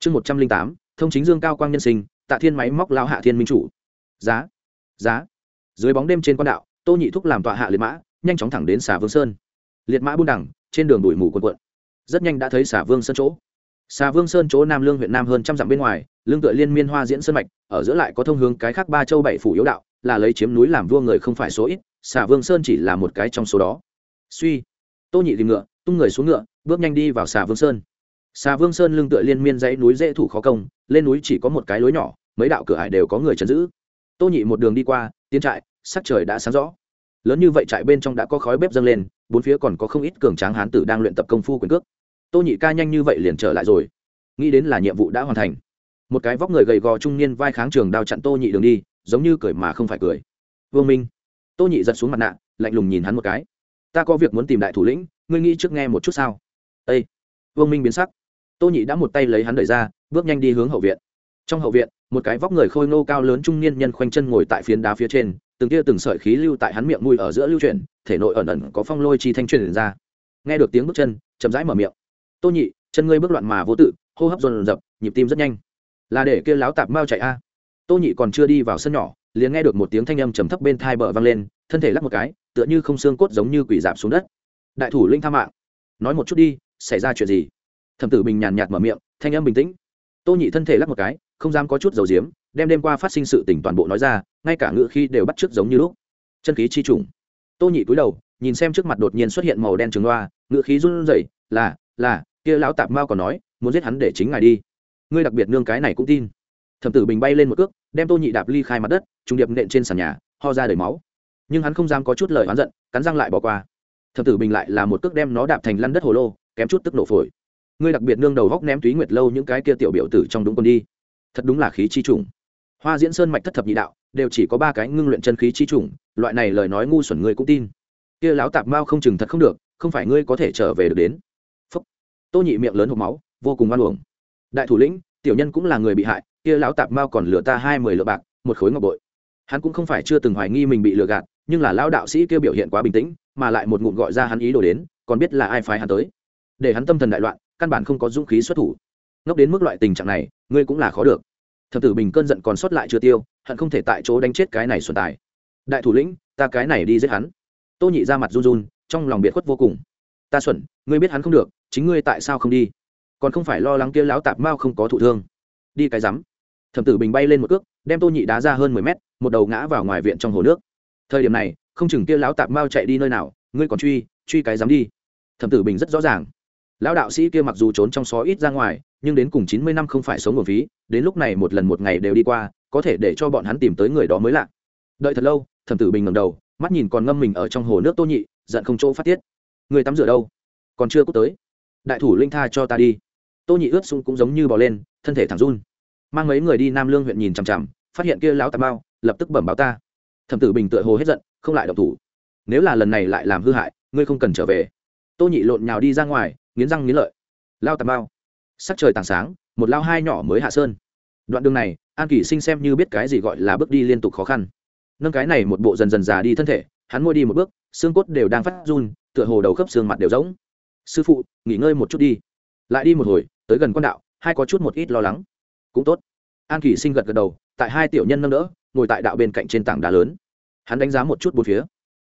chương một trăm linh tám, thông chính dương cao quang nhân sinh, tạ thiên máy móc lao hạ thiên minh chủ. Giá giá. Dưới bóng đêm trên quan đạo, tô nhị thúc làm tọa hạ liệt mã, nhanh chóng thẳng đến xà vương sơn. Liệt mã buôn đẳng, trên đường đùi mù quần quận rất nhanh đã thấy xà vương sơn chỗ. Xà vương sơn chỗ nam lương huyện nam hơn trăm dặm bên ngoài lương tựa liên miên hoa diễn sơn mạch, ở giữa lại có thông hướng cái khác ba châu bảy phủ yếu đạo, là lấy chiếm núi làm vua người không phải số ít, xà vương sơn chỉ là một cái trong số đó. Suy, tô nhị tìm ngựa, tung người xuống ngựa, bước nhanh đi vào xà vương sơn xà vương sơn lưng tựa liên miên dãy núi dễ thủ khó công, lên núi chỉ có một cái lối nhỏ, mấy đạo cửa hải đều có người chấn giữ. Tô nhị một đường đi qua, tiến trại, sắc trời đã sáng rõ. Lớn như vậy trại bên trong đã có khói bếp dâng lên, bốn phía còn có không ít cường tráng hán tử đang luyện tập công phu quyền cước. Tô nhị ca nhanh như vậy liền trở lại rồi. Nghĩ đến là nhiệm vụ đã hoàn thành. Một cái vóc người gầy gò trung niên vai kháng trường đao chặn tô nhị đường đi, giống như cười mà không phải cười. Vương minh. Tô nhị giật xuống mặt nạ, lạnh lùng nhìn hắn một cái. Ta có việc muốn tìm đại thủ lĩnh, ngươi nghĩ trước nghe một chút sao? Â vương minh biến sắc tô nhị đã một tay lấy hắn đẩy ra, bước nhanh đi hướng hậu viện. Trong hậu viện, một cái vóc người khôi ngô cao lớn trung niên nhân khoanh chân ngồi tại phiến đá phía trên, từng tia từng sợi khí lưu tại hắn miệng mùi ở giữa lưu chuyển, thể nội ẩn ẩn có phong lôi chi thanh truyền ra. Nghe được tiếng bước chân, chậm rãi mở miệng. Tô nhị, chân ngươi bước loạn mà vô tự, hô hấp dồn dập, nhịp tim rất nhanh. Là để kia láo tạp mau chạy a. Tô nhị còn chưa đi vào sân nhỏ, liền nghe được một tiếng thanh âm trầm thấp bên thai bờ vang lên, thân thể lắc một cái, tựa như không xương cốt giống như quỷ dạp xuống đất. Đại thủ linh tha mạng, nói một chút đi, xảy ra chuyện gì? Thẩm tử bình nhàn nhạt mở miệng, thanh âm bình tĩnh. Tô nhị thân thể lắc một cái, không dám có chút dầu diếm, đem đêm qua phát sinh sự tỉnh toàn bộ nói ra, ngay cả ngựa khi đều bắt chước giống như lúc. Chân khí chi trùng. Tô nhị cúi đầu, nhìn xem trước mặt đột nhiên xuất hiện màu đen trường loa ngựa khí run rẩy, là là, kia lão tạp mao còn nói, muốn giết hắn để chính ngài đi. Ngươi đặc biệt nương cái này cũng tin. Thẩm tử bình bay lên một cước, đem tô nhị đạp ly khai mặt đất trung điệp nện trên sàn nhà, ho ra đầy máu. Nhưng hắn không dám có chút lời oán giận, cắn răng lại bỏ qua. Thẩm tử bình lại là một cước đem nó đạp thành lăn đất hồ lô, kém chút tức nổ phổi ngươi đặc biệt nương đầu góc ném túy nguyệt lâu những cái kia tiểu biểu tử trong đúng quân đi. Thật đúng là khí chi trùng. Hoa diễn sơn mạch thất thập nhị đạo, đều chỉ có ba cái ngưng luyện chân khí chi trùng, loại này lời nói ngu xuẩn ngươi cũng tin. Kia láo tạp mao không chừng thật không được, không phải ngươi có thể trở về được đến. Phúc. tô nhị miệng lớn hộp máu, vô cùng oan uổng. Đại thủ lĩnh, tiểu nhân cũng là người bị hại, kia lão tạp mao còn lừa ta hai mười lượng bạc, một khối ngọc bội. Hắn cũng không phải chưa từng hoài nghi mình bị lừa gạt, nhưng là lão đạo sĩ kia biểu hiện quá bình tĩnh, mà lại một ngụm gọi ra hắn ý đồ đến, còn biết là ai phái hắn tới. Để hắn tâm thần đại loạn căn bản không có dũng khí xuất thủ. Ngốc đến mức loại tình trạng này, ngươi cũng là khó được. Thập tử bình cơn giận còn sót lại chưa tiêu, hận không thể tại chỗ đánh chết cái này xuân tài. Đại thủ lĩnh, ta cái này đi giết hắn. Tô nhị ra mặt run run, trong lòng biệt khuất vô cùng. Ta xuẩn, ngươi biết hắn không được, chính ngươi tại sao không đi? Còn không phải lo lắng kia láo tạp mao không có thụ thương. Đi cái rắm. Thẩm tử bình bay lên một cước, đem tô nhị đá ra hơn mười mét, một đầu ngã vào ngoài viện trong hồ nước. Thời điểm này, không chừng kia láo tạp mao chạy đi nơi nào, ngươi còn truy truy cái dám đi. Thẩm tử bình rất rõ ràng lão đạo sĩ kia mặc dù trốn trong xó ít ra ngoài nhưng đến cùng chín mươi năm không phải sống nguồn ví, đến lúc này một lần một ngày đều đi qua có thể để cho bọn hắn tìm tới người đó mới lạ. Đợi thật lâu thẩm tử bình ngầm đầu mắt nhìn còn ngâm mình ở trong hồ nước tô nhị giận không chỗ phát tiết. Người tắm rửa đâu? Còn chưa cút tới. Đại thủ linh tha cho ta đi. Tô nhị ướt sung cũng giống như bò lên thân thể thẳng run. Mang mấy người đi nam lương huyện nhìn chằm chằm phát hiện kia lão tà bao lập tức bẩm báo ta. Thẩm tử bình tựa hồ hết giận không lại độc thủ. Nếu là lần này lại làm hư hại ngươi không cần trở về. Tô nhị lộn nhào đi ra ngoài nghiến răng nghiến lợi. Lao tà bao sắc trời tảng sáng, một lao hai nhỏ mới hạ sơn. Đoạn đường này, an kỷ sinh xem như biết cái gì gọi là bước đi liên tục khó khăn. Nâng cái này một bộ dần dần già đi thân thể, hắn môi đi một bước, xương cốt đều đang phát run, tựa hồ đầu khớp xương mặt đều rỗng. Sư phụ, nghỉ ngơi một chút đi. Lại đi một hồi, tới gần quan đạo, hai có chút một ít lo lắng. Cũng tốt. An kỷ sinh gật gật đầu, tại hai tiểu nhân nâng đỡ, ngồi tại đạo bên cạnh trên tảng đá lớn. Hắn đánh giá một chút bốn phía.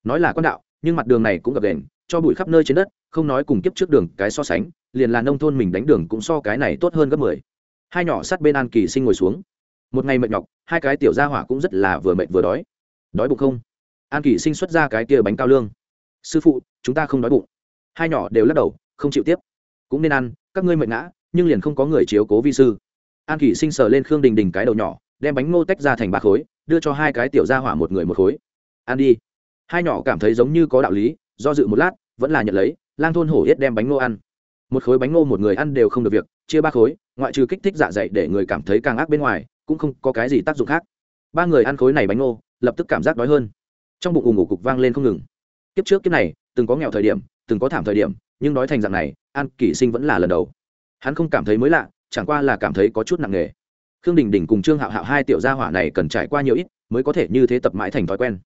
Nói là quan đạo, nhưng mặt đường này cũng gập đền cho bụi khắp nơi trên đất, không nói cùng kiếp trước đường cái so sánh, liền là nông thôn mình đánh đường cũng so cái này tốt hơn gấp mười. Hai nhỏ sát bên an kỳ sinh ngồi xuống. Một ngày mệt nhọc, hai cái tiểu gia hỏa cũng rất là vừa mệt vừa đói. Đói bụng không? An kỳ sinh xuất ra cái kia bánh cao lương. Sư phụ, chúng ta không đói bụng. Hai nhỏ đều lắc đầu, không chịu tiếp. Cũng nên ăn, các ngươi mệt ngã, nhưng liền không có người chiếu cố vi sư. An kỳ sinh sờ lên khương đình đình cái đầu nhỏ, đem bánh ngô tách ra thành ba khối, đưa cho hai cái tiểu ra hỏa một người một khối. Ăn đi. Hai nhỏ cảm thấy giống như có đạo lý do dự một lát, vẫn là nhận lấy, lang thôn hổ yết đem bánh ngô ăn. Một khối bánh ngô một người ăn đều không được việc, chia ba khối, ngoại trừ kích thích dạ dày để người cảm thấy càng ác bên ngoài, cũng không có cái gì tác dụng khác. Ba người ăn khối này bánh ngô, lập tức cảm giác đói hơn. Trong bụng ủng ngủ cục vang lên không ngừng. Kiếp trước kiếp này, từng có nghèo thời điểm, từng có thảm thời điểm, nhưng đói thành dạng này, an kỷ sinh vẫn là lần đầu. Hắn không cảm thấy mới lạ, chẳng qua là cảm thấy có chút nặng nề. Khương đình đình cùng trương hạo hạo hai tiểu gia hỏa này cần trải qua nhiều ít, mới có thể như thế tập mãi thành thói quen.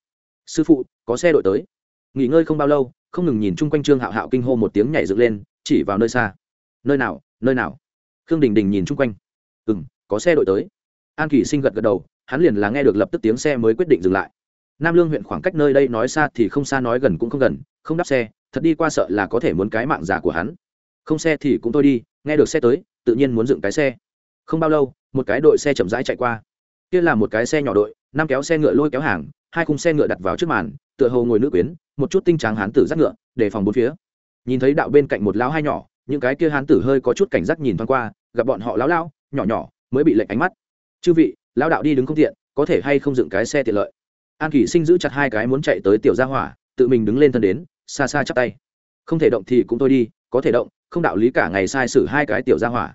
Sư phụ, có xe đội tới nghỉ ngơi không bao lâu, không ngừng nhìn chung quanh trương hạo hạo kinh hô một tiếng nhảy dựng lên, chỉ vào nơi xa. Nơi nào nơi nào? Khương đình đình nhìn chung quanh. Ừ m có xe đội tới. An kỳ sinh gật gật đầu, hắn liền là nghe được lập tức tiếng xe mới quyết định dừng lại. Nam lương huyện khoảng cách nơi đây nói xa thì không xa nói gần cũng không gần, không đắp xe, thật đi qua sợ là có thể muốn cái mạng giả của hắn. Không xe thì cũng thôi đi, nghe được xe tới, tự nhiên muốn dựng cái xe. Không bao lâu, một cái đội xe chậm rãi chạy qua. Kia là một cái xe nhỏ đội, năm kéo xe ngựa lôi kéo hàng, hai khung xe ngựa đặt vào trước màn tựa hồ ngồi nữ quyến, một chút tinh tráng hán tử dắt ngựa, để phòng bốn phía. Nhìn thấy đạo bên cạnh một lão hai nhỏ, những cái kia hán tử hơi có chút cảnh giác nhìn thoáng qua, gặp bọn họ lão lão, nhỏ nhỏ, mới bị lệnh ánh mắt. Chư vị, lão đạo đi đứng không tiện, có thể hay không dựng cái xe tiện lợi? An kỷ sinh giữ chặt hai cái muốn chạy tới tiểu gia hỏa, tự mình đứng lên thân đến, xa xa chắp tay. Không thể động thì cũng thôi đi, có thể động, không đạo lý cả ngày sai sử hai cái tiểu gia hỏa.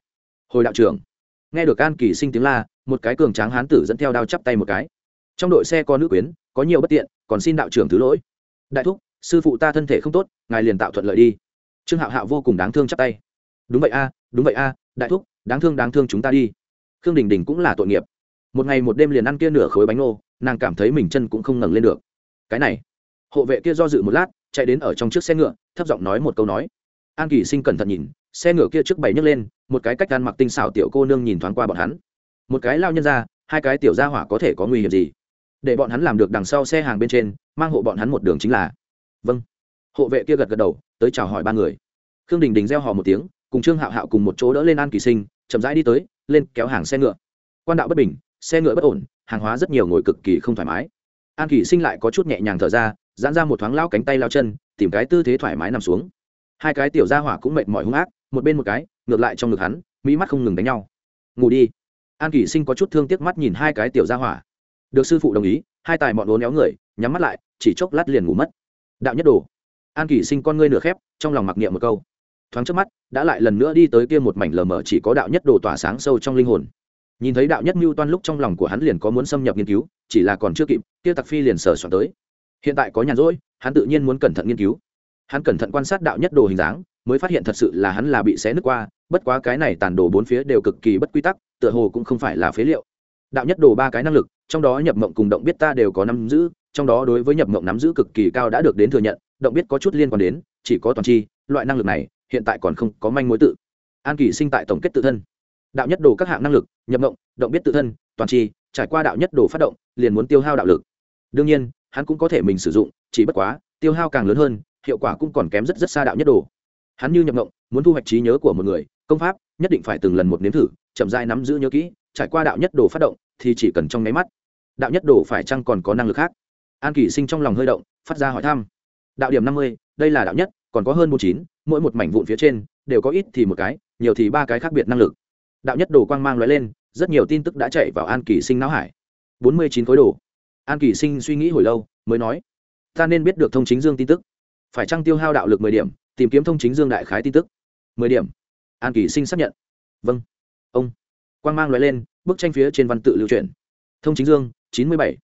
Hồi đạo trưởng. Nghe được an kỳ sinh tiếng la, một cái cường tráng hán tử dẫn theo đao chắp tay một cái. Trong đội xe có nữ quyến, có nhiều bất tiện còn xin đạo trưởng thứ lỗi. Đại thúc, sư phụ ta thân thể không tốt, ngài liền tạo thuận lợi đi. Trương hạo hạo vô cùng đáng thương chắp tay. Đúng vậy a, đúng vậy a, đại thúc, đáng thương đáng thương chúng ta đi. Khương đình đình cũng là tội nghiệp. Một ngày một đêm liền ăn kia nửa khối bánh ngô, nàng cảm thấy mình chân cũng không ngẩng lên được. Cái này, hộ vệ kia do dự một lát, chạy đến ở trong chiếc xe ngựa, thấp giọng nói một câu nói. An kỳ sinh cẩn thận nhìn, xe ngựa kia trước bảy nhấc lên, một cái cách ăn mặc tinh xảo tiểu cô nương nhìn thoáng qua bọn hắn. Một cái lao nhân ra, hai cái tiểu gia hỏa có thể có nguy hiểm gì? Để bọn hắn làm được đằng sau xe hàng bên trên, mang hộ bọn hắn một đường chính là. Vâng. Hộ vệ kia gật gật đầu, tới chào hỏi ba người. Khương đình đình gieo hò một tiếng, cùng trương hạo hạo cùng một chỗ đỡ lên an kỳ sinh, chậm rãi đi tới, lên kéo hàng xe ngựa. Quan đạo bất bình, xe ngựa bất ổn, hàng hóa rất nhiều ngồi cực kỳ không thoải mái. An kỳ sinh lại có chút nhẹ nhàng thở ra, giãn ra một thoáng lao cánh tay lao chân, tìm cái tư thế thoải mái nằm xuống. Hai cái tiểu gia hỏa cũng mệt mỏi hung ác, một bên một cái, ngược lại trong ngực hắn, mỹ mắt không ngừng đánh nhau. Ngủ đi. An kỳ sinh có chút thương tiếc mắt nhìn hai cái tiểu gia hỏa được sư phụ đồng ý, hai tài mọn uốn éo người, nhắm mắt lại, chỉ chốc lát liền ngủ mất. Đạo nhất đồ, an kỳ sinh con ngươi nửa khép, trong lòng mặc niệm một câu. Thoáng trước mắt, đã lại lần nữa đi tới kia một mảnh lờ mờ chỉ có đạo nhất đồ tỏa sáng sâu trong linh hồn. Nhìn thấy đạo nhất mưu toan lúc trong lòng của hắn liền có muốn xâm nhập nghiên cứu, chỉ là còn chưa kịp, kia tặc phi liền sờ soạn tới. Hiện tại có nhàn rỗi, hắn tự nhiên muốn cẩn thận nghiên cứu. Hắn cẩn thận quan sát đạo nhất đồ hình dáng, mới phát hiện thật sự là hắn là bị xé nứt qua, bất quá cái này tàn đồ bốn phía đều cực kỳ bất quy tắc, tựa hồ cũng không phải là phế liệu. Đạo nhất đồ ba cái năng lực trong đó nhập mộng cùng động biết ta đều có nắm giữ, trong đó đối với nhập mộng nắm giữ cực kỳ cao đã được đến thừa nhận, động biết có chút liên quan đến, chỉ có toàn chi, loại năng lực này, hiện tại còn không có manh mối tự. An kỳ sinh tại tổng kết tự thân. Đạo nhất đồ các hạng năng lực, nhập mộng, động biết tự thân, toàn chi, trải qua đạo nhất đồ phát động, liền muốn tiêu hao đạo lực. Đương nhiên, hắn cũng có thể mình sử dụng, chỉ bất quá, tiêu hao càng lớn hơn, hiệu quả cũng còn kém rất rất xa đạo nhất đồ. Hắn như nhập mộng, muốn thu hoạch trí nhớ của một người, công pháp, nhất định phải từng lần một nếm thử, chậm dai nắm giữ nhớ kỹ, trải qua đạo nhất đồ phát động thì chỉ cần trong nháy mắt, đạo nhất đồ phải chăng còn có năng lực khác? An kỷ sinh trong lòng hơi động, phát ra hỏi thăm. Đạo điểm năm mươi, đây là đạo nhất, còn có hơn một chín, mỗi một mảnh vụn phía trên, đều có ít thì một cái, nhiều thì ba cái khác biệt năng lực. Đạo nhất đồ quang mang loại lên, rất nhiều tin tức đã chạy vào an kỷ sinh não hải. Bốn mươi chín khối đồ. An kỷ sinh suy nghĩ hồi lâu, mới nói, ta nên biết được thông chính dương tin tức. Phải chăng tiêu hao đạo lực mười điểm, tìm kiếm thông chính dương đại khái tin tức? mười điểm. An kỷ sinh xác nhận. Vâng. Ông quang mang loại lên bức tranh phía trên văn tự lưu truyền. Thông chính dương, chín mươi bảy.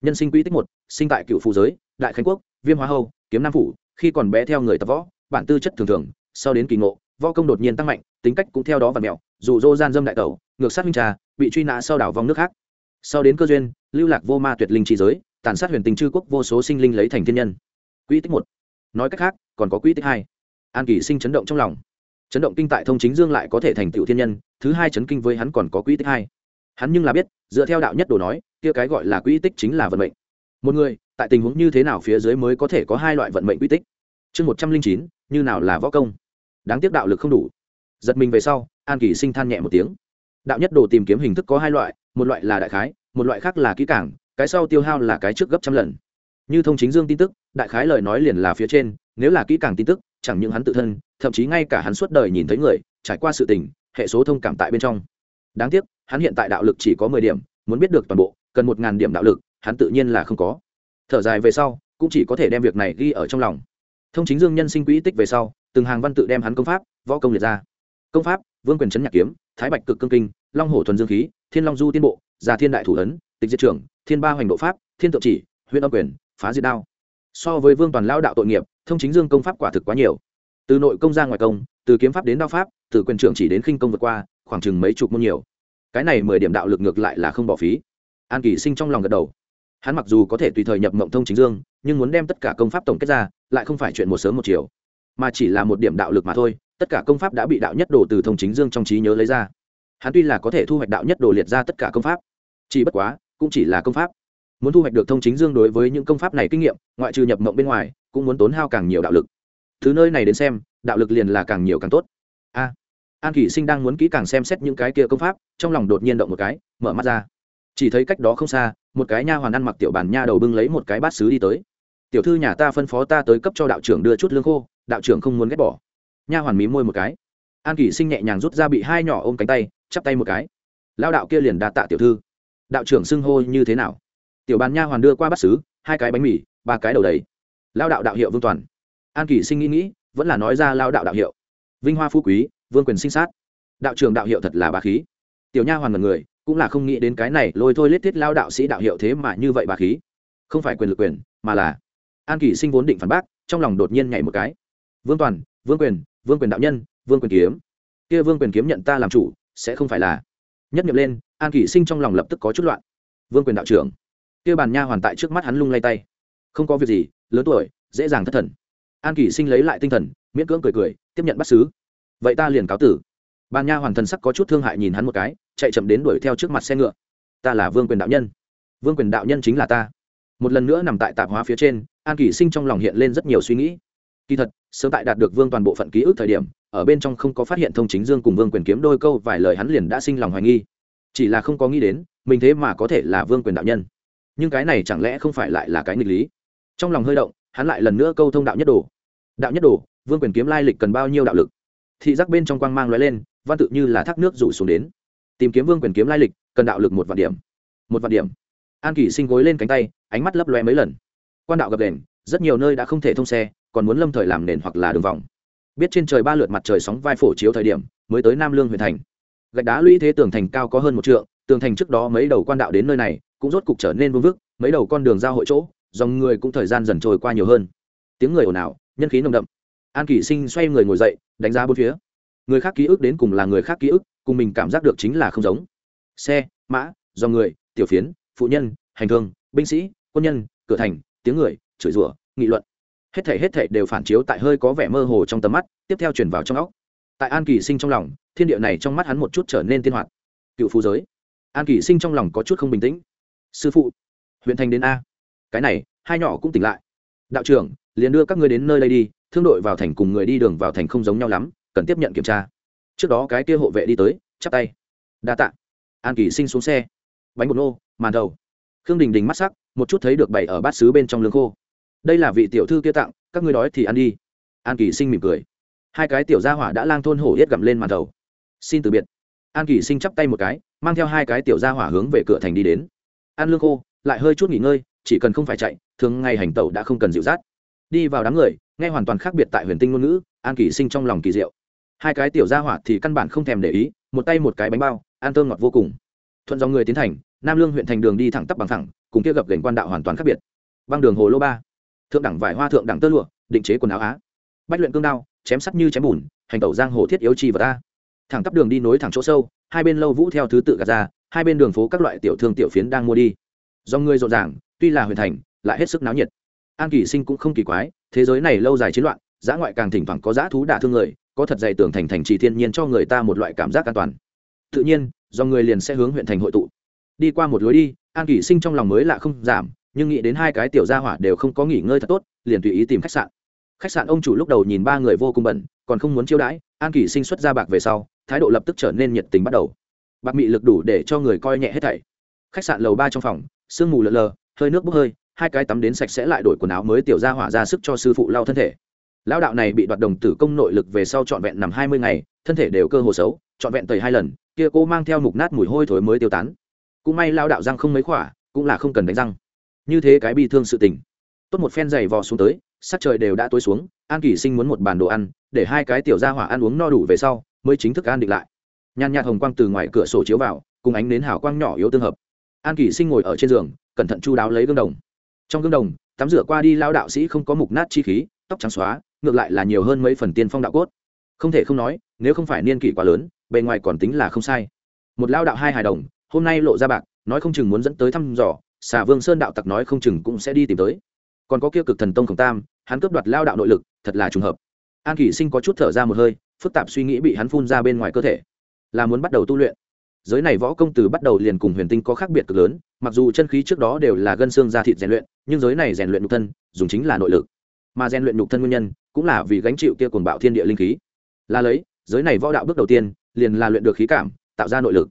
Nhân sinh quỹ tích một, sinh tại cựu phù giới, đại khánh quốc, viêm hóa hầu, kiếm nam phủ, khi còn bé theo người tập võ, bản tư chất thường thường, sau đến kỳ ngộ, võ công đột nhiên tăng mạnh, tính cách cũng theo đó và mẹo, dù dô gian dâm đại tẩu, ngược sát huynh trà, bị truy nã sau đảo vòng nước khác. Sau đến cơ duyên, lưu lạc vô ma tuyệt linh trí giới, tàn sát huyền tình chư quốc vô số sinh linh lấy thành thiên nhân. Quỹ tích một. Nói cách khác, còn có quỹ tích hai. An kỳ sinh chấn động trong lòng. Chấn động kinh tại thông chính dương lại có thể thành tựu thiên nhân, thứ hai chấn kinh với hắn còn có quỹ tích hai hắn nhưng là biết, dựa theo đạo nhất đồ nói, kia cái gọi là quỹ tích chính là vận mệnh. Một người, tại tình huống như thế nào phía dưới mới có thể có hai loại vận mệnh quỹ tích? Chương một trăm linh chín, như nào là võ công? Đáng tiếc đạo lực không đủ. Giật mình về sau, an kỳ sinh than nhẹ một tiếng. Đạo nhất đồ tìm kiếm hình thức có hai loại, một loại là đại khái, một loại khác là kỹ cảng cái sau tiêu hao là cái trước gấp trăm lần. Như thông chính dương tin tức, đại khái lời nói liền là phía trên, nếu là kỹ càng tin tức, chẳng những hắn tự thân, thậm chí ngay cả hắn suốt đời nhìn thấy người, trải qua sự tình, hệ số thông cảm tại bên trong đáng tiếc, hắn hiện tại đạo lực chỉ có mười điểm, muốn biết được toàn bộ, cần một ngàn điểm đạo lực, hắn tự nhiên là không có. Thở dài về sau, cũng chỉ có thể đem việc này ghi ở trong lòng. Thông chính dương nhân sinh quỹ tích về sau, từng hàng văn tự đem hắn công pháp, võ công liệt ra. Công pháp, vương quyền trấn nhạc kiếm, thái bạch cực cương kinh, long hổ thuần dương khí, thiên long du tiên bộ, già thiên đại thủ ấn, tịch diệt trưởng, thiên ba hoành độ pháp, thiên tượng chỉ huyện âm quyền, phá diệt đao. So với vương toàn lao đạo tội nghiệp, thông chính dương công pháp quả thực quá nhiều. Từ nội công ra ngoài công, từ kiếm pháp đến đao pháp, từ quyền trưởng chỉ đến khinh công vượt qua, khoảng chừng mấy chục môn nhiều cái này mười điểm đạo lực ngược lại là không bỏ phí. An kỳ sinh trong lòng gật đầu. Hắn mặc dù có thể tùy thời nhập mộng thông chính dương, nhưng muốn đem tất cả công pháp tổng kết ra, lại không phải chuyện một sớm một chiều. Mà chỉ là một điểm đạo lực mà thôi, tất cả công pháp đã bị đạo nhất đồ từ thông chính dương trong trí nhớ lấy ra. Hắn tuy là có thể thu hoạch đạo nhất đồ liệt ra tất cả công pháp, chỉ bất quá, cũng chỉ là công pháp. Muốn thu hoạch được thông chính dương đối với những công pháp này kinh nghiệm, ngoại trừ nhập mộng bên ngoài, cũng muốn tốn hao càng nhiều đạo lực. Thứ nơi này đến xem, đạo lực liền là càng nhiều càng tốt an kỷ sinh đang muốn kỹ càng xem xét những cái kia công pháp, trong lòng đột nhiên động một cái, mở mắt ra. Chỉ thấy cách đó không xa, một cái nha hoàn ăn mặc tiểu bàn nha đầu bưng lấy một cái bát xứ đi tới. Tiểu thư nhà ta phân phó ta tới cấp cho đạo trưởng đưa chút lương khô, đạo trưởng không muốn ghét bỏ. Nha hoàn mí môi một cái. An kỷ sinh nhẹ nhàng rút ra bị hai nhỏ ôm cánh tay, chắp tay một cái. Lao đạo kia liền đa tạ tiểu thư. Đạo trưởng xưng hô như thế nào? Tiểu bàn nha hoàn đưa qua bát xứ hai cái bánh mì, ba cái đầu đầy. Lao đạo đạo hiệu vương toàn. An kỷ sinh nghĩ nghĩ, vẫn là nói ra lao đạo đạo hiệu. Vinh hoa phú quý vương quyền sinh sát. Đạo trưởng đạo hiệu thật là bà khí. Tiểu nha hoàn mật người, cũng là không nghĩ đến cái này lôi thôi lết thiết lao đạo sĩ đạo hiệu thế mà như vậy bà khí. Không phải quyền lực quyền, mà là an kỷ sinh vốn định phản bác, trong lòng đột nhiên nhảy một cái. Vương toàn, vương quyền vương quyền đạo nhân, vương quyền kiếm. Kia vương quyền kiếm nhận ta làm chủ, sẽ không phải là nhất nhập lên, an kỷ sinh trong lòng lập tức có chút loạn. Vương quyền đạo trưởng. Kia bàn nha hoàn tại trước mắt hắn lung lay tay. Không có việc gì, lớn tuổi, dễ dàng thất thần. An kỷ sinh lấy lại tinh thần, miễn cưỡng cười cười, tiếp nhận bắt xứ vậy ta liền cáo tử. Ban nha hoàn thần sắc có chút thương hại nhìn hắn một cái, chạy chậm đến đuổi theo trước mặt xe ngựa. Ta là vương quyền đạo nhân. Vương quyền đạo nhân chính là ta. Một lần nữa nằm tại tạp hóa phía trên, an kỷ sinh trong lòng hiện lên rất nhiều suy nghĩ. Kỳ thật, sớm tại đạt được vương toàn bộ phận ký ức thời điểm, ở bên trong không có phát hiện thông chính dương cùng vương quyền kiếm đôi câu vài lời hắn liền đã sinh lòng hoài nghi. Chỉ là không có nghĩ đến, mình thế mà có thể là vương quyền đạo nhân. Nhưng cái này chẳng lẽ không phải lại là cái nghịch lý? Trong lòng hơi động, hắn lại lần nữa câu thông đạo nhất đồ. Đạo nhất đồ, vương quyền kiếm lai lịch cần bao nhiêu đạo lực? Thị giác bên trong quang mang lóe lên, văn tự như là thác nước rủ xuống đến. Tìm kiếm vương quyền kiếm lai lịch, cần đạo lực một vạn điểm. Một vạn điểm. An kỷ sinh gối lên cánh tay, ánh mắt lấp loe mấy lần. Quan đạo gập đền, rất nhiều nơi đã không thể thông xe, còn muốn lâm thời làm nền hoặc là đường vòng. Biết trên trời ba lượt mặt trời sóng vai phổ chiếu thời điểm, mới tới nam lương huyện thành. Gạch đá lũy thế tường thành cao có hơn một trượng, tường thành trước đó mấy đầu quan đạo đến nơi này, cũng rốt cục trở nên vương vức, mấy đầu con đường giao hội chỗ, dòng người cũng thời gian dần trôi qua nhiều hơn. Tiếng người ồn ào, nhân khí nồng đậm an kỷ sinh xoay người ngồi dậy, đánh giá bốn phía. Người khác ký ức đến cùng là người khác ký ức, cùng mình cảm giác được chính là không giống. Xe, mã, do người, tiểu phiến, phụ nhân, hành thương, binh sĩ, quân nhân, cửa thành, tiếng người, chửi rủa, nghị luận. Hết thể hết thể đều phản chiếu tại hơi có vẻ mơ hồ trong tầm mắt, tiếp theo chuyển vào trong óc. Tại an kỳ sinh trong lòng, thiên địa này trong mắt hắn một chút trở nên tiên hoạt. Cựu phú giới. An kỳ sinh trong lòng có chút không bình tĩnh. Sư phụ, huyện thành đến a. Cái này, hai nhỏ cũng tỉnh lại. Đạo trưởng, liền đưa các ngươi đến nơi đây đi thương đội vào thành cùng người đi đường vào thành không giống nhau lắm, cần tiếp nhận kiểm tra. Trước đó cái kia hộ vệ đi tới, chắp tay. Đa tạ. An kỳ sinh xuống xe. Bánh bột nô, màn đầu. Khương đình đình mắt sắc, một chút thấy được bày ở bát xứ bên trong lương khô. Đây là vị tiểu thư kia tặng, các ngươi đói thì ăn đi. An kỳ sinh mỉm cười. Hai cái tiểu gia hỏa đã lang thôn hổ yết gặm lên màn đầu. Xin từ biệt. An kỳ sinh chắp tay một cái, mang theo hai cái tiểu gia hỏa hướng về cửa thành đi đến. Ăn lương khô, lại hơi chút nghỉ ngơi, chỉ cần không phải chạy, thường ngày hành tẩu đã không cần dịu dắt. Đi vào đám người nghe hoàn toàn khác biệt tại huyền tinh ngôn ngữ, an kỳ sinh trong lòng kỳ diệu. Hai cái tiểu gia hỏa thì căn bản không thèm để ý, một tay một cái bánh bao, ăn thơm ngọt vô cùng. Thuận dòng người tiến thành, nam lương huyện thành đường đi thẳng tắp bằng thẳng, cùng kia gập gành quan đạo hoàn toàn khác biệt. Băng đường hồ lô ba, thượng đẳng vải hoa thượng đẳng tơ lụa, định chế quần áo á. Bách luyện cương đao, chém sắt như chém bùn, hành tẩu giang hồ thiết yếu chi và ta thẳng tắp đường đi nối thẳng chỗ sâu, hai bên lâu vũ theo thứ tự gạt ra, hai bên đường phố các loại tiểu thương tiểu phiến đang mua đi. Do người rộn ràng, tuy là huyền thành, lại hết sức náo nhiệt. An kỳ sinh cũng không kỳ quái thế giới này lâu dài chiến loạn, giã ngoại càng thỉnh thoảng có giã thú đả thương người, có thật dày tưởng thành thành trì thiên nhiên cho người ta một loại cảm giác an toàn. Tự nhiên, do người liền sẽ hướng huyện thành hội tụ. Đi qua một lối đi, an kỷ sinh trong lòng mới lạ không giảm, nhưng nghĩ đến hai cái tiểu gia hỏa đều không có nghỉ ngơi thật tốt, liền tùy ý tìm khách sạn. Khách sạn ông chủ lúc đầu nhìn ba người vô cùng bẩn còn không muốn chiêu đãi, an kỷ sinh xuất ra bạc về sau, thái độ lập tức trở nên nhiệt tình bắt đầu. Bạc mị lực đủ để cho người coi nhẹ hết thảy. Khách sạn lầu ba trong phòng, sương mù lờ lờ, hơi nước bốc hơi hai cái tắm đến sạch sẽ lại đổi quần áo mới tiểu ra hỏa ra sức cho sư phụ lau thân thể. Lão đạo này bị đoạt đồng tử công nội lực về sau trọn vẹn nằm hai mươi ngày, thân thể đều cơ hồ xấu, trọn vẹn tẩy hai lần, kia cô mang theo mục nát mùi hôi thối mới tiêu tán. Cũng may lao đạo răng không mấy khỏa, cũng là không cần đánh răng. Như thế cái bi thương sự tình. Tốt một phen dày vò xuống tới, sắc trời đều đã tối xuống, an kỷ sinh muốn một bàn đồ ăn, để hai cái tiểu ra hỏa ăn uống no đủ về sau, mới chính thức an định lại. Nhàn nhạt hồng quang từ ngoài cửa sổ chiếu vào, cùng ánh nến hào quang nhỏ yếu tương hợp. An kỷ sinh ngồi ở trên giường, cẩn thận chu đáo lấy gương đồng trong gương đồng, tắm rửa qua đi lao đạo sĩ không có mục nát chi khí, tóc trắng xóa, ngược lại là nhiều hơn mấy phần tiên phong đạo cốt. Không thể không nói, nếu không phải niên kỷ quá lớn, bề ngoài còn tính là không sai. Một lao đạo hai hài đồng, hôm nay lộ ra bạc, nói không chừng muốn dẫn tới thăm dò, xà vương sơn đạo tặc nói không chừng cũng sẽ đi tìm tới. Còn có kia cực thần tông khổng tam, hắn cướp đoạt lao đạo nội lực, thật là trùng hợp. An kỷ sinh có chút thở ra một hơi, phức tạp suy nghĩ bị hắn phun ra bên ngoài cơ thể. Là muốn bắt đầu tu luyện giới này võ công từ bắt đầu liền cùng huyền tinh có khác biệt cực lớn, mặc dù chân khí trước đó đều là gân xương da thịt rèn luyện, nhưng giới này rèn luyện nhục thân, dùng chính là nội lực. Mà rèn luyện nhục thân nguyên nhân, cũng là vì gánh chịu kia cuồng bạo thiên địa linh khí. Là lấy, giới này võ đạo bước đầu tiên, liền là luyện được khí cảm, tạo ra nội lực.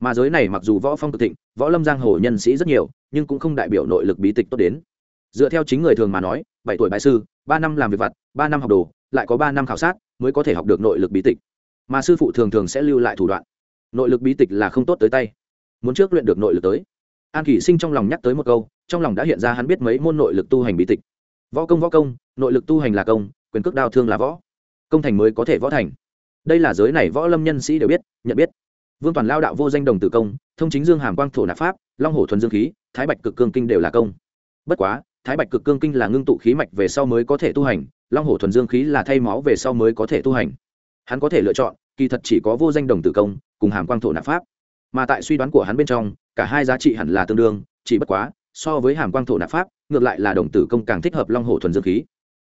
Mà giới này mặc dù võ phong cực thịnh, võ lâm giang hồ nhân sĩ rất nhiều, nhưng cũng không đại biểu nội lực bí tịch tốt đến. Dựa theo chính người thường mà nói, bảy tuổi bại sư, ba năm làm việc vặt, ba năm học đồ, lại có ba năm khảo sát, mới có thể học được nội lực bí tịch. Mà sư phụ thường thường sẽ lưu lại thủ đoạn nội lực bí tịch là không tốt tới tay. Muốn trước luyện được nội lực tới. An kỷ sinh trong lòng nhắc tới một câu, trong lòng đã hiện ra hắn biết mấy môn nội lực tu hành bí tịch. Võ công võ công, nội lực tu hành là công, quyền cước đao thương là võ. Công thành mới có thể võ thành. Đây là giới này võ lâm nhân sĩ đều biết, nhận biết. Vương toàn lao đạo vô danh đồng tử công, thông chính dương hàm quang thổ nạp pháp, long hổ thuần dương khí, thái bạch cực cương kinh đều là công. Bất quá, thái bạch cực cương kinh là ngưng tụ khí mạch về sau mới có thể tu hành, long hổ thuần dương khí là thay máu về sau mới có thể tu hành. Hắn có thể lựa chọn, kỳ thật chỉ có vô danh đồng tử công cùng hàm quang thổ nạp pháp. Mà tại suy đoán của hắn bên trong, cả hai giá trị hẳn là tương đương, chỉ bất quá, so với hàm quang thổ nạp pháp, ngược lại là đồng tử công càng thích hợp long hổ thuần dương khí.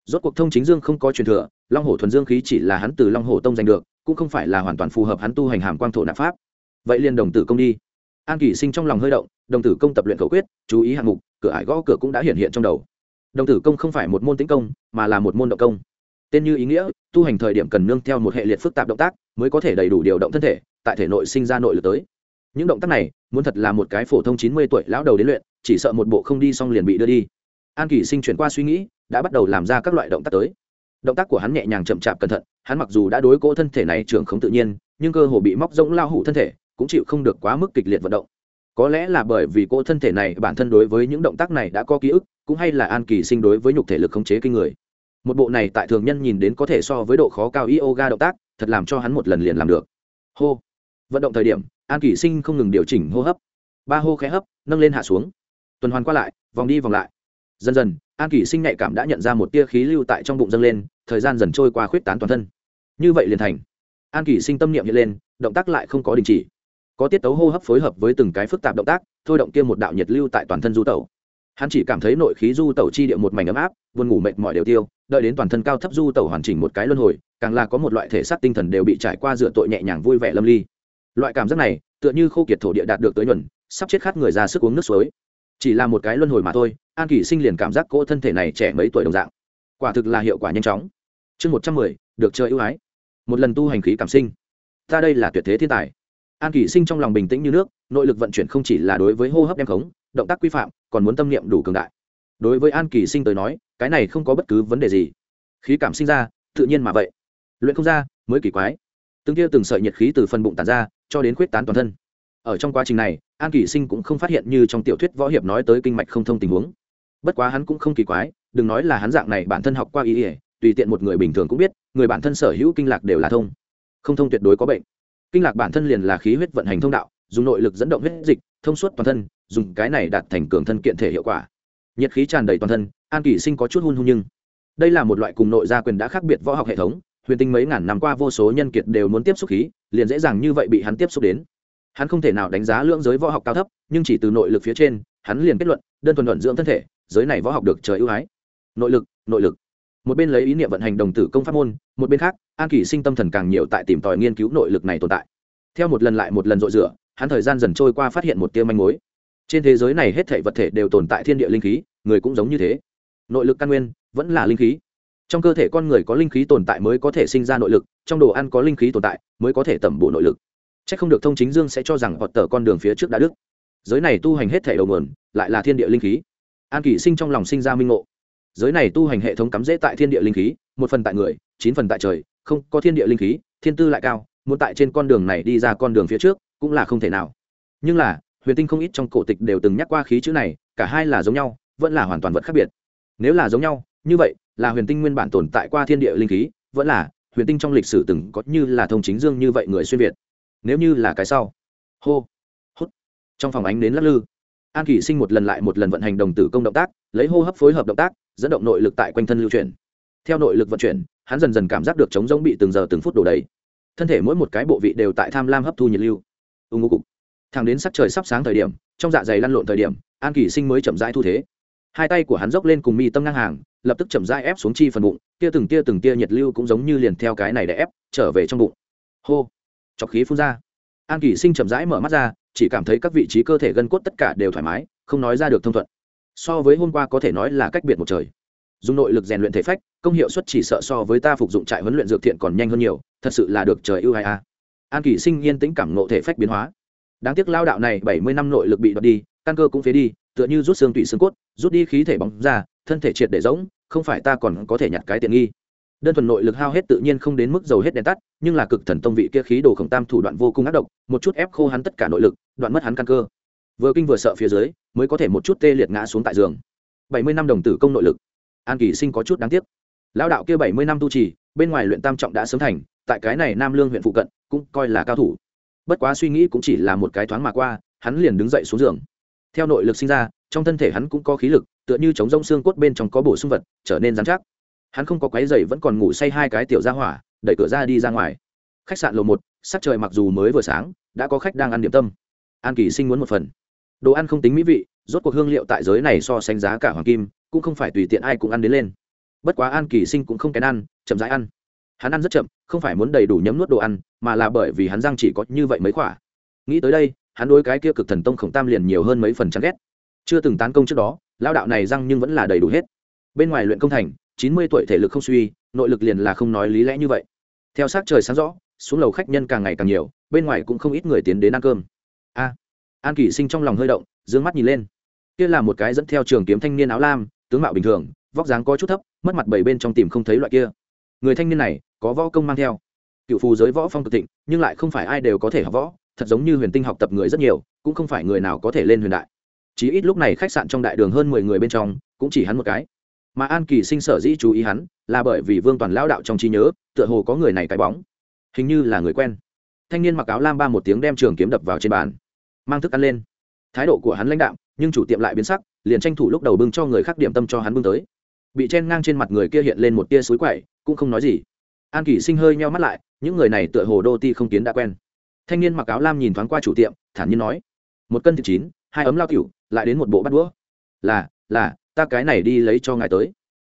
Rốt cuộc thông chính dương không có truyền thừa, long hổ thuần dương khí chỉ là hắn từ long hổ tông giành được, cũng không phải là hoàn toàn phù hợp hắn tu hành hàm quang thổ nạp pháp. Vậy liền đồng tử công đi. An kỷ sinh trong lòng hơi động, đồng tử công tập luyện khẩu quyết, chú ý hạng mục, cửa ải gõ cửa cũng đã hiện hiện trong đầu. Đồng tử công không phải một môn tĩnh công, mà là một môn động công. Tên như ý nghĩa, tu hành thời điểm cần nương theo một hệ liệt phức tạp động tác, mới có thể đầy đủ điều động thân thể tại thể nội sinh ra nội lực tới. Những động tác này, muốn thật là một cái phổ thông chín mươi tuổi lão đầu đến luyện, chỉ sợ một bộ không đi xong liền bị đưa đi. An kỳ sinh chuyển qua suy nghĩ, đã bắt đầu làm ra các loại động tác tới. Động tác của hắn nhẹ nhàng chậm chạp cẩn thận, hắn mặc dù đã đối cỗ thân thể này trưởng không tự nhiên, nhưng cơ hồ bị móc rỗng lao hủ thân thể, cũng chịu không được quá mức kịch liệt vận động. Có lẽ là bởi vì cỗ thân thể này bản thân đối với những động tác này đã có ký ức, cũng hay là an kỳ sinh đối với nhục thể lực khống chế kinh người. Một bộ này tại thường nhân nhìn đến có thể so với độ khó cao yoga động tác, thật làm cho hắn một lần liền làm được. Hô vận động thời điểm, an kỳ sinh không ngừng điều chỉnh hô hấp. Ba hô khẽ hấp, nâng lên hạ xuống. Tuần hoàn qua lại, vòng đi vòng lại. Dần dần, an kỳ sinh nhạy cảm đã nhận ra một tia khí lưu tại trong bụng dâng lên, thời gian dần trôi qua khuyết tán toàn thân. Như vậy liền thành. An kỳ sinh tâm niệm hiện lên, động tác lại không có đình chỉ. Có tiết tấu hô hấp phối hợp với từng cái phức tạp động tác, thôi động kia một đạo nhiệt lưu tại toàn thân du tẩu. Hắn chỉ cảm thấy nội khí du tẩu chi địa một mảnh ấm áp vươn ngủ mệt mỏi đều tiêu, đợi đến toàn thân cao thấp du tẩu hoàn chỉnh một cái luân hồi, càng là có một loại thể xác tinh thần đều bị trải qua dựa tội nhẹ nhàng vui vẻ lâm ly loại cảm giác này, tựa như khô kiệt thổ địa đạt được tới nhuần, sắp chết khát người ra sức uống nước suối. Chỉ là một cái luân hồi mà thôi, an kỷ sinh liền cảm giác cỗ thân thể này trẻ mấy tuổi đồng dạng. Quả thực là hiệu quả nhanh chóng. Chương một trăm mười, được chơi ưu ái. Một lần tu hành khí cảm sinh. Ta đây là tuyệt thế thiên tài. An kỷ sinh trong lòng bình tĩnh như nước, nội lực vận chuyển không chỉ là đối với hô hấp đem khống, động tác quy phạm, còn muốn tâm niệm đủ cường đại. Đối với an kỳ sinh tới nói, cái này không có bất cứ vấn đề gì. Khí cảm sinh ra, tự nhiên mà vậy. Luyện không ra, mới kỳ quái. Từng kia từng sợi nhiệt khí từ phần bụng tàn ra cho đến quyết tán toàn thân. Ở trong quá trình này, an kỳ sinh cũng không phát hiện như trong tiểu thuyết võ hiệp nói tới kinh mạch không thông tình huống. Bất quá hắn cũng không kỳ quái, đừng nói là hắn dạng này bản thân học qua ý ỉa tùy tiện một người bình thường cũng biết, người bản thân sở hữu kinh lạc đều là thông. Không thông tuyệt đối có bệnh. Kinh lạc bản thân liền là khí huyết vận hành thông đạo, dùng nội lực dẫn động huyết dịch, thông suốt toàn thân, dùng cái này đạt thành cường thân kiện thể hiệu quả. Nhiệt khí tràn đầy toàn thân, an kỷ sinh có chút hun hun nhưng. Đây là một loại cùng nội gia quyền đã khác biệt võ học hệ thống huyền tinh mấy ngàn năm qua vô số nhân kiệt đều muốn tiếp xúc khí, liền dễ dàng như vậy bị hắn tiếp xúc đến. Hắn không thể nào đánh giá lưỡng giới võ học cao thấp, nhưng chỉ từ nội lực phía trên, hắn liền kết luận, đơn thuần luận dưỡng thân thể, giới này võ học được trời ưu ái. Nội lực nội lực. Một bên lấy ý niệm vận hành đồng tử công pháp môn, một bên khác, an kỷ sinh tâm thần càng nhiều tại tìm tòi nghiên cứu nội lực này tồn tại. Theo một lần lại một lần dội rửa, hắn thời gian dần trôi qua phát hiện một tiêu manh mối. Trên thế giới này hết thể vật thể đều tồn tại thiên địa linh khí, người cũng giống như thế. Nội lực căn nguyên, vẫn là linh khí trong cơ thể con người có linh khí tồn tại mới có thể sinh ra nội lực, trong đồ ăn có linh khí tồn tại mới có thể tẩm bổ nội lực. C h ắ c không được thông chính dương sẽ cho rằng họ tờ con đường phía trước đã đức giới này tu hành hết thể đầu nguồn, lại là thiên địa linh khí. An kỷ sinh trong lòng sinh ra minh ngộ. Giới này tu hành hệ thống cắm rễ tại thiên địa linh khí, một phần tại người, chín phần tại trời, không có thiên địa linh khí, thiên tư lại cao, muốn tại trên con đường này đi ra con đường phía trước, cũng là không thể nào. Nhưng là, huyền tinh không ít trong cổ tịch đều từng nhắc qua khí chữ này, cả hai là giống nhau, vẫn là hoàn toàn vật khác biệt. Nếu là giống nhau, như vậy là huyền tinh nguyên bản tồn tại qua thiên địa linh khí, vẫn là, huyền tinh trong lịch sử từng có như là thông chính dương như vậy người xuyên việt. Nếu như là cái sau. Hô. Hút. Trong phòng ánh đến lắc lư. An kỷ sinh một lần lại một lần vận hành đồng tử công động tác, lấy hô hấp phối hợp động tác, dẫn động nội lực tại quanh thân lưu chuyển. Theo nội lực vận chuyển, hắn dần dần cảm giác được chống giống bị từng giờ từng phút đổ đầy. Thân thể mỗi một cái bộ vị đều tại tham lam hấp thu nhiệt lưu. Ưng ngô cục. Thằng đến sắc trời sắp sáng thời điểm, trong dạ dày lăn lộn thời điểm, an kỳ sinh mới chậm rãi thu thế hai tay của hắn dốc lên cùng mi tâm ngang hàng, lập tức chậm rãi ép xuống chi phần bụng, tia từng tia từng tia nhiệt lưu cũng giống như liền theo cái này để ép, trở về trong bụng. Hô! Chọc khí phun ra. An kỳ sinh chậm rãi mở mắt ra, chỉ cảm thấy các vị trí cơ thể gân cốt tất cả đều thoải mái, không nói ra được thông thuận. So với hôm qua có thể nói là cách biệt một trời. Dùng nội lực rèn luyện thể phách, công hiệu suất chỉ sợ so với ta phục dụng trại huấn luyện dược thiện còn nhanh hơn nhiều, thật sự là được trời ưu ai a. An kỳ sinh yên tĩnh cảm ngộ thể phách biến hóa. Đáng tiếc lao đạo này bảy mươi năm nội lực bị đoạt đi căn cơ cũng phế đi, tựa như rút xương tủy xương cốt, rút đi khí thể bóng ra, thân thể triệt để rỗng, không phải ta còn có thể nhặt cái tiện nghi. Đơn thuần nội lực hao hết tự nhiên không đến mức dầu hết đèn tắt, nhưng là cực thần tông vị kia khí đồ khổng tam thủ đoạn vô cùng ác độc, một chút ép khô hắn tất cả nội lực, đoạn mất hắn căn cơ. Vừa kinh vừa sợ phía dưới, mới có thể một chút tê liệt ngã xuống tại giường. Bảy mươi năm đồng tử công nội lực. An kỳ sinh có chút đáng tiếc. Lão đạo kia bảy mươi năm tu trì, bên ngoài luyện tam trọng đã sớm thành, tại cái này nam lương huyện phụ cận, cũng coi là cao thủ. Bất quá suy nghĩ cũng chỉ là một cái thoáng mà qua, hắn liền đứng dậy xuống giường theo nội lực sinh ra, trong thân thể hắn cũng có khí lực, tựa như chống rông xương cốt bên trong có bổ sung vật, trở nên dán chắc. Hắn không có quái dày vẫn còn ngủ say hai cái tiểu ra hỏa, đẩy cửa ra đi ra ngoài. Khách sạn lầu một, sắc trời mặc dù mới vừa sáng, đã có khách đang ăn điểm tâm. An kỳ sinh muốn một phần. Đồ ăn không tính mỹ vị, rốt cuộc hương liệu tại giới này so sánh giá cả hoàng kim, cũng không phải tùy tiện ai cũng ăn đến lên. Bất quá an kỳ sinh cũng không kén ăn, chậm rãi ăn. Hắn ăn rất chậm, không phải muốn đầy đủ nhấm nuốt đồ ăn, mà là bởi vì hắn răng chỉ có như vậy mấy khỏa nghĩ tới đây hắn đối cái kia cực thần tông khổng tam liền nhiều hơn mấy phần chán ghét. Chưa từng tán công trước đó lao đạo này răng nhưng vẫn là đầy đủ hết. Bên ngoài luyện công thành, chín mươi tuổi thể lực không suy, nội lực liền là không nói lý lẽ như vậy. Theo sát trời sáng rõ, xuống lầu khách nhân càng ngày càng nhiều, bên ngoài cũng không ít người tiến đến ăn cơm. A, an kỷ sinh trong lòng hơi động d ư ơ n g mắt nhìn lên. Kia là một cái dẫn theo trường kiếm thanh niên áo lam, tướng mạo bình thường, vóc dáng có chút thấp, mất mặt bảy bên trong tìm không thấy loại kia. Người thanh niên này, có võ công mang theo. Cựu phù giới võ phong cực thịnh, nhưng lại không phải ai đều có thể học võ thật giống như huyền tinh học tập người rất nhiều, cũng không phải người nào có thể lên huyền đại. Chí ít lúc này khách sạn trong đại đường hơn mười người bên trong, cũng chỉ hắn một cái. Mà an kỳ sinh sở dĩ chú ý hắn, là bởi vì vương toàn lao đạo trong trí nhớ, tựa hồ có người này cái bóng. Hình như là người quen. Thanh niên mặc áo lam ba một tiếng đem trường kiếm đập vào trên bàn. Mang thức ăn lên. Thái độ của hắn lãnh đạo nhưng chủ tiệm lại biến sắc, liền tranh thủ lúc đầu bưng cho người khác điểm tâm cho hắn bưng tới. Bị chen ngang trên mặt người kia hiện lên một tia suối quậy, cũng không nói gì. An kỷ sinh hơi nheo mắt lại, những người này tựa hồ đô ti không kiến đã quen thanh niên mặc áo lam nhìn thoáng qua chủ tiệm, thản nhiên nói, một cân thịt chín, hai ấm lao cửu lại đến một bộ bắt đũa. Là là, ta cái này đi lấy cho ngài tới.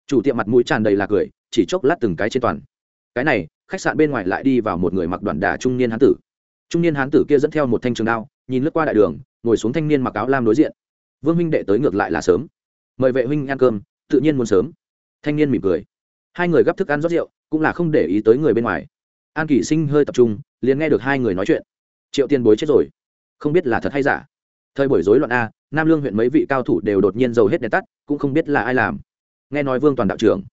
Chủ tiệm mặt mũi tràn đầy là cười, chỉ chốc lát từng cái trên toàn. Cái này, khách sạn bên ngoài lại đi vào một người mặc đoàn đà trung niên hán tử. Trung niên hán tử kia dẫn theo một thanh trường đao, nhìn lướt qua đại đường, ngồi xuống thanh niên mặc áo lam đối diện. Vương huynh đệ tới ngược lại là sớm. Mời vệ huynh ăn cơm, tự nhiên muốn sớm. Thanh niên mỉm cười. Hai người gấp thức ăn rót rượu, cũng là không để ý tới người bên ngoài an kỷ sinh hơi tập trung, liền nghe được hai người nói chuyện. Triệu tiền bối chết rồi. Không biết là thật hay giả. Thời buổi rối loạn a, nam lương huyện mấy vị cao thủ đều đột nhiên giàu hết đèn tắt, cũng không biết là ai làm. Nghe nói vương toàn đạo trưởng.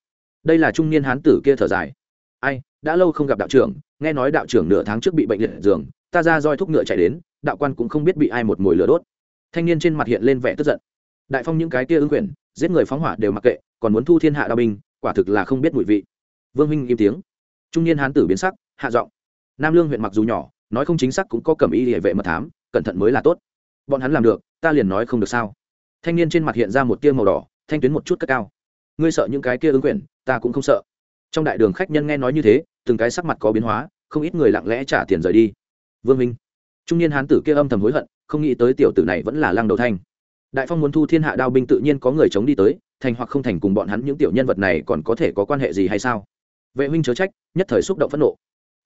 Đây là trung niên hán tử kia thở dài. Ai, đã lâu không gặp đạo trưởng, nghe nói đạo trưởng nửa tháng trước bị bệnh liệt giường, ta ra roi thúc ngựa chạy đến, đạo quan cũng không biết bị ai một mồi lửa đốt. Thanh niên trên mặt hiện lên vẻ tức giận. Đại phong những cái kia ứng quyền, giết người phóng hỏa đều mặc kệ, còn muốn thu thiên hạ đao binh, quả thực là không biết mùi vị. Vương huynh im tiếng. Trung niên hán tử biến sắc hạ giọng. Nam lương huyện mặc dù nhỏ, nói không chính xác cũng có cầm y địa vệ mật thám, cẩn thận mới là tốt. Bọn hắn làm được, ta liền nói không được sao. Thanh niên trên mặt hiện ra một tia màu đỏ, thanh tuyến một chút cất cao. Ngươi sợ những cái kia ứng quyền, ta cũng không sợ. Trong đại đường khách nhân nghe nói như thế, từng cái sắc mặt có biến hóa, không ít người lặng lẽ trả tiền rời đi. Vương minh, trung niên hán tử kia âm thầm hối hận, không nghĩ tới tiểu tử này vẫn là lăng đầu thanh. Đại phong muốn thu thiên hạ đao binh tự nhiên có người chống đi tới, thành hoặc không thành cùng bọn hắn những tiểu nhân vật này còn có thể có quan hệ gì hay sao? Vệ huynh chớ trách, nhất thời xúc động phẫn nộ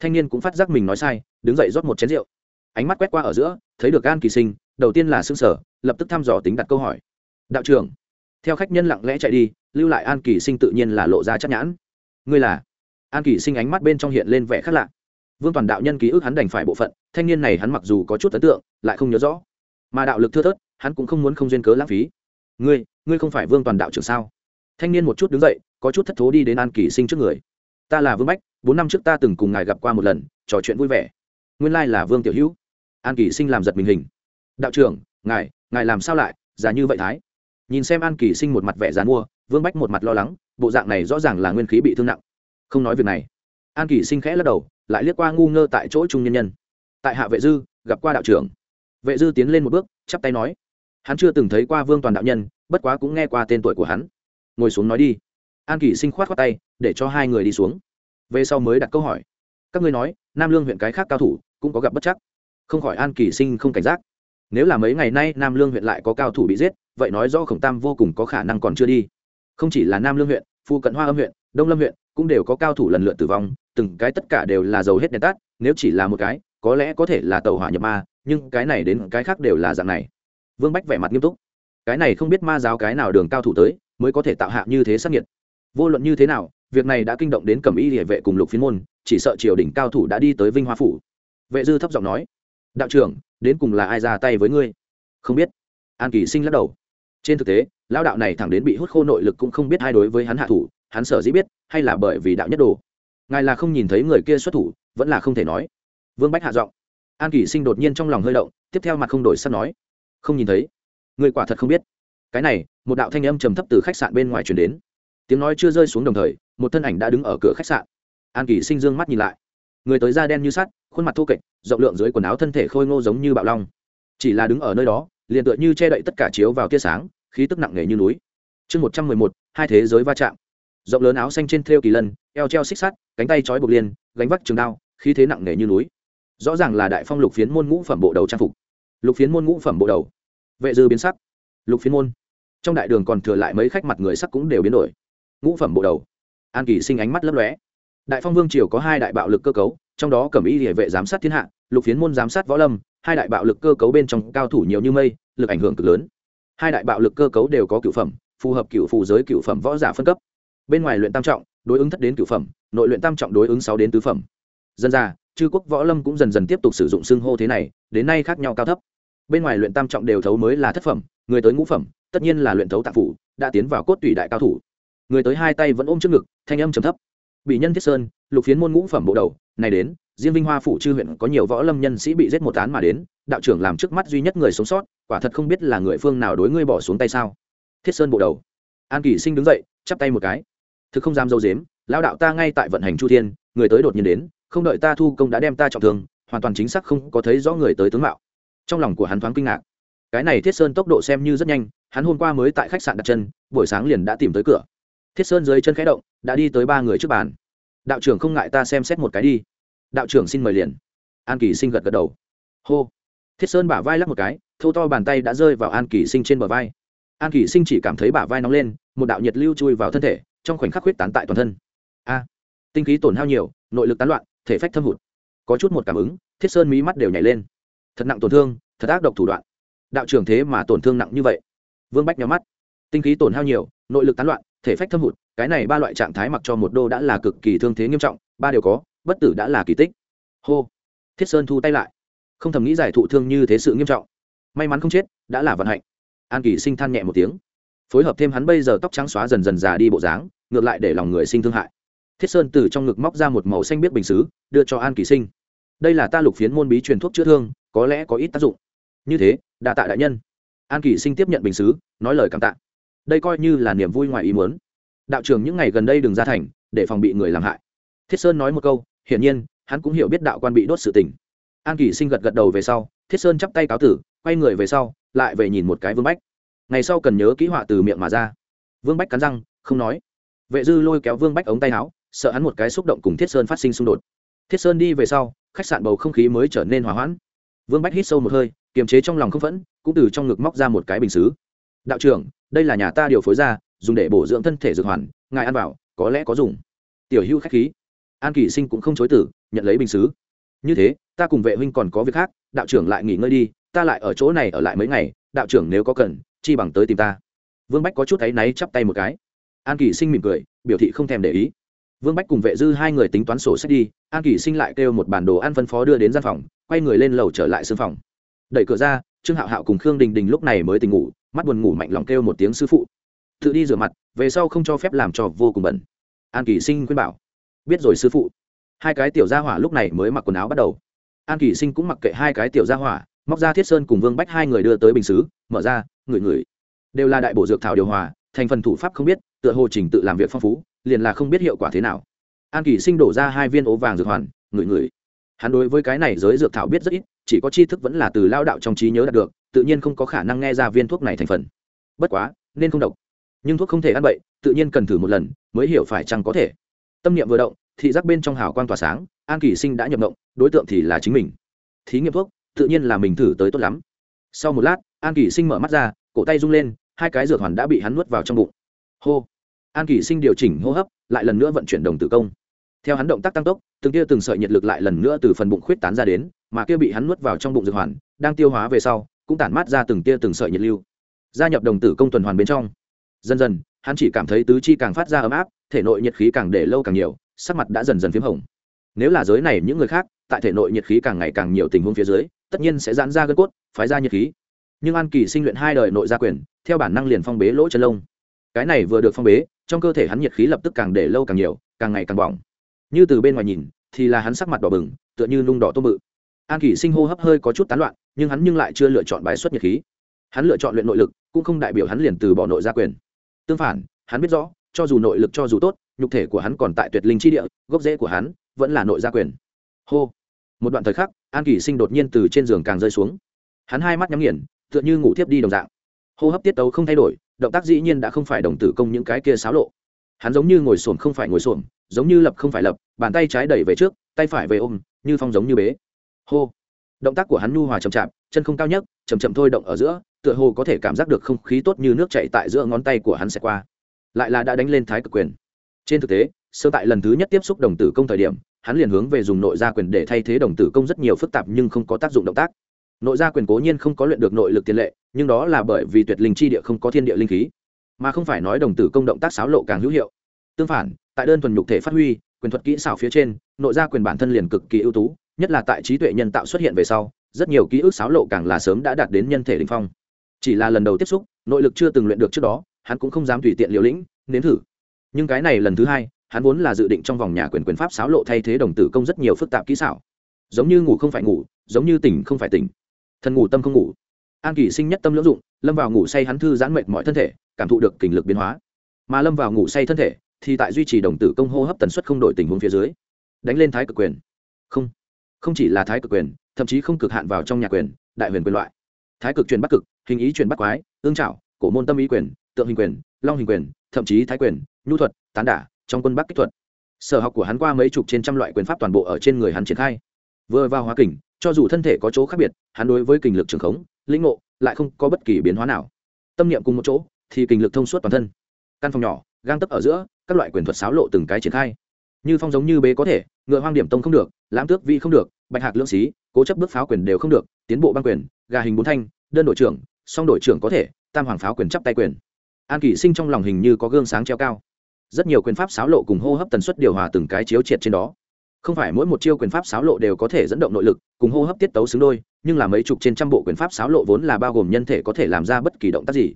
thanh niên cũng phát giác mình nói sai, đứng dậy rót một chén rượu. Ánh mắt quét qua ở giữa, thấy được an kỳ sinh, đầu tiên là xương sở lập tức thăm dò tính đặt câu hỏi. Đạo trưởng, theo khách nhân lặng lẽ chạy đi, lưu lại an kỳ sinh tự nhiên là lộ ra chắc nhãn. Ngươi là? An kỳ sinh ánh mắt bên trong hiện lên vẻ khác lạ. Vương toàn đạo nhân ký ức hắn đành phải bộ phận, thanh niên này hắn mặc dù có chút ấn tượng, lại không nhớ rõ. Mà đạo lực thưa thớt, hắn cũng không muốn không duyên cớ lãng phí. Ngươi ngươi không phải vương toàn đạo trưởng sao? Thanh niên một chút đứng dậy, có chút thất thố đi đến an kỳ sinh trước người. Ta là vương bách bốn năm trước ta từng cùng ngài gặp qua một lần, trò chuyện vui vẻ. Nguyên lai là vương tiểu hữu. An kỳ sinh làm giật mình hình. Đạo trưởng, ngài ngài làm sao lại? Già như vậy thái. Nhìn xem an kỳ sinh một mặt vẻ dàn mua vương bách một mặt lo lắng, bộ dạng này rõ ràng là nguyên khí bị thương nặng. Không nói việc này. An kỳ sinh khẽ lắc đầu, lại liếc qua ngu ngơ tại chỗ trung nhân nhân. Tại hạ vệ dư, gặp qua đạo trưởng. Vệ dư tiến lên một bước, chắp tay nói. Hắn chưa từng thấy qua vương toàn đạo nhân, bất quá cũng nghe qua tên tuổi của hắn. Ngồi xuống nói đi. An kỳ sinh khoát khoát tay, để cho hai người đi xuống về sau mới đặt câu hỏi. Các ngươi nói, nam lương huyện cái khác cao thủ cũng có gặp bất chắc. Không khỏi an kỳ sinh không cảnh giác. Nếu là mấy ngày nay nam lương huyện lại có cao thủ bị giết, vậy nói do khổng tam vô cùng có khả năng còn chưa đi. Không chỉ là nam lương huyện, phu cận hoa âm huyện, đông lâm huyện cũng đều có cao thủ lần lượt tử vong, từng cái tất cả đều là dầu hết đèn tắt, nếu chỉ là một cái, có lẽ có thể là tàu hỏa nhập ma, nhưng cái này đến cái khác đều là dạng này. Vương bách vẻ mặt nghiêm túc. Cái này không biết ma giáo cái nào đường cao thủ tới, mới có thể tạo hạ như thế sắc nhiệt vô luận như thế nào việc này đã kinh động đến cẩm y địa vệ cùng lục phiên môn, chỉ sợ triều đình cao thủ đã đi tới vinh hoa phủ. Vệ dư thấp giọng nói, đạo trưởng, đến cùng là ai ra tay với ngươi? Không biết. An kỳ sinh lắc đầu. Trên thực tế lao đạo này thẳng đến bị hút khô nội lực cũng không biết hai đối với hắn hạ thủ, hắn sở dĩ biết, hay là bởi vì đạo nhất đồ. Ngài là không nhìn thấy người kia xuất thủ, vẫn là không thể nói. Vương bách hạ giọng. An kỳ sinh đột nhiên trong lòng hơi động, tiếp theo mặt không đổi sắp nói, không nhìn thấy. Người quả thật không biết. Cái này, một đạo thanh âm trầm thấp từ khách sạn bên ngoài truyền đến. Tiếng nói chưa rơi xuống đồng thời một thân ảnh đã đứng ở cửa khách sạn. An kỳ sinh dương mắt nhìn lại. Người tới da đen như sắt, khuôn mặt thô kệch, rộng lượng dưới quần áo thân thể khôi ngô giống như bạo long. Chỉ là đứng ở nơi đó, liền tựa như che đậy tất cả chiếu vào tia sáng, khí tức nặng nề như núi. Chương một trăm mười một, hai thế giới va chạm. Rộng lớn áo xanh trên thêu kỳ lân, eo treo xích sắt, cánh tay trói buộc liên gánh vác trường đao, khí thế nặng nề như núi. Rõ ràng là đại phong lục phiến môn ngũ phẩm bộ đầu trang phục. Lục phiến môn ngũ phẩm bộ đầu. Vệ dư biến sắc. Lục phiến môn. Trong đại đường còn thừa lại mấy khách mặt người sắc cũng đều biến đổi. Ngũ phẩm bộ đầu an kỳ sinh ánh mắt lấp lóe. Đại phong vương triều có hai đại bạo lực cơ cấu, trong đó cẩm y địa vệ giám sát thiên hạ, lục phiến môn giám sát võ lâm, hai đại bạo lực cơ cấu bên trong cao thủ nhiều như mây, lực ảnh hưởng cực lớn. Hai đại bạo lực cơ cấu đều có cựu phẩm, phù hợp cựu phù giới cựu phẩm võ giả phân cấp. Bên ngoài luyện tam trọng, đối ứng thất đến cựu phẩm, nội luyện tam trọng đối ứng sáu đến tứ phẩm. Dân ra, chư quốc võ lâm cũng dần dần tiếp tục sử dụng xưng hô thế này, đến nay khác nhau cao thấp. Bên ngoài luyện tam trọng đều thấu mới là thất phẩm, người tới ngũ phẩm, tất nhiên là luyện thấu tạp phủ, đã tiến vào cốt tùy đại cao thủ người tới hai tay vẫn ôm trước ngực, thanh âm trầm thấp. Bị nhân thiết sơn, lục phiến môn ngũ phẩm bộ đầu, này đến riêng vinh hoa phủ chư huyện có nhiều võ lâm nhân sĩ bị giết một án mà đến, đạo trưởng làm trước mắt duy nhất người sống sót, quả thật không biết là người phương nào đối ngươi bỏ xuống tay sao. Thiết sơn bộ đầu. An kỷ sinh đứng dậy, chắp tay một cái. Thực không dám dâu dếm lao đạo ta ngay tại vận hành chu thiên, người tới đột nhiên đến, không đợi ta thu công đã đem ta trọng thương, hoàn toàn chính xác không có thấy rõ người tới tướng mạo. Trong lòng của hắn thoáng kinh ngạc. Cái này thiết sơn tốc độ xem như rất nhanh, hắn hôm qua mới tại khách sạn đặt chân, buổi sáng liền đã tìm tới cửa thiết sơn dưới chân khẽ động, đã đi tới ba người trước bàn. Đạo trưởng không ngại ta xem xét một cái đi. Đạo trưởng xin mời liền. An kỳ sinh gật gật đầu. Hô. Thiết sơn bả vai lắc một cái thâu to bàn tay đã rơi vào an kỳ sinh trên bờ vai. An kỳ sinh chỉ cảm thấy bả vai nóng lên, một đạo nhiệt lưu chui vào thân thể, trong khoảnh khắc huyết tán tại toàn thân. A. Tinh khí tổn hao nhiều, nội lực tán loạn, thể phách thâm hụt. Có chút một cảm ứng, thiết sơn mí mắt đều nhảy lên. Thật nặng tổn thương, thật ác độc thủ đoạn. Đạo trưởng thế mà tổn thương nặng như vậy. Vương bách nhắm mắt. Tinh khí tổn hao nhiều, nội lực tán loạn thể phách thâm hụt, cái này ba loại trạng thái mặc cho một đô đã là cực kỳ thương thế nghiêm trọng, ba đều có, bất tử đã là kỳ tích. Hô. Thiết sơn thu tay lại. Không thầm nghĩ giải thụ thương như thế sự nghiêm trọng. May mắn không chết, đã là vận hạnh. An kỳ sinh than nhẹ một tiếng. Phối hợp thêm hắn bây giờ tóc trắng xóa dần dần già đi bộ dáng, ngược lại để lòng người sinh thương hại. Thiết sơn từ trong ngực móc ra một màu xanh biết bình xứ, đưa cho an kỳ sinh. Đây là ta lục phiến môn bí truyền thuốc chữa thương, có lẽ có ít tác dụng. Như thế đà tạ đại nhân. An kỳ sinh tiếp nhận bình xứ, nói lời cảm tạ đây coi như là niềm vui ngoài ý muốn. Đạo trưởng những ngày gần đây đừng ra thành, để phòng bị người làm hại. Thiết sơn nói một câu, hiển nhiên, hắn cũng hiểu biết đạo quan bị đốt sự tình. An kỳ sinh gật gật đầu về sau, thiết sơn chắp tay cáo tử, quay người về sau, lại về nhìn một cái vương bách. Ngày sau cần nhớ kỹ họa từ miệng mà ra. Vương bách cắn răng, không nói. Vệ dư lôi kéo vương bách ống tay áo, sợ hắn một cái xúc động cùng thiết sơn phát sinh xung đột. Thiết sơn đi về sau, khách sạn bầu không khí mới trở nên hỏa hoãn. Vương bách hít sâu một hơi, kiềm chế trong lòng không phẫn, cũng từ trong ngực móc ra một cái bình xứ đạo trưởng, đây là nhà ta điều phối ra, dùng để bổ dưỡng thân thể dược hoàn, ngài ăn vào, có lẽ có dùng. Tiểu hữu khách khí. An kỳ sinh cũng không chối tử nhận lấy bình xứ. Như thế, ta cùng vệ huynh còn có việc khác, đạo trưởng lại nghỉ ngơi đi, ta lại ở chỗ này ở lại mấy ngày, đạo trưởng nếu có cần, chi bằng tới tìm ta. Vương bách có chút áy náy chắp tay một cái. An kỳ sinh mỉm cười, biểu thị không thèm để ý. Vương bách cùng vệ dư hai người tính toán sổ sách đi, an kỳ sinh lại kêu một bản đồ ăn phân phó đưa đến gian phòng, quay người lên lầu trở lại sưng phòng. Đẩy cửa ra, trương hạo hạo cùng khương đình đình lúc này mới tỉnh ngủ mắt buồn ngủ mạnh lòng kêu một tiếng sư phụ. Tự đi rửa mặt, về sau không cho phép làm trò vô cùng bẩn. An kỳ sinh khuyên bảo. Biết rồi sư phụ. Hai cái tiểu gia hỏa lúc này mới mặc quần áo bắt đầu. An kỳ sinh cũng mặc kệ hai cái tiểu gia hỏa, móc ra thiết sơn cùng vương bách hai người đưa tới bình xứ, mở ra, ngửi ngửi. Đều là đại bộ dược thảo điều hòa, thành phần thủ pháp không biết, tựa hồ trình tự làm việc phong phú, liền là không biết hiệu quả thế nào. An kỳ sinh đổ ra hai viên ố vàng dược hoàn, ngửi ngửi. Hắn đối với cái này giới dược thảo biết rất ít, chỉ có tri thức vẫn là từ lao đạo trong trí nhớ đạt được tự nhiên không có khả năng nghe ra viên thuốc này thành phần. Bất quá, nên không độc. Nhưng thuốc không thể ăn bậy, tự nhiên cần thử một lần, mới hiểu phải chăng có thể. Tâm niệm vừa động, thị giác bên trong hào quang tỏa sáng, an kỳ sinh đã nhập động đối tượng thì là chính mình. Thí nghiệm thuốc, tự nhiên là mình thử tới tốt lắm. Sau một lát, an kỳ sinh mở mắt ra, cổ tay rung lên, hai cái dược hoàn đã bị hắn nuốt vào trong bụng. Hô! An kỳ sinh điều chỉnh hô hấp, lại lần nữa vận chuyển đồng tử công. Theo hắn động tác tăng tốc, từng tia từng sợi nhiệt lực lại lần nữa từ phần bụng khuyết tán ra đến, mà kia bị hắn nuốt vào trong bụng dược hoàn, đang tiêu hóa về sau cũng tản mát ra từng tia từng sợi nhiệt lưu. Gia nhập đồng tử công tuần hoàn bên trong, dần dần, hắn chỉ cảm thấy tứ chi càng phát ra ấm áp, thể nội nhiệt khí càng để lâu càng nhiều, sắc mặt đã dần dần p h í m hồng. Nếu là giới này những người khác, tại thể nội nhiệt khí càng ngày càng nhiều tình huống phía dưới, tất nhiên sẽ giãn ra gân cốt, phái ra nhiệt khí. Nhưng an kỳ sinh luyện hai đời nội gia quyền, theo bản năng liền phong bế lỗ chân lông. Cái này vừa được phong bế, trong cơ thể hắn nhiệt khí lập tức càng để lâu càng nhiều, càng ngày càng bỏng. Như từ bên ngoài nhìn, thì là hắn sắc mặt đỏ bừng, tựa như nung đỏ tôm bự an kỳ sinh hô hấp hơi có chút tán loạn nhưng hắn nhưng lại chưa lựa chọn bài xuất nhiệt khí. Hắn lựa chọn luyện nội lực, cũng không đại biểu hắn liền từ bỏ nội gia quyền. Tương phản, hắn biết rõ, cho dù nội lực cho dù tốt, nhục thể của hắn còn tại tuyệt linh chi địa, gốc rễ của hắn vẫn là nội gia quyền. Hô. Một đoạn thời khắc, an kỳ sinh đột nhiên từ trên giường càng rơi xuống. Hắn hai mắt nhắm nghiền, tựa như ngủ thiếp đi đồng dạng. Hô hấp tiết tấu không thay đổi, động tác dĩ nhiên đã không phải đồng tử công những cái kia xáo lộ. Hắn giống như ngồi xổm không phải ngồi xổm, giống như lập không phải lập, bàn tay trái đẩy về trước, tay phải về ôm, như phong giống như bế. Hô động tác của hắn nhu hòa chậm chạp, chân không cao nhất chầm chậm thôi động ở giữa, tựa hồ có thể cảm giác được không khí tốt như nước chạy tại giữa ngón tay của hắn sẽ qua. Lại là đã đánh lên thái cực quyền. Trên thực tế, sơ tại lần thứ nhất tiếp xúc đồng tử công thời điểm, hắn liền hướng về dùng nội gia quyền để thay thế đồng tử công rất nhiều phức tạp nhưng không có tác dụng động tác. Nội gia quyền cố nhiên không có luyện được nội lực tiền lệ, nhưng đó là bởi vì tuyệt linh chi địa không có thiên địa linh khí. Mà không phải nói đồng tử công động tác xáo lộ càng hữu hiệu. Tương phản, tại đơn thuần nhục thể phát huy, quyền thuật kỹ xảo phía trên, nội gia quyền bản thân liền cực kỳ ưu tú nhất là tại trí tuệ nhân tạo xuất hiện về sau, rất nhiều ký ức xáo lộ càng là sớm đã đạt đến nhân thể đ ỉ n h phong. Chỉ là lần đầu tiếp xúc, nội lực chưa từng luyện được trước đó, hắn cũng không dám tùy tiện liều lĩnh, nếm thử. Nhưng cái này lần thứ hai, hắn vốn là dự định trong vòng nhà quyền quyền pháp xáo lộ thay thế đồng tử công rất nhiều phức tạp kỹ xảo. Giống như ngủ không phải ngủ, giống như tỉnh không phải tỉnh. Thần ngủ tâm không ngủ. An kỳ sinh nhất tâm lưỡng dụng, lâm vào ngủ say hắn thư giãn mệt mọi thân thể, cảm thụ được kình lực biến hóa. Mà lâm vào ngủ say thân thể, thì tại duy trì đồng tử công hô hấp tần suất không đổi tình huống phía dưới. Đánh lên thái cực quyền. Không không chỉ là thái cực quyền, thậm chí không cực hạn vào trong nhà quyền, đại huyền quyền loại. Thái cực truyền bắc cực, hình ý truyền bắc quái, ương trảo, cổ môn tâm ý quyền, tượng hình quyền, long hình quyền, thậm chí thái quyền, nhu thuật, tán đả, trong quân bắc kích thuật. Sở học của hắn qua mấy chục trên trăm loại quyền pháp toàn bộ ở trên người hắn triển khai. Vừa vào hóa kình, cho dù thân thể có chỗ khác biệt, hắn đối với kình lực trường khống, lĩnh ngộ, lại không có bất kỳ biến hóa nào. Tâm niệm cùng một chỗ, thì kình lực thông suốt toàn thân. Căn phòng nhỏ, gang tấp ở giữa, các loại quyền thuật xáo lộ từng cái triển khai như phong giống như bế có thể, ngựa hoang điểm tông không được, lãm tước vi không được, bạch hạc lưỡng xí, cố chấp bước pháo quyền đều không được, tiến bộ băng quyền, gà hình bốn thanh, đơn đội trưởng, song đội trưởng có thể, tam hoàng pháo quyền chắp tay quyền. An kỷ sinh trong lòng hình như có gương sáng treo cao. Rất nhiều quyền pháp xáo lộ cùng hô hấp tần suất điều hòa từng cái chiếu triệt trên đó. Không phải mỗi một chiêu quyền pháp xáo lộ đều có thể dẫn động nội lực, cùng hô hấp tiết tấu xứng đôi, nhưng là mấy chục trên trăm bộ quyền pháp xáo lộ vốn là bao gồm nhân thể có thể làm ra bất kỳ động tác gì.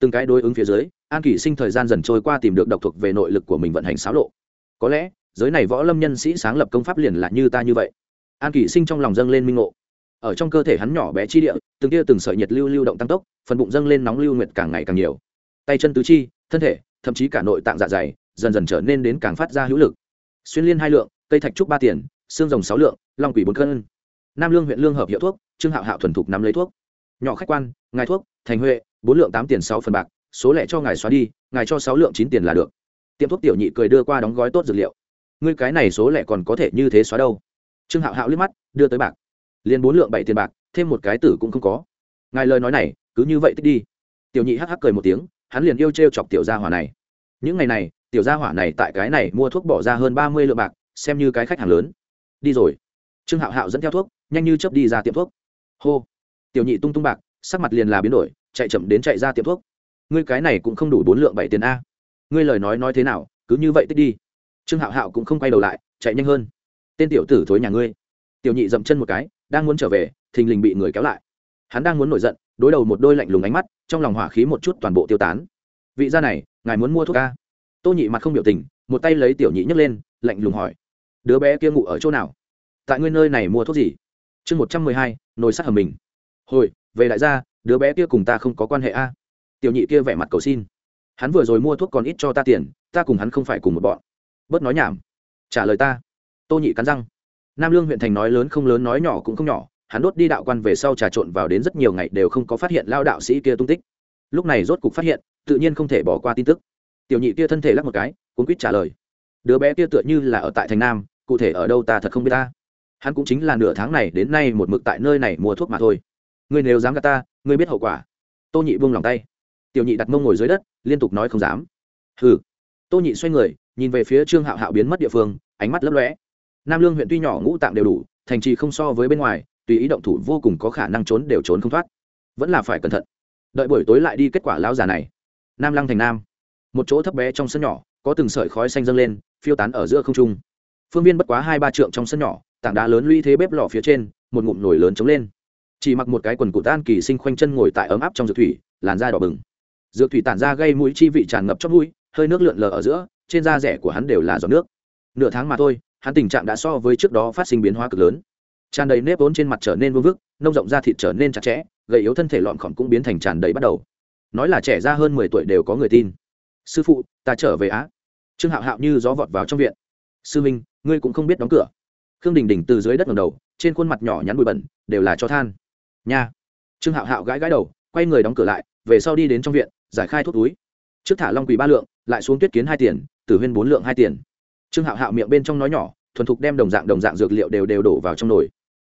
Từng cái đối ứng phía dưới, an kỷ sinh thời gian dần trôi qua tìm được độc thuộc về nội lực của mình vận hành xáo lộ. Có lẽ giới này võ lâm nhân sĩ sáng lập công pháp liền là như ta như vậy. An kỷ sinh trong lòng dâng lên minh ngộ. Ở trong cơ thể hắn nhỏ bé chi địa, từng tia từng sợi nhiệt lưu lưu động tăng tốc, phần bụng dâng lên nóng lưu nguyệt càng ngày càng nhiều. Tay chân tứ chi, thân thể, thậm chí cả nội tạng dạ dày, dần dần trở nên đến càng phát ra hữu lực. Xuyên liên hai lượng, cây thạch trúc ba tiền, xương rồng sáu lượng, long quỷ bốn cân. Nam lương huyện lương hợp hiệu thuốc, trương hạo hạo thuần thục nắm lấy thuốc. Nhỏ khách quan, ngài thuốc, thành huệ, bốn lượng tám tiền sáu phần bạc, số lẻ cho ngài xóa đi, ngài cho sáu lượng chín tiền là được. Tiệm thuốc tiểu nhị cười đưa qua đóng gói tốt dược liệu ngươi cái này số lẻ còn có thể như thế xóa đâu? Trương hạo hạo liếc mắt, đưa tới bạc. Liền bốn lượng bảy tiền bạc, thêm một cái tử cũng không có. Ngài lời nói này, cứ như vậy tích đi. Tiểu nhị hắc hắc cười một tiếng, hắn liền yêu t r e o chọc tiểu gia hỏa này. Những ngày này, tiểu gia hỏa này tại cái này mua thuốc bỏ ra hơn ba mươi lượng bạc, xem như cái khách hàng lớn. Đi rồi. Trương hạo hạo dẫn theo thuốc, nhanh như chấp đi ra tiệm thuốc. Hô. Tiểu nhị tung tung bạc, sắc mặt liền là biến đổi, chạy chậm đến chạy ra tiệm thuốc. Ngươi cái này cũng không đủ bốn lượng bảy tiền a. Ngươi lời nói nói thế nào, cứ như vậy tích đi trương hạo hạo cũng không quay đầu lại chạy nhanh hơn tên tiểu tử thối nhà ngươi tiểu nhị dậm chân một cái đang muốn trở về thình lình bị người kéo lại hắn đang muốn nổi giận đối đầu một đôi lạnh lùng ánh mắt trong lòng hỏa khí một chút toàn bộ tiêu tán vị gia này ngài muốn mua thuốc ca tô nhị mặt không biểu tình một tay lấy tiểu nhị nhấc lên lạnh lùng hỏi đứa bé kia ngủ ở chỗ nào tại ngươi nơi này mua thuốc gì chương một trăm mười hai nồi sát hầm mình hồi về đại gia đứa bé kia cùng ta không có quan hệ a tiểu nhị kia vẻ mặt cầu xin hắn vừa rồi mua thuốc còn ít cho ta tiền ta cùng hắn không phải cùng một bọn bớt nói nhảm. Trả lời ta. Tô nhị cắn răng. Nam lương huyện thành nói lớn không lớn nói nhỏ cũng không nhỏ, hắn đốt đi đạo quan về sau trà trộn vào đến rất nhiều ngày đều không có phát hiện lao đạo sĩ kia tung tích. Lúc này rốt cục phát hiện, tự nhiên không thể bỏ qua tin tức. Tiểu nhị kia thân thể lắc một cái, cuốn quýt trả lời. Đứa bé kia tựa như là ở tại thành nam, cụ thể ở đâu ta thật không biết ta. Hắn cũng chính là nửa tháng này đến nay một mực tại nơi này mua thuốc mà thôi. Ngươi nếu dám gạt ta, ngươi biết hậu quả. Tô nhị buông lòng tay. Tiểu nhị đặt mông ngồi dưới đất, liên tục nói không dám. Hừ. Tô nhị xoay người nhìn về phía trương hạo hạo biến mất địa phương, ánh mắt lấp lóe. Nam lương huyện tuy nhỏ ngũ tạng đều đủ, thành trì không so với bên ngoài, tùy ý động thủ vô cùng có khả năng trốn đều trốn không thoát. Vẫn là phải cẩn thận. Đợi buổi tối lại đi kết quả lão già này. Nam lăng thành nam. Một chỗ thấp bé trong sân nhỏ, có từng sợi khói xanh dâng lên, phiêu tán ở giữa không trung. Phương viên bất quá hai ba trượng trong sân nhỏ, tảng đá lớn lũy thế bếp lò phía trên, một ngụm nổi lớn trống lên. Chỉ mặc một cái quần cụt tan kỳ sinh khoanh chân ngồi tại ấm áp trong dược thủy, làn da đỏ bừng. Dược thủy tản ra gây mũi chi vị tràn ngập trong mũi, hơi nước lượn lờ ở giữa trên da rẻ của hắn đều là giọt nước. Nửa tháng mà thôi, hắn tình trạng đã so với trước đó phát sinh biến hóa cực lớn. Tràn đầy nếp vốn trên mặt trở nên vương vức, nông rộng da thịt trở nên chặt chẽ, gầy yếu thân thể lọn khỏm cũng biến thành tràn đầy bắt đầu. Nói là trẻ ra hơn mười tuổi đều có người tin. Sư phụ, ta trở về á. Trương hạo hạo như gió vọt vào trong viện. Sư minh, ngươi cũng không biết đóng cửa. Khương đình đình từ dưới đất ngầm đầu, trên khuôn mặt nhỏ nhắn bụi bẩn, đều là cho than. Nha. Trương hạo hạo gãi gãi đầu, quay người đóng cửa lại, về sau đi đến trong viện, giải khai thuốc túi. Trước thả long quỳ ba lượng, lại xuống tuyết kiến hai tiền tử huyên bốn lượng hai tiền. Trương hạo hạo miệng bên trong nói nhỏ, thuần thục đem đồng dạng đồng dạng dược liệu đều đều đổ vào trong nồi.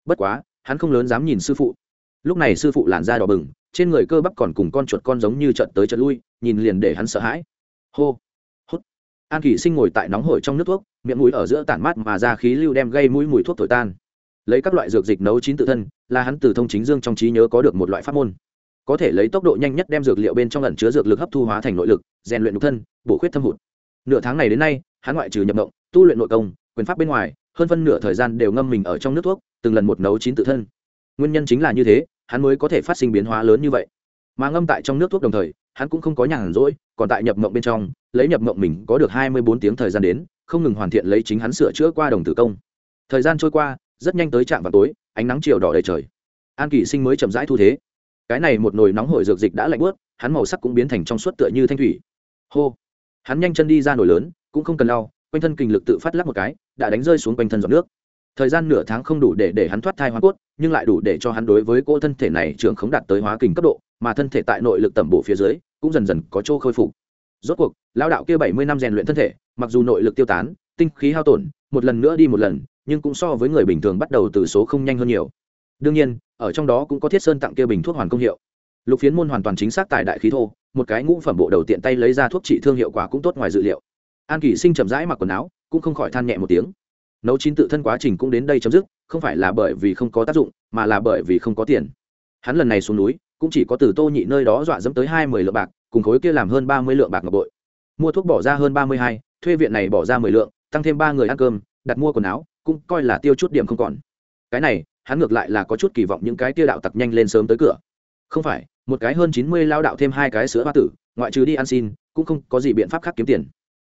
Bất quá, hắn không lớn dám nhìn sư phụ. Lúc này sư phụ làn da đỏ bừng, trên người cơ bắp còn cùng con chuột con giống như trận tới trận lui, nhìn liền để hắn sợ hãi. Hô, hút. An kỷ sinh ngồi tại nóng hổi trong nước thuốc, miệng mũi ở giữa tản mát mà ra khí lưu đem gây mũi mùi thuốc thổi tan. Lấy các loại dược dịch nấu chín tự thân, là hắn từ thông chính dương trong trí nhớ có được một loại pháp môn. Có thể lấy tốc độ nhanh nhất đem dược liệu bên trong lần chứa dược lực hấp thu hóa thành nội lực, rèn luyện nhục thân, bổ khuyết thâm hụt nửa tháng này đến nay, hắn ngoại trừ nhập động tu luyện nội công, quyền pháp bên ngoài, hơn phân nửa thời gian đều ngâm mình ở trong nước thuốc, từng lần một nấu chín tự thân. Nguyên nhân chính là như thế, hắn mới có thể phát sinh biến hóa lớn như vậy. Mà ngâm tại trong nước thuốc đồng thời, hắn cũng không có nhàn rỗi, còn tại nhập mộng bên trong, lấy nhập mộng mình có được hai mươi bốn tiếng thời gian đến, không ngừng hoàn thiện lấy chính hắn sửa chữa qua đồng tử công. Thời gian trôi qua, rất nhanh tới trạm vào tối, ánh nắng chiều đỏ đầy trời. An kỳ sinh mới chậm rãi thu thế. Cái này một nồi nóng hổi dược dịch đã lạnh bớt hắn màu sắc cũng biến thành trong suốt tựa như thanh thủy. Hô! Hắn nhanh chân đi ra nổi lớn, cũng không cần lau, quanh thân kinh lực tự phát lắc một cái, đã đánh rơi xuống quanh thân giọt nước. Thời gian nửa tháng không đủ để để hắn thoát thai hoa cốt, nhưng lại đủ để cho hắn đối với cỗ thân thể này trưởng không đạt tới hóa kình cấp độ, mà thân thể tại nội lực tẩm bổ phía dưới, cũng dần dần có chỗ khôi phục. Rốt cuộc lao đạo kia bảy mươi năm rèn luyện thân thể, mặc dù nội lực tiêu tán, tinh khí hao tổn, một lần nữa đi một lần, nhưng cũng so với người bình thường bắt đầu từ số không nhanh hơn nhiều. Đương nhiên, ở trong đó cũng có thiết sơn tặng kia bình thuốc hoàn công hiệu. Lục phiến môn hoàn toàn chính xác tại đại khí thô một cái ngũ phẩm bộ đầu tiện tay lấy ra thuốc trị thương hiệu quả cũng tốt ngoài dự liệu. An kỷ sinh chậm rãi mặc quần áo, cũng không khỏi than nhẹ một tiếng. Nấu chín tự thân quá trình cũng đến đây chấm dứt, không phải là bởi vì không có tác dụng, mà là bởi vì không có tiền. Hắn lần này xuống núi, cũng chỉ có từ tô nhị nơi đó dọa dẫm tới hai mươi lượng bạc, cùng khối kia làm hơn ba mươi lượng bạc ngọc bội. Mua thuốc bỏ ra hơn ba mươi hai, thuê viện này bỏ ra mười lượng, tăng thêm ba người ăn cơm, đặt mua quần áo, cũng coi là tiêu chút điểm không còn. Cái này, hắn ngược lại là có chút kỳ vọng những cái tiêu đạo tặc nhanh lên sớm tới cửa. Không phải một cái hơn chín mươi lao đạo thêm hai cái sữa hoa tử, ngoại trừ đi ăn xin, cũng không có gì biện pháp khác kiếm tiền.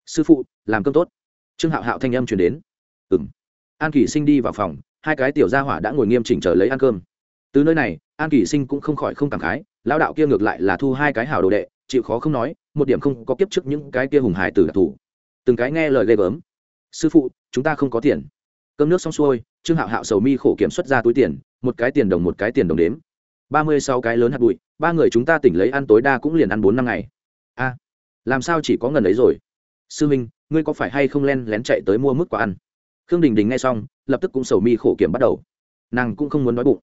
Sư phụ, làm cơm tốt. Trương hạo hạo thanh âm chuyển đến. Ừng an kỷ sinh đi vào phòng, hai cái tiểu gia hỏa đã ngồi nghiêm chỉnh chờ lấy ăn cơm. Từ nơi này, an kỷ sinh cũng không khỏi không cảm khái, lao đạo kia ngược lại là thu hai cái hảo đồ đệ, chịu khó không nói, một điểm không có kiếp trước những cái kia hùng hải tử đặc thù. Từng cái nghe lời ghê gớm. Sư phụ, chúng ta không có tiền. Cơm nước xong xuôi, trương hạo hạo sầu mi khổ kiểm xuất ra túi tiền, một cái tiền đồng một cái tiền đồng đếm ba mươi sáu cái lớn hạt bụi, ba người chúng ta tỉnh lấy ăn tối đa cũng liền ăn bốn năm ngày. A, làm sao chỉ có ngần ấy rồi? Sư minh, ngươi có phải hay không len lén chạy tới mua mức quả ăn? Khương đình đình nghe xong, lập tức cũng sầu mi khổ kiểm bắt đầu. Nàng cũng không muốn nói bụng.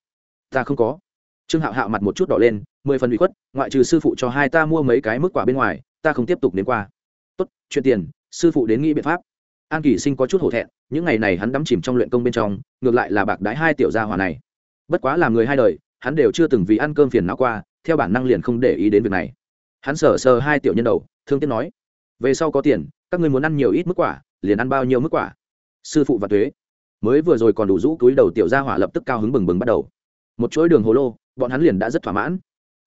Ta không có. Trương hạo hạo mặt một chút đỏ lên, mười phần bị khuất, ngoại trừ sư phụ cho hai ta mua mấy cái mức quả bên ngoài, ta không tiếp tục đến qua. Tốt, chuyện tiền, sư phụ đến nghĩ biện pháp. An kỳ sinh có chút hổ thẹn, những ngày này hắn đắm chìm trong luyện công bên trong, ngược lại là bạc đái hai tiểu gia hòa này. Bất quá làm người hai đời hắn đều chưa từng vì ăn cơm phiền não qua, theo bản năng liền không để ý đến việc này. Hắn sờ sờ hai tiểu nhân đầu, thương tiếc nói, về sau có tiền, các ngươi muốn ăn nhiều ít mức quả, liền ăn bao nhiêu mức quả? Sư phụ và thuế mới vừa rồi còn đủ rũ túi đầu tiểu gia hỏa lập tức cao hứng bừng bừng bắt đầu. Một chuỗi đường hồ lô, bọn hắn liền đã rất thỏa mãn.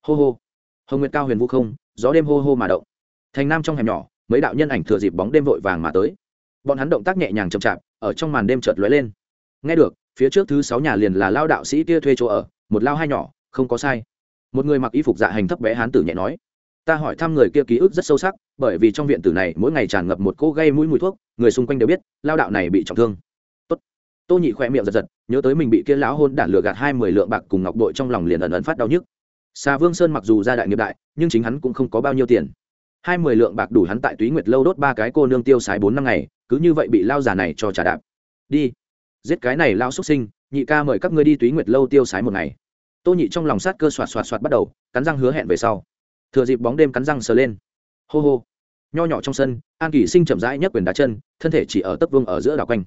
Hô hô, hồng nguyệt cao huyền vũ không, gió đêm hô hô mà động. Thành nam trong hẻm nhỏ, mấy đạo nhân ảnh thừa dịp bóng đêm vội vàng mà tới. Bọn hắn động tác nhẹ nhàng chậm chạp, ở trong màn đêm chợt lóe lên. Nghe được, phía trước thứ sáu nhà liền là lao đạo sĩ kia thuê chỗ ở một lao hai nhỏ, không có sai. Một người mặc y phục dạ hành thấp bé hán tử nhẹ nói, ta hỏi thăm người kia ký ức rất sâu sắc, bởi vì trong viện tử này mỗi ngày tràn ngập một cô gây mũi mùi thuốc, người xung quanh đều biết, lao đạo này bị trọng thương. Tốt. tô nhị khoe miệng giật giật, nhớ tới mình bị kia lão hôn đản lừa gạt hai mười lượng bạc cùng ngọc đội trong lòng liền ẩn ẩn phát đau nhức. Xà vương sơn mặc dù ra đại nghiệp đại, nhưng chính hắn cũng không có bao nhiêu tiền. Hai mười lượng bạc đủ hắn tại túy nguyệt lâu đốt ba cái cô nương tiêu xài bốn năm ngày, cứ như vậy bị lao già này cho trả đạp. Đi, giết cái này lao xuất sinh nhị ca mời các ngươi đi túy nguyệt lâu tiêu sái một ngày tô nhị trong lòng sát cơ soạt soạt soạt bắt đầu cắn răng hứa hẹn về sau thừa dịp bóng đêm cắn răng sờ lên hô hô nho nhỏ trong sân an kỳ sinh chậm rãi nhấc quyền đá chân thân thể chỉ ở tấc vương ở giữa đảo quanh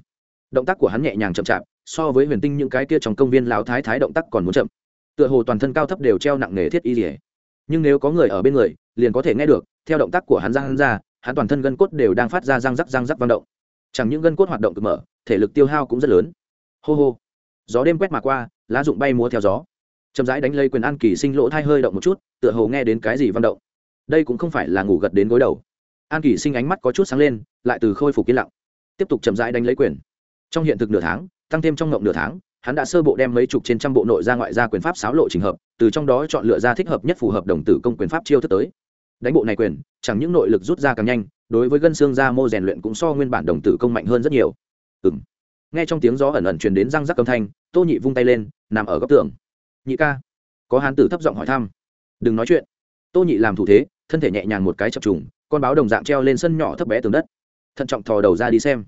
động tác của hắn nhẹ nhàng chậm chạp so với huyền tinh những cái kia trong công viên lão thái thái động tác còn muốn chậm tựa hồ toàn thân cao thấp đều treo nặng nề thiết y rỉa nhưng nếu có người ở bên người liền có thể nghe được theo động tác của hắn ra hắn ra hắn toàn thân gân cốt đều đang phát ra răng rắc răng rắc vang động chẳng những gân cốt hoạt động cực mở thể lực tiêu hao cũng rất lớn hô hô gió đêm quét mà qua, lá rụng bay múa theo gió. Chậm rãi đánh lây quyền an kỳ sinh lỗ thai hơi động một chút, tựa hồ nghe đến cái gì văn động. Đây cũng không phải là ngủ gật đến gối đầu. An kỳ sinh ánh mắt có chút sáng lên, lại từ khôi phục yên lặng. Tiếp tục chậm rãi đánh lấy quyền. Trong hiện thực nửa tháng, tăng thêm trong ngộng nửa tháng, hắn đã sơ bộ đem mấy chục trên trăm bộ nội ra ngoại ra quyền pháp sáo lộ trình hợp, từ trong đó chọn lựa ra thích hợp nhất phù hợp đồng tử công quyền pháp chiêu thức tới. Đánh bộ này quyền, chẳng những nội lực rút ra càng nhanh, đối với gân xương da mô rèn luyện cũng so nguyên bản đồng tử công mạnh hơn rất nhiều. Ừng nghe trong tiếng gió ẩn ẩn truyền đến răng rắc âm thanh, tô nhị vung tay lên, nằm ở góc tường. Nhị ca. Có hán tử thấp giọng hỏi thăm. Đừng nói chuyện. Tô nhị làm thủ thế, thân thể nhẹ nhàng một cái chập trùng, con báo đồng dạng treo lên sân nhỏ thấp bé tường đất. Thận trọng thò đầu ra đi xem.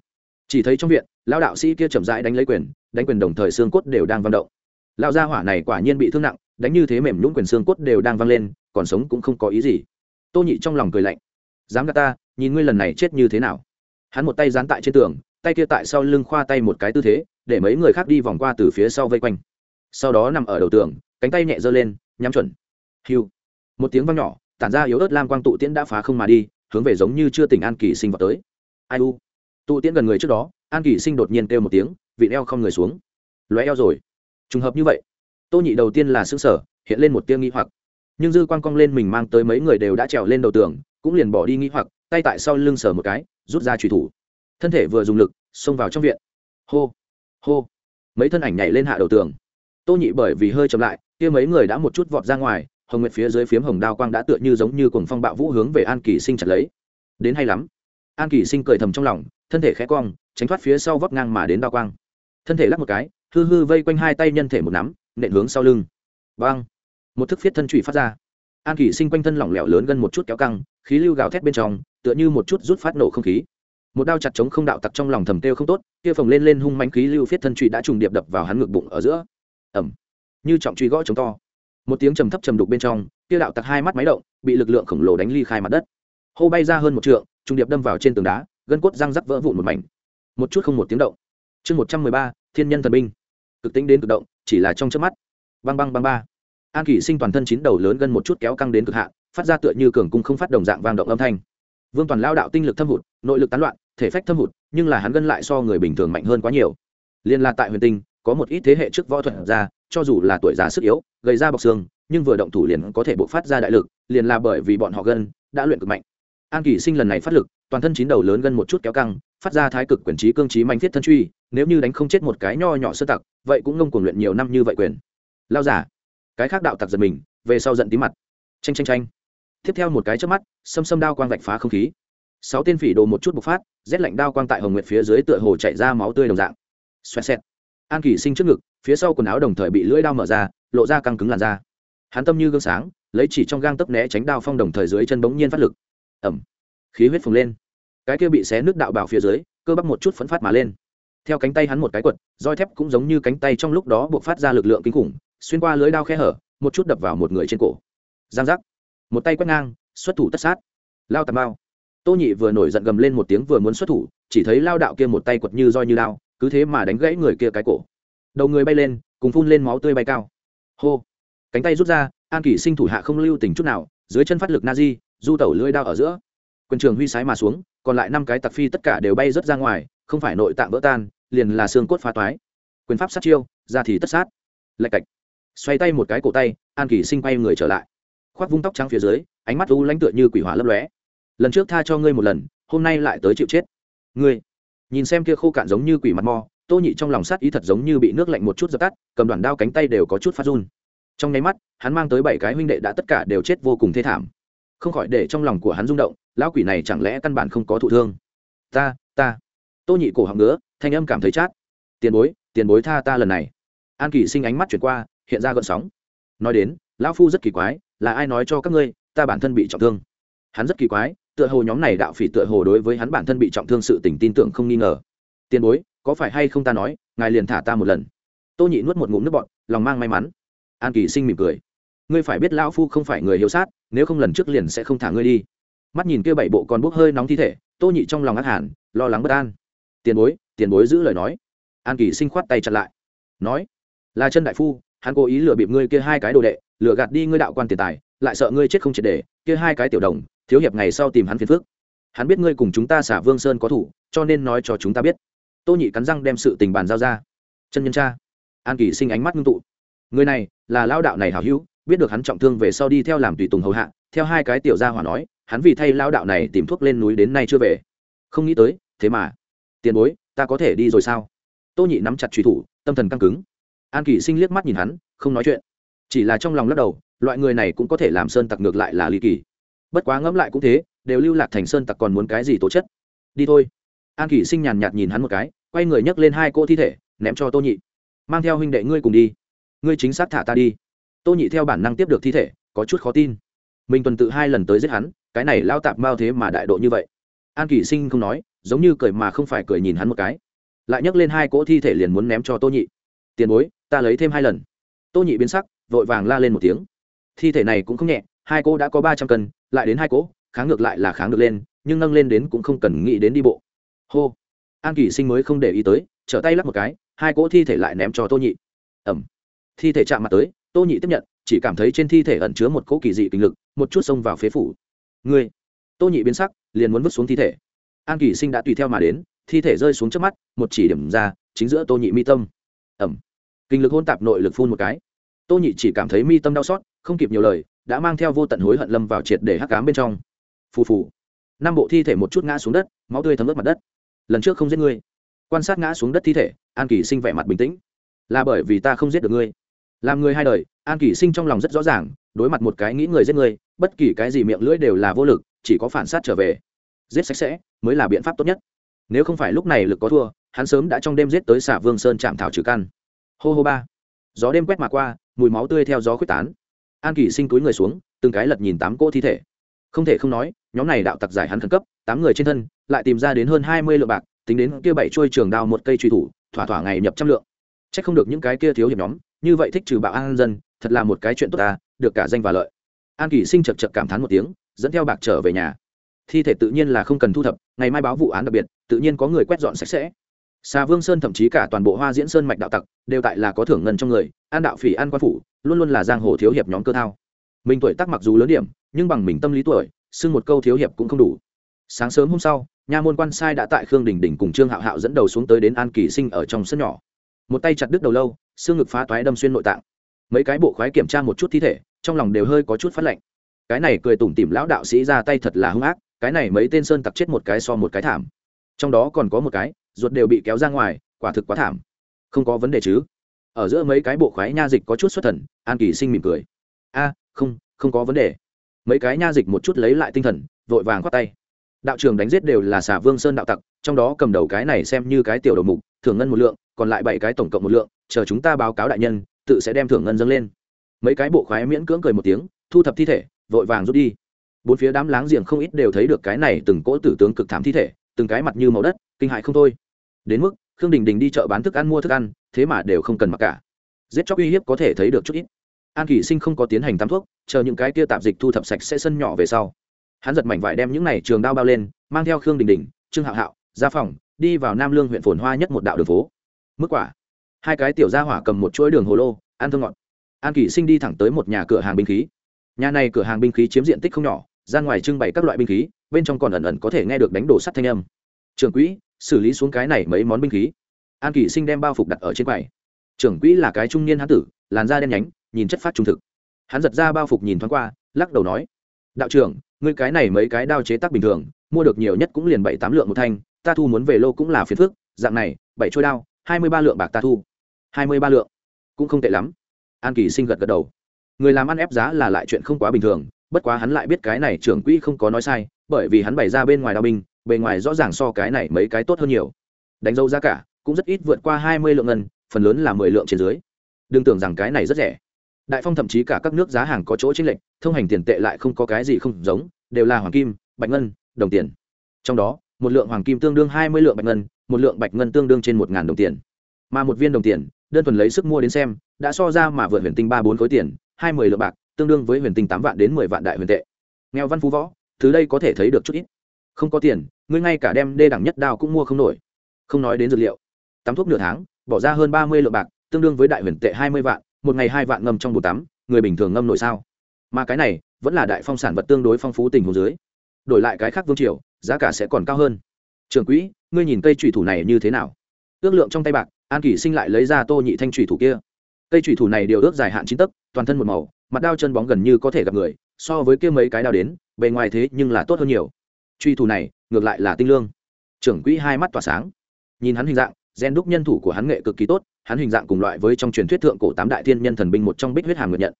Chỉ thấy trong viện lao đạo sĩ kia chậm rãi đánh lấy quyền, đánh quyền đồng thời xương cốt đều đang vang động. Lao gia hỏa này quả nhiên bị thương nặng, đánh như thế mềm nhũng quyền xương cốt đều đang vang lên, còn sống cũng không có ý gì. Tô nhị trong lòng cười lạnh. Dám gạt ta, nhìn ngươi lần này chết như thế nào? Hắn một tay dán tại trên tường tay kia tại sau lưng khoa tay một cái tư thế, để mấy người khác đi vòng qua từ phía sau vây quanh. Sau đó nằm ở đầu tường, cánh tay nhẹ giơ lên, nhắm chuẩn. Hiu. Một tiếng vang nhỏ, tản ra yếu ớt lam quang tụ tiễn đã phá không mà đi, hướng về giống như chưa tỉnh an kỳ sinh vào tới. Ai u? Tụ tiễn gần người trước đó, an kỳ sinh đột nhiên kêu một tiếng, vị eo không người xuống. Lóe eo rồi. Trùng hợp như vậy, tô nhị đầu tiên là xương sở hiện lên một tiếng nghi hoặc. Nhưng dư quang cong lên mình mang tới mấy người đều đã trèo lên đầu tường, cũng liền bỏ đi nghi hoặc, tay tại sau lưng sở một cái, rút ra trùy thủ thân thể vừa dùng lực, xông vào trong viện. Hô hô. Mấy thân ảnh nhảy lên hạ đầu tường. Tô nhị bởi vì hơi chậm lại, kia mấy người đã một chút vọt ra ngoài, hồng nguyệt phía dưới phiếm hồng đao quang đã tựa như giống như cuồng phong bạo vũ hướng về an kỳ sinh chặt lấy. Đến hay lắm. An kỳ sinh cười thầm trong lòng, thân thể khẽ cong, tránh thoát phía sau vấp ngang mà đến đao quang. Thân thể lắc một cái, hư hư vây quanh hai tay nhân thể một nắm, nện hướng sau lưng. Băng một thức phiết thân trụy phát ra. An kỳ sinh quanh thân lỏng lẻo lớn gần một chút kéo căng, khí lưu gào thét bên trong, tựa như một chút rút phát nổ không khí một đao chặt chống không đạo tặc trong lòng thầm têu không tốt, kia phồng lên lên hung mánh khí lưu phiết thân truy đã trùng điệp đập vào hắn ngực bụng ở giữa. Ẩm như trọng truy gõ chống to. Một tiếng trầm thấp trầm đục bên trong, kia đạo tặc hai mắt máy động, bị lực lượng khổng lồ đánh ly khai mặt đất. Hô bay ra hơn một trượng, trùng điệp đâm vào trên tường đá, gân cốt răng rắc vỡ vụn một mảnh. Một chút không một tiếng động. Chương một trăm mười ba, thiên nhân thần binh. Cực tính đến cực động, chỉ là trong trước mắt. Băng băng băng ba. An kỷ sinh toàn thân chín đầu lớn gần một chút kéo căng đến cực hạn, phát ra tựa như cường cung không phát đồng dạng vang động âm thanh. Vương toàn lao đạo tinh lực thâm hụt, nội lực tán loạn thể phách thâm hụt, nhưng là hắn gân lại so người bình thường mạnh hơn quá nhiều. Liên la tại huyền tinh, có một ít thế hệ trước võ thuật ra, cho dù là tuổi già sức yếu gây ra bọc xương, nhưng vừa động thủ liền có thể bộc phát ra đại lực, liền là bởi vì bọn họ gân đã luyện cực mạnh. An kỷ sinh lần này phát lực, toàn thân chín đầu lớn gân một chút kéo căng, phát ra thái cực quyền trí cương trí manh thiết thân truy, nếu như đánh không chết một cái nho nhỏ sơ tặc, vậy cũng ngông cuồng luyện nhiều năm như vậy quyền. Lao giả, cái khác đạo tặc giật mình, về sau giận tí mặt. Tranh tranh tranh tiếp theo một cái trước mắt, xâm xâm đao quang vạch phá không khí sáu tên phỉ đồ một chút bộc phát, rét lạnh đao quang tại hồng nguyệt phía dưới tựa hồ chạy ra máu tươi đồng dạng. Xoẹt xẹt. An kỳ sinh trước ngực, phía sau quần áo đồng thời bị lưỡi đao mở ra, lộ ra căng cứng làn da. Hắn tâm như gương sáng, lấy chỉ trong gang tấp né tránh đao phong đồng thời dưới chân bỗng nhiên phát lực. Ẩm khí huyết phồng lên. Cái kia bị xé nước đạo bảo phía dưới, cơ bắp một chút phấn phát mà lên. Theo cánh tay hắn một cái quật, roi thép cũng giống như cánh tay trong lúc đó buộc phát ra lực lượng kinh khủng, xuyên qua lưới đao khe hở, một chút đập vào một người trên cổ. Giang giác. Một tay quét ngang, xuất thủ tất sát. Lao tà bao tô nhị vừa nổi giận gầm lên một tiếng vừa muốn xuất thủ, chỉ thấy lao đạo kia một tay quật như roi như đao, cứ thế mà đánh gãy người kia cái cổ. Đầu người bay lên, cùng phun lên máu tươi bay cao. Hô! Cánh tay rút ra, an kỷ sinh thủ hạ không lưu tình chút nào, dưới chân phát lực na di, du tẩu lưỡi đao ở giữa. Quân trường huy sái mà xuống, còn lại năm cái tặc phi tất cả đều bay rớt ra ngoài, không phải nội tạng vỡ tan, liền là xương cốt phá toái. Quyền pháp sát chiêu, ra thì tất sát. Lạch cạch. Xoay tay một cái cổ tay, an kỷ sinh quay người trở lại. Khoác vung tóc trắng phía dưới, ánh mắt u lãnh tựa như quỷ hỏa lấp lóe lần trước tha cho ngươi một lần, hôm nay lại tới chịu chết. Ngươi, nhìn xem kia khô cạn giống như quỷ mặt mò tô nhị trong lòng sát ý thật giống như bị nước lạnh một chút dập tắt, cầm đoàn đao cánh tay đều có chút phát run. Trong nháy mắt, hắn mang tới bảy cái huynh đệ đã tất cả đều chết vô cùng thê thảm. Không khỏi để trong lòng của hắn rung động, lão quỷ này chẳng lẽ căn bản không có thụ thương? Ta ta. Tô nhị cổ họng ngứa, thanh âm cảm thấy chát. Tiền bối tiền bối tha ta lần này. An kỳ sinh ánh mắt chuyển qua, hiện ra gợn sóng. Nói đến, lão phu rất kỳ quái, là ai nói cho các ngươi, ta bản thân bị trọng thương? Hắn rất kỳ quái tựa hồ nhóm này đạo phỉ tựa hồ đối với hắn bản thân bị trọng thương sự tình tin tưởng không nghi ngờ. Tiền bối, có phải hay không ta nói, ngài liền thả ta một lần? Tô nhị nuốt một ngụm nước bọt, lòng mang may mắn. An kỳ sinh mỉm cười. Ngươi phải biết lão phu không phải người hiếu sát, nếu không lần trước liền sẽ không thả ngươi đi. Mắt nhìn kia bảy bộ còn bốc hơi nóng thi thể, tô nhị trong lòng ác hẳn, lo lắng bất an. Tiền bối tiền bối giữ lời nói. An kỳ sinh khoát tay chặn lại. Nói, là chân đại phu, hắn cố ý lừa bịp ngươi kia hai cái đồ đệ, lừa gạt đi ngươi đạo quan tiền tài, lại sợ ngươi chết không triệt để, kia hai cái tiểu đồng thiếu hiệp ngày sau tìm hắn phiền phức, hắn biết ngươi cùng chúng ta xả vương sơn có thủ cho nên nói cho chúng ta biết. Tô nhị cắn răng đem sự tình bàn giao ra. Chân nhân cha. An kỳ sinh ánh mắt ngưng tụ. Người này là lao đạo này hảo hữu biết được hắn trọng thương về sau đi theo làm tùy tùng hầu hạ. Theo hai cái tiểu gia hỏa nói hắn vì thay lao đạo này tìm thuốc lên núi đến nay chưa về. Không nghĩ tới thế mà. Tiền bối ta có thể đi rồi sao? Tô nhị nắm chặt truy thủ tâm thần căng cứng. An kỳ sinh liếc mắt nhìn hắn không nói chuyện. Chỉ là trong lòng lắc đầu loại người này cũng có thể làm sơn tặc ngược lại là ly kỳ bất quá ngẫm lại cũng thế, đều lưu lạc thành sơn tặc còn muốn cái gì tố chất. Đi thôi. An kỷ sinh nhàn nhạt nhìn hắn một cái, quay người nhấc lên hai cô thi thể, ném cho tô nhị. Mang theo huynh đệ ngươi cùng đi. Ngươi chính xác thả ta đi. Tô nhị theo bản năng tiếp được thi thể, có chút khó tin. Mình tuần tự hai lần tới giết hắn, cái này lao tạp mao thế mà đại độ như vậy. An kỷ sinh không nói, giống như cười mà không phải cười nhìn hắn một cái. Lại nhấc lên hai cỗ thi thể liền muốn ném cho tô nhị. Tiền bối, ta lấy thêm hai lần. Tô nhị biến sắc, vội vàng la lên một tiếng. Thi thể này cũng không nhẹ, hai cô đã có ba trăm cân lại đến hai cỗ, kháng ngược lại là kháng được lên, nhưng nâng lên đến cũng không cần nghĩ đến đi bộ. Hô. An kỳ sinh mới không để ý tới, trở tay lắp một cái, hai cỗ thi thể lại ném cho tô nhị. Ẩm thi thể chạm mặt tới, tô nhị tiếp nhận, chỉ cảm thấy trên thi thể ẩn chứa một cỗ kỳ dị kinh lực, một chút xông vào phế phủ. Ngươi. Tô nhị biến sắc, liền muốn vứt xuống thi thể. An kỳ sinh đã tùy theo mà đến, thi thể rơi xuống trước mắt, một chỉ điểm ra, chính giữa tô nhị mi tâm. Ẩm kinh lực hôn tạp nội lực phun một cái. Tô nhị chỉ cảm thấy mi tâm đau xót, không kịp nhiều lời đã mang theo vô tận hối hận lâm vào triệt để hắc cám bên trong. Phù phù. Năm bộ thi thể một chút ngã xuống đất, máu tươi thấm ướt mặt đất. Lần trước không giết ngươi. Quan sát ngã xuống đất thi thể, an kỳ sinh vẻ mặt bình tĩnh. Là bởi vì ta không giết được ngươi. Làm người hai đời, an kỳ sinh trong lòng rất rõ ràng, đối mặt một cái nghĩ người giết người, bất kỳ cái gì miệng lưỡi đều là vô lực, chỉ có phản sát trở về. Giết sạch sẽ, mới là biện pháp tốt nhất. Nếu không phải lúc này lực có thua, hắn sớm đã trong đêm giết tới xả vương sơn chạm thảo trừ căn. Hô hô ba. Gió đêm quét mà qua, mùi máu tươi theo gió khuếch tán an kỳ sinh túi người xuống, từng cái lật nhìn tám cỗ thi thể. Không thể không nói, nhóm này đạo tặc giải hắn khẩn cấp, tám người trên thân, lại tìm ra đến hơn hai mươi lượng bạc, tính đến kia bảy trôi trường đao một cây truy thủ, thỏa thỏa ngày nhập trăm lượng. C h ắ c không được những cái kia thiếu hiệp nhóm, như vậy thích trừ bạo an dân, thật là một cái chuyện tốt ta, được cả danh và lợi. An kỳ sinh chật chật cảm thán một tiếng, dẫn theo bạc trở về nhà. Thi thể tự nhiên là không cần thu thập, ngày mai báo vụ án đặc biệt, tự nhiên có người quét dọn sạch sẽ. Xà vương sơn thậm chí cả toàn bộ hoa diễn sơn mạch đạo tặc, đều tại là có thưởng ngân trong người, an đạo phỉ an quan phủ luôn luôn là giang hồ thiếu hiệp nhóm cơ thao. Mình tuổi tác mặc dù lớn điểm, nhưng bằng mình tâm lý tuổi, xưng một câu thiếu hiệp cũng không đủ. Sáng sớm hôm sau, nha môn quan sai đã tại khương đình đình cùng trương hạo hạo dẫn đầu xuống tới đến an kỳ sinh ở trong sân nhỏ. Một tay chặt đứt đầu lâu, xương ngực phá toái đâm xuyên nội tạng. Mấy cái bộ khoái kiểm tra một chút thi thể, trong lòng đều hơi có chút phát lạnh. Cái này cười tủm tỉm lão đạo sĩ ra tay thật là hung ác, cái này mấy tên sơn tặc chết một cái so một cái thảm. Trong đó còn có một cái, ruột đều bị kéo ra ngoài, quả thực quá thảm. Không có vấn đề chứ? Ở giữa mấy cái bộ khoái nha dịch có chút xuất thần, an kỳ sinh mỉm cười. A, không không có vấn đề. Mấy cái nha dịch một chút lấy lại tinh thần, vội vàng khoát tay. Đạo trường đánh giết đều là xả vương sơn đạo tặc, trong đó cầm đầu cái này xem như cái tiểu đầu mục, thưởng ngân một lượng, còn lại bảy cái tổng cộng một lượng, chờ chúng ta báo cáo đại nhân, tự sẽ đem thưởng ngân dâng lên. Mấy cái bộ khoái miễn cưỡng cười một tiếng, thu thập thi thể, vội vàng rút đi. Bốn phía đám láng giềng không ít đều thấy được cái này từng cỗ tử tướng cực thảm thi thể, từng cái mặt như màu đất, kinh hại không thôi. Đến mức khương đình đình đi chợ bán thức ăn mua thức ăn, thế mà đều không cần mặc cả. Giết chóc uy hiếp có thể thấy được chút ít. An kỷ sinh không có tiến hành tắm thuốc, chờ những cái kia tạp dịch thu thập sạch sẽ sân nhỏ về sau. Hắn giật mảnh vải đem những này trường đao bao lên, mang theo khương đình đình, trương hạo hạo ra phòng đi vào nam lương huyện phồn hoa nhất một đạo đường phố. Mức quả. Hai cái tiểu gia hỏa cầm một chuỗi đường hồ lô, ăn thơ ngọt. An kỷ sinh đi thẳng tới một nhà cửa hàng binh khí. Nhà này cửa hàng binh khí chiếm diện tích không nhỏ, ra ngoài trưng bày các loại binh khí, bên trong còn ẩn ẩn có thể nghe được đánh đổ sắt thanh âm. Trường quỹ xử lý xuống cái này mấy món binh khí. An kỳ sinh đem bao phục đặt ở trên quầy. Trưởng quỹ là cái trung niên hán tử, làn da đen nhánh, nhìn chất phát trung thực. Hắn giật ra bao phục nhìn thoáng qua, lắc đầu nói, đạo trưởng, ngươi cái này mấy cái đao chế tác bình thường, mua được nhiều nhất cũng liền bảy tám lượng một thanh, ta thu muốn về lô cũng là phiền phức, dạng này, bảy trôi đao, hai mươi ba lượng bạc ta thu. Hai mươi ba lượng? Cũng không tệ lắm. An kỳ sinh gật gật đầu. Người làm ăn ép giá là lại chuyện không quá bình thường, bất quá hắn lại biết cái này trưởng quỹ không có nói sai, bởi vì hắn bày ra bên ngoài đao binh bề ngoài rõ ràng so cái này mấy cái tốt hơn nhiều. Đánh dấu giá cả cũng rất ít vượt qua hai mươi lượng ngân, phần lớn là mười lượng trên dưới. Đừng tưởng rằng cái này rất rẻ. Đại phong thậm chí cả các nước giá hàng có chỗ chênh lệch, thông hành tiền tệ lại không có cái gì không giống, đều là hoàng kim, bạch ngân, đồng tiền. Trong đó, một lượng hoàng kim tương đương hai mươi lượng bạch ngân, một lượng bạch ngân tương đương trên một đồng tiền. Mà một viên đồng tiền, đơn thuần lấy sức mua đến xem, đã so ra mà vượt huyền tinh ba bốn khối tiền, hai mươi lượng bạc, tương đương với huyền tinh tám vạn đến mười vạn đại huyền tệ. Nghèo văn phú võ, từ đây có thể thấy được chút ít không có tiền, ngươi ngay cả đem đê đẳng nhất đao cũng mua không nổi. Không nói đến dược liệu. Tắm thuốc nửa tháng, bỏ ra hơn ba mươi lượng bạc, tương đương với đại huyền tệ hai mươi vạn, một ngày hai vạn ngâm trong bồn tắm, người bình thường ngâm nổi sao? Mà cái này, vẫn là đại phong sản vật tương đối phong phú tình hồ dưới. Đổi lại cái khác vương triều, giá cả sẽ còn cao hơn. Trường quỹ, ngươi nhìn cây trùy thủ này như thế nào? Ước lượng trong tay bạc, an kỷ sinh lại lấy ra tô nhị thanh trùy thủ kia. Cây trùy thủ này đều ước dài hạn chín tấc, toàn thân một màu, mặt đao chân bóng gần như có thể gặp người, so với kia mấy cái đao đến, bề ngoài thế nhưng là tốt hơn nhiều truy thủ này, ngược lại là tinh lương. Trưởng quỹ hai mắt tỏa sáng. Nhìn hắn hình dạng, gen đúc nhân thủ của hắn nghệ cực kỳ tốt, hắn hình dạng cùng loại với trong truyền thuyết thượng cổ tám đại thiên nhân thần binh một trong bích huyết hàm nguyện nhận.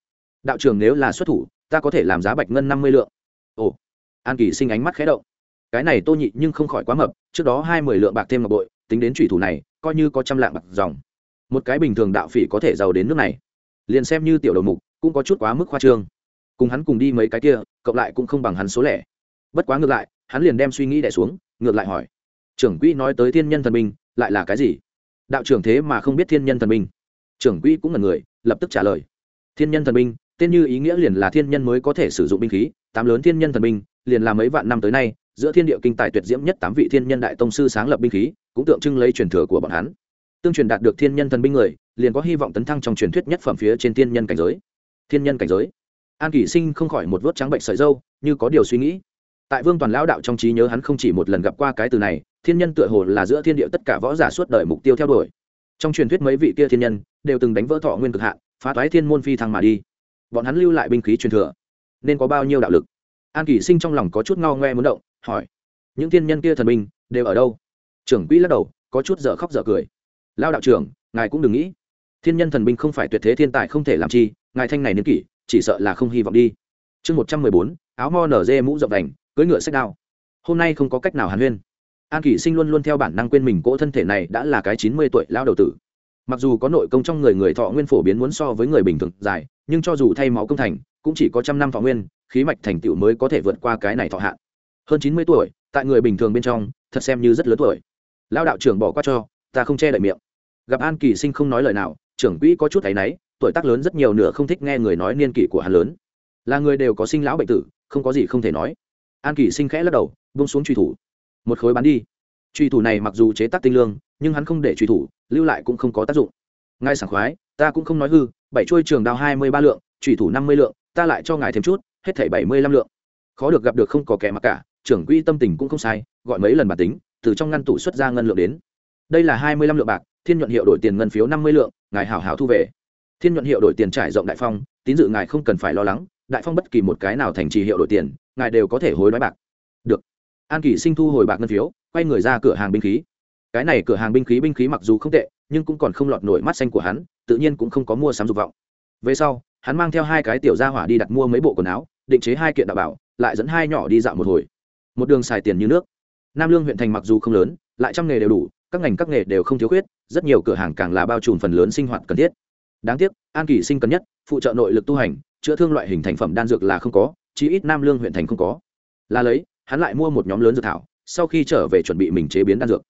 Đạo trường nếu là xuất thủ, ta có thể làm giá bạch ngân năm mươi lượng. Ồ. An kỳ sinh ánh mắt khé động. Cái này tô nhị nhưng không khỏi quá mập, trước đó hai mươi lượng bạc thêm ngọc bội, tính đến thủy thủ này, coi như có trăm lạng bạc dòng. Một cái bình thường đạo phỉ có thể giàu đến nước này. Liền xem như tiểu đầu mục, cũng có chút quá mức khoa trương. Cùng hắn cùng đi mấy cái kia, cộng lại cũng không bằng hắn số lẻ. Bất quá ngược lại hắn liền đem suy nghĩ đẻ xuống, ngược lại hỏi, trưởng quỹ nói tới thiên nhân thần binh lại là cái gì? Đạo trưởng thế mà không biết thiên nhân thần binh trưởng quỹ cũng là người, lập tức trả lời, thiên nhân thần binh tên như ý nghĩa liền là thiên nhân mới có thể sử dụng binh khí, tám lớn thiên nhân thần binh liền là mấy vạn năm tới nay, giữa thiên địa kinh tài tuyệt diễm nhất tám vị thiên nhân đại tông sư sáng lập binh khí, cũng tượng trưng lấy truyền thừa của bọn hắn. Tương truyền đạt được thiên nhân thần binh người, liền có hy vọng tấn thăng trong truyền thuyết nhất phẩm phía trên thiên nhân cảnh giới. Thiên nhân cảnh giới. An kỷ sinh không khỏi một vớt trắng bệnh sợi dâu như có điều suy nghĩ tại vương toàn lão đạo trong trí nhớ hắn không chỉ một lần gặp qua cái từ này, thiên nhân tựa hồ là giữa thiên địa tất cả võ giả suốt đời mục tiêu theo đuổi. Trong truyền thuyết mấy vị kia thiên nhân đều từng đánh vỡ thọ nguyên cực hạn, phá toái thiên môn phi thăng mà đi. Bọn hắn lưu lại binh khí truyền thừa, nên có bao nhiêu đạo lực? An kỷ sinh trong lòng có chút ngao ngoe muốn động, hỏi, những thiên nhân kia thần binh đều ở đâu? Trưởng quỹ lắc đầu, có chút dở khóc dở cười. Lao đạo trưởng, ngài cũng đừng nghĩ. Thiên nhân thần binh không phải tuyệt thế thiên tài không thể làm chi, ngài thanh này niên kỷ, chỉ sợ là không hy vọng đi. Chương một trăm mười bốn, áo mo nở dê mũ rộng đành cưỡi ngựa sách đao. Hôm nay không có cách nào hàn huyên. An kỷ sinh luôn luôn theo bản năng quên mình cỗ thân thể này đã là cái chín mươi tuổi lao đầu tử. Mặc dù có nội công trong người người thọ nguyên phổ biến muốn so với người bình thường dài, nhưng cho dù thay máu công thành, cũng chỉ có trăm năm thọ nguyên, khí mạch thành tựu mới có thể vượt qua cái này thọ hạn. Hơn chín mươi tuổi, tại người bình thường bên trong, thật xem như rất lớn tuổi. Lao đạo trưởng bỏ qua cho, ta không che đậy miệng. Gặp an kỳ sinh không nói lời nào, trưởng quỹ có chút áy náy, tuổi tác lớn rất nhiều nửa không thích nghe người nói niên kỷ của hắn lớn. Là người đều có sinh lão bệnh tử, không có gì không thể nói an kỳ sinh khẽ lắc đầu bông xuống truy thủ. Một khối bán đi. Truy thủ này mặc dù chế tác tinh lương, nhưng hắn không để truy thủ, lưu lại cũng không có tác dụng. Ngay sảng khoái, ta cũng không nói hư, bảy chuôi trường đao hai mươi ba lượng, truy thủ năm mươi lượng, ta lại cho ngài thêm chút, hết thảy bảy mươi lăm lượng. Khó được gặp được không có kẻ mặc cả, trưởng quỹ tâm tình cũng không sai, gọi mấy lần bản tính, từ trong ngăn tủ xuất ra ngân lượng đến. Đây là hai mươi lăm lượng bạc, thiên nhuận hiệu đổi tiền ngân phiếu năm mươi lượng, ngài hảo hảo thu về. Thiên nhuận hiệu đổi tiền trải rộng đại phong, tín dự ngài không cần phải lo lắng, đại phong bất kỳ một cái nào thành trì hiệu đổi tiền ngài đều có thể hối đoái bạc. Được. An kỷ sinh thu hồi bạc ngân phiếu, quay người ra cửa hàng binh khí. Cái này cửa hàng binh khí binh khí mặc dù không tệ, nhưng cũng còn không lọt nổi mắt xanh của hắn, tự nhiên cũng không có mua sắm dục vọng. Về sau, hắn mang theo hai cái tiểu gia hỏa đi đặt mua mấy bộ quần áo, định chế hai kiện đạo bảo, lại dẫn hai nhỏ đi dạo một hồi. Một đường xài tiền như nước. Nam lương huyện thành mặc dù không lớn, lại trăm nghề đều đủ, các ngành các nghề đều không thiếu khuyết, rất nhiều cửa hàng càng là bao trùm phần lớn sinh hoạt cần thiết. Đáng tiếc, an kỳ sinh cần nhất phụ trợ nội lực tu hành, chữa thương loại hình thành phẩm đan dược là không có chí ít nam lương huyện thành không có. Là lấy, hắn lại mua một nhóm lớn dược thảo, sau khi trở về chuẩn bị mình chế biến đan dược.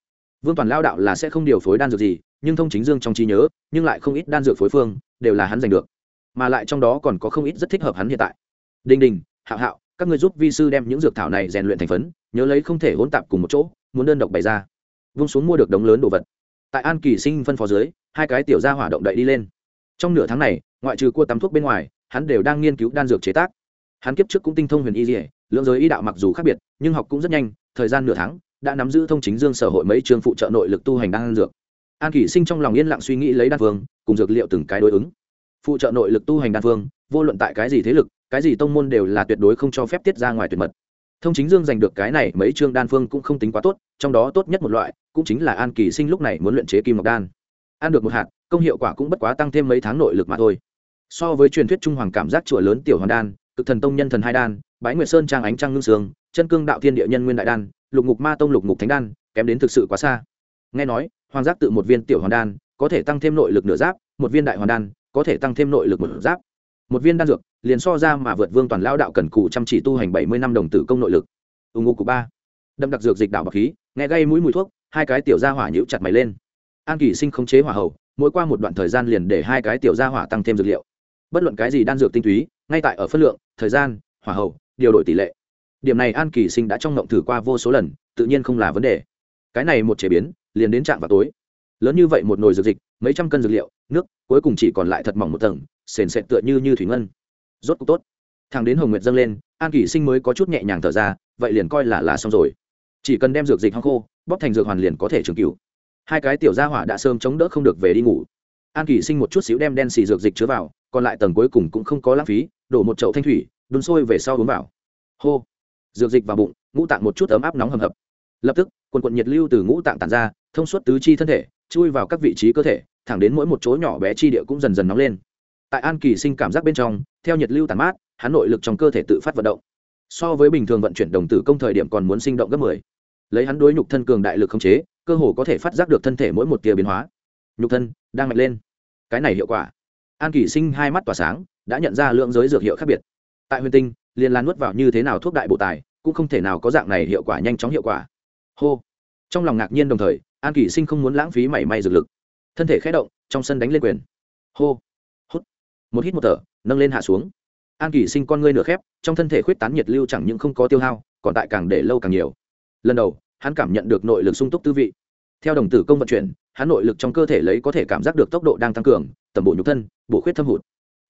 Vương toàn lao đạo là sẽ không điều phối đan dược gì, nhưng thông chính dương trong trí nhớ, nhưng lại không ít đan dược phối phương, đều là hắn giành được. Mà lại trong đó còn có không ít rất thích hợp hắn hiện tại. Đình đình, hạo hạo, các người giúp vi sư đem những dược thảo này rèn luyện thành phấn, nhớ lấy không thể hỗn tạp cùng một chỗ, muốn đơn độc bày ra. Vung xuống mua được đống lớn đồ vật. Tại an kỳ sinh phân phó dưới, hai cái tiểu gia hỏa động đậy đi lên. Trong nửa tháng này, ngoại trừ cua tắm thuốc bên ngoài, hắn đều đang nghiên cứu đan dược chế tác hắn kiếp trước cũng tinh thông huyền y dỉa lượng giới y đạo mặc dù khác biệt, nhưng học cũng rất nhanh, thời gian nửa tháng, đã nắm giữ thông chính dương sở hội mấy trường phụ trợ nội lực tu hành đan dược. An kỷ sinh trong lòng yên lặng suy nghĩ lấy đan phương cùng dược liệu từng cái đối ứng. Phụ trợ nội lực tu hành đan phương vô luận tại cái gì thế lực, cái gì tông môn đều là tuyệt đối không cho phép tiết ra ngoài tuyệt mật. Thông chính dương giành được cái này mấy chương đan phương cũng không tính quá tốt, trong đó tốt nhất một loại, cũng chính là an kỳ sinh lúc này muốn luyện chế kim ngọc đan. Ăn được một hạt, công hiệu quả cũng bất quá tăng thêm mấy tháng nội lực mà thôi. So với truyền thuyết trung hoàng cảm giác chùa lớn tiểu hoàng đan cực thần tông nhân thần hai đan, bái nguyệt sơn trang ánh trăng ngưng sương, chân cương đạo thiên địa nhân nguyên đại đan, lục ngục ma tông lục ngục thánh đan, kém đến thực sự quá xa. Nghe nói, hoàng giáp tự một viên tiểu hoàng đan, có thể tăng thêm nội lực nửa giáp, một viên đại hoàng đan, có thể tăng thêm nội lực một giáp. Một viên đan dược, liền so ra mà vượt vương toàn lao đạo cần cù chăm chỉ tu hành bảy mươi năm đồng tử công nội lực. Ưng ngô cụ ba. Đâm đặc dược dịch đạo bọc khí, nghe gây mũi mùi thuốc, hai cái tiểu gia hỏa nhũ chặt mày lên. An kỳ sinh không chế hỏa hầu, mỗi qua một đoạn thời gian liền để hai cái tiểu gia hỏa tăng thêm dược liệu bất luận cái gì đan dược tinh túy, ngay tại ở phân lượng, thời gian, hỏa hậu điều đổi tỷ lệ. Điểm này an kỳ sinh đã trong ngộng thử qua vô số lần, tự nhiên không là vấn đề. Cái này một chế biến, liền đến trạm vào tối. Lớn như vậy một nồi dược dịch, mấy trăm cân dược liệu, nước, cuối cùng chỉ còn lại thật mỏng một tầng, sền sệt tựa như như thủy ngân. Rốt cuộc tốt. Thằng đến hồng nguyệt dâng lên, an kỳ sinh mới có chút nhẹ nhàng thở ra, vậy liền coi là là xong rồi. Chỉ cần đem dược dịch hong khô, bóp thành dược hoàn liền có thể trường cứu hai cái tiểu gia hỏa đã sơm chống đỡ không được về đi ngủ. An kỳ sinh một chút xíu đem đen xì dược dịch chứa vào còn lại tầng cuối cùng cũng không có lãng phí, đổ một chậu thanh thủy, đun sôi về sau uống vào. Hô. Dược dịch vào bụng, ngũ tạng một chút ấm áp nóng hầm hập. Lập tức, quần quận nhiệt lưu từ ngũ tạng tàn ra, thông suốt tứ chi thân thể, chui vào các vị trí cơ thể, thẳng đến mỗi một chỗ nhỏ bé chi địa cũng dần dần nóng lên. Tại an kỳ sinh cảm giác bên trong, theo nhiệt lưu tàn mát, hắn nội lực trong cơ thể tự phát vận động. So với bình thường vận chuyển đồng tử công thời điểm còn muốn sinh động gấp mười. Lấy hắn đối nhục thân cường đại lực khống chế, cơ hồ có thể phát giác được thân thể mỗi một tia biến hóa. Nhục thân đang mạnh lên. Cái này hiệu quả an Kỷ sinh hai mắt tỏa sáng, đã nhận ra lượng giới dược hiệu khác biệt. Tại huyền tinh, liền lan nuốt vào như thế nào thuốc đại bộ tài, cũng không thể nào có dạng này hiệu quả nhanh chóng hiệu quả. Hô. Trong lòng ngạc nhiên đồng thời, an Kỷ sinh không muốn lãng phí mảy may dược lực. Thân thể khé động, trong sân đánh lên quyền. Hô. Hút. Một hít một thở, nâng lên hạ xuống. An Kỷ sinh con ngươi nửa khép, trong thân thể khuyết tán nhiệt lưu chẳng những không có tiêu hao, còn tại càng để lâu càng nhiều. Lần đầu, hắn cảm nhận được nội lực sung túc tư vị theo đồng tử công vận chuyển, hắn nội lực trong cơ thể lấy có thể cảm giác được tốc độ đang tăng cường, tầm bộ nhục thân, bổ khuyết thâm hụt.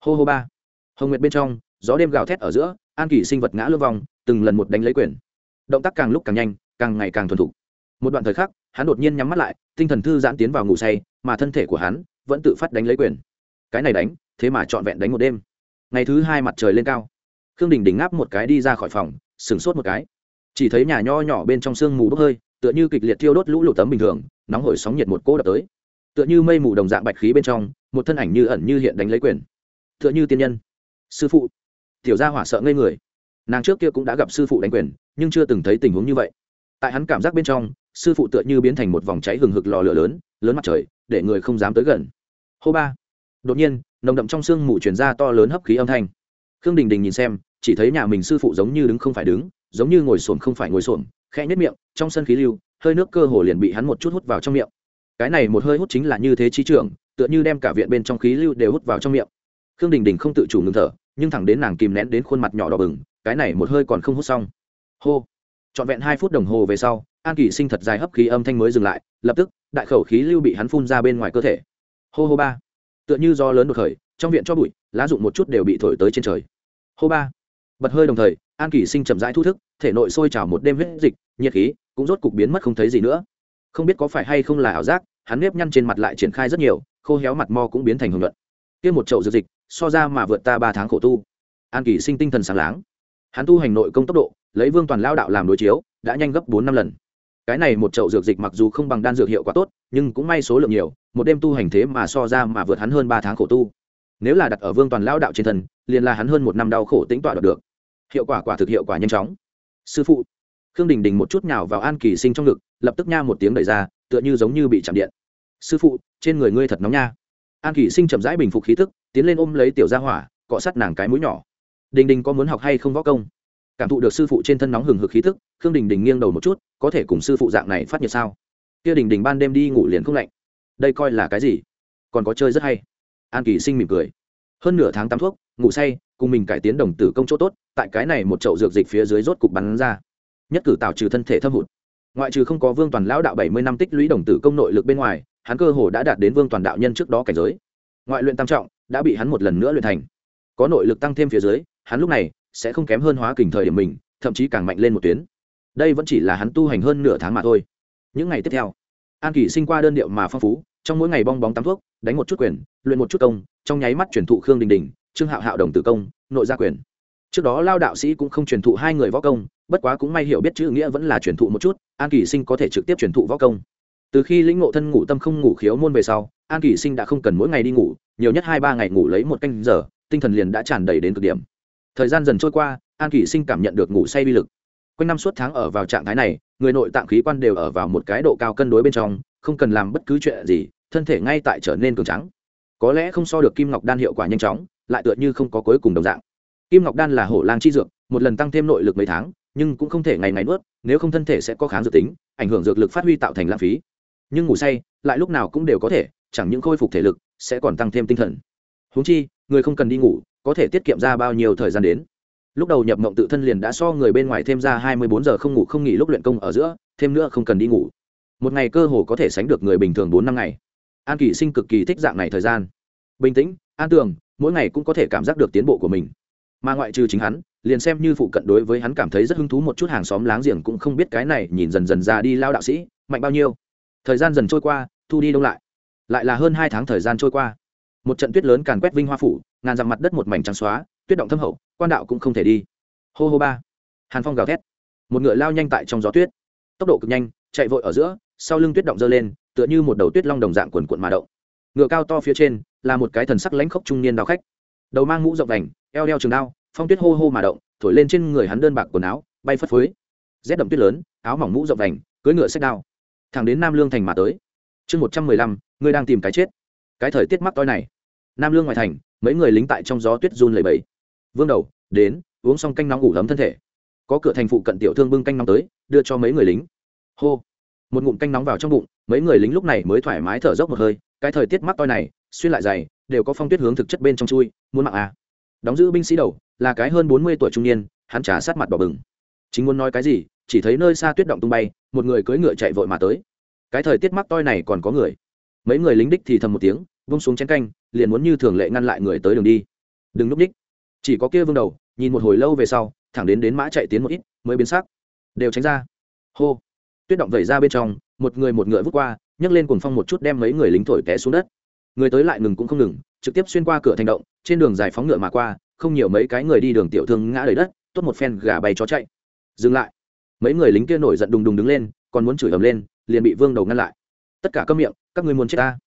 Hô hô ba. Hồng nguyệt bên trong, gió đêm gào thét ở giữa, an kỳ sinh vật ngã lưu vòng, từng lần một đánh lấy quyền. Động tác càng lúc càng nhanh, càng ngày càng thuần thục. Một đoạn thời khắc, hắn đột nhiên nhắm mắt lại, tinh thần thư giãn tiến vào ngủ say, mà thân thể của hắn vẫn tự phát đánh lấy quyền. Cái này đánh, thế mà trọn vẹn đánh một đêm. Ngày thứ hai mặt trời lên cao. Khương đình đình ngáp một cái đi ra khỏi phòng, sửng sốt một cái. Chỉ thấy nhà nho nhỏ bên trong sương mù bốc hơi tựa như kịch liệt thiêu đốt lũ lụt tấm bình thường, nóng hổi sóng nhiệt một cỗ đập tới. Tựa như mây mù đồng dạng bạch khí bên trong, một thân ảnh như ẩn như hiện đánh lấy quyền. Tựa như tiên nhân. Sư phụ. Tiểu gia hỏa sợ ngây người. Nàng trước kia cũng đã gặp sư phụ đánh quyền, nhưng chưa từng thấy tình huống như vậy. Tại hắn cảm giác bên trong, sư phụ tựa như biến thành một vòng cháy hừng hực lò lửa lớn lớn mặt trời, để người không dám tới gần. Hô ba. Đột nhiên, nồng đậm trong sương mù truyền ra to lớn hấp khí âm thanh. Khương đình đình nhìn xem, chỉ thấy nhà mình sư phụ giống như đứng không phải đứng, giống như ngồi xổm không phải ngồi xổm khẽ nhất miệng, trong sân khí lưu, hơi nước cơ hồ liền bị hắn một chút hút vào trong miệng. Cái này một hơi hút chính là như thế trí trưởng tựa như đem cả viện bên trong khí lưu đều hút vào trong miệng. Khương đình đình không tự chủ ngừng thở, nhưng thẳng đến nàng kìm nén đến khuôn mặt nhỏ đỏ bừng, cái này một hơi còn không hút xong. Hô! Trọn vẹn hai phút đồng hồ về sau, an kỳ sinh thật dài hấp khí âm thanh mới dừng lại, lập tức, đại khẩu khí lưu bị hắn phun ra bên ngoài cơ thể. Hô hô ba! Tựa như do lớn đột khởi, trong viện cho bụi, lá dụng một chút đều bị thổi tới trên trời. Hô ba! Bật hơi đồng thời an Kỷ sinh chậm rãi thu thức, thể nội sôi trào một đêm huyết dịch, nhiệt khí cũng rốt cục biến mất không thấy gì nữa. Không biết có phải hay không là ảo giác, hắn nếp nhăn trên mặt lại triển khai rất nhiều, khô héo mặt mo cũng biến thành hưởng luận kia một chậu dược dịch, so ra mà vượt ta ba tháng khổ tu. An Kỷ sinh tinh thần sáng láng. Hắn tu hành nội công tốc độ, lấy vương toàn lao đạo làm đối chiếu, đã nhanh gấp bốn năm lần. Cái này một chậu dược dịch mặc dù không bằng đan dược hiệu quả tốt, nhưng cũng may số lượng nhiều, một đêm tu hành thế mà so ra mà vượt hắn hơn ba tháng khổ tu. Nếu là đặt ở vương toàn lao đạo trên thân, liền là hắn hơn một năm đau khổ tính tọa được hiệu quả quả thực hiệu quả nhanh chóng. Sư phụ, khương đình đình một chút nhào vào an kỳ sinh trong ngực, lập tức nha một tiếng đẩy ra, tựa như giống như bị chạm điện. Sư phụ, trên người ngươi thật nóng nha. An kỳ sinh chậm rãi bình phục khí thức tiến lên ôm lấy tiểu gia hỏa, cọ sát nàng cái mũi nhỏ. Đình đình có muốn học hay không võ công? Cảm thụ được sư phụ trên thân nóng hừng hực khí thức khương đình đình nghiêng đầu một chút, có thể cùng sư phụ dạng này phát nhiệt sao? Kia đình đình ban đêm đi ngủ liền không lạnh. Đây coi là cái gì? Còn có chơi rất hay. An kỳ sinh mỉm cười hơn nửa tháng tắm thuốc, ngủ say, cùng mình cải tiến đồng tử công chỗ tốt, tại cái này một chậu dược dịch phía dưới rốt cục bắn ra. Nhất cử tạo trừ thân thể thâm hụt. Ngoại trừ không có vương toàn lão đạo bảy mươi năm tích lũy đồng tử công nội lực bên ngoài, hắn cơ hồ đã đạt đến vương toàn đạo nhân trước đó cảnh giới. Ngoại luyện tam trọng, đã bị hắn một lần nữa luyện thành. Có nội lực tăng thêm phía dưới, hắn lúc này sẽ không kém hơn hóa kình thời điểm mình, thậm chí càng mạnh lên một tuyến. Đây vẫn chỉ là hắn tu hành hơn nửa tháng mà thôi. Những ngày tiếp theo, an kỳ sinh qua đơn điệu mà phong phú trong mỗi ngày bong bóng tắm thuốc, đánh một chút quyền, luyện một chút công, trong nháy mắt truyền thụ khương đình đình, trương hạo hạo đồng tử công, nội gia quyền. Trước đó lao đạo sĩ cũng không truyền thụ hai người võ công, bất quá cũng may hiểu biết chữ nghĩa vẫn là truyền thụ một chút, an kỳ sinh có thể trực tiếp truyền thụ võ công. Từ khi lĩnh ngộ thân ngủ tâm không ngủ khiếu môn về sau, an kỳ sinh đã không cần mỗi ngày đi ngủ, nhiều nhất hai ba ngày ngủ lấy một canh giờ, tinh thần liền đã tràn đầy đến cực điểm. Thời gian dần trôi qua, an kỳ sinh cảm nhận được ngủ say bi lực. Quanh năm suốt tháng ở vào trạng thái này, người nội tạng khí quan đều ở vào một cái độ cao cân đối bên trong không cần làm bất cứ chuyện gì, thân thể ngay tại trở nên cường trắng. Có lẽ không so được kim ngọc đan hiệu quả nhanh chóng, lại tựa như không có cuối cùng đồng dạng. Kim ngọc đan là hổ lang chi dược, một lần tăng thêm nội lực mấy tháng, nhưng cũng không thể ngày ngày nuốt, nếu không thân thể sẽ có kháng dược tính, ảnh hưởng dược lực phát huy tạo thành lãng phí. Nhưng ngủ say, lại lúc nào cũng đều có thể, chẳng những khôi phục thể lực, sẽ còn tăng thêm tinh thần. Húng chi, người không cần đi ngủ, có thể tiết kiệm ra bao nhiêu thời gian đến. Lúc đầu nhập mộng tự thân liền đã so người bên ngoài thêm ra hai mươi bốn giờ không ngủ không nghỉ lúc luyện công ở giữa, thêm nữa không cần đi ngủ một ngày cơ hồ có thể sánh được người bình thường bốn năm ngày. An kỳ sinh cực kỳ thích dạng này thời gian. Bình tĩnh, an tường, mỗi ngày cũng có thể cảm giác được tiến bộ của mình. Mà ngoại trừ chính hắn, liền xem như phụ cận đối với hắn cảm thấy rất hứng thú một chút hàng xóm láng giềng cũng không biết cái này nhìn dần dần ra đi lao đạo sĩ, mạnh bao nhiêu. Thời gian dần trôi qua, thu đi đông lại. Lại là hơn hai tháng thời gian trôi qua. Một trận tuyết lớn càn quét vinh hoa phủ, ngàn dặm mặt đất một mảnh trắng xóa, tuyết động thâm hậu, quan đạo cũng không thể đi. Hô hô ba. Hàn phong gào thét. Một ngựa lao nhanh tại trong gió tuyết. Tốc độ cực nhanh, chạy vội ở giữa sau lưng tuyết động dơ lên, tựa như một đầu tuyết long đồng dạng quần quận mà động. Ngựa cao to phía trên, là một cái thần sắc lãnh khốc trung niên đao khách. Đầu mang mũ rộng đành eo đeo trường đao, phong tuyết hô hô mà động, thổi lên trên người hắn đơn bạc quần áo, bay phất phới. Rét đậm tuyết lớn, áo mỏng mũ rộng đành cưỡi ngựa xách đao. Thẳng đến nam lương thành mà tới. Chương một trăm mười lăm, ngươi đang tìm cái chết. Cái thời tiết mắc toi này. Nam lương ngoài thành, mấy người lính tại trong gió tuyết run lầy bẫy vương đầu, đến, uống xong canh nóng ngủ lấm thân thể. Có cửa thành phụ cận tiểu thương bưng canh nóng tới, đưa cho mấy người lính. Hô một ngụm canh nóng vào trong bụng, mấy người lính lúc này mới thoải mái thở dốc một hơi, cái thời tiết mắc toi này, xuyên lại dày đều có phong tuyết hướng thực chất bên trong chui, muốn mạng à. đóng giữ binh sĩ đầu, là cái hơn bốn mươi tuổi trung niên, hắn trả sát mặt bỏ bừng. Chính muốn nói cái gì, chỉ thấy nơi xa tuyết động tung bay, một người cưỡi ngựa chạy vội mà tới. Cái thời tiết mắc toi này còn có người. Mấy người lính đích thì thầm một tiếng vung xuống chén canh, liền muốn như thường lệ ngăn lại người tới đường đi. Đừng núp đích. Chỉ có kia vương đầu, nhìn một hồi lâu về sau, thẳng đến đến mã chạy tiến một ít, mới biến sắc. Đều tránh ra. Hô tuyết động vẩy ra bên trong, một người một ngựa vút qua, nhấc lên cuồng phong một chút đem mấy người lính thổi té xuống đất. Người tới lại ngừng cũng không ngừng, trực tiếp xuyên qua cửa thành động, trên đường giải phóng ngựa mà qua, không nhiều mấy cái người đi đường tiểu thương ngã đầy đất, tốt một phen gà bay chó chạy. Dừng lại. Mấy người lính kia nổi giận đùng đùng đứng lên, còn muốn chửi ầm lên, liền bị vương đầu ngăn lại. Tất cả câm miệng, các ngươi muốn chết ta.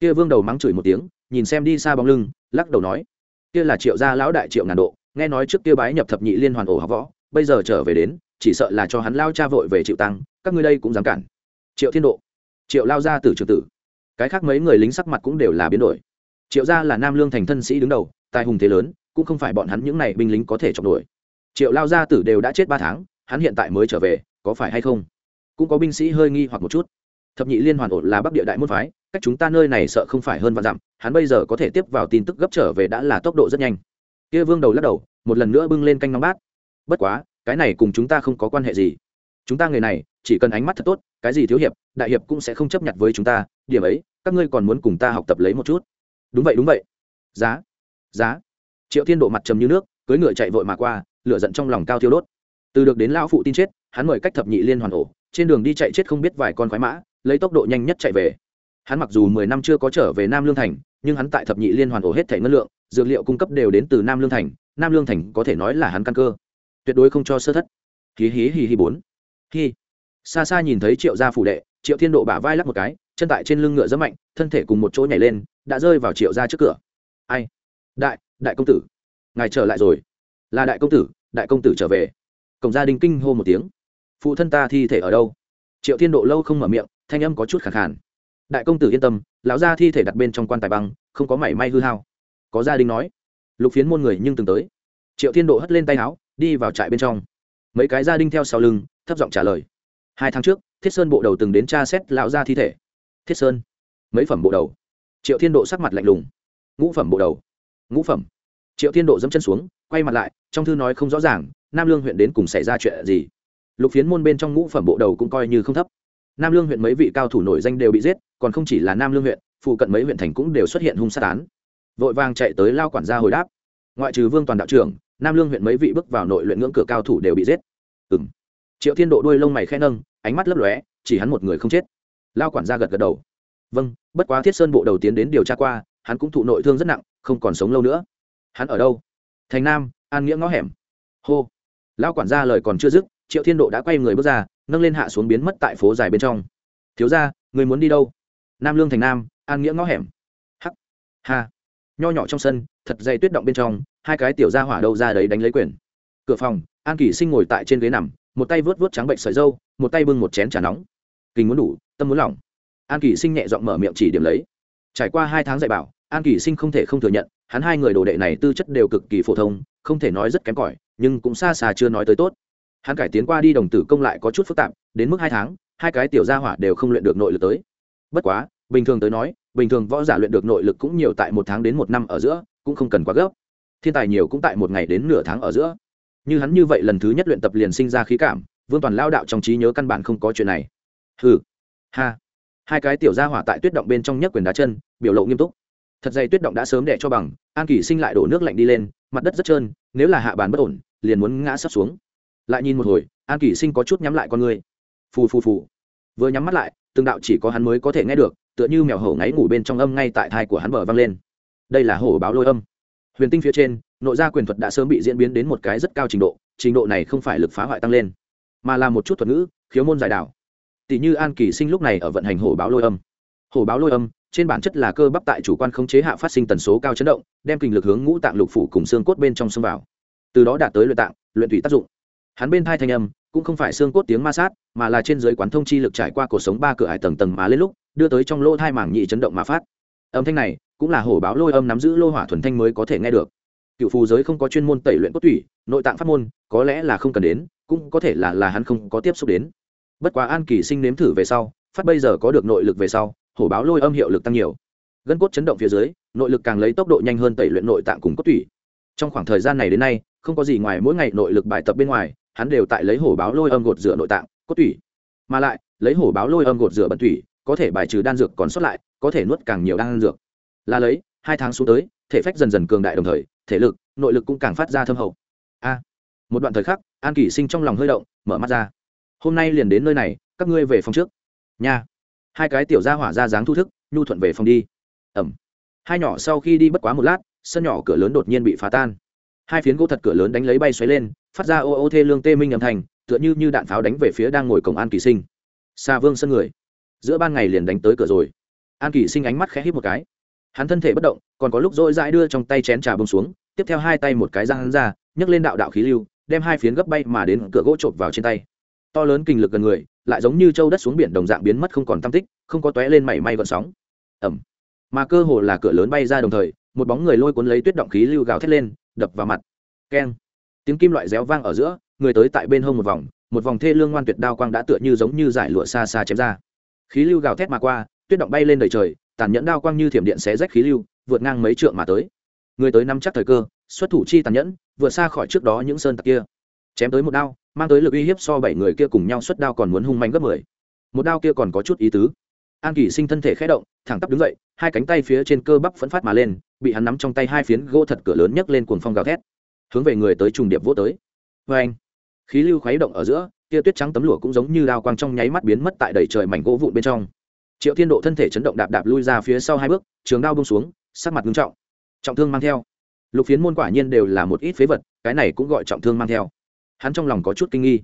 Kia vương đầu mắng chửi một tiếng, nhìn xem đi xa bóng lưng, lắc đầu nói, kia là triệu gia lão đại triệu ngàn độ, nghe nói trước kia bái nhập thập nhị liên hoàn ổ học võ, bây giờ trở về đến chỉ sợ là cho hắn lao cha vội về chịu tăng, các ngươi đây cũng dám cản. Triệu thiên độ. Triệu lao gia tử trường tử. Cái khác mấy người lính sắc mặt cũng đều là biến đổi. Triệu gia là nam lương thành thân sĩ đứng đầu, tài hùng thế lớn, cũng không phải bọn hắn những này binh lính có thể chọc nổi triệu lao gia tử đều đã chết ba tháng, hắn hiện tại mới trở về, có phải hay không? Cũng có binh sĩ hơi nghi hoặc một chút. Thập nhị liên hoàn ổn là bắc địa đại môn phái, cách chúng ta nơi này sợ không phải hơn vạn dặm, hắn bây giờ có thể tiếp vào tin tức gấp trở về đã là tốc độ rất nhanh. Kia vương đầu lắc đầu, một lần nữa bưng lên canh nóng bát. Bất quá cái này cùng chúng ta không có quan hệ gì. Chúng ta người này, chỉ cần ánh mắt thật tốt, cái gì thiếu hiệp, đại hiệp cũng sẽ không chấp nhận với chúng ta, điểm ấy, các ngươi còn muốn cùng ta học tập lấy một chút. Đúng vậy đúng vậy. Giá giá. Triệu thiên độ mặt trầm như nước cưới ngựa chạy vội mà qua, lửa giận trong lòng cao thiêu đốt. Từ được đến lao phụ tin chết, hắn mời cách thập nhị liên hoàn ổ, trên đường đi chạy chết không biết vài con khoái mã, lấy tốc độ nhanh nhất chạy về. Hắn mặc dù mười năm chưa có trở về nam lương thành, nhưng hắn tại thập nhị liên hoàn ổ hết thẻ ngân lượng, dược liệu cung cấp đều đến từ nam lương thành, nam lương thành có thể nói là hắn căn cơ tuyệt đối không cho sơ thất. Hí hí hí hí bốn. Hí. Xa xa nhìn thấy triệu gia phủ đệ, triệu thiên độ bả vai lắc một cái, chân tại trên lưng ngựa rất mạnh, thân thể cùng một chỗ nhảy lên, đã rơi vào triệu gia trước cửa. Ai? Đại đại công tử. Ngài trở lại rồi. Là đại công tử, đại công tử trở về. Cổng gia đình kinh hô một tiếng. Phụ thân ta thi thể ở đâu? Triệu thiên độ lâu không mở miệng, thanh âm có chút khẳng khàn. Đại công tử yên tâm, lão gia thi thể đặt bên trong quan tài băng, không có mảy may hư hao. Có gia đình nói. Lục phiến môn người nhưng từng tới. Triệu thiên độ hất lên tay áo đi vào trại bên trong. Mấy cái gia đình theo sau lưng, thấp giọng trả lời. Hai tháng trước, thiết sơn bộ đầu từng đến tra xét lão gia thi thể. Thiết sơn, mấy phẩm bộ đầu? Triệu thiên độ sắc mặt lạnh lùng. Ngũ phẩm bộ đầu. Ngũ phẩm. Triệu thiên độ dẫm chân xuống, quay mặt lại, trong thư nói không rõ ràng, nam lương huyện đến cùng xảy ra chuyện gì. Lục phiến môn bên trong ngũ phẩm bộ đầu cũng coi như không thấp. Nam lương huyện mấy vị cao thủ nổi danh đều bị giết, còn không chỉ là nam lương huyện, phụ cận mấy huyện thành cũng đều xuất hiện hung sát án. Vội vàng chạy tới lao quản gia hồi đáp. Ngoại trừ vương toàn đạo trưởng nam lương huyện mấy vị bước vào nội luyện ngưỡng cửa cao thủ đều bị giết. Ừ m triệu thiên độ đuôi lông mày khẽ nâng, ánh mắt lấp lóe, chỉ hắn một người không chết. Lao quản gia gật gật đầu. Vâng bất quá thiết sơn bộ đầu tiến đến điều tra qua, hắn cũng thụ nội thương rất nặng, không còn sống lâu nữa. Hắn ở đâu? Thành nam, an nghĩa ngõ hẻm. Hô. Lao quản gia lời còn chưa dứt, triệu thiên độ đã quay người bước ra, nâng lên hạ xuống biến mất tại phố dài bên trong. Thiếu ra người muốn đi đâu? Nam lương thành nam, an nghĩa ngõ hẻm. Hắc. Ha. Nho nhỏ trong sân, thật dày tuyết động bên trong hai cái tiểu ra hỏa đâu ra đấy đánh lấy quyền. Cửa phòng, an kỳ sinh ngồi tại trên ghế nằm, một tay vớt vớt trắng bệnh sợi dâu, một tay bưng một chén trà nóng. Kinh muốn đủ, tâm muốn lỏng. An kỳ sinh nhẹ giọng mở miệng chỉ điểm lấy. Trải qua hai tháng dạy bảo, an kỳ sinh không thể không thừa nhận, hắn hai người đồ đệ này tư chất đều cực kỳ phổ thông, không thể nói rất kém cỏi, nhưng cũng xa xa chưa nói tới tốt. Hắn cải tiến qua đi đồng tử công lại có chút phức tạp, đến mức hai tháng, hai cái tiểu gia hỏa đều không luyện được nội lực tới. Bất quá, bình thường tới nói, bình thường võ giả luyện được nội lực cũng nhiều tại một tháng đến một năm ở giữa, cũng không cần quá gấp thiên tài nhiều cũng tại một ngày đến nửa tháng ở giữa. Như hắn như vậy lần thứ nhất luyện tập liền sinh ra khí cảm, vương toàn lao đạo trong trí nhớ căn bản không có chuyện này. Hừ. Ha. Hai cái tiểu ra hỏa tại tuyết động bên trong nhấc quyền đá chân, biểu lộ nghiêm túc. Thật dày tuyết động đã sớm đẻ cho bằng, an kỳ sinh lại đổ nước lạnh đi lên, mặt đất rất trơn, nếu là hạ bàn bất ổn, liền muốn ngã sắp xuống. Lại nhìn một hồi, an kỳ sinh có chút nhắm lại con người. Phù phù phù. Vừa nhắm mắt lại, từng đạo chỉ có hắn mới có thể nghe được, tựa như mèo hổ ngáy ngủ bên trong âm ngay tại thai của hắn bờ vang lên. Đây là hổ báo lôi âm huyền tinh phía trên, nội gia quyền thuật đã sớm bị diễn biến đến một cái rất cao trình độ trình độ này không phải lực phá hoại tăng lên, mà là một chút thuật ngữ, khiếu môn giải đảo. Tỷ như an kỳ sinh lúc này ở vận hành hổ báo lôi âm. Hổ báo lôi âm, trên bản chất là cơ bắp tại chủ quan khống chế hạ phát sinh tần số cao chấn động, đem kinh lực hướng ngũ tạng lục phủ cùng xương cốt bên trong xâm vào. Từ đó đạt tới luyện tạng, luyện thủy tác dụng. Hắn bên thai thanh âm, cũng không phải xương cốt tiếng ma sát, mà là trên dưới quán thông chi lực trải qua cuộc sống ba cửa hải tầng tầng mà lên lúc, đưa tới trong lỗ thai mảng nhị chấn động mà phát. Âm thanh này cũng là hổ báo lôi âm nắm giữ lô hỏa thuần thanh mới có thể nghe được. Cựu phù giới không có chuyên môn tẩy luyện cốt tủy, nội tạng pháp môn, có lẽ là không cần đến, cũng có thể là là hắn không có tiếp xúc đến. Bất quá an kỳ sinh nếm thử về sau, phát bây giờ có được nội lực về sau, hổ báo lôi âm hiệu lực tăng nhiều. Gân cốt chấn động phía dưới, nội lực càng lấy tốc độ nhanh hơn tẩy luyện nội tạng cùng cốt tủy. Trong khoảng thời gian này đến nay, không có gì ngoài mỗi ngày nội lực bài tập bên ngoài, hắn đều tại lấy hổ báo lôi âm gột rửa nội tạng, cốt tủy. Mà lại, lấy hổ báo lôi âm gột rửa bẩn tủy, có thể bài trừ đan dược còn sót lại, có thể nuốt càng nhiều đan dược là lấy, hai tháng xuống tới, thể phách dần dần cường đại đồng thời, thể lực, nội lực cũng càng phát ra thâm hậu. A, một đoạn thời khắc, an kỷ sinh trong lòng hơi động, mở mắt ra. Hôm nay liền đến nơi này, các ngươi về phòng trước. Nha. Hai cái tiểu gia hỏa ra dáng thu thức, nhu thuận về phòng đi. Ẩm. Hai nhỏ sau khi đi bất quá một lát, sân nhỏ cửa lớn đột nhiên bị phá tan. Hai phiến gỗ thật cửa lớn đánh lấy bay xoáy lên, phát ra ô ô thê lương tê minh âm thanh, tựa như như đạn pháo đánh về phía đang ngồi cổng an kỳ sinh. Xa vương sân người. Giữa ban ngày liền đánh tới cửa rồi. An kỳ sinh ánh mắt khẽ hít một cái hắn thân thể bất động, còn có lúc dỗi dãi đưa trong tay chén trà bông xuống, tiếp theo hai tay một cái ra hắn ra, nhấc lên đạo đạo khí lưu, đem hai phiến gấp bay mà đến cửa gỗ chộp vào trên tay. To lớn kinh lực gần người, lại giống như châu đất xuống biển đồng dạng biến mất không còn tam tích, không có tóe lên mảy may gọn sóng. Ẩm mà cơ hồ là cửa lớn bay ra đồng thời, một bóng người lôi cuốn lấy tuyết động khí lưu gào thét lên, đập vào mặt. Keng. Tiếng kim loại réo vang ở giữa, người tới tại bên hông một vòng một vòng thê lương ngoan tuyệt đao quang đã tựa như giống như giải lụa xa xa chém ra. Khí lưu gào thét mà qua, tuyết động bay lên đời trời tàn nhẫn đao quang như thiểm điện xé rách khí lưu, vượt ngang mấy trượng mà tới. Người tới nắm chắc thời cơ, xuất thủ chi tàn nhẫn, vượt xa khỏi trước đó những sơn tặc kia. Chém tới một đao, mang tới lực uy hiếp so bảy người kia cùng nhau xuất đao còn muốn hung manh gấp mười. Một đao kia còn có chút ý tứ. An kỳ sinh thân thể khẽ động, thẳng tắp đứng dậy, hai cánh tay phía trên cơ bắp phẫn phát mà lên, bị hắn nắm trong tay hai phiến gỗ thật cửa lớn nhấc lên cuồng phong gào thét. Hướng về người tới trùng điệp vỗ tới. Vê anh, khí lưu khuấy động ở giữa, tia tuyết trắng tấm lụa cũng giống như đao quang trong nháy mắt biến mất tại đầy trời mảnh gỗ vụn bên trong triệu thiên độ thân thể chấn động đạp đạp lui ra phía sau hai bước trường đao bông xuống sắc mặt nghiêm trọng. Trọng thương mang theo. Lục phiến môn quả nhiên đều là một ít phế vật cái này cũng gọi trọng thương mang theo. Hắn trong lòng có chút kinh nghi.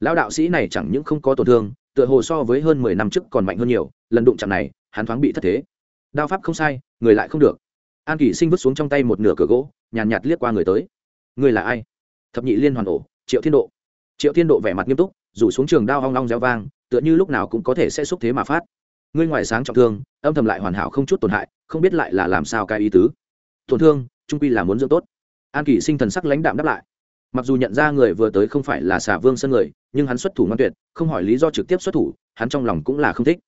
Lão đạo sĩ này chẳng những không có tổn thương tựa hồ so với hơn mười năm trước còn mạnh hơn nhiều lần đụng chạm này hắn thoáng bị thất thế. Đao pháp không sai người lại không được. An kỷ sinh vứt xuống trong tay một nửa cửa gỗ nhàn nhạt, nhạt liếc qua người tới. Người là ai? Thập nhị liên hoàn ổ triệu thiên độ. Triệu thiên độ vẻ mặt nghiêm túc rủ xuống trường đao hong long reo vang tựa như lúc nào cũng có thể sẽ xúc thế mà phát ngươi ngoài sáng trọng thương, âm thầm lại hoàn hảo không chút tổn hại, không biết lại là làm sao cái ý tứ. Tổn thương, trung quy là muốn dưỡng tốt. An kỷ sinh thần sắc lãnh đạm đáp lại. Mặc dù nhận ra người vừa tới không phải là xà vương sân người, nhưng hắn xuất thủ ngoan tuyệt, không hỏi lý do trực tiếp xuất thủ, hắn trong lòng cũng là không thích.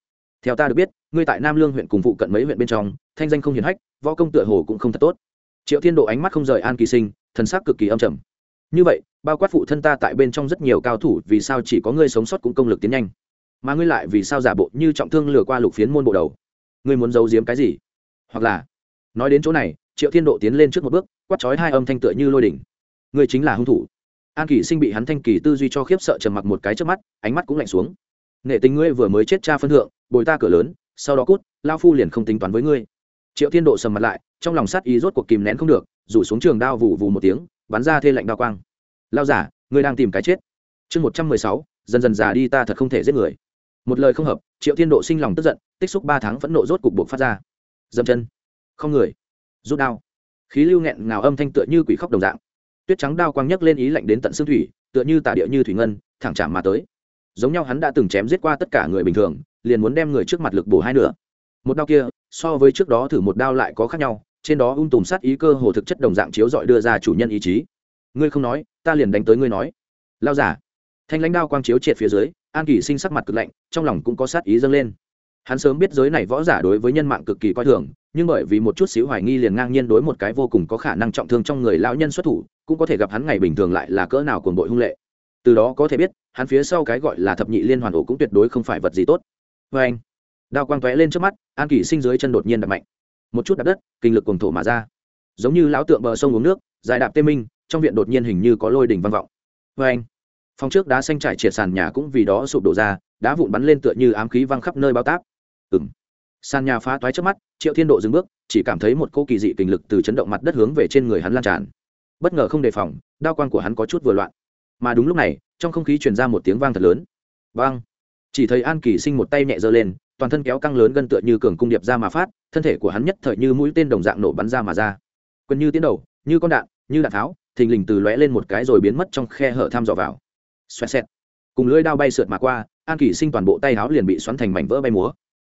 Theo ta được biết, ngươi tại nam lương huyện cùng phụ cận mấy huyện bên trong, thanh danh không hiển hách, võ công tựa hồ cũng không thật tốt. Triệu thiên độ ánh mắt không rời an kỳ sinh, thần sắc cực kỳ âm trầm. Như vậy, bao quát phụ thân ta tại bên trong rất nhiều cao thủ, vì sao chỉ có ngươi sống sót cũng công lực tiến nhanh? Mà ngươi lại vì sao giả bộ như trọng thương lừa qua lục phiến môn bộ đầu? Ngươi muốn giấu giếm cái gì? Hoặc là, nói đến chỗ này, triệu thiên độ tiến lên trước một bước, quát chói hai âm thanh tựa như lôi đỉnh. Ngươi chính là hung thủ. An kỷ sinh bị hắn thanh kỳ tư duy cho khiếp sợ trầm mặc một cái trước mắt, ánh mắt cũng lạnh xuống. Nghệ tình ngươi vừa mới chết cha phân thượng, bồi ta cửa lớn, sau đó cút lao phu liền không tính toán với ngươi. Triệu thiên độ sầm mặt lại, trong lòng sát ý rốt cuộc kìm nén không được, rủ xuống trường đao vù vù một tiếng, bắn ra thê lạnh đao quang. Lao giả, ngươi đang tìm cái chết. Chương một trăm mười sáu, dần dần già đi ta thật không thể giết người một lời không hợp, triệu thiên độ sinh lòng tức giận, tích xúc ba tháng phẫn nộ rốt cục buộc phát ra. Dâm chân. Không người. Rút đao. Khí lưu nghẹn ngào âm thanh tựa như quỷ khóc đồng dạng. Tuyết trắng đao quang nhấc lên ý lạnh đến tận xương thủy, tựa như tà địa như thủy ngân, thẳng chạm mà tới. Giống nhau hắn đã từng chém giết qua tất cả người bình thường, liền muốn đem người trước mặt lực bổ hai nửa. Một đao kia, so với trước đó thử một đao lại có khác nhau, trên đó ung tùm sát ý cơ hồ thực chất đồng dạng chiếu dọi đưa ra chủ nhân ý chí. Ngươi không nói, ta liền đánh tới ngươi nói. Lao giả. Thanh lãnh đao quang chiếu triệt phía dưới an kỳ sinh sắc mặt cực lạnh, trong lòng cũng có sát ý dâng lên. Hắn sớm biết giới này võ giả đối với nhân mạng cực kỳ coi thường, nhưng bởi vì một chút xíu hoài nghi liền ngang nhiên đối một cái vô cùng có khả năng trọng thương trong người lão nhân xuất thủ, cũng có thể gặp hắn ngày bình thường lại là cỡ nào cuồng bội hung lệ. Từ đó có thể biết, hắn phía sau cái gọi là thập nhị liên hoàn ổ cũng tuyệt đối không phải vật gì tốt. Vê anh, đao quang tóe lên trước mắt, an kỷ sinh dưới chân đột nhiên đập mạnh. Một chút đạp đất, kinh lực cùng thổ mà ra. Giống như lão tượng bờ sông uống nước, dài đạp tê minh, trong viện đột nhiên hình như có lôi đỉnh vang vọng. Vê anh phòng trước đá xanh trải triệt sàn nhà cũng vì đó sụp đổ ra, đá vụn bắn lên tựa như ám khí văng khắp nơi bao táp. M sàn nhà phá toái trước mắt, triệu thiên độ dừng bước, chỉ cảm thấy một cô kỳ dị kinh lực từ chấn động mặt đất hướng về trên người hắn lan tràn. Bất ngờ không đề phòng, đao quan của hắn có chút vừa loạn. Mà đúng lúc này, trong không khí truyền ra một tiếng vang thật lớn. Vang. Chỉ thấy an kỳ sinh một tay nhẹ giơ lên, toàn thân kéo căng lớn gân tựa như cường cung điệp ra mà phát, thân thể của hắn nhất thời như mũi tên đồng dạng nổ bắn ra mà ra. Quần như tiến đầu, như con đạn, như đạn tháo, thình lình từ lóe lên một cái rồi biến mất trong khe hở tham dò vào xoẹt xẹt. Cùng lưỡi đao bay sượt mà qua, an kỷ sinh toàn bộ tay áo liền bị xoắn thành mảnh vỡ bay múa.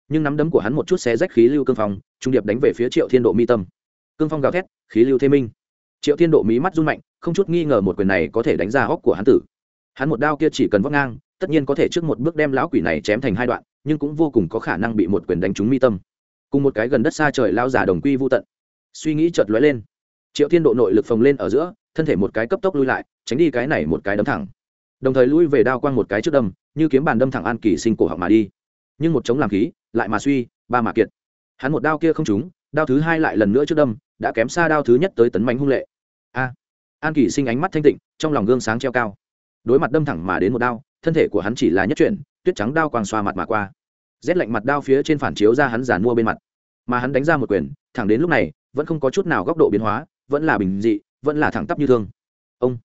Nhưng nắm đấm của hắn một chút xé rách khí lưu cương phong, trung điệp đánh về phía triệu thiên độ mi tâm. Cương phong gào thét, khí lưu thế minh. Triệu thiên độ mí mắt run mạnh, không chút nghi ngờ một quyền này có thể đánh ra hóc của hắn tử. Hắn một đao kia chỉ cần vóc ngang, tất nhiên có thể trước một bước đem lão quỷ này chém thành hai đoạn, nhưng cũng vô cùng có khả năng bị một quyền đánh trúng mi tâm. Cùng một cái gần đất xa trời lao giả đồng quy vô tận. Suy nghĩ chợt lóe lên. Triệu thiên độ nội lực phồng lên ở giữa, thân thể một cái cấp tốc lui lại, tránh đi cái này một cái đấm thẳng đồng thời lui về đao quang một cái trước đâm, như kiếm bàn đâm thẳng an kỳ sinh cổ họng mà đi. Nhưng một chống làm khí, lại mà suy, ba mà kiệt. Hắn một đao kia không trúng, đao thứ hai lại lần nữa trước đâm, đã kém xa đao thứ nhất tới tấn mánh hung lệ. A! An kỳ sinh ánh mắt thanh tịnh, trong lòng gương sáng treo cao. Đối mặt đâm thẳng mà đến một đao, thân thể của hắn chỉ là nhất chuyển, tuyết trắng đao quang xoa mặt mà qua. Rét lạnh mặt đao phía trên phản chiếu ra hắn giàn mua bên mặt. Mà hắn đánh ra một quyền, thẳng đến lúc này, vẫn không có chút nào góc độ biến hóa, vẫn là bình dị, vẫn là thẳng tắp như thương. Ông!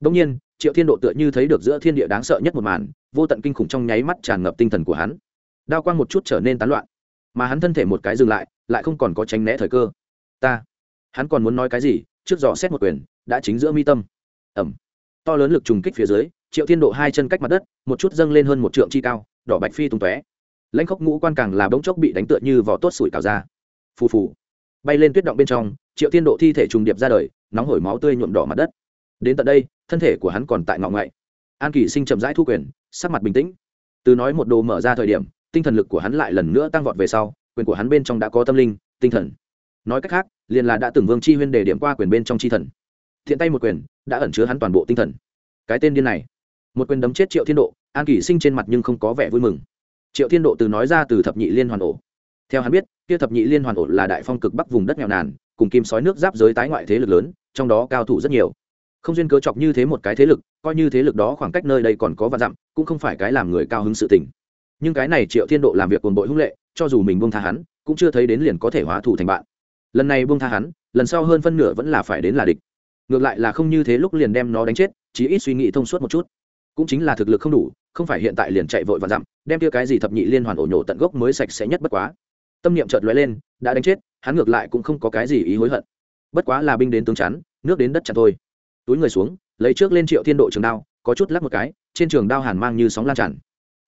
Đông nhiên triệu thiên độ tựa như thấy được giữa thiên địa đáng sợ nhất một màn, vô tận kinh khủng trong nháy mắt tràn ngập tinh thần của hắn. Đao quang một chút trở nên tán loạn, mà hắn thân thể một cái dừng lại lại không còn có tránh né thời cơ. Ta, hắn còn muốn nói cái gì? Trước dò xét một quyền, đã chính giữa mi tâm. Ẩm to lớn lực trùng kích phía dưới, triệu thiên độ hai chân cách mặt đất, một chút dâng lên hơn một trượng chi cao, đỏ bạch phi tung tóe. Lãnh khốc ngũ quan càng là bỗng chốc bị đánh tựa như vỏ tốt sủi cào ra. Phù phù. Bay lên tuyết động bên trong, triệu thiên độ thi thể trùng điệp ra đời, nóng hổi máu tươi nhuộm đỏ mặt đất đến tận đây, thân thể của hắn còn tại ngọ ngậy an kỳ sinh chậm rãi thu quyền, sắc mặt bình tĩnh. Từ nói một đồ mở ra thời điểm, tinh thần lực của hắn lại lần nữa tăng vọt về sau, quyền của hắn bên trong đã có tâm linh, tinh thần. Nói cách khác, liền là đã từng vương chi huyên đề điểm qua quyền bên trong chi thần. Thiện tay một quyền, đã ẩn chứa hắn toàn bộ tinh thần. Cái tên điên này, một quyền đấm chết triệu thiên độ, an kỷ sinh trên mặt nhưng không có vẻ vui mừng. Triệu thiên độ từ nói ra từ thập nhị liên hoàn ổ. Theo hắn biết, kia thập nhị liên hoàn ổ là đại phong cực bắc vùng đất nghèo nàn, cùng kim sói nước giáp giới tái ngoại thế lực lớn, trong đó cao thủ rất nhiều không duyên cớ chọc như thế một cái thế lực, coi như thế lực đó khoảng cách nơi đây còn có và dặm, cũng không phải cái làm người cao hứng sự tình. Nhưng cái này triệu thiên độ làm việc cồn bội hung lệ, cho dù mình buông tha hắn, cũng chưa thấy đến liền có thể hóa thủ thành bạn. Lần này buông tha hắn, lần sau hơn phân nửa vẫn là phải đến là địch. Ngược lại là không như thế lúc liền đem nó đánh chết, chí ít suy nghĩ thông suốt một chút. Cũng chính là thực lực không đủ, không phải hiện tại liền chạy vội và dặm, đem kia cái gì thập nhị liên hoàn ổ nhổ tận gốc mới sạch sẽ nhất bất quá. Tâm niệm chợt lóe lên, đã đánh chết, hắn ngược lại cũng không có cái gì ý hối hận. Bất quá là binh đến tướng chắn, nước đến đất chặt thôi túi người xuống, lấy trước lên triệu thiên độ trường đao, có chút lắc một cái, trên trường đao hàn mang như sóng lan tràn.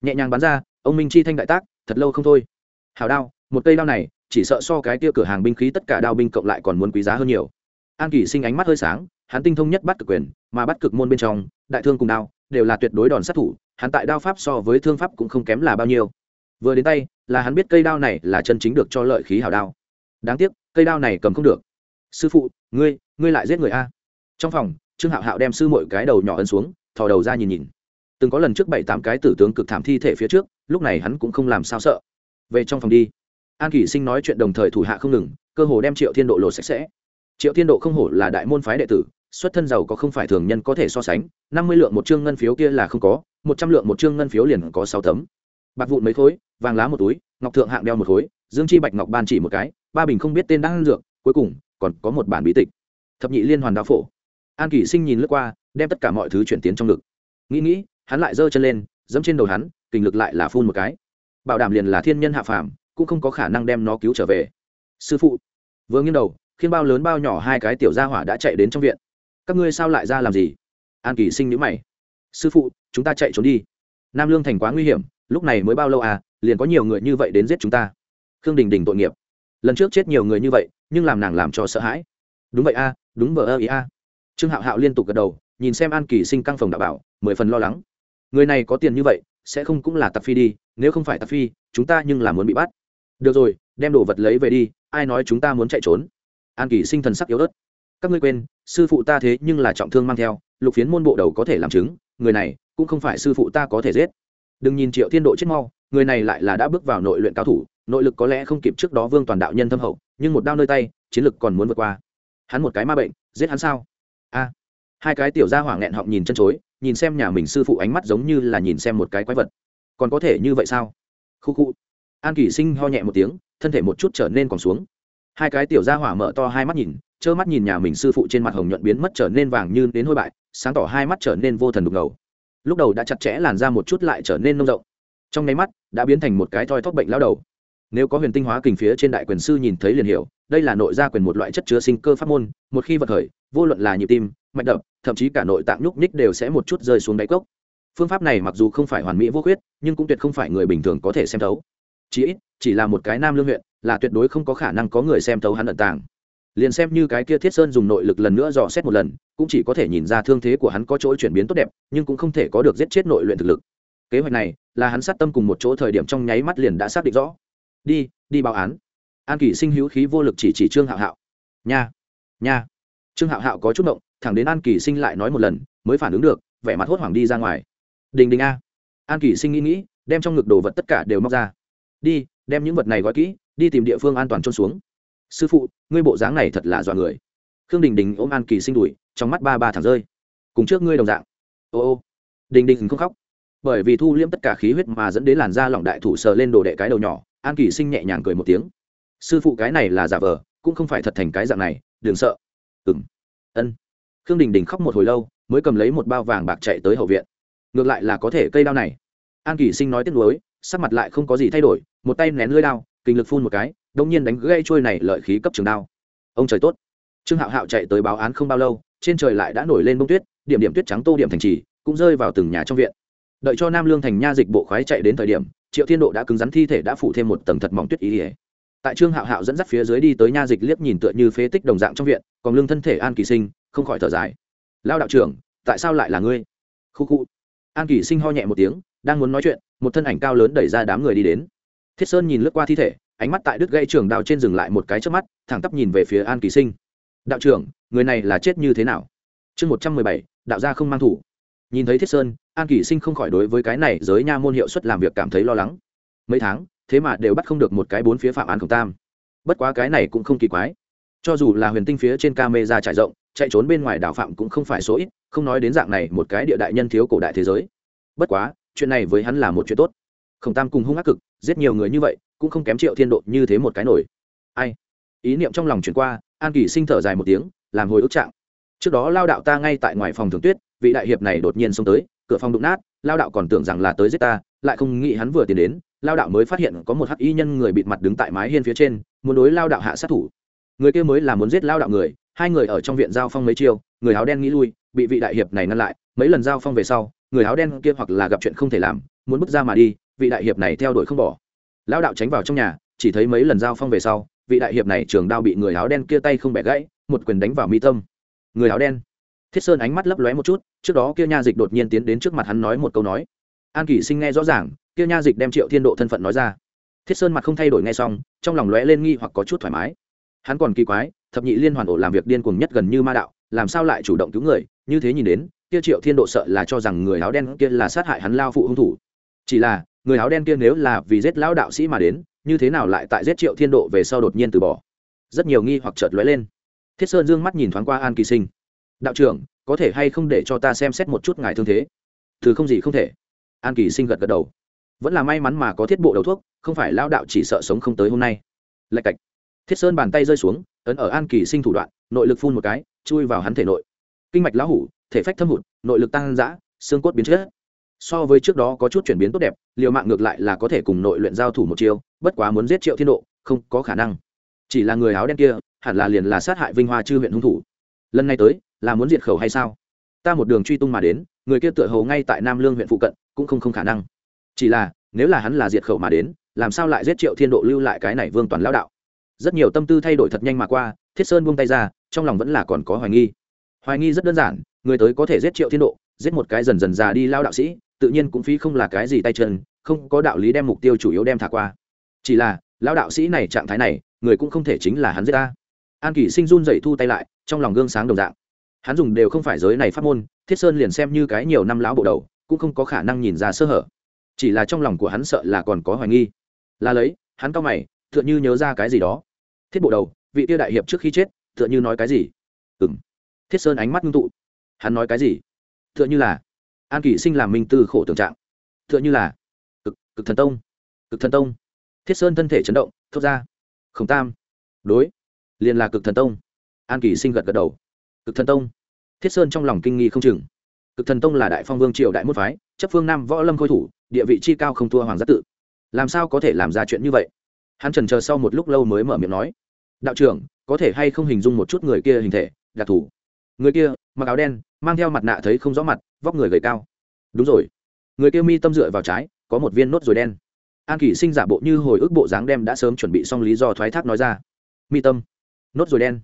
Nhẹ nhàng bắn ra, ông minh chi thanh đại tác, thật lâu không thôi. Hào đao, một cây đao này, chỉ sợ so cái tia cửa hàng binh khí tất cả đao binh cộng lại còn muốn quý giá hơn nhiều. An kỳ sinh ánh mắt hơi sáng, hắn tinh thông nhất bắt cực quyền, mà bắt cực môn bên trong, đại thương cùng đao, đều là tuyệt đối đòn sát thủ, hắn tại đao pháp so với thương pháp cũng không kém là bao nhiêu. Vừa đến tay, là hắn biết cây đao này là chân chính được cho lợi khí hào đao. Đáng tiếc, cây đao này cầm không được. Sư phụ, ngươi ngươi lại giết người a? Trong phòng trương hạo hạo đem sư mội cái đầu nhỏ ấn xuống, thò đầu ra nhìn nhìn. Từng có lần trước bảy tám cái tử tướng cực thảm thi thể phía trước, lúc này hắn cũng không làm sao sợ. Về trong phòng đi. An kỷ sinh nói chuyện đồng thời thủ hạ không ngừng, cơ hồ đem triệu thiên độ lột sạch sẽ. Triệu thiên độ không hổ là đại môn phái đệ tử, xuất thân giàu có không phải thường nhân có thể so sánh, năm mươi lượng một chương ngân phiếu kia là không có, một trăm lượng một chương ngân phiếu liền có sáu tấm. Bạc vụn mấy khối, vàng lá một túi, ngọc thượng hạng đeo một khối, dương chi bạch ngọc ban chỉ một cái, ba bình không biết tên đang dược, cuối cùng còn có một bản bí tịch. Thập nhị liên hoàn đạo phổ an kỷ sinh nhìn lướt qua, đem tất cả mọi thứ chuyển tiến trong ngực. Nghĩ nghĩ, hắn lại giơ chân lên dẫm trên đầu hắn kình lực lại là phun một cái. Bảo đảm liền là thiên nhân hạ phàm, cũng không có khả năng đem nó cứu trở về. Sư phụ, vừa nghiêng đầu khiến bao lớn bao nhỏ hai cái tiểu gia hỏa đã chạy đến trong viện. Các ngươi sao lại ra làm gì? An kỳ sinh nhữ mày. Sư phụ, chúng ta chạy trốn đi. Nam lương thành quá nguy hiểm, lúc này mới bao lâu à liền có nhiều người như vậy đến giết chúng ta. Khương đình đình tội nghiệp. Lần trước chết nhiều người như vậy, nhưng làm nàng làm cho sợ hãi. Đúng vậy a, đúng vờ ơ ý a trương hạo hạo liên tục gật đầu, nhìn xem an kỳ sinh căng phòng đạo bảo, mười phần lo lắng. Người này có tiền như vậy, sẽ không cũng là Tạp phi đi, nếu không phải Tạp phi, chúng ta nhưng là muốn bị bắt. Được rồi, đem đồ vật lấy về đi, ai nói chúng ta muốn chạy trốn? An kỳ sinh thần sắc yếu ớt. Các ngươi quên, sư phụ ta thế nhưng là trọng thương mang theo, lục phiến môn bộ đầu có thể làm chứng, người này cũng không phải sư phụ ta có thể giết. Đừng nhìn triệu thiên độ chết mau, người này lại là đã bước vào nội luyện cao thủ, nội lực có lẽ không kịp trước đó vương toàn đạo nhân thâm hậu, nhưng một đao nơi tay, chiến lực còn muốn vượt qua. Hắn một cái ma bệnh, giết hắn sao? A. Hai cái tiểu gia hỏa nghẹn họng nhìn chân chối, nhìn xem nhà mình sư phụ ánh mắt giống như là nhìn xem một cái quái vật. Còn có thể như vậy sao? Khu khu. An kỷ sinh ho nhẹ một tiếng, thân thể một chút trở nên còn xuống. Hai cái tiểu gia hỏa mở to hai mắt nhìn, trơ mắt nhìn nhà mình sư phụ trên mặt hồng nhuận biến mất trở nên vàng như đến hôi bại, sáng tỏ hai mắt trở nên vô thần đục ngầu. Lúc đầu đã chặt chẽ làn ra một chút lại trở nên nông rộng. Trong nháy mắt, đã biến thành một cái thoi thóp bệnh lao đầu. Nếu có huyền tinh hóa kình phía trên đại quyền sư nhìn thấy liền hiểu đây là nội gia quyền một loại chất chứa sinh cơ pháp môn, một khi vật khởi, vô luận là nhịp tim, mạch đập, thậm chí cả nội tạng nhúc nhích đều sẽ một chút rơi xuống đáy cốc. Phương pháp này mặc dù không phải hoàn mỹ vô khuyết, nhưng cũng tuyệt không phải người bình thường có thể xem thấu. Chỉ ít, chỉ là một cái nam lương huyện, là tuyệt đối không có khả năng có người xem thấu hắn ẩn tàng. Liền xem như cái kia thiết sơn dùng nội lực lần nữa dò xét một lần, cũng chỉ có thể nhìn ra thương thế của hắn có chỗ chuyển biến tốt đẹp, nhưng cũng không thể có được giết chết nội luyện thực lực. Kế hoạch này, là hắn sát tâm cùng một chỗ thời điểm trong nháy mắt liền đã xác định rõ. Đi đi báo án an kỷ sinh hữu khí vô lực chỉ chỉ trương hạo hạo nha nha trương hạo hạo có chút động thẳng đến an kỳ sinh lại nói một lần, mới phản ứng được, vẻ mặt hốt hoảng đi ra ngoài. Đình đình a. An kỳ sinh nghĩ nghĩ, đem trong ngực đồ vật tất cả đều móc ra. Đi, đem những vật này gói kỹ, đi tìm địa phương an toàn trôn xuống. Sư phụ, ngươi bộ dáng này thật là dọa người. Khương đình đình ôm an kỳ sinh đùi trong mắt ba ba thẳng rơi. Cùng trước ngươi đồng dạng. Ô ô. Đình đình không khóc. Bởi vì thu liễm tất cả khí huyết mà dẫn đến làn da lỏng đại thủ sờ lên đồ đệ cái đầu nhỏ, an kỳ sinh nhẹ nhàng cười một tiếng sư phụ cái này là giả vờ, cũng không phải thật thành cái dạng này, đừng sợ. Ừng ân. Khương đình đình khóc một hồi lâu, mới cầm lấy một bao vàng bạc chạy tới hậu viện. Ngược lại là có thể cây đao này. An Kỷ sinh nói tiếc nuối, sắc mặt lại không có gì thay đổi, một tay nén lưỡi đao, kinh lực phun một cái đông nhiên đánh gây trôi này lợi khí cấp trường đao. Ông trời tốt. Trương hạo hạo chạy tới báo án không bao lâu, trên trời lại đã nổi lên bông tuyết, điểm điểm tuyết trắng tô điểm thành trì, cũng rơi vào từng nhà trong viện. Đợi cho nam lương thành nha dịch bộ khoái chạy đến thời điểm, triệu thiên độ đã cứng rắn thi thể đã phủ thêm một tầng thật mỏng tuyết ý ỉa tại trương hạo hạo dẫn dắt phía dưới đi tới nha dịch liếc nhìn tựa như phế tích đồng dạng trong viện, còn lương thân thể an kỳ sinh, không khỏi thở dài. Lao đạo trưởng, tại sao lại là ngươi? Khu khu. An kỳ sinh ho nhẹ một tiếng, đang muốn nói chuyện, một thân ảnh cao lớn đẩy ra đám người đi đến. Thiết sơn nhìn lướt qua thi thể, ánh mắt tại đứt gây trường đào trên dừng lại một cái trước mắt, thẳng tắp nhìn về phía an kỳ sinh. Đạo trưởng, người này là chết như thế nào? Chương một trăm mười bảy, đạo gia không mang thủ. Nhìn thấy thiết sơn, an kỳ sinh không khỏi đối với cái này giới nha môn hiệu suất làm việc cảm thấy lo lắng. Mấy tháng thế mà đều bắt không được một cái bốn phía phạm án khổng tam. Bất quá cái này cũng không kỳ quái. Cho dù là huyền tinh phía trên camera trải rộng, chạy trốn bên ngoài đảo phạm cũng không phải số ít, không nói đến dạng này một cái địa đại nhân thiếu cổ đại thế giới. Bất quá, chuyện này với hắn là một chuyện tốt. Khổng tam cùng hung ác cực, giết nhiều người như vậy, cũng không kém triệu thiên độ như thế một cái nổi. Ai? Ý niệm trong lòng chuyển qua, an kỳ sinh thở dài một tiếng, làm hồi ức trạng. Trước đó lao đạo ta ngay tại ngoài phòng thường tuyết, vị đại hiệp này đột nhiên xông tới, cửa phòng đụng nát, lao đạo còn tưởng rằng là tới giết ta lại không nghĩ hắn vừa tiến đến, lao đạo mới phát hiện có một hắc y nhân người bịt mặt đứng tại mái hiên phía trên, muốn đối lao đạo hạ sát thủ. Người kia mới là muốn giết lao đạo người, hai người ở trong viện giao phong mấy chiêu, người áo đen nghĩ lui, bị vị đại hiệp này ngăn lại, mấy lần giao phong về sau, người áo đen kia hoặc là gặp chuyện không thể làm, muốn bước ra mà đi, vị đại hiệp này theo đuổi không bỏ. Lao đạo tránh vào trong nhà, chỉ thấy mấy lần giao phong về sau, vị đại hiệp này trường đao bị người áo đen kia tay không bẻ gãy, một quyền đánh vào mi tâm. Người áo đen. Thiết sơn ánh mắt lấp lóe một chút, trước đó kia nha dịch đột nhiên tiến đến trước mặt hắn nói một câu nói an kỷ sinh nghe rõ ràng, kia nha dịch đem triệu thiên độ thân phận nói ra. Thiết sơn mặt không thay đổi nghe xong, trong lòng lóe lên nghi hoặc có chút thoải mái. Hắn còn kỳ quái, thập nhị liên hoàn ổ làm việc điên cuồng nhất gần như ma đạo, làm sao lại chủ động cứu người? Như thế nhìn đến, kia triệu thiên độ sợ là cho rằng người áo đen kia là sát hại hắn lao phụ hung thủ. Chỉ là, người áo đen kia nếu là vì giết lão đạo sĩ mà đến, như thế nào lại tại giết triệu thiên độ về sau đột nhiên từ bỏ? Rất nhiều nghi hoặc chợt lóe lên. Thiết sơn dương mắt nhìn thoáng qua an kỳ sinh. Đạo trưởng, có thể hay không để cho ta xem xét một chút ngài thương thế? Thứ không gì không thể an kỳ sinh gật gật đầu. Vẫn là may mắn mà có thiết bộ đầu thuốc, không phải lao đạo chỉ sợ sống không tới hôm nay. Lạch cạch. Thiết sơn bàn tay rơi xuống, ấn ở an kỳ sinh thủ đoạn, nội lực phun một cái, chui vào hắn thể nội. Kinh mạch lão hủ, thể phách thâm hụt, nội lực tăng giã xương cốt biến chết so với trước đó có chút chuyển biến tốt đẹp, liều mạng ngược lại là có thể cùng nội luyện giao thủ một chiêu, bất quá muốn giết triệu thiên độ, không có khả năng. Chỉ là người áo đen kia, hẳn là liền là sát hại vinh hoa chư huyện hung thủ. Lần này tới, là muốn diệt khẩu hay sao? Ta một đường truy tung mà đến, người kia tựa hồ ngay tại nam lương huyện phụ cận, cũng không không khả năng. Chỉ là, nếu là hắn là diệt khẩu mà đến, làm sao lại giết triệu thiên độ lưu lại cái này vương toàn lao đạo? Rất nhiều tâm tư thay đổi thật nhanh mà qua, thiết sơn buông tay ra, trong lòng vẫn là còn có hoài nghi. Hoài nghi rất đơn giản, người tới có thể giết triệu thiên độ, giết một cái dần dần già đi lao đạo sĩ, tự nhiên cũng phí không là cái gì tay chân, không có đạo lý đem mục tiêu chủ yếu đem thả qua. Chỉ là lao đạo sĩ này trạng thái này, người cũng không thể chính là hắn giết ta. An kỷ sinh run dậy thu tay lại, trong lòng gương sáng đồng dạng hắn dùng đều không phải giới này phát môn, thiết sơn liền xem như cái nhiều năm lão bộ đầu, cũng không có khả năng nhìn ra sơ hở. Chỉ là trong lòng của hắn sợ là còn có hoài nghi. Là lấy, hắn cao mày, tựa như nhớ ra cái gì đó. Thiết bộ đầu, vị tiêu đại hiệp trước khi chết, tựa như nói cái gì? Ừ m thiết sơn ánh mắt ngưng tụ. Hắn nói cái gì? Tựa như là, an kỷ sinh làm minh tư khổ tưởng trạng. Tựa như là, cực cực thần tông, cực thần tông. Thiết sơn thân thể chấn động, thốt ra, khổng tam, đối, liền là cực thần tông. An kỳ sinh gật gật đầu cực thần tông. Thiết sơn trong lòng kinh nghi không chừng. Cực thần tông là đại phong vương triều đại môn phái, chấp phương nam võ lâm khôi thủ, địa vị chi cao không thua hoàng giác tự. Làm sao có thể làm ra chuyện như vậy? Hắn trần chờ sau một lúc lâu mới mở miệng nói. Đạo trưởng, có thể hay không hình dung một chút người kia hình thể, đặc thù? Người kia, mặc áo đen, mang theo mặt nạ thấy không rõ mặt, vóc người gầy cao. Đúng rồi. Người kia mi tâm dựa vào trái, có một viên nốt rồi đen. An kỷ sinh giả bộ như hồi ức bộ dáng đem đã sớm chuẩn bị xong lý do thoái thác nói ra. Mi tâm. Nốt rồi đen.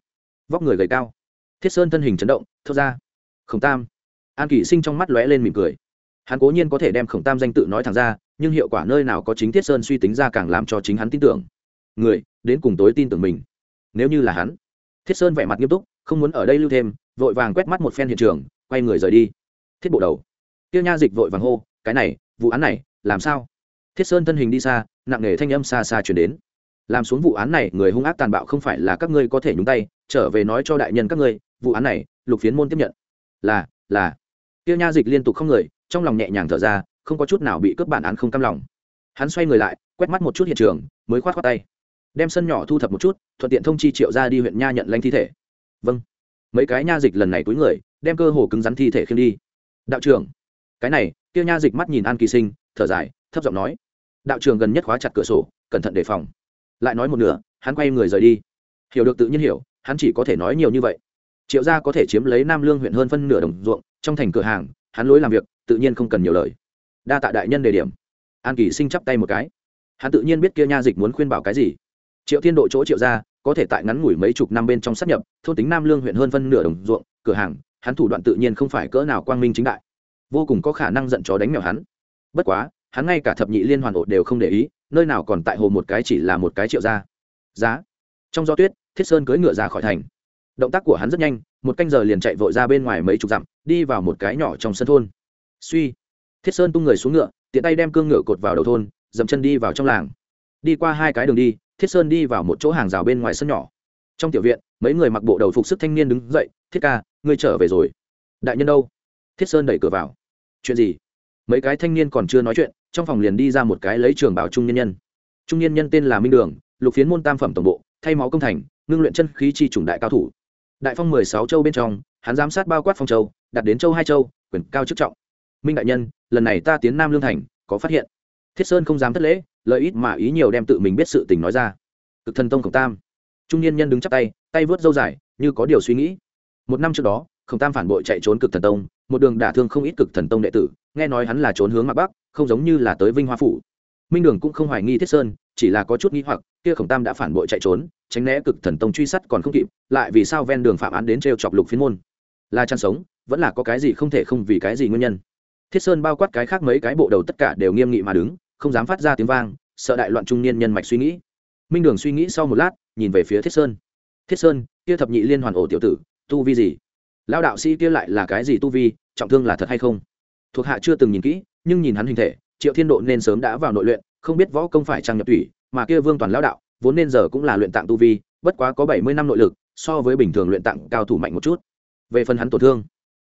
Vóc người gầy cao thiết sơn thân hình chấn động, thốt ra, khổng tam. An kỷ sinh trong mắt lóe lên mỉm cười. Hắn cố nhiên có thể đem khổng tam danh tự nói thẳng ra, nhưng hiệu quả nơi nào có chính thiết sơn suy tính ra càng làm cho chính hắn tin tưởng. Người, đến cùng tối tin tưởng mình. Nếu như là hắn, thiết sơn vẻ mặt nghiêm túc, không muốn ở đây lưu thêm, vội vàng quét mắt một phen hiện trường, quay người rời đi. Thiết bộ đầu. Tiêu nha dịch vội vàng hô, cái này, vụ án này, làm sao? Thiết sơn thân hình đi xa, nặng nề thanh âm xa xa chuyển đến làm xuống vụ án này, người hung ác tàn bạo không phải là các ngươi có thể nhúng tay, trở về nói cho đại nhân các ngươi, vụ án này, lục phiến môn tiếp nhận. Là là. Tiêu nha dịch liên tục không người, trong lòng nhẹ nhàng thở ra, không có chút nào bị cướp bản án không cam lòng. Hắn xoay người lại, quét mắt một chút hiện trường, mới khoát khoát tay. Đem sân nhỏ thu thập một chút, thuận tiện thông chi triệu ra đi huyện nha nhận lanh thi thể. Vâng. Mấy cái nha dịch lần này túi người, đem cơ hồ cứng rắn thi thể khiêng đi. Đạo trưởng. Cái này, tiêu nha dịch mắt nhìn an kỳ sinh, thở dài, thấp giọng nói. Đạo trưởng gần nhất khóa chặt cửa sổ, cẩn thận đề phòng lại nói một nửa, hắn quay người rời đi. Hiểu được tự nhiên hiểu, hắn chỉ có thể nói nhiều như vậy. Triệu gia có thể chiếm lấy nam lương huyện hơn phân nửa đồng ruộng, trong thành cửa hàng, hắn lối làm việc, tự nhiên không cần nhiều lời. Đa tạ đại nhân đề điểm. An kỳ sinh chắp tay một cái. Hắn tự nhiên biết kia nha dịch muốn khuyên bảo cái gì. Triệu thiên độ chỗ triệu gia, có thể tại ngắn ngủi mấy chục năm bên trong sát nhập, thôn tính nam lương huyện hơn phân nửa đồng ruộng, cửa hàng, hắn thủ đoạn tự nhiên không phải cỡ nào quang minh chính đại. Vô cùng có khả năng giận chó đánh mèo hắn. Bất quá, hắn ngay cả thập nhị liên hoàn ổ đều không để ý nơi nào còn tại hồ một cái chỉ là một cái triệu gia. Giá. Trong gió tuyết, thiết sơn cưỡi ngựa ra khỏi thành. Động tác của hắn rất nhanh, một canh giờ liền chạy vội ra bên ngoài mấy chục dặm, đi vào một cái nhỏ trong sân thôn. Suy. Thiết sơn tung người xuống ngựa, tiện tay đem cương ngựa cột vào đầu thôn, dậm chân đi vào trong làng. Đi qua hai cái đường đi, thiết sơn đi vào một chỗ hàng rào bên ngoài sân nhỏ. Trong tiểu viện, mấy người mặc bộ đầu phục sức thanh niên đứng dậy, thiết ca, ngươi trở về rồi. Đại nhân đâu? Thiết sơn đẩy cửa vào. Chuyện gì? Mấy cái thanh niên còn chưa nói chuyện trong phòng liền đi ra một cái lấy trường bảo trung nhân nhân. Trung nhân nhân tên là minh đường, lục phiến môn tam phẩm tổng bộ, thay máu công thành, ngưng luyện chân khí chi chủng đại cao thủ. Đại phong mười sáu châu bên trong, hắn giám sát bao quát phong châu, đặt đến châu hai châu, quyền cao chức trọng. Minh đại nhân, lần này ta tiến nam lương thành, có phát hiện. Thiết sơn không dám thất lễ lợi ít mà ý nhiều đem tự mình biết sự tình nói ra. Cực thần tông khổng tam. Trung niên nhân đứng chắp tay tay vớt dâu dài, như có điều suy nghĩ. Một năm trước đó, khổng tam phản bội chạy trốn cực thần tông, một đường đả thương không ít cực thần tông đệ tử, nghe nói hắn là trốn hướng mặt bắc không giống như là tới vinh hoa phủ. Minh đường cũng không hoài nghi thiết sơn, chỉ là có chút nghi hoặc, kia khổng tam đã phản bội chạy trốn, tránh né cực thần tông truy sát còn không kịp, lại vì sao ven đường phạm án đến t chọc lục phiên môn? Là chăn sống, vẫn là có cái gì không thể không vì cái gì nguyên nhân? Thiết sơn bao quát cái khác mấy cái bộ đầu tất cả đều nghiêm nghị mà đứng, không dám phát ra tiếng vang, sợ đại loạn trung niên nhân mạch suy nghĩ. Minh đường suy nghĩ sau một lát, nhìn về phía thiết sơn. Thiết sơn, kia thập nhị liên hoàn ổ tiểu tử, tu vi gì? Lao đạo sĩ kia lại là cái gì tu vi, trọng thương là thật hay không? Thuộc hạ chưa từng nhìn kỹ nhưng nhìn hắn hình thể, triệu thiên độ nên sớm đã vào nội luyện, không biết võ công phải trăng nhập thủy mà kia vương toàn lao đạo, vốn nên giờ cũng là luyện tạng tu vi, bất quá có bảy mươi năm nội lực, so với bình thường luyện tạng cao thủ mạnh một chút. Về phần hắn tổn thương,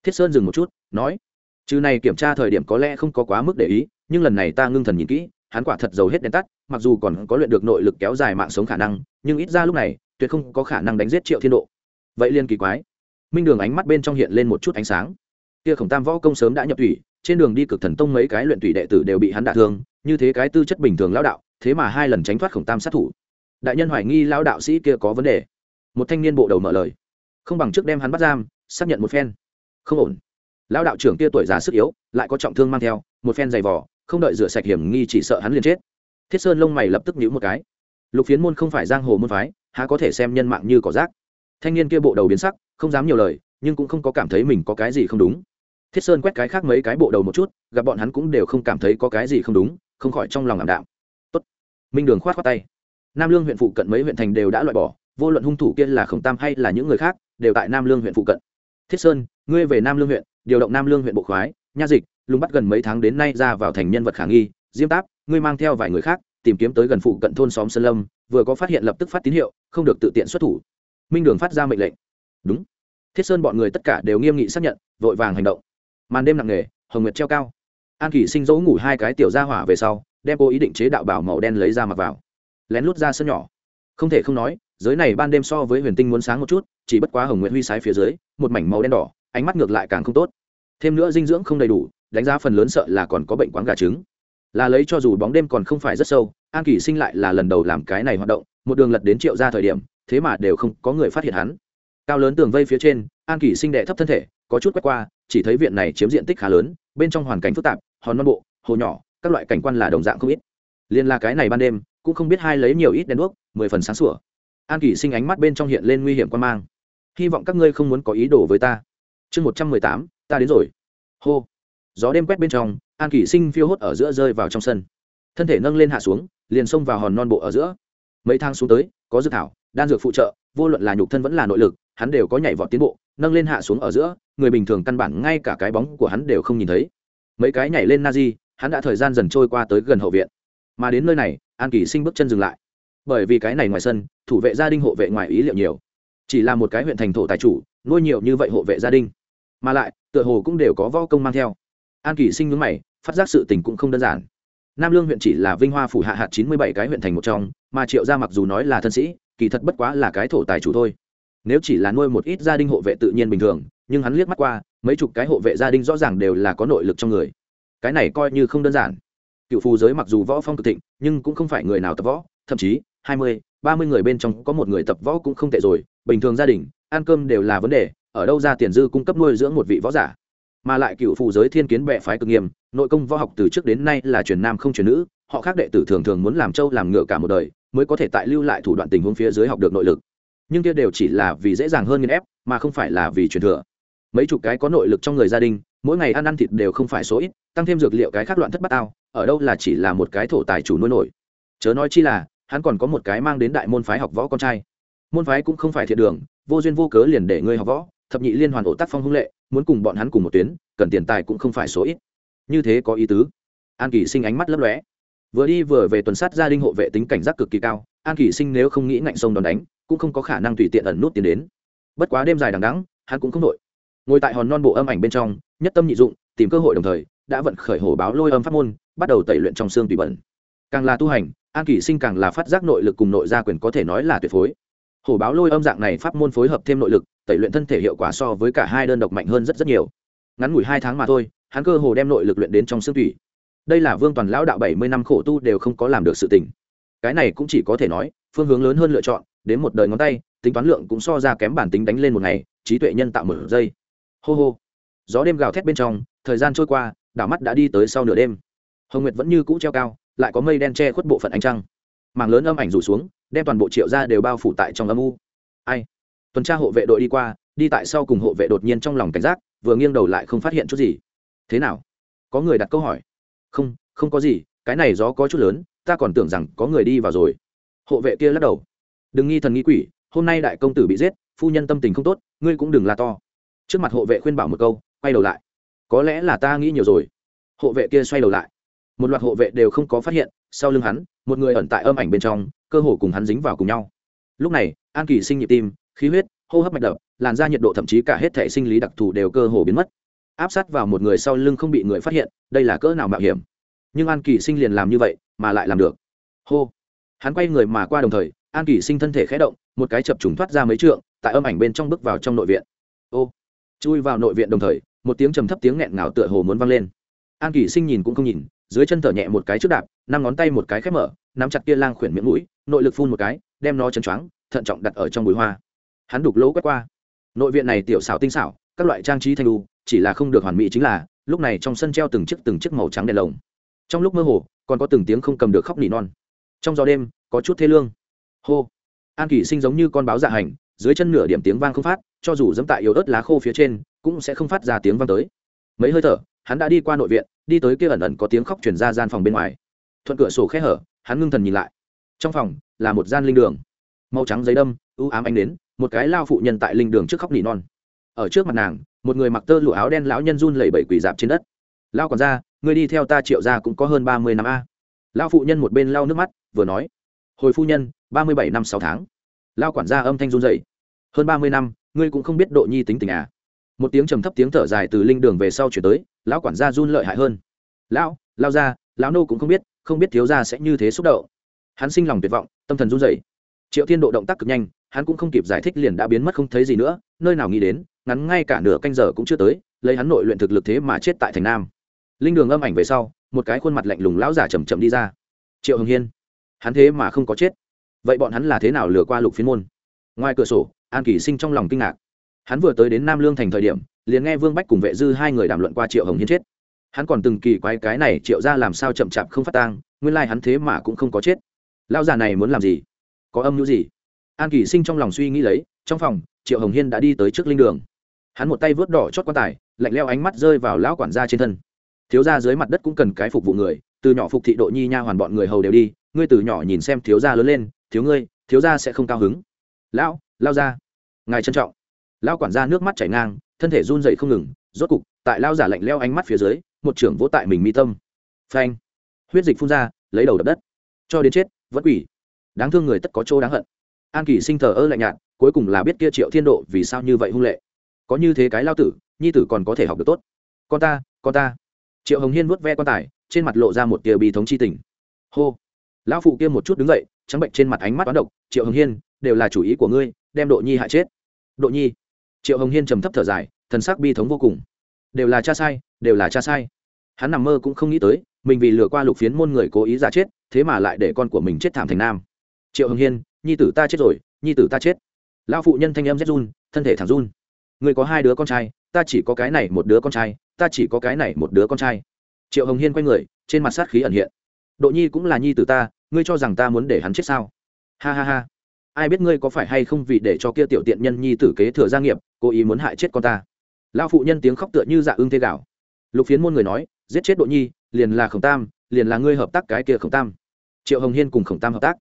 thiết sơn dừng một chút, nói chứ này kiểm tra thời điểm có lẽ không có quá mức để ý, nhưng lần này ta ngưng thần nhìn kỹ, hắn quả thật giàu hết đèn tắt, mặc dù còn có luyện được nội lực kéo dài mạng sống khả năng, nhưng ít ra lúc này, tuyệt không có khả năng đánh giết triệu thiên độ. Vậy liên kỳ quái. Minh đường ánh mắt bên trong hiện lên một chút ánh sáng. Kia khổng tam võ công sớm đã nhập thủy trên đường đi cực thần tông mấy cái luyện tùy đệ tử đều bị hắn đả thương, như thế cái tư chất bình thường lão đạo, thế mà hai lần tránh thoát khổng tam sát thủ. Đại nhân hoài nghi lão đạo sĩ kia có vấn đề. Một thanh niên bộ đầu mở lời. Không bằng trước đem hắn bắt giam, xác nhận một phen. Không ổn. Lão đạo trưởng kia tuổi già sức yếu, lại có trọng thương mang theo, một phen dày vỏ không đợi rửa sạch hiểm nghi chỉ sợ hắn liền chết. Thiết sơn lông mày lập tức nhíu một cái. Lục phiến môn không phải giang hồ môn phái, há có thể xem nhân mạng như cỏ rác. Thanh niên kia bộ đầu biến sắc, không dám nhiều lời, nhưng cũng không có cảm thấy mình có cái gì không đúng thiết sơn quét cái khác mấy cái bộ đầu một chút, gặp bọn hắn cũng đều không cảm thấy có cái gì không đúng, không khỏi trong lòng ảm đạm. Tốt. Minh đường khoát khoát tay. Nam lương huyện phụ cận mấy huyện thành đều đã loại bỏ, vô luận hung thủ kia là khổng tam hay là những người khác, đều tại nam lương huyện phụ cận. Thiết sơn, ngươi về nam lương huyện, điều động nam lương huyện bộ khoái, nha dịch, lùng bắt gần mấy tháng đến nay ra vào thành nhân vật khả nghi, diêm táp, ngươi mang theo vài người khác, tìm kiếm tới gần phụ cận thôn xóm sơn lâm, vừa có phát hiện lập tức phát tín hiệu, không được tự tiện xuất thủ. Minh đường phát ra mệnh lệnh. Đúng. Thiết sơn bọn người tất cả đều nghiêm nghị xác nhận, vội vàng hành động màn đêm nặng nề, hồng nguyệt treo cao. An kỷ sinh dỗ ngủ hai cái tiểu ra hỏa về sau, đem cô ý định chế đạo bảo màu đen lấy ra mặc vào. Lén lút ra sân nhỏ. Không thể không nói, giới này ban đêm so với huyền tinh muốn sáng một chút, chỉ bất quá hồng nguyệt huy sái phía dưới, một mảnh màu đen đỏ, ánh mắt ngược lại càng không tốt. Thêm nữa dinh dưỡng không đầy đủ, đánh giá phần lớn sợ là còn có bệnh quáng gà trứng. Là lấy cho dù bóng đêm còn không phải rất sâu, an kỷ sinh lại là lần đầu làm cái này hoạt động, một đường lật đến triệu ra thời điểm, thế mà đều không có người phát hiện hắn. Cao lớn tường vây phía trên, an kỷ sinh đệ thấp thân thể có chút quét qua, chỉ thấy viện này chiếm diện tích khá lớn, bên trong hoàn cảnh phức tạp, hòn non bộ, hồ nhỏ, các loại cảnh quan là đồng dạng không ít. Liên là cái này ban đêm, cũng không biết hai lấy nhiều ít đèn đuốc, mười phần sáng sủa. An kỷ sinh ánh mắt bên trong hiện lên nguy hiểm quan mang. Hy vọng các ngươi không muốn có ý đồ với ta. Chương một trăm mười tám, ta đến rồi. Hô. Gió đêm quét bên trong, an kỷ sinh phiêu hốt ở giữa rơi vào trong sân. Thân thể nâng lên hạ xuống, liền xông vào hòn non bộ ở giữa. Mấy thang xuống tới, có dược thảo, đan dược phụ trợ, vô luận là nhục thân vẫn là nội lực hắn đều có nhảy vọt tiến bộ, nâng lên hạ xuống ở giữa, người bình thường căn bản ngay cả cái bóng của hắn đều không nhìn thấy. Mấy cái nhảy lên na di hắn đã thời gian dần trôi qua tới gần hậu viện. Mà đến nơi này, an kỳ sinh bước chân dừng lại. Bởi vì cái này ngoài sân, thủ vệ gia đình hộ vệ ngoài ý liệu nhiều. Chỉ là một cái huyện thành thổ tài chủ, nuôi nhiều như vậy hộ vệ gia đình. Mà lại, tựa hồ cũng đều có võ công mang theo. An kỳ sinh nhướng mày, phát giác sự tình cũng không đơn giản. Nam lương huyện chỉ là vinh hoa phủ hạ hạt chín mươi bảy cái huyện thành một trong, mà triệu gia mặc dù nói là thân sĩ, kỳ thật bất quá là cái thổ tài chủ thôi nếu chỉ là nuôi một ít gia đình hộ vệ tự nhiên bình thường, nhưng hắn liếc mắt qua, mấy chục cái hộ vệ gia đình rõ ràng đều là có nội lực trong người. Cái này coi như không đơn giản. Cựu phù giới mặc dù võ phong cực thịnh, nhưng cũng không phải người nào tập võ, thậm chí hai mươi, ba mươi người bên trong có một người tập võ cũng không tệ rồi. Bình thường gia đình, ăn cơm đều là vấn đề, ở đâu ra tiền dư cung cấp nuôi dưỡng một vị võ giả. Mà lại cựu phù giới thiên kiến bệ phái cực nghiêm, nội công võ học từ trước đến nay là truyền nam không truyền nữ, họ khác đệ tử thường thường muốn làm trâu làm ngựa cả một đời, mới có thể tại lưu lại thủ đoạn tình huống phía dưới học được nội lực nhưng kia đều chỉ là vì dễ dàng hơn nghiên ép, mà không phải là vì truyền thừa. Mấy chục cái có nội lực trong người gia đình, mỗi ngày ăn ăn thịt đều không phải số ít, tăng thêm dược liệu cái khác loạn thất bát ao, ở đâu là chỉ là một cái thổ tài chủ nuôi nổi. Chớ nói chi là, hắn còn có một cái mang đến đại môn phái học võ con trai. Môn phái cũng không phải thiện đường, vô duyên vô cớ liền để ngươi học võ, thập nhị liên hoàn ổ tác phong hung lệ, muốn cùng bọn hắn cùng một tuyến, cần tiền tài cũng không phải số ít. Như thế có ý tứ. An kỳ sinh ánh mắt lấp lóe. Vừa đi vừa về tuần sát gia đình hộ vệ tính cảnh giác cực kỳ cao, an kỳ sinh nếu không nghĩ ngạnh sông đòn đánh cũng không có khả năng tùy tiện ẩn nút tiến đến. Bất quá đêm dài đằng đắng hắn cũng không đội ngồi tại hòn non bộ âm ảnh bên trong, nhất tâm nhị dụng, tìm cơ hội đồng thời, đã vận khởi hổ báo lôi âm pháp môn, bắt đầu tẩy luyện trong xương tùy bẩn. Càng là tu hành, an kỷ sinh càng là phát giác nội lực cùng nội gia quyền có thể nói là tuyệt phối. Hổ báo lôi âm dạng này pháp môn phối hợp thêm nội lực, tẩy luyện thân thể hiệu quả so với cả hai đơn độc mạnh hơn rất rất nhiều. Ngắn ngủi hai tháng mà thôi, hắn cơ hồ đem nội lực luyện đến trong xương tủy. Đây là vương toàn lão đạo bảy mươi năm khổ tu đều không có làm được sự tình. Cái này cũng chỉ có thể nói, phương hướng lớn hơn lựa chọn đến một đời ngón tay, tính toán lượng cũng so ra kém bản tính đánh lên một ngày, trí tuệ nhân tạo một giây hô hô. Gió đêm gào thét bên trong, thời gian trôi qua, đảo mắt đã đi tới sau nửa đêm. Hồng nguyệt vẫn như cũ treo cao, lại có mây đen che khuất bộ phận ánh trăng. Mảng lớn âm ảnh rủ xuống, đem toàn bộ triệu ra đều bao phủ tại trong âm u. Ai? Tuần tra hộ vệ đội đi qua, đi tại sau cùng hộ vệ đột nhiên trong lòng cảnh giác, vừa nghiêng đầu lại không phát hiện chút gì. Thế nào? Có người đặt câu hỏi. Không không có gì, cái này gió có chút lớn, ta còn tưởng rằng có người đi vào rồi. Hộ vệ kia lắc đầu đừng nghi thần nghi quỷ, hôm nay đại công tử bị giết, phu nhân tâm tình không tốt, ngươi cũng đừng la to. Trước mặt hộ vệ khuyên bảo một câu, quay đầu lại. Có lẽ là ta nghĩ nhiều rồi. Hộ vệ kia xoay đầu lại. Một loạt hộ vệ đều không có phát hiện, sau lưng hắn, một người ẩn tại âm ảnh bên trong, cơ hồ cùng hắn dính vào cùng nhau. Lúc này, an kỳ sinh nhịp tim, khí huyết, hô hấp mạch đập, làn da nhiệt độ thậm chí cả hết thể sinh lý đặc thù đều cơ hồ biến mất. Áp sát vào một người sau lưng không bị người phát hiện, đây là cỡ nào mạo hiểm. Nhưng an kỳ sinh liền làm như vậy, mà lại làm được. Hô. Hắn quay người mà qua đồng thời an kỳ sinh thân thể khẽ động, một cái chập trùng thoát ra mấy trượng, tại âm ảnh bên trong bước vào trong nội viện. Ô, chui vào nội viện đồng thời, một tiếng trầm thấp tiếng nghẹn ngào tựa hồ muốn vang lên. An kỳ sinh nhìn cũng không nhìn, dưới chân thở nhẹ một cái trước đạp, năm ngón tay một cái khép mở, nắm chặt kia lang khuyển miệng mũi, nội lực phun một cái, đem nó chân choáng, thận trọng đặt ở trong bụi hoa. Hắn đục lỗ quét qua. Nội viện này tiểu xảo tinh xảo, các loại trang trí thanh đu chỉ là không được hoàn mỹ chính là, lúc này trong sân treo từng chiếc từng chiếc màu trắng đèn lồng. Trong lúc mơ hồ, còn có từng tiếng không cầm được khóc nỉ non. Trong gió đêm, có chút thê lương hô. An kỷ sinh giống như con báo dạ hành, dưới chân nửa điểm tiếng vang không phát, cho dù dẫm tại yếu ớt lá khô phía trên, cũng sẽ không phát ra tiếng vang tới. Mấy hơi thở, hắn đã đi qua nội viện, đi tới kia ẩn ẩn có tiếng khóc chuyển ra gian phòng bên ngoài. Thuận cửa sổ khe hở, hắn ngưng thần nhìn lại. Trong phòng, là một gian linh đường. Màu trắng giấy đâm ưu ám ánh đến một cái lao phụ nhân tại linh đường trước khóc nỉ non. Ở trước mặt nàng, một người mặc tơ lụa áo đen lão nhân run lẩy bẩy quỳ dạp trên đất. Lao còn ra người đi theo ta triệu ra cũng có hơn ba mươi năm a. Lao phụ nhân một bên lao nước mắt, vừa nói hồi phu nhân, ba mươi bảy năm sáu tháng. Lao quản gia âm thanh run dậy hơn ba mươi năm, ngươi cũng không biết độ nhi tính tình à? Một tiếng trầm thấp tiếng thở dài từ linh đường về sau chuyển tới, lão quản gia run lợi hại hơn. Lão, lao ra lão nô cũng không biết không biết thiếu gia sẽ như thế xúc động. Hắn sinh lòng tuyệt vọng, tâm thần run dậy triệu thiên độ động tác cực nhanh, hắn cũng không kịp giải thích liền đã biến mất không thấy gì nữa, nơi nào nghĩ đến, ngắn ngay cả nửa canh giờ cũng chưa tới, lấy hắn nội luyện thực lực thế mà chết tại thành nam. Linh đường âm ảnh về sau, một cái khuôn mặt lạnh lùng lão giả chầm chậm đi ra. Triệu hồng hiên hắn thế mà không có chết. Vậy bọn hắn là thế nào lừa qua lục phiến môn? Ngoài cửa sổ, an kỳ sinh trong lòng kinh ngạc. Hắn vừa tới đến nam lương thành thời điểm, liền nghe vương bách cùng vệ dư hai người đàm luận qua triệu hồng hiên chết. Hắn còn từng kỳ quái cái này triệu ra làm sao chậm chạp không phát tang, nguyên lai、like、hắn thế mà cũng không có chết. Lao già này muốn làm gì? Có âm mưu gì? An kỳ sinh trong lòng suy nghĩ lấy, trong phòng, triệu hồng hiên đã đi tới trước linh đường. Hắn một tay vớt đỏ chót quan tài, lạnh leo ánh mắt rơi vào lão quản gia trên thân. Thiếu gia dưới mặt đất cũng cần cái phục vụ người, từ nhỏ phục thị độ nhi nha hoàn bọn người hầu đều đi ngươi từ nhỏ nhìn xem thiếu gia lớn lên, thiếu ngươi, thiếu gia sẽ không cao hứng. Lão, lao ra ngài trân trọng. Lão quản gia nước mắt chảy ngang, thân thể run dậy không ngừng, rốt cục, tại lao giả lạnh leo ánh mắt phía dưới, một trưởng vỗ tại mình mi tâm. Phanh. Huyết dịch phun ra, lấy đầu đập đất. Cho đến chết, vẫn quỷ. Đáng thương người tất có chỗ đáng hận. An kỳ sinh thờ ơ lạnh nhạt, cuối cùng là biết kia triệu thiên độ vì sao như vậy hung lệ. Có như thế cái lao tử, nhi tử còn có thể học được tốt. Con ta con ta. Triệu hồng hiên vuốt ve quan tài, trên mặt lộ ra một tia bi thống chi tình. Hô lão phụ kia một chút đứng dậy, trắng bệnh trên mặt ánh mắt toán độc, triệu hồng hiên, đều là chủ ý của ngươi, đem độ nhi hại chết. Độ nhi? Triệu hồng hiên trầm thấp thở dài, thần sắc bi thống vô cùng. Đều là cha sai, đều là cha sai. Hắn nằm mơ cũng không nghĩ tới, mình vì lừa qua lục phiến môn người cố ý giả chết, thế mà lại để con của mình chết thảm thành nam. Triệu hồng hiên, nhi tử ta chết rồi, nhi tử ta chết. Lão phụ nhân thanh em rét run, thân thể thẳng run. Người có hai đứa con trai, ta chỉ có cái này một đứa con trai, ta chỉ có cái này một đứa con trai. Triệu hồng hiên quay người, trên mặt sát khí ẩn hiện. Độ nhi cũng là nhi tử ta ngươi cho rằng ta muốn để hắn chết sao? Ha ha ha. Ai biết ngươi có phải hay không vì để cho kia tiểu tiện nhân nhi tử kế thừa gia nghiệp, cố ý muốn hại chết con ta? Lão phụ nhân tiếng khóc tựa như dạ ương thế gạo. Lục phiến môn người nói, giết chết độ nhi, liền là khổng tam, liền là ngươi hợp tác cái kia khổng tam. Triệu hồng hiên cùng khổng tam hợp tác.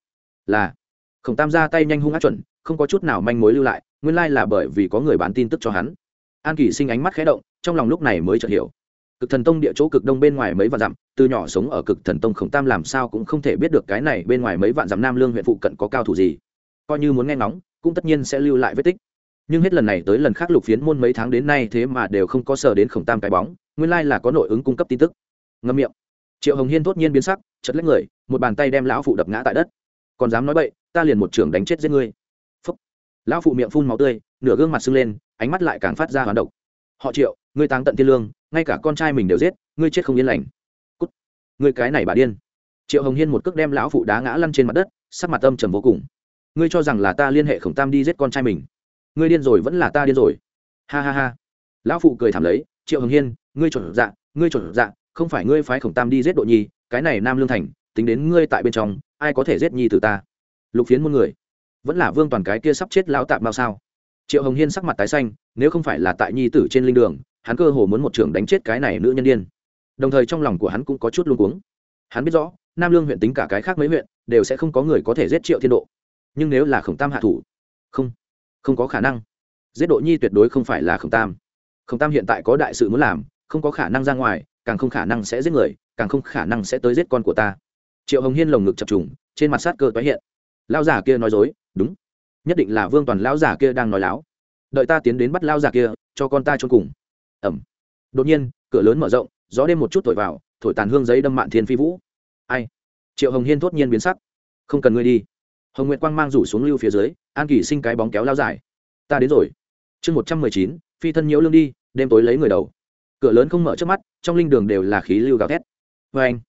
Là, khổng tam ra tay nhanh hung ác chuẩn, không có chút nào manh mối lưu lại, nguyên lai là bởi vì có người bán tin tức cho hắn. An kỷ sinh ánh mắt khẽ động, trong lòng lúc này mới chợt hiểu cực thần tông địa chỗ cực đông bên ngoài mấy vạn dặm, từ nhỏ sống ở cực thần tông khổng tam làm sao cũng không thể biết được cái này bên ngoài mấy vạn dặm nam lương huyện phụ cận có cao thủ gì. Coi như muốn nghe ngóng, cũng tất nhiên sẽ lưu lại vết tích. Nhưng hết lần này tới lần khác lục phiến môn mấy tháng đến nay thế mà đều không có sờ đến khổng tam cái bóng, nguyên lai là có nội ứng cung cấp tin tức. Ngâm miệng. Triệu hồng hiên thốt nhiên biến sắc chật lấy người, một bàn tay đem lão phụ đập ngã tại đất. Còn dám nói bậy, ta liền một trưởng đánh chết giết ngươi. Phúc. Lão phụ miệng phun máu tươi, nửa gương mặt sưng lên, ánh mắt lại càng phát ra hoán độc. Họ triệu ngươi táng tận thiên lương, ngay cả con trai mình đều giết, ngươi chết không yên lành. Cút. Ngươi cái này bà điên. Triệu hồng hiên một cước đem lão phụ đá ngã lăn trên mặt đất, sắc mặt âm trầm vô cùng. Ngươi cho rằng là ta liên hệ khổng tam đi giết con trai mình. Ngươi điên rồi vẫn là ta điên rồi. Ha ha ha. Lão phụ cười thảm lấy, triệu hồng hiên, ngươi chuẩn dạ ngươi chuẩn dạ không phải ngươi phái khổng tam đi giết độ nhi, cái này nam lương thành, tính đến ngươi tại bên trong, ai có thể giết nhi từ ta? Lục phiến muôn người. Vẫn là vương toàn cái kia sắp chết lão tạm bao sao? Triệu hồng hiên sắc mặt tái xanh, nếu không phải là tại nhi tử trên linh đường hắn cơ hồ muốn một trưởng đánh chết cái này nữ nhân điên. đồng thời trong lòng của hắn cũng có chút luống cuống. Hắn biết rõ, nam lương huyện tính cả cái khác mấy huyện, đều sẽ không có người có thể giết triệu thiên độ. Nhưng nếu là khổng tam hạ thủ, không không có khả năng. Giết độ nhi tuyệt đối không phải là khổng tam. Khổng tam hiện tại có đại sự muốn làm, không có khả năng ra ngoài, càng không khả năng sẽ giết người, càng không khả năng sẽ tới giết con của ta. Triệu hồng hiên lồng ngực chập trùng, trên mặt sát cơ tái hiện. Lão giả kia nói dối, đúng, nhất định là vương toàn lão giả kia đang nói láo. Đợi ta tiến đến bắt lão giả kia, cho con ta trốn cùng ẩm. Đột nhiên, cửa lớn mở rộng, gió đêm một chút thổi vào, thổi tàn hương giấy đâm mạn thiên phi vũ. Ai? Triệu hồng hiên thốt nhiên biến sắc. Không cần ngươi đi. Hồng nguyệt quang mang rủ xuống lưu phía dưới, an kỷ sinh cái bóng kéo lao dài. Ta đến rồi. Chương một trăm mười chín, phi thân nhiễu lương đi, đêm tối lấy người đầu. Cửa lớn không mở trước mắt, trong linh đường đều là khí lưu gào thét. Vê anh,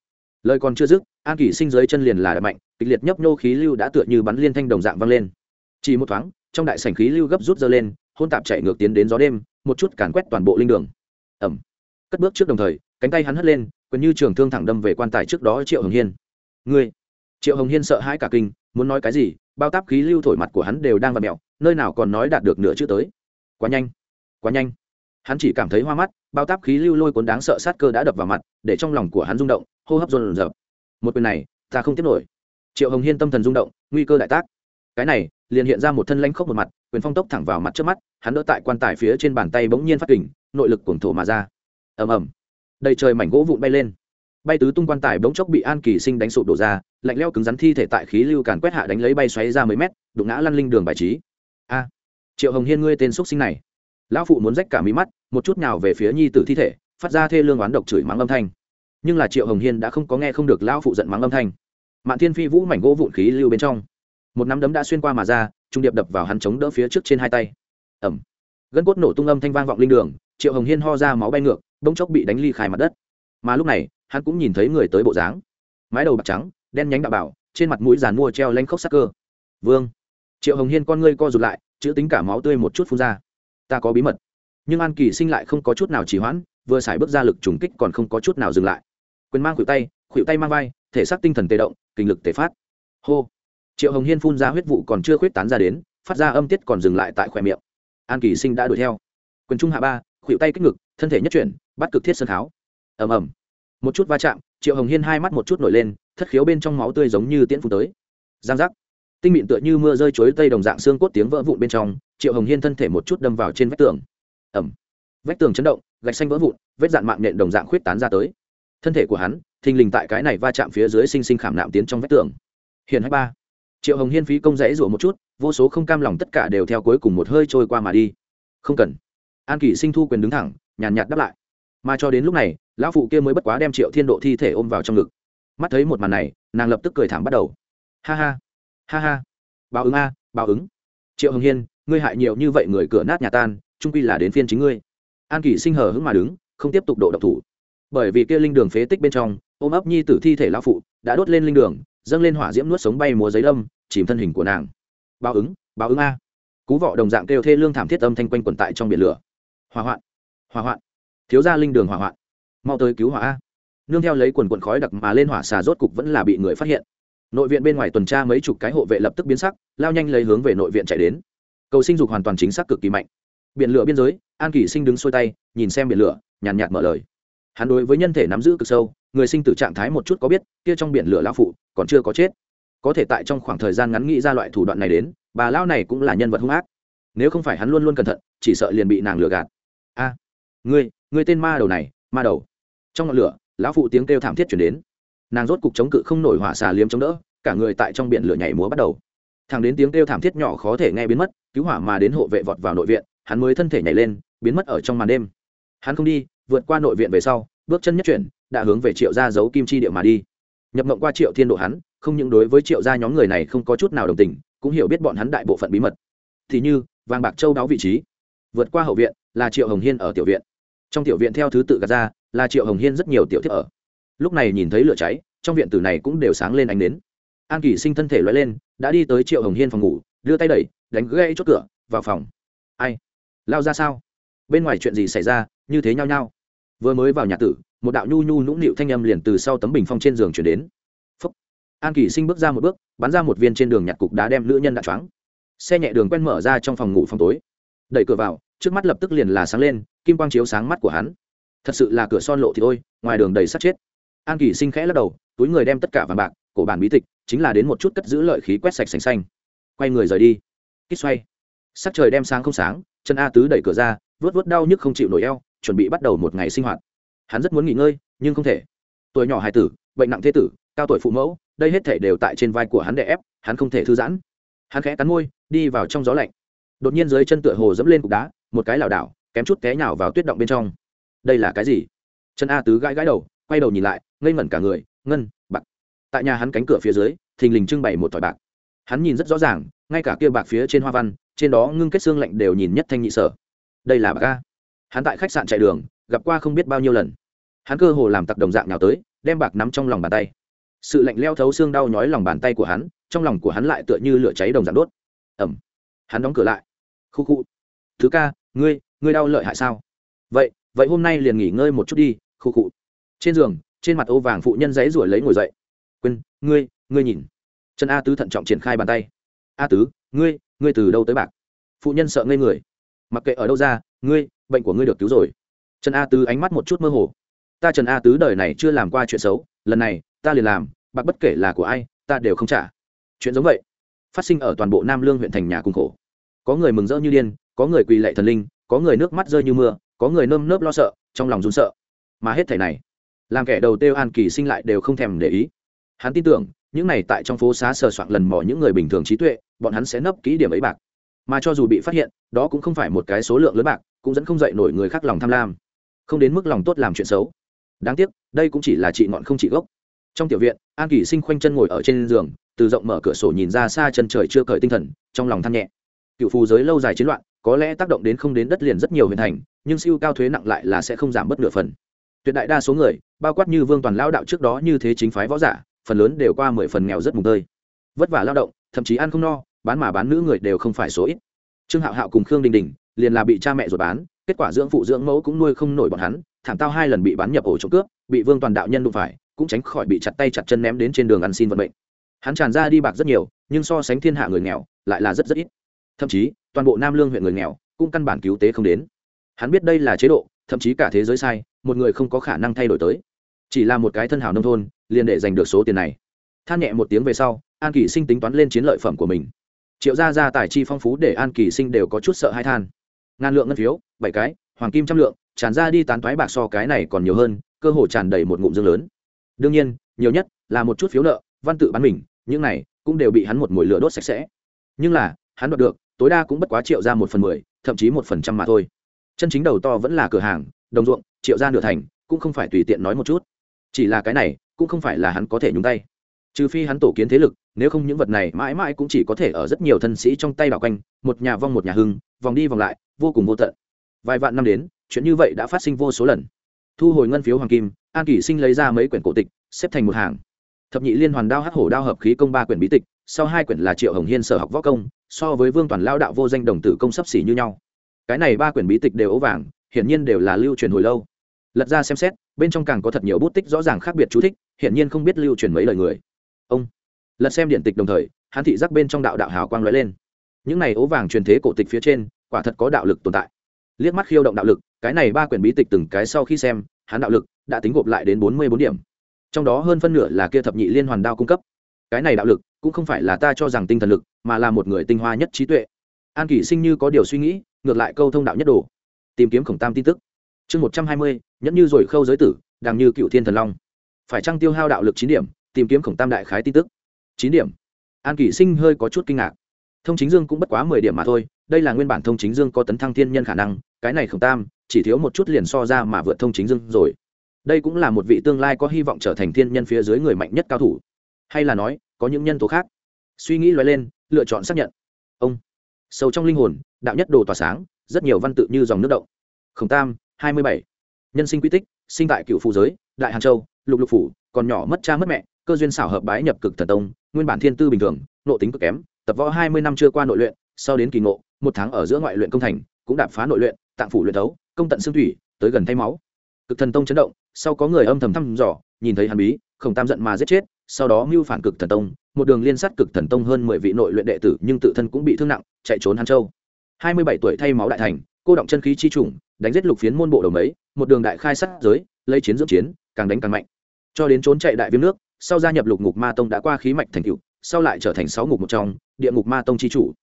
lời còn chưa dứt, an kỷ sinh dưới chân liền là đập mạnh, kịch liệt nhấp nhô khí lưu đã tựa như bắn liên thanh đồng dạng vang lên. Chỉ một thoáng, trong đại sảnh khí lưu gấp rút dơ lên hôn tạp chạy ngược tiến đến gió đêm, một chút càn quét toàn bộ linh đường. Ẩm cất bước trước đồng thời, cánh tay hắn hất lên gần như trường thương thẳng đâm về quan tài trước đó triệu hồng hiên. Ngươi. Triệu hồng hiên sợ hãi cả kinh, muốn nói cái gì, bao táp khí lưu thổi mặt của hắn đều đang vặt mẹo nơi nào còn nói đạt được nửa chữ tới. Quá nhanh quá nhanh. Hắn chỉ cảm thấy hoa mắt, bao táp khí lưu lôi cuốn đáng sợ sát cơ đã đập vào mặt, để trong lòng của hắn rung động, hô hấp dồn dập một quyền này, ta không tiếp nổi. Triệu hồng hiên tâm thần rung động, nguy cơ đại tác. Cái này, liền hiện ra một thân lãnh khốc một mặt quyền phong tốc thẳng vào mặt trước mắt, hắn đỡ tại quan tài phía trên bàn tay bỗng nhiên phát kình, nội lực cuồng thổ mà ra. Ầm ầm. Đầy trời mảnh gỗ vụn bay lên. Bay tứ tung quan tài bỗng chốc bị an kỳ sinh đánh sụp đổ ra, lạnh leo cứng rắn thi thể tại khí lưu càn quét hạ đánh lấy bay xoáy ra mấy mét, đụng ngã lăn linh đường bài trí. A. Triệu hồng hiên ngươi tên xúc sinh này. Lão phụ muốn rách cả mí mắt, một chút nào về phía nhi tử thi thể, phát ra thê lương oán độc chửi mắng âm thanh. Nhưng là triệu hồng hiên đã không có nghe không được lão phụ giận mắng âm thanh. Mạn thiên phi vũ mảnh gỗ vụn khí lưu bên trong. Một nắm đấm đã xuyên qua mà ra trung điệp đập vào hắn chống đỡ phía trước trên hai tay. Ẩm gân cốt nổ tung âm thanh vang vọng linh đường, triệu hồng hiên ho ra máu bay ngược, bỗng chốc bị đánh ly khai mặt đất. Mà lúc này, hắn cũng nhìn thấy người tới bộ dáng. Mái đầu bạc trắng, đen nhánh đạo bảo, trên mặt mũi giàn mua treo lanh khóc sắc cơ. Vương. Triệu hồng hiên con ngươi co rụt lại, chữ tính cả máu tươi một chút phun ra. Ta có bí mật. Nhưng an kỳ sinh lại không có chút nào trì hoãn, vừa xài bước ra lực trùng kích còn không có chút nào dừng lại. Quyền mang khuỷu tay khuỷu tay mang vai, thể xác tinh thần tê động, kinh lực tề phát. Hô triệu hồng hiên phun ra huyết vụ còn chưa khuyết tán ra đến, phát ra âm tiết còn dừng lại tại khỏe miệng. An kỳ sinh đã đuổi theo. Quyền trung hạ ba khuỵu tay kích ngực, thân thể nhất chuyển, bắt cực thiết sơn tháo. Ầm ầm. Một chút va chạm, triệu hồng hiên hai mắt một chút nổi lên, thất khiếu bên trong máu tươi giống như tiễn phun tới. Giang giác. Tinh mịn tựa như mưa rơi chuối tây đồng dạng xương cốt tiếng vỡ vụn bên trong, triệu hồng hiên thân thể một chút đâm vào trên vách tường. Ẩm vách tường chấn động, gạch xanh vỡ vụn, vết dạn mạng nhện đồng dạng khuyết tán ra tới. Thân thể của hắn, thình lình tại cái này va chạm phía dưới sinh sinh khảm nạm tiến trong vách tường. Hiện hai ba triệu hồng hiên phí công rẽ rủa một chút, vô số không cam lòng tất cả đều theo cuối cùng một hơi trôi qua mà đi. Không cần. An kỷ sinh thu quyền đứng thẳng, nhàn nhạt đáp lại. Mà cho đến lúc này, lão phụ kia mới bất quá đem triệu thiên độ thi thể ôm vào trong ngực. Mắt thấy một màn này, nàng lập tức cười thảm bắt đầu. Ha ha. Ha ha. Báo ứng a, báo ứng. Triệu hồng hiên, ngươi hại nhiều như vậy người cửa nát nhà tan trung quy là đến phiên chính ngươi. An kỷ sinh hờ hững mà đứng, không tiếp tục độ độc thủ. Bởi vì kia linh đường phế tích bên trong, ôm ấp nhi tử thi thể lão phụ, đã đốt lên linh đường dâng lên hỏa diễm nuốt sống bay múa giấy lâm chìm thân hình của nàng. Báo ứng báo ứng a. Cú vọ đồng dạng kêu thê lương thảm thiết âm thanh quanh quần tại trong biển lửa. Hỏa hoạn hỏa hoạn. Thiếu gia linh đường hỏa hoạn. Mau tới cứu hỏa a. Nương theo lấy quần quần khói đặc mà lên hỏa xà rốt cục vẫn là bị người phát hiện. Nội viện bên ngoài tuần tra mấy chục cái hộ vệ lập tức biến sắc, lao nhanh lấy hướng về nội viện chạy đến. Cầu sinh dục hoàn toàn chính xác cực kỳ mạnh. Biển lửa biên giới, an kỷ sinh đứng xuôi tay, nhìn xem biển lửa, nhàn nhạt mở lời. Hắn đối với nhân thể nắm giữ cực sâu người sinh tử trạng thái một chút có biết, kia trong biển lửa lao phụ còn chưa có chết. Có thể tại trong khoảng thời gian ngắn nghĩ ra loại thủ đoạn này đến, bà lao này cũng là nhân vật hung ác. Nếu không phải hắn luôn luôn cẩn thận, chỉ sợ liền bị nàng lừa gạt. A, ngươi ngươi tên ma đầu này, ma đầu. Trong ngọn lửa, lão phụ tiếng kêu thảm thiết chuyển đến. Nàng rốt cục chống cự không nổi hỏa xà liếm chống đỡ, cả người tại trong biển lửa nhảy múa bắt đầu. Thằng đến tiếng kêu thảm thiết nhỏ khó thể nghe biến mất, cứu hỏa mà đến hộ vệ vọt vào nội viện, hắn mới thân thể nhảy lên, biến mất ở trong màn đêm. Hắn không đi, vượt qua nội viện về sau, bước chân nhất chuyển đã hướng về triệu gia giấu kim chi địa mà đi. Nhập mộng qua triệu thiên độ hắn, không những đối với triệu gia nhóm người này không có chút nào đồng tình, cũng hiểu biết bọn hắn đại bộ phận bí mật. Thì như, vàng bạc châu đáo vị trí. Vượt qua hậu viện, là triệu hồng hiên ở tiểu viện. Trong tiểu viện theo thứ tự gạt ra, là triệu hồng hiên rất nhiều tiểu thiết ở. Lúc này nhìn thấy lửa cháy, trong viện tử này cũng đều sáng lên ánh đến an kỳ sinh thân thể loại lên, đã đi tới triệu hồng hiên phòng ngủ, đưa tay đẩy, đánh gãy chốt cửa, vào phòng. Ai? Lao ra sao? Bên ngoài chuyện gì xảy ra? Như thế nhau nhau vừa mới vào nhà tử một đạo nhu nhu nũng nịu thanh âm liền từ sau tấm bình phong trên giường chuyển đến. Phúc. an kỳ sinh bước ra một bước, bắn ra một viên trên đường nhặt cục đá đem nữ nhân đã choáng. Xe nhẹ đường quen mở ra trong phòng ngủ phòng tối. Đẩy cửa vào, trước mắt lập tức liền là sáng lên, kim quang chiếu sáng mắt của hắn. Thật sự là cửa son lộ thì thôi, ngoài đường đầy sắt chết. An kỳ sinh khẽ lắc đầu, túi người đem tất cả vàng bạc, cổ bản bí tịch, chính là đến một chút cất giữ lợi khí quét sạch sành xanh. Quay người rời đi. Kích xoay. Sắc trời đem sáng không sáng, chân a tứ đẩy cửa ra vớt vớt đau nhức không chịu nổi eo, chuẩn bị bắt đầu một ngày sinh hoạt hắn rất muốn nghỉ ngơi, nhưng không thể. Tuổi nhỏ hài tử, bệnh nặng thế tử, cao tuổi phụ mẫu, đây hết thể đều tại trên vai của hắn đè ép, hắn không thể thư giãn. Hắn khẽ cắn môi, đi vào trong gió lạnh. Đột nhiên dưới chân tựa hồ dẫm lên cục đá, một cái lảo đảo, kém chút té nhào vào tuyết động bên trong. Đây là cái gì? Chân a tứ gãi gãi đầu, quay đầu nhìn lại, ngây ngẩn cả người, ngân, bạc. Tại nhà hắn cánh cửa phía dưới, thình lình trưng bày một thỏi bạc. Hắn nhìn rất rõ ràng, ngay cả kia bạc phía trên hoa văn, trên đó ngưng kết xương lạnh đều nhìn nhất thanh nhị sở. Đây là bạc a. Hắn tại khách sạn chạy đường gặp qua không biết bao nhiêu lần. Hắn cơ hồ làm tặc đồng dạng nào tới, đem bạc nắm trong lòng bàn tay. Sự lạnh leo thấu xương đau nhói lòng bàn tay của hắn, trong lòng của hắn lại tựa như lửa cháy đồng dạng đốt. Ẩm hắn đóng cửa lại. Khu khu. Thứ ca, ngươi ngươi đau lợi hại sao? Vậy vậy hôm nay liền nghỉ ngơi một chút đi, khu khu. Trên giường, trên mặt ô vàng phụ nhân giấy ruổi lấy ngồi dậy. Quên, ngươi ngươi nhìn. Trần a tứ thận trọng triển khai bàn tay. A tứ, ngươi ngươi từ đâu tới bạc? Phụ nhân sợ ngây người. Mặc kệ ở đâu ra, ngươi, bệnh của ngươi được cứu rồi trần a tứ ánh mắt một chút mơ hồ. Ta trần a tứ đời này chưa làm qua chuyện xấu, lần này, ta liền làm, bạc bất kể là của ai, ta đều không trả. Chuyện giống vậy, phát sinh ở toàn bộ nam lương huyện thành nhà cùng khổ. Có người mừng rỡ như điên, có người quỳ lệ thần linh, có người nước mắt rơi như mưa, có người nơm nớp lo sợ, trong lòng run sợ. Mà hết thảy này, làm kẻ đầu tiêu an kỳ sinh lại đều không thèm để ý. Hắn tin tưởng, những này tại trong phố xá sờ soạn lần mò những người bình thường trí tuệ, bọn hắn sẽ nấp kỹ điểm ấy bạc. Mà cho dù bị phát hiện, đó cũng không phải một cái số lượng lớn bạc, cũng dẫn không dậy nổi người khác lòng tham lam không đến mức lòng tốt làm chuyện xấu. Đáng tiếc, đây cũng chỉ là trị ngọn không trị gốc. Trong tiểu viện, an kỳ sinh khoanh chân ngồi ở trên giường, từ rộng mở cửa sổ nhìn ra xa chân trời chưa cởi tinh thần, trong lòng than nhẹ. Cựu phù giới lâu dài chiến loạn, có lẽ tác động đến không đến đất liền rất nhiều huyện thành, nhưng siêu cao thuế nặng lại là sẽ không giảm bất nửa phần. Tuyệt đại đa số người, bao quát như vương toàn lao đạo trước đó như thế chính phái võ giả, phần lớn đều qua mười phần nghèo rất mùng tơi. Vất vả lao động, thậm chí ăn không no, bán mà bán nữ người đều không phải số ít. Trương hạo hạo cùng khương đình đình liền là bị cha mẹ ruột bán, kết quả dưỡng phụ dưỡng mẫu cũng nuôi không nổi bọn hắn, thảm tao hai lần bị bán nhập ổ trộm cướp, bị vương toàn đạo nhân đụng phải, cũng tránh khỏi bị chặt tay chặt chân ném đến trên đường ăn xin vận mệnh. Hắn tràn ra đi bạc rất nhiều, nhưng so sánh thiên hạ người nghèo, lại là rất rất ít. Thậm chí, toàn bộ nam lương huyện người nghèo, cũng căn bản cứu tế không đến. Hắn biết đây là chế độ, thậm chí cả thế giới sai, một người không có khả năng thay đổi tới. Chỉ là một cái thân hảo nông thôn, liền để giành được số tiền này. Than nhẹ một tiếng về sau, an kỳ sinh tính toán lên chiến lợi phẩm của mình. Triệu gia gia tài chi phong phú để an kỳ sinh đều có chút sợ hai than ngàn lượng ngân phiếu, bảy cái, hoàng kim trăm lượng, tràn ra đi tán toái bạc so cái này còn nhiều hơn, cơ hồ tràn đầy một ngụm dương lớn. Đương nhiên, nhiều nhất là một chút phiếu nợ, văn tự bán mình, những này cũng đều bị hắn một mồi lửa đốt sạch sẽ. Nhưng là, hắn đoạt được, tối đa cũng bất quá triệu ra một phần mười, thậm chí một phần trăm mà thôi. Chân chính đầu to vẫn là cửa hàng, đồng ruộng, triệu ra nửa thành, cũng không phải tùy tiện nói một chút. Chỉ là cái này, cũng không phải là hắn có thể nhúng tay. Trừ phi hắn tổ kiến thế lực nếu không những vật này mãi mãi cũng chỉ có thể ở rất nhiều thân sĩ trong tay bảo quanh, một nhà vong một nhà hưng, vòng đi vòng lại, vô cùng vô tận. Vài vạn năm đến, chuyện như vậy đã phát sinh vô số lần. Thu hồi ngân phiếu hoàng kim, an kỷ sinh lấy ra mấy quyển cổ tịch, xếp thành một hàng. Thập nhị liên hoàn đao hắc hổ đao hợp khí công ba quyển bí tịch, sau hai quyển là triệu hồng hiên sở học võ công, so với vương toàn lao đạo vô danh đồng tử công sắp xỉ như nhau. Cái này ba quyển bí tịch đều ố vàng, hiển nhiên đều là lưu truyền hồi lâu. Lật ra xem xét, bên trong càng có thật nhiều bút tích rõ ràng khác biệt chú thích, hiển nhiên không biết lưu truyền mấy lời người. Ông lật xem điện tịch đồng thời, hắn thị giác bên trong đạo đạo hào quang lóe lên. Những này ố vàng truyền thế cổ tịch phía trên, quả thật có đạo lực tồn tại. Liếc mắt khiêu động đạo lực, cái này ba quyển bí tịch từng cái sau khi xem, hắn đạo lực đã tính gộp lại đến bốn mươi bốn điểm. Trong đó hơn phân nửa là kia thập nhị liên hoàn đao cung cấp. Cái này đạo lực cũng không phải là ta cho rằng tinh thần lực, mà là một người tinh hoa nhất trí tuệ. An kỷ sinh như có điều suy nghĩ, ngược lại câu thông đạo nhất đồ. Tìm kiếm khổng tam tin tức. Chương một trăm hai mươi, nhẫn như rồi khâu giới tử, đằng như cựu thiên thần long. Phải trăng tiêu hao đạo lực chín điểm, tìm kiếm khổng tam đại khái tin tức? Chín điểm. An kỷ sinh hơi có chút kinh ngạc. Thông chính dương cũng bất quá mười điểm mà thôi, đây là nguyên bản thông chính dương có tấn thăng thiên nhân khả năng, cái này khổng tam, chỉ thiếu một chút liền so ra mà vượt thông chính dương rồi. Đây cũng là một vị tương lai có hy vọng trở thành thiên nhân phía dưới người mạnh nhất cao thủ. Hay là nói, có những nhân tố khác? Suy nghĩ loay lên, lựa chọn xác nhận. Ông. Sâu trong linh hồn, đạo nhất đồ tỏa sáng, rất nhiều văn tự như dòng nước động. Khổng tam, hai mươi bảy. Nhân sinh quy tích, sinh tại cựu phụ giới, đại hàn châu, lục lục phủ, còn nhỏ mất cha mất mẹ, cơ duyên xảo hợp bái nhập cực thần tông nguyên bản thiên tư bình thường, nộ tính cực kém, tập võ hai mươi năm chưa qua nội luyện, sau đến kỳ ngộ, một tháng ở giữa ngoại luyện công thành, cũng đạp phá nội luyện, tạng phủ luyện thấu, công tận xương thủy, tới gần thay máu. Cực thần tông chấn động, sau có người âm thầm thăm dò, nhìn thấy hàn bí, khổng tam giận mà giết chết, sau đó mưu phản cực thần tông, một đường liên sát cực thần tông hơn mười vị nội luyện đệ tử, nhưng tự thân cũng bị thương nặng, chạy trốn hàn châu. Hai mươi bảy tuổi thay máu đại thành, cô động chân khí chi trùng, đánh giết lục phiến môn bộ đầu mấy, một đường đại khai sát giới, lấy chiến dưỡng chiến, càng đánh càng mạnh. Cho đến trốn chạy đại viêm nước sau gia nhập lục ngục ma tông đã qua khí mạch thành cựu sau lại trở thành sáu ngục một trong, địa ngục ma tông chi chủ.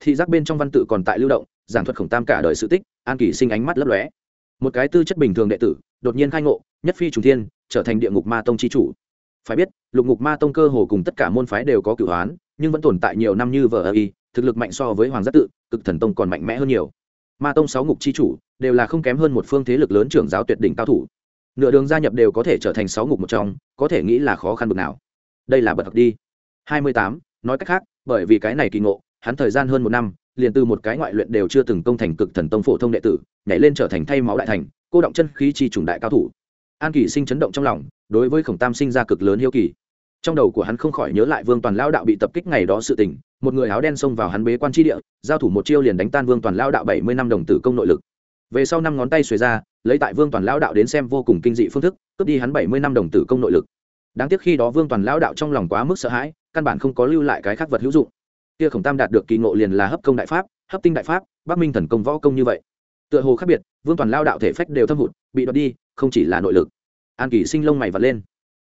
Thị giác bên trong văn tự còn tại lưu động, giảng thuật khổng tam cả đời sự tích, an kỳ sinh ánh mắt lấp lóe. Một cái tư chất bình thường đệ tử, đột nhiên khai ngộ, nhất phi trùng thiên, trở thành địa ngục ma tông chi chủ. Phải biết, lục ngục ma tông cơ hồ cùng tất cả môn phái đều có cửu hoán, nhưng vẫn tồn tại nhiều năm như vờ ơ y, thực lực mạnh so với hoàng giác tự, cực thần tông còn mạnh mẽ hơn nhiều. Ma tông sáu ngục chi chủ, đều là không kém hơn một phương thế lực lớn trưởng giáo tuyệt đỉnh cao thủ nửa đường gia nhập đều có thể trở thành sáu ngục một trong, có thể nghĩ là khó khăn bực nào. Đây là bật học đi. Hai mươi tám, nói cách khác, bởi vì cái này kỳ ngộ, hắn thời gian hơn một năm, liền từ một cái ngoại luyện đều chưa từng công thành cực thần tông phổ thông đệ tử, nhảy lên trở thành thay máu đại thành, cô động chân khí chi trùng đại cao thủ. An kỳ sinh chấn động trong lòng, đối với khổng tam sinh ra cực lớn hiếu kỳ. Trong đầu của hắn không khỏi nhớ lại vương toàn lao đạo bị tập kích ngày đó sự tình, một người áo đen xông vào hắn bế quan tri địa, giao thủ một chiêu liền đánh tan vương toàn lao đạo bảy mươi năm đồng tử công nội lực về sau năm ngón tay xuề ra, lấy tại vương toàn lão đạo đến xem vô cùng kinh dị phương thức, cướp đi hắn bảy mươi năm đồng tử công nội lực. Đáng tiếc khi đó vương toàn lão đạo trong lòng quá mức sợ hãi, căn bản không có lưu lại cái khác vật hữu dụng. Kia khổng tam đạt được kỳ ngộ liền là hấp công đại pháp, hấp tinh đại pháp, bắc minh thần công võ công như vậy. Tựa hồ khác biệt, vương toàn lao đạo thể phách đều thâm hụt, bị đoạt đi, không chỉ là nội lực. An kỳ sinh lông mày vật lên.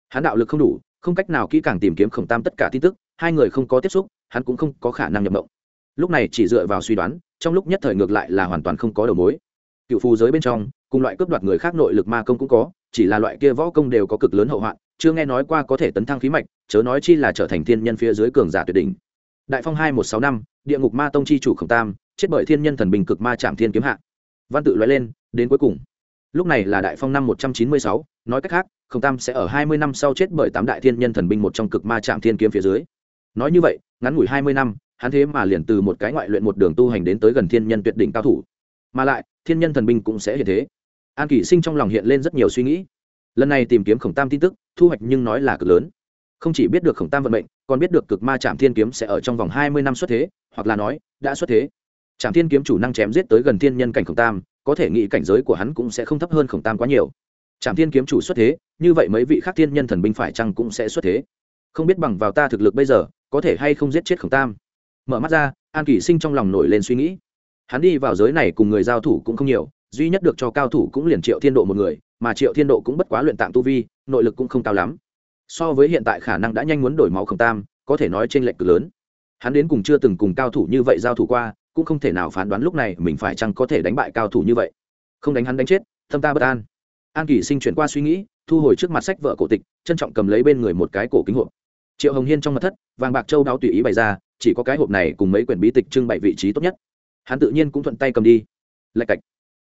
Hắn đạo lực không đủ, không cách nào kỹ càng tìm kiếm khổng tam tất cả tin tức, hai người không có tiếp xúc, hắn cũng không có khả năng nhập động lúc này chỉ dựa vào suy đoán, trong lúc nhất thời ngược lại là hoàn toàn không có đầu mối cựu phù giới bên trong, cùng loại cướp đoạt người khác nội lực ma công cũng có, chỉ là loại kia võ công đều có cực lớn hậu hoạn, chưa nghe nói qua có thể tấn thăng khí mạch, chớ nói chi là trở thành thiên nhân phía dưới cường giả tuyệt đỉnh. Đại phong hai một sáu năm, địa ngục ma tông chi chủ khổng tam, chết bởi thiên nhân thần bình cực ma trạm thiên kiếm hạ. Văn tự loại lên, đến cuối cùng. Lúc này là đại phong năm một trăm chín mươi sáu, nói cách khác, khổng tam sẽ ở hai mươi năm sau chết bởi tám đại thiên nhân thần binh một trong cực ma trạm thiên kiếm phía dưới. Nói như vậy, ngắn ngủi hai mươi năm, hắn thế mà liền từ một cái ngoại luyện một đường tu hành đến tới gần thiên nhân tuyệt đỉnh cao thủ. Mà lại thiên nhân thần binh cũng sẽ hiện thế. An kỷ sinh trong lòng hiện lên rất nhiều suy nghĩ. Lần này tìm kiếm khổng tam tin tức, thu hoạch nhưng nói là cực lớn. Không chỉ biết được khổng tam vận mệnh, còn biết được cực ma trạm thiên kiếm sẽ ở trong vòng hai mươi năm xuất thế, hoặc là nói, đã xuất thế. Trạm thiên kiếm chủ năng chém giết tới gần thiên nhân cảnh khổng tam, có thể nghĩ cảnh giới của hắn cũng sẽ không thấp hơn khổng tam quá nhiều. Trạm thiên kiếm chủ xuất thế, như vậy mấy vị khác thiên nhân thần binh phải chăng cũng sẽ xuất thế? Không biết bằng vào ta thực lực bây giờ, có thể hay không giết chết khổng tam? Mở mắt ra, an kỷ sinh trong lòng nổi lên suy nghĩ hắn đi vào giới này cùng người giao thủ cũng không nhiều, duy nhất được cho cao thủ cũng liền triệu thiên độ một người, mà triệu thiên độ cũng bất quá luyện tạng tu vi, nội lực cũng không cao lắm. So với hiện tại khả năng đã nhanh muốn đổi máu khổng tam, có thể nói trên lệch cực lớn. Hắn đến cùng chưa từng cùng cao thủ như vậy giao thủ qua, cũng không thể nào phán đoán lúc này mình phải chăng có thể đánh bại cao thủ như vậy. Không đánh hắn đánh chết, thâm ta bất an. An kỳ sinh chuyển qua suy nghĩ, thu hồi trước mặt sách vợ cổ tịch, trân trọng cầm lấy bên người một cái cổ kính hộp. Triệu hồng hiên trong mặt thất, vàng bạc châu đáo tùy ý bày ra, chỉ có cái hộp này cùng mấy quyển bí tịch trưng bày vị trí tốt nhất hắn tự nhiên cũng thuận tay cầm đi. Lạch cạch.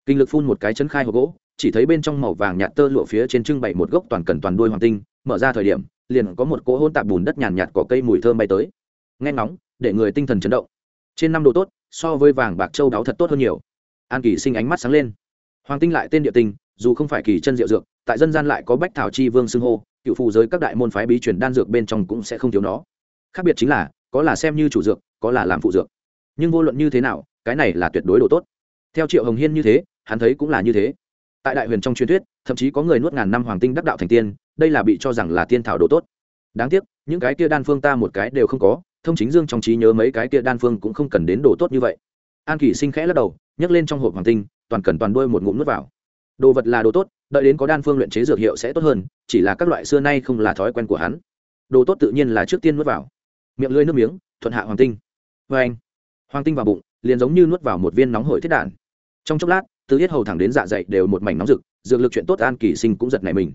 Kinh lực phun một cái chân khai hộp gỗ, chỉ thấy bên trong màu vàng nhạt tơ lụa phía trên trưng bày một gốc toàn cần toàn đuôi hoàng tinh, mở ra thời điểm, liền có một cỗ hôn tạp bùn đất nhàn nhạt cỏ cây mùi thơm bay tới. Nghe ngóng, để người tinh thần chấn động. Trên năm độ tốt, so với vàng bạc châu đáo thật tốt hơn nhiều. An kỳ sinh ánh mắt sáng lên. Hoàng tinh lại tên địa tinh, dù không phải kỳ chân diệu dược, tại dân gian lại có bách thảo chi vương xưng hô, cựu phụ giới các đại môn phái bí truyền đan dược bên trong cũng sẽ không thiếu nó. Khác biệt chính là, có là xem như chủ dược, có là làm phụ dược. Nhưng vô luận như thế nào cái này là tuyệt đối độ tốt. Theo triệu hồng hiên như thế, hắn thấy cũng là như thế. Tại đại huyền trong truyền thuyết, thậm chí có người nuốt ngàn năm hoàng tinh đắc đạo thành tiên, đây là bị cho rằng là tiên thảo độ tốt. Đáng tiếc, những cái kia đan phương ta một cái đều không có, thông chính dương trong trí nhớ mấy cái kia đan phương cũng không cần đến đồ tốt như vậy. An kỷ sinh khẽ lắc đầu, nhấc lên trong hộp hoàng tinh, toàn cần toàn đuôi một ngụm nuốt vào. Đồ vật là đồ tốt, đợi đến có đan phương luyện chế dược hiệu sẽ tốt hơn, chỉ là các loại xưa nay không là thói quen của hắn. Đồ tốt tự nhiên là trước tiên nuốt vào. Miệng lưỡi nước miếng, thuận hạ hoàng tinh. Vê anh hoàng tinh vào bụng liền giống như nuốt vào một viên nóng hổi thiết đạn. Trong chốc lát, từ yết hầu thẳng đến dạ dày đều một mảnh nóng rực, dược lực chuyện tốt an kỳ sinh cũng giật nảy mình.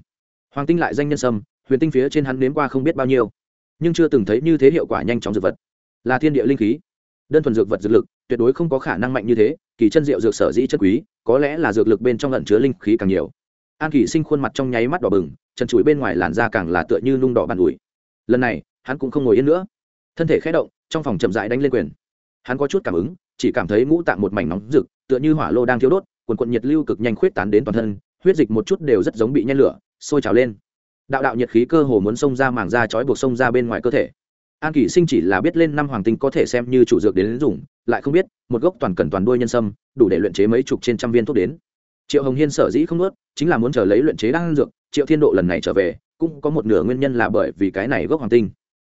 Hoàng tinh lại danh nhân sâm, huyền tinh phía trên hắn nếm qua không biết bao nhiêu, nhưng chưa từng thấy như thế hiệu quả nhanh chóng dược vật. Là thiên địa linh khí, đơn thuần dược vật dược lực, tuyệt đối không có khả năng mạnh như thế, kỳ chân diệu dược sở dĩ chất quý, có lẽ là dược lực bên trong lẩn chứa linh khí càng nhiều. An kỳ sinh khuôn mặt trong nháy mắt đỏ bừng, chân chuỗi bên ngoài làn da càng là tựa như nung đỏ bàn ủi. Lần này, hắn cũng không ngồi yên nữa. Thân thể khé động, trong phòng chậm rãi đánh lên quyền. Hắn có chút cảm ứng chỉ cảm thấy ngũ tạng một mảnh nóng rực, tựa như hỏa lô đang thiếu đốt, quần quần nhiệt lưu cực nhanh khuyết tán đến toàn thân, huyết dịch một chút đều rất giống bị nhen lửa, sôi trào lên. Đạo đạo nhiệt khí cơ hồ muốn xông ra màng da chói buộc xông ra bên ngoài cơ thể. An kỷ sinh chỉ là biết lên năm hoàng tinh có thể xem như chủ dược đến dùng, lại không biết, một gốc toàn cần toàn đuôi nhân sâm, đủ để luyện chế mấy chục trên trăm viên thuốc đến. Triệu hồng hiên sở dĩ không nuốt, chính là muốn chờ lấy luyện chế đan dược, triệu thiên độ lần này trở về, cũng có một nửa nguyên nhân là bởi vì cái này gốc hoàng tinh.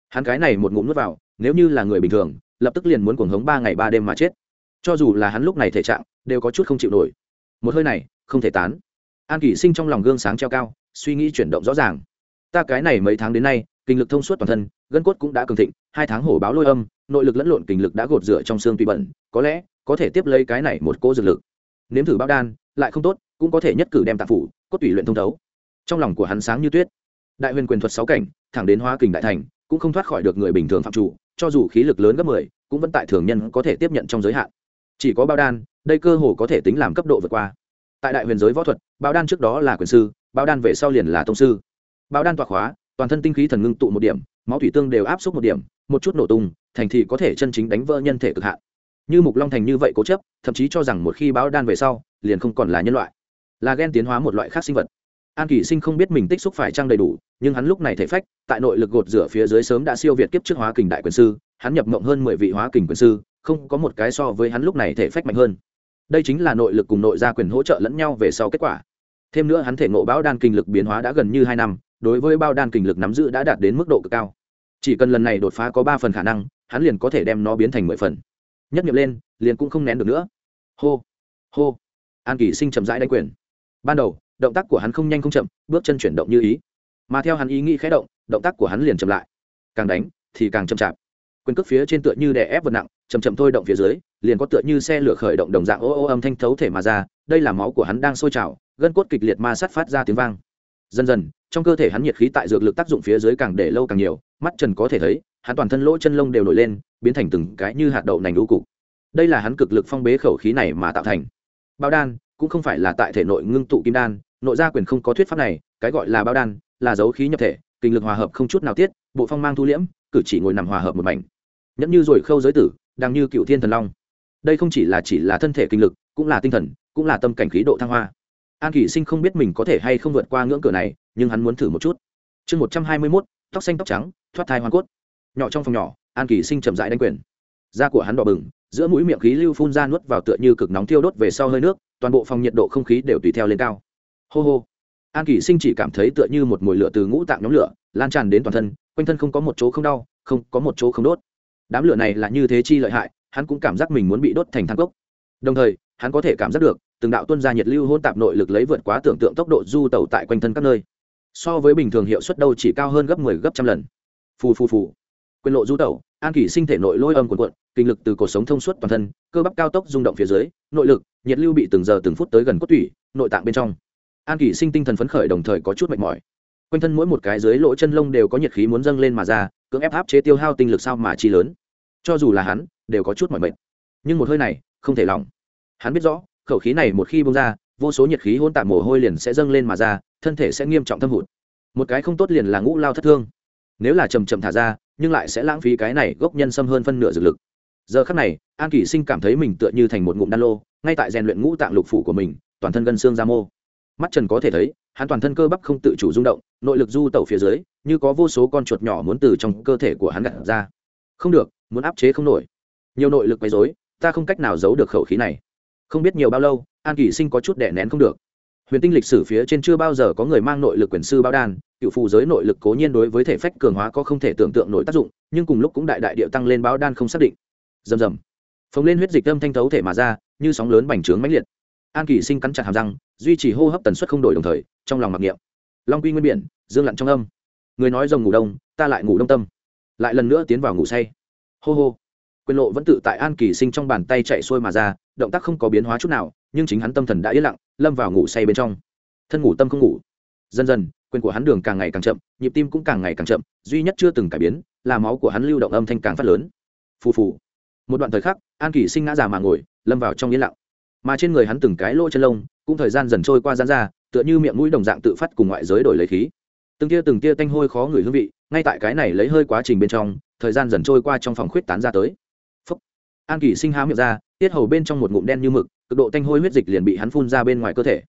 Hắn cái này một ngụm nuốt vào, nếu như là người bình thường lập tức liền muốn cuồng hống ba ngày ba đêm mà chết. Cho dù là hắn lúc này thể trạng, đều có chút không chịu nổi. Một hơi này, không thể tán. An kỷ sinh trong lòng gương sáng treo cao, suy nghĩ chuyển động rõ ràng. Ta cái này mấy tháng đến nay, kinh lực thông suốt toàn thân, gân cốt cũng đã cường thịnh, hai tháng hổ báo lôi âm, nội lực lẫn lộn kinh lực đã gột rửa trong xương tùy bẩn, có lẽ có thể tiếp lấy cái này một cỗ dược lực. Nếm thử bao đan, lại không tốt, cũng có thể nhất cử đem tạp phủ, cốt tùy luyện thông thấu. Trong lòng của hắn sáng như tuyết. Đại huyền quyền thuật sáu cảnh, thẳng đến hóa kình đại thành cũng không thoát khỏi được người bình thường phạm chủ, cho dù khí lực lớn gấp mười, cũng vẫn tại thường nhân có thể tiếp nhận trong giới hạn. Chỉ có bao đan, đây cơ hồ có thể tính làm cấp độ vượt qua. Tại đại huyền giới võ thuật, bao đan trước đó là quyền sư, bao đan về sau liền là tông sư. Bao đan tọa khóa, toàn thân tinh khí thần ngưng tụ một điểm, máu thủy tương đều áp suất một điểm, một chút nổ tung, thành thì có thể chân chính đánh vỡ nhân thể cực hạn. Như mục long thành như vậy cố chấp, thậm chí cho rằng một khi báo đan về sau, liền không còn là nhân loại. Là ghen tiến hóa một loại khác sinh vật. An kỷ sinh không biết mình tích xúc phải trang đầy đủ nhưng hắn lúc này thể phách, tại nội lực gột rửa phía dưới sớm đã siêu việt kiếp trước hóa kình đại quyền sư, hắn nhập mộng hơn mười vị hóa kình quyền sư, không có một cái so với hắn lúc này thể phách mạnh hơn. Đây chính là nội lực cùng nội gia quyền hỗ trợ lẫn nhau về sau kết quả. Thêm nữa hắn thể ngộ bão đan kinh lực biến hóa đã gần như hai năm, đối với bao đan kinh lực nắm giữ đã đạt đến mức độ cực cao. Chỉ cần lần này đột phá có ba phần khả năng, hắn liền có thể đem nó biến thành mười phần. Nhất nghiệm lên, liền cũng không nén được nữa. Hô hô. An kỳ sinh chậm rãi đánh quyền. Ban đầu, động tác của hắn không nhanh không chậm, bước chân chuyển động như ý mà theo hắn ý nghĩ khẽ động động tác của hắn liền chậm lại. Càng đánh, thì càng chậm chạp. Quyền cước phía trên tựa như đè ép vật nặng chầm chậm thôi động phía dưới, liền có tựa như xe lửa khởi động đồng dạng ô ô âm thanh thấu thể mà ra, đây là máu của hắn đang sôi trào, gân cốt kịch liệt ma sát phát ra tiếng vang. Dần dần, trong cơ thể hắn nhiệt khí tại dược lực tác dụng phía dưới càng để lâu càng nhiều, mắt trần có thể thấy, hắn toàn thân lỗ chân lông đều nổi lên, biến thành từng cái như hạt đậu nành lũ cục. Đây là hắn cực lực phong bế khẩu khí này mà tạo thành. Bao đan, cũng không phải là tại thể nội ngưng tụ kim đan, nội gia quyền không có thuyết pháp này, cái gọi là bao đan là dấu khí nhập thể, kinh lực hòa hợp không chút nào tiết, bộ phong mang thu liễm, cử chỉ ngồi nằm hòa hợp một mảnh. Nhẫn như rồi khâu giới tử, đang như cựu thiên thần long. Đây không chỉ là chỉ là thân thể kinh lực, cũng là tinh thần, cũng là tâm cảnh khí độ thăng hoa. An kỷ sinh không biết mình có thể hay không vượt qua ngưỡng cửa này, nhưng hắn muốn thử một chút. Chương một trăm hai mươi mốt, tóc xanh tóc trắng, thoát thai hoa cốt. Nhỏ trong phòng nhỏ, an kỷ sinh chậm rãi đánh quyền. Da của hắn đỏ bừng, giữa mũi miệng khí lưu phun ra nuốt vào tựa như cực nóng thiêu đốt về sau hơi nước, toàn bộ phòng nhiệt độ không khí đều tùy theo lên cao. Hô hô an kỷ sinh chỉ cảm thấy tựa như một mồi lửa từ ngũ tạng nhóm lửa lan tràn đến toàn thân quanh thân không có một chỗ không đau không có một chỗ không đốt. Đám lửa này là như thế chi lợi hại hắn cũng cảm giác mình muốn bị đốt thành thang cốc. Đồng thời hắn có thể cảm giác được từng đạo tuân ra nhiệt lưu hôn tạp nội lực lấy vượt quá tưởng tượng tốc độ du tàu tại quanh thân các nơi. So với bình thường hiệu suất đâu chỉ cao hơn gấp 10 gấp trăm lần. Phù phù phù. Quyền lộ du tẩu, an kỷ sinh thể nội lôi âm cuộn cuộn kinh lực từ cổ sống thông suốt toàn thân cơ bắp cao tốc rung động phía dưới nội lực nhiệt lưu bị từng giờ từng phút tới gần cốt tủy nội tạng bên trong an kỷ sinh tinh thần phấn khởi đồng thời có chút mệt mỏi. Quanh thân mỗi một cái dưới lỗ chân lông đều có nhiệt khí muốn dâng lên mà ra, cưỡng ép áp chế tiêu hao tinh lực sao mà chi lớn. Cho dù là hắn, đều có chút mỏi mệt. Nhưng một hơi này, không thể lỏng. Hắn biết rõ, khẩu khí này một khi bông ra, vô số nhiệt khí hôn tạp mồ hôi liền sẽ dâng lên mà ra, thân thể sẽ nghiêm trọng thâm hụt. Một cái không tốt liền là ngũ lao thất thương. Nếu là chầm chậm thả ra, nhưng lại sẽ lãng phí cái này gốc nhân sâm hơn phân nửa dược lực. Giờ khắc này, an kỷ sinh cảm thấy mình tựa như thành một ngụm đan lô, ngay tại rèn luyện ngũ tạng lục phủ của mình, toàn thân gân xương ra mô mắt trần có thể thấy, hắn toàn thân cơ bắp không tự chủ rung động, nội lực du tẩu phía dưới, như có vô số con chuột nhỏ muốn từ trong cơ thể của hắn gặt ra. Không được, muốn áp chế không nổi. Nhiều nội lực quấy dối ta không cách nào giấu được khẩu khí này. Không biết nhiều bao lâu, an kỷ sinh có chút đẻ nén không được. Huyền tinh lịch sử phía trên chưa bao giờ có người mang nội lực quyền sư bao đan cựu phù giới nội lực cố nhiên đối với thể phách cường hóa có không thể tưởng tượng nổi tác dụng, nhưng cùng lúc cũng đại đại điệu tăng lên báo đan không xác định. Rầm rầm. Phóng lên huyết dịch âm thanh thấu thể mà ra, như sóng lớn bành trướng mãnh liệt an Kỳ sinh cắn chặt hàm răng, duy trì hô hấp tần suất không đổi đồng thời, trong lòng mặc niệm. Long quy nguyên biển, dương lặn trong âm. Người nói rồng ngủ đông, ta lại ngủ đông tâm. Lại lần nữa tiến vào ngủ say. Hô hô. Quyền lộ vẫn tự tại an kỳ sinh trong bàn tay chạy xuôi mà ra, động tác không có biến hóa chút nào, nhưng chính hắn tâm thần đã yên lặng, lâm vào ngủ say bên trong. Thân ngủ tâm không ngủ. Dần dần, quyền của hắn đường càng ngày càng chậm, nhịp tim cũng càng ngày càng chậm, duy nhất chưa từng cải biến, là máu của hắn lưu động âm thanh càng phát lớn. Phù phù. Một đoạn thời khắc, an kỳ sinh ngã già mà ngồi, lâm vào trong yên lặng mà trên người hắn từng cái lỗ chân lông, cũng thời gian dần trôi qua gian ra, tựa như miệng mũi đồng dạng tự phát cùng ngoại giới đổi lấy khí. Từng tia từng tia tanh hôi khó ngửi hương vị, ngay tại cái này lấy hơi quá trình bên trong, thời gian dần trôi qua trong phòng khuyết tán ra tới. Phúc. an kỳ sinh há miệng ra, tiết hầu bên trong một ngụm đen như mực, cực độ tanh hôi huyết dịch liền bị hắn phun ra bên ngoài cơ thể.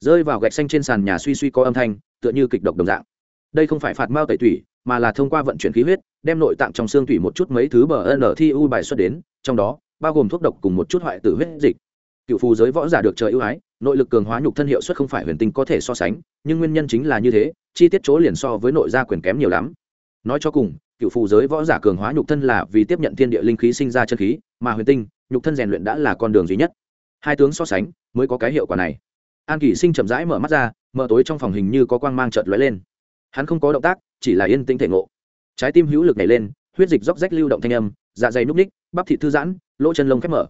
Rơi vào gạch xanh trên sàn nhà suy suy có âm thanh, tựa như kịch độc đồng dạng. Đây không phải phạt mao tẩy thủy mà là thông qua vận chuyển khí huyết, đem nội tạng trong xương thủy một chút mấy thứ bờ n thi u bài xuất đến, trong đó, bao gồm thuốc độc cùng một chút hoại tử huyết dịch cựu phù giới võ giả được trời ưu ái, nội lực cường hóa nhục thân hiệu suất không phải huyền tinh có thể so sánh, nhưng nguyên nhân chính là như thế, chi tiết chỗ liền so với nội gia quyền kém nhiều lắm. Nói cho cùng, cựu phù giới võ giả cường hóa nhục thân là vì tiếp nhận thiên địa linh khí sinh ra chân khí, mà huyền tinh, nhục thân rèn luyện đã là con đường duy nhất. Hai tướng so sánh, mới có cái hiệu quả này. An kỷ sinh chậm rãi mở mắt ra, mở tối trong phòng hình như có quang mang trợt lóe lên. Hắn không có động tác, chỉ là yên tĩnh thể ngộ. Trái tim hữu lực nhảy lên, huyết dịch róc rách lưu động thanh âm dạ dày núp ních, bắp thịt thư giãn, lỗ chân lông khép mở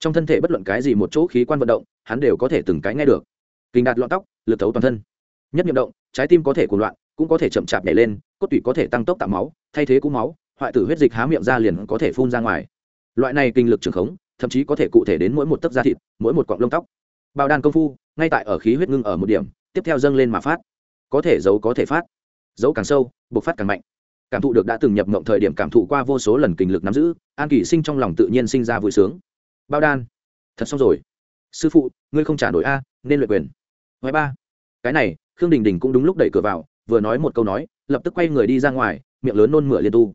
trong thân thể bất luận cái gì một chỗ khí quan vận động, hắn đều có thể từng cái nghe được. Kinh đạt lọn tóc, lực thấu toàn thân. Nhất nhiệm động, trái tim có thể cuồng loạn, cũng có thể chậm chạp nhảy lên, cốt tủy có thể tăng tốc tạo máu, thay thế cũ máu, hoại tử huyết dịch há miệng ra liền có thể phun ra ngoài. Loại này kinh lực trường khống, thậm chí có thể cụ thể đến mỗi một tấc da thịt, mỗi một cọng lông tóc. Bao đan công phu, ngay tại ở khí huyết ngưng ở một điểm, tiếp theo dâng lên mà phát. Có thể giấu, có thể phát. Giấu càng sâu, bộc phát càng mạnh. Cảm thụ được đã từng nhập mộng thời điểm cảm thụ qua vô số lần kinh lực nắm giữ, an kỳ sinh trong lòng tự nhiên sinh ra vui sướng bao đan. Thật xong rồi. Sư phụ, ngươi không trả nổi a, nên luyện quyền. Ngoài ba, cái này, khương đình đình cũng đúng lúc đẩy cửa vào, vừa nói một câu nói, lập tức quay người đi ra ngoài, miệng lớn nôn mửa liên tu.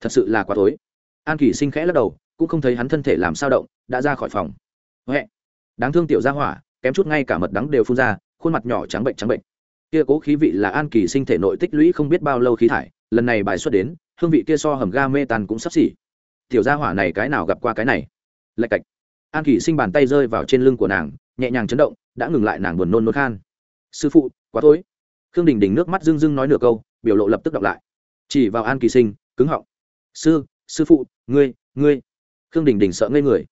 Thật sự là quá tối. An kỳ sinh khẽ lắc đầu, cũng không thấy hắn thân thể làm sao động, đã ra khỏi phòng. Huệ. Đáng thương tiểu gia hỏa, kém chút ngay cả mật đắng đều phun ra, khuôn mặt nhỏ trắng bệnh trắng bệnh. Kia cố khí vị là an kỳ sinh thể nội tích lũy không biết bao lâu khí thải, lần này bài xuất đến, hương vị kia so hầm ga mê tàn cũng sắp xỉ. Tiểu gia hỏa này cái nào gặp qua cái này? Lạch cạch an kỳ sinh bàn tay rơi vào trên lưng của nàng, nhẹ nhàng chấn động, đã ngừng lại nàng buồn nôn nôn khan. Sư phụ, quá tối. Khương đình đình nước mắt rưng rưng nói nửa câu, biểu lộ lập tức đọc lại. Chỉ vào an kỳ sinh, cứng họng. Sư sư phụ, ngươi ngươi. Khương đình đình sợ ngây người.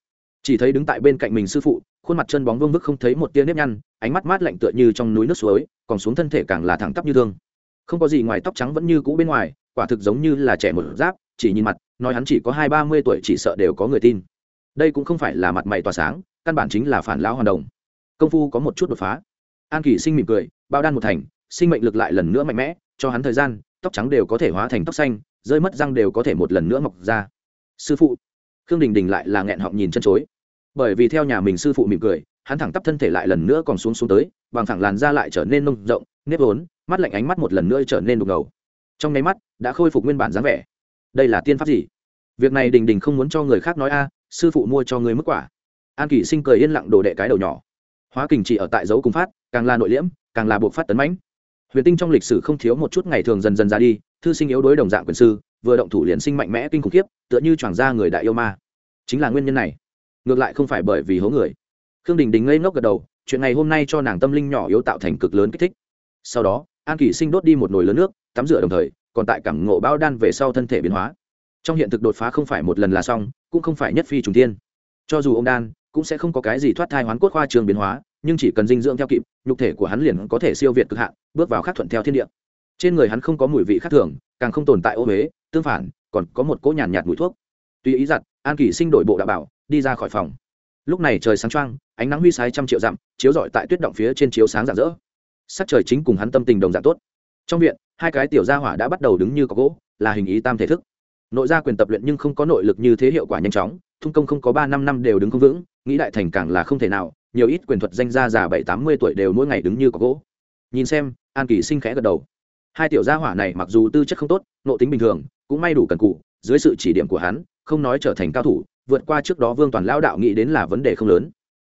Chỉ thấy đứng tại bên cạnh mình sư phụ, khuôn mặt chân bóng vương vức không thấy một tia nếp nhăn, ánh mắt mát lạnh tựa như trong núi nước suối, còn xuống thân thể càng là thẳng tắp như thương. Không có gì ngoài tóc trắng vẫn như cũ bên ngoài, quả thực giống như là trẻ một giáp, chỉ nhìn mặt, nói hắn chỉ có hai ba mươi tuổi chỉ sợ đều có người tin đây cũng không phải là mặt mày tỏa sáng, căn bản chính là phản lão hoàn đồng. Công phu có một chút đột phá. An kỳ sinh mỉm cười bao đan một thành, sinh mệnh lực lại lần nữa mạnh mẽ, cho hắn thời gian, tóc trắng đều có thể hóa thành tóc xanh, rơi mất răng đều có thể một lần nữa mọc ra. Sư phụ, khương đình đình lại là nghẹn họng nhìn chân chối. Bởi vì theo nhà mình sư phụ mỉm cười, hắn thẳng tắp thân thể lại lần nữa còn xuống xuống tới, bằng thẳng làn da lại trở nên nông rộng, nếp vốn, mắt lạnh ánh mắt một lần nữa trở nên đục ngầu. Trong nháy mắt, đã khôi phục nguyên bản dáng vẻ. Đây là tiên pháp gì? Việc này đình đình không muốn cho người khác nói a sư phụ mua cho người mức quả. An kỷ sinh cười yên lặng đổ đệ cái đầu nhỏ. Hóa kình chỉ ở tại dấu cùng phát, càng là nội liễm, càng là buộc phát tấn mãnh. Huyền tinh trong lịch sử không thiếu một chút ngày thường dần dần ra đi, thư sinh yếu đối đồng dạng quyền sư, vừa động thủ liền sinh mạnh mẽ kinh khủng khiếp, tựa như choàng ra người đại yêu ma. Chính là nguyên nhân này. Ngược lại không phải bởi vì hố người. Khương đình đình ngây ngốc gật đầu, chuyện này hôm nay cho nàng tâm linh nhỏ yếu tạo thành cực lớn kích thích. Sau đó, an kỷ sinh đốt đi một nồi lớn nước, tắm rửa đồng thời, còn tại cảng ngộ bao đan về sau thân thể biến hóa trong hiện thực đột phá không phải một lần là xong cũng không phải nhất phi trùng tiên cho dù ông đan cũng sẽ không có cái gì thoát thai hoán cốt khoa trường biến hóa nhưng chỉ cần dinh dưỡng theo kịp nhục thể của hắn liền có thể siêu việt cực hạn bước vào khắc thuận theo thiên địa. Trên người hắn không có mùi vị khác thường càng không tồn tại ô huế tương phản còn có một cỗ nhàn nhạt, nhạt mùi thuốc. Tuy ý giặt an kỷ sinh đổi bộ đạo bảo đi ra khỏi phòng. Lúc này trời sáng trăng ánh nắng huy sái trăm triệu dặm chiếu rọi tại tuyết động phía trên chiếu sáng rạng rỡ. Sắc trời chính cùng hắn tâm tình đồng dạng tốt. Trong viện hai cái tiểu gia hỏa đã bắt đầu đứng như có gỗ là hình ý tam thể thức nội gia quyền tập luyện nhưng không có nội lực như thế hiệu quả nhanh chóng, thung công không có ba năm năm đều đứng không vững, nghĩ đại thành càng là không thể nào, nhiều ít quyền thuật danh gia già bảy tám mươi tuổi đều mỗi ngày đứng như có gỗ. Nhìn xem, an kỳ sinh khẽ gật đầu. Hai tiểu gia hỏa này mặc dù tư chất không tốt nộ tính bình thường, cũng may đủ cần cụ, dưới sự chỉ điểm của hắn, không nói trở thành cao thủ, vượt qua trước đó vương toàn lao đạo nghĩ đến là vấn đề không lớn.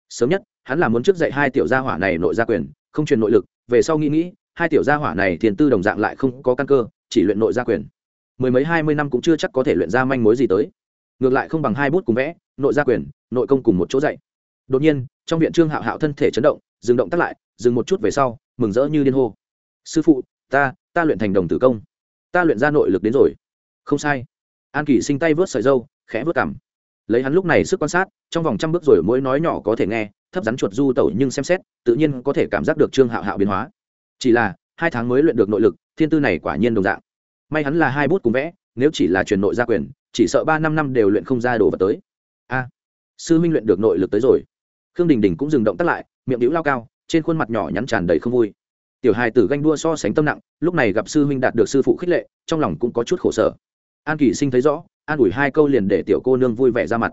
Sớm nhất, hắn là muốn trước dạy hai tiểu gia hỏa này nội gia quyền, không truyền nội lực, về sau nghĩ nghĩ, hai tiểu gia hỏa này thiền tư đồng dạng lại không có căn cơ, chỉ luyện nội gia quyền mười mấy hai mươi năm cũng chưa chắc có thể luyện ra manh mối gì tới. Ngược lại không bằng hai bút cùng vẽ, nội gia quyền, nội công cùng một chỗ dạy. Đột nhiên, trong viện trương hạo hạo thân thể chấn động, dừng động tắt lại, dừng một chút về sau, mừng rỡ như điên hô. Sư phụ, ta ta luyện thành đồng tử công. Ta luyện ra nội lực đến rồi. Không sai. An kỷ sinh tay vớt sợi dâu, khẽ vớt cảm lấy hắn lúc này sức quan sát, trong vòng trăm bước rồi mỗi nói nhỏ có thể nghe, thấp rắn chuột du tẩu nhưng xem xét, tự nhiên có thể cảm giác được trương hạo hạo biến hóa. Chỉ là, hai tháng mới luyện được nội lực, thiên tư này quả nhiên đồng dạng may hắn là hai bút cùng vẽ, nếu chỉ là truyền nội gia quyền, chỉ sợ ba năm năm đều luyện không ra đồ vật tới. A, sư minh luyện được nội lực tới rồi. Khương đình đình cũng dừng động tắt lại, miệng đĩu lao cao, trên khuôn mặt nhỏ nhắn tràn đầy không vui. Tiểu hài tử ganh đua so sánh tâm nặng, lúc này gặp sư minh đạt được sư phụ khích lệ, trong lòng cũng có chút khổ sở. An kỳ sinh thấy rõ, an ủi hai câu liền để tiểu cô nương vui vẻ ra mặt.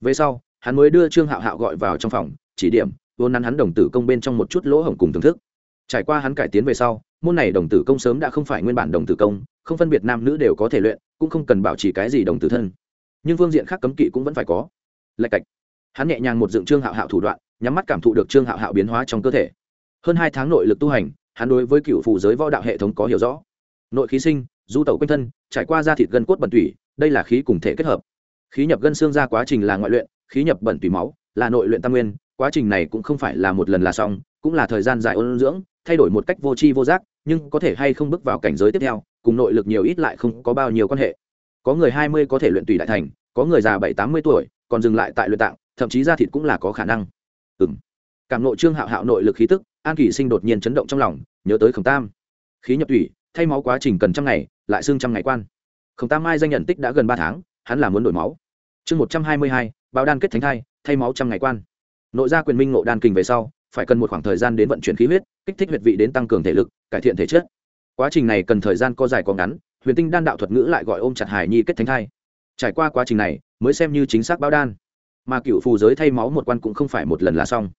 Về sau, hắn mới đưa trương hạo hạo gọi vào trong phòng, chỉ điểm, vốn nắn hắn đồng tử công bên trong một chút lỗ hổng cùng thưởng thức. Trải qua hắn cải tiến về sau môn này đồng tử công sớm đã không phải nguyên bản đồng tử công, không phân biệt nam nữ đều có thể luyện, cũng không cần bảo trì cái gì đồng tử thân. Nhưng phương diện khác cấm kỵ cũng vẫn phải có. Lạch cạch. Hắn nhẹ nhàng một dựng trương hạo hạo thủ đoạn, nhắm mắt cảm thụ được trương hạo hạo biến hóa trong cơ thể. Hơn hai tháng nội lực tu hành, hắn đối với cựu phụ giới võ đạo hệ thống có hiểu rõ. Nội khí sinh, du tẩu quanh thân, trải qua da thịt gân cốt bẩn tủy, đây là khí cùng thể kết hợp. Khí nhập gân xương ra quá trình là ngoại luyện, khí nhập bẩn tủy máu, là nội luyện tam nguyên, quá trình này cũng không phải là một lần là xong, cũng là thời gian dài ôn dưỡng thay đổi một cách vô tri vô giác, nhưng có thể hay không bước vào cảnh giới tiếp theo, cùng nội lực nhiều ít lại không có bao nhiêu quan hệ. Có người hai mươi có thể luyện tùy đại thành, có người già bảy tám mươi tuổi, còn dừng lại tại luyện tạng, thậm chí da thịt cũng là có khả năng. Ừ m cảm nội trương hạo hạo nội lực khí tức, an kỳ sinh đột nhiên chấn động trong lòng, nhớ tới khổng tam. Khí nhập thủy thay máu quá trình cần trăm ngày, lại xương trăm ngày quan. Khổng tam mai danh nhận tích đã gần ba tháng, hắn là muốn đổi máu. Chương một trăm hai mươi hai, báo đan kết thánh thai, thay máu trăm ngày quan. Nội gia quyền minh ngộ đan kình về sau phải cần một khoảng thời gian đến vận chuyển khí huyết, kích thích huyệt vị đến tăng cường thể lực, cải thiện thể chất. Quá trình này cần thời gian có dài có ngắn, huyền tinh đan đạo thuật ngữ lại gọi ôm chặt hải nhi kết thánh thai. Trải qua quá trình này, mới xem như chính xác báo đan. Mà cựu phù giới thay máu một quan cũng không phải một lần là xong.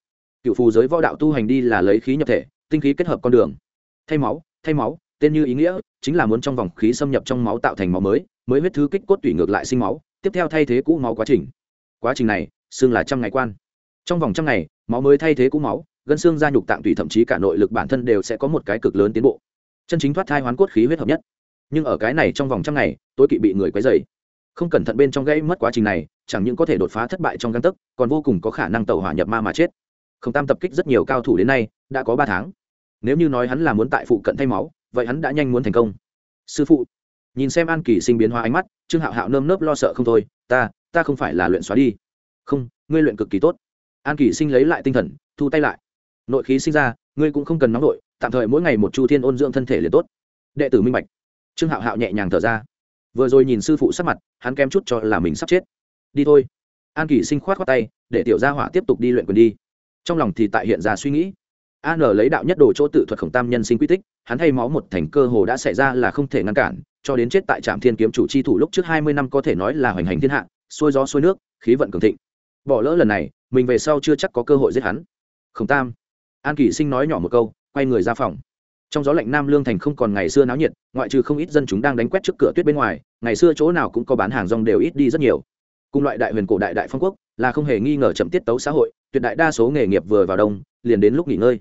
Cựu phù giới võ đạo tu hành đi là lấy khí nhập thể, tinh khí kết hợp con đường. Thay máu thay máu, tên như ý nghĩa, chính là muốn trong vòng khí xâm nhập trong máu tạo thành máu mới mới huyết thứ kích cốt tủy ngược lại sinh máu, tiếp theo thay thế cũ máu quá trình. Quá trình này xương là trăm ngày quan trong vòng trăm ngày, máu mới thay thế cũ máu, gân xương da nhục tạng tủy thậm chí cả nội lực bản thân đều sẽ có một cái cực lớn tiến bộ. Chân chính thoát thai hoán cốt khí huyết hợp nhất. Nhưng ở cái này trong vòng trăm ngày, tôi kỵ bị người quấy dày không cẩn thận bên trong gãy mất quá trình này, chẳng những có thể đột phá thất bại trong găng tấc, còn vô cùng có khả năng tàu hỏa nhập ma mà chết. Không tam tập kích rất nhiều cao thủ đến nay, đã có ba tháng. Nếu như nói hắn là muốn tại phụ cận thay máu, vậy hắn đã nhanh muốn thành công. Sư phụ, nhìn xem an kỳ sinh biến hóa ánh mắt, trương hạo hạo nơm nớp lo sợ không thôi, ta ta không phải là luyện xóa đi. Không, ngươi luyện cực kỳ tốt an kỳ sinh lấy lại tinh thần thu tay lại. Nội khí sinh ra ngươi cũng không cần nóng nổi, tạm thời mỗi ngày một chu thiên ôn dưỡng thân thể liền tốt. Đệ tử minh bạch. Trương hạo hạo nhẹ nhàng thở ra. Vừa rồi nhìn sư phụ sắc mặt hắn kém chút cho là mình sắp chết. Đi thôi. An kỳ sinh khoát khoát tay để tiểu gia hỏa tiếp tục đi luyện quyền đi. Trong lòng thì tại hiện ra suy nghĩ. An lấy đạo nhất đồ chỗ tự thuật khổng tam nhân sinh quy tích hắn thay máu một thành cơ hồ đã xảy ra là không thể ngăn cản cho đến chết tại trạm thiên kiếm chủ chi thủ lúc trước hai mươi năm có thể nói là hoành hành thiên hạ xuôi gió xuôi nước khí vận cường thịnh bỏ lỡ lần này, mình về sau chưa chắc có cơ hội giết hắn. Khổng tam. An kỷ sinh nói nhỏ một câu, quay người ra phòng. Trong gió lạnh nam lương thành không còn ngày xưa náo nhiệt, ngoại trừ không ít dân chúng đang đánh quét trước cửa tuyết bên ngoài, ngày xưa chỗ nào cũng có bán hàng rong đều ít đi rất nhiều. Cùng loại đại huyền cổ đại đại phong quốc, là không hề nghi ngờ chậm tiết tấu xã hội, tuyệt đại đa số nghề nghiệp vừa vào đông, liền đến lúc nghỉ ngơi.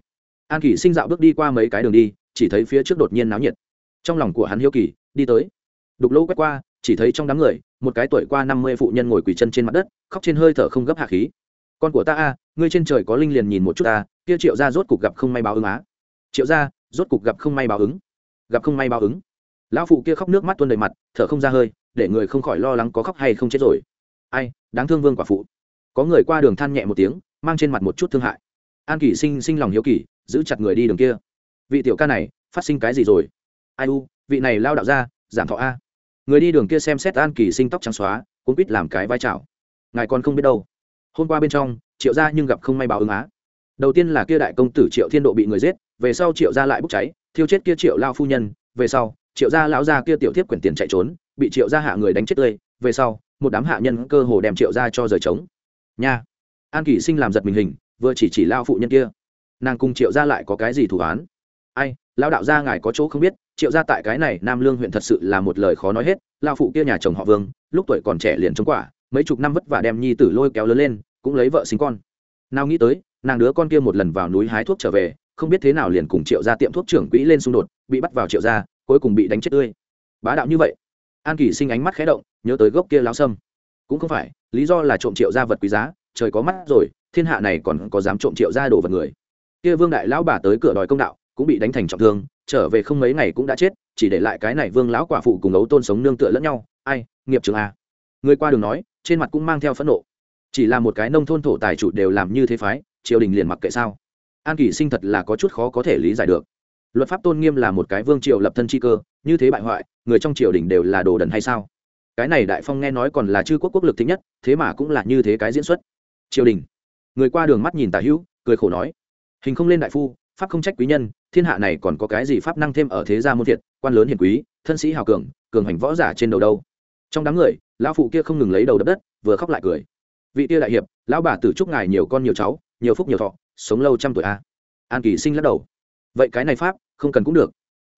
An kỷ sinh dạo bước đi qua mấy cái đường đi, chỉ thấy phía trước đột nhiên náo nhiệt. Trong lòng của hắn hiếu kỳ, đi tới. Đục lỗ quét qua chỉ thấy trong đám người, một cái tuổi qua năm mươi phụ nhân ngồi quỳ chân trên mặt đất, khóc trên hơi thở không gấp hạ khí. Con của ta a, ngươi trên trời có linh liền nhìn một chút ta, kia triệu ra rốt cục gặp không may báo ứng á. Triệu ra rốt cục gặp không may báo ứng. Gặp không may báo ứng. Lão phụ kia khóc nước mắt tuôn đầy mặt, thở không ra hơi, để người không khỏi lo lắng có khóc hay không chết rồi. Ai, đáng thương vương quả phụ. Có người qua đường than nhẹ một tiếng, mang trên mặt một chút thương hại. An kỷ sinh sinh lòng hiếu kỳ, giữ chặt người đi đường kia. Vị tiểu ca này, phát sinh cái gì rồi? Ai u, vị này lao đạo ra giảm thọ a người đi đường kia xem xét an kỳ sinh tóc trắng xóa cũng biết làm cái vai trào ngài còn không biết đâu. Hôm qua bên trong, triệu gia nhưng gặp không may báo ứng á. Đầu tiên là kia đại công tử triệu thiên độ bị người giết, về sau triệu gia lại bốc cháy, thiêu chết kia triệu lao phu nhân, về sau, triệu gia lão gia kia tiểu thiếp quyển tiền chạy trốn, bị triệu gia hạ người đánh chết tươi, về sau, một đám hạ nhân cơ hồ đem triệu gia cho rời trống. Nha. An kỷ sinh làm giật mình hình, vừa chỉ chỉ lao phụ nhân kia. Nàng cùng triệu gia lại có cái gì thủ án? Ai lao đạo gia ngài có chỗ không biết triệu gia tại cái này nam lương huyện thật sự là một lời khó nói hết lao phụ kia nhà chồng họ vương, lúc tuổi còn trẻ liền chống quả, mấy chục năm vất vả đem nhi tử lôi kéo lớn lên, cũng lấy vợ sinh con. Nào nghĩ tới, nàng đứa con kia một lần vào núi hái thuốc trở về, không biết thế nào liền cùng triệu gia tiệm thuốc trưởng quỹ lên xung đột, bị bắt vào triệu gia, cuối cùng bị đánh chết tươi. Bá đạo như vậy. An kỳ sinh ánh mắt khé động, nhớ tới gốc kia lao sâm. Cũng không phải, lý do là trộm triệu gia vật quý giá, trời có mắt rồi, thiên hạ này còn có dám trộm triệu gia đồ vật người. Kia vương đại lão bà tới cửa đòi công đạo, cũng bị đánh thành trọng thương trở về không mấy ngày cũng đã chết, chỉ để lại cái này vương lão quả phụ cùng ấu tôn sống nương tựa lẫn nhau. Ai, nghiệp trường a. Người qua đường nói, trên mặt cũng mang theo phẫn nộ. Chỉ là một cái nông thôn thổ tài chủ đều làm như thế phái, triều đình liền mặc kệ sao? An kỳ sinh thật là có chút khó có thể lý giải được. Luật pháp tôn nghiêm là một cái vương triều lập thân chi cơ, như thế bại hoại, người trong triều đình đều là đồ đần hay sao? Cái này đại phong nghe nói còn là chư quốc quốc lực thích nhất, thế mà cũng là như thế cái diễn xuất. Triều đình. Người qua đường mắt nhìn tả hữu, cười khổ nói. Hình không lên đại phu pháp không trách quý nhân, thiên hạ này còn có cái gì pháp năng thêm ở thế gia môn thiệt, quan lớn hiền quý, thân sĩ hào cường cường hành võ giả trên đầu đâu. Trong đám người, lão phụ kia không ngừng lấy đầu đập đất, vừa khóc lại cười. Vị tia đại hiệp, lão bà tử chúc ngài nhiều con nhiều cháu, nhiều phúc nhiều thọ, sống lâu trăm tuổi a. An kỳ sinh lắc đầu. Vậy cái này pháp, không cần cũng được.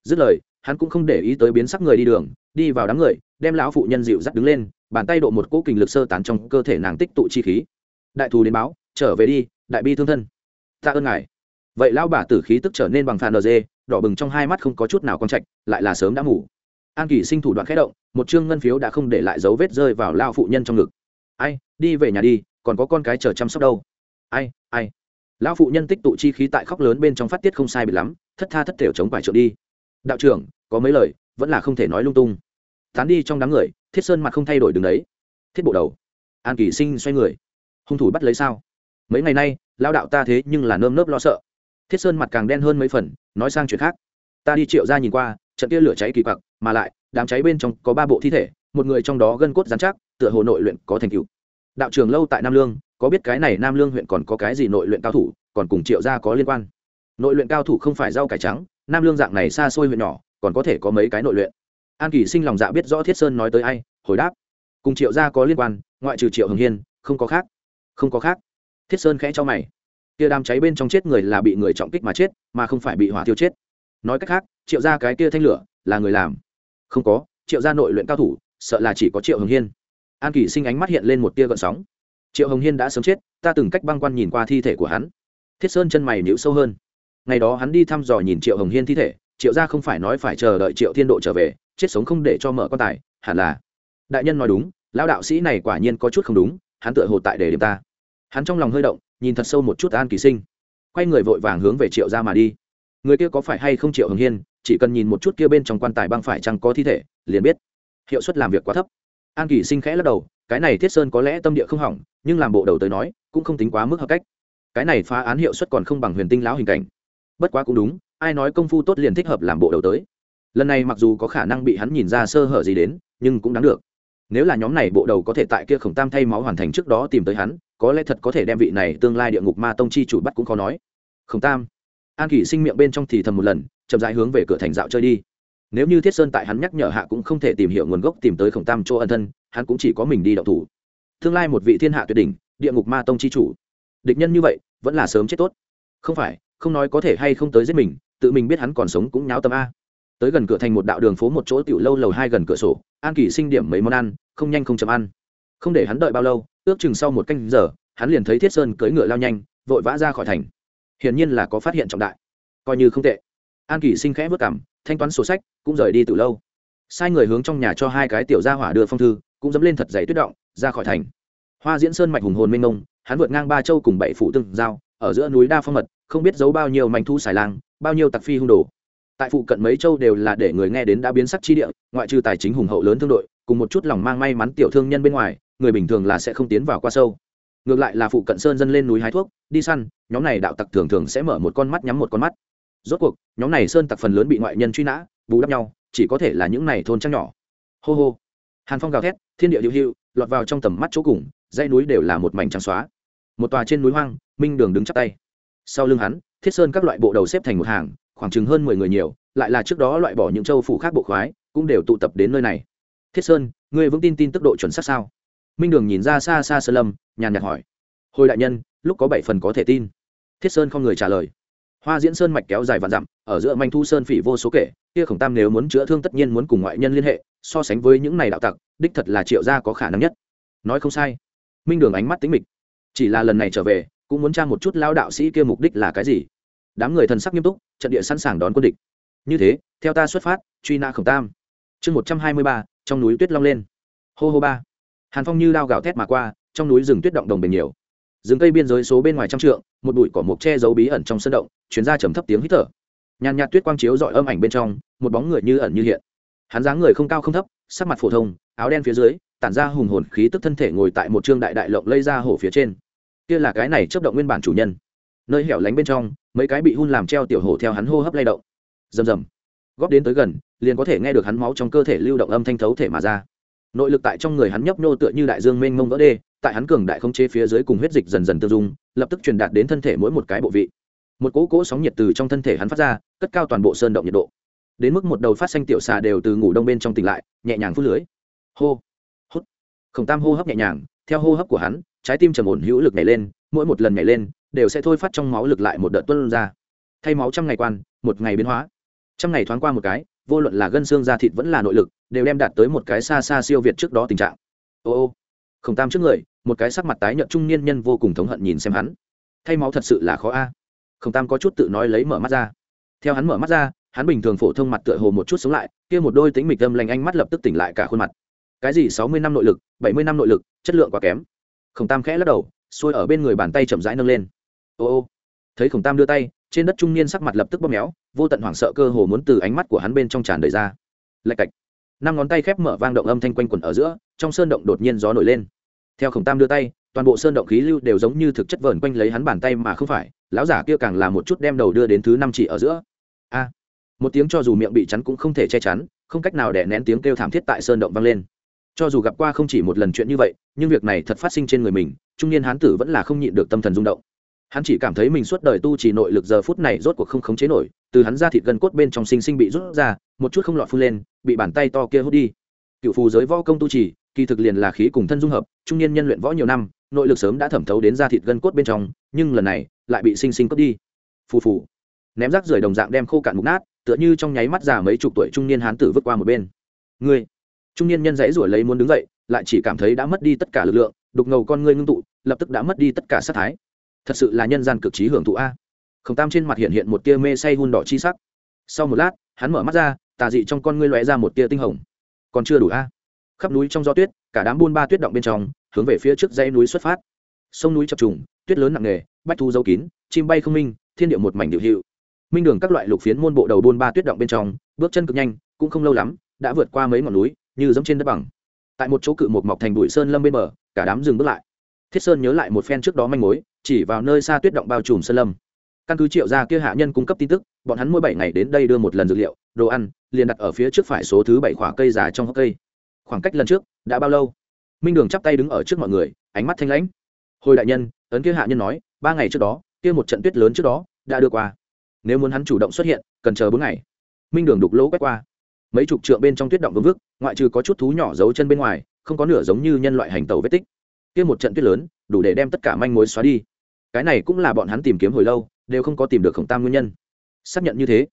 Dứt lời, hắn cũng không để ý tới biến sắc người đi đường, đi vào đám người, đem lão phụ nhân dịu dắt đứng lên, bàn tay độ một cỗ kình lực sơ tán trong cơ thể nàng tích tụ chi khí. Đại thù đến báo, trở về đi, đại bi thương thân. Ta ơn ngài vậy lão bà tử khí tức trở nên bằng phàn nd đỏ bừng trong hai mắt không có chút nào con trạch, lại là sớm đã ngủ. An kỳ sinh thủ đoạn khẽ động, một chương ngân phiếu đã không để lại dấu vết rơi vào lao phụ nhân trong ngực. Ai, đi về nhà đi, còn có con cái chờ chăm sóc đâu. Ai ai? Lão phụ nhân tích tụ chi khí tại khóc lớn bên trong phát tiết không sai bị lắm, thất tha thất thểu chống quải trượng đi. Đạo trưởng, có mấy lời, vẫn là không thể nói lung tung. Tán đi trong đám người, thiết sơn mặt không thay đổi đường đấy. Thiết bộ đầu. An kỳ sinh xoay người. Hung thủ bắt lấy sao? Mấy ngày nay lao đạo ta thế nhưng là nơm nớp lo sợ thiết sơn mặt càng đen hơn mấy phần, nói sang chuyện khác. Ta đi triệu ra nhìn qua, trận kia lửa cháy kỳ quặc, mà lại, đám cháy bên trong có ba bộ thi thể, một người trong đó gân cốt dán chắc, tựa hồ nội luyện có thành tựu. Đạo trường lâu tại nam lương, có biết cái này nam lương huyện còn có cái gì nội luyện cao thủ, còn cùng triệu gia có liên quan? Nội luyện cao thủ không phải rau cải trắng, nam lương dạng này xa xôi huyện nhỏ, còn có thể có mấy cái nội luyện. An kỳ sinh lòng dạ biết rõ thiết sơn nói tới ai, hồi đáp. Cùng triệu gia có liên quan, ngoại trừ triệu hồng hiên, không có khác. Không có khác. Thiết sơn khẽ cho mày kia đám cháy bên trong chết người là bị người trọng kích mà chết, mà không phải bị hỏa thiêu chết. Nói cách khác, triệu gia cái kia thanh lửa là người làm. Không có, triệu gia nội luyện cao thủ, sợ là chỉ có triệu hồng hiên. An kỳ sinh ánh mắt hiện lên một tia gợn sóng. Triệu hồng hiên đã sớm chết, ta từng cách băng quan nhìn qua thi thể của hắn. Thiết sơn chân mày nhữ sâu hơn. Ngày đó hắn đi thăm dò nhìn triệu hồng hiên thi thể, triệu gia không phải nói phải chờ đợi triệu thiên độ trở về, chết sống không để cho mở quan tài, hẳn là. Đại nhân nói đúng, lão đạo sĩ này quả nhiên có chút không đúng, hắn tựa hồ tại để điểm ta. Hắn trong lòng hơi động nhìn thật sâu một chút an kỳ sinh. Quay người vội vàng hướng về triệu gia mà đi. Người kia có phải hay không triệu hồng hiên, chỉ cần nhìn một chút kia bên trong quan tài băng phải chăng có thi thể, liền biết. Hiệu suất làm việc quá thấp. An kỳ sinh khẽ lắc đầu, cái này thiết sơn có lẽ tâm địa không hỏng, nhưng làm bộ đầu tới nói, cũng không tính quá mức hợp cách. Cái này phá án hiệu suất còn không bằng huyền tinh lão hình cảnh. Bất quá cũng đúng, ai nói công phu tốt liền thích hợp làm bộ đầu tới. Lần này mặc dù có khả năng bị hắn nhìn ra sơ hở gì đến, nhưng cũng đáng được. Nếu là nhóm này bộ đầu có thể tại kia khổng tam thay máu hoàn thành trước đó tìm tới hắn có lẽ thật có thể đem vị này tương lai địa ngục ma tông chi chủ bắt cũng khó nói. Khổng tam, an kỷ sinh miệng bên trong thì thầm một lần, chậm rãi hướng về cửa thành dạo chơi đi. Nếu như thiết sơn tại hắn nhắc nhở hạ cũng không thể tìm hiểu nguồn gốc tìm tới khổng tam chỗ ân thân, hắn cũng chỉ có mình đi đậu thủ. Tương lai một vị thiên hạ tuyệt đỉnh, địa ngục ma tông chi chủ. Địch nhân như vậy, vẫn là sớm chết tốt. Không phải, không nói có thể hay không tới giết mình, tự mình biết hắn còn sống cũng nháo tâm a. Tới gần cửa thành một đạo đường phố một chỗ tiểu lâu lầu hai gần cửa sổ, an kỳ sinh điểm mấy món ăn, không nhanh không chậm ăn không để hắn đợi bao lâu, ước chừng sau một canh giờ, hắn liền thấy thiết sơn cưỡi ngựa lao nhanh, vội vã ra khỏi thành. Hiển nhiên là có phát hiện trọng đại. Coi như không tệ. An kỳ sinh khẽ vất cảm, thanh toán sổ sách, cũng rời đi từ lâu. Sai người hướng trong nhà cho hai cái tiểu gia hỏa đưa phong thư, cũng dẫm lên thật dày tuyết động, ra khỏi thành. Hoa diễn sơn mạch hùng hồn mênh mông, hắn vượt ngang ba châu cùng bảy phụ tương giao, ở giữa núi đa phong mật, không biết giấu bao nhiêu mảnh thu xài lang, bao nhiêu tặc phi hung đồ. Tại phụ cận mấy châu đều là để người nghe đến đã biến sắc chi địa, ngoại trừ tài chính hùng hậu lớn thương đội, cùng một chút lòng mang may mắn tiểu thương nhân bên ngoài người bình thường là sẽ không tiến vào qua sâu. Ngược lại là phụ cận sơn dân lên núi hái thuốc, đi săn, nhóm này đạo tặc thường thường sẽ mở một con mắt nhắm một con mắt. Rốt cuộc, nhóm này sơn tặc phần lớn bị ngoại nhân truy nã, bù đắp nhau, chỉ có thể là những này thôn trăng nhỏ. Hô hô. Hàn phong gào thét, thiên địa hữu hữu, lọt vào trong tầm mắt chỗ cùng, dãy núi đều là một mảnh trắng xóa. Một tòa trên núi hoang, minh đường đứng chắp tay. Sau lưng hắn, thiết sơn các loại bộ đầu xếp thành một hàng, khoảng chừng hơn mười người nhiều, lại là trước đó loại bỏ những châu phủ khác bộ khoái, cũng đều tụ tập đến nơi này. Thiết sơn, ngươi vững tin tin tức độ chuẩn xác sao? Minh đường nhìn ra xa xa sơn lâm, nhàn nhạt hỏi. Hồi đại nhân, lúc có bảy phần có thể tin. Thiết sơn không người trả lời. Hoa diễn sơn mạch kéo dài vạn dặm, ở giữa manh thu sơn phỉ vô số kể, kia khổng tam nếu muốn chữa thương tất nhiên muốn cùng ngoại nhân liên hệ, so sánh với những này đạo tặc, đích thật là triệu gia có khả năng nhất. Nói không sai. Minh đường ánh mắt tính mịch. Chỉ là lần này trở về, cũng muốn tra một chút lao đạo sĩ kia mục đích là cái gì. Đám người thần sắc nghiêm túc, trận địa sẵn sàng đón quân địch. Như thế, theo ta xuất phát, truy nã khổng tam. Chương một trăm hai mươi ba, trong núi tuyết long lên. Hô hô ba hàn phong như đao gào thét mà qua, trong núi rừng tuyết động đồng bền nhiều. Rừng cây biên giới số bên ngoài trăm trượng, một bụi cỏ mộc che giấu bí ẩn trong sân động chuyến ra trầm thấp tiếng hít thở. Nhàn nhạt tuyết quang chiếu dọi âm ảnh bên trong, một bóng người như ẩn như hiện. Hắn dáng người không cao không thấp, sắc mặt phổ thông, áo đen phía dưới, tản ra hùng hồn khí tức thân thể ngồi tại một trương đại đại lộng lây ra hổ phía trên. Kia là cái này chấp động nguyên bản chủ nhân. Nơi hẻo lánh bên trong, mấy cái bị hun làm treo tiểu hổ theo hắn hô hấp lay động. Rầm rầm. Góp đến tới gần, liền có thể nghe được hắn máu trong cơ thể lưu động âm thanh thấu thể mà ra nội lực tại trong người hắn nhấp nhô tựa như đại dương mênh mông vỡ đê, tại hắn cường đại không chế phía dưới cùng huyết dịch dần dần tiêu dung, lập tức truyền đạt đến thân thể mỗi một cái bộ vị. Một cỗ cỗ sóng nhiệt từ trong thân thể hắn phát ra, cất cao toàn bộ sơn động nhiệt độ. Đến mức một đầu phát xanh tiểu xà đều từ ngủ đông bên trong tỉnh lại, nhẹ nhàng phút lưới. Hô, hút. Khổng tam hô hấp nhẹ nhàng, theo hô hấp của hắn, trái tim trầm ổn hữu lực nhảy lên, mỗi một lần nhảy lên, đều sẽ thôi phát trong máu lực lại một đợt tuân ra. Thay máu trăm ngày quan, một ngày biến hóa. Trăm ngày thoáng qua một cái vô luận là gân xương da thịt vẫn là nội lực, đều đem đạt tới một cái xa xa siêu việt trước đó tình trạng. Ô ô khổng tam trước người, một cái sắc mặt tái nhợt trung niên nhân vô cùng thống hận nhìn xem hắn. Thay máu thật sự là khó a. Khổng tam có chút tự nói lấy mở mắt ra. Theo hắn mở mắt ra, hắn bình thường phổ thông mặt tựa hồ một chút sống lại, kia một đôi tính mịch âm lành anh mắt lập tức tỉnh lại cả khuôn mặt. Cái gì sáu mươi năm nội lực, bảy mươi năm nội lực, chất lượng quá kém. Khổng tam khẽ lắc đầu, xuôi ở bên người bàn tay chậm rãi nâng lên. Ô ô thấy khổng tam đưa tay, trên đất trung niên sắc mặt lập tức bóp méo, vô tận hoảng sợ cơ hồ muốn từ ánh mắt của hắn bên trong tràn đầy ra. Lạch cạch. Năm ngón tay khép mở vang động âm thanh quanh quẩn ở giữa, trong sơn động đột nhiên gió nổi lên. Theo khổng tam đưa tay, toàn bộ sơn động khí lưu đều giống như thực chất vờn quanh lấy hắn bàn tay mà không phải, lão giả kia càng là một chút đem đầu đưa đến thứ năm chỉ ở giữa. A. Một tiếng cho dù miệng bị chắn cũng không thể che chắn, không cách nào để nén tiếng kêu thảm thiết tại sơn động vang lên. Cho dù gặp qua không chỉ một lần chuyện như vậy, nhưng việc này thật phát sinh trên người mình, trung niên hán tử vẫn là không nhịn được tâm thần rung động hắn chỉ cảm thấy mình suốt đời tu trì nội lực giờ phút này rốt cuộc không khống chế nổi, từ hắn ra thịt gân cốt bên trong sinh sinh bị rút ra, một chút không lọt phun lên, bị bàn tay to kia hút đi. Cựu phù giới võ công tu trì, kỳ thực liền là khí cùng thân dung hợp, trung niên nhân luyện võ nhiều năm, nội lực sớm đã thẩm thấu đến da thịt gân cốt bên trong, nhưng lần này lại bị sinh sinh cướp đi. Phù phù. Ném rác rưởi đồng dạng đem khô cạn mục nát, tựa như trong nháy mắt già mấy chục tuổi trung niên hán tử vứt qua một bên. Ngươi. Trung niên nhân dãy rủi lấy muốn đứng dậy, lại chỉ cảm thấy đã mất đi tất cả lực lượng, đục ngầu con ngươi ngưng tụ, lập tức đã mất đi tất cả sát thái thật sự là nhân gian cực trí hưởng thụ a. Khổng tam trên mặt hiện hiện một tia mê say hun đỏ chi sắc. Sau một lát, hắn mở mắt ra, tà dị trong con ngươi lóe ra một tia tinh hồng. Còn chưa đủ a. Khắp núi trong gió tuyết, cả đám buôn ba tuyết động bên trong, hướng về phía trước dãy núi xuất phát. Sông núi chập trùng, tuyết lớn nặng nề, bách thu dấu kín, chim bay không minh, thiên địa một mảnh điệu hiệu. Minh đường các loại lục phiến môn bộ đầu buôn ba tuyết động bên trong, bước chân cực nhanh, cũng không lâu lắm, đã vượt qua mấy ngọn núi, như giống trên đất bằng. Tại một chỗ cự một mọc thành bụi sơn lâm bên bờ, cả đám dừng bước lại thiết sơn nhớ lại một phen trước đó manh mối, chỉ vào nơi xa tuyết động bao trùm sơn lâm. Căn cứ triệu gia kia hạ nhân cung cấp tin tức, bọn hắn mỗi bảy ngày đến đây đưa một lần dược liệu, đồ ăn, liền đặt ở phía trước phải số thứ bảy khỏa cây già trong hốc cây. Khoảng cách lần trước, đã bao lâu? Minh đường chắp tay đứng ở trước mọi người, ánh mắt thanh lãnh. Hồi đại nhân, ấn kia hạ nhân nói, ba ngày trước đó, kia một trận tuyết lớn trước đó, đã đưa qua. Nếu muốn hắn chủ động xuất hiện, cần chờ bốn ngày. Minh đường đục lỗ quét qua. Mấy chục trượng bên trong tuyết động vương vức, ngoại trừ có chút thú nhỏ giấu chân bên ngoài, không có nửa giống như nhân loại hành tàu vết tích kia một trận tuyết lớn, đủ để đem tất cả manh mối xóa đi. Cái này cũng là bọn hắn tìm kiếm hồi lâu, đều không có tìm được khổng tam nguyên nhân. Xác nhận như thế,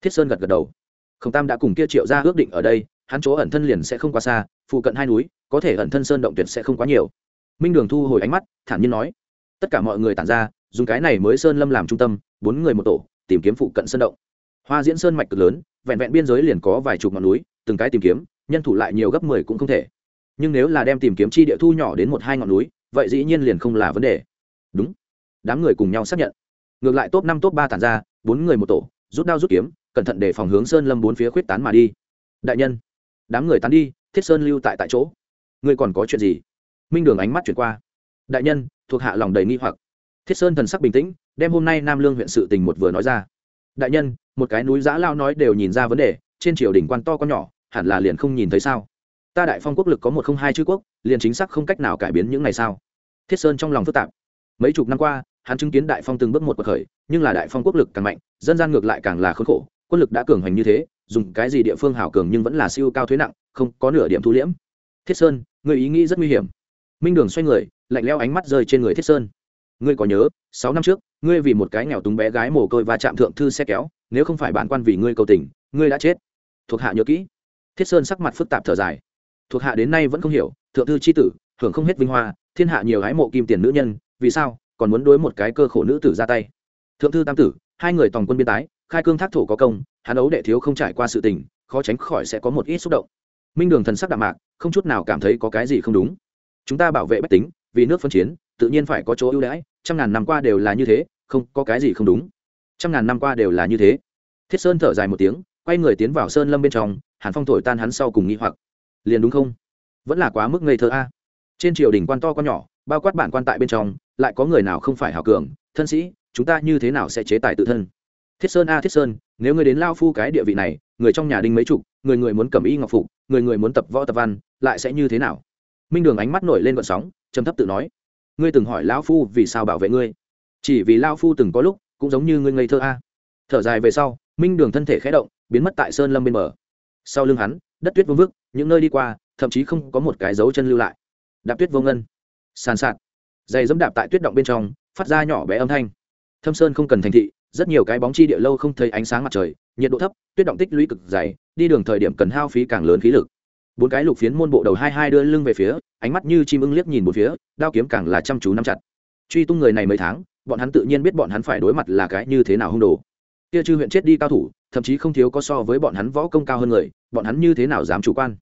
thiết sơn gật gật đầu. Khổng tam đã cùng kia triệu ra ước định ở đây, hắn chỗ ẩn thân liền sẽ không quá xa, phụ cận hai núi, có thể ẩn thân sơn động tuyệt sẽ không quá nhiều. Minh đường thu hồi ánh mắt, thản nhiên nói, tất cả mọi người tản ra, dùng cái này mới sơn lâm làm trung tâm, bốn người một tổ, tìm kiếm phụ cận sơn động. Hoa diễn sơn mạch cực lớn, vẹn vẹn biên giới liền có vài chục ngọn núi, từng cái tìm kiếm, nhân thủ lại nhiều gấp mười cũng không thể nhưng nếu là đem tìm kiếm chi địa thu nhỏ đến một hai ngọn núi, vậy dĩ nhiên liền không là vấn đề. Đúng. Đám người cùng nhau xác nhận. Ngược lại top năm top ba tàn ra, bốn người một tổ, rút đao rút kiếm, cẩn thận để phòng hướng sơn lâm bốn phía khuyết tán mà đi. Đại nhân. Đám người tán đi, thiết sơn lưu tại tại chỗ. Ngươi còn có chuyện gì? Minh đường ánh mắt chuyển qua. Đại nhân, thuộc hạ lòng đầy nghi hoặc. Thiết sơn thần sắc bình tĩnh, đem hôm nay nam lương huyện sự tình một vừa nói ra. Đại nhân, một cái núi giã lao nói đều nhìn ra vấn đề, trên triều đình quan to con nhỏ, hẳn là liền không nhìn thấy sao? Ta đại phong quốc lực có một không hai chữ quốc, liền chính xác không cách nào cải biến những ngày sao thiết sơn trong lòng phức tạp. Mấy chục năm qua, hắn chứng kiến đại phong từng bước một bậc khởi, nhưng là đại phong quốc lực càng mạnh, dân gian ngược lại càng là khốn khổ, quân lực đã cường hành như thế, dùng cái gì địa phương hảo cường nhưng vẫn là siêu cao thuế nặng, không có nửa điểm thu liễm. Thiết sơn, người ý nghĩ rất nguy hiểm. Minh đường xoay người, lạnh leo ánh mắt rơi trên người thiết sơn. Ngươi có nhớ, sáu năm trước, ngươi vì một cái nghèo túng bé gái mồ côi và chạm thượng thư xe kéo, nếu không phải bản quan vì ngươi cầu tình, ngươi đã chết. Thuộc hạ nhớ kỹ. Thiết sơn sắc mặt phức tạp thở dài thuộc hạ đến nay vẫn không hiểu, thượng thư c h i tử, hưởng không hết vinh hoa, thiên hạ nhiều gái mộ kim tiền nữ nhân, vì sao còn muốn đối một cái cơ khổ nữ tử ra tay? Thượng thư tam tử, hai người tòng quân biên tái, khai cương thác thổ có công, hắn ấu đệ thiếu không trải qua sự tình, khó tránh khỏi sẽ có một ít xúc động. Minh đường thần sắc đạm mạc, không chút nào cảm thấy có cái gì không đúng. Chúng ta bảo vệ bách tính, vì nước phân chiến, tự nhiên phải có chỗ ưu đãi, trăm ngàn năm qua đều là như thế, không, có cái gì không đúng. Trăm ngàn năm qua đều là như thế. Thiết sơn thở dài một tiếng, quay người tiến vào sơn lâm bên trong, hàn phong thổi tan hắn sau cùng nghĩ hoặc liền đúng không? Vẫn là quá mức ngây thơ a. Trên triều đình quan to con nhỏ, bao quát bản quan tại bên trong, lại có người nào không phải hảo cường, thân sĩ, chúng ta như thế nào sẽ chế tài tự thân? Thiết sơn a, thiết sơn, nếu người đến lao phu cái địa vị này, người trong nhà đinh mấy chục, người người muốn cầm y ngọc phục, người người muốn tập võ tập văn, lại sẽ như thế nào? Minh đường ánh mắt nổi lên vận sóng, trầm thấp tự nói. Ngươi từng hỏi lão phu vì sao bảo vệ ngươi? Chỉ vì lao phu từng có lúc, cũng giống như ngươi ngây thơ a. Thở dài về sau, minh đường thân thể khẽ động, biến mất tại sơn lâm bên bờ. Sau lưng hắn đất tuyết vương vức, những nơi đi qua, thậm chí không có một cái dấu chân lưu lại. Đạp tuyết vô ngân. Sàn sạt. Dày dẫm đạp tại tuyết động bên trong, phát ra nhỏ bé âm thanh. Thâm sơn không cần thành thị, rất nhiều cái bóng chi địa lâu không thấy ánh sáng mặt trời, nhiệt độ thấp, tuyết động tích lũy cực dày, đi đường thời điểm cần hao phí càng lớn khí lực. Bốn cái lục phiến môn bộ đầu hai hai đưa lưng về phía, ánh mắt như chim ưng liếc nhìn một phía, đao kiếm càng là chăm chú nắm chặt. Truy tung người này mấy tháng, bọn hắn tự nhiên biết bọn hắn phải đối mặt là cái như thế nào hung đồ. Kia chư huyện chết đi cao thủ thậm chí không thiếu có so với bọn hắn võ công cao hơn người, bọn hắn như thế nào dám chủ quan?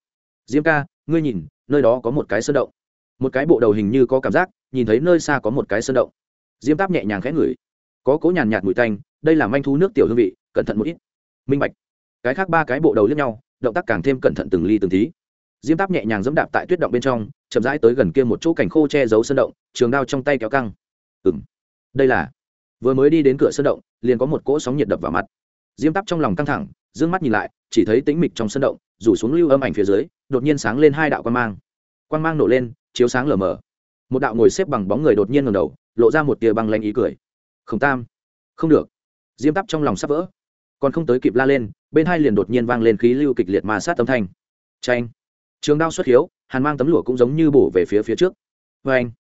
Diêm ca, ngươi nhìn, nơi đó có một cái sơn động. Một cái bộ đầu hình như có cảm giác, nhìn thấy nơi xa có một cái sơn động. Diêm táp nhẹ nhàng khẽ ngửi. Có cố nhàn nhạt mùi tanh, đây là manh thú nước tiểu hương vị, cẩn thận một ít. Minh bạch. Cái khác ba cái bộ đầu lướt nhau, động tác càng thêm cẩn thận từng ly từng tí. Diêm táp nhẹ nhàng dẫm đạp tại tuyết động bên trong, chậm rãi tới gần kia một chỗ cảnh khô che giấu sơn động, trường đao trong tay kéo căng. Ừng đây là. Vừa mới đi đến cửa sơn động, liền có một cỗ sóng nhiệt đập vào mặt diêm táp trong lòng căng thẳng d ư ơ n g mắt nhìn lại, chỉ thấy tĩnh mịch trong sân động, rủ xuống lưu âm ảnh phía dưới, đột nhiên sáng lên hai đạo quan mang. Quan mang nổ lên, chiếu sáng lờ mờ. Một đạo ngồi xếp bằng bóng người đột nhiên ngầm đầu, lộ ra một tia băng lanh ý cười. Khổng tam, không được. Diêm tắp trong lòng sắp vỡ. Còn không tới kịp la lên, bên hai liền đột nhiên vang lên khí lưu kịch liệt mà sát âm thanh. Tranh trường đao xuất hiếu, hàn mang tấm lụa cũng giống như bổ về phía phía trước. Vê anh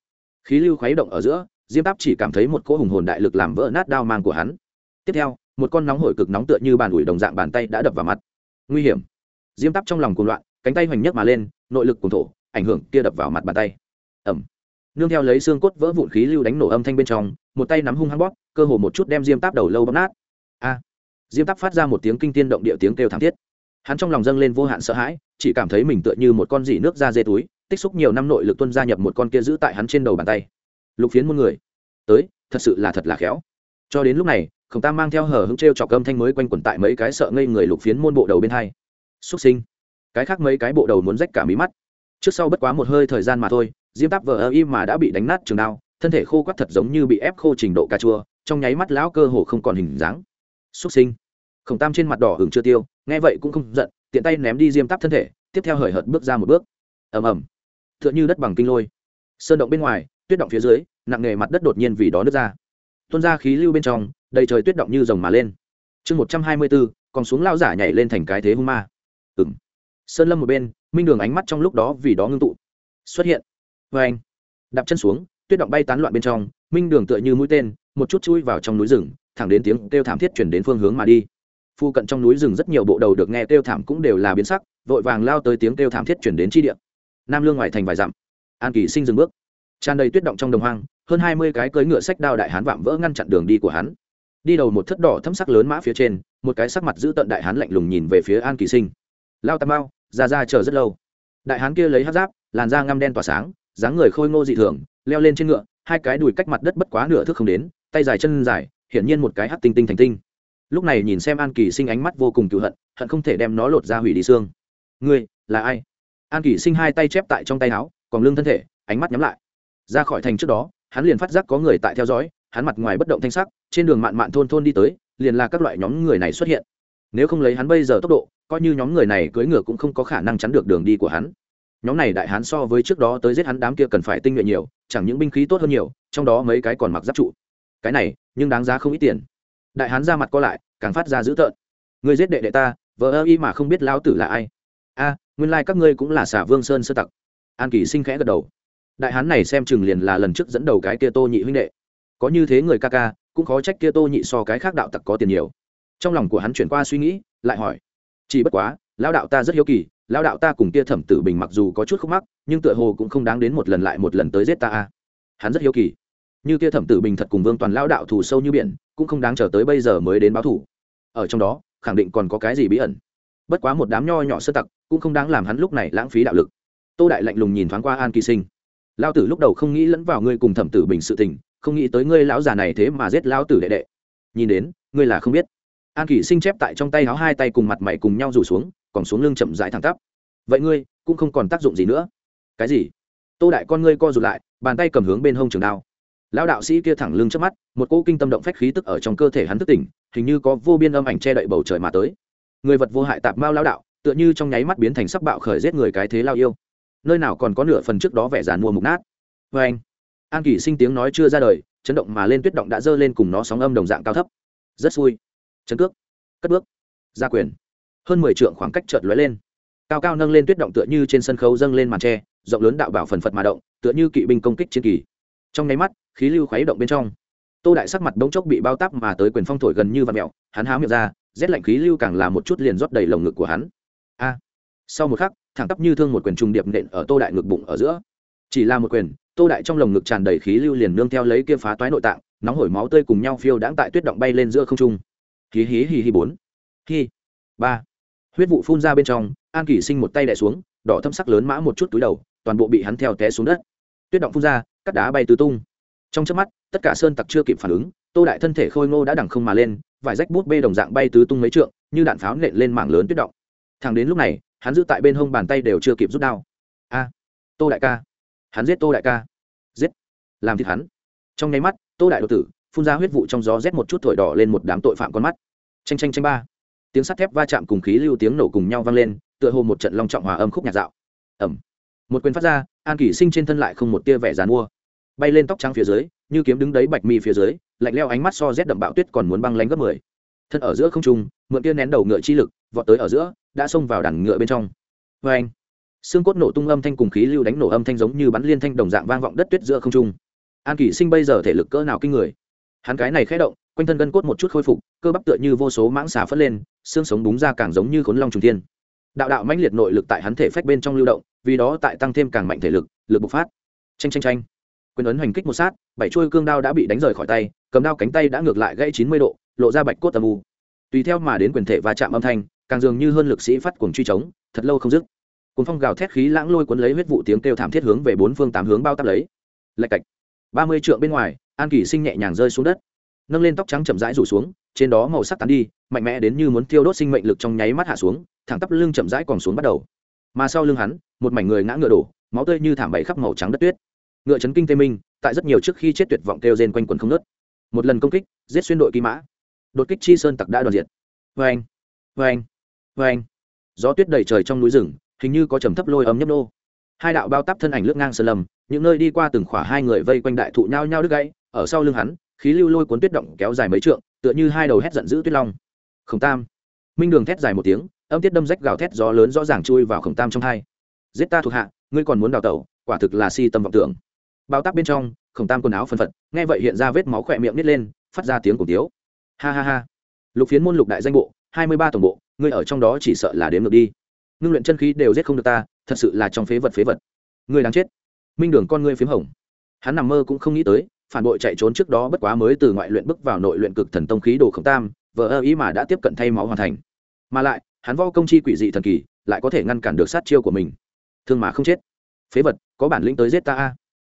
khí lưu khuấy động ở giữa, diêm táp chỉ cảm thấy một cỗ hùng hồn đại lực làm vỡ nát đao mang của hắn. Tiếp theo một con nóng hổi cực nóng tựa như bàn ủi đồng dạng bàn tay đã đập vào mặt. Nguy hiểm. Diêm táp trong lòng cuồng loạn, cánh tay hoành nhấc mà lên, nội lực cùng thổ, ảnh hưởng kia đập vào mặt bàn tay. Ẩm nương theo lấy xương cốt vỡ vụn khí lưu đánh nổ âm thanh bên trong, một tay nắm hung hăng bóp, cơ hồ một chút đem diêm táp đầu lâu bóp nát. A. Diêm táp phát ra một tiếng kinh tiên động địa tiếng kêu thảm thiết. Hắn trong lòng dâng lên vô hạn sợ hãi, chỉ cảm thấy mình tựa như một con dỉ nước ra dê túi, tích xúc nhiều năm nội lực tuân gia nhập một con kia giữ tại hắn trên đầu bàn tay. Lục phiến muôn người. Tới, thật sự là thật là khéo. Cho đến lúc này khổng tam mang theo hờ hững t r e o chọc âm thanh mới quanh quẩn tại mấy cái sợ ngây người lục phiến môn bộ đầu bên hai. Xúc sinh. Cái khác mấy cái bộ đầu muốn rách cả mí mắt. Trước sau bất quá một hơi thời gian mà thôi, diêm táp vờ ơ y mà đã bị đánh nát trường đao, thân thể khô quắt thật giống như bị ép khô trình độ cà chua, trong nháy mắt lão cơ hồ không còn hình dáng. Xuất sinh. Khổng tam trên mặt đỏ hừng chưa tiêu, nghe vậy cũng không giận, tiện tay ném đi diêm táp thân thể, tiếp theo hời hợt bước ra một bước. Ầm ầm. T h ư ợ n h ư đất bằng kinh lôi. Sơn động bên ngoài, tuyết động phía dưới, nặng nghề mặt đất đột nhiên vì đó nước ra. Tuôn ra khí lưu bên trong đầy trời tuyết động như rồng mà lên. Chương một trăm hai mươi bốn, còn xuống lao giả nhảy lên thành cái thế hung ma. Ừng sơn lâm một bên, minh đường ánh mắt trong lúc đó vì đó ngưng tụ. Xuất hiện. Vê anh, đạp chân xuống, tuyết động bay tán loạn bên trong, minh đường tựa như mũi tên, một chút chui vào trong núi rừng, thẳng đến tiếng kêu thảm thiết chuyển đến phương hướng mà đi. Phu cận trong núi rừng rất nhiều bộ đầu được nghe kêu thảm cũng đều là biến sắc, vội vàng lao tới tiếng kêu thảm thiết chuyển đến chi địa. Nam lương ngoài thành vài dặm. An kỳ sinh dừng bước. Tràn đầy tuyết động trong đồng hoang, hơn hai mươi cái cưỡi ngựa sách đao đại hán vạm vỡ ngăn chặn đường đi của hắn đi đầu một thất đỏ thâm sắc lớn mã phía trên, một cái sắc mặt giữ tận đại hán lạnh lùng nhìn về phía an kỳ sinh. Lao tam bao ra ra chờ rất lâu. Đại hán kia lấy hát giáp, làn da ngăm đen tỏa sáng, dáng người khôi ngô dị thường, leo lên trên ngựa, hai cái đùi cách mặt đất bất quá nửa thước không đến, tay dài chân dài, hiển nhiên một cái hát tinh tinh thành tinh. Lúc này nhìn xem an kỳ sinh ánh mắt vô cùng cựu hận hận không thể đem nó lột ra hủy đi xương. Ngươi, là ai? An kỳ sinh hai tay chép tại trong tay áo, còn lưng thân thể, ánh mắt nhắm lại. Ra khỏi thành trước đó, hắn liền phát giác có người tại theo dõi hắn mặt ngoài bất động thanh sắc, trên đường mạn mạn thôn thôn đi tới, liền là các loại nhóm người này xuất hiện. Nếu không lấy hắn bây giờ tốc độ, coi như nhóm người này cưỡi ngựa cũng không có khả năng chắn được đường đi của hắn. Nhóm này đại hán so với trước đó tới giết hắn đám kia cần phải tinh nhuệ nhiều, chẳng những binh khí tốt hơn nhiều, trong đó mấy cái còn mặc giáp trụ. Cái này, nhưng đáng giá không ít tiền. Đại hán ra mặt co lại, càng phát ra dữ tợn. Người giết đệ đệ ta, vợ ơ y mà không biết lão tử là ai. A, nguyên lai các ngươi cũng là xả vương sơn sơ tặc. An kỳ sinh khẽ gật đầu. Đại hán này xem chừng liền là lần trước dẫn đầu cái kia tô nhị huynh đệ có như thế người ca ca, cũng khó trách kia tô nhị so cái khác đạo tặc có tiền nhiều. Trong lòng của hắn chuyển qua suy nghĩ, lại hỏi, chỉ bất quá, lão đạo ta rất hiếu kỳ, lão đạo ta cùng kia thẩm tử bình mặc dù có chút khúc mắc, nhưng tựa hồ cũng không đáng đến một lần lại một lần tới giết ta a. Hắn rất hiếu kỳ. Như kia thẩm tử bình thật cùng vương toàn lão đạo thù sâu như biển, cũng không đáng chờ tới bây giờ mới đến báo thù. Ở trong đó, khẳng định còn có cái gì bí ẩn. Bất quá một đám nho nhỏ sơ tặc, cũng không đáng làm hắn lúc này lãng phí đạo lực. Tô đại lạnh lùng nhìn thoáng qua an kỳ sinh. Lao tử lúc đầu không nghĩ lẫn vào ngươi cùng thẩm tử bình sự tình không nghĩ tới ngươi lão già này thế mà giết lão tử đệ đệ. Nhìn đến, ngươi là không biết. An kỷ sinh chép tại trong tay áo hai tay cùng mặt mày cùng nhau rủ xuống, còn xuống lưng chậm rãi thẳng tắp. Vậy ngươi cũng không còn tác dụng gì nữa. Cái gì? Tô đại con ngươi co rụt lại, bàn tay cầm hướng bên hông trường đao. Lão đạo sĩ kia thẳng lưng trước mắt, một cỗ kinh tâm động phách khí tức ở trong cơ thể hắn thức tỉnh, hình như có vô biên âm ảnh che đậy bầu trời mà tới. Người vật vô hại tạp mao lão đạo, tựa như trong nháy mắt biến thành sắc bạo khởi giết người cái thế lao yêu. Nơi nào còn có nửa phần trước đó vẻ giàn mua mục nát. Vê anh an kỷ sinh tiếng nói chưa ra đời, chấn động mà lên tuyết động đã dơ lên cùng nó sóng âm đồng dạng cao thấp. Rất xui. Chấn cước. Cất bước. Gia quyền. Hơn mười trượng khoảng cách chợt lóe lên. Cao cao nâng lên tuyết động tựa như trên sân khấu dâng lên màn tre, rộng lớn đạo bảo phần phật mà động, tựa như kỵ binh công kích chiến kỳ. Trong nháy mắt, khí lưu khuấy động bên trong. Tô đại sắc mặt bỗng chốc bị bao tắp mà tới quyền phong thổi gần như và mẹo hắn háo miệng ra, rét lạnh khí lưu càng là một chút liền rót đầy lồng ngực của hắn. A. Sau một khắc, thẳng tắp như thương một quyền trùng điệp nện ở tô đại ngực bụng ở giữa. Chỉ là một quyền tô đại trong lồng ngực tràn đầy khí lưu liền nương theo lấy kia phá toái nội tạng, nóng hổi máu tươi cùng nhau phiêu đãng tại tuyết động bay lên giữa không trung. Hí hí hí hí bốn. Hí. Ba. Huyết vụ phun ra bên trong, an kỷ sinh một tay đẻ xuống, đỏ thâm sắc lớn mã một chút túi đầu, toàn bộ bị hắn theo té xuống đất. Tuyết động phun ra, cắt đá bay tứ tung. Trong trước mắt, tất cả sơn tặc chưa kịp phản ứng, tô đại thân thể khôi ngô đã đằng không mà lên, vải rách bút bê đồng dạng bay tứ tung mấy trượng, như đạn pháo nện lên mảng lớn tuyết động. Thẳng đến lúc này, hắn giữ tại bên hông bàn tay đều chưa kịp rút đao. A. Tô đại ca hắn giết tô đại ca. Giết. Làm thịt hắn. Trong nháy mắt, tô đại đột tử, phun ra huyết vụ trong gió rét một chút thổi đỏ lên một đám tội phạm con mắt. Tranh tranh tranh ba. Tiếng sắt thép va chạm cùng khí lưu tiếng nổ cùng nhau vang lên, tựa hồ một trận long trọng hòa âm khúc nhạc dạo. Ẩm một quyền phát ra, an kỷ sinh trên thân lại không một tia vẻ dàn mua. Bay lên tóc trắng phía dưới, như kiếm đứng đấy bạch mi phía dưới, lạnh leo ánh mắt so rét đậm bạo tuyết còn muốn băng lánh gấp mười. Thân ở giữa không trung, mượn tia nén đầu ngựa chi lực, vọt tới ở giữa, đã xông vào đàn ngựa bên trong. Vê anh xương cốt nổ tung âm thanh cùng khí lưu đánh nổ âm thanh giống như bắn liên thanh đồng dạng vang vọng đất tuyết giữa không trung. An kỷ sinh bây giờ thể lực cỡ nào kinh người? Hắn cái này khẽ động quanh thân gân cốt một chút khôi phục cơ bắp tựa như vô số mãng xà phất lên xương sống búng ra càng giống như khốn long trùng thiên. Đạo đạo mãnh liệt nội lực tại hắn thể phách bên trong lưu động vì đó tại tăng thêm càng mạnh thể lực lực bộc phát. Tranh tranh tranh quyền ấn hành kích một sát bảy chuôi cương đao đã bị đánh rời khỏi tay cầm đao cánh tay đã ngược lại gãy chín mươi độ lộ ra bạch cốt tầm u. Tùy theo mà đến quyền thể va chạm âm thanh càng dường như hơn lực sĩ phát cuồng truy chống, thật lâu không dứt cuốn phong gào thét khí lãng lôi cuốn lấy huyết vụ tiếng kêu thảm thiết hướng về bốn phương tám hướng bao tắp lấy. Lạch cạch. Ba mươi trượng bên ngoài, an kỳ sinh nhẹ nhàng rơi xuống đất. Nâng lên tóc trắng chậm rãi rủ xuống, trên đó màu sắc tán đi, mạnh mẽ đến như muốn tiêu đốt sinh mệnh lực trong nháy mắt hạ xuống, thẳng tắp lưng chậm rãi còn xuống bắt đầu. Mà sau lưng hắn, một mảnh người ngã ngựa đổ, máu tươi như thảm bậy khắp màu trắng đất tuyết. Ngựa chấn kinh tê minh, tại rất nhiều trước khi chết tuyệt vọng kêu rên quanh quần không nớt một lần công kích, giết xuyên đội kỳ mã. Đột kích chi sơn tặc đã đoàn diệt. Vê anh vê anh vê anh gió tuyết đầy trời trong núi rừng hình như có trầm thấp lôi ấm nhấp nô. Hai đạo bao tắp thân ảnh lướt ngang sơn lầm những nơi đi qua từng khỏa hai người vây quanh đại thụ nhau nhau đứt gãy, ở sau lưng hắn, khí lưu lôi cuốn tuyết động kéo dài mấy trượng, tựa như hai đầu hét giận dữ tuyết long. Khổng tam. Minh đường thét dài một tiếng, âm tiết đâm rách gào thét gió lớn rõ ràng chui vào khổng tam trong hai. Giết ta thuộc hạ, ngươi còn muốn đào tẩu, quả thực là si tâm vọng tưởng. Bao tắp bên trong, khổng tam quần áo phân phật, nghe vậy hiện ra vết máu khỏe miệng nít lên, phát ra tiếng cổ tiếu. Ha ha ha. Lục phiến môn lục đại danh bộ, hai mươi ba tổng bộ, ngươi ở trong đó chỉ sợ là đếm được đi ngưng luyện chân khí đều giết không được ta, thật sự là trong phế vật phế vật. Người đáng chết. Minh đường con ngươi phiếm hồng. Hắn nằm mơ cũng không nghĩ tới, phản bội chạy trốn trước đó bất quá mới từ ngoại luyện bước vào nội luyện cực thần tông khí đồ khổng tam vợ ơ ý mà đã tiếp cận thay máu hoàn thành. Mà lại, hắn vo công chi quỷ dị thần kỳ, lại có thể ngăn cản được sát chiêu của mình. Thương mà không chết. Phế vật, có bản lĩnh tới giết ta a.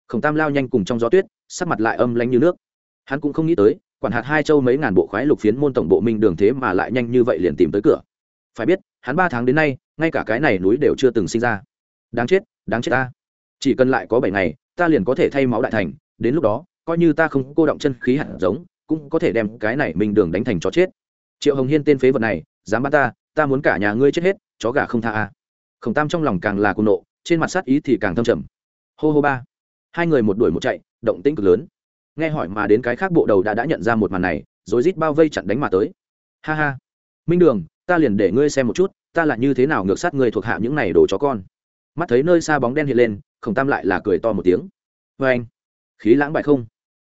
Khổng tam lao nhanh cùng trong gió tuyết, sắc mặt lại âm lánh như nước. Hắn cũng không nghĩ tới, quản hạt hai châu mấy ngàn bộ khoái lục phiến môn tổng bộ minh đường thế mà lại nhanh như vậy liền tìm tới cửa. Phải biết, hắn ba tháng đến nay ngay cả cái này núi đều chưa từng sinh ra. Đáng chết đáng chết ta. Chỉ cần lại có bảy ngày, ta liền có thể thay máu đại thành, đến lúc đó, coi như ta không cô động chân khí hạt giống, cũng có thể đem cái này minh đường đánh thành chó chết. Triệu hồng hiên tên phế vật này, dám bắt ta ta muốn cả nhà ngươi chết hết, chó gà không tha a. Khổng tam trong lòng càng là cuồng nộ, trên mặt sát ý thì càng thâm trầm. Hô hô ba. Hai người một đuổi một chạy, động tĩnh cực lớn. Nghe hỏi mà đến cái khác bộ đầu đã đã nhận ra một màn này, rồi rít bao vây chặn đánh mà tới. Ha ha. Minh đường ta liền để ngươi xem một chút, ta là như thế nào ngược sát ngươi thuộc hạ những này đồ chó con. Mắt thấy nơi xa bóng đen hiện lên, khổng tam lại là cười to một tiếng. Vê anh, khí lãng bại không?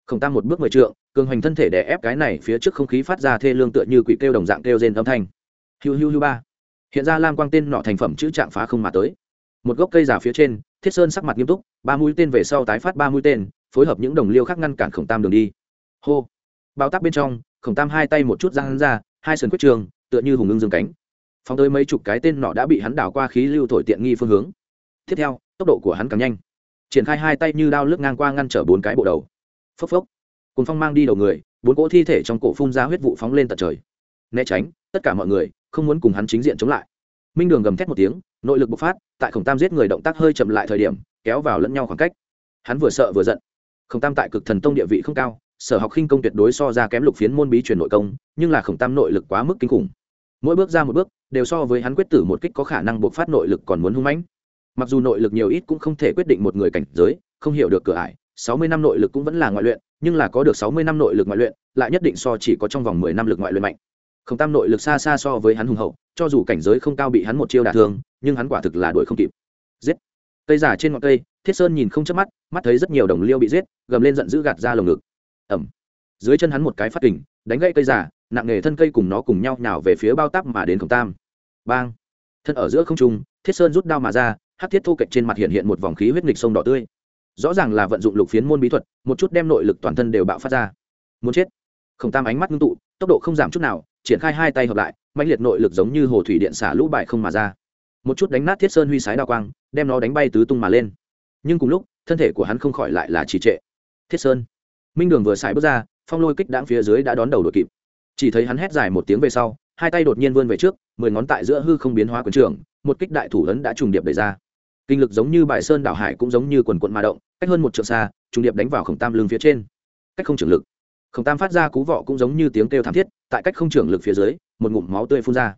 Khổng tam một bước mười trượng, cường hoành thân thể đè ép cái này phía trước không khí phát ra thê lương tựa như quỷ kêu đồng dạng kêu rên âm thanh. Hiu hiu hiu ba. Hiện ra lam quang tên nọ thành phẩm chữ trạng phá không mà tới. Một gốc cây giả phía trên, thiết sơn sắc mặt nghiêm túc, ba mũi tên về sau tái phát ba mũi tên, phối hợp những đồng liêu khác ngăn cản khổng tam đường đi. Hô. Bao tắc bên trong, khổng tam hai tay một chút ra hắn ra, hai sườn quyết trường tựa như hùng ưng dương cánh. Phóng tới mấy chục cái tên nọ đã bị hắn đảo qua khí lưu thổi tiện nghi phương hướng. Tiếp theo, tốc độ của hắn càng nhanh. Triển khai hai tay như đao lướt ngang qua ngăn trở bốn cái bộ đầu. Phốc phốc. Cùng phong mang đi đầu người, bốn cỗ thi thể trong cổ phun ra huyết vụ phóng lên tận trời. Né tránh, tất cả mọi người không muốn cùng hắn chính diện chống lại. Minh đường gầm thét một tiếng, nội lực bộc phát, tại khổng tam giết người động tác hơi chậm lại thời điểm, kéo vào lẫn nhau khoảng cách. Hắn vừa sợ vừa giận. Khổng tam tại cực thần tông địa vị không cao, sở học khinh công tuyệt đối so ra kém lục phiến môn bí truyền nội công, nhưng là khổng tam nội lực quá mức kinh khủng mỗi bước ra một bước, đều so với hắn quyết tử một kích có khả năng buộc phát nội lực còn muốn hung mãnh. Mặc dù nội lực nhiều ít cũng không thể quyết định một người cảnh giới, không hiểu được cửa ải, sáu mươi năm nội lực cũng vẫn là ngoại luyện, nhưng là có được sáu mươi năm nội lực ngoại luyện, lại nhất định so chỉ có trong vòng mười năm lực ngoại luyện mạnh. Không tam nội lực xa xa so với hắn hùng hậu, cho dù cảnh giới không cao bị hắn một chiêu đả thương, nhưng hắn quả thực là đuổi không kịp. Giết! Cây giả trên ngọn cây, thiết sơn nhìn không chớp mắt mắt thấy rất nhiều đồng liêu bị giết, gầm lên giận dữ gạt ra lồng ngực. Ẩm dưới chân hắn một cái phát kình, đánh gãy cây giả nặng nghề thân cây cùng nó cùng nhau nhào về phía bao tắp mà đến khổng tam. Bang! Thân ở giữa không trung, thiết sơn rút đao mà ra hát thiết thu kệch trên mặt hiện hiện một vòng khí huyết nghịch sông đỏ tươi. Rõ ràng là vận dụng lục phiến môn bí thuật, một chút đem nội lực toàn thân đều bạo phát ra. Muốn chết! Khổng tam ánh mắt ngưng tụ, tốc độ không giảm chút nào, triển khai hai tay hợp lại mạnh liệt nội lực giống như hồ thủy điện xả lũ bại không mà ra. Một chút đánh nát thiết sơn huy sái đao quang, đem nó đánh bay tứ tung mà lên. Nhưng cùng lúc, thân thể của hắn không khỏi lại là trì trệ. Thiết sơn! Minh đường vừa xài bước ra, phong lôi kích đáng phía dưới đã đón đầu đội kịp chỉ thấy hắn hét dài một tiếng về sau, hai tay đột nhiên vươn về trước, mười ngón tại giữa hư không biến hóa quần trường, một kích đại thủ ấn đã trùng điệp đẩy ra. Kinh lực giống như bài sơn đảo hải cũng giống như quần quận mà động, cách hơn một trượng xa, trùng điệp đánh vào khổng tam lưng phía trên. Cách không trưởng lực. Khổng tam phát ra cú vọ cũng giống như tiếng kêu thảm thiết, tại cách không trưởng lực phía dưới, một ngụm máu tươi phun ra.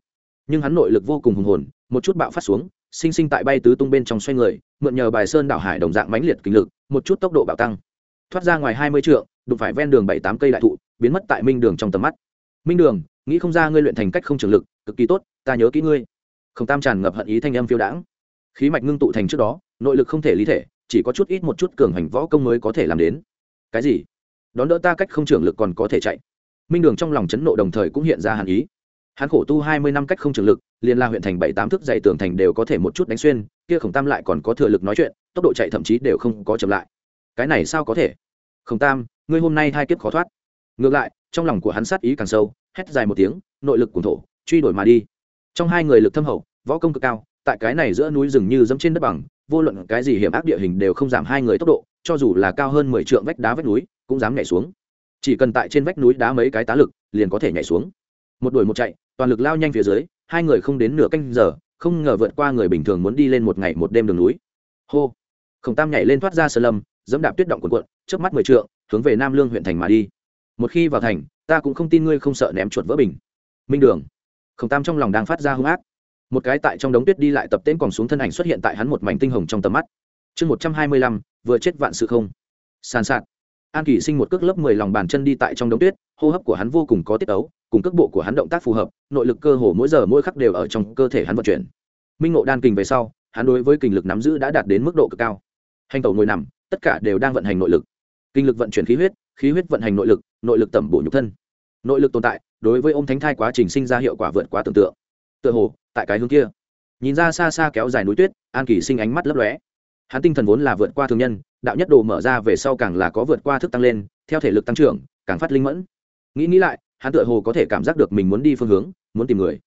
Nhưng hắn nội lực vô cùng hùng hồn, một chút bạo phát xuống, sinh sinh tại bay tứ tung bên trong xoay người, mượn nhờ bài sơn đảo hải đồng dạng mãnh liệt kinh lực, một chút tốc độ bạo tăng. Thoát ra ngoài hai mươi trượng, đụng phải ven đường bảy tám cây đại thụ, biến mất tại minh đường trong tầm mắt minh đường, nghĩ không ra ngươi luyện thành cách không trường lực, cực kỳ tốt, ta nhớ kỹ ngươi. Khổng tam tràn ngập hận ý thanh âm phiêu đãng. Khí mạch ngưng tụ thành trước đó, nội lực không thể lý thể, chỉ có chút ít một chút cường hành võ công mới có thể làm đến. Cái gì? Đón đỡ ta cách không trưởng lực còn có thể chạy. Minh đường trong lòng chấn nộ đồng thời cũng hiện ra hàn ý. Hắn khổ tu hai mươi năm cách không trường lực, liền la huyện thành bảy tám thước dày tường thành đều có thể một chút đánh xuyên, kia khổng tam lại còn có thừa lực nói chuyện, tốc độ chạy thậm chí đều không có chậm lại. Cái này sao có thể? Khổng tam, ngươi hôm nay hai kiếp khó thoát. Ngược lại trong lòng của hắn sát ý càng sâu, hét dài một tiếng, nội lực cùng thổ, truy đuổi mà đi. Trong hai người lực thâm hậu, võ công cực cao, tại cái này giữa núi rừng như dẫm trên đất bằng, vô luận cái gì hiểm ác địa hình đều không giảm hai người tốc độ, cho dù là cao hơn mười trượng vách đá vách núi, cũng dám nhảy xuống. Chỉ cần tại trên vách núi đá mấy cái tá lực, liền có thể nhảy xuống. Một đuổi một chạy, toàn lực lao nhanh phía dưới, hai người không đến nửa canh giờ, không ngờ vượt qua người bình thường muốn đi lên một ngày một đêm đường núi. Hô! Khổng tam nhảy lên thoát ra sơ lâm, dẫm đạp tuyết động cuộn cuộn trước mắt mười trượng, hướng về nam lương huyện thành mà đi một khi vào thành, ta cũng không tin ngươi không sợ ném chuột vỡ bình. Minh đường, khổng tam trong lòng đang phát ra hung ác. Một cái tại trong đống tuyết đi lại tập tên còn xuống thân ảnh xuất hiện tại hắn một mảnh tinh hồng trong tầm mắt. Chương một trăm hai mươi lăm, vừa chết vạn sự không. Sàn sạt. An kỷ sinh một cước lớp mười lòng bàn chân đi tại trong đống tuyết, hô hấp của hắn vô cùng có tiết ấu, cùng cước bộ của hắn động tác phù hợp, nội lực cơ hồ mỗi giờ mỗi khắc đều ở trong cơ thể hắn vận chuyển. Minh ngộ đan kình về sau, hắn đối với kình lực nắm giữ đã đạt đến mức độ cực cao. Hành tẩu ngồi nằm, tất cả đều đang vận hành nội lực. Kinh lực vận chuyển khí huyết khí huyết vận hành nội lực nội lực tẩm bổ nhục thân. Nội lực tồn tại, đối với ông thánh thai quá trình sinh ra hiệu quả vượt quá tưởng tượng. Tựa hồ, tại cái hướng kia. Nhìn ra xa xa kéo dài núi tuyết, an kỳ sinh ánh mắt lấp lóe. Hắn tinh thần vốn là vượt qua thường nhân, đạo nhất đồ mở ra về sau càng là có vượt qua thức tăng lên, theo thể lực tăng trưởng, càng phát linh mẫn. Nghĩ nghĩ lại, hắn tựa hồ có thể cảm giác được mình muốn đi phương hướng, muốn tìm người.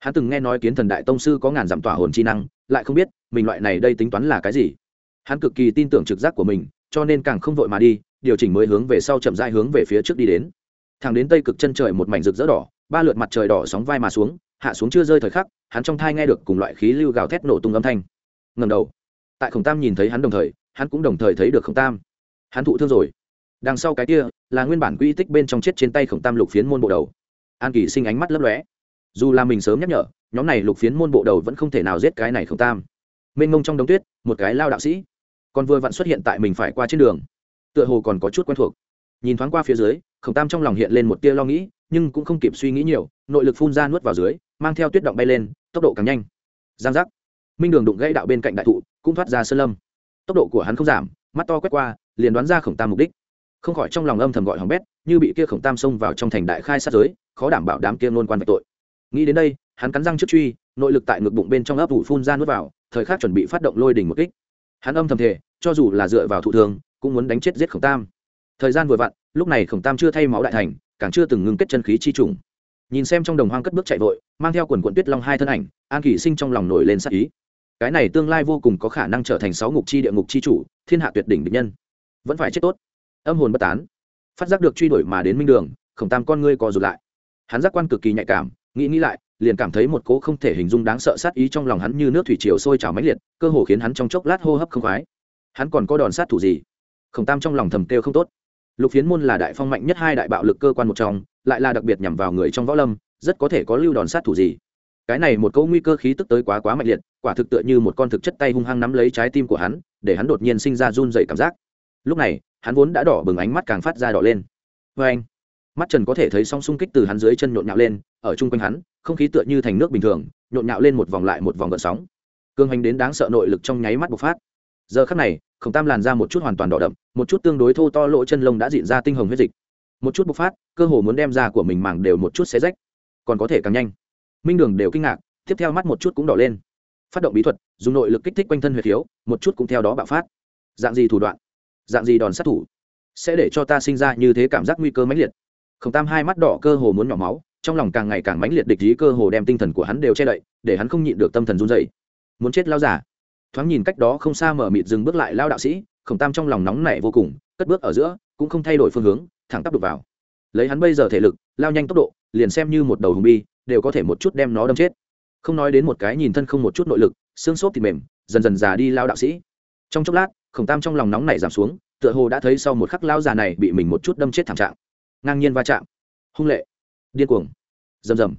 Hắn từng nghe nói kiến thần đại tông sư có ngàn dặm tỏa hồn chi năng, lại không biết mình loại này đây tính toán là cái gì. Hắn cực kỳ tin tưởng trực giác của mình cho nên càng không vội mà đi, điều chỉnh mới hướng về sau chậm rãi hướng về phía trước đi đến. Thẳng đến tây cực chân trời một mảnh rực rỡ đỏ, ba lượt mặt trời đỏ sóng vai mà xuống, hạ xuống chưa rơi thời khắc, hắn trong thai nghe được cùng loại khí lưu gào thét nổ tung âm thanh. Ngầm đầu, tại khổng tam nhìn thấy hắn đồng thời, hắn cũng đồng thời thấy được khổng tam. Hắn thụ thương rồi. Đằng sau cái kia, là nguyên bản quỹ tích bên trong chết trên tay khổng tam lục phiến môn bộ đầu. An kỳ sinh ánh mắt lấp lóe. Dù là mình sớm nhắc nhở, nhóm này lục phiến môn bộ đầu vẫn không thể nào giết cái này khổng tam. Mênh mông trong đống tuyết, một cái lao đạo sĩ còn vừa vặn xuất hiện tại mình phải qua trên đường. Tựa hồ còn có chút quen thuộc. Nhìn thoáng qua phía dưới, khổng tam trong lòng hiện lên một tia lo nghĩ, nhưng cũng không kịp suy nghĩ nhiều, nội lực phun ra nuốt vào dưới, mang theo tuyết động bay lên, tốc độ càng nhanh. Giang giác. Minh đường đụng gãy đạo bên cạnh đại thụ, cũng thoát ra sơn lâm. Tốc độ của hắn không giảm, mắt to quét qua, liền đoán ra khổng tam mục đích. Không khỏi trong lòng âm thầm gọi hỏng bét, như bị kia khổng tam xông vào trong thành đại khai sát giới, khó đảm bảo đám kia nôn quan vạch tội. Nghĩ đến đây, hắn cắn răng trước truy, nội lực tại ngực bụng bên trong ấp ủ phun ra nuốt vào, thời khắc chuẩn bị phát động lôi đỉnh một kích hắn âm thầm thể cho dù là dựa vào thụ thường cũng muốn đánh chết giết khổng tam. Thời gian vừa vặn, lúc này khổng tam chưa thay máu đại thành, càng chưa từng ngưng kết chân khí chi trùng. Nhìn xem trong đồng hoang cất bước chạy vội, mang theo quần quận tuyết long hai thân ảnh, an kỷ sinh trong lòng nổi lên sắc ý. Cái này tương lai vô cùng có khả năng trở thành sáu ngục chi địa ngục chi chủ, thiên hạ tuyệt đỉnh địch nhân. Vẫn phải chết tốt. Âm hồn bất tán. Phát giác được truy đuổi mà đến minh đường, khổng tam con ngươi co rụt lại. Hắn giác quan cực kỳ nhạy cảm, nghĩ nghĩ lại liền cảm thấy một cỗ không thể hình dung đáng sợ sát ý trong lòng hắn như nước thủy triều sôi trào mãnh liệt, cơ hồ khiến hắn trong chốc lát hô hấp không khoái. Hắn còn có đòn sát thủ gì? Khổng tam trong lòng thầm kêu không tốt. Lục phiến môn là đại phong mạnh nhất hai đại bạo lực cơ quan một trong, lại là đặc biệt nhằm vào người trong võ lâm, rất có thể có lưu đòn sát thủ gì? Cái này một câu nguy cơ khí tức tới quá quá mạnh liệt, quả thực tựa như một con thực chất tay hung hăng nắm lấy trái tim của hắn, để hắn đột nhiên sinh ra run rẩy cảm giác. Lúc này, hắn vốn đã đỏ bừng ánh mắt càng phát ra đỏ lên. Vê anh mắt trần có thể thấy song xung kích từ hắn dưới chân nhộn nhạo lên, ở chung quanh hắn, không khí tựa như thành nước bình thường, nhộn nhạo lên một vòng lại một vòng gợn sóng. Cương hành đến đáng sợ nội lực trong nháy mắt bộc phát. Giờ khắc này khổng tam làn ra một chút hoàn toàn đỏ đậm, một chút tương đối thô to lỗ chân lông đã dịn ra tinh hồng huyết dịch. Một chút bộc phát, cơ hồ muốn đem ra của mình màng đều một chút xé rách. Còn có thể càng nhanh. Minh đường đều kinh ngạc, tiếp theo mắt một chút cũng đỏ lên. Phát động bí thuật, dùng nội lực kích thích quanh thân huyệt thiếu một chút cũng theo đó bạo phát. Dạng gì thủ đoạn? Dạng gì đòn sát thủ? Sẽ để cho ta sinh ra như thế cảm giác nguy cơ mãnh liệt khổng tam hai mắt đỏ cơ hồ muốn nhỏ máu, trong lòng càng ngày càng mãnh liệt địch ý cơ hồ đem tinh thần của hắn đều che đậy, để hắn không nhịn được tâm thần run dày muốn chết lao giả. Thoáng nhìn cách đó không xa mở mịt dừng bước lại lao đạo sĩ, khổng tam trong lòng nóng nảy vô cùng, cất bước ở giữa, cũng không thay đổi phương hướng, thẳng tắp đục vào. Lấy hắn bây giờ thể lực, lao nhanh tốc độ, liền xem như một đầu hùng bi, đều có thể một chút đem nó đâm chết. Không nói đến một cái nhìn thân không một chút nội lực, xương xốp thì mềm, dần dần già đi lao đạo sĩ. Trong chốc lát, khổng tam trong lòng nóng nảy giảm xuống, tựa hồ đã thấy sau một khắc lao già này bị mình một chút đâm chết thảm trạng ngang nhiên va chạm. Hung lệ. Điên cuồng. Rầm rầm.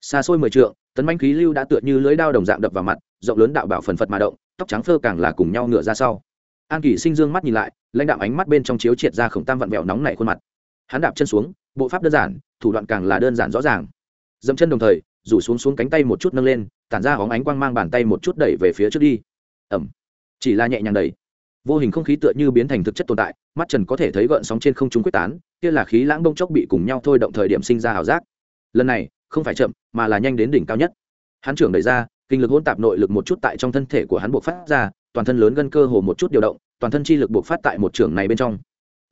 Xa xôi mười trượng, tấn manh khí lưu đã tựa như lưới đao đồng dạng đập vào mặt, rộng lớn đạo bảo phần phật mà động, tóc trắng phơ càng là cùng nhau ngựa ra sau. An kỳ sinh dương mắt nhìn lại, lãnh đạo ánh mắt bên trong chiếu triệt ra khổng tam vặn vẹo nóng nảy khuôn mặt. Hắn đạp chân xuống, bộ pháp đơn giản, thủ đoạn càng là đơn giản rõ ràng. Dẫm chân đồng thời, rủ xuống xuống cánh tay một chút nâng lên, tản ra hóng ánh quang mang bàn tay một chút đẩy về phía trước đi. Ẩm chỉ là nhẹ nhàng đẩy. Vô hình không khí tựa như biến thành thực chất tồn tại, mắt trần có thể thấy gợn sóng trên không trung quyết tán kia là khí lãng bông chốc bị cùng nhau thôi động thời điểm sinh ra hào giác. Lần này, không phải chậm, mà là nhanh đến đỉnh cao nhất. Hắn trưởng đẩy ra, kinh lực hỗn tạp nội lực một chút tại trong thân thể của hắn buộc phát ra, toàn thân lớn gân cơ hồ một chút điều động, toàn thân chi lực buộc phát tại một trưởng này bên trong.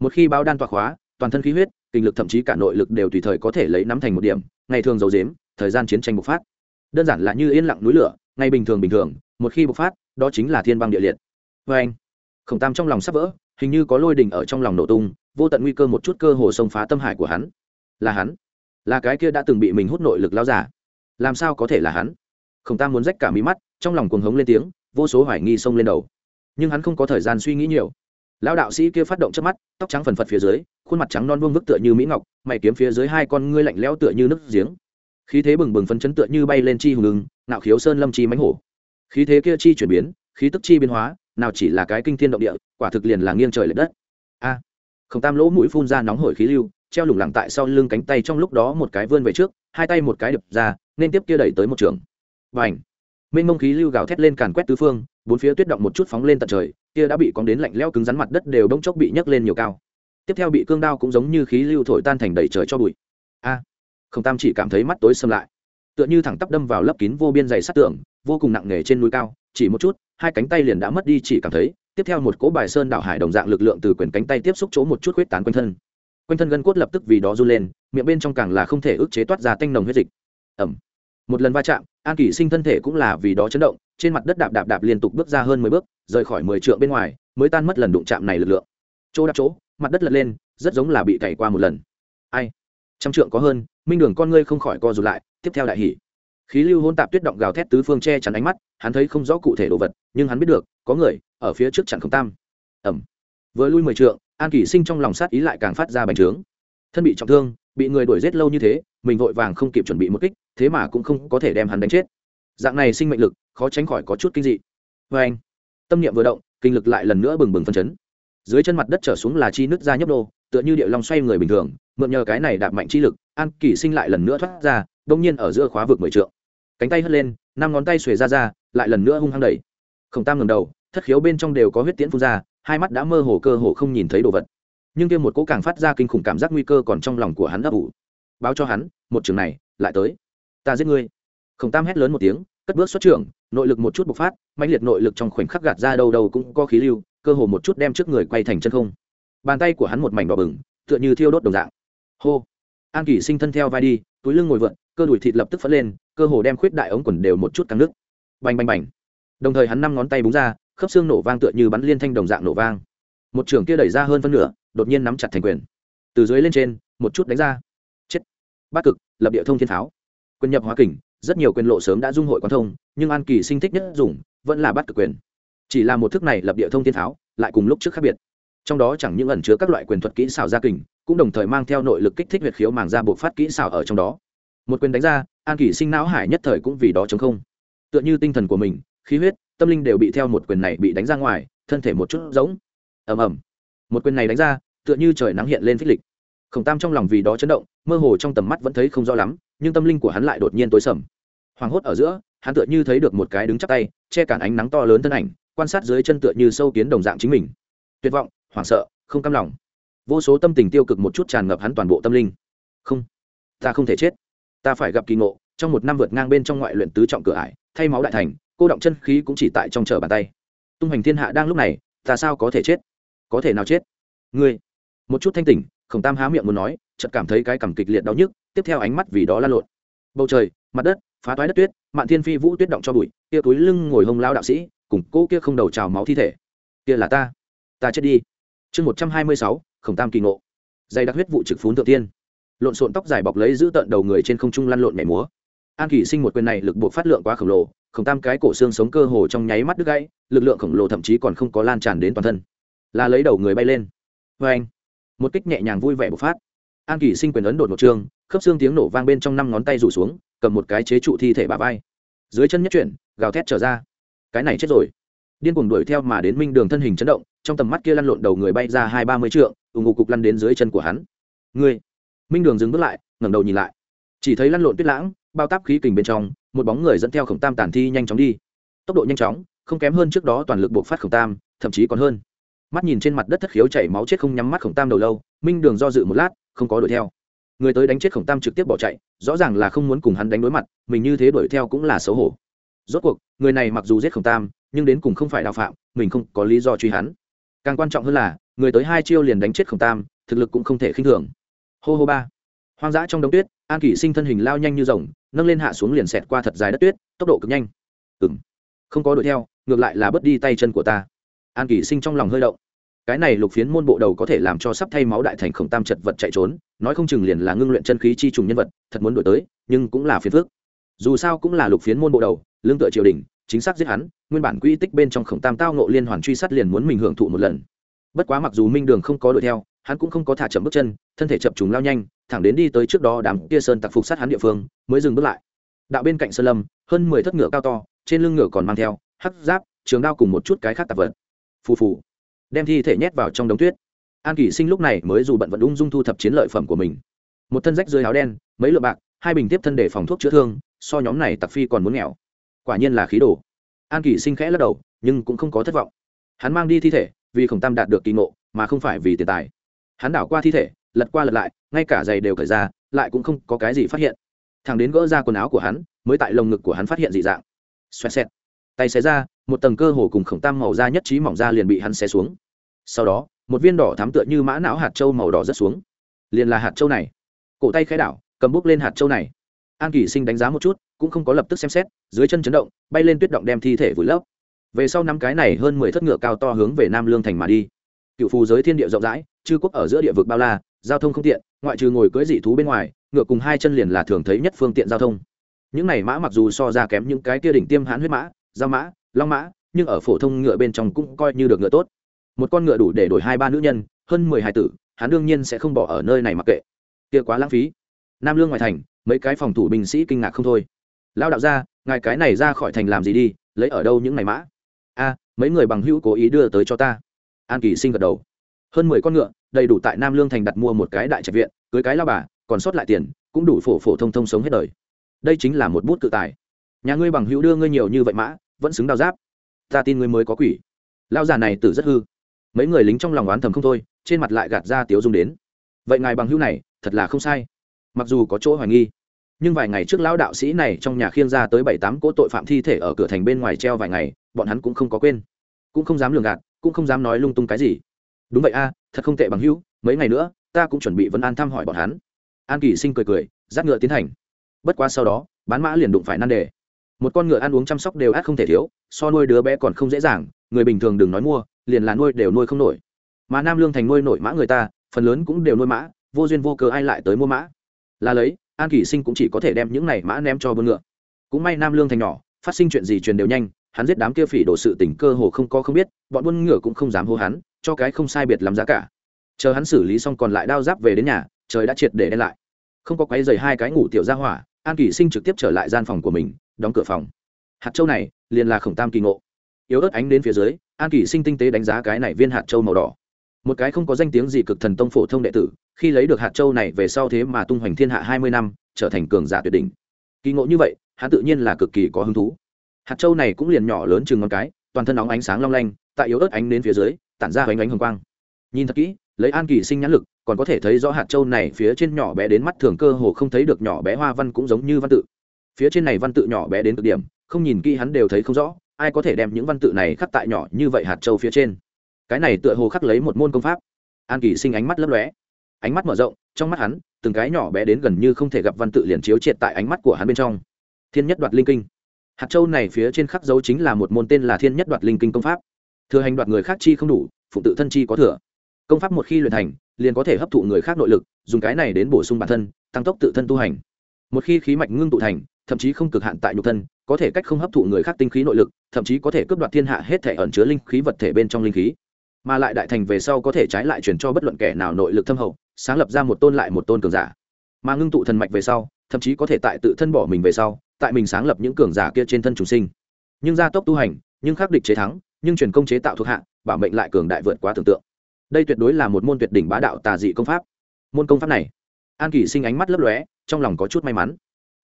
Một khi bao đan toạc hóa toàn thân khí huyết, kinh lực thậm chí cả nội lực đều tùy thời có thể lấy nắm thành một điểm, ngày thường giấu dếm, thời gian chiến tranh bộc phát. Đơn giản là như yên lặng núi lửa, ngày bình thường bình thường, một khi bộc phát, đó chính là thiên băng địa liệt. Vê anh khổng tam trong lòng sắp vỡ, hình như có lôi đình ở trong lòng nổ tung vô tận nguy cơ một chút cơ hồ xông phá tâm hải của hắn. Là hắn. Là cái kia đã từng bị mình hút nội lực lao giả. Làm sao có thể là hắn? Khổng tam muốn rách cả mí mắt trong lòng cuồng hống lên tiếng vô số hoài nghi xông lên đầu. Nhưng hắn không có thời gian suy nghĩ nhiều. Lão đạo sĩ kia phát động trước mắt tóc trắng phần phật phía dưới khuôn mặt trắng non vuông vức tựa như mỹ ngọc mày kiếm phía dưới hai con ngươi lạnh lẽo tựa như nước giếng. Khí thế bừng bừng phấn chấn tựa như bay lên chi hùng lưng nạo khiếu sơn lâm chi mánh hổ. Khí thế kia chi chuyển biến khí tức chi biến hóa nào chỉ là cái kinh thiên động địa quả thực liền là nghiêng trời lệch đất. A! à, không tam lỗ mũi phun ra nóng hổi khí lưu, treo lủng lẳng tại sau lưng cánh tay trong lúc đó một cái vươn về trước, hai tay một cái đập ra, nên tiếp kia đẩy tới một trường. Và ảnh mênh mông khí lưu gào thét lên càn quét tứ phương, bốn phía tuyết động một chút phóng lên tận trời, kia đã bị cóng đến lạnh leo cứng rắn mặt đất đều bỗng chốc bị nhấc lên nhiều cao. Tiếp theo bị cương đao cũng giống như khí lưu thổi tan thành đầy trời cho bụi. A! À, không tam chỉ cảm thấy mắt tối xâm lại. Tựa như thẳng tắp đâm vào lấp kín vô biên dày sát tượng vô cùng nặng nề trên núi cao, chỉ một chút, hai cánh tay liền đã mất đi chỉ cảm thấy tiếp theo một cỗ bài sơn đảo hải đồng dạng lực lượng từ quyền cánh tay tiếp xúc chỗ một chút huyết tán quanh thân. Quanh thân gân cốt lập tức vì đó run lên, miệng bên trong càng là không thể ức chế toát ra tanh nồng huyết dịch. Ẩm một lần va chạm, an kỷ sinh thân thể cũng là vì đó chấn động, trên mặt đất đạp đạp đạp liên tục bước ra hơn mười bước, rời khỏi mười trượng bên ngoài, mới tan mất lần đụng chạm này lực lượng. Chỗ đạp chỗ, mặt đất lật lên, rất giống là bị cày qua một lần. Ai? Trăm trượng có hơn, minh đường con ngươi không khỏi co rụt lại, tiếp theo đại hỉ. Khí lưu hôn tạp tuyết động gào thét tứ phương che chắn ánh mắt, hắn thấy không rõ cụ thể đồ vật, nhưng hắn biết được, có người ở phía trước chặn không tam. Ẩm vừa lui mười trượng, an kỷ sinh trong lòng sát ý lại càng phát ra bành trướng. Thân bị trọng thương, bị người đuổi giết lâu như thế, mình vội vàng không kịp chuẩn bị một kích, thế mà cũng không có thể đem hắn đánh chết. Dạng này sinh mệnh lực, khó tránh khỏi có chút kinh dị. Vê anh, tâm niệm vừa động, kinh lực lại lần nữa bừng bừng phân chấn. Dưới chân mặt đất trở xuống là chi nứt ra nhấp đô tựa như địa long xoay người bình thường, mượn nhờ cái này đạp mạnh chi lực, an kỷ sinh lại lần nữa thoát ra đông nhiên ở giữa khóa vực mười trượng. Cánh tay hất lên, năm ngón tay xuề ra ra, lại lần nữa hung hăng đẩy. Khổng tam ngầm đầu thất khiếu bên trong đều có huyết tiễn phun ra, hai mắt đã mơ hồ cơ hồ không nhìn thấy đồ vật. Nhưng kia một cỗ càng phát ra kinh khủng cảm giác nguy cơ còn trong lòng của hắn ấp ủ. Báo cho hắn, một trường này, lại tới. Ta giết ngươi. Khổng tam hét lớn một tiếng, cất bước xuất trưởng, nội lực một chút bộc phát, mãnh liệt nội lực trong khoảnh khắc gạt ra đâu đâu cũng có khí lưu, cơ hồ một chút đem trước người quay thành chân không. Bàn tay của hắn một mảnh đỏ bừng, tựa như thiêu đốt đồng dạng. Hô. An kỷ sinh thân theo vai đi, túi lưng ngồi vượn cơ đùi thịt lập tức phất lên, cơ hồ đem khuyết đại ống quần đều một chút căng nước. Bành bành bành. Đồng thời hắn năm ngón tay búng ra khớp xương nổ vang tựa như bắn liên thanh đồng dạng nổ vang. Một trường kia đẩy ra hơn phân nửa, đột nhiên nắm chặt thành quyền. Từ dưới lên trên, một chút đánh ra. Chết. Bát cực, lập địa thông thiên tháo quyền nhập hóa kình, rất nhiều quyền lộ sớm đã dung hội quan thông, nhưng an kỳ sinh thích nhất dùng, vẫn là bát cực quyền. Chỉ là một thức này lập địa thông thiên tháo lại cùng lúc trước khác biệt. Trong đó chẳng những ẩn chứa các loại quyền thuật kỹ xảo gia kình, cũng đồng thời mang theo nội lực kích thích huyệt khiếu màng ra buộc phát kỹ xảo ở trong đó. Một quyền đánh ra, an kỳ sinh não hải nhất thời cũng vì đó chống không. Tựa như tinh thần của mình, khí huyết tâm linh đều bị theo một quyền này bị đánh ra ngoài, thân thể một chút giống. Ầm ầm. Một quyền này đánh ra, tựa như trời nắng hiện lên phích lịch. Khổng tam trong lòng vì đó chấn động, mơ hồ trong tầm mắt vẫn thấy không rõ lắm, nhưng tâm linh của hắn lại đột nhiên tối sầm. Hoảng hốt ở giữa, hắn tựa như thấy được một cái đứng chắp tay, che cản ánh nắng to lớn thân ảnh, quan sát dưới chân tựa như sâu kiến đồng dạng chính mình. Tuyệt vọng, hoảng sợ, không cam lòng. Vô số tâm tình tiêu cực một chút tràn ngập hắn toàn bộ tâm linh. Không, ta không thể chết. Ta phải gặp kỳ ngộ, trong một năm vượt ngang bên trong ngoại luyện tứ trọng cửa ải, thay máu đại thành cô động chân khí cũng chỉ tại trong chờ bàn tay. Tung hành thiên hạ đang lúc này, ta sao có thể chết? Có thể nào chết? Ngươi, một chút thanh tỉnh, khổng tam há miệng muốn nói, chợt cảm thấy cái cảm kịch liệt đau nhức, tiếp theo ánh mắt vì đó la lộn. Bầu trời, mặt đất, phá toái đất tuyết, mạn thiên phi vũ tuyết động cho bụi, kia túi lưng ngồi hông lao đạo sĩ, cùng cô kia không đầu trào máu thi thể. Kia là ta. Ta chết đi. Chương một trăm hai mươi sáu, khổng tam kỳ ngộ. Dày đặc huyết vụ trực phún thượng tiên. Lộn xộn tóc dài bọc lấy giữ tận đầu người trên không trung lăn lộn mẻ múa an kỳ sinh một quyền này lực bộ phát lượng quá khổng lồ, khổng tam cái cổ xương sống cơ hồ trong nháy mắt đứt gãy, lực lượng khổng lồ thậm chí còn không có lan tràn đến toàn thân. Là lấy đầu người bay lên. Vê anh, một kích nhẹ nhàng vui vẻ bộc phát. An kỳ sinh quyền ấn đột một trường, khớp xương tiếng nổ vang bên trong năm ngón tay rủ xuống, cầm một cái chế trụ thi thể bà vai. Dưới chân nhất chuyển, gào thét trở ra. Cái này chết rồi. Điên cuồng đuổi theo mà đến minh đường thân hình chấn động, trong tầm mắt kia lăn lộn đầu người bay ra hai ba mươi trượng ủng ngục cục lăn đến dưới chân của hắn. Ngươi. Minh đường dừng bước lại, ngẩng đầu nhìn lại. Chỉ thấy lăn lộn tuyết lãng bao táp khí kình bên trong, một bóng người dẫn theo khổng tam tản thi nhanh chóng đi. Tốc độ nhanh chóng, không kém hơn trước đó toàn lực bộc phát khổng tam, thậm chí còn hơn. Mắt nhìn trên mặt đất thất khiếu chảy máu chết không nhắm mắt khổng tam đầu lâu, minh đường do dự một lát, không có đuổi theo. Người tới đánh chết khổng tam trực tiếp bỏ chạy, rõ ràng là không muốn cùng hắn đánh đối mặt, mình như thế đuổi theo cũng là xấu hổ. Rốt cuộc, người này mặc dù giết khổng tam, nhưng đến cùng không phải đào phạm, mình không có lý do truy hắn. Càng quan trọng hơn là, người tới hai chiêu liền đánh chết khổng tam, thực lực cũng không thể khinh thường. Hô hô ba hoang dã trong đống tuyết, an kỷ sinh thân hình lao nhanh như rồng, nâng lên hạ xuống liền xẹt qua thật dài đất tuyết, tốc độ cực nhanh. Ừng không có đuổi theo, ngược lại là bớt đi tay chân của ta. An kỷ sinh trong lòng hơi động. Cái này lục phiến môn bộ đầu có thể làm cho sắp thay máu đại thành khổng tam chật vật chạy trốn, nói không chừng liền là ngưng luyện chân khí chi trùng nhân vật, thật muốn đổi tới, nhưng cũng là phiền phước dù sao cũng là lục phiến môn bộ đầu, lương tựa triều đình, chính xác giết hắn, nguyên bản quy tích bên trong khổng tam tao nộ liên hoàn truy sát liền muốn mình hưởng thụ một lần. Bất quá mặc dù minh đường không có đuổi theo, hắn cũng không có thả chậm bước chân, thân thể chập trùng lao nhanh thẳng đến đi tới trước đó đám kia sơn tặc phục sát hắn địa phương, mới dừng bước lại. Đạo bên cạnh sơn lâm, hơn mười thất ngựa cao to, trên lưng ngựa còn mang theo hắc giáp, trường đao cùng một chút cái khác tạp vật. Phù phù. Đem thi thể nhét vào trong đống tuyết. An kỷ sinh lúc này mới dù bận vận ung dung thu thập chiến lợi phẩm của mình. Một thân rách dưới áo đen, mấy lượng bạc, hai bình tiếp thân để phòng thuốc chữa thương, so nhóm này tặc phi còn muốn nghèo. Quả nhiên là khí đồ. An kỷ sinh khẽ lắc đầu, nhưng cũng không có thất vọng. Hắn mang đi thi thể, vì khổng tam đạt được kỳ ngộ, mà không phải vì tiền tài. Hắn đảo qua thi thể lật qua lật lại, ngay cả giày đều cởi ra, lại cũng không có cái gì phát hiện. Thằng đến gỡ ra quần áo của hắn, mới tại lồng ngực của hắn phát hiện dị dạng. Xoẹt xẹt. Tay xé ra, một tầng cơ hồ cùng khổng tam màu da nhất trí mỏng da liền bị hắn xé xuống. Sau đó, một viên đỏ thắm tựa như mã não hạt trâu màu đỏ rớt xuống. Liền là hạt trâu này. Cổ tay khẽ đảo, cầm bút lên hạt trâu này. An kỳ sinh đánh giá một chút, cũng không có lập tức xem xét, dưới chân chấn động, bay lên tuyết động đem thi thể vùi lấp. Về sau năm cái này hơn mười thất ngựa cao to hướng về nam lương thành mà đi. Cựu phù giới thiên địa rộng rãi, chư quốc ở giữa địa vực bao la giao thông không tiện, ngoại trừ ngồi cưỡi dị thú bên ngoài, ngựa cùng hai chân liền là thường thấy nhất phương tiện giao thông. Những này mã mặc dù so ra kém những cái kia đỉnh tiêm hãn huyết mã, giao mã, long mã, nhưng ở phổ thông ngựa bên trong cũng coi như được ngựa tốt. Một con ngựa đủ để đổi hai ba nữ nhân, hơn mười hai tử, hắn đương nhiên sẽ không bỏ ở nơi này mặc kệ. Kia quá lãng phí. Nam lương ngoài thành, mấy cái phòng thủ binh sĩ kinh ngạc không thôi. Lao đạo ra ngài cái này ra khỏi thành làm gì đi, lấy ở đâu những này mã? A, mấy người bằng hữu cố ý đưa tới cho ta. An kỳ sinh gật đầu. Hơn mười con ngựa đầy đủ tại nam lương thành đặt mua một cái đại trạch viện, cưới cái lao bà, còn sót lại tiền, cũng đủ phổ phổ thông thông sống hết đời. Đây chính là một bút cự tài. Nhà ngươi bằng hữu đưa ngươi nhiều như vậy mã, vẫn xứng đào giáp. Ta tin ngươi mới có quỷ. Lao già này tử rất hư. Mấy người lính trong lòng oán thầm không thôi, trên mặt lại gạt ra tiếu dung đến. Vậy ngài bằng hữu này, thật là không sai. Mặc dù có chỗ hoài nghi, nhưng vài ngày trước lão đạo sĩ này trong nhà khiêng ra tới bảy tám cỗ tội phạm thi thể ở cửa thành bên ngoài treo vài ngày, bọn hắn cũng không có quên, cũng không dám lường gạt, cũng không dám nói lung tung cái gì đúng vậy a, thật không tệ bằng hữu, mấy ngày nữa, ta cũng chuẩn bị vấn an thăm hỏi bọn hắn. An kỳ sinh cười cười, dắt ngựa tiến hành. Bất quá sau đó, bán mã liền đụng phải nan đề. Một con ngựa ăn uống chăm sóc đều át không thể thiếu, so nuôi đứa bé còn không dễ dàng, người bình thường đừng nói mua, liền là nuôi đều nuôi không nổi. Mà nam lương thành nuôi nổi mã người ta, phần lớn cũng đều nuôi mã, vô duyên vô cớ ai lại tới mua mã. Là lấy, an kỳ sinh cũng chỉ có thể đem những này mã ném cho bơn ngựa. Cũng may nam lương thành nhỏ, phát sinh chuyện gì truyền đều nhanh, hắn giết đám kia phỉ đổ sự tình cơ hồ không có không biết, bọn buôn ngựa cũng không dám hô hắn cho cái không sai biệt làm giá cả. Chờ hắn xử lý xong còn lại đao giáp về đến nhà, trời đã triệt để đen lại. Không có quấy dày hai cái ngủ tiểu ra hỏa, an kỳ sinh trực tiếp trở lại gian phòng của mình, đóng cửa phòng. Hạt châu này, liền là khổng tam kỳ ngộ. Yếu ớt ánh đến phía dưới, an kỳ sinh tinh tế đánh giá cái này viên hạt châu màu đỏ. Một cái không có danh tiếng gì cực thần tông phổ thông đệ tử, khi lấy được hạt châu này về sau thế mà tung hoành thiên hạ hai mươi năm, trở thành cường giả tuyệt đỉnh. Kỳ ngộ như vậy, hắn tự nhiên là cực kỳ có hứng thú. Hạt châu này cũng liền nhỏ lớn chừng ngón cái, toàn thân nóng ánh sáng long lanh, tại yếu ớt ánh đến phía dưới tản ra hoành ánh hồng quang. Nhìn thật kỹ, lấy an kỳ sinh nhãn lực, còn có thể thấy rõ hạt châu này phía trên nhỏ bé đến mắt thường cơ hồ không thấy được nhỏ bé hoa văn cũng giống như văn tự. Phía trên này văn tự nhỏ bé đến cực điểm, không nhìn kỹ hắn đều thấy không rõ, ai có thể đem những văn tự này khắc tại nhỏ như vậy hạt châu phía trên? Cái này tựa hồ khắc lấy một môn công pháp. An kỳ sinh ánh mắt lấp lóe. Ánh mắt mở rộng, trong mắt hắn, từng cái nhỏ bé đến gần như không thể gặp văn tự liền chiếu triệt tại ánh mắt của hắn bên trong. Thiên nhất đoạt linh kinh. Hạt châu này phía trên khắc dấu chính là một môn tên là thiên nhất đoạt linh kinh công pháp thừa hành đoạt người khác chi không đủ, phụ tự thân chi có thừa. Công pháp một khi luyện thành, liền có thể hấp thụ người khác nội lực, dùng cái này đến bổ sung bản thân, tăng tốc tự thân tu hành. Một khi khí mạch ngưng tụ thành, thậm chí không cực hạn tại nhục thân, có thể cách không hấp thụ người khác tinh khí nội lực, thậm chí có thể cướp đoạt thiên hạ hết thể ẩn chứa linh khí vật thể bên trong linh khí. Mà lại đại thành về sau có thể trái lại chuyển cho bất luận kẻ nào nội lực thâm hậu, sáng lập ra một tôn lại một tôn cường giả. Mà ngưng tụ thần mạch về sau, thậm chí có thể tại tự thân bỏ mình về sau, tại mình sáng lập những cường giả kia trên thân trùng sinh. Nhưng gia tốc tu hành, nhưng khắc địch chế thắng nhưng truyền công chế tạo thuộc hạ, bảo mệnh lại cường đại vượt quá tưởng tượng. Đây tuyệt đối là một môn tuyệt đỉnh bá đạo tà dị công pháp. Môn công pháp này, an kỷ sinh ánh mắt lấp lóe, trong lòng có chút may mắn.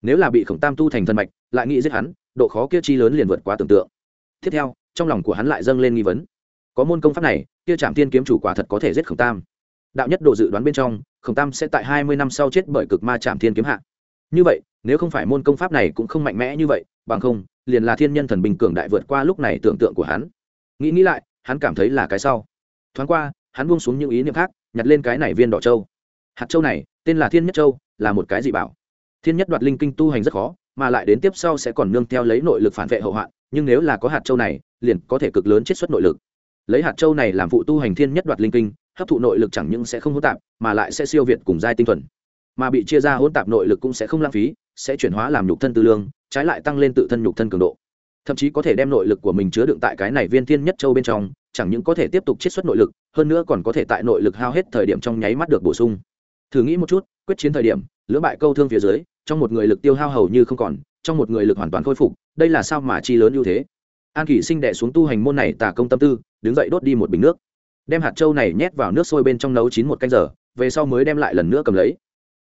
Nếu là bị khổng tam tu thành thân mạch, lại nghĩ giết hắn, độ khó kia chi lớn liền vượt quá tưởng tượng. Tiếp theo, trong lòng của hắn lại dâng lên nghi vấn. Có môn công pháp này, kia trạm tiên kiếm chủ quả thật có thể giết khổng tam. Đạo nhất độ dự đoán bên trong, khổng tam sẽ tại hai mươi năm sau chết bởi cực ma trạm thiên kiếm hạ. Như vậy, nếu không phải môn công pháp này cũng không mạnh mẽ như vậy, bằng không, liền là thiên nhân thần bình cường đại vượt qua lúc này tưởng tượng của hắn nghĩ nghĩ lại, hắn cảm thấy là cái sau. Thoáng qua, hắn buông xuống những ý niệm khác, nhặt lên cái này viên đỏ châu. Hạt châu này, tên là thiên nhất châu, là một cái dị bảo. Thiên nhất đoạt linh kinh tu hành rất khó, mà lại đến tiếp sau sẽ còn nương theo lấy nội lực phản vệ hậu hoạn, nhưng nếu là có hạt châu này, liền có thể cực lớn chiết xuất nội lực. Lấy hạt châu này làm phụ tu hành thiên nhất đoạt linh kinh, hấp thụ nội lực chẳng những sẽ không hỗn tạp, mà lại sẽ siêu việt cùng giai tinh thuần. Mà bị chia ra hỗn tạp nội lực cũng sẽ không lãng phí, sẽ chuyển hóa làm nhục thân tư lương, trái lại tăng lên tự thân nhục thân cường độ thậm chí có thể đem nội lực của mình chứa đựng tại cái này viên thiên nhất châu bên trong, chẳng những có thể tiếp tục chiết xuất nội lực, hơn nữa còn có thể tại nội lực hao hết thời điểm trong nháy mắt được bổ sung. Thử nghĩ một chút, quyết chiến thời điểm, lưỡng bại câu thương phía dưới, trong một người lực tiêu hao hầu như không còn, trong một người lực hoàn toàn khôi phục, đây là sao mà chi lớn ưu thế? An kỷ sinh đệ xuống tu hành môn này tả công tâm tư, đứng dậy đốt đi một bình nước. Đem hạt trâu này nhét vào nước sôi bên trong nấu chín một canh giờ, về sau mới đem lại lần nữa cầm lấy.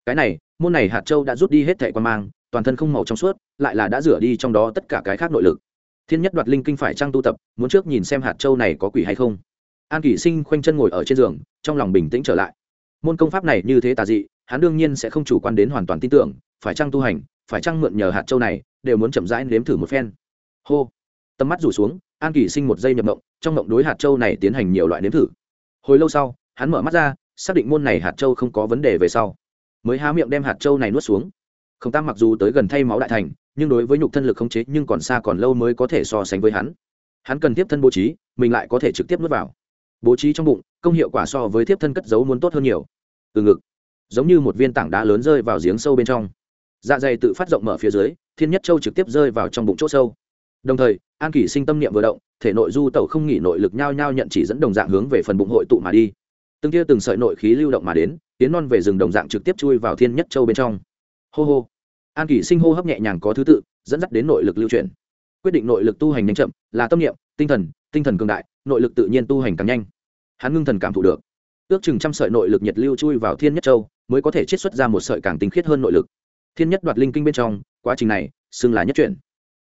Cái này, môn này hạt trâu đã rút đi hết thẻ quan mang, toàn thân không màu trong suốt, lại là đã rửa đi trong đó tất cả cái khác nội lực thiên nhất đoạt linh kinh phải trang tu tập, muốn trước nhìn xem hạt châu này có quỷ hay không? An kỷ sinh khoanh chân ngồi ở trên giường, trong lòng bình tĩnh trở lại. Môn công pháp này như thế tà dị, hắn đương nhiên sẽ không chủ quan đến hoàn toàn tin tưởng, phải trang tu hành, phải trang mượn nhờ hạt châu này, đều muốn chậm rãi nếm thử một phen. Hô. Tầm mắt rủ xuống, an kỷ sinh một giây nhập mộng, trong mộng đối hạt châu này tiến hành nhiều loại nếm thử. Hồi lâu sau, hắn mở mắt ra, xác định môn này hạt châu không có vấn đề về sau. Mới há miệng đem hạt châu này nuốt xuống. Không tam mặc dù tới gần thay máu đại thành nhưng đối với nhục thân lực khống chế nhưng còn xa còn lâu mới có thể so sánh với hắn. Hắn cần tiếp thân bố trí, mình lại có thể trực tiếp nuốt vào. Bố trí trong bụng, công hiệu quả so với tiếp thân cất giấu muốn tốt hơn nhiều. Từ ngực, giống như một viên tảng đá lớn rơi vào giếng sâu bên trong. Dạ dày tự phát rộng mở phía dưới, thiên nhất châu trực tiếp rơi vào trong bụng chỗ sâu. Đồng thời, an kỷ sinh tâm niệm vừa động, thể nội du tẩu không nghỉ nội lực nhao nhao nhận chỉ dẫn đồng dạng hướng về phần bụng hội tụ mà đi. Từng tia từng sợi nội khí lưu động mà đến, tiến non về rừng đồng dạng trực tiếp chui vào thiên nhất châu bên trong. Hô hô an kỷ sinh hô hấp nhẹ nhàng có thứ tự, dẫn dắt đến nội lực lưu chuyển. Quyết định nội lực tu hành nhanh chậm, là tâm niệm, tinh thần tinh thần cường đại, nội lực tự nhiên tu hành càng nhanh. Hắn ngưng thần cảm thụ được. Ước chừng trăm sợi nội lực nhiệt lưu chui vào thiên nhất châu, mới có thể chiết xuất ra một sợi càng tinh khiết hơn nội lực. Thiên nhất đoạt linh kinh bên trong, quá trình này, xưng là nhất chuyển.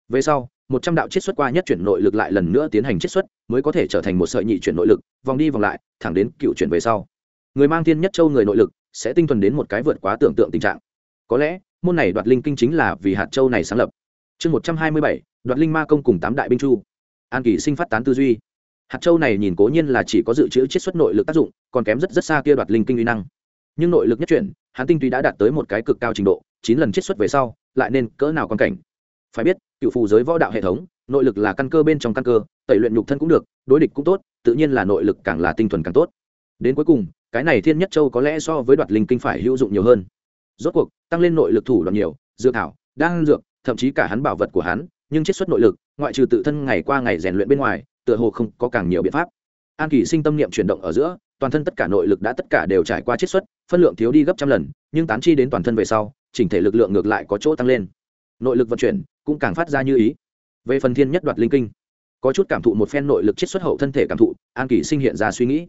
Về sau, một trăm đạo chiết xuất qua nhất chuyển nội lực lại lần nữa tiến hành chiết xuất, mới có thể trở thành một sợi nhị chuyển nội lực, vòng đi vòng lại, thẳng đến cựu chuyển về sau. Người mang thiên nhất châu người nội lực, sẽ tinh thuần đến một cái vượt quá tưởng tượng tình trạng. Có lẽ môn này đoạt linh kinh chính là vì hạt châu này sáng lập. Chương một trăm hai mươi bảy, đoạt linh ma công cùng tám đại binh chu. An kỳ sinh phát tán tư duy. Hạt châu này nhìn cố nhiên là chỉ có dự trữ chiết xuất nội lực tác dụng, còn kém rất rất xa kia đoạt linh kinh uy năng. Nhưng nội lực nhất chuyển, hắn tinh túy đã đạt tới một cái cực cao trình độ, chín lần chiết xuất về sau, lại nên cỡ nào quan cảnh? Phải biết, cựu phù giới võ đạo hệ thống, nội lực là căn cơ bên trong căn cơ, tẩy luyện nhục thân cũng được, đối địch cũng tốt, tự nhiên là nội lực càng là tinh thuần càng tốt. Đến cuối cùng, cái này thiên nhất châu có lẽ so với đoạt linh kinh phải hữu dụng nhiều hơn. Rốt cuộc tăng lên nội lực thủ đoạn nhiều, dược thảo đang dược, thậm chí cả hắn bảo vật của hắn, nhưng chiết xuất nội lực, ngoại trừ tự thân ngày qua ngày rèn luyện bên ngoài, tựa hồ không có càng nhiều biện pháp. An kỳ sinh tâm niệm chuyển động ở giữa, toàn thân tất cả nội lực đã tất cả đều trải qua chiết xuất, phân lượng thiếu đi gấp trăm lần, nhưng tán chi đến toàn thân về sau, chỉnh thể lực lượng ngược lại có chỗ tăng lên. Nội lực vận chuyển cũng càng phát ra như ý. Về phần thiên nhất đoạt linh kinh, có chút cảm thụ một phen nội lực chiết xuất hậu thân thể cảm thụ, an kỳ sinh hiện ra suy nghĩ.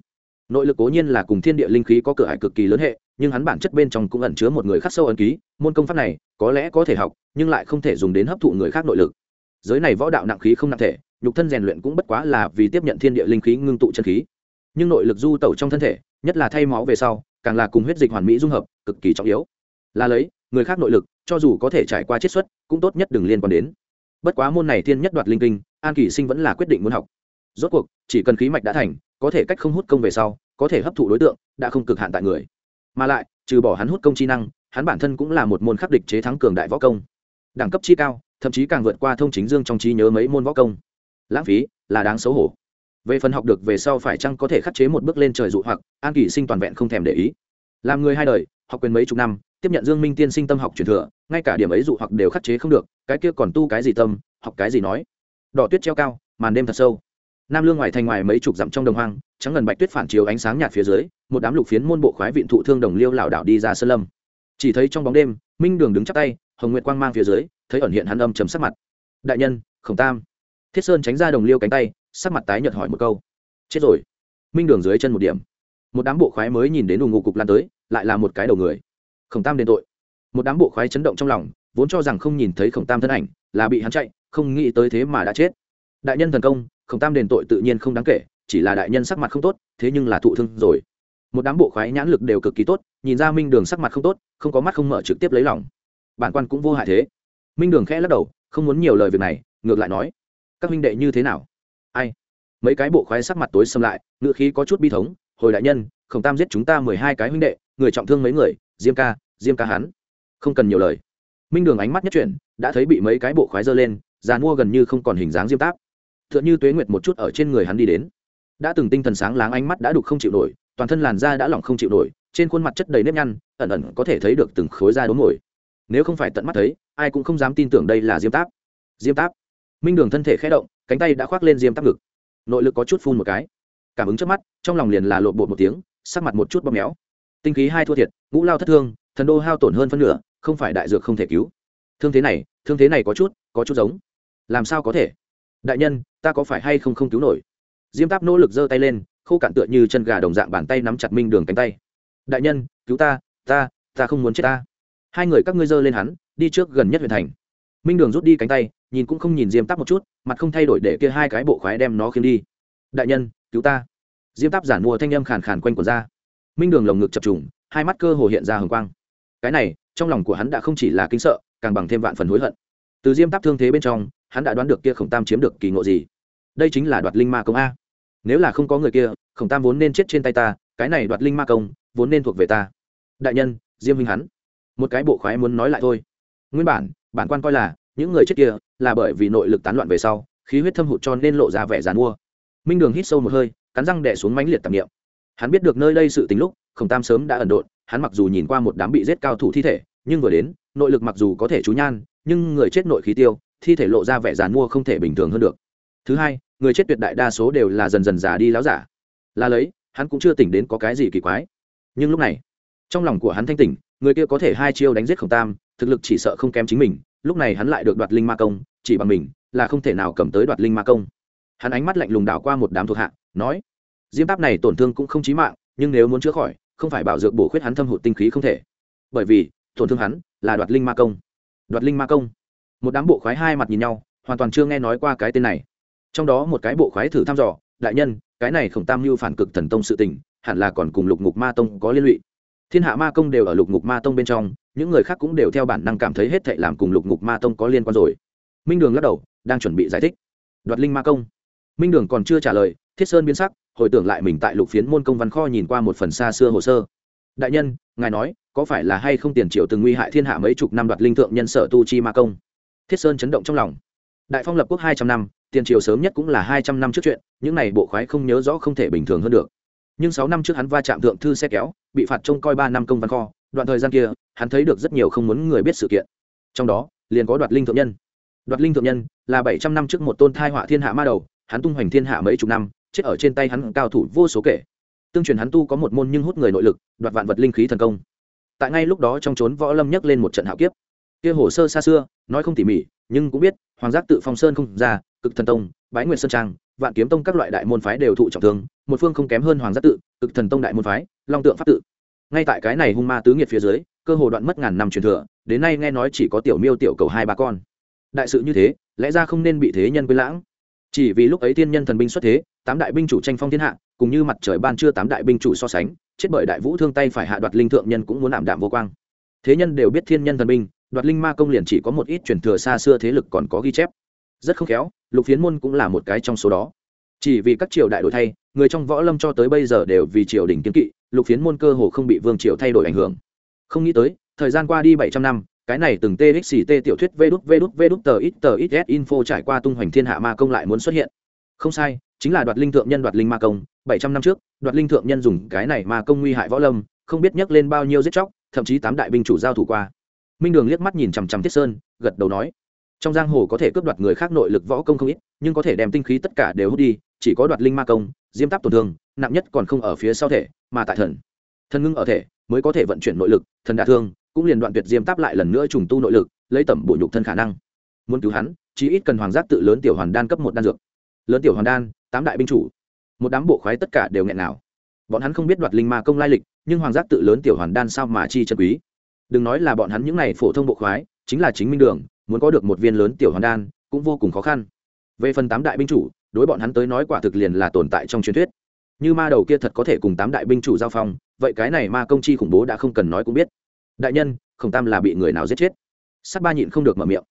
Nội lực cố nhiên là cùng thiên địa linh khí có cửa hải cực kỳ lớn hệ nhưng hắn bản chất bên trong cũng ẩn chứa một người khắc sâu ấn ký, môn công pháp này có lẽ có thể học, nhưng lại không thể dùng đến hấp thụ người khác nội lực. Giới này võ đạo nặng khí không nặng thể, nhục thân rèn luyện cũng bất quá là vì tiếp nhận thiên địa linh khí ngưng tụ chân khí. Nhưng nội lực du tẩu trong thân thể, nhất là thay máu về sau, càng là cùng huyết dịch hoàn mỹ dung hợp, cực kỳ trọng yếu. Là lấy, người khác nội lực, cho dù có thể trải qua chiết xuất, cũng tốt nhất đừng liên quan đến. Bất quá môn này thiên nhất đoạt linh kinh, an kỳ sinh vẫn là quyết định muốn học. Rốt cuộc, chỉ cần khí mạch đã thành, có thể cách không hút công về sau, có thể hấp thụ đối tượng, đã không cực hạn tại người mà lại, trừ bỏ hắn hút công chi năng, hắn bản thân cũng là một môn khắc địch chế thắng cường đại võ công. Đẳng cấp chi cao, thậm chí càng vượt qua thông chính dương trong trí nhớ mấy môn võ công. Lãng phí, là đáng xấu hổ. Về phần học được về sau phải chăng có thể khắc chế một bước lên trời dụ hoặc, an kỳ sinh toàn vẹn không thèm để ý. Làm người hai đời, học quyền mấy chục năm, tiếp nhận dương minh tiên sinh tâm học truyền thừa, ngay cả điểm ấy dụ hoặc đều khắc chế không được, cái kia còn tu cái gì tâm, học cái gì nói. Đỏ tuyết treo cao, màn đêm thật sâu nam lương ngoài thành ngoài mấy chục dặm trong đồng hoang, trắng gần bạch tuyết phản chiếu ánh sáng nhạt phía dưới, một đám lục phiến môn bộ khoái viện thụ thương đồng liêu lảo đảo đi ra sơn lâm. Chỉ thấy trong bóng đêm, minh đường đứng chắp tay, hồng nguyệt quang mang phía dưới, thấy ẩn hiện hắn âm chấm sắc mặt. Đại nhân, khổng tam. Thiết sơn tránh ra đồng liêu cánh tay, sắc mặt tái nhợt hỏi một câu. Chết rồi. Minh đường dưới chân một điểm. Một đám bộ khoái mới nhìn đến ù ngụ cục lan tới, lại là một cái đầu người. Khổng tam đền tội. Một đám bộ khoái chấn động trong lòng, vốn cho rằng không nhìn thấy khổng tam thân ảnh, là bị hắn chạy, không nghĩ tới thế mà đã chết. Đại nhân thần công khổng tam đền tội tự nhiên không đáng kể, chỉ là đại nhân sắc mặt không tốt, thế nhưng là thụ thương rồi. Một đám bộ khoái nhãn lực đều cực kỳ tốt, nhìn ra minh đường sắc mặt không tốt, không có mắt không mở trực tiếp lấy lòng. Bản quan cũng vô hại thế. Minh đường khẽ lắc đầu, không muốn nhiều lời việc này, ngược lại nói, các minh đệ như thế nào? Ai? Mấy cái bộ khoái sắc mặt tối xâm lại ngựa khí có chút bi thống, hồi đại nhân, khổng tam giết chúng ta mười hai cái huynh đệ, người trọng thương mấy người, diêm ca diêm ca hắn. Không cần nhiều lời. Minh đường ánh mắt nhất chuyển, đã thấy bị mấy cái bộ khoái dơ lên, già mua gần như không còn hình dáng diêm táp t h ư ợ n tuế nguyệt một chút ở trên người hắn đi đến. Đã từng tinh thần sáng láng ánh mắt đã đục không chịu nổi, toàn thân làn da đã lỏng không chịu nổi, trên khuôn mặt chất đầy nếp nhăn, ẩn ẩn có thể thấy được từng khối da đốm ngồi. Nếu không phải tận mắt thấy, ai cũng không dám tin tưởng đây là diêm táp. Diêm táp. Minh đường thân thể khé động, cánh tay đã khoác lên diêm táp ngực. Nội lực có chút phun một cái. Cảm ứng trước mắt, trong lòng liền là lộn bột một tiếng, sắc mặt một chút bóp méo. Tinh khí hai thua thiệt, ngũ lao thất thương, thần đô hao tổn hơn phân nửa, không phải đại dược không thể cứu. Thương thế này, thương thế này có chút có chút giống. Làm sao có thể? Đại nhân, ta có phải hay không không cứu nổi? Diêm táp nỗ lực giơ tay lên, khô cạn tựa như chân gà đồng dạng bàn tay nắm chặt minh đường cánh tay. Đại nhân, cứu ta ta ta không muốn chết ta. Hai người các ngươi giơ lên hắn, đi trước gần nhất huyện thành. Minh đường rút đi cánh tay, nhìn cũng không nhìn diêm táp một chút, mặt không thay đổi để kia hai cái bộ khoái đem nó khiến đi. Đại nhân, cứu ta. Diêm táp giản mua thanh âm khàn khàn quanh của ra. Minh đường lồng ngực chập trùng, hai mắt cơ hồ hiện ra hồng quang. Cái này, trong lòng của hắn đã không chỉ là kinh sợ, càng bằng thêm vạn phần hối hận. Từ diêm táp thương thế bên trong hắn đã đoán được kia khổng tam chiếm được kỳ ngộ gì. Đây chính là đoạt linh ma công a. Nếu là không có người kia, khổng tam vốn nên chết trên tay ta, cái này đoạt linh ma công, vốn nên thuộc về ta. Đại nhân, diêm minh hắn. Một cái bộ khoái muốn nói lại thôi. Nguyên bản bản quan coi là, những người chết kia, là bởi vì nội lực tán loạn về sau, khí huyết thâm hụt cho nên lộ ra vẻ dàn mua minh đường hít sâu một hơi, cắn răng đẻ xuống mãnh liệt tạp nghiệm hắn biết được nơi đây sự tính lúc, khổng tam sớm đã ẩn độn, hắn mặc dù nhìn qua một đám bị giết cao thủ thi thể, nhưng vừa đến, nội lực mặc dù có thể chú nhan, nhưng người chết nội khí tiêu thi thể lộ ra vẻ dàn mua không thể bình thường hơn được. Thứ hai, người chết tuyệt đại đa số đều là dần dần già đi láo giả. Là lấy, hắn cũng chưa tỉnh đến có cái gì kỳ quái. Nhưng lúc này, trong lòng của hắn thanh tỉnh, người kia có thể hai chiêu đánh giết khổng tam, thực lực chỉ sợ không kém chính mình, lúc này hắn lại được đoạt linh ma công, chỉ bằng mình, là không thể nào cầm tới đoạt linh ma công. Hắn ánh mắt lạnh lùng đảo qua một đám thuộc hạ, nói, diêm táp này tổn thương cũng không chí mạng, nhưng nếu muốn chữa khỏi, không phải bảo dược bổ khuyết hắn thâm hụt tinh khí không thể. Bởi vì, tổn thương hắn là đoạt linh ma công. Đoạt linh ma công một đám bộ khoái hai mặt nhìn nhau, hoàn toàn chưa nghe nói qua cái tên này. Trong đó một cái bộ khoái thử thăm dò, đại nhân, cái này khổng tam mưu phản cực thần tông sự tình, hẳn là còn cùng lục ngục ma tông có liên lụy. Thiên hạ ma công đều ở lục ngục ma tông bên trong, những người khác cũng đều theo bản năng cảm thấy hết thệ làm cùng lục ngục ma tông có liên quan rồi. Minh đường lắc đầu, đang chuẩn bị giải thích. Đoạt linh ma công. Minh đường còn chưa trả lời, thiết sơn biến sắc, hồi tưởng lại mình tại lục phiến môn công văn kho nhìn qua một phần xa xưa hồ sơ. Đại nhân, ngài nói, có phải là hay không tiền triệu từng nguy hại thiên hạ mấy chục năm đoạt linh thượng nhân sở tu chi ma công? Thiết sơn chấn động trong lòng. Đại phong lập quốc hai trăm năm, tiền triều sớm nhất cũng là hai trăm năm trước chuyện, những này bộ khoái không nhớ rõ không thể bình thường hơn được. Nhưng sáu năm trước hắn va chạm thượng thư xe kéo, bị phạt trông coi ba năm công văn kho, đoạn thời gian kia, hắn thấy được rất nhiều không muốn người biết sự kiện. Trong đó, liền có đoạt linh thượng nhân. Đoạt linh thượng nhân là bảy trăm năm trước một tôn thai họa thiên hạ ma đầu, hắn tung hoành thiên hạ mấy chục năm, chết ở trên tay hắn cao thủ vô số kể. Tương truyền hắn tu có một môn nhưng hút người nội lực, đoạt vạn vật linh khí thần công. Tại ngay lúc đó trong trốn võ lâm nhấc lên một trận hạo kiếp kia hồ sơ xa xưa, nói không tỉ mỉ, nhưng cũng biết, hoàng giác tự phong sơn không ra, cực thần tông, bái nguyện sơn trang, vạn kiếm tông các loại đại môn phái đều thụ trọng thương, một phương không kém hơn hoàng giác tự, cực thần tông đại môn phái, long tượng pháp tự. Ngay tại cái này hung ma tứ nghiệt phía dưới, cơ hồ đoạn mất ngàn năm truyền thừa, đến nay nghe nói chỉ có tiểu miêu tiểu cầu hai ba con. Đại sự như thế, lẽ ra không nên bị thế nhân quên lãng. Chỉ vì lúc ấy thiên nhân thần binh xuất thế, tám đại binh chủ tranh phong thiên hạ, cùng như mặt trời ban chưa tám đại binh chủ so sánh, chết bởi đại vũ thương tay phải hạ đoạt linh thượng nhân cũng muốn ảm đạm vô quang. Thế nhân đều biết thiên nhân thần binh đoạt linh ma công liền chỉ có một ít truyền thừa xa xưa thế lực còn có ghi chép. Rất không khéo, lục phiến môn cũng là một cái trong số đó. Chỉ vì các triều đại đổi thay, người trong võ lâm cho tới bây giờ đều vì triều đình kiến kỵ, lục phiến môn cơ hồ không bị vương triều thay đổi ảnh hưởng. Không nghĩ tới, thời gian qua đi bảy trăm năm, cái này từng txt tiểu thuyết vê đút vê đút vê đút tờ ít tờ ít s info trải qua tung hoành thiên hạ ma công lại muốn xuất hiện. Không sai, chính là đoạt linh thượng nhân đoạt linh ma công, bảy trăm năm trước, đoạt linh thượng nhân dùng cái này ma công nguy hại võ lâm, không biết nhắc lên bao nhiêu giết chóc, thậm chí tám đại binh chủ giao thủ qua minh đường liếc mắt nhìn chằm chằm thiết sơn, gật đầu nói, trong giang hồ có thể cướp đoạt người khác nội lực võ công không ít, nhưng có thể đem tinh khí tất cả đều hút đi, chỉ có đoạt linh ma công, diêm táp tổn thương, nặng nhất còn không ở phía sau thể, mà tại thần thần ngưng ở thể, mới có thể vận chuyển nội lực, thần đả thương, cũng liền đoạn tuyệt diêm táp lại lần nữa trùng tu nội lực, lấy tẩm bộ nhục thân khả năng. Muốn cứu hắn, chí ít cần hoàng giác tự lớn tiểu hoàn đan cấp một đan dược. Lớn tiểu hoàn đan, tám đại binh chủ, một đám bộ khoái tất cả đều nghẹn nào bọn hắn không biết đoạt linh ma công lai lịch, nhưng hoàng giác tự lớn tiểu hoàn đan sao mà chi chân quý đừng nói là bọn hắn những này phổ thông bộ khoái, chính là chính minh đường, muốn có được một viên lớn tiểu hoàn đan, cũng vô cùng khó khăn. Về phần tám đại binh chủ, đối bọn hắn tới nói quả thực liền là tồn tại trong truyền thuyết. Như ma đầu kia thật có thể cùng tám đại binh chủ giao phong, vậy cái này ma công chi khủng bố đã không cần nói cũng biết. Đại nhân, khổng tam là bị người nào giết chết? Sắt ba nhịn không được mở miệng.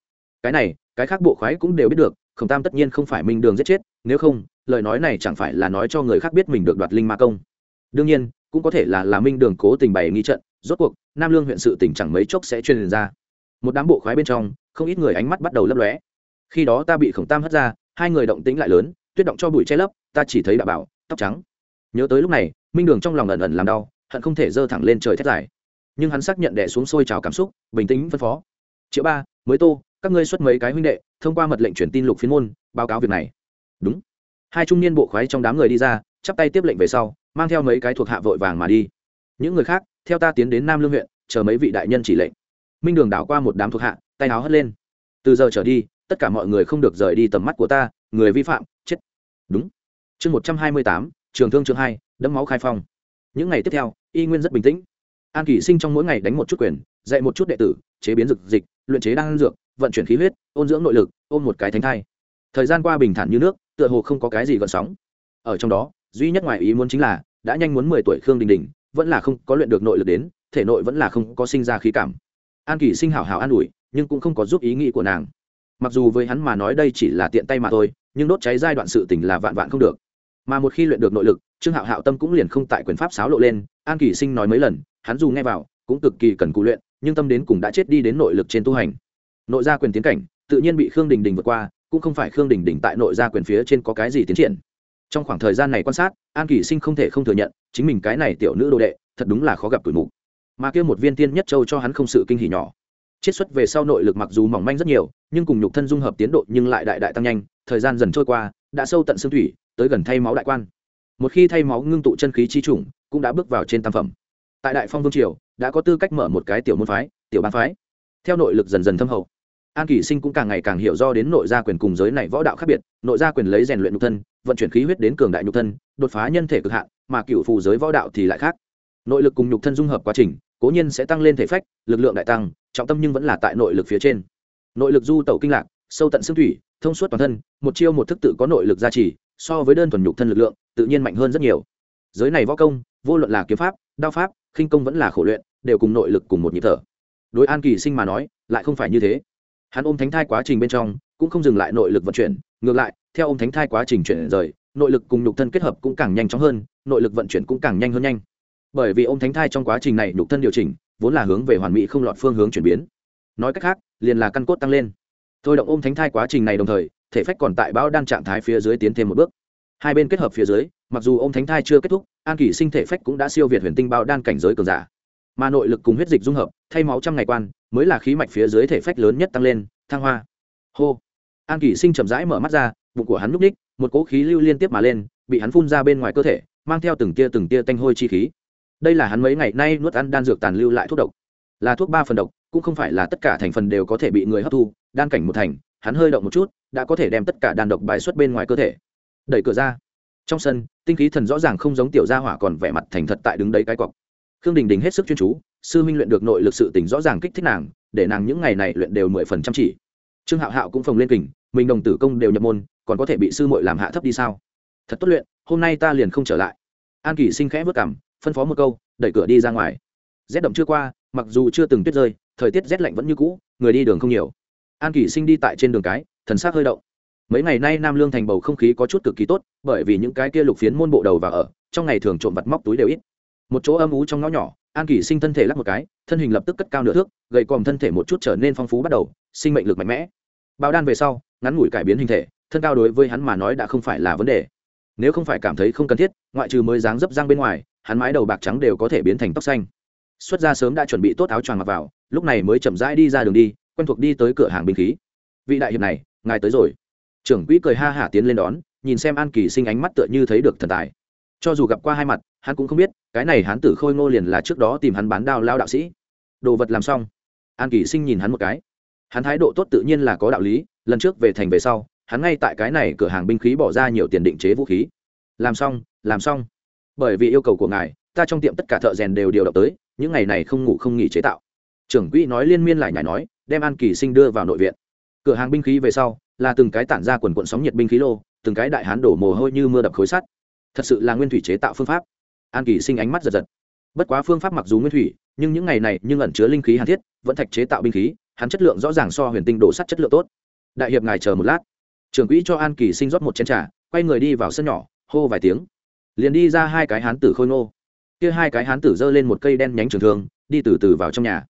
Cái này, cái khác bộ khoái cũng đều biết được, khổng tam tất nhiên không phải minh đường giết chết, nếu không, lời nói này chẳng phải là nói cho người khác biết mình được đoạt linh ma công. Đương nhiên, cũng có thể là là minh đường cố tình bày nghi trận rốt cuộc, nam lương huyện sự tỉnh chẳng mấy chốc sẽ truyền ra. Một đám bộ khoái bên trong, không ít người ánh mắt bắt đầu lấp lóe. Khi đó ta bị khổng tam hất ra, hai người động tĩnh lại lớn, tuyết động cho bụi che lấp, ta chỉ thấy đạo bảo, tóc trắng. Nhớ tới lúc này, minh đường trong lòng ẩn ẩn làm đau, hận không thể giơ thẳng lên trời thét dài. Nhưng hắn xác nhận đẻ xuống sôi trào cảm xúc, bình tĩnh phân phó. Triệu ba, mới tô, các ngươi xuất mấy cái huynh đệ, thông qua mật lệnh truyền tin lục phiên môn, báo cáo việc này. Đúng. Hai trung niên bộ khoái trong đám người đi ra, chắp tay tiếp lệnh về sau, mang theo mấy cái thuộc hạ vội vàng mà đi những người khác, theo ta tiến đến nam lương huyện, chờ mấy vị đại nhân chỉ lệnh. Minh đường đảo qua một đám thuộc hạ, tay áo hất lên. Từ giờ trở đi, tất cả mọi người không được rời đi tầm mắt của ta, người vi phạm, chết. Đúng. Chương một trăm hai mươi tám, trường thương chương hai, đẫm máu khai phong. Những ngày tiếp theo, y nguyên rất bình tĩnh. An kỷ sinh trong mỗi ngày đánh một chút quyền, dạy một chút đệ tử, chế biến dược dịch, luyện chế đan dược, vận chuyển khí huyết, ôn dưỡng nội lực, ôm một cái thánh thai. Thời gian qua bình thản như nước, tựa hồ không có cái gì gợn sóng. Ở trong đó, duy nhất ngoài ý muốn chính là, đã nhanh muốn mười tuổi khương đình đình vẫn là không có luyện được nội lực đến, thể nội vẫn là không có sinh ra khí cảm. An kỳ sinh hảo hảo an ủi, nhưng cũng không có giúp ý nghĩ của nàng. Mặc dù với hắn mà nói đây chỉ là tiện tay mà thôi, nhưng đốt cháy giai đoạn sự tình là vạn vạn không được. Mà một khi luyện được nội lực, trương hạo hạo tâm cũng liền không tại quyền pháp sáo lộ lên, an kỳ sinh nói mấy lần, hắn dù nghe vào, cũng cực kỳ cần cù luyện, nhưng tâm đến cùng đã chết đi đến nội lực trên tu hành. Nội gia quyền tiến cảnh, tự nhiên bị khương đình đình vượt qua, cũng không phải khương đình đình tại nội gia quyền phía trên có cái gì tiến triển. Trong khoảng thời gian này quan sát, an kỳ sinh không thể không thừa nhận chính mình cái này tiểu nữ đồ đệ, thật đúng là khó gặp tuổi mục. Mà kêu một viên tiên nhất châu cho hắn không sự kinh hỉ nhỏ. Chiết xuất về sau nội lực mặc dù mỏng manh rất nhiều, nhưng cùng nhục thân dung hợp tiến độ nhưng lại đại đại tăng nhanh, thời gian dần trôi qua, đã sâu tận xương thủy, tới gần thay máu đại quan. Một khi thay máu ngưng tụ chân khí chi chủng, cũng đã bước vào trên tam phẩm. Tại đại phong vương triều, đã có tư cách mở một cái tiểu môn phái, tiểu bán phái. Theo nội lực dần dần thâm hậu an kỷ sinh cũng càng ngày càng hiểu do đến nội gia quyền cùng giới này võ đạo khác biệt, nội gia quyền lấy rèn luyện nhục thân, vận chuyển khí huyết đến cường đại nhục thân, đột phá nhân thể cực hạn, mà cựu phù giới võ đạo thì lại khác. Nội lực cùng nhục thân dung hợp quá trình, cố nhiên sẽ tăng lên thể phách, lực lượng đại tăng, trọng tâm nhưng vẫn là tại nội lực phía trên. Nội lực du tẩu kinh lạc, sâu tận xương thủy, thông suốt toàn thân, một chiêu một thức tự có nội lực gia trì, so với đơn thuần nhục thân lực lượng, tự nhiên mạnh hơn rất nhiều. Giới này võ công, vô luận là kiếm pháp, đao pháp, khinh công vẫn là khổ luyện, đều cùng nội lực cùng một nhịp thở. Đối an kỳ sinh mà nói, lại không phải như thế hắn ôm thánh thai quá trình bên trong, cũng không dừng lại nội lực vận chuyển, ngược lại, theo ôm thánh thai quá trình chuyển rời, nội lực cùng nhục thân kết hợp cũng càng nhanh chóng hơn, nội lực vận chuyển cũng càng nhanh hơn nhanh. Bởi vì ôm thánh thai trong quá trình này nhục thân điều chỉnh, vốn là hướng về hoàn mỹ không lọt phương hướng chuyển biến. Nói cách khác, liền là căn cốt tăng lên. Thôi động ôm thánh thai quá trình này đồng thời, thể phách còn tại bão đan trạng thái phía dưới tiến thêm một bước. Hai bên kết hợp phía dưới, mặc dù ôm thánh thai chưa kết thúc, an kỷ sinh thể phách cũng đã siêu việt huyền tinh bao đan cảnh giới cường giả. Mà nội lực cùng huyết dịch dung hợp thay máu trăm ngày quan, mới là khí mạch phía dưới thể phách lớn nhất tăng lên, thăng hoa. Hô. An kỷ sinh chậm rãi mở mắt ra, bụng của hắn núp ních một cỗ khí lưu liên tiếp mà lên, bị hắn phun ra bên ngoài cơ thể, mang theo từng tia từng tia tanh hôi chi khí. Đây là hắn mấy ngày nay nuốt ăn đan dược tàn lưu lại thuốc độc. Là thuốc ba phần độc, cũng không phải là tất cả thành phần đều có thể bị người hấp thu, đan cảnh một thành, hắn hơi động một chút, đã có thể đem tất cả đàn độc bài xuất bên ngoài cơ thể. Đẩy cửa ra. Trong sân, tinh khí thần rõ ràng không giống tiểu gia hỏa còn vẻ mặt thành thật tại đứng đấy cái cọc khương đình đình hết sức chuyên chú sư minh luyện được nội lực sự tỉnh rõ ràng kích thích nàng, để nàng những ngày này luyện đều mười phần chăm chỉ. Trương hạo hạo cũng phồng lên kình, mình đồng tử công đều nhập môn, còn có thể bị sư muội làm hạ thấp đi sao? Thật tốt luyện, hôm nay ta liền không trở lại. An kỷ sinh khẽ vất cảm phân phó một câu, đẩy cửa đi ra ngoài. Rét đậm chưa qua, mặc dù chưa từng tuyết rơi, thời tiết rét lạnh vẫn như cũ, người đi đường không nhiều. An kỷ sinh đi tại trên đường cái, thần sắc hơi động. Mấy ngày nay nam lương thành bầu không khí có chút cực kỳ tốt, bởi vì những cái kia lục phiến môn bộ đầu và ở, trong ngày thường trộm vặt móc túi đều ít. Một chỗ âm ú trong ngõ nhỏ an kỷ sinh thân thể lắc một cái, thân hình lập tức cất cao nửa thước, gầy còm thân thể một chút trở nên phong phú bắt đầu, sinh mệnh lực mạnh mẽ. Bao đan về sau, ngắn ngủi cải biến hình thể, thân cao đối với hắn mà nói đã không phải là vấn đề. Nếu không phải cảm thấy không cần thiết, ngoại trừ mới dáng dấp răng bên ngoài, hắn mái đầu bạc trắng đều có thể biến thành tóc xanh. Xuất ra sớm đã chuẩn bị tốt áo choàng mặc vào, lúc này mới chậm rãi đi ra đường đi, quen thuộc đi tới cửa hàng binh khí. Vị đại hiệp này, ngài tới rồi. Trưởng quỹ cười ha hả tiến lên đón, nhìn xem an kỳ sinh ánh mắt tựa như thấy được thần tài cho dù gặp qua hai mặt, hắn cũng không biết, cái này hắn tử khôi ngô liền là trước đó tìm hắn bán đao lao đạo sĩ. Đồ vật làm xong. An kỳ sinh nhìn hắn một cái. Hắn thái độ tốt tự nhiên là có đạo lý, lần trước về thành về sau, hắn ngay tại cái này cửa hàng binh khí bỏ ra nhiều tiền định chế vũ khí. Làm xong làm xong. Bởi vì yêu cầu của ngài, ta trong tiệm tất cả thợ rèn đều điều động tới, những ngày này không ngủ không nghỉ chế tạo. Trưởng quỹ nói liên miên lại nhảy nói, đem an kỳ sinh đưa vào nội viện. Cửa hàng binh khí về sau, là từng cái tản ra quần quận sóng nhiệt binh khí lô, từng cái đại hán đổ mồ hôi như mưa đập khối sắt thật sự là nguyên thủy chế tạo phương pháp. An kỳ sinh ánh mắt giật giật. Bất quá phương pháp mặc dù nguyên thủy, nhưng những ngày này nhưng ẩn chứa linh khí hàn thiết, vẫn thạch chế tạo binh khí, hắn chất lượng rõ ràng so huyền tinh đổ sắt chất lượng tốt. Đại hiệp ngài chờ một lát. Trưởng quỹ cho an kỳ sinh rót một chén trà, quay người đi vào sân nhỏ, hô vài tiếng. Liền đi ra hai cái hán tử khôi ngô. Kia hai cái hán tử giơ lên một cây đen nhánh trường thương, đi từ từ vào trong nhà.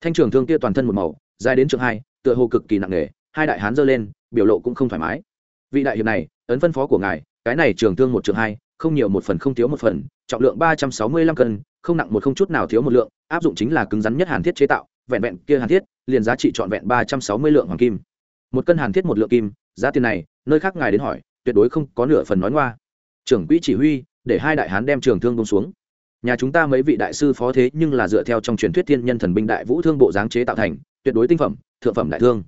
Thanh trường thương kia toàn thân một màu, dài đến trường hai, tựa hồ cực kỳ nặng nề, hai đại hán giơ lên, biểu lộ cũng không thoải mái. Vị đại hiệp này, ấn phân phó của ngài, cái này trường thương một trường hai không nhiều một phần không thiếu một phần, trọng lượng ba trăm sáu mươi lăm cân, không nặng một không chút nào thiếu một lượng, áp dụng chính là cứng rắn nhất hàn thiết chế tạo, vẹn vẹn kia hàn thiết, liền giá trị trọn vẹn ba trăm sáu mươi lượng hoàng kim. Một cân hàn thiết một lượng kim, giá tiền này, nơi khác ngài đến hỏi, tuyệt đối không có nửa phần nói ngoa. Trưởng quỹ chỉ huy, để hai đại hán đem trường thương bông xuống. Nhà chúng ta mấy vị đại sư phó thế nhưng là dựa theo trong truyền thuyết thiên nhân thần binh đại vũ thương bộ giáng chế tạo thành, tuyệt đối tinh phẩm, thượng phẩm đại thương.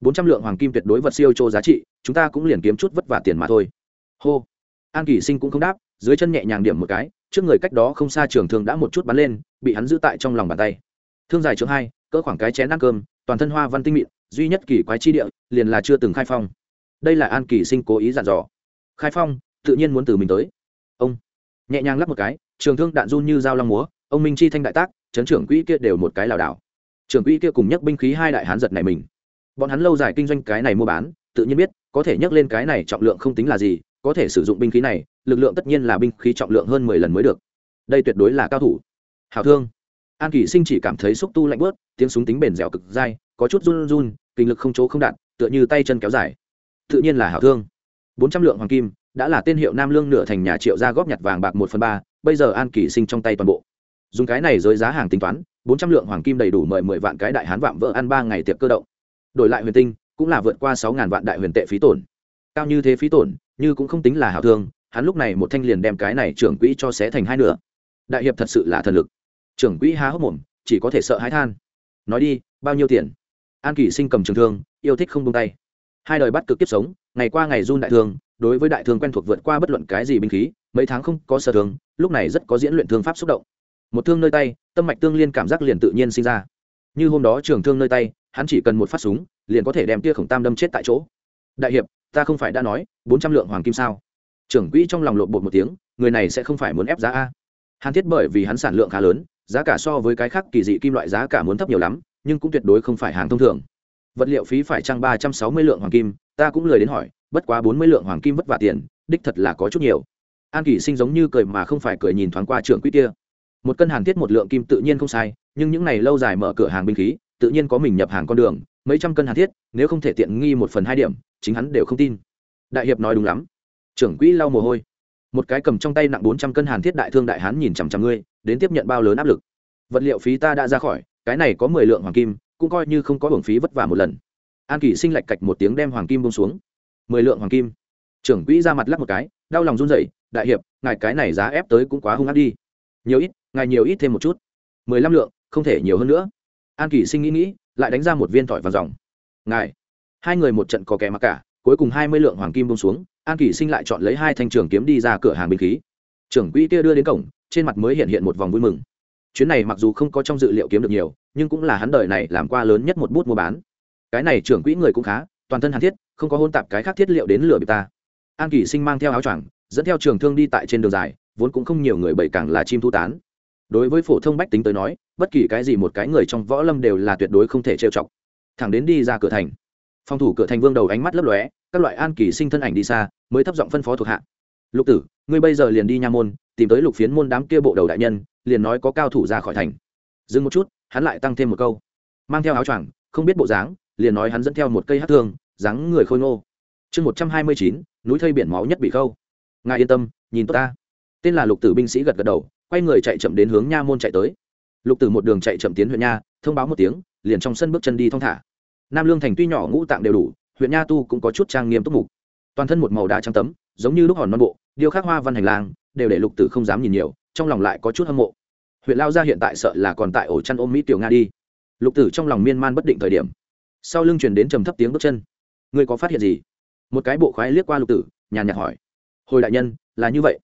Bốn trăm lượng hoàng kim tuyệt đối vật siêu chô giá trị, chúng ta cũng liền kiếm chút vất vả tiền mà thôi. Hô an Kỷ sinh cũng không đáp, dưới chân nhẹ nhàng điểm một cái, trước người cách đó không xa trường thương đã một chút bắn lên, bị hắn giữ tại trong lòng bàn tay. Thương dài chương hai, cỡ khoảng cái chén ăn cơm, toàn thân hoa văn tinh mịn, duy nhất kỳ quái chi địa, liền là chưa từng khai phong. Đây là an kỳ sinh cố ý dặn dò. Khai phong, tự nhiên muốn từ mình tới. Ông, nhẹ nhàng lắp một cái, trường thương đạn run như dao long múa, ông minh chi thanh đại tác, chấn trưởng quỹ kia đều một cái lảo đảo. Trưởng quỹ kia cùng nhắc binh khí hai đại hán giật này mình. Bọn hắn lâu dài kinh doanh cái này mua bán, tự nhiên biết, có thể nhấc lên cái này trọng lượng không tính là gì có thể sử dụng binh khí này, lực lượng tất nhiên là binh khí trọng lượng hơn mười lần mới được. Đây tuyệt đối là cao thủ. Hảo thương. An kỳ sinh chỉ cảm thấy xúc tu lạnh bớt tiếng súng tính bền dẻo cực dai, có chút run run, kinh lực không chỗ không đạn, tựa như tay chân kéo dài. Tự nhiên là hảo thương. Bốn trăm lượng hoàng kim, đã là tên hiệu nam lương nửa thành nhà triệu ra góp nhặt vàng bạc một phần ba, bây giờ an kỳ sinh trong tay toàn bộ. Dùng cái này giới giá hàng tính toán, bốn trăm lượng hoàng kim đầy đủ mời mười vạn cái đại hán vạm vỡ ăn ba ngày tiệc cơ động. Đổi lại huyền tinh, cũng là vượt qua sáu ngàn vạn đại huyền tệ phí tổn. Cao như thế phí tổn như cũng không tính là hảo thương, hắn lúc này một thanh liền đem cái này trưởng quỹ cho xé thành hai nửa. Đại hiệp thật sự là thần lực. Trưởng quỹ há hốc mồm, chỉ có thể sợ hãi than. Nói đi, bao nhiêu tiền? An kỳ sinh cầm trường thương, yêu thích không tung tay. Hai đời bắt cực kiếp sống, ngày qua ngày run đại thương, đối với đại thương quen thuộc vượt qua bất luận cái gì binh khí, mấy tháng không có sở thương, lúc này rất có diễn luyện thương pháp xúc động. Một thương nơi tay, tâm mạch tương liên cảm giác liền tự nhiên sinh ra. Như hôm đó trường thương nơi tay, hắn chỉ cần một phát súng, liền có thể đem tia khổng tam đâm chết tại chỗ. Đại hiệp ta không phải đã nói, bốn trăm lượng hoàng kim sao? Trưởng quỹ trong lòng lộn bột một tiếng, người này sẽ không phải muốn ép giá a. Hàn thiết bởi vì hắn sản lượng khá lớn, giá cả so với cái khác kỳ dị kim loại giá cả muốn thấp nhiều lắm, nhưng cũng tuyệt đối không phải hàng thông thường. Vật liệu phí phải trăng ba trăm sáu mươi lượng hoàng kim, ta cũng lời đến hỏi, bất quá bốn mươi lượng hoàng kim vất vả tiền, đích thật là có chút nhiều. An Kỷ sinh giống như cười mà không phải cười nhìn thoáng qua trưởng quỹ kia. Một cân hàn thiết một lượng kim tự nhiên không sai, nhưng những ngày lâu dài mở cửa hàng binh khí, tự nhiên có mình nhập hàng con đường mấy trăm cân hàn thiết, nếu không thể tiện nghi một phần hai điểm, chính hắn đều không tin. Đại hiệp nói đúng lắm. Trưởng quỹ lau mồ hôi. Một cái cầm trong tay nặng bốn trăm cân hàn thiết đại thương đại hán nhìn chằm chằm ngươi, đến tiếp nhận bao lớn áp lực. Vật liệu phí ta đã ra khỏi, cái này có mười lượng hoàng kim, cũng coi như không có hưởng phí vất vả một lần. An kỳ sinh lạch cạch một tiếng đem hoàng kim bông xuống. Mười lượng hoàng kim. Trưởng quỹ ra mặt lắc một cái, đau lòng run rẩy, đại hiệp, ngài cái này giá ép tới cũng quá hung ác đi. Nhiều ít, ngài nhiều ít thêm một chút. Mười lăm lượng, không thể nhiều hơn nữa. An kỳ sinh nghĩ nghĩ lại đánh ra một viên tỏi vàng dòng. Ngài, hai người một trận có kẻ mặc cả, cuối cùng hai mươi lượng hoàng kim bông xuống, an kỳ sinh lại chọn lấy hai thanh trường kiếm đi ra cửa hàng binh khí. Trưởng quỹ kia đưa đến cổng, trên mặt mới hiện hiện một vòng vui mừng. Chuyến này mặc dù không có trong dự liệu kiếm được nhiều, nhưng cũng là hắn đời này làm qua lớn nhất một bút mua bán. Cái này trưởng quỹ người cũng khá, toàn thân hàn thiết, không có hôn tạp cái khác thiết liệu đến lửa bị ta. An kỳ sinh mang theo áo choàng, dẫn theo trường thương đi tại trên đường dài, vốn cũng không nhiều người bậy càng là chim thu tán đối với phổ thông bách tính tới nói, bất kỳ cái gì một cái người trong võ lâm đều là tuyệt đối không thể trêu chọc. Thẳng đến đi ra cửa thành, phòng thủ cửa thành vương đầu ánh mắt lấp lóe, các loại an kỳ sinh thân ảnh đi xa, mới thấp giọng phân phó thuộc hạ. Lục tử, ngươi bây giờ liền đi nha môn, tìm tới lục phiến môn đám kia bộ đầu đại nhân, liền nói có cao thủ ra khỏi thành. Dừng một chút, hắn lại tăng thêm một câu. Mang theo áo choàng, không biết bộ dáng, liền nói hắn dẫn theo một cây hát thương, dáng người khôi ngô. Chương một trăm hai mươi chín, núi thây biển máu nhất bị khâu. Ngài yên tâm, nhìn tốt ta. Tên là lục tử binh sĩ gật gật đầu quay người chạy chậm đến hướng nha môn chạy tới. Lục tử một đường chạy chậm tiến huyện nha, thông báo một tiếng, liền trong sân bước chân đi thong thả. Nam lương thành tuy nhỏ ngũ tạng đều đủ, huyện nha tu cũng có chút trang nghiêm túc mục. Toàn thân một màu đá trắng tấm, giống như lúc hòn non bộ, điêu khắc hoa văn hành lang, đều để lục tử không dám nhìn nhiều, trong lòng lại có chút hâm mộ. Huyện lao gia hiện tại sợ là còn tại ổ chăn ôm mỹ tiểu nga đi. Lục tử trong lòng miên man bất định thời điểm. Sau lưng chuyển đến trầm thấp tiếng bước chân. Ngươi có phát hiện gì? Một cái bộ khoái liếc qua lục tử, nhàn nhạt hỏi. Hồi đại nhân, là như vậy.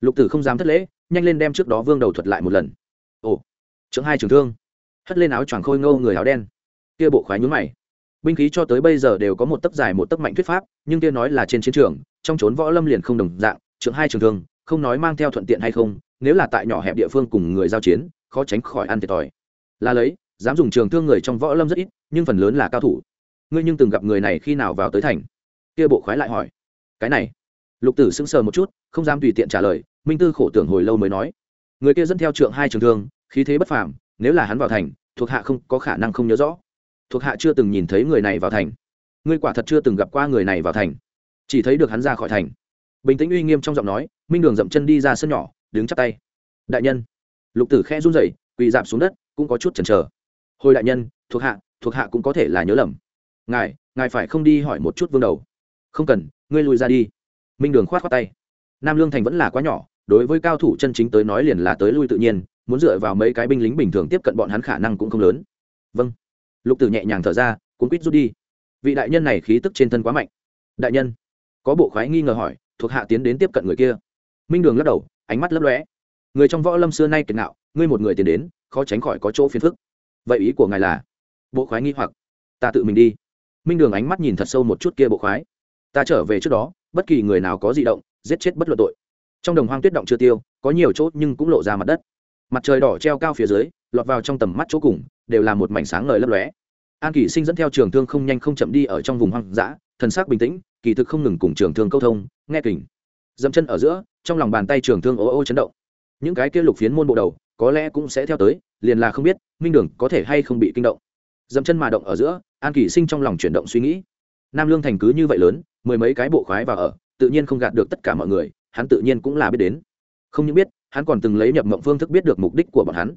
Lục tử không dám thất lễ nhanh lên đem trước đó vương đầu thuật lại một lần. Ồ trưởng hai trường thương. Hất lên áo choàng khôi ngâu người áo đen. Kia bộ khoái nhún mày. Binh khí cho tới bây giờ đều có một tấc dài một tấc mạnh thuyết pháp, nhưng kia nói là trên chiến trường, trong trốn võ lâm liền không đồng dạng trưởng hai trường thương, không nói mang theo thuận tiện hay không, nếu là tại nhỏ hẹp địa phương cùng người giao chiến, khó tránh khỏi ăn thiệt thòi. Là lấy, dám dùng trường thương người trong võ lâm rất ít, nhưng phần lớn là cao thủ. Ngươi nhưng từng gặp người này khi nào vào tới thành? Kia bộ khoái lại hỏi. Cái này. Lục tử sững sờ một chút, không dám tùy tiện trả lời minh tư khổ tưởng hồi lâu mới nói, người kia dẫn theo trượng hai trường thương, khí thế bất phàm, nếu là hắn vào thành, thuộc hạ không có khả năng không nhớ rõ. Thuộc hạ chưa từng nhìn thấy người này vào thành. Ngươi quả thật chưa từng gặp qua người này vào thành. Chỉ thấy được hắn ra khỏi thành. Bình tĩnh uy nghiêm trong giọng nói, minh đường dậm chân đi ra sân nhỏ, đứng chắp tay. Đại nhân. Lục tử khe run rẩy, quỳ dạp xuống đất, cũng có chút chần chờ. Hồi đại nhân, thuộc hạ thuộc hạ cũng có thể là nhớ lầm. Ngài ngài phải không đi hỏi một chút vương đầu. Không cần, ngươi lùi ra đi. Minh đường khoát khoát tay. Nam lương thành vẫn là quá nhỏ đối với cao thủ chân chính tới nói liền là tới lui tự nhiên, muốn dựa vào mấy cái binh lính bình thường tiếp cận bọn hắn khả năng cũng không lớn. Vâng. Lục tử nhẹ nhàng thở ra, cuốn quýt rút đi. Vị đại nhân này khí tức trên thân quá mạnh. Đại nhân, có bộ khoái nghi ngờ hỏi, thuộc hạ tiến đến tiếp cận người kia. Minh đường lắc đầu, ánh mắt lấp lóe. Người trong võ lâm xưa nay kiệt nạo ngươi một người tiến đến, khó tránh khỏi có chỗ phiền phức. Vậy ý của ngài là? Bộ khoái nghi hoặc. Ta tự mình đi. Minh đường ánh mắt nhìn thật sâu một chút kia bộ khoái. Ta trở về trước đó, bất kỳ người nào có di động, giết chết bất luận tội trong đồng hoang tuyết động chưa tiêu, có nhiều chỗ nhưng cũng lộ ra mặt đất. Mặt trời đỏ treo cao phía dưới, lọt vào trong tầm mắt chỗ cùng, đều là một mảnh sáng ngời lấp lóe. An kỷ sinh dẫn theo trường thương không nhanh không chậm đi ở trong vùng hoang dã, thần sắc bình tĩnh, kỳ thực không ngừng cùng trường thương câu thông, nghe kình. Dậm chân ở giữa, trong lòng bàn tay trường thương ô ô chấn động. Những cái kia lục phiến môn bộ đầu, có lẽ cũng sẽ theo tới, liền là không biết, minh đường có thể hay không bị kinh động. Dậm chân mà động ở giữa, an kỷ sinh trong lòng chuyển động suy nghĩ. Nam lương thành cứ như vậy lớn, mười mấy cái bộ khoái vào ở, tự nhiên không gạt được tất cả mọi người hắn tự nhiên cũng là biết đến. Không những biết, hắn còn từng lấy nhập mộng phương thức biết được mục đích của bọn hắn.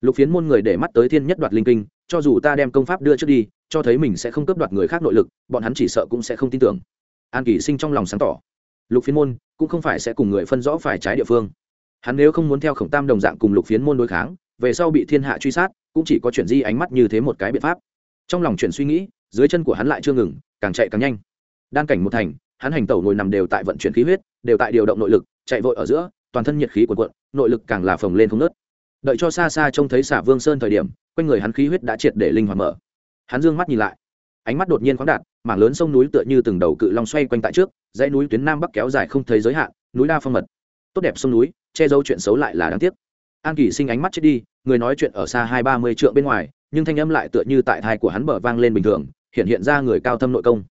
Lục phiến môn người để mắt tới thiên nhất đoạt linh kinh, cho dù ta đem công pháp đưa trước đi, cho thấy mình sẽ không cướp đoạt người khác nội lực, bọn hắn chỉ sợ cũng sẽ không tin tưởng. An kỳ sinh trong lòng sáng tỏ. Lục phiến môn cũng không phải sẽ cùng người phân rõ phải trái địa phương. Hắn nếu không muốn theo khổng tam đồng dạng cùng lục phiến môn đối kháng, về sau bị thiên hạ truy sát, cũng chỉ có chuyển di ánh mắt như thế một cái biện pháp. Trong lòng chuyển suy nghĩ, dưới chân của hắn lại chưa ngừng, càng chạy càng nhanh. Đan cảnh một thành hắn hành tẩu ngồi nằm đều tại vận chuyển khí huyết, đều tại điều động nội lực, chạy vội ở giữa, toàn thân nhiệt khí cuộn cuộn, nội lực càng là phồng lên không nớt đợi cho xa xa trông thấy xả vương sơn thời điểm, quanh người hắn khí huyết đã triệt để linh hoạt mở. Hắn dương mắt nhìn lại, ánh mắt đột nhiên khoáng đạt, mảng lớn sông núi tựa như từng đầu cự long xoay quanh tại trước, dãy núi tuyến nam bắc kéo dài không thấy giới hạn, núi đa phong mật. Tốt đẹp sông núi, che giấu chuyện xấu lại là đáng tiếc. An kỳ sinh ánh mắt chết đi, người nói chuyện ở xa hai ba mươi trượng bên ngoài, nhưng thanh âm lại tựa như tại thai của hắn bờ vang lên bình thường, hiện hiện ra người cao thâm nội công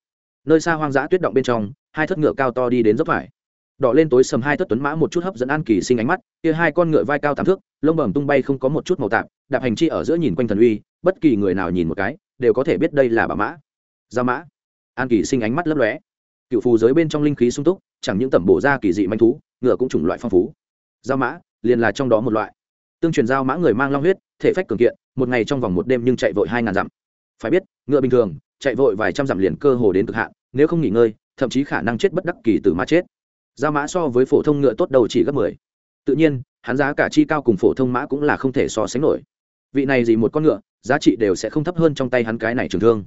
nơi xa hoang dã tuyết động bên trong, hai thất ngựa cao to đi đến dốc phải. Đỏ lên tối sầm hai thất tuấn mã một chút hấp dẫn an kỳ sinh ánh mắt, kia hai con ngựa vai cao tám thước, lông bẩm tung bay không có một chút màu tạp, đạp hành chi ở giữa nhìn quanh thần uy, bất kỳ người nào nhìn một cái, đều có thể biết đây là bà mã. Gia mã. An kỳ sinh ánh mắt lấp lóe. Cựu phù giới bên trong linh khí sung túc, chẳng những tẩm bổ ra kỳ dị manh thú, ngựa cũng chủng loại phong phú. Giao mã, liền là trong đó một loại. Tương truyền giao mã người mang long huyết, thể phách cường kiện, một ngày trong vòng một đêm nhưng chạy vội hai ngàn dặm. Phải biết, ngựa bình thường chạy vội vài trăm dặm liền cơ hồ đến cực hạn, nếu không nghỉ ngơi, thậm chí khả năng chết bất đắc kỳ từ mà chết. Giao mã so với phổ thông ngựa tốt đầu chỉ gấp mười. Tự nhiên, hắn giá cả chi cao cùng phổ thông mã cũng là không thể so sánh nổi. Vị này gì một con ngựa, giá trị đều sẽ không thấp hơn trong tay hắn cái này trường thương.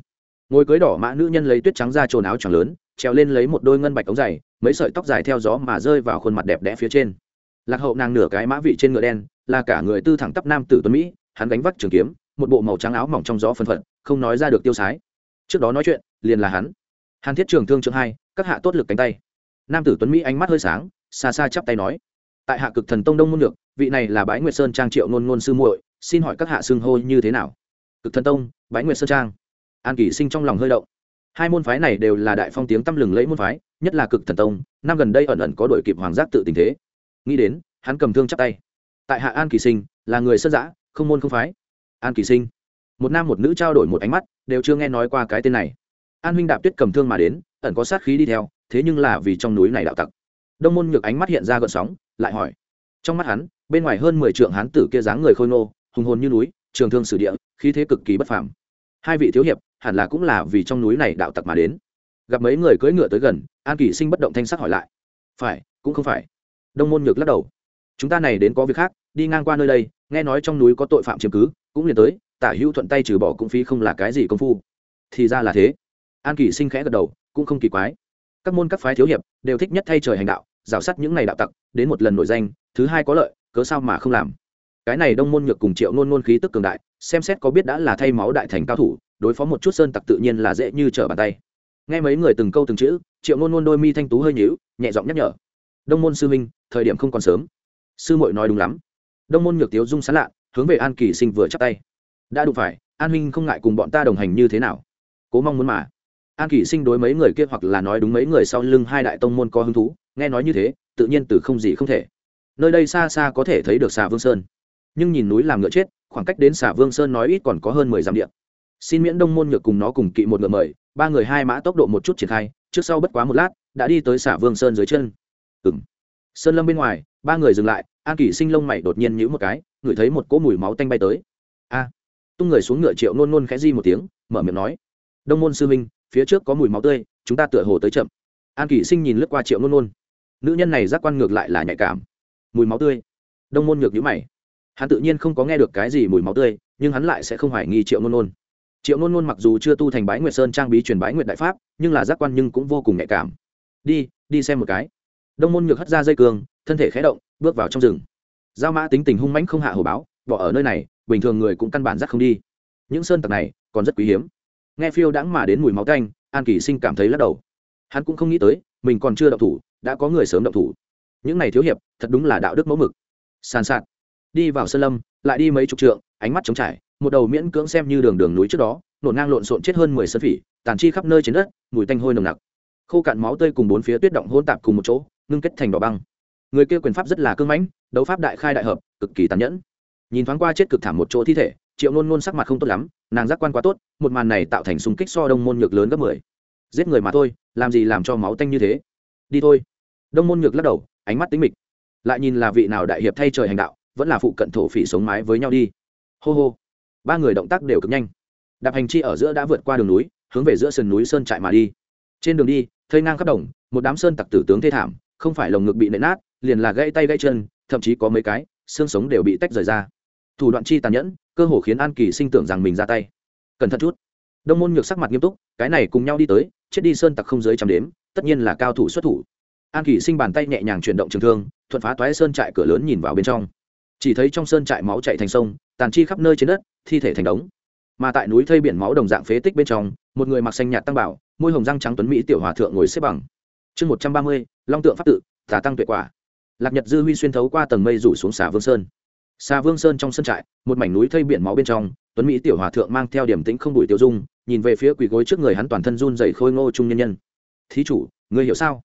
Ngồi cưới đỏ mã nữ nhân lấy tuyết trắng ra trồn áo tròn lớn treo lên lấy một đôi ngân bạch ống dày mấy sợi tóc dài theo gió mà rơi vào khuôn mặt đẹp đẽ phía trên. Lạc hậu nàng nửa cái mã vị trên ngựa đen, là cả người tư thẳng tắp nam tử tuấn mỹ, hắn đánh vác trường kiếm, một bộ màu trắng áo mỏng trong gió phân phận không nói ra được tiêu sái trước đó nói chuyện, liền là hắn. Hàn thiết trường thương chương hai, các hạ tốt lực cánh tay. Nam tử tuấn mỹ ánh mắt hơi sáng, xa xa chắp tay nói. Tại hạ cực thần tông đông môn được vị này là bái nguyệt sơn trang triệu ngôn ngôn sư muội, xin hỏi các hạ xưng hô như thế nào? Cực thần tông, bái nguyệt sơn trang. An kỷ sinh trong lòng hơi động. Hai môn phái này đều là đại phong tiếng tăm lừng lẫy môn phái, nhất là cực thần tông, năm gần đây ẩn ẩn có đội kịp hoàng giác tự tình thế. Nghĩ đến, hắn cầm thương chắp tay. Tại hạ an kỳ sinh, là người sơn giã, không môn không phái. An kỳ sinh một nam một nữ trao đổi một ánh mắt, đều chưa nghe nói qua cái tên này. An huynh đạp tuyết cầm thương mà đến, ẩn có sát khí đi theo, thế nhưng là vì trong núi này đạo tặc. Đông môn nhược ánh mắt hiện ra gợn sóng, lại hỏi. Trong mắt hắn, bên ngoài hơn mười trượng hán tử kia dáng người khôi ngô, hùng hồn như núi, trường thương sử địa, khí thế cực kỳ bất phàm. Hai vị thiếu hiệp, hẳn là cũng là vì trong núi này đạo tặc mà đến. Gặp mấy người cưỡi ngựa tới gần, an kỷ sinh bất động thanh sắc hỏi lại. Phải, cũng không phải. Đông môn nhược lắc đầu. Chúng ta này đến có việc khác, đi ngang qua nơi đây, nghe nói trong núi có tội phạm chiếm cứ, cũng liền tới tả hữu thuận tay trừ bỏ cũng phí không là cái gì công phu. Thì ra là thế. An kỷ sinh khẽ gật đầu, cũng không kỳ quái. Các môn các phái thiếu hiệp đều thích nhất thay trời hành đạo, rào sắt những ngày đạo tặc, đến một lần nổi danh, thứ hai có lợi, cớ sao mà không làm? Cái này đông môn nhược cùng triệu nôn nôn khí tức cường đại, xem xét có biết đã là thay máu đại thành cao thủ, đối phó một chút sơn tặc tự nhiên là dễ như trở bàn tay. Nghe mấy người từng câu từng chữ, triệu nôn nôn đôi mi thanh tú hơi nhíu, nhẹ giọng nhắc nhở. Đông môn sư minh thời điểm không còn sớm. Sư muội nói đúng lắm. Đông môn nhược tiếu dung sán lạ, hướng về an kỳ sinh vừa chắp tay đã đụng phải, an huynh không ngại cùng bọn ta đồng hành như thế nào. Cố mong muốn mà. An kỷ sinh đối mấy người kia hoặc là nói đúng mấy người sau lưng hai đại tông môn có hứng thú, nghe nói như thế, tự nhiên từ không gì không thể. Nơi đây xa xa có thể thấy được xà vương sơn. Nhưng nhìn núi làm ngựa chết, khoảng cách đến xà vương sơn nói ít còn có hơn mười dặm điện xin miễn đông môn nhược cùng nó cùng kỵ một ngựa mời, ba người hai mã tốc độ một chút triển khai, trước sau bất quá một lát, đã đi tới xà vương sơn dưới chân. Ừng sơn lâm bên ngoài, ba người dừng lại, an kỷ sinh lông mày đột nhiên nhữ một cái, ngửi thấy một cỗ mùi máu tanh bay tới. A! Tung người xuống ngựa triệu nôn nôn khẽ di một tiếng, mở miệng nói, đông môn sư minh phía trước có mùi máu tươi, chúng ta tựa hồ tới chậm. An kỷ sinh nhìn lướt qua triệu nôn nôn, nữ nhân này giác quan ngược lại là nhạy cảm. Mùi máu tươi? Đông môn ngược nhữ mày. Hắn tự nhiên không có nghe được cái gì mùi máu tươi, nhưng hắn lại sẽ không hoài nghi triệu nôn nôn. Triệu nôn nôn mặc dù chưa tu thành bái nguyệt sơn trang bí truyền bái nguyệt đại pháp, nhưng là giác quan nhưng cũng vô cùng nhạy cảm. Đi đi xem một cái. Đông môn nhược hất ra dây cường, thân thể khé động, bước vào trong rừng. Giao mã tính tình hung mãnh không hạ hồ báo, bỏ ở nơi này bình thường người cũng căn bản dắt không đi. Những sơn tặc này còn rất quý hiếm. Nghe phiêu đãng mà đến mùi máu canh an kỳ sinh cảm thấy lắc đầu. Hắn cũng không nghĩ tới, mình còn chưa động thủ, đã có người sớm động thủ. Những này thiếu hiệp, thật đúng là đạo đức mẫu mực. Sàn sạt. Đi vào sơn lâm, lại đi mấy chục trượng, ánh mắt trống trải, một đầu miễn cưỡng xem như đường đường núi trước đó nổn ngang lộn xộn chết hơn mười sơn phỉ, tàn chi khắp nơi trên đất, mùi tanh hôi nồng nặc. Khô cạn máu tươi cùng bốn phía tuyết động hôn tạp cùng một chỗ, ngưng kết thành đỏ băng. Người kia quyền pháp rất là cương mãnh, đấu pháp đại khai đại hợp, cực kỳ tàn nhẫn nhìn thoáng qua chết cực thảm một chỗ thi thể, triệu nôn nôn sắc mặt không tốt lắm, nàng giác quan quá tốt, một màn này tạo thành súng kích so đông môn nhược lớn gấp mười. Giết người mà thôi, làm gì làm cho máu tanh như thế? Đi thôi. Đông môn nhược lắc đầu, ánh mắt tính mịch. Lại nhìn là vị nào đại hiệp thay trời hành đạo, vẫn là phụ cận thổ phỉ sống mái với nhau đi. Hô hô. Ba người động tác đều cực nhanh. Đạp hành chi ở giữa đã vượt qua đường núi, hướng về giữa sườn núi sơn trại mà đi. Trên đường đi, thây ngang khắp đồng, một đám sơn tặc tử tướng thê thảm, không phải lồng ngực bị nện nát, liền là gãy tay gãy chân, thậm chí có mấy cái, xương sống đều bị tách rời ra thủ đoạn chi tàn nhẫn, cơ hồ khiến an kỳ sinh tưởng rằng mình ra tay. Cẩn thận chút. Đông môn nhược sắc mặt nghiêm túc, cái này cùng nhau đi tới, chết đi sơn tặc không dưới trăm đếm, tất nhiên là cao thủ xuất thủ. An kỳ sinh bàn tay nhẹ nhàng chuyển động trường thương, thuận phá toái sơn trại cửa lớn nhìn vào bên trong. Chỉ thấy trong sơn trại máu chạy thành sông, tàn chi khắp nơi trên đất, thi thể thành đống. Mà tại núi thây biển máu đồng dạng phế tích bên trong, một người mặc xanh nhạt tăng bảo, môi hồng răng trắng tuấn mỹ tiểu hòa thượng ngồi xếp bằng. Chương một trăm ba mươi, long tượng pháp tự tả tăng tuệ quả. Lạc nhật dư huy xuyên thấu qua tầng mây rủ xuống xả vương sơn xa vương sơn trong sân trại, một mảnh núi thây biển máu bên trong, tuấn mỹ tiểu hòa thượng mang theo điểm tĩnh không bụi tiêu dung, nhìn về phía quỳ gối trước người hắn toàn thân run dày khôi ngô trung nhân nhân. Thí chủ người hiểu sao?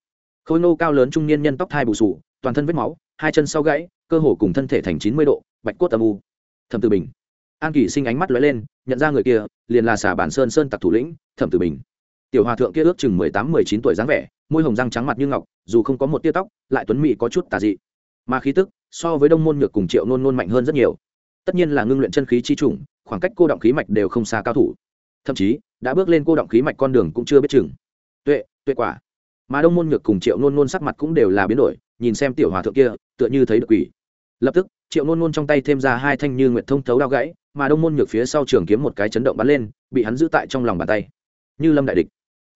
Khôi ngô cao lớn trung niên nhân tóc thai bù sù, toàn thân vết máu, hai chân sau gãy, cơ hồ cùng thân thể thành chín mươi độ, bạch cốt âm u. Thẩm tử bình. An kỷ sinh ánh mắt lóe lên, nhận ra người kia, liền là xà bản sơn sơn tặc thủ lĩnh, thẩm tử bình. Tiểu hòa thượng kia ước chừng mười tám, mười chín tuổi dáng vẻ, môi hồng răng trắng mặt như ngọc, dù không có một tia tóc, lại tuấn mỹ có chút tà dị. Mà khí tức so với đông môn nhược cùng triệu nôn nôn mạnh hơn rất nhiều. Tất nhiên là ngưng luyện chân khí chi trùng khoảng cách cô động khí mạch đều không xa cao thủ. Thậm chí, đã bước lên cô động khí mạch con đường cũng chưa biết chừng. Tuệ tuệ quả. Mà đông môn nhược cùng triệu nôn nôn sắc mặt cũng đều là biến đổi, nhìn xem tiểu hòa thượng kia, tựa như thấy được quỷ. Lập tức, triệu nôn nôn trong tay thêm ra hai thanh như nguyện thông thấu đao gãy, mà đông môn nhược phía sau trường kiếm một cái chấn động bắn lên, bị hắn giữ tại trong lòng bàn tay. Như lâm đại địch.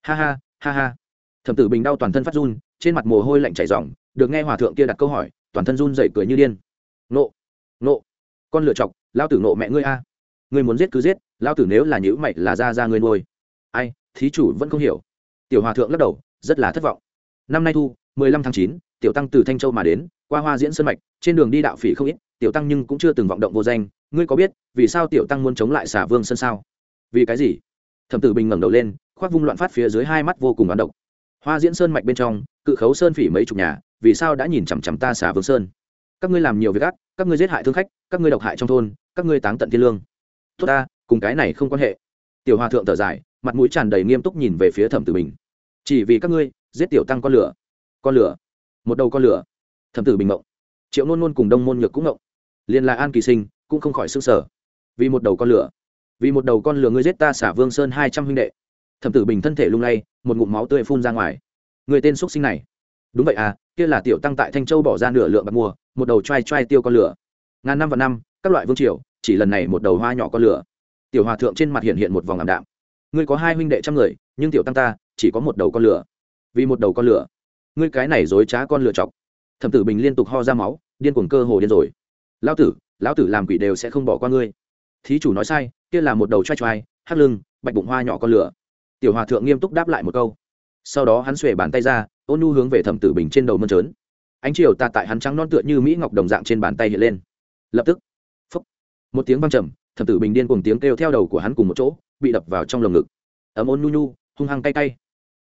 Ha ha ha ha. Thẩm tử bình đau toàn thân phát run, trên mặt mồ hôi lạnh chảy ròng, được nghe hòa thượng kia đặt câu hỏi toàn thân run dậy cười như điên. Nộ nộ, con lựa chọc, lao tử nộ mẹ ngươi a. Ngươi muốn giết cứ giết, lao tử nếu là nhữ mày là ra ra ngươi nuôi. Ai, thí chủ vẫn không hiểu. Tiểu hòa thượng lắc đầu, rất là thất vọng. Năm nay thu, mười lăm tháng chín, tiểu tăng từ thanh châu mà đến, qua hoa diễn sơn mạch, trên đường đi đạo phỉ không ít, tiểu tăng nhưng cũng chưa từng vọng động vô danh. Ngươi có biết, vì sao tiểu tăng muốn chống lại xả vương sân sao? Vì cái gì? Thẩm tử bình ngẩng đầu lên, khoác vung loạn phát phía dưới hai mắt vô cùng bán độc. Hoa diễn sơn mạch bên trong, cự khấu sơn phỉ mấy chục nhà vì sao đã nhìn chằm chằm ta xả vương sơn? Các ngươi làm nhiều việc ác, các ngươi giết hại thương khách, các ngươi độc hại trong thôn, các ngươi táng tận thiên lương. Tốt ta, cùng cái này không quan hệ. Tiểu hòa thượng thở dài, mặt mũi tràn đầy nghiêm túc nhìn về phía thẩm tử bình. Chỉ vì các ngươi, giết tiểu tăng con lửa. Con lửa. Một đầu con lửa. Thẩm tử bình mộng. Triệu nôn nôn cùng đông môn nhược cũng mộng. Liền là an kỳ sinh cũng không khỏi s ư n g sở. Vì một đầu con lửa. Vì một đầu con lửa ngươi giết ta xả vương sơn hai trăm huynh đệ. Thẩm tử bình thân thể lung lay, một ngụm máu tươi phun ra ngoài. Người tên x sinh này đúng vậy à kia là tiểu tăng tại thanh châu bỏ ra nửa lượng bạc mua, một đầu trai trai tiêu con lửa. Ngàn năm và năm, các loại vương triều, chỉ lần này một đầu hoa nhỏ con lửa. Tiểu hòa thượng trên mặt hiện hiện một vòng ảm đạm. Ngươi có hai huynh đệ trăm người, nhưng tiểu tăng ta, chỉ có một đầu con lửa. Vì một đầu con lửa. Ngươi cái này dối trá con lửa chọc. Thẩm tử bình liên tục ho ra máu, điên cuồng cơ hồ điên rồi. Lão tử lão tử làm quỷ đều sẽ không bỏ qua ngươi. Thí chủ nói sai, kia là một đầu trai trai hắt lưng, bạch bụng hoa nhỏ con lửa. Tiểu hòa thượng nghiêm túc đáp lại một câu. Sau đó hắn xuề bàn tay ra ôn nu hướng về thẩm tử bình trên đầu mơn trớn. Ánh chiều ta tại hắn trắng non tựa như mỹ ngọc đồng dạng trên bàn tay hiện lên. Lập tức phúc một tiếng văng trầm, thẩm tử bình điên cùng tiếng kêu theo đầu của hắn cùng một chỗ, bị đập vào trong lồng ngực. Ấm ôn nu nu hung hăng cay cay.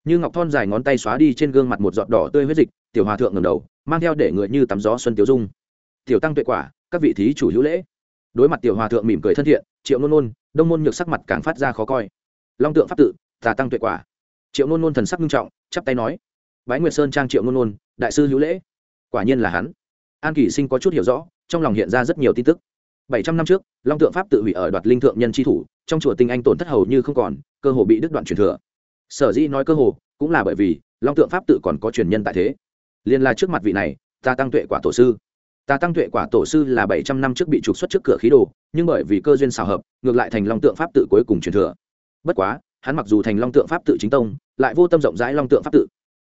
Như ngọc thon dài ngón tay xóa đi trên gương mặt một giọt đỏ tươi huyết dịch, tiểu hòa thượng ngầm đầu, mang theo để người như tắm gió xuân tiểu dung. Tiểu tăng tuệ quả, các vị thí chủ hữu lễ. Đối mặt tiểu hòa thượng mỉm cười thân thiện, triệu nôn nôn, đông môn nhược sắc mặt càng phát ra khó coi. Long tượng pháp tự, tà tăng tuệ quả. Triệu nôn nôn thần sắc nghiêm trọng, chắp tay nói bái nguyệt sơn trang triệu ngôn ngôn, đại sư hữu lễ. Quả nhiên là hắn. An kỷ sinh có chút hiểu rõ, trong lòng hiện ra rất nhiều tin tức. Bảy trăm năm trước, long tượng pháp tự hủy ở đoạt linh thượng nhân tri thủ, trong chùa tinh anh tổn thất hầu như không còn, cơ hồ bị đứt đoạn truyền thừa. Sở dĩ nói cơ hồ, cũng là bởi vì long tượng pháp tự còn có truyền nhân tại thế. Liên là trước mặt vị này, ta tăng tuệ quả tổ sư. Ta tăng tuệ quả tổ sư là bảy trăm năm trước bị trục xuất trước cửa khí đồ, nhưng bởi vì cơ duyên xào hợp, ngược lại thành long tượng pháp tự cuối cùng truyền thừa. Bất quá, hắn mặc dù thành long tượng pháp tự chính tông, lại vô tâm rộng rãi long tượng pháp tự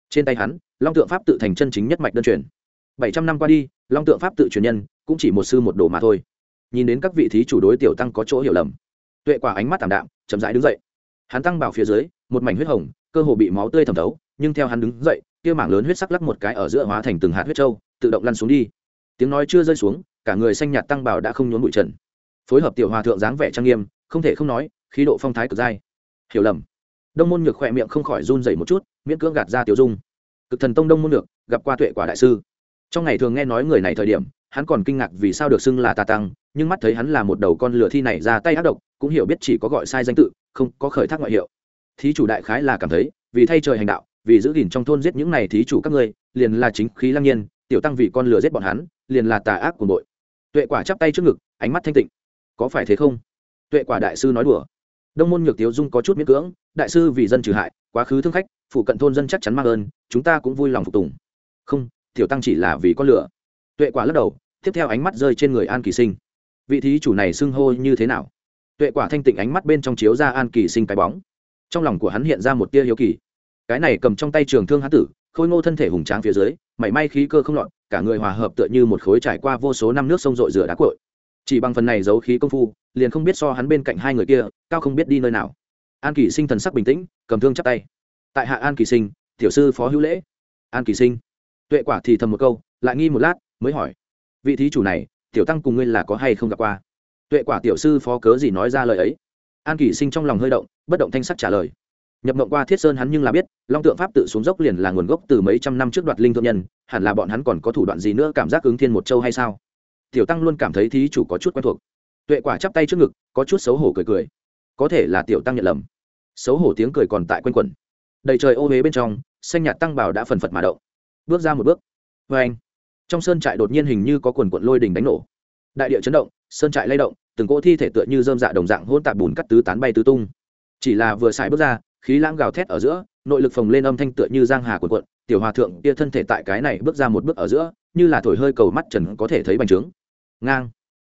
trên tay hắn, long tượng pháp tự thành chân chính nhất mạch đơn truyền. Bảy trăm năm qua đi, long tượng pháp tự truyền nhân cũng chỉ một sư một đồ mà thôi. Nhìn đến các vị thí chủ đối tiểu tăng có chỗ hiểu lầm, tuệ quả ánh mắt tảm đạm, chậm rãi đứng dậy. Hắn tăng bảo phía dưới, một mảnh huyết hồng, cơ hồ bị máu tươi thẩm thấu, nhưng theo hắn đứng dậy, kia mảng lớn huyết sắc lắc một cái ở giữa hóa thành từng hạt huyết trâu tự động lăn xuống đi. Tiếng nói chưa rơi xuống, cả người xanh nhạt tăng bảo đã không nhốn bụi trần. Phối hợp tiểu hòa thượng dáng vẻ trang nghiêm, không thể không nói, khí độ phong thái cực dai. Hiểu lầm đông môn nhược khỏe miệng không khỏi run dậy một chút, miễn cưỡng gạt ra tiểu dung. Cực thần tông đông môn nhược, gặp qua tuệ quả đại sư. Trong ngày thường nghe nói người này thời điểm, hắn còn kinh ngạc vì sao được xưng là tà tăng, nhưng mắt thấy hắn là một đầu con lửa thi này ra tay ác độc, cũng hiểu biết chỉ có gọi sai danh tự, không có khởi thác ngoại hiệu. Thí chủ đại khái là cảm thấy, vì thay trời hành đạo, vì giữ gìn trong thôn giết những này thí chủ các ngươi, liền là chính khí lăng nhiên, tiểu tăng vì con lửa giết bọn hắn, liền là tà ác của nội tuệ quả chắp tay trước ngực, ánh mắt thanh tịnh. Có phải thế không? Tuệ quả đại sư nói đùa đông môn nhược tiếu dung có chút miễn cưỡng, đại sư vì dân trừ hại, quá khứ thương khách, phụ cận thôn dân chắc chắn mang ơn, chúng ta cũng vui lòng phục tùng. Không, tiểu tăng chỉ là vì con lửa. Tuệ quả lắc đầu, tiếp theo ánh mắt rơi trên người an kỳ sinh. Vị thí chủ này xưng hô như thế nào? Tuệ quả thanh tịnh ánh mắt bên trong chiếu ra an kỳ sinh cái bóng. Trong lòng của hắn hiện ra một tia hiếu kỳ. Cái này cầm trong tay trường thương hán tử, khôi ngô thân thể hùng tráng phía dưới, mảy may khí cơ không lọt, cả người hòa hợp tựa như một khối trải qua vô số năm nước sông rội rửa đá cội chỉ bằng phần này giấu khí công phu, liền không biết so hắn bên cạnh hai người kia, cao không biết đi nơi nào. An kỳ sinh thần sắc bình tĩnh, cầm thương chắp tay. Tại hạ an kỳ sinh, tiểu sư phó hữu lễ. An kỳ sinh. Tuệ quả thì thầm một câu, lại nghi một lát, mới hỏi. Vị thí chủ này, tiểu tăng cùng ngươi là có hay không gặp qua? Tuệ quả tiểu sư phó cớ gì nói ra lời ấy? An kỳ sinh trong lòng hơi động, bất động thanh sắc trả lời. Nhập mộng qua thiết sơn hắn nhưng là biết, long tượng pháp tự xuống dốc liền là nguồn gốc từ mấy trăm năm trước đoạt linh thượng nhân, hẳn là bọn hắn còn có thủ đoạn gì nữa cảm giác ứng thiên một châu hay sao? Tiểu tăng luôn cảm thấy thí chủ có chút quen thuộc. Tuệ quả chắp tay trước ngực, có chút xấu hổ cười cười. Có thể là tiểu tăng nhận lầm. Xấu hổ tiếng cười còn tại quanh quẩn. Đầy trời ô huế bên trong, xanh nhạt tăng bảo đã phần phật mà động. Bước ra một bước. Vê anh, trong sơn trại đột nhiên hình như có quần quận lôi đình đánh nổ. Đại địa chấn động, sơn trại lay động, từng cỗ thi thể tựa như dơm dạ đồng dạng hôn tạp bùn cắt tứ tán bay tứ tung. Chỉ là vừa xài bước ra, khí lãng gào thét ở giữa, nội lực phồng lên âm thanh tựa như giang hà quần quận. Tiểu hòa thượng kia thân thể tại cái này bước ra một bước ở giữa như là thổi hơi cầu mắt trần có thể thấy bành trướng. Ngang.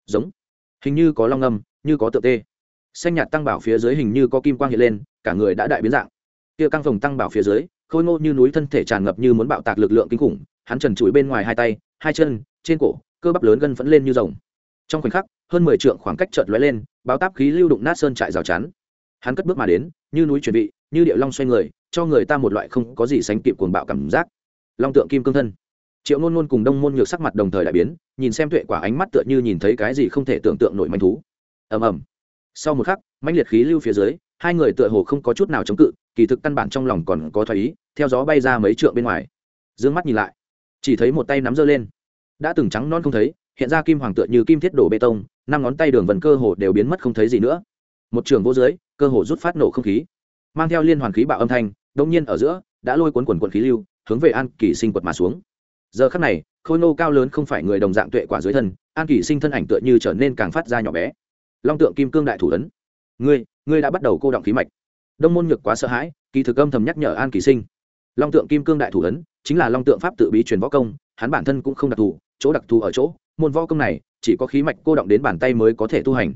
Giống. Hình như có long ngâm như có tượng tê. Xanh nhạt tăng bảo phía dưới hình như có kim quang hiện lên, cả người đã đại biến dạng. Kia căng phồng tăng bảo phía dưới, khôi ngô như núi thân thể tràn ngập như muốn bạo tạc lực lượng kinh khủng, hắn trần trụi bên ngoài hai tay, hai chân, trên cổ, cơ bắp lớn gân phẫn lên như rồng. Trong khoảnh khắc, hơn mười trượng khoảng cách chợt lóe lên báo táp khí lưu đụng nát sơn trại rào chắn. Hắn cất bước mà đến, như núi chuẩn bị như điệu long xoay người, cho người ta một loại không có gì sánh kịp cuồng bạo cảm giác. Long tượng kim cương thân triệu nôn nôn cùng đông môn nhược sắc mặt đồng thời đại biến, nhìn xem tuệ quả ánh mắt tựa như nhìn thấy cái gì không thể tưởng tượng nổi manh thú. Ầm ầm. Sau một khắc, mãnh liệt khí lưu phía dưới, hai người tựa hồ không có chút nào chống cự, kỳ thực căn bản trong lòng còn có thoái ý, theo gió bay ra mấy trượng bên ngoài. D ư ơ n g mắt nhìn lại, chỉ thấy một tay nắm giơ lên. Đã từng trắng non không thấy, hiện ra kim hoàng tựa như kim thiết đổ bê tông, năm ngón tay đường vần cơ hồ đều biến mất không thấy gì nữa. Một trường vô dưới, cơ hồ rút phát nổ không khí. Mang theo liên hoàn khí bạo âm thanh đông nhiên ở giữa, đã lôi cuốn quần quần khí lưu, hướng về an kỳ sinh quật mà xuống giờ khắc này, khôi nô cao lớn không phải người đồng dạng tuệ quả dưới thân, an kỳ sinh thân ảnh tựa như trở nên càng phát ra nhỏ bé. Long tượng kim cương đại thủ ấn. Ngươi ngươi đã bắt đầu cô động khí mạch. Đông môn nhược quá sợ hãi, kỳ thực âm thầm nhắc nhở an kỳ sinh. Long tượng kim cương đại thủ ấn, chính là long tượng pháp tự bí truyền võ công, hắn bản thân cũng không đặc thù, chỗ đặc thù ở chỗ, môn võ công này, chỉ có khí mạch cô động đến bàn tay mới có thể tu hành.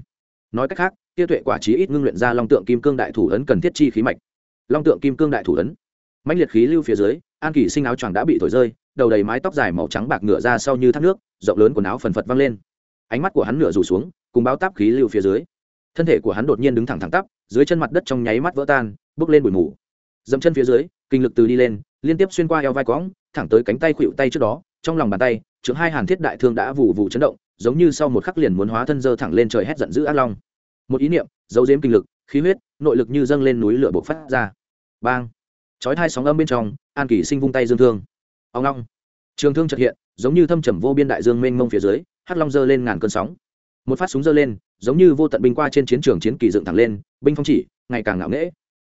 Nói cách khác tiêu tuệ quả chí ít ngưng luyện ra long tượng kim cương đại thủ ấn cần thiết chi khí mạch. Long tượng kim cương đại thủ ấn. Mãnh liệt khí lưu phía dưới, an kỳ sinh áo choàng đã bị thổi rơi đầu đầy mái tóc dài màu trắng bạc ngựa ra sau như thác nước, rộng lớn quần áo phần phật văng lên. Ánh mắt của hắn nửa rủ xuống, cùng báo táp khí lưu phía dưới. Thân thể của hắn đột nhiên đứng thẳng thẳng tắp, dưới chân mặt đất trong nháy mắt vỡ tan bước lên bụi mù. Dẫm chân phía dưới, kinh lực từ đi lên, liên tiếp xuyên qua eo vai quõng thẳng tới cánh tay khuỵu tay trước đó, trong lòng bàn tay chướng hai hàn thiết đại thương đã vụ vụ chấn động, giống như sau một khắc liền muốn hóa thân dơ thẳng lên trời hét giận dữ ác long. Một ý niệm, giấu giếm kinh lực, khí huyết, nội lực như dâng lên núi lửa bộc phát ra. Bang! Chói hai sóng âm bên trong, an kỳ sinh vung tay dương thương ông long trường thương trật hiện, giống như thâm trầm vô biên đại dương mênh mông phía dưới, hắc long giơ lên ngàn cơn sóng. Một phát súng giơ lên, giống như vô tận binh qua trên chiến trường chiến kỳ dựng thẳng lên, binh phong chỉ, ngày càng ngạo nghễ.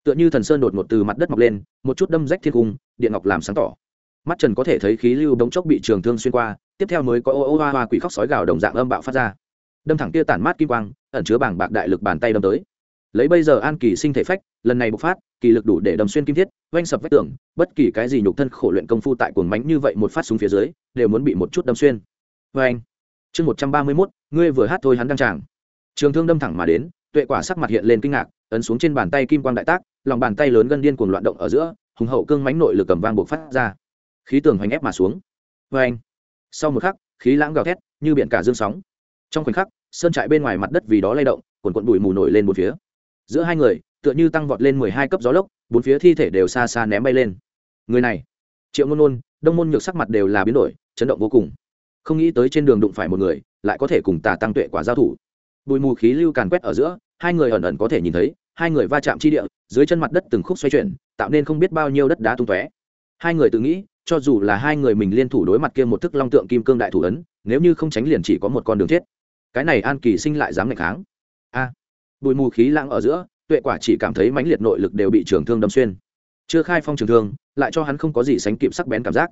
Tựa như thần sơn đột ngột từ mặt đất mọc lên, một chút đâm rách thiên cung, điện ngọc làm sáng tỏ. Mắt trần có thể thấy khí lưu đống chốc bị trường thương xuyên qua, tiếp theo mới có ô ô hoa hoa quỷ khóc sói gào đồng dạng âm bạo phát ra. Đâm thẳng kia tản mát kim quang, ẩn chứa bảng bạc đại lực bàn tay đâm tới lấy bây giờ an kỳ sinh thể phách, lần này bộc phát, kỳ lực đủ để đâm xuyên kim thiết oanh sập vách tường, bất kỳ cái gì nhục thân khổ luyện công phu tại cuồng mánh như vậy một phát súng phía dưới, đều muốn bị một chút đâm xuyên. Vê anh, chương một trăm ba mươi mốt, ngươi vừa hát thôi hắn đăng tràng. Trường thương đâm thẳng mà đến, tuệ quả sắc mặt hiện lên kinh ngạc, ấn xuống trên bàn tay kim quang đại tác, lòng bàn tay lớn gân điên cuồng loạn động ở giữa, hùng hậu cương mánh nội lực cầm vang buộc phát ra. Khí tường hoành ép mà xuống. Vê anh, sau một khắc, khí lãng gào thét, như biển cả dương sóng. Trong khoảnh khắc, sơn trại bên ngoài mặt đất vì đó lay động quần quận bụi mù nổi lên một phía giữa hai người, tựa như tăng vọt lên mười hai cấp gió lốc, bốn phía thi thể đều xa xa ném bay lên. Người này, triệu ngôn ngôn, đông môn nhược sắc mặt đều là biến đổi, chấn động vô cùng. Không nghĩ tới trên đường đụng phải một người, lại có thể cùng tà tăng tuệ quả giao thủ. Bụi mù khí lưu càn quét ở giữa, hai người ẩn ẩn có thể nhìn thấy, hai người va chạm chi địa, dưới chân mặt đất từng khúc xoay chuyển, tạo nên không biết bao nhiêu đất đá tung tóe. Hai người tự nghĩ, cho dù là hai người mình liên thủ đối mặt kia một thức long tượng kim cương đại thủ ấn, nếu như không tránh liền chỉ có một con đường chết. Cái này an kỳ sinh lại dám ngày kháng. A bụi mù khí lãng ở giữa, tuệ quả chỉ cảm thấy mãnh liệt nội lực đều bị trường thương đâm xuyên. Chưa khai phong trường thương, lại cho hắn không có gì sánh kịp sắc bén cảm giác.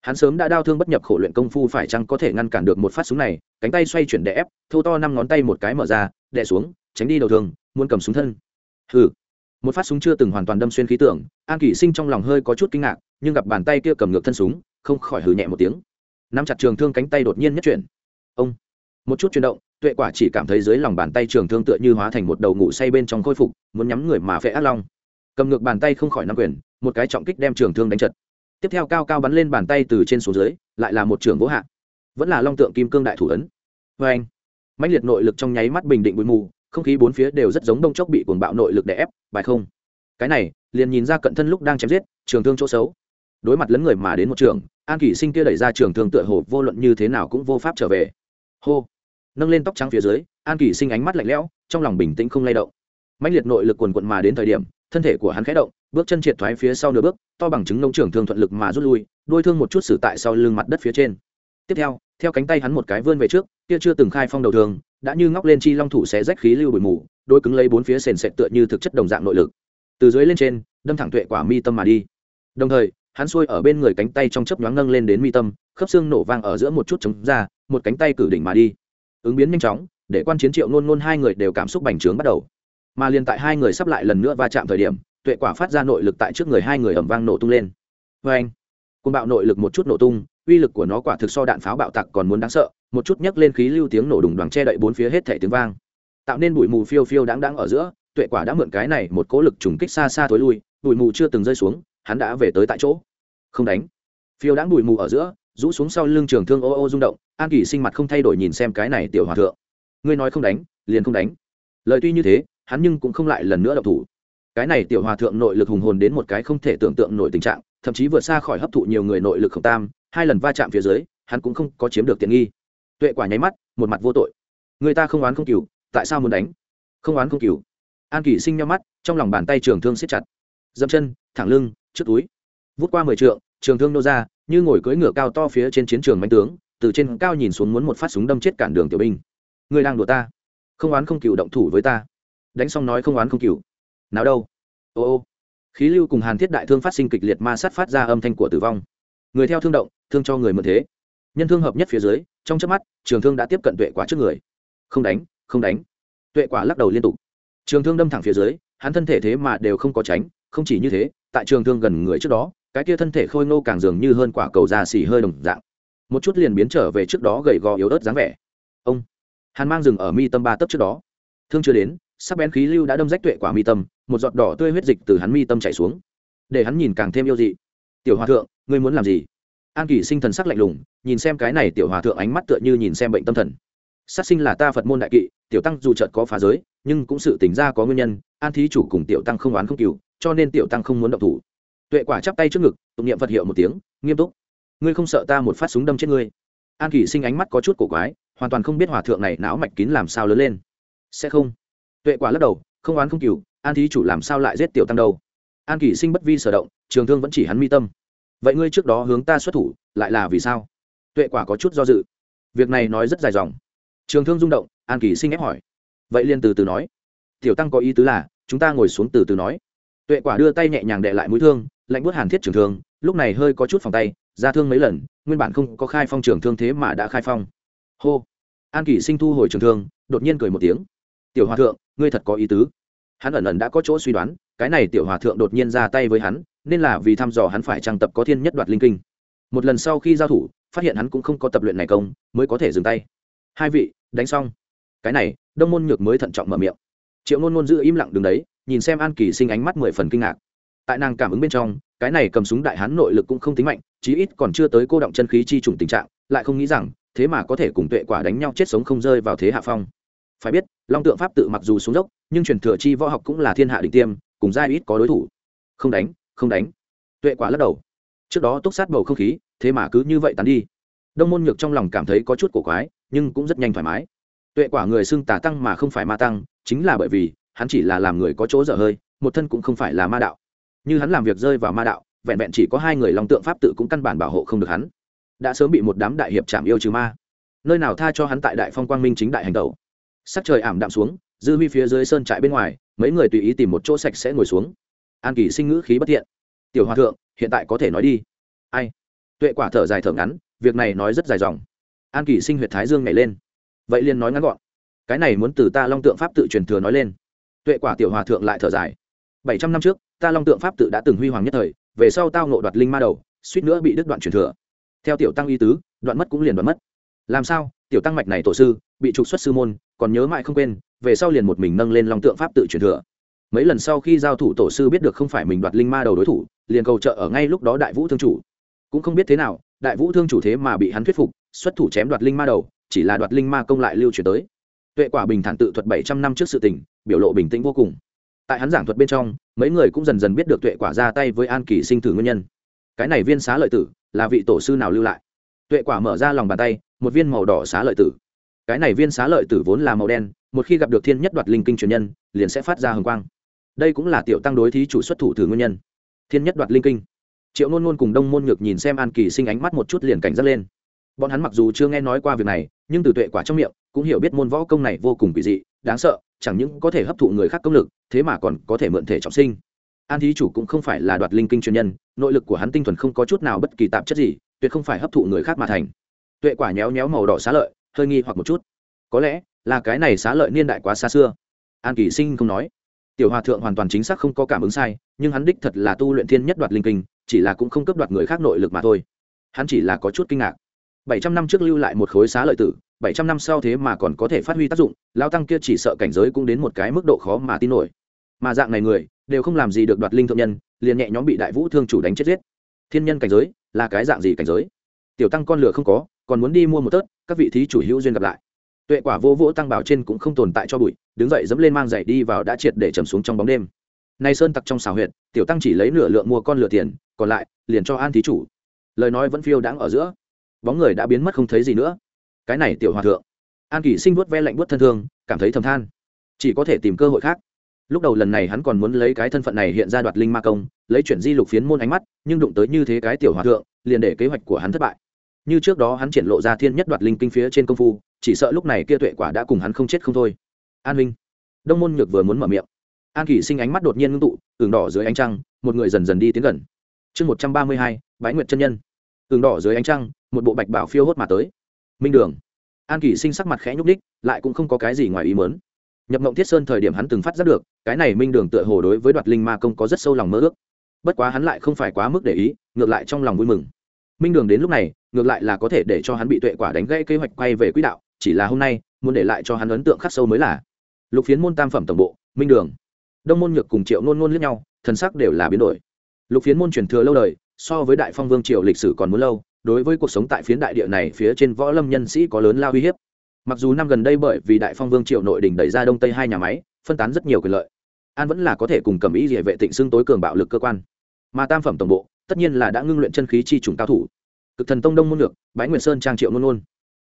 Hắn sớm đã đau thương bất nhập khổ luyện công phu phải chăng có thể ngăn cản được một phát súng này, cánh tay xoay chuyển đè ép, thô to năm ngón tay một cái mở ra, đè xuống, tránh đi đầu thương, muốn cầm súng thân. Hừ. Một phát súng chưa từng hoàn toàn đâm xuyên khí tưởng an kỷ sinh trong lòng hơi có chút kinh ngạc, nhưng gặp bàn tay kia cầm ngược thân súng, không khỏi hừ nhẹ một tiếng. Nắm chặt trường thương cánh tay đột nhiên nhất chuyển. Ông. Một chút chuyển động tuệ quả chỉ cảm thấy dưới lòng bàn tay trường thương tựa như hóa thành một đầu ngủ say bên trong khôi phục, muốn nhắm người mà phệ ác long. Cầm ngược bàn tay không khỏi nắm quyền, một cái trọng kích đem trường thương đánh chật tiếp theo cao cao bắn lên bàn tay từ trên xuống dưới, lại là một trường vỗ hạ. Vẫn là long tượng kim cương đại thủ ấn. Vê anh mạnh liệt nội lực trong nháy mắt bình định bụi mù, không khí bốn phía đều rất giống đông chốc bị cuồng bạo nội lực đè ép, bài không. Cái này, liền nhìn ra cận thân lúc đang chém giết, trường thương chỗ xấu. Đối mặt lấn người mà đến một trường, an kỷ sinh kia đẩy ra trường thương tựa hồ vô luận như thế nào cũng vô pháp trở về. Hô nâng lên tóc trắng phía dưới, an kỳ sinh ánh mắt lạnh lẽo, trong lòng bình tĩnh không lay động. Mãnh liệt nội lực quần quận mà đến thời điểm, thân thể của hắn khẽ động, bước chân triệt thoái phía sau nửa bước, to bằng chứng nông trường thương thuận lực mà rút lui đuôi thương một chút xử tại sau lưng mặt đất phía trên. Tiếp theo theo cánh tay hắn một cái vươn về trước, kia chưa từng khai phong đầu thường đã như ngóc lên chi long thủ xé rách khí lưu bụi mù, đôi cứng lấy bốn phía sền sệt tựa như thực chất đồng dạng nội lực. Từ dưới lên trên, đâm thẳng tuệ quả mi tâm mà đi. Đồng thời, hắn xuôi ở bên người cánh tay trong chớp nhoáng nâng lên đến mi tâm, khớp xương nổ vang ở giữa một chút chống ra, một cánh tay cử đỉnh mà đi ứng biến nhanh chóng, để quan chiến triệu nôn nôn hai người đều cảm xúc bành trướng bắt đầu. Mà liền tại hai người sắp lại lần nữa va chạm thời điểm, tuệ quả phát ra nội lực tại trước người hai người ẩm vang nổ tung lên. Vê anh côn bạo nội lực một chút nổ tung, uy lực của nó quả thực so đạn pháo bạo tặc còn muốn đáng sợ, một chút nhấc lên khí lưu tiếng nổ đùng đoàn che đậy bốn phía hết thể tiếng vang. Tạo nên bụi mù phiêu phiêu đáng đáng ở giữa, tuệ quả đã mượn cái này một cố lực trùng kích xa xa tối lui, bụi mù chưa từng rơi xuống, hắn đã về tới tại chỗ. Không đánh. Phiêu đáng bụi mù ở giữa rũ xuống sau lưng trường thương ô ô rung động, an kỳ sinh mặt không thay đổi nhìn xem cái này tiểu hòa thượng. Ngươi nói không đánh, liền không đánh. Lời tuy như thế, hắn nhưng cũng không lại lần nữa độc thủ. Cái này tiểu hòa thượng nội lực hùng hồn đến một cái không thể tưởng tượng nổi tình trạng, thậm chí vượt xa khỏi hấp thụ nhiều người nội lực khổng tam, hai lần va chạm phía dưới, hắn cũng không có chiếm được tiện nghi. Tuệ quả nháy mắt, một mặt vô tội. Người ta không oán không cừu, tại sao muốn đánh? Không oán không cừu. An kỷ sinh nhau mắt, trong lòng bàn tay trường thương siết chặt. Dẫm chân, thẳng lưng, trước túi. Vút qua mười trượng, trường thương nô ra như ngồi cưỡi ngựa cao to phía trên chiến trường manh tướng, từ trên cao nhìn xuống muốn một phát súng đâm chết cản đường tiểu binh. Người đang đùa ta. Không oán không cừu động thủ với ta. Đánh xong nói không oán không cừu. Nào đâu. Ô ô. Khí lưu cùng hàn thiết đại thương phát sinh kịch liệt ma sát phát ra âm thanh của tử vong. Người theo thương động, thương cho người mượn thế. Nhân thương hợp nhất phía dưới, trong chớp mắt, trường thương đã tiếp cận tuệ quả trước người. Không đánh không đánh. Tuệ quả lắc đầu liên tục. Trường thương đâm thẳng phía dưới, hắn thân thể thế mà đều không có tránh, không chỉ như thế, tại trường thương gần người trước đó cái kia thân thể khôi ngô càng dường như hơn quả cầu da xỉ hơi đồng dạng. Một chút liền biến trở về trước đó gầy gò yếu ớt dáng vẻ. Ông hắn mang rừng ở mi tâm ba tấc trước đó. Thương chưa đến, sắc bén khí lưu đã đâm rách tuệ quả mi tâm, một giọt đỏ tươi huyết dịch từ hắn mi tâm chảy xuống. Để hắn nhìn càng thêm yêu dị. Tiểu hòa thượng, ngươi muốn làm gì? An kỳ sinh thần sắc lạnh lùng, nhìn xem cái này tiểu hòa thượng ánh mắt tựa như nhìn xem bệnh tâm thần. Sát sinh là ta phật môn đại kỵ, tiểu tăng dù trợt có phá giới, nhưng cũng sự tính ra có nguyên nhân, an thí chủ cùng tiểu tăng không oán không cừu, cho nên tiểu tăng không muốn động thủ tuệ quả chắp tay trước ngực, tụng niệm phật hiệu một tiếng, nghiêm túc. Ngươi không sợ ta một phát súng đâm chết ngươi? An kỳ sinh ánh mắt có chút cổ quái, hoàn toàn không biết hòa thượng này não mạch kín làm sao lớn lên. Sẽ không. Tuệ quả lắc đầu, không oán không cừu, an thí chủ làm sao lại giết tiểu tăng đâu? An kỷ sinh bất vi sở động, trường thương vẫn chỉ hắn mi tâm. Vậy ngươi trước đó hướng ta xuất thủ, lại là vì sao? Tuệ quả có chút do dự. Việc này nói rất dài dòng. Trường thương rung động, an kỷ sinh ép hỏi. Vậy liền từ từ nói. Tiểu tăng có ý tứ là, chúng ta ngồi xuống từ từ nói. Tuệ quả đưa tay nhẹ nhàng đệ lại mũi thương lạnh bút hàn thiết trường thương, lúc này hơi có chút phòng tay, ra thương mấy lần, nguyên bản không có khai phong trường thương thế mà đã khai phong. Hô! An kỷ sinh thu hồi trường thương, đột nhiên cười một tiếng. Tiểu hòa thượng, ngươi thật có ý tứ. Hắn ẩn ẩn đã có chỗ suy đoán, cái này tiểu hòa thượng đột nhiên ra tay với hắn, nên là vì thăm dò hắn phải trang tập có thiên nhất đoạt linh kinh. Một lần sau khi giao thủ, phát hiện hắn cũng không có tập luyện này công, mới có thể dừng tay. Hai vị, đánh xong. Cái này, đông môn nhược mới thận trọng mở miệng. Triệu ngôn ngôn giữ im lặng đứng đấy, nhìn xem an kỳ sinh ánh mắt mười phần kinh ngạc tại nàng cảm ứng bên trong, cái này cầm súng đại hán nội lực cũng không tính mạnh, chí ít còn chưa tới cô động chân khí chi trùng tình trạng, lại không nghĩ rằng, thế mà có thể cùng tuệ quả đánh nhau chết sống không rơi vào thế hạ phong. Phải biết, long tượng pháp tự mặc dù xuống dốc, nhưng truyền thừa chi võ học cũng là thiên hạ đỉnh tiêm, cùng giai ít có đối thủ. Không đánh không đánh. Tuệ quả lắc đầu. Trước đó túc sát bầu không khí, thế mà cứ như vậy tán đi. Đông môn nhược trong lòng cảm thấy có chút cổ quái, nhưng cũng rất nhanh thoải mái. Tuệ quả người xưng tà tăng mà không phải ma tăng, chính là bởi vì, hắn chỉ là làm người có chỗ dở hơi, một thân cũng không phải là ma đạo như hắn làm việc rơi vào ma đạo, vẹn vẹn chỉ có hai người lòng tượng pháp tự cũng căn bản bảo hộ không được hắn. Đã sớm bị một đám đại hiệp chạm yêu trừ ma. Nơi nào tha cho hắn tại đại phong quang minh chính đại hành tẩu. Sắc trời ảm đạm xuống, dư huy phía dưới sơn trại bên ngoài, mấy người tùy ý tìm một chỗ sạch sẽ ngồi xuống. An kỳ sinh ngữ khí bất thiện. Tiểu hòa thượng, hiện tại có thể nói đi. Ai? Tuệ quả thở dài thở ngắn, việc này nói rất dài dòng. An kỳ sinh huyệt thái dương nhảy lên. Vậy liền nói ngắn gọn. Cái này muốn từ ta long tượng pháp tự truyền thừa nói lên. Tuệ quả tiểu hòa thượng lại thở dài bảy trăm năm trước, ta long tượng pháp tự đã từng huy hoàng nhất thời, về sau tao nộ đoạt linh ma đầu, suýt nữa bị đứt đoạn truyền thừa. Theo tiểu tăng y tứ, đoạn mất cũng liền đoạn mất. Làm sao? Tiểu tăng mạch này tổ sư, bị trục xuất sư môn, còn nhớ mãi không quên, về sau liền một mình nâng lên long tượng pháp tự truyền thừa. Mấy lần sau khi giao thủ tổ sư biết được không phải mình đoạt linh ma đầu đối thủ, liền cầu trợ ở ngay lúc đó đại vũ thương chủ. Cũng không biết thế nào, đại vũ thương chủ thế mà bị hắn thuyết phục, xuất thủ chém đoạt linh ma đầu, chỉ là đoạt linh ma công lại lưu truyền tới. Tuệ quả bình thản tự thuật bảy trăm năm trước sự tình, biểu lộ bình tĩnh vô cùng tại hắn giảng thuật bên trong, mấy người cũng dần dần biết được tuệ quả ra tay với an kỳ sinh thử nguyên nhân. Cái này viên xá lợi tử là vị tổ sư nào lưu lại? Tuệ quả mở ra lòng bàn tay, một viên màu đỏ xá lợi tử. Cái này viên xá lợi tử vốn là màu đen, một khi gặp được thiên nhất đoạt linh kinh truyền nhân, liền sẽ phát ra hồng quang. Đây cũng là tiểu tăng đối thí chủ xuất thủ thử nguyên nhân. Thiên nhất đoạt linh kinh. Triệu nôn nôn cùng đông môn nhược nhìn xem an kỳ sinh ánh mắt một chút liền cảnh giác lên. Bọn hắn mặc dù chưa nghe nói qua việc này, nhưng từ tuệ quả trong miệng cũng hiểu biết môn võ công này vô cùng kỳ dị, đáng sợ, chẳng những có thể hấp thụ người khác công lực, thế mà còn có thể mượn thể trọng sinh. An thí chủ cũng không phải là đoạt linh kinh chuyên nhân, nội lực của hắn tinh thuần không có chút nào bất kỳ tạp chất gì, tuyệt không phải hấp thụ người khác mà thành. Tuệ quả nhéo nhéo màu đỏ xá lợi, hơi nghi hoặc một chút. Có lẽ là cái này xá lợi niên đại quá xa xưa. An kỳ sinh không nói. Tiểu hòa thượng hoàn toàn chính xác không có cảm ứng sai, nhưng hắn đích thật là tu luyện thiên nhất đoạt linh kinh, chỉ là cũng không cấp đoạt người khác nội lực mà thôi. Hắn chỉ là có chút kinh ngạc. Bảy trăm năm trước lưu lại một khối xá lợi tử bảy trăm năm sau thế mà còn có thể phát huy tác dụng lao tăng kia chỉ sợ cảnh giới cũng đến một cái mức độ khó mà tin nổi. Mà dạng này người, đều không làm gì được đoạt linh thượng nhân, liền nhẹ nhóm bị đại vũ thương chủ đánh chết giết. Thiên nhân cảnh giới, là cái dạng gì cảnh giới? Tiểu tăng con lửa không có, còn muốn đi mua một tớt, các vị thí chủ hữu duyên gặp lại. Tuệ quả vô vỗ tăng bảo trên cũng không tồn tại cho bụi, đứng dậy dẫm lên mang giày đi vào đã triệt để trầm xuống trong bóng đêm. Nay sơn tặc trong xào huyệt, tiểu tăng chỉ lấy nửa lượng mua con lửa tiền, còn lại, liền cho an thí chủ. Lời nói vẫn phiêu đáng ở giữa. Bóng người đã biến mất không thấy gì nữa cái này tiểu hòa thượng. An kỷ sinh vuốt ve lạnh vuốt thân thương, cảm thấy thầm than. Chỉ có thể tìm cơ hội khác. Lúc đầu lần này hắn còn muốn lấy cái thân phận này hiện ra đoạt linh ma công, lấy chuyển di lục phiến môn ánh mắt, nhưng đụng tới như thế cái tiểu hòa thượng, liền để kế hoạch của hắn thất bại. Như trước đó hắn triển lộ ra thiên nhất đoạt linh kinh phía trên công phu, chỉ sợ lúc này kia tuệ quả đã cùng hắn không chết không thôi. An minh đông môn nhược vừa muốn mở miệng. An kỷ sinh ánh mắt đột nhiên ngưng tụ, tường đỏ dưới ánh trăng, một người dần dần đi tiến gần. Chương một trăm ba mươi hai, bái nguyệt chân nhân. Tường đỏ dưới ánh trăng, một bộ bạch bảo phiêu hốt mà tới minh đường. An kỷ sinh sắc mặt khẽ nhúc ních lại cũng không có cái gì ngoài ý mớn nhập mộng thiết sơn thời điểm hắn từng phát giác được, cái này minh đường tựa hồ đối với đoạt linh ma công có rất sâu lòng mơ ước. Bất quá hắn lại không phải quá mức để ý, ngược lại trong lòng vui mừng. Minh đường đến lúc này, ngược lại là có thể để cho hắn bị tuệ quả đánh gãy kế hoạch quay về quỹ đạo, chỉ là hôm nay, muốn để lại cho hắn ấn tượng khắc sâu mới là. Lục phiến môn tam phẩm tổng bộ, minh đường. Đông môn nhược cùng triệu nôn nôn lẫn nhau, thần sắc đều là biến đổi. Lục phiến môn truyền thừa lâu đời, so với đại phong vương triều lịch sử còn muốn lâu đối với cuộc sống tại phiến đại địa này phía trên võ lâm nhân sĩ có lớn lao uy hiếp. Mặc dù năm gần đây bởi vì đại phong vương triều nội đình đẩy ra đông tây hai nhà máy, phân tán rất nhiều quyền lợi, an vẫn là có thể cùng cầm ý địa vệ tịnh xưng tối cường bạo lực cơ quan. Mà tam phẩm tổng bộ, tất nhiên là đã ngưng luyện chân khí chi trùng cao thủ. Cực thần tông đông môn lược, bái nguyệt sơn trang triệu nôn nôn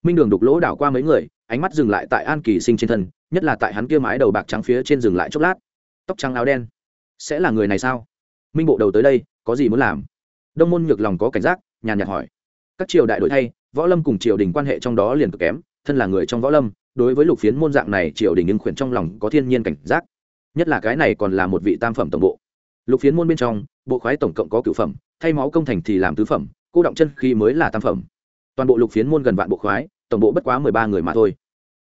minh đường đục lỗ đảo qua mấy người, ánh mắt dừng lại tại an kỳ sinh trên thân, nhất là tại hắn kia mái đầu bạc trắng phía trên dừng lại chốc lát. Tóc trắng áo đen. Sẽ là người này sao? Minh bộ đầu tới đây, có gì muốn làm? Đông môn nhược lòng có cảnh giác, nhàn nhạt hỏi các triều đại đổi thay, võ lâm cùng triều đình quan hệ trong đó liền cực kém, thân là người trong võ lâm, đối với lục phiến môn dạng này, triều đình nhưng khuyển trong lòng có thiên nhiên cảnh giác. Nhất là cái này còn là một vị tam phẩm tổng bộ. Lục phiến môn bên trong, bộ khoái tổng cộng có cửu phẩm, thay máu công thành thì làm tứ phẩm, cô động chân khi mới là tam phẩm. Toàn bộ lục phiến môn gần vạn bộ khoái, tổng bộ bất quá mười ba người mà thôi.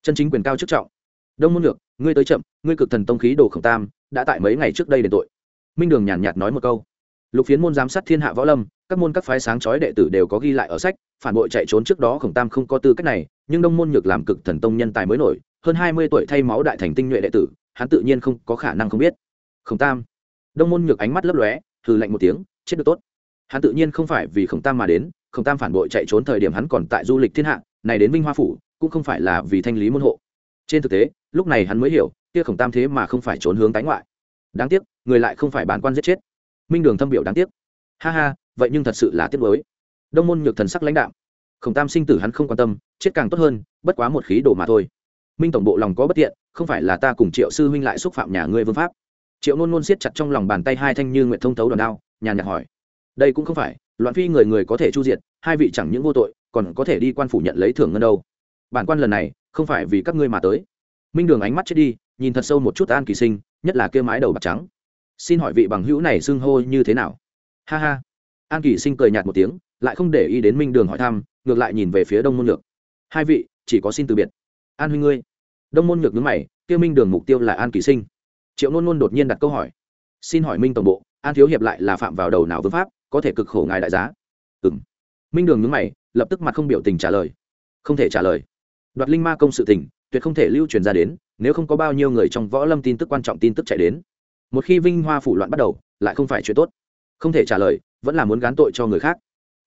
Chân chính quyền cao chức trọng. Đông môn ngược ngươi tới chậm, ngươi cực thần tông khí đồ khổng tam, đã tại mấy ngày trước đây đền tội. Minh đường nhàn nhạt nói một câu. Lục phiến môn giám sát thiên hạ võ lâm các môn các phái sáng chói đệ tử đều có ghi lại ở sách, phản bội chạy trốn trước đó khổng tam không có tư cách này, nhưng đông môn nhược làm cực thần tông nhân tài mới nổi, hơn hai mươi tuổi thay máu đại thành tinh nhuệ đệ tử, hắn tự nhiên không có khả năng không biết. Khổng tam. Đông môn nhược ánh mắt lấp lóe, hừ lạnh một tiếng, chết được tốt. Hắn tự nhiên không phải vì khổng tam mà đến, khổng tam phản bội chạy trốn thời điểm hắn còn tại du lịch thiên hạ, này đến vinh hoa phủ, cũng không phải là vì thanh lý môn hộ. Trên thực tế, lúc này hắn mới hiểu, kia khổng tam thế mà không phải trốn hướng tái ngoại. Đáng tiếc, người lại không phải bản quan giết chết. Minh đường thâm biểu đáng tiếc. Ha ha vậy nhưng thật sự là tiếc mới đông môn nhược thần sắc lãnh đạo khổng tam sinh tử hắn không quan tâm, chết càng tốt hơn, bất quá một khí đổ mà thôi. Minh tổng bộ lòng có bất tiện, không phải là ta cùng triệu sư huynh lại xúc phạm nhà ngươi vương pháp. Triệu nôn nôn siết chặt trong lòng bàn tay hai thanh như nguyện thông thấu đòn đao, nhàn nhạt hỏi. Đây cũng không phải, loạn phi người người có thể chu diệt, hai vị chẳng những vô tội, còn có thể đi quan phủ nhận lấy thưởng ngân đâu. Bản quan lần này, không phải vì các ngươi mà tới. Minh đường ánh mắt chết đi, nhìn thật sâu một chút an kỳ sinh, nhất là kêu mái đầu bạc trắng. Xin hỏi vị bằng hữu này xưng hô như thế nào? Ha ha an kỳ sinh cười nhạt một tiếng, lại không để ý đến minh đường hỏi thăm, ngược lại nhìn về phía đông môn nhược. Hai vị, chỉ có xin từ biệt. An huy ngươi. Đông môn nhược nhớ mày, kêu minh đường mục tiêu là an kỳ sinh. Triệu nôn nôn đột nhiên đặt câu hỏi. Xin hỏi minh tổng bộ, an thiếu hiệp lại là phạm vào đầu nào vương pháp, có thể cực khổ ngài đại giá? Ừ m minh đường nhớ mày, lập tức mặt không biểu tình trả lời. Không thể trả lời. Đoạt linh ma công sự tình, tuyệt không thể lưu truyền ra đến, nếu không có bao nhiêu người trong võ lâm tin tức quan trọng tin tức chạy đến. Một khi vinh hoa phủ loạn bắt đầu, lại không phải chuyện tốt. Không thể trả lời vẫn là muốn gán tội cho người khác.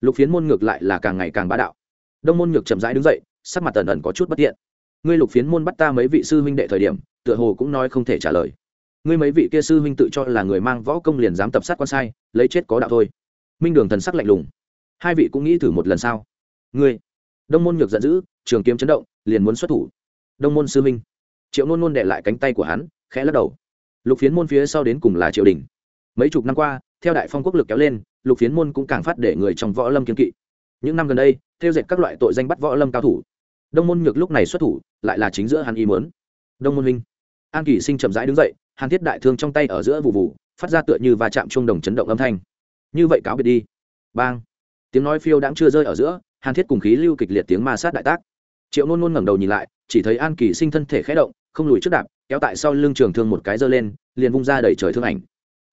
Lục phiến môn ngược lại là càng ngày càng bá đạo. Đông môn ngược chậm rãi đứng dậy, sắc mặt tần ẩn có chút bất tiện. Ngươi lục phiến môn bắt ta mấy vị sư huynh đệ thời điểm, tựa hồ cũng nói không thể trả lời. Ngươi mấy vị kia sư huynh tự cho là người mang võ công liền dám tập sát quan sai, lấy chết có đạo thôi. Minh đường thần sắc lạnh lùng. Hai vị cũng nghĩ thử một lần sao? Ngươi. Đông môn nhược giận dữ, trường kiếm chấn động, liền muốn xuất thủ. Đông môn sư minh triệu nôn nôn đệ lại cánh tay của hắn, khẽ lắc đầu. Lục phiến môn phía sau đến cùng là triều đình. Mấy chục năm qua theo đại phong quốc lực kéo lên, lục phiến môn cũng càng phát để người trong võ lâm kiên kỵ. Những năm gần đây, theo dệt các loại tội danh bắt võ lâm cao thủ. Đông môn nhược lúc này xuất thủ, lại là chính giữa hắn y mớn đông môn huynh. An kỳ sinh chậm rãi đứng dậy, hàn thiết đại thương trong tay ở giữa vụ vụ, phát ra tựa như va chạm chuông đồng chấn động âm thanh. Như vậy cáo biệt đi. Bang. Tiếng nói phiêu đãng chưa rơi ở giữa, hàn thiết cùng khí lưu kịch liệt tiếng ma sát đại tác. Triệu nôn nôn ngẩng đầu nhìn lại, chỉ thấy an kỳ sinh thân thể khẽ động, không lùi trước đạp, kéo tại sau lưng trường thương một cái giơ lên, liền vung ra đẩy trời thương ảnh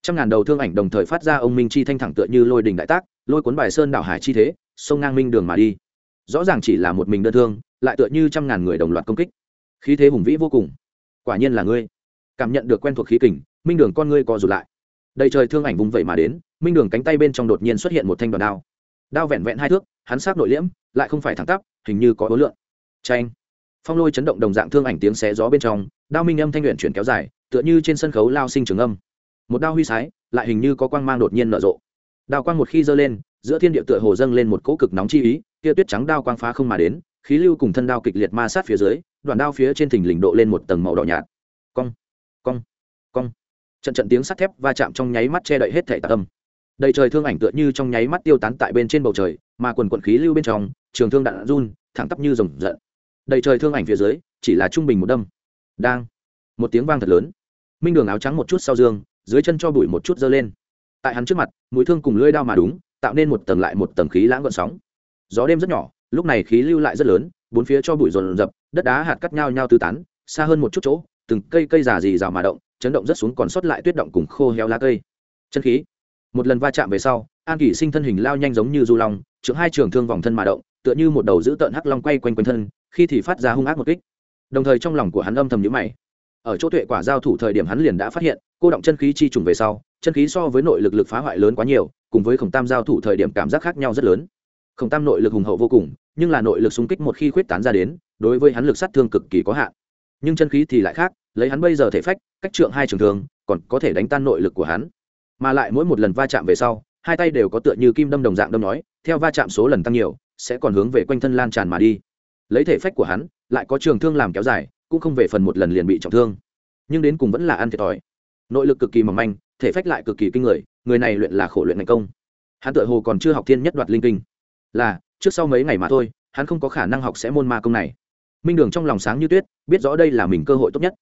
trăm ngàn đầu thương ảnh đồng thời phát ra ông minh chi thanh thẳng tựa như lôi đình đại tác, lôi cuốn bài sơn đảo hải chi thế, sông ngang minh đường mà đi. Rõ ràng chỉ là một mình đơn thương, lại tựa như trăm ngàn người đồng loạt công kích. Khí thế hùng vĩ vô cùng. Quả nhiên là ngươi. Cảm nhận được quen thuộc khí kình, minh đường con ngươi co rụt lại. Đầy trời thương ảnh vùng vẩy mà đến, minh đường cánh tay bên trong đột nhiên xuất hiện một thanh đoàn đao. Đao vẹn vẹn hai thước, hắn sát nội liễm, lại không phải thẳng tắp, hình như có ối lượng. Tranh phong lôi chấn động đồng dạng thương ảnh tiếng xé gió bên trong, đao minh âm thanh luyện chuyển kéo dài, tựa như trên sân khấu lao sinh trường âm một đao huy sái, lại hình như có quang mang đột nhiên nở rộ. Đao quang một khi dơ lên, giữa thiên địa tựa hồ dâng lên một cỗ cực nóng chi ý, kia tuyết trắng đao quang phá không mà đến, khí lưu cùng thân đao kịch liệt ma sát phía dưới, đoạn đao phía trên thình lình độ lên một tầng màu đỏ nhạt. Cong cong cong. Trận trận tiếng sắt thép va chạm trong nháy mắt che đậy hết thể tạ âm. Đầy trời thương ảnh tựa như trong nháy mắt tiêu tán tại bên trên bầu trời, mà quần quận khí lưu bên trong, trường thương đạn run, thẳng tắp như rồng giận. Đầy trời thương ảnh phía dưới, chỉ là trung bình một đâm. Đang, một tiếng vang thật lớn. Minh đường áo trắng một chút sau dương dưới chân cho bụi một chút dơ lên. Tại hắn trước mặt, mũi thương cùng lưỡi đao mà đúng, tạo nên một tầng lại một tầng khí lãng gọn sóng. Gió đêm rất nhỏ, lúc này khí lưu lại rất lớn, bốn phía cho bụi rồn rập, đất đá hạt cắt nhau nhau tứ tán, xa hơn một chút chỗ, từng cây cây già dì rào mà động, chấn động rất xuống còn sót lại tuyết động cùng khô héo lá cây. Chân khí. Một lần va chạm về sau, an kỷ sinh thân hình lao nhanh giống như du long chừng hai trường thương vòng thân mà động, tựa như một đầu giữ tợn hắc long quay quanh quanh thân, khi thì phát ra hung ác một kích. Đồng thời trong lòng của hắn âm thầm nhữ mày ở chỗ tuệ quả giao thủ thời điểm hắn liền đã phát hiện, cô động chân khí chi trùng về sau, chân khí so với nội lực lực phá hoại lớn quá nhiều, cùng với khổng tam giao thủ thời điểm cảm giác khác nhau rất lớn. Khổng tam nội lực hùng hậu vô cùng, nhưng là nội lực xung kích một khi khuyết tán ra đến, đối với hắn lực sát thương cực kỳ có hạn. Nhưng chân khí thì lại khác, lấy hắn bây giờ thể phách, cách trượng hai trường thường, còn có thể đánh tan nội lực của hắn. Mà lại mỗi một lần va chạm về sau, hai tay đều có tựa như kim đâm đồng dạng đâm nói, theo va chạm số lần tăng nhiều, sẽ còn hướng về quanh thân lan tràn mà đi. Lấy thể phách của hắn, lại có trường thương làm kéo dài cũng không về phần một lần liền bị trọng thương. Nhưng đến cùng vẫn là ăn thiệt thòi. Nội lực cực kỳ mỏng manh, thể phách lại cực kỳ kinh người người này luyện là khổ luyện thành công. Hắn tự hồ còn chưa học thiên nhất đoạt linh kinh. Là, trước sau mấy ngày mà thôi, hắn không có khả năng học sẽ môn ma công này. Minh đường trong lòng sáng như tuyết, biết rõ đây là mình cơ hội tốt nhất.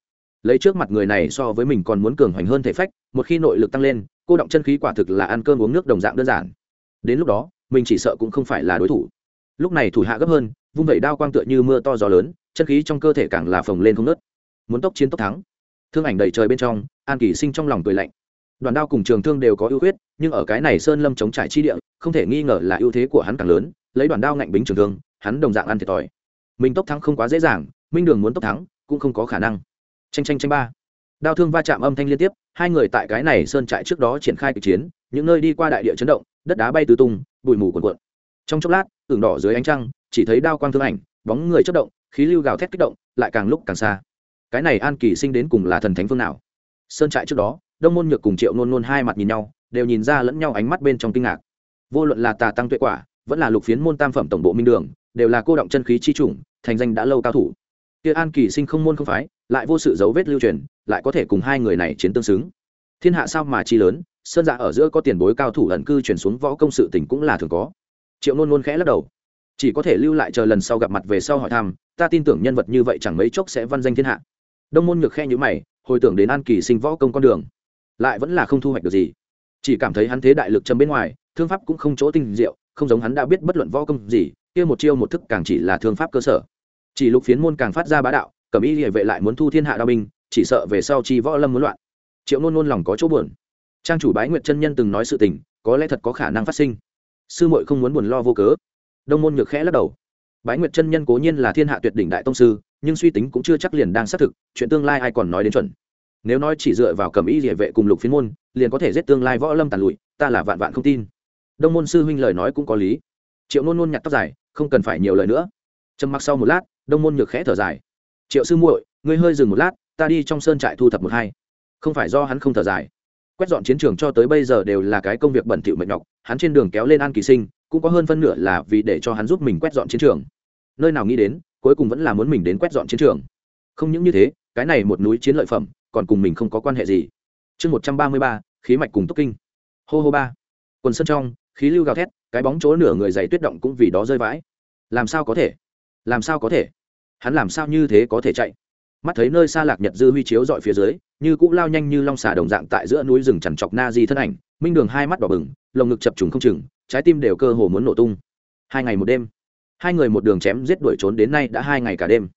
Lấy trước mặt người này so với mình còn muốn cường hoành hơn thể phách, một khi nội lực tăng lên, cô động chân khí quả thực là ăn cơm uống nước đồng dạng đơn giản. Đến lúc đó, mình chỉ sợ cũng không phải là đối thủ. Lúc này thủ hạ gấp hơn, vung vẩy đao quang tựa như mưa to gió lớn chân khí trong cơ thể càng là phồng lên không nớt muốn tốc chiến tốc thắng. Thương ảnh đầy trời bên trong, an kỳ sinh trong lòng cười lạnh. Đoàn đao cùng trường thương đều có ưu huyết nhưng ở cái này sơn lâm chống trải chi địa, không thể nghi ngờ là ưu thế của hắn càng lớn, lấy đoàn đao ngạnh bính trường thương, hắn đồng dạng ăn thiệt thòi. Mình tốc thắng không quá dễ dàng, minh đường muốn tốc thắng, cũng không có khả năng. Tranh tranh tranh ba. Đao thương va chạm âm thanh liên tiếp, hai người tại cái này sơn trại trước đó triển khai kịch chiến, những nơi đi qua đại địa chấn động, đất đá bay tứ tung, bụi mù cuồn cuộn. Trong chốc lát, ửng đỏ dưới ánh trăng, chỉ thấy đao quang thương ảnh, bóng người chất động khí lưu gào thét kích động, lại càng lúc càng xa. Cái này an kỳ sinh đến cùng là thần thánh phương nào? Sơn trại trước đó, đông môn nhược cùng triệu nôn nôn hai mặt nhìn nhau, đều nhìn ra lẫn nhau ánh mắt bên trong kinh ngạc. Vô luận là tà tăng tuệ quả, vẫn là lục phiến môn tam phẩm tổng bộ minh đường, đều là cô động chân khí chi chủng, thành danh đã lâu cao thủ. Kia an kỳ sinh không môn không phái, lại vô sự dấu vết lưu truyền, lại có thể cùng hai người này chiến tương xứng. Thiên hạ sao mà chi lớn, sơn dạ ở giữa có tiền bối cao thủ ẩn cư chuyển xuống võ công sự tình cũng là thường có. Triệu nôn nôn khẽ lắc đầu chỉ có thể lưu lại chờ lần sau gặp mặt về sau hỏi thăm, ta tin tưởng nhân vật như vậy chẳng mấy chốc sẽ văn danh thiên hạ. Đông môn ngược khe nhữ mày, hồi tưởng đến an kỳ sinh võ công con đường, lại vẫn là không thu hoạch được gì. Chỉ cảm thấy hắn thế đại lực châm bên ngoài, thương pháp cũng không chỗ tinh diệu, không giống hắn đã biết bất luận võ công gì, kia một chiêu một thức càng chỉ là thương pháp cơ sở. Chỉ lục phiến môn càng phát ra bá đạo, cẩm y địa vệ lại muốn thu thiên hạ đao binh, chỉ sợ về sau chi võ lâm muốn loạn. Triệu nôn nôn lòng có chỗ buồn. Trang chủ bái nguyệt chân nhân từng nói sự tình, có lẽ thật có khả năng phát sinh. Sư muội không muốn buồn lo vô cớ đông môn nhược khẽ lắc đầu. Bái nguyệt chân nhân cố nhiên là thiên hạ tuyệt đỉnh đại tông sư, nhưng suy tính cũng chưa chắc liền đang xác thực, chuyện tương lai ai còn nói đến chuẩn. Nếu nói chỉ dựa vào cầm ý địa vệ cùng lục phiên môn, liền có thể giết tương lai võ lâm tàn lụi, ta là vạn vạn không tin. Đông môn sư huynh lời nói cũng có lý. Triệu nôn nôn nhặt tóc dài, không cần phải nhiều lời nữa. Trầm mặc sau một lát, đông môn nhược khẽ thở dài. Triệu sư muội, ngươi hơi dừng một lát, ta đi trong sơn trại thu thập một hai. Không phải do hắn không thở dài quét dọn chiến trường cho tới bây giờ đều là cái công việc bẩn thỉu mệt nhọc, hắn trên đường kéo lên an kỳ sinh, cũng có hơn phân nửa là vì để cho hắn giúp mình quét dọn chiến trường. Nơi nào nghĩ đến, cuối cùng vẫn là muốn mình đến quét dọn chiến trường. Không những như thế, cái này một núi chiến lợi phẩm, còn cùng mình không có quan hệ gì. Chương một trăm ba mươi ba, khí mạch cùng túc kinh. Hô hô ba. Quần sân trong, khí lưu gào thét, cái bóng chỗ nửa người dày tuyết động cũng vì đó rơi vãi. Làm sao có thể? Làm sao có thể? Hắn làm sao như thế có thể chạy? Mắt thấy nơi xa lạc nhật dư huy chiếu dọi phía dưới, như cũng lao nhanh như long xà đồng dạng tại giữa núi rừng chằn chọc na di thân ảnh, minh đường hai mắt đỏ bừng, lồng ngực chập trùng không chừng, trái tim đều cơ hồ muốn nổ tung. Hai ngày một đêm, hai người một đường chém giết đuổi trốn đến nay đã hai ngày cả đêm.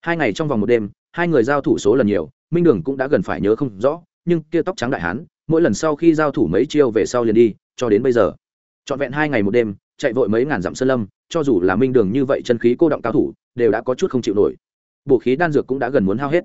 Hai ngày trong vòng một đêm, hai người giao thủ số lần nhiều, minh đường cũng đã gần phải nhớ không rõ, nhưng kia tóc trắng đại hán, mỗi lần sau khi giao thủ mấy chiêu về sau liền đi, cho đến bây giờ. Trọn vẹn hai ngày một đêm, chạy vội mấy ngàn dặm sơn lâm, cho dù là minh đường như vậy chân khí cô động cao thủ, đều đã có chút không chịu nổi bộ khí đan dược cũng đã gần muốn hao hết.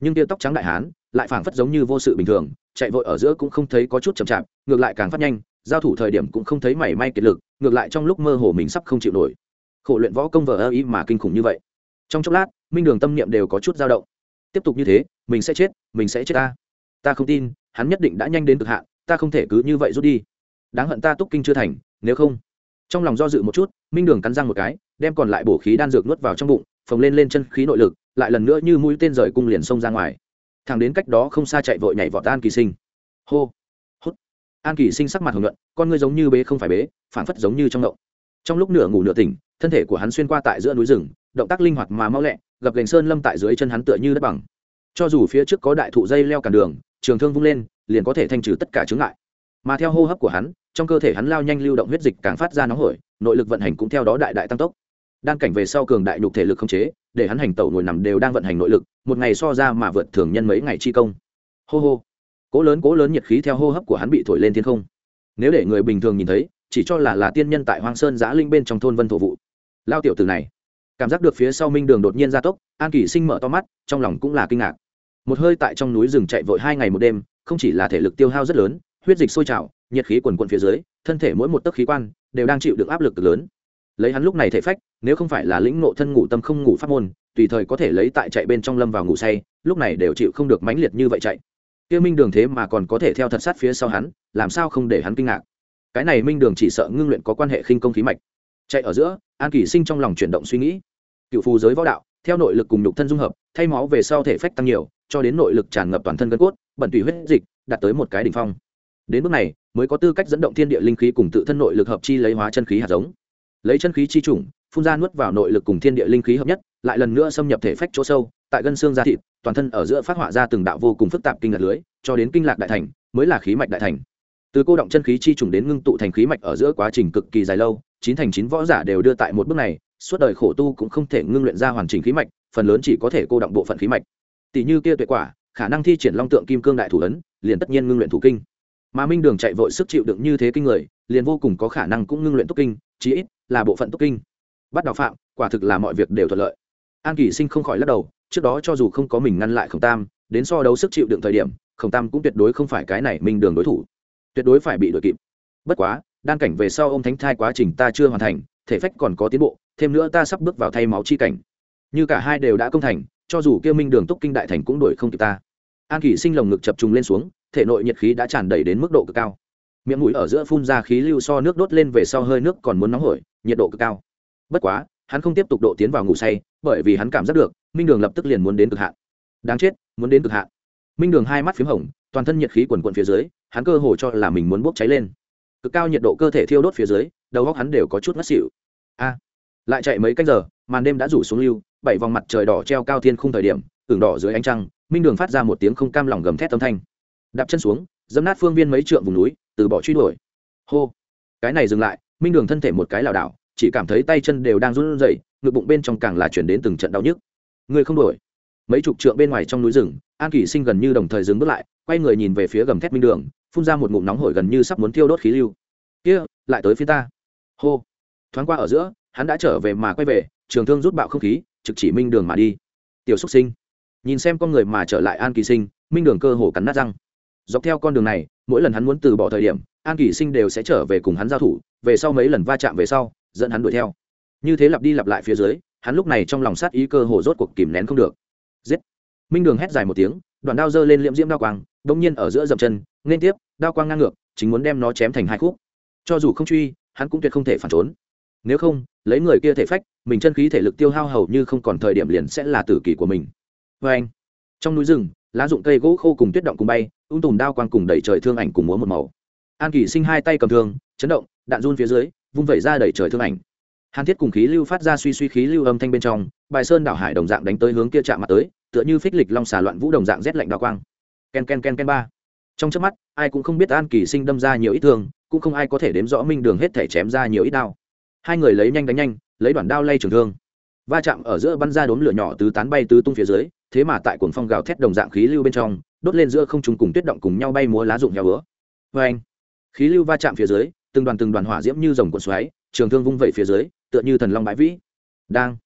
Nhưng tia tóc trắng đại hán lại phảng phất giống như vô sự bình thường, chạy vội ở giữa cũng không thấy có chút chậm chạp, ngược lại càng phát nhanh, giao thủ thời điểm cũng không thấy mảy may kiệt lực, ngược lại trong lúc mơ hồ mình sắp không chịu nổi. Khổ luyện võ công vờ ơ ý mà kinh khủng như vậy. Trong chốc lát, minh đường tâm niệm đều có chút dao động. Tiếp tục như thế, mình sẽ chết, mình sẽ chết ta. Ta không tin, hắn nhất định đã nhanh đến cực hạn, ta không thể cứ như vậy rút đi. Đáng hận ta túc kinh chưa thành, nếu không. Trong lòng do dự một chút, minh đường cắn răng một cái, đem còn lại bổ khí đan dược nuốt vào trong bụng, phồng lên lên chân khí nội lực lại lần nữa như mũi tên rời cung liền xông ra ngoài. Thằng đến cách đó không xa chạy vội nhảy vọt an kỳ sinh. Hô, hút. An kỳ sinh sắc mặt hồng nhuận, con ngươi giống như bế không phải bế phản phất giống như trong động. Trong lúc nửa ngủ nửa tỉnh, thân thể của hắn xuyên qua tại giữa núi rừng, động tác linh hoạt mà mau lẹ gặp gành sơn lâm tại dưới chân hắn tựa như đất bằng. Cho dù phía trước có đại thụ dây leo cản đường, trường thương vung lên, liền có thể thanh trừ tất cả chướng ngại. Mà theo hô hấp của hắn, trong cơ thể hắn lao nhanh lưu động huyết dịch càng phát ra nóng hổi, nội lực vận hành cũng theo đó đại đại tăng tốc. Đan cảnh về sau cường đại nhục thể lực không chế để hắn hành tẩu ngồi nằm đều đang vận hành nội lực, một ngày so ra mà vượt thường nhân mấy ngày chi công. Hô hô. Cố lớn cố lớn nhiệt khí theo hô hấp của hắn bị thổi lên thiên không. Nếu để người bình thường nhìn thấy, chỉ cho là là tiên nhân tại hoang sơn giã linh bên trong thôn vân thổ vụ. Lao tiểu từ này. Cảm giác được phía sau minh đường đột nhiên gia tốc, an kỳ sinh mở to mắt, trong lòng cũng là kinh ngạc. Một hơi tại trong núi rừng chạy vội hai ngày một đêm, không chỉ là thể lực tiêu hao rất lớn, huyết dịch sôi trào, nhiệt khí quần quận phía dưới, thân thể mỗi một tấc khí quan đều đang chịu được áp lực lớn. Lấy hắn lúc này thể phách nếu không phải là lĩnh ngộ thân ngủ tâm không ngủ pháp môn, tùy thời có thể lấy tại chạy bên trong lâm vào ngủ say, lúc này đều chịu không được mãnh liệt như vậy chạy. Kia minh đường thế mà còn có thể theo thật sát phía sau hắn, làm sao không để hắn kinh ngạc? Cái này minh đường chỉ sợ ngưng luyện có quan hệ khinh công khí mạch. Chạy ở giữa, an kỳ sinh trong lòng chuyển động suy nghĩ. Cựu phù giới võ đạo, theo nội lực cùng nhục thân dung hợp, thay máu về sau thể phách tăng nhiều, cho đến nội lực tràn ngập toàn thân gân cốt, bẩn tùy huyết dịch, đạt tới một cái đỉnh phong. Đến bước này, mới có tư cách dẫn động thiên địa linh khí cùng tự thân nội lực hợp chi lấy hóa chân khí hạt giống. Lấy chân khí chi chủng phun ra nuốt vào nội lực cùng thiên địa linh khí hợp nhất, lại lần nữa xâm nhập thể phách chỗ sâu, tại gân xương da thịt, toàn thân ở giữa phát họa ra từng đạo vô cùng phức tạp kinh lạc lưới, cho đến kinh lạc đại thành, mới là khí mạch đại thành. Từ cô động chân khí chi trùng đến ngưng tụ thành khí mạch ở giữa quá trình cực kỳ dài lâu, chín thành chín võ giả đều đưa tại một bước này, suốt đời khổ tu cũng không thể ngưng luyện ra hoàn chỉnh khí mạch, phần lớn chỉ có thể cô động bộ phận khí mạch. Tỷ như kia tuệ quả, khả năng thi triển long tượng kim cương đại thủ ấn, liền tất nhiên ngưng luyện thủ kinh. Mà minh đường chạy vội sức chịu đựng như thế kinh người, liền vô cùng có khả năng cũng ngưng luyện túc kinh, chí ít là bộ phận túc kinh bắt đào phạm, quả thực là mọi việc đều thuận lợi. An kỷ sinh không khỏi lắc đầu, trước đó cho dù không có mình ngăn lại khổng tam, đến so đấu sức chịu đựng thời điểm, khổng tam cũng tuyệt đối không phải cái này minh đường đối thủ. Tuyệt đối phải bị đội kịp. Bất quá đan cảnh về sau ô m thánh thai quá trình ta chưa hoàn thành, thể phách còn có tiến bộ, thêm nữa ta sắp bước vào thay máu chi cảnh. Như cả hai đều đã công thành, cho dù kêu minh đường túc kinh đại thành cũng đuổi không kịp ta. An kỷ sinh lồng ngực chập trùng lên xuống, thể nội nhiệt khí đã tràn đầy đến mức độ cực cao. Miệng mũi ở giữa phun ra khí lưu so nước đốt lên về sau hơi nước còn muốn nóng hổi, nhiệt độ cực cao bất quá, hắn không tiếp tục độ tiến vào ngủ say, bởi vì hắn cảm giác được, minh đường lập tức liền muốn đến cực hạn. Đáng chết, muốn đến cực hạn. Minh đường hai mắt p h í m hồng, toàn thân nhiệt khí quần quận phía dưới, hắn cơ hồ cho là mình muốn bốc cháy lên. Cực cao nhiệt độ cơ thể thiêu đốt phía dưới, đầu góc hắn đều có chút ngất xỉu. A, lại chạy mấy cách giờ, màn đêm đã rủ xuống lưu, bảy vòng mặt trời đỏ treo cao thiên khung thời điểm tưởng đỏ dưới ánh trăng, minh đường phát ra một tiếng không cam lòng gầm thét âm thanh. Đạp chân xuống, dẫm nát phương viên mấy trượng vùng núi, từ bỏ truy đuổi. Hô, cái này dừng lại, minh đường thân thể một cái lảo đảo chỉ cảm thấy tay chân đều đang run rẩy, ngực bụng bên trong càng là chuyển đến từng trận đau nhức. Người không đổi mấy chục trượng bên ngoài trong núi rừng, an kỷ sinh gần như đồng thời dừng bước lại, quay người nhìn về phía gầm thét minh đường, phun ra một ngụm nóng hổi gần như sắp muốn thiêu đốt khí lưu. Kia, lại tới phía ta. Hô. Thoáng qua ở giữa, hắn đã trở về mà quay về, trường thương rút bạo không khí, trực chỉ minh đường mà đi. Tiểu xúc sinh. Nhìn xem con người mà trở lại an kỳ sinh, minh đường cơ hồ cắn nát răng. Dọc theo con đường này, mỗi lần hắn muốn từ bỏ thời điểm, an kỳ sinh đều sẽ trở về cùng hắn giao thủ, về sau mấy lần va chạm về sau dẫn hắn đuổi theo. Như thế lặp đi lặp lại phía dưới, hắn lúc này trong lòng sát ý cơ hồ rốt cuộc kìm nén không được. Giết! Minh đường hét dài một tiếng đoạn đao giơ lên liệm diễm đao quang đông nhiên ở giữa dậm chân, nên tiếp, đao quang ngang ngược, chính muốn đem nó chém thành hai khúc. Cho dù không truy, hắn cũng tuyệt không thể phản trốn. Nếu không, lấy người kia thể phách, mình chân khí thể lực tiêu hao hầu như không còn thời điểm liền sẽ là tử kỷ của mình. Vê anh, trong núi rừng, lá dụng cây gỗ khô cùng tuyết động cùng bay, ung tùm đao quang cùng đẩy trời thương ảnh cùng múa một màu. An kỳ sinh hai tay cầm thương, chấn động, đạn run phía dưới vung vẩy ra đẩy trời thương ảnh. Hàn thiết cùng khí lưu phát ra suy suy khí lưu âm thanh bên trong, bài sơn đảo hải đồng dạng đánh tới hướng kia chạm mặt tới, tựa như phích lịch long xà loạn vũ đồng dạng rét lạnh đào quang. Ken ken ken ken ba. Trong trước mắt, ai cũng không biết an kỳ sinh đâm ra nhiều ít thương, cũng không ai có thể đếm rõ minh đường hết thể chém ra nhiều ít đao. Hai người lấy nhanh đánh nhanh, lấy đoạn đao lay trường thương. Va chạm ở giữa bắn ra đốm lửa nhỏ tứ tán bay tứ tung phía dưới, thế mà tại cuồng phong gào thét đồng dạng khí lưu bên trong, đốt lên giữa không trùng cùng tuyết động cùng nhau bay múa lá rụng heo bữa vê vâng. anh khí lưu va chạm phía dưới từng đoàn từng đoàn hỏa diễm như dòng cuộn xoáy, trường thương vung vẩy phía dưới, tựa như thần long bãi vĩ. Đang,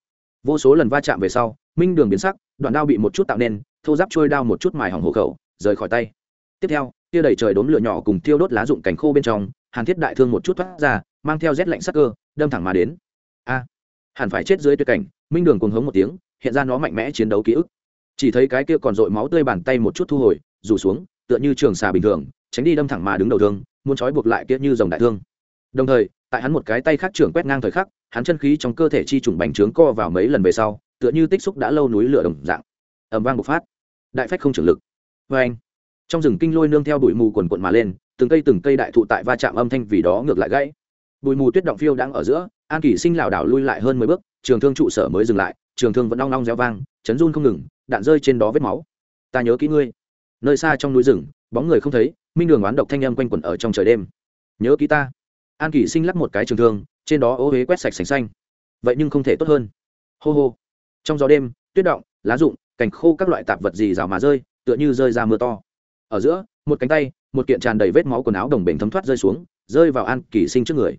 vô số lần va chạm về sau, minh đường biến sắc, đoạn đao bị một chút tạo nên, thô giáp trôi đao một chút mài hỏng hộ khẩu, rời khỏi tay. Tiếp theo, tia đầy trời đốm lửa nhỏ cùng tiêu đốt lá rụng cành khô bên trong, hàn thiết đại thương một chút thoát ra, mang theo rét lạnh sắc cơ, đâm thẳng mà đến. A, hẳn phải chết dưới tuyệt cảnh, minh đường cuồng hống một tiếng, hiện ra nó mạnh mẽ chiến đấu ký ức. Chỉ thấy cái kia còn dội máu tươi bàn tay một chút thu hồi, rủ xuống, tựa như trường xà bình thường, tránh đi đâm thẳng mà đứng đầu thương muốn trói buộc lại kia như dòng đại thương. Đồng thời, tại hắn một cái tay khác trưởng quét ngang thời khắc, hắn chân khí trong cơ thể chi trùng bành trướng co vào mấy lần về sau, tựa như tích xúc đã lâu núi lửa đồng dạng. Ẩm vang bộc phát. Đại phách không trưởng lực. Vê anh, trong rừng kinh lôi nương theo bụi mù quần quận mà lên, từng cây từng cây đại thụ tại va chạm âm thanh vì đó ngược lại gãy. Bụi mù tuyết động phiêu đang ở giữa, an kỷ sinh lảo đảo lui lại hơn mười bước, trường thương trụ sở mới dừng lại, trường thương vẫn long long reo vang, chấn run không ngừng, đạn rơi trên đó vết máu. Ta nhớ kỹ ngươi. Nơi xa trong núi rừng, bóng người không thấy minh đường oán độc thanh âm quanh quẩn ở trong trời đêm. Nhớ kỹ ta. An kỷ sinh lắc một cái trường thương, trên đó ô huế quét sạch sành xanh. Vậy nhưng không thể tốt hơn. Hô hô. Trong gió đêm, tuyết động, lá rụng, cành khô các loại tạp vật gì rào mà rơi, tựa như rơi ra mưa to. Ở giữa, một cánh tay, một kiện tràn đầy vết máu quần áo đồng bể thấm thoát rơi xuống, rơi vào an kỷ sinh trước người.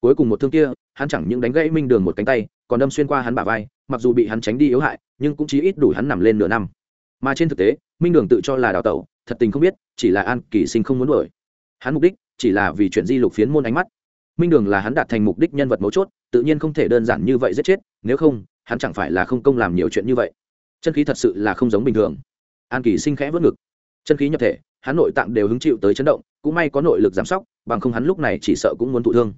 Cuối cùng một thương kia, hắn chẳng những đánh gãy minh đường một cánh tay, còn đâm xuyên qua hắn bả vai, mặc dù bị hắn tránh đi yếu hại, nhưng cũng chỉ ít đủ hắn nằm lên nửa năm. Mà trên thực tế, minh đường tự cho là đào tẩu thật tình không biết, chỉ là an kỳ sinh không muốn đuổi. Hắn mục đích chỉ là vì chuyện di lục phiến môn ánh mắt. Minh đường là hắn đạt thành mục đích nhân vật mấu chốt, tự nhiên không thể đơn giản như vậy giết chết, nếu không, hắn chẳng phải là không công làm nhiều chuyện như vậy. Chân khí thật sự là không giống bình thường. An kỳ sinh khẽ vớt ngực. Chân khí nhập thể, hắn nội tạng đều hứng chịu tới chấn động, cũng may có nội lực giám sóc, bằng không hắn lúc này chỉ sợ cũng muốn thụ thương.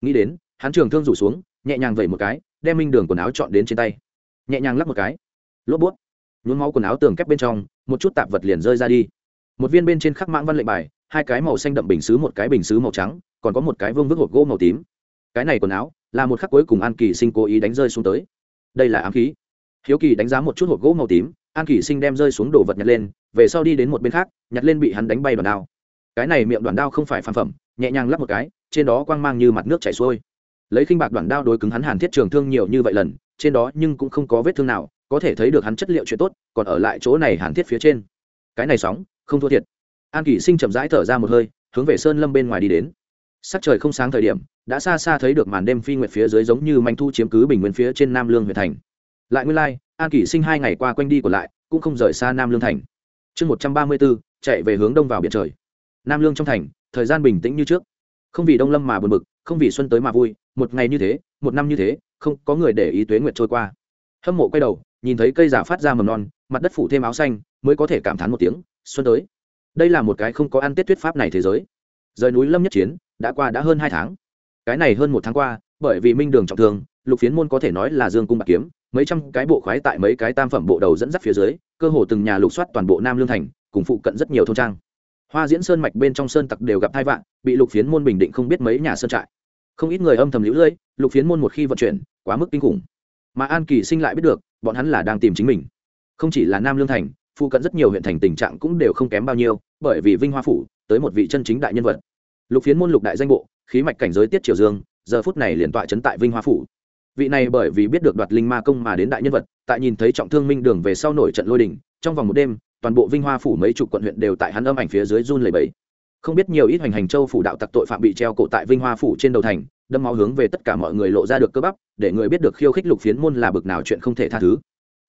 Nghĩ đến, hắn trường thương rủ xuống, nhẹ nhàng vẩy một cái, đem minh đường quần áo chọn đến trên tay. Nhẹ nhàng lắp một cái. Lốp bút. Nhuốm máu quần áo tường kép bên trong, một chút tạp vật liền rơi ra đi một viên bên trên khắc mãng văn lệnh bài, hai cái màu xanh đậm bình xứ, một cái bình xứ màu trắng, còn có một cái vương vức hộp gỗ màu tím. Cái này quần áo là một khắc cuối cùng an kỳ sinh cố ý đánh rơi xuống tới. Đây là ám khí. Hiếu kỳ đánh giá một chút hộp gỗ màu tím, an kỳ sinh đem rơi xuống đồ vật nhặt lên, về sau đi đến một bên khác, nhặt lên bị hắn đánh bay đoàn đao. Cái này miệng đoàn đao không phải phàm phẩm, nhẹ nhàng lắp một cái, trên đó quang mang như mặt nước chảy xuôi. Lấy khinh bạc đoàn đao đối cứng hắn hàn thiết trường thương nhiều như vậy lần, trên đó nhưng cũng không có vết thương nào, có thể thấy được hắn chất liệu chuyện tốt, còn ở lại chỗ này hàn thiết phía trên cái này sóng, không thua thiệt. An kỷ sinh chậm rãi thở ra một hơi, hướng về sơn lâm bên ngoài đi đến. Sắc trời không sáng thời điểm, đã xa xa thấy được màn đêm phi nguyệt phía dưới giống như manh thu chiếm cứ bình nguyên phía trên nam lương huyện thành. Lại nguyên lai, an kỷ sinh hai ngày qua quanh đi còn lại, cũng không rời xa nam lương thành. Chương một trăm ba mươi bốn chạy về hướng đông vào biển trời. Nam lương trong thành, thời gian bình tĩnh như trước. Không vì đông lâm mà buồn bực, không vì xuân tới mà vui, một ngày như thế, một năm như thế, không có người để ý tuế nguyệt trôi qua. Hâm mộ quay đầu, nhìn thấy cây giả phát ra mầm non mặt đất phủ thêm áo xanh, mới có thể cảm thán một tiếng, xuân tới. Đây là một cái không có ăn tết thuyết pháp này thế giới. Rời núi lâm nhất chiến, đã qua đã hơn hai tháng. Cái này hơn một tháng qua, bởi vì minh đường trọng thương, lục phiến môn có thể nói là dương cung bạc kiếm, mấy trăm cái bộ khoái tại mấy cái tam phẩm bộ đầu dẫn dắt phía dưới, cơ hồ từng nhà lục soát toàn bộ nam lương thành, cùng phụ cận rất nhiều thôn trang. Hoa diễn sơn mạch bên trong sơn tặc đều gặp hai vạn bị lục phiến môn bình định không biết mấy nhà sơn trại. Không ít người âm thầm lũ lưỡi lục phiến môn một khi vận chuyển, quá mức kinh khủng. Mà an kỳ sinh lại biết được, bọn hắn là đang tìm chính mình không chỉ là nam lương thành, phụ cận rất nhiều huyện thành tình trạng cũng đều không kém bao nhiêu, bởi vì vinh hoa phủ tới một vị chân chính đại nhân vật. Lục phiến môn lục đại danh bộ, khí mạch cảnh giới tiết triều dương, giờ phút này liền tọa chấn tại vinh hoa phủ. Vị này bởi vì biết được đoạt linh ma công mà đến đại nhân vật, tại nhìn thấy trọng thương minh đường về sau nổi trận lôi đình, trong vòng một đêm, toàn bộ vinh hoa phủ mấy chục quận huyện đều tại hắn âm ảnh phía dưới run lầy bẫy không biết nhiều ít hoành hành châu phủ đạo tặc tội phạm bị treo cổ tại vinh hoa phủ trên đầu thành, đâm máu hướng về tất cả mọi người lộ ra được cơ bắp, để người biết được khiêu khích lục phiến môn là bực nào chuyện không thể tha thứ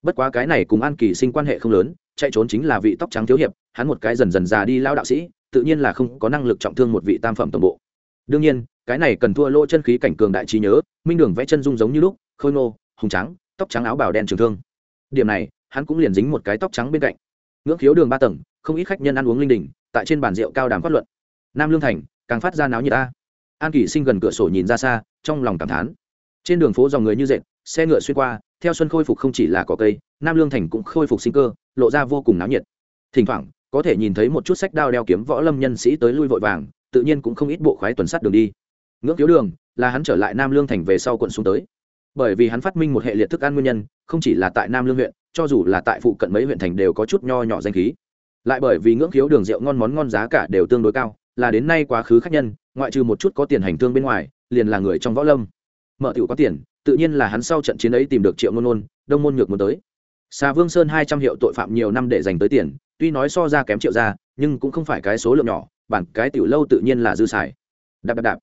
bất quá cái này cùng an kỳ sinh quan hệ không lớn, chạy trốn chính là vị tóc trắng thiếu hiệp, hắn một cái dần dần già đi lao đạo sĩ, tự nhiên là không có năng lực trọng thương một vị tam phẩm tổng bộ. Đương nhiên, cái này cần thua lỗ chân khí cảnh cường đại trí nhớ, minh đường vẽ chân dung giống như lúc, khôi ngô, hùng trắng, tóc trắng áo bào đen trường thương. Điểm này, hắn cũng liền dính một cái tóc trắng bên cạnh. Ngưỡng khiếu đường ba tầng, không ít khách nhân ăn uống linh đình, tại trên bàn rượu cao đàm phát luận. Nam lương thành, càng phát ra náo nhiệt ta. An kỷ sinh gần cửa sổ nhìn ra xa, trong lòng cảm thán. Trên đường phố dòng người như dệt, xe ngựa xuyên qua theo xuân khôi phục không chỉ là cỏ cây, nam lương thành cũng khôi phục sinh cơ, lộ ra vô cùng náo nhiệt. Thỉnh thoảng, có thể nhìn thấy một chút sách đao đeo kiếm võ lâm nhân sĩ tới lui vội vàng, tự nhiên cũng không ít bộ khoái tuần sát đường đi. Ngưỡng thiếu đường là hắn trở lại nam lương thành về sau quận xuống tới. Bởi vì hắn phát minh một hệ liệt thức ăn nguyên nhân, không chỉ là tại nam lương huyện, cho dù là tại phụ cận mấy huyện thành đều có chút nho nhỏ danh khí. Lại bởi vì ngưỡng khiếu đường rượu ngon món ngon giá cả đều tương đối cao, là đến nay quá khứ khách nhân, ngoại trừ một chút có tiền hành thương bên ngoài, liền là người trong võ lâm. Mở tiểu có tiền tự nhiên là hắn sau trận chiến ấy tìm được triệu ngôn nôn đông môn nhược muốn tới. Xà vương sơn hai trăm hiệu tội phạm nhiều năm để dành tới tiền, tuy nói so ra kém triệu ra nhưng cũng không phải cái số lượng nhỏ, bản cái tiểu lâu tự nhiên là dư xài. Đạp đạp đạp.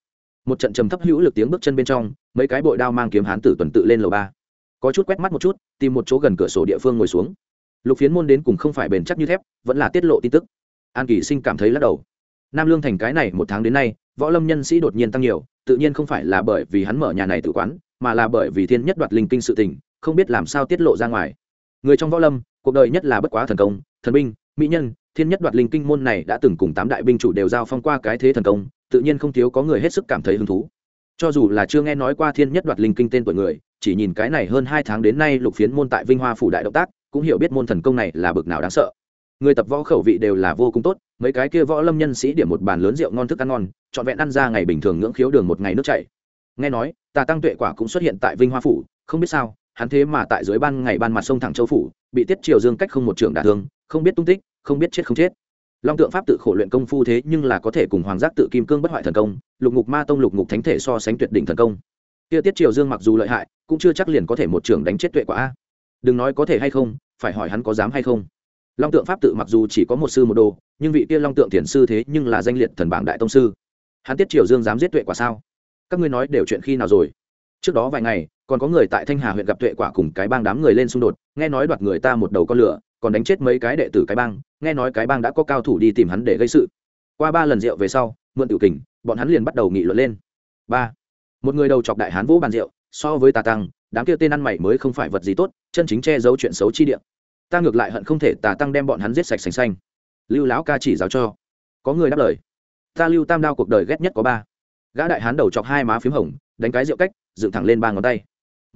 Một trận trầm thấp hữu lực tiếng bước chân bên trong, mấy cái bội đao mang kiếm hán tử tuần tự lên lầu ba. Có chút quét mắt một chút, tìm một chỗ gần cửa sổ địa phương ngồi xuống. Lục phiến môn đến cùng không phải bền chắc như thép, vẫn là tiết lộ tin tức. An kỳ sinh cảm thấy lắc đầu. Nam lương thành cái này một tháng đến nay, võ lâm nhân sĩ đột nhiên tăng nhiều, tự nhiên không phải là bởi vì hắn mở nhà này tự quán mà là bởi vì thiên nhất đoạt linh kinh sự tình, không biết làm sao tiết lộ ra ngoài. Người trong võ lâm, cuộc đời nhất là bất quá thần công, thần binh, mỹ nhân, thiên nhất đoạt linh kinh môn này đã từng cùng tám đại binh chủ đều giao phong qua cái thế thần công, tự nhiên không thiếu có người hết sức cảm thấy hứng thú. Cho dù là chưa nghe nói qua thiên nhất đoạt linh kinh tên tuổi người, chỉ nhìn cái này hơn hai tháng đến nay lục phiến môn tại vinh hoa phủ đại động tác, cũng hiểu biết môn thần công này là bực nào đáng sợ. Người tập võ khẩu vị đều là vô cùng tốt, mấy cái kia võ lâm nhân sĩ điểm một bàn lớn rượu ngon thức ăn ngon, trọn vẹn ăn ra ngày bình thường ngưỡng khiếu đường một ngày nước chảy nghe nói, tà tăng tuệ quả cũng xuất hiện tại vinh hoa phủ, không biết sao, hắn thế mà tại dưới ban ngày ban mặt sông thẳng châu phủ, bị tiết triều dương cách không một trường đả thương, không biết tung tích, không biết chết không chết. Long tượng pháp tự khổ luyện công phu thế nhưng là có thể cùng hoàng giác tự kim cương bất hoại thần công, lục ngục ma tông, lục ngục thánh thể so sánh tuyệt đỉnh thần công. Kia tiết triều dương mặc dù lợi hại, cũng chưa chắc liền có thể một trường đánh chết tuệ quả đừng nói có thể hay không, phải hỏi hắn có dám hay không. Long tượng pháp tự mặc dù chỉ có một sư một đồ, nhưng vị kia long tượng thiền sư thế nhưng là danh liệt thần bảng đại tông sư. Hắn tiết triều dương dám giết tuệ quả sao? Các ngươi nói đều chuyện khi nào rồi? Trước đó vài ngày, còn có người tại thanh hà huyện gặp tuệ quả cùng cái bang đám người lên xung đột, nghe nói đoạt người ta một đầu con lửa, còn đánh chết mấy cái đệ tử cái bang, nghe nói cái bang đã có cao thủ đi tìm hắn để gây sự. Qua ba lần rượu về sau, mượn tiểu kình, bọn hắn liền bắt đầu nghị luận lên. Ba. Một người đầu chọc đại hán vũ bàn rượu, so với tà tăng, đám kia tên ăn mày mới không phải vật gì tốt, chân chính che giấu chuyện xấu chi điện ta ngược lại hận không thể tà tăng đem bọn hắn giết sạch sành xanh. Lưu lão ca chỉ giáo cho. Có người đáp lời. Ta lưu tam đao cuộc đời ghét nhất có ba gã đại hán đầu chọc hai má p h í m hồng, đánh cái rượu cách, dựng thẳng lên ba ngón tay.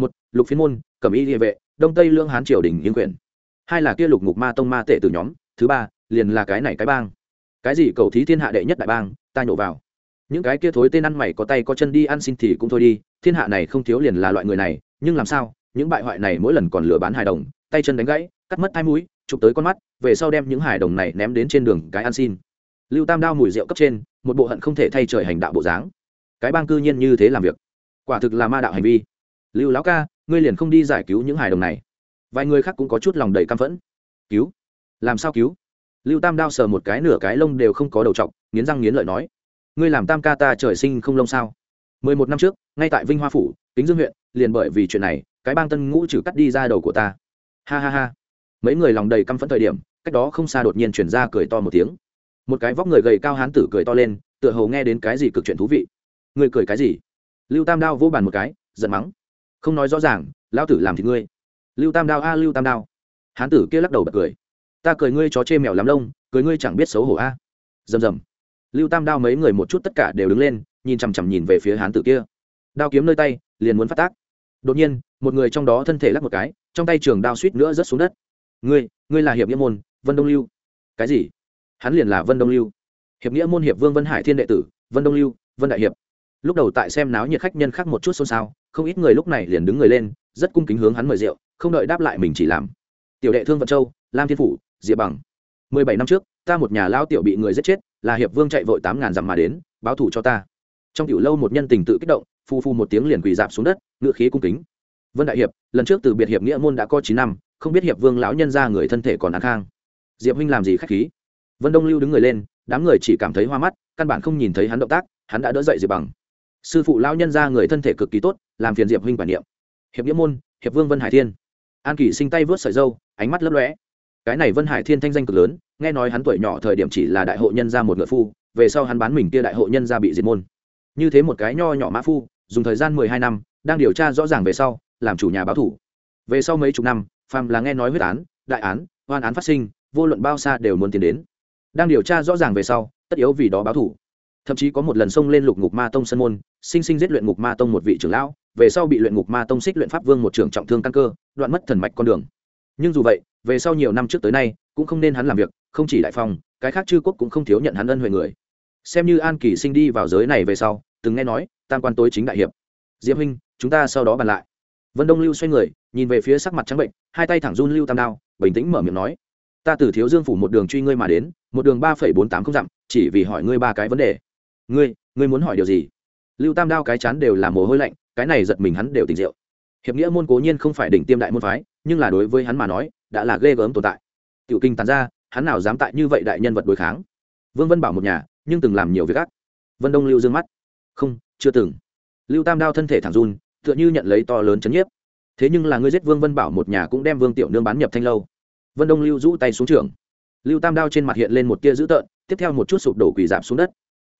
Một, lục phiến môn cẩm y địa vệ, đông tây lương hán triều đình yên quyền. Hai là kia lục ngục ma tông ma tệ từ nhóm, thứ ba, liền là cái này cái bang. Cái gì cầu thí thiên hạ đệ nhất đại bang, ta nhổ vào. Những cái kia thối tên ăn mày có tay có chân đi ăn xin thì cũng thôi đi, thiên hạ này không thiếu liền là loại người này, nhưng làm sao, những bại hoại này mỗi lần còn lừa bán hài đồng, tay chân đánh gãy, cắt mất hai mũi, chụp tới con mắt, về sau đem những hài đồng này ném đến trên đường cái ăn xin. Lưu tam đao mùi rượu cấp trên, một bộ hận không thể thay trời hành đạo bộ dáng cái bang cư nhiên như thế làm việc. Quả thực là ma đạo hành vi. Lưu lão ca, ngươi liền không đi giải cứu những hài đồng này. Vài người khác cũng có chút lòng đầy căm phẫn. Cứu? Làm sao cứu? Lưu tam đao sờ một cái nửa cái lông đều không có đầu t nghiến răng nghiến lợi nói. Ngươi làm tam ca ta trời sinh không lông sao? Mười một năm trước, ngay tại vinh hoa phủ, kính dương huyện, liền bởi vì chuyện này, cái bang tân ngũ trừ cắt đi ra đầu của ta. Ha ha ha. Mấy người lòng đầy căm phẫn thời điểm, cách đó không xa đột nhiên chuyển ra cười to một tiếng. Một cái vóc người gầy cao hán tử cười to lên, tựa hồ nghe đến cái gì cực chuyện thú vị. Ngươi cười cái gì? Lưu tam đao vô bàn một cái, giận mắng. Không nói rõ ràng, lão tử làm thì ngươi. Lưu tam đao a, lưu tam đao. Hán tử kia lắc đầu bật cười. Ta cười ngươi chó chê mèo lắm lông, cười ngươi chẳng biết xấu hổ a. À. rầm rầm. Lưu tam đao mấy người một chút tất cả đều đứng lên, nhìn chằm chằm nhìn về phía hán tử kia. Đao kiếm nơi tay, liền muốn phát tác. Đột nhiên, một người trong đó thân thể lắc một cái, trong tay trường đao suýt nữa rớt xuống đất. Ngươi ngươi là hiệp nghĩa môn, vân đông lưu. Cái gì? Hắn liền là vân đông lưu. Hiệp nghĩa môn hiệp vương vân hải thiên đệ tử, vân đông lưu, vân đại hiệp lúc đầu tại xem náo nhiệt khách nhân khác một chút xôn xao, không ít người lúc này liền đứng người lên, rất cung kính hướng hắn mời rượu, không đợi đáp lại mình chỉ làm. Tiểu đệ thương vận châu, lam thiên phủ, diệp bằng. Mười bảy năm trước, ta một nhà lao tiểu bị người giết chết, là hiệp vương chạy vội tám ngàn dặm mà đến, báo thù cho ta. Trong tiểu lâu một nhân tình tự kích động phu phu một tiếng liền quỳ dạp xuống đất ngựa khí cung kính. Vân đại hiệp, lần trước từ biệt hiệp nghĩa môn đã có chín năm, không biết hiệp vương lão nhân ra người thân thể còn an khang. Diệp huynh làm gì khách khí? Vân đông lưu đứng người lên, đám người chỉ cảm thấy hoa mắt, căn bản không nhìn thấy hắn động tác, hắn đã đỡ dậy diệp bằng sư phụ lão nhân ra người thân thể cực kỳ tốt, làm phiền diệp huynh quản niệm. Hiệp nghĩa môn, hiệp vương vân hải thiên. An kỳ sinh tay vớt sợi dâu, ánh mắt lấp lóe. Cái này vân hải thiên thanh danh cực lớn, nghe nói hắn tuổi nhỏ thời điểm chỉ là đại hộ nhân ra một ngựa phu, về sau hắn bán mình kia đại hộ nhân ra bị diệt môn. Như thế một cái nho nhỏ mã phu, dùng thời gian mười hai năm, đang điều tra rõ ràng về sau, làm chủ nhà báo thủ. Về sau mấy chục năm, phàm là nghe nói huyết án, đại án, hoan án phát sinh, vô luận bao xa đều muốn tiến đến. Đang điều tra rõ ràng về sau, tất yếu vì đó báo thủ thậm chí có một lần xông lên lục ngục ma tông sân môn, sinh sinh giết luyện ngục ma tông một vị trưởng lão, về sau bị luyện ngục ma tông xích luyện pháp vương một trưởng trọng thương căn cơ, đoạn mất thần mạch con đường. Nhưng dù vậy, về sau nhiều năm trước tới nay, cũng không nên hắn làm việc, không chỉ đại phong, cái khác chư quốc cũng không thiếu nhận hắn ân huệ người. Xem như an kỳ sinh đi vào giới này về sau, từng nghe nói, tam quan tối chính đại hiệp. Diệp huynh, chúng ta sau đó bàn lại. Vân đông lưu xoay người, nhìn về phía sắc mặt trắng bệnh, hai tay thẳng run lưu tam đao, bình tĩnh mở miệng nói, ta từ thiếu dương phủ một đường truy ngươi mà đến, một đường ba phẩy bốn tám không dặm, chỉ vì hỏi ngươi ba cái vấn đề ngươi ngươi muốn hỏi điều gì? Lưu tam đao cái chán đều là mồ hôi lạnh, cái này giật mình hắn đều tỉnh rượu. Hiệp nghĩa môn cố nhiên không phải đỉnh tiêm đại môn phái, nhưng là đối với hắn mà nói, đã là ghê gớm tồn tại. Tiểu kinh tàn ra, hắn nào dám tại như vậy đại nhân vật đối kháng? Vương vân bảo một nhà, nhưng từng làm nhiều việc ác. Vân đông lưu dương mắt. Không, chưa từng. Lưu tam đao thân thể thẳng run, tựa như nhận lấy to lớn chấn nhiếp. Thế nhưng là ngươi giết vương vân bảo một nhà cũng đem vương tiểu nương bán nhập thanh lâu. Vân đông lưu rũ tay xuống trường. Lưu tam đao trên mặt hiện lên một tia dữ tợn, tiếp theo một chút sụp đổ quỳ dạp xuống đất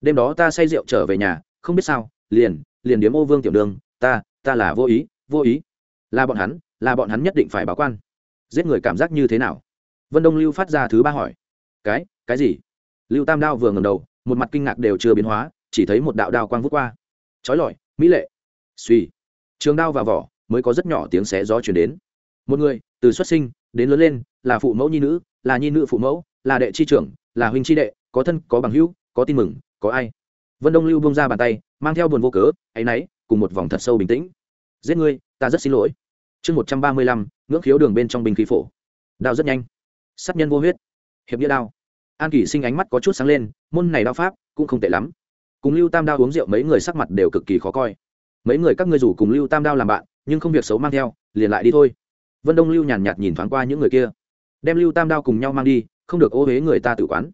đêm đó ta say rượu trở về nhà không biết sao liền liền điếm ô vương tiểu đường, ta ta là vô ý vô ý. Là bọn hắn là bọn hắn nhất định phải báo quan. Giết người cảm giác như thế nào? Vân đông lưu phát ra thứ ba hỏi. Cái cái gì? Lưu tam đao vừa ngầm đầu một mặt kinh ngạc đều chưa biến hóa chỉ thấy một đạo đao quang vút qua. Trói lọi mỹ lệ. Suy trường đao và vỏ mới có rất nhỏ tiếng xé gió chuyển đến. Một người từ xuất sinh đến lớn lên là phụ mẫu nhi nữ là nhi nữ phụ mẫu là đệ chi trưởng là huynh chi đệ có thân có bằng hữu có tin mừng có ai? Vân đông lưu bông ra bàn tay, mang theo buồn vô cớ, áy náy, cùng một vòng thật sâu bình tĩnh. Giết ngươi, ta rất xin lỗi. Chương một trăm ba mươi lăm, ngưỡng khiếu đường bên trong bình khí phổ. Đao rất nhanh. Sát nhân vô huyết. Hiệp nghĩa đao. An kỷ sinh ánh mắt có chút sáng lên, môn này đao pháp cũng không tệ lắm. Cùng lưu tam đao uống rượu mấy người sắc mặt đều cực kỳ khó coi. Mấy người các ngươi rủ cùng lưu tam đao làm bạn, nhưng không việc xấu mang theo, liền lại đi thôi. Vân đông lưu nhàn nhạt nhìn thoáng qua những người kia. Đem lưu tam đao cùng nhau mang đi, không được ô huế người ta tự quán.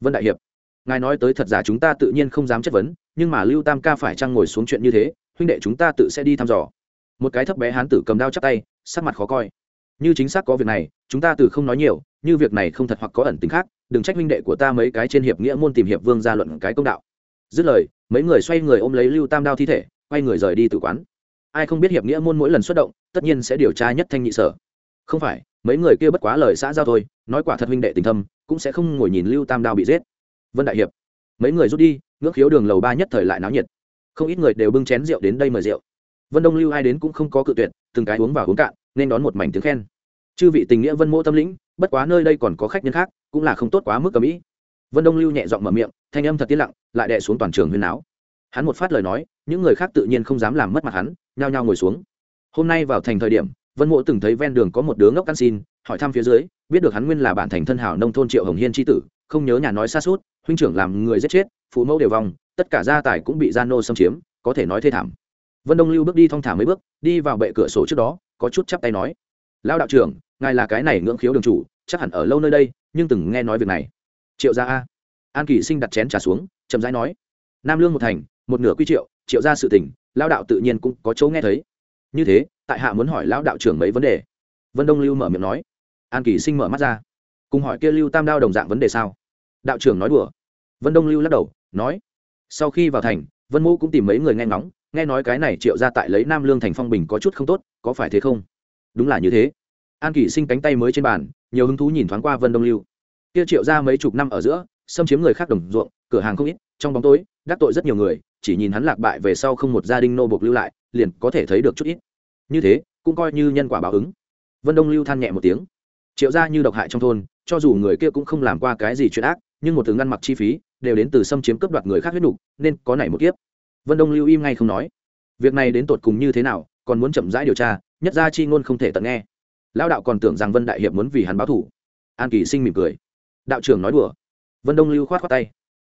Vân đại hiệp ngài nói tới thật giả chúng ta tự nhiên không dám chất vấn, nhưng mà lưu tam ca phải chăng ngồi xuống chuyện như thế, huynh đệ chúng ta tự sẽ đi thăm dò. Một cái thấp bé hán tử cầm đao chắc tay, sắc mặt khó coi. Như chính xác có việc này, chúng ta từ không nói nhiều, như việc này không thật hoặc có ẩn tính khác, đừng trách huynh đệ của ta mấy cái trên hiệp nghĩa môn tìm hiệp vương ra luận cái công đạo. Dứt lời, mấy người xoay người ôm lấy lưu tam đao thi thể, quay người rời đi từ quán. Ai không biết hiệp nghĩa môn mỗi lần xuất động, tất nhiên sẽ điều tra nhất thanh nhị sở. Không phải, mấy người kia bất quá lời xã giao thôi, nói quả thật huynh đệ tình thâm, cũng sẽ không ngồi nhìn lưu tam đao bị giết vân đại hiệp, mấy người rút đi, ngưỡng khiếu đường lầu ba nhất thời lại náo nhiệt. Không ít người đều bưng chén rượu đến đây mời rượu. Vân đông lưu ai đến cũng không có cự tuyệt, từng cái uống vào uống cạn, nên đón một mảnh tiếng khen. Chư vị tình nghĩa vân mỗ tâm lĩnh, bất quá nơi đây còn có khách nhân khác, cũng là không tốt quá mức cầm ý. Vân đông lưu nhẹ giọng mở miệng, thanh âm thật tiết lặng, lại đè xuống toàn trường huyên áo hắn một phát lời nói, những người khác tự nhiên không dám làm mất mặt hắn, nhao nhao ngồi xuống. Hôm nay vào thành thời điểm, vân mộ từng thấy ven đường có một đứa ngốc ăn xin, hỏi thăm phía dưới, biết được hắn nguyên là bản thành thân hảo nông thôn triệu hồng hiên tri tử, không nhớ nhà nói xa suốt huynh trưởng làm người giết chết, phụ mẫu đều vong, tất cả gia tài cũng bị gia nô xâm chiếm, có thể nói thê thảm. Vân đông lưu bước đi thong thả mấy bước, đi vào bệ cửa sổ trước đó, có chút chắp tay nói lao đạo trưởng, ngài là cái này ngưỡng khiếu đường chủ, chắc hẳn ở lâu nơi đây, nhưng từng nghe nói việc này. Triệu gia a. An kỳ sinh đặt chén trà xuống, chậm rãi nói, nam lương một thành, một nửa quy triệu triệu gia sự tỉnh lao đạo tự nhiên cũng có chỗ nghe thấy. Như thế, tại hạ muốn hỏi lão đạo trưởng mấy vấn đề. Vân đông lưu mở miệng nói, an kỳ sinh mở mắt ra, cùng hỏi kia lưu tam đao đồng dạng vấn đề sao? Đạo trưởng nói đùa. Vân đông lưu lắc đầu, nói, sau khi vào thành, vân mô cũng tìm mấy người nghe ngóng, nghe nói cái này triệu ra tại lấy nam lương thành phong bình có chút không tốt, có phải thế không? Đúng là như thế. An kỷ sinh cánh tay mới trên bàn, nhiều hứng thú nhìn thoáng qua vân đông lưu. Kia triệu ra mấy chục năm ở giữa, xâm chiếm người khác đồng ruộng, cửa hàng không ít, trong bóng tối, đắc tội rất nhiều người, chỉ nhìn hắn lạc bại về sau không một gia đình nô bộc lưu lại, liền có thể thấy được chút ít. Như thế, cũng coi như nhân quả báo ứng. Vân đông lưu than nhẹ một tiếng. Triệu ra như độc hại trong thôn, cho dù người kia cũng không làm qua cái gì chuyện ác nhưng một thứ ngăn mặc chi phí đều đến từ xâm chiếm cướp đoạt người khác huyết đủ, nên có nảy một kiếp. Vân đông lưu im ngay không nói. Việc này đến tột cùng như thế nào còn muốn chậm rãi điều tra nhất ra chi ngôn không thể tận nghe. Lão đạo còn tưởng rằng vân đại hiệp muốn vì hắn báo thù. An kỳ sinh mỉm cười. Đạo trưởng nói đùa. Vân đông lưu khoát khoát tay.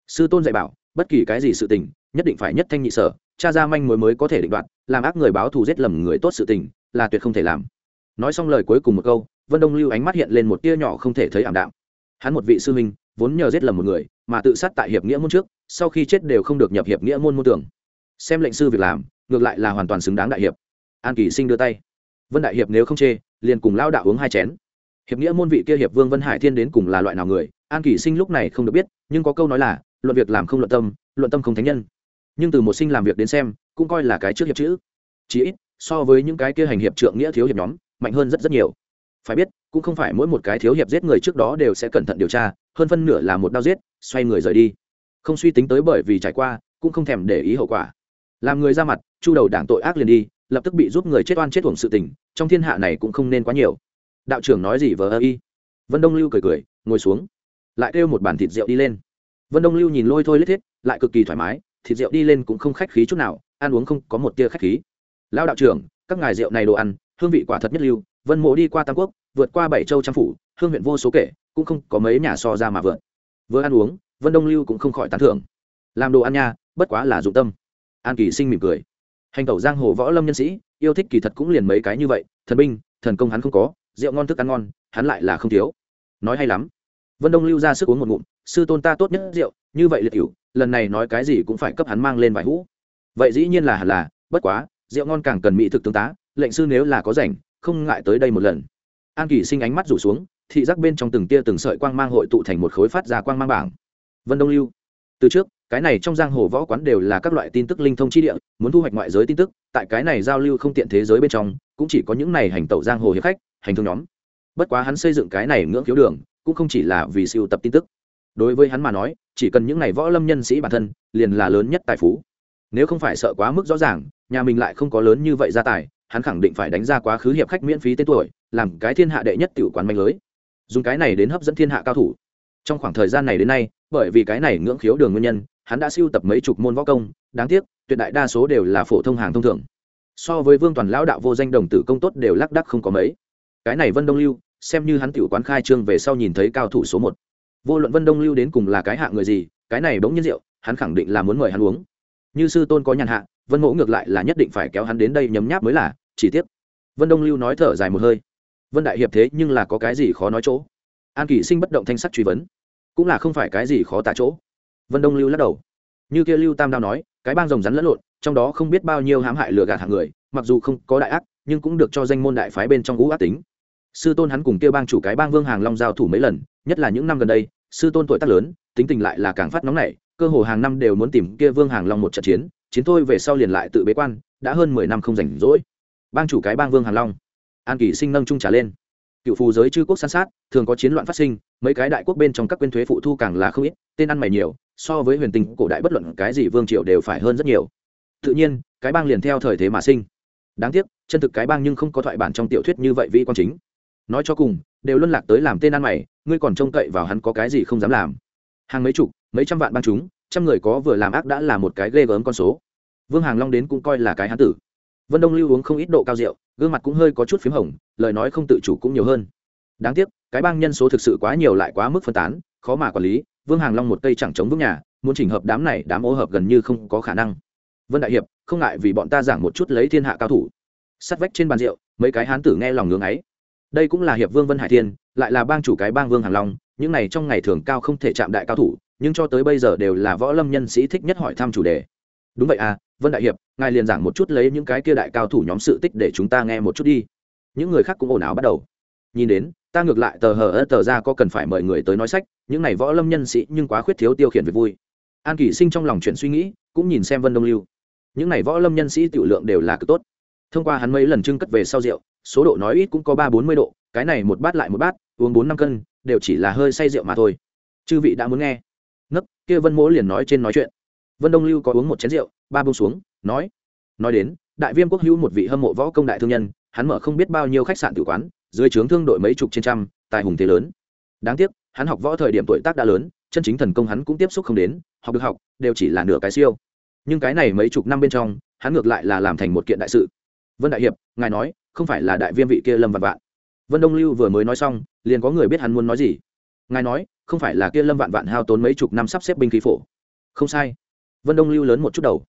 Sư tôn dạy bảo bất kỳ cái gì sự tình nhất định phải nhất thanh nhị sở cha ra manh mối mới có thể định đoạt làm ác người báo thù giết lầm người tốt sự tình là tuyệt không thể làm. Nói xong lời cuối cùng một câu vân đông lưu ánh mắt hiện lên một tia nhỏ không thể thấy ảm đạm. Hắn một vị sư huynh vốn nhờ giết lầm một người, mà tự sát tại hiệp nghĩa môn trước, sau khi chết đều không được nhập hiệp nghĩa môn môn tưởng xem lệnh sư việc làm, ngược lại là hoàn toàn xứng đáng đại hiệp. An kỳ sinh đưa tay. Vân đại hiệp nếu không chê, liền cùng lao đạo uống hai chén. Hiệp nghĩa môn vị kia hiệp vương vân hải thiên đến cùng là loại nào người, an kỳ sinh lúc này không được biết, nhưng có câu nói là, luận việc làm không luận tâm luận tâm không thánh nhân. Nhưng từ một sinh làm việc đến xem, cũng coi là cái trước hiệp chữ. Chí ít, so với những cái kia hành hiệp trượng nghĩa thiếu hiệp nhóm, mạnh hơn rất rất nhiều. Phải biết, cũng không phải mỗi một cái thiếu hiệp giết người trước đó đều sẽ cẩn thận điều tra hơn phân nửa là một đao giết, xoay người rời đi. Không suy tính tới bởi vì trải qua, cũng không thèm để ý hậu quả. Làm người ra mặt, chu đầu đảng tội ác liền đi, lập tức bị giúp người chết oan chết thuồng sự tình, trong thiên hạ này cũng không nên quá nhiều. Đạo trưởng nói gì vờ ơ y. Vân đông lưu cười cười, ngồi xuống. Lại kêu một bàn thịt rượu đi lên. Vân đông lưu nhìn lôi thôi lết thiết, lại cực kỳ thoải mái, thịt rượu đi lên cũng không khách khí chút nào, ăn uống không có một tia khách khí. Lao đạo trưởng, các ngài rượu này đồ ăn, hương vị quả thật nhất lưu, vân mộ đi qua tam quốc, vượt qua bảy châu trăm phủ, hương huyện vô số kể cũng không có mấy nhà so ra mà vượn. Vừa ăn uống, vân đông lưu cũng không khỏi tán thưởng. Làm đồ ăn nha, bất quá là dụng tâm. An kỳ sinh mỉm cười. Hành tẩu giang hồ võ lâm nhân sĩ, yêu thích kỳ thật cũng liền mấy cái như vậy, thần binh, thần công hắn không có, rượu ngon thức ăn ngon, hắn lại là không thiếu. Nói hay lắm. Vân đông lưu ra sức uống một ngụm, sư tôn ta tốt nhất rượu, như vậy liệt cửu lần này nói cái gì cũng phải cấp hắn mang lên vài hũ. Vậy dĩ nhiên là hẳn là, bất quá, rượu ngon càng cần mỹ thực tương tá, lệnh sư nếu là có rảnh, không ngại tới đây một lần. An kỳ sinh ánh mắt rủ xuống thị giác bên trong từng tia từng sợi quang mang hội tụ thành một khối phát ra quang mang bảng. Vân đông lưu. Từ trước, cái này trong giang hồ võ quán đều là các loại tin tức linh thông chi địa, muốn thu hoạch ngoại giới tin tức, tại cái này giao lưu không tiện thế giới bên trong, cũng chỉ có những này hành tẩu giang hồ hiệp khách, hành thương nhóm. Bất quá hắn xây dựng cái này ngưỡng khiếu đường, cũng không chỉ là vì siêu tập tin tức. Đối với hắn mà nói, chỉ cần những này võ lâm nhân sĩ bản thân, liền là lớn nhất tài phú. Nếu không phải sợ quá mức rõ ràng, nhà mình lại không có lớn như vậy gia tài, hắn khẳng định phải đánh ra quá khứ hiệp khách miễn phí tên tuổi, làm cái thiên hạ đệ nhất tiểu quán manh lưới dùng cái này đến hấp dẫn thiên hạ cao thủ. Trong khoảng thời gian này đến nay, bởi vì cái này ngưỡng khiếu đường nguyên nhân, hắn đã siêu tập mấy chục môn võ công, đáng tiếc, tuyệt đại đa số đều là phổ thông hàng thông thường. So với vương toàn lão đạo vô danh đồng tử công tốt đều lác đắc không có mấy. Cái này vân đông lưu, xem như hắn tiểu quán khai trương về sau nhìn thấy cao thủ số một. Vô luận vân đông lưu đến cùng là cái hạ người gì, cái này bỗng nhiên rượu, hắn khẳng định là muốn mời hắn uống. Như sư tôn có nhàn hạ, vân mẫu ngược lại là nhất định phải kéo hắn đến đây nhấm nháp mới là, chỉ tiếc. Vân đông lưu nói thở dài một hơi vân đại hiệp thế nhưng là có cái gì khó nói chỗ? An kỷ sinh bất động thanh sắc truy vấn. Cũng là không phải cái gì khó tả chỗ. Vân đông lưu lắc đầu. Như kia lưu tam đao nói, cái bang rồng rắn lẫn lộn, trong đó không biết bao nhiêu hãm hại lừa gạt hàng người, mặc dù không có đại ác, nhưng cũng được cho danh môn đại phái bên trong ngũ ác tính. Sư tôn hắn cùng kia bang chủ cái bang vương hàng long giao thủ mấy lần, nhất là những năm gần đây, sư tôn tuổi tác lớn, tính tình lại là càng phát nóng nảy, cơ hồ hàng năm đều muốn tìm kia vương hàng long một trận chiến chiến thôi về sau liền lại tự bế quan, đã hơn mười năm không rảnh rỗi. Bang chủ cái bang vương hàng long an kỳ sinh nâng trung trả lên. Cựu phù giới chư quốc san sát, thường có chiến loạn phát sinh, mấy cái đại quốc bên trong các quyên thuế phụ thu càng là không ít, tên ăn mày nhiều, so với huyền tình cổ đại bất luận cái gì vương triều đều phải hơn rất nhiều. Tự nhiên, cái bang liền theo thời thế mà sinh. Đáng tiếc, chân thực cái bang nhưng không có thoại bản trong tiểu thuyết như vậy vĩ quan chính. Nói cho cùng, đều luân lạc tới làm tên ăn mày, ngươi còn trông cậy vào hắn có cái gì không dám làm. Hàng mấy chục, mấy trăm vạn bang chúng, trăm người có vừa làm ác đã là một cái ghê gớm con số. Vương hàng long đến cũng coi là cái hán tử vân đông lưu uống không ít độ cao rượu, gương mặt cũng hơi có chút p h í m hồng, lời nói không tự chủ cũng nhiều hơn. Đáng tiếc, cái bang nhân số thực sự quá nhiều lại quá mức phân tán, khó mà quản lý, vương hàng long một cây chẳng chống vững nhà, muốn chỉnh hợp đám này, đám ô hợp gần như không có khả năng. Vân đại hiệp, không ngại vì bọn ta giảng một chút lấy thiên hạ cao thủ. Sắt vách trên bàn rượu, mấy cái hán tử nghe lòng ngưng ấy. Đây cũng là hiệp vương vân hải thiên, lại là bang chủ cái bang vương hàng long, những này trong ngày thường cao không thể chạm đại cao thủ, nhưng cho tới bây giờ đều là võ lâm nhân sĩ thích nhất hỏi thăm chủ đề đúng vậy à vân đại hiệp, ngài liền giảng một chút lấy những cái kia đại cao thủ nhóm sự tích để chúng ta nghe một chút đi. Những người khác cũng ồn ào bắt đầu. Nhìn đến, ta ngược lại tờ hờ ơ tờ ra có cần phải mời người tới nói sách, những này võ lâm nhân sĩ nhưng quá khuyết thiếu tiêu khiển việc vui. An kỷ sinh trong lòng chuyện suy nghĩ, cũng nhìn xem vân đông lưu. Những này võ lâm nhân sĩ tiểu lượng đều là cực tốt. Thông qua hắn mấy lần trưng cất về sau rượu, số độ nói ít cũng có ba bốn mươi độ, cái này một bát lại một bát, uống bốn năm cân, đều chỉ là hơi say rượu mà thôi. Chư vị đã muốn nghe. Nấc, kia vân mỗ liền nói trên nói chuyện vân đông lưu có uống một chén rượu, ba bông xuống, nói nói đến, đại viêm quốc hữu một vị hâm mộ võ công đại thương nhân, hắn mở không biết bao nhiêu khách sạn tử quán, dưới trướng thương đội mấy chục trên trăm, tài hùng thế lớn. Đáng tiếc, hắn học võ thời điểm tuổi tác đã lớn, chân chính thần công hắn cũng tiếp xúc không đến, học được học, đều chỉ là nửa cái siêu. Nhưng cái này mấy chục năm bên trong, hắn ngược lại là làm thành một kiện đại sự. Vân đại hiệp, ngài nói, không phải là đại viêm vị kia lâm vạn vạn. Vân đông lưu vừa mới nói xong, liền có người biết hắn muốn nói gì. Ngài nói, không phải là kia lâm vạn vạn hao tốn mấy chục năm sắp xếp binh khí phổ. Không sai vân đông lưu lớn một chút đầu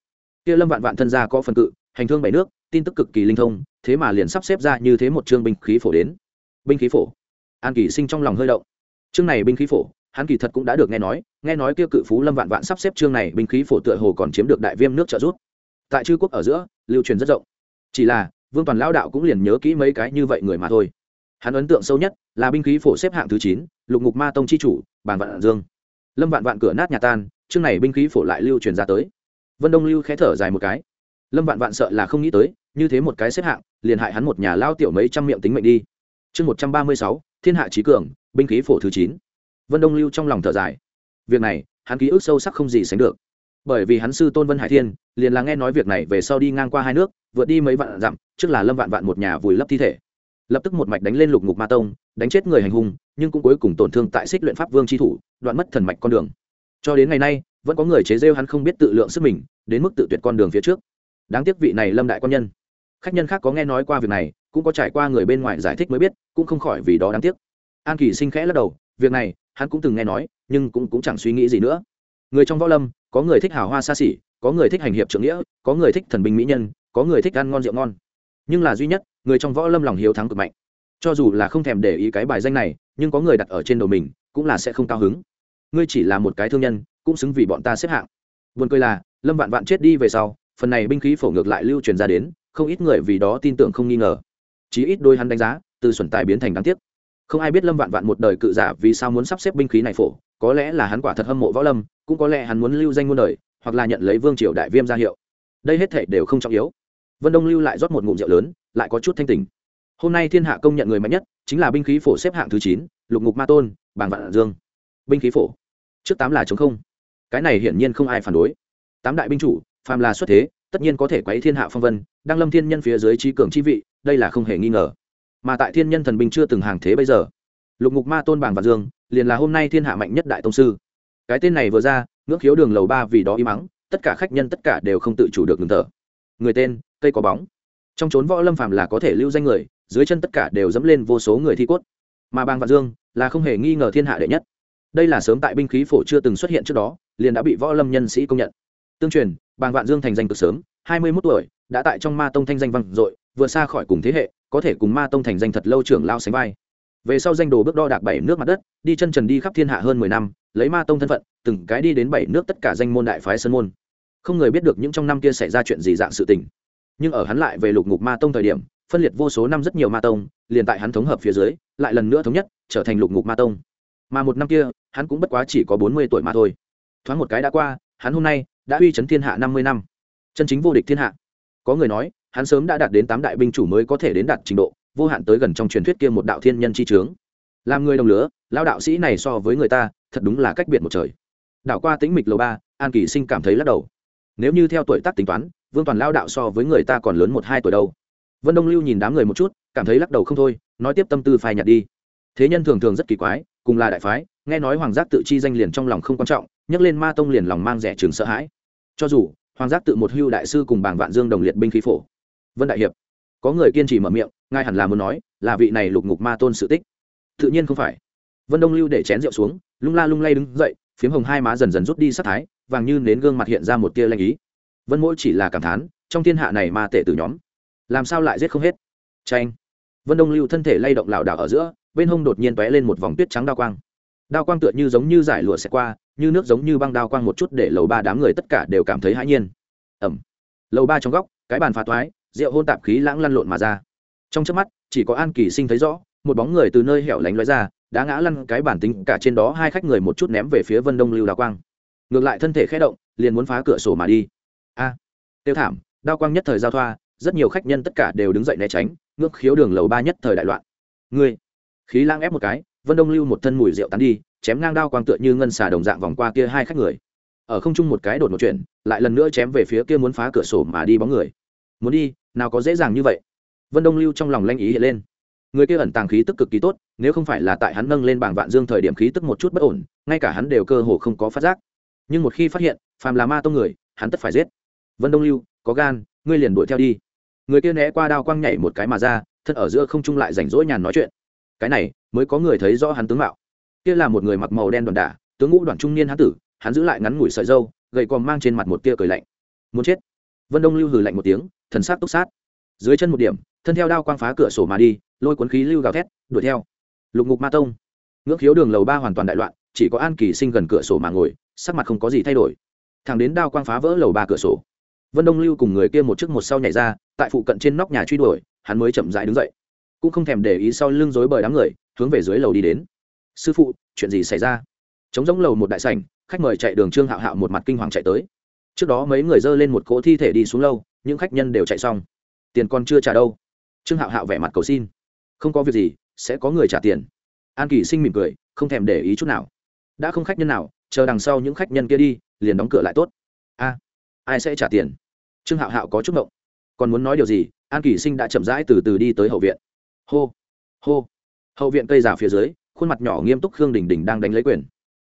kia lâm vạn vạn thân gia có phần cự hành thương bảy nước tin tức cực kỳ linh thông thế mà liền sắp xếp ra như thế một chương binh khí phổ đến binh khí phổ an kỳ sinh trong lòng hơi động chương này binh khí phổ hắn kỳ thật cũng đã được nghe nói nghe nói kia cự phú lâm vạn vạn sắp xếp chương này binh khí phổ tựa hồ còn chiếm được đại viêm nước trợ giúp tại chư quốc ở giữa lưu truyền rất rộng chỉ là vương toàn lão đạo cũng liền nhớ kỹ mấy cái như vậy người mà thôi hắn ấn tượng sâu nhất là binh khí phổ xếp hạng thứ chín lục ngục ma tông chi chủ bàn vạn dương lâm vạn vạn cửa nát nhà tan chương này binh khí phổ lại lưu truyền ra tới. Vân đông lưu khé thở dài một cái. Lâm vạn vạn sợ là không nghĩ tới, như thế một cái xếp hạng, liền hại hắn một nhà lao tiểu mấy trăm miệng tính mệnh đi. Chương một trăm ba mươi sáu, thiên hạ trí cường, binh khí phổ thứ chín. Vân đông lưu trong lòng thở dài. Việc này, hắn ký ức sâu sắc không gì sánh được. Bởi vì hắn sư tôn vân hải thiên, liền là nghe nói việc này về sau đi ngang qua hai nước, vượt đi mấy vạn dặm, trước là lâm vạn vạn một nhà vùi lấp thi thể. Lập tức một mạch đánh lên lục ngục ma tông, đánh chết người hành hung, nhưng cũng cuối cùng tổn thương tại xích luyện pháp vương tri thủ, đoạn mất thần mạch con đường cho đến ngày nay vẫn có người chế rêu hắn không biết tự lượng sức mình đến mức tự tuyệt con đường phía trước. Đáng tiếc vị này lâm đại quan nhân. Khách nhân khác có nghe nói qua việc này cũng có trải qua người bên ngoài giải thích mới biết cũng không khỏi vì đó đáng tiếc. An kỳ sinh khẽ lắc đầu việc này hắn cũng từng nghe nói nhưng cũng, cũng chẳng suy nghĩ gì nữa. Người trong võ lâm có người thích hào hoa xa xỉ có người thích hành hiệp trưởng nghĩa có người thích thần binh mỹ nhân có người thích ăn ngon rượu ngon. Nhưng là duy nhất người trong võ lâm lòng hiếu thắng cực mạnh. Cho dù là không thèm để ý cái bài danh này nhưng có người đặt ở trên đầu mình cũng là sẽ không cao hứng ngươi chỉ là một cái thương nhân, cũng xứng vì bọn ta xếp hạng. Buồn cười là, lâm vạn vạn chết đi về sau, phần này binh khí phổ ngược lại lưu truyền ra đến, không ít người vì đó tin tưởng không nghi ngờ. Chí ít đôi hắn đánh giá, từ xuẩn tài biến thành đáng tiếc. Không ai biết lâm vạn vạn một đời cự giả vì sao muốn sắp xếp binh khí này phổ, có lẽ là hắn quả thật hâm mộ võ lâm, cũng có lẽ hắn muốn lưu danh muôn đời, hoặc là nhận lấy vương triều đại viêm ra hiệu. Đây hết thể đều không trọng yếu. Vân đông lưu lại rót một ngụm rượu lớn, lại có chút thanh tình hôm nay thiên hạ công nhận người mạnh nhất, chính là binh khí phổ xếp hạng thứ chín, lục ngục ma tôn, bàng vạn dương binh khí phổ. Trước tám là chống không. Cái này hiển nhiên không ai phản đối. Tám đại binh chủ, phàm là xuất thế, tất nhiên có thể quấy thiên hạ phong vân, đang lâm thiên nhân phía dưới trí cường chi vị, đây là không hề nghi ngờ. Mà tại thiên nhân thần binh chưa từng hàng thế bây giờ, lục ngục ma tôn bàng vạn dương, liền là hôm nay thiên hạ mạnh nhất đại tông sư. Cái tên này vừa ra, ngưỡng khiếu đường lầu ba vì đó im mắng tất cả khách nhân tất cả đều không tự chủ được ngừng thở. Người tên, cây có bóng. Trong trốn võ lâm phàm là có thể lưu danh người, dưới chân tất cả đều dẫm lên vô số người thi cốt. Mà bang vạn dương là không hề nghi ngờ thiên hạ đệ nhất đây là sớm tại binh khí phổ chưa từng xuất hiện trước đó, liền đã bị võ lâm nhân sĩ công nhận. Tương truyền bang vạn dương thành danh cực sớm, hai mươi mốt tuổi, đã tại trong ma tông thanh danh vang dội vừa xa khỏi cùng thế hệ, có thể cùng ma tông thành danh thật lâu trưởng lao sánh vai. Về sau danh đồ bước đo đạc bảy nước mặt đất, đi chân trần đi khắp thiên hạ hơn mười năm, lấy ma tông thân phận, từng cái đi đến bảy nước tất cả danh môn đại phái sơn môn. Không người biết được những trong năm kia xảy ra chuyện gì dạng sự tình. Nhưng ở hắn lại về lục ngục ma tông thời điểm, phân liệt vô số năm rất nhiều ma tông, liền tại hắn thống hợp phía dưới, lại lần nữa thống nhất, trở thành lục ngục ma tông mà một năm kia, hắn cũng bất quá chỉ có bốn mươi tuổi mà thôi. Thoáng một cái đã qua, hắn hôm nay đã uy chấn thiên hạ năm mươi năm. Chân chính vô địch thiên hạ. Có người nói, hắn sớm đã đạt đến tám đại binh chủ mới có thể đến đạt trình độ, vô hạn tới gần trong truyền thuyết kia một đạo thiên nhân chi trướng. Làm người đồng lứa lao đạo sĩ này so với người ta, thật đúng là cách biệt một trời. Đảo qua tĩnh mịch lầu ba, an kỳ sinh cảm thấy lắc đầu. Nếu như theo tuổi tác tính toán, vương toàn lao đạo so với người ta còn lớn một hai tuổi đâu. Vân đông lưu nhìn đám người một chút, cảm thấy lắc đầu không thôi, nói tiếp tâm tư phai nhạt đi. Thế nhân thường thường rất kỳ quái cùng là đại phái, nghe nói hoàng giác tự chi danh liền trong lòng không quan trọng, nhắc lên ma tông liền lòng mang rẻ trường sợ hãi. Cho dù, hoàng giác tự một hưu đại sư cùng bảng vạn dương đồng liệt binh khí phổ. Vân đại hiệp, có người kiên trì mở miệng, ngài hẳn là muốn nói, là vị này lục ngục ma tôn sự tích. Tự nhiên không phải. Vân đông lưu để chén rượu xuống, lung la lung lay đứng dậy, phiếm hồng hai má dần dần rút đi sắc thái, vàng như nến gương mặt hiện ra một tia lanh ý. Vân mỗi chỉ là cảm thán, trong thiên hạ này ma tệ từ nhóm, làm sao lại giết không hết? Tranh vân đông lưu thân thể lay động lảo đảo ở giữa bên hông đột nhiên tóe lên một vòng tuyết trắng đao quang. Đao quang tựa như giống như giải lụa xẹt qua, như nước giống như băng đao quang một chút để lầu ba đám người tất cả đều cảm thấy hãi nhiên. Ẩm. Lầu ba trong góc, cái bàn phá toái rượu hôn tạp khí lãng lăn lộn mà ra. Trong trước mắt, chỉ có an kỳ sinh thấy rõ, một bóng người từ nơi hẻo lánh lóe ra, đã ngã lăn cái bản tính cả trên đó hai khách người một chút ném về phía vân đông lưu đào quang. Ngược lại thân thể khẽ động, liền muốn phá cửa sổ mà đi. A. Tiêu thảm, đao quang nhất thời giao thoa, rất nhiều khách nhân tất cả đều đứng dậy né tránh, ngước khiếu đường lầu ba nhất thời đại loạn. Ngươi khí lang ép một cái vân đông lưu một thân mùi rượu tán đi chém ngang đao quang tựa như ngân xà đồng dạng vòng qua kia hai khách người. Ở không trung một cái đột một chuyện, lại lần nữa chém về phía kia muốn phá cửa sổ mà đi bóng người. Muốn đi nào có dễ dàng như vậy? Vân đông lưu trong lòng lanh ý hiện lên. Người kia ẩn tàng khí tức cực kỳ tốt nếu không phải là tại hắn nâng lên bảng vạn dương thời điểm khí tức một chút bất ổn ngay cả hắn đều cơ hồ không có phát giác. Nhưng một khi phát hiện phàm là ma tông người hắn tất phải giết. Vân đông lưu có gan ngươi liền đuổi theo đi. Người kia né qua đao quang nhảy một cái mà ra thân ở giữa không trung lại rảnh rỗi nhàn nói chuyện cái này mới có người thấy rõ hắn tướng mạo. Kia là một người mặc màu đen đoàn đả, tướng ngũ đoàn trung niên hán tử, hắn giữ lại ngắn ngủi sợi dâu gầy còn mang trên mặt một tia cười lạnh. Muốn chết? Vân đông lưu hừ lạnh một tiếng, thần sát túc sát. Dưới chân một điểm, thân theo đao quang phá cửa sổ mà đi, lôi cuốn khí lưu gào thét, đuổi theo. Lục ngục ma tông. Ngưỡng khiếu đường lầu ba hoàn toàn đại loạn, chỉ có an kỳ sinh gần cửa sổ mà ngồi, sắc mặt không có gì thay đổi. Thằng đến đao quang phá vỡ lầu ba cửa sổ, vân đông lưu cùng người kia một chiếc một sau nhảy ra, tại phụ cận trên nóc nhà truy đuổi, hắn mới chậm rãi đứng dậy cũng không thèm để ý sau lưng rối bời đám người hướng về dưới lầu đi đến. Sư phụ chuyện gì xảy ra? Chống giống lầu một đại sảnh khách mời chạy đường trương hạo hạo một mặt kinh hoàng chạy tới. Trước đó mấy người dơ lên một cỗ thi thể đi xuống lâu những khách nhân đều chạy xong. Tiền còn chưa trả đâu. Trương hạo hạo vẻ mặt cầu xin. Không có việc gì sẽ có người trả tiền. An kỳ sinh mỉm cười không thèm để ý chút nào. Đã không khách nhân nào chờ đằng sau những khách nhân kia đi liền đóng cửa lại tốt. A ai sẽ trả tiền? Trương hạo hạo có chút ngượng, còn muốn nói điều gì? An kỳ sinh đã chậm rãi từ từ đi tới hậu viện hô hô. Hậu viện cây giả phía dưới, khuôn mặt nhỏ nghiêm túc khương đình đình đang đánh lấy quyền.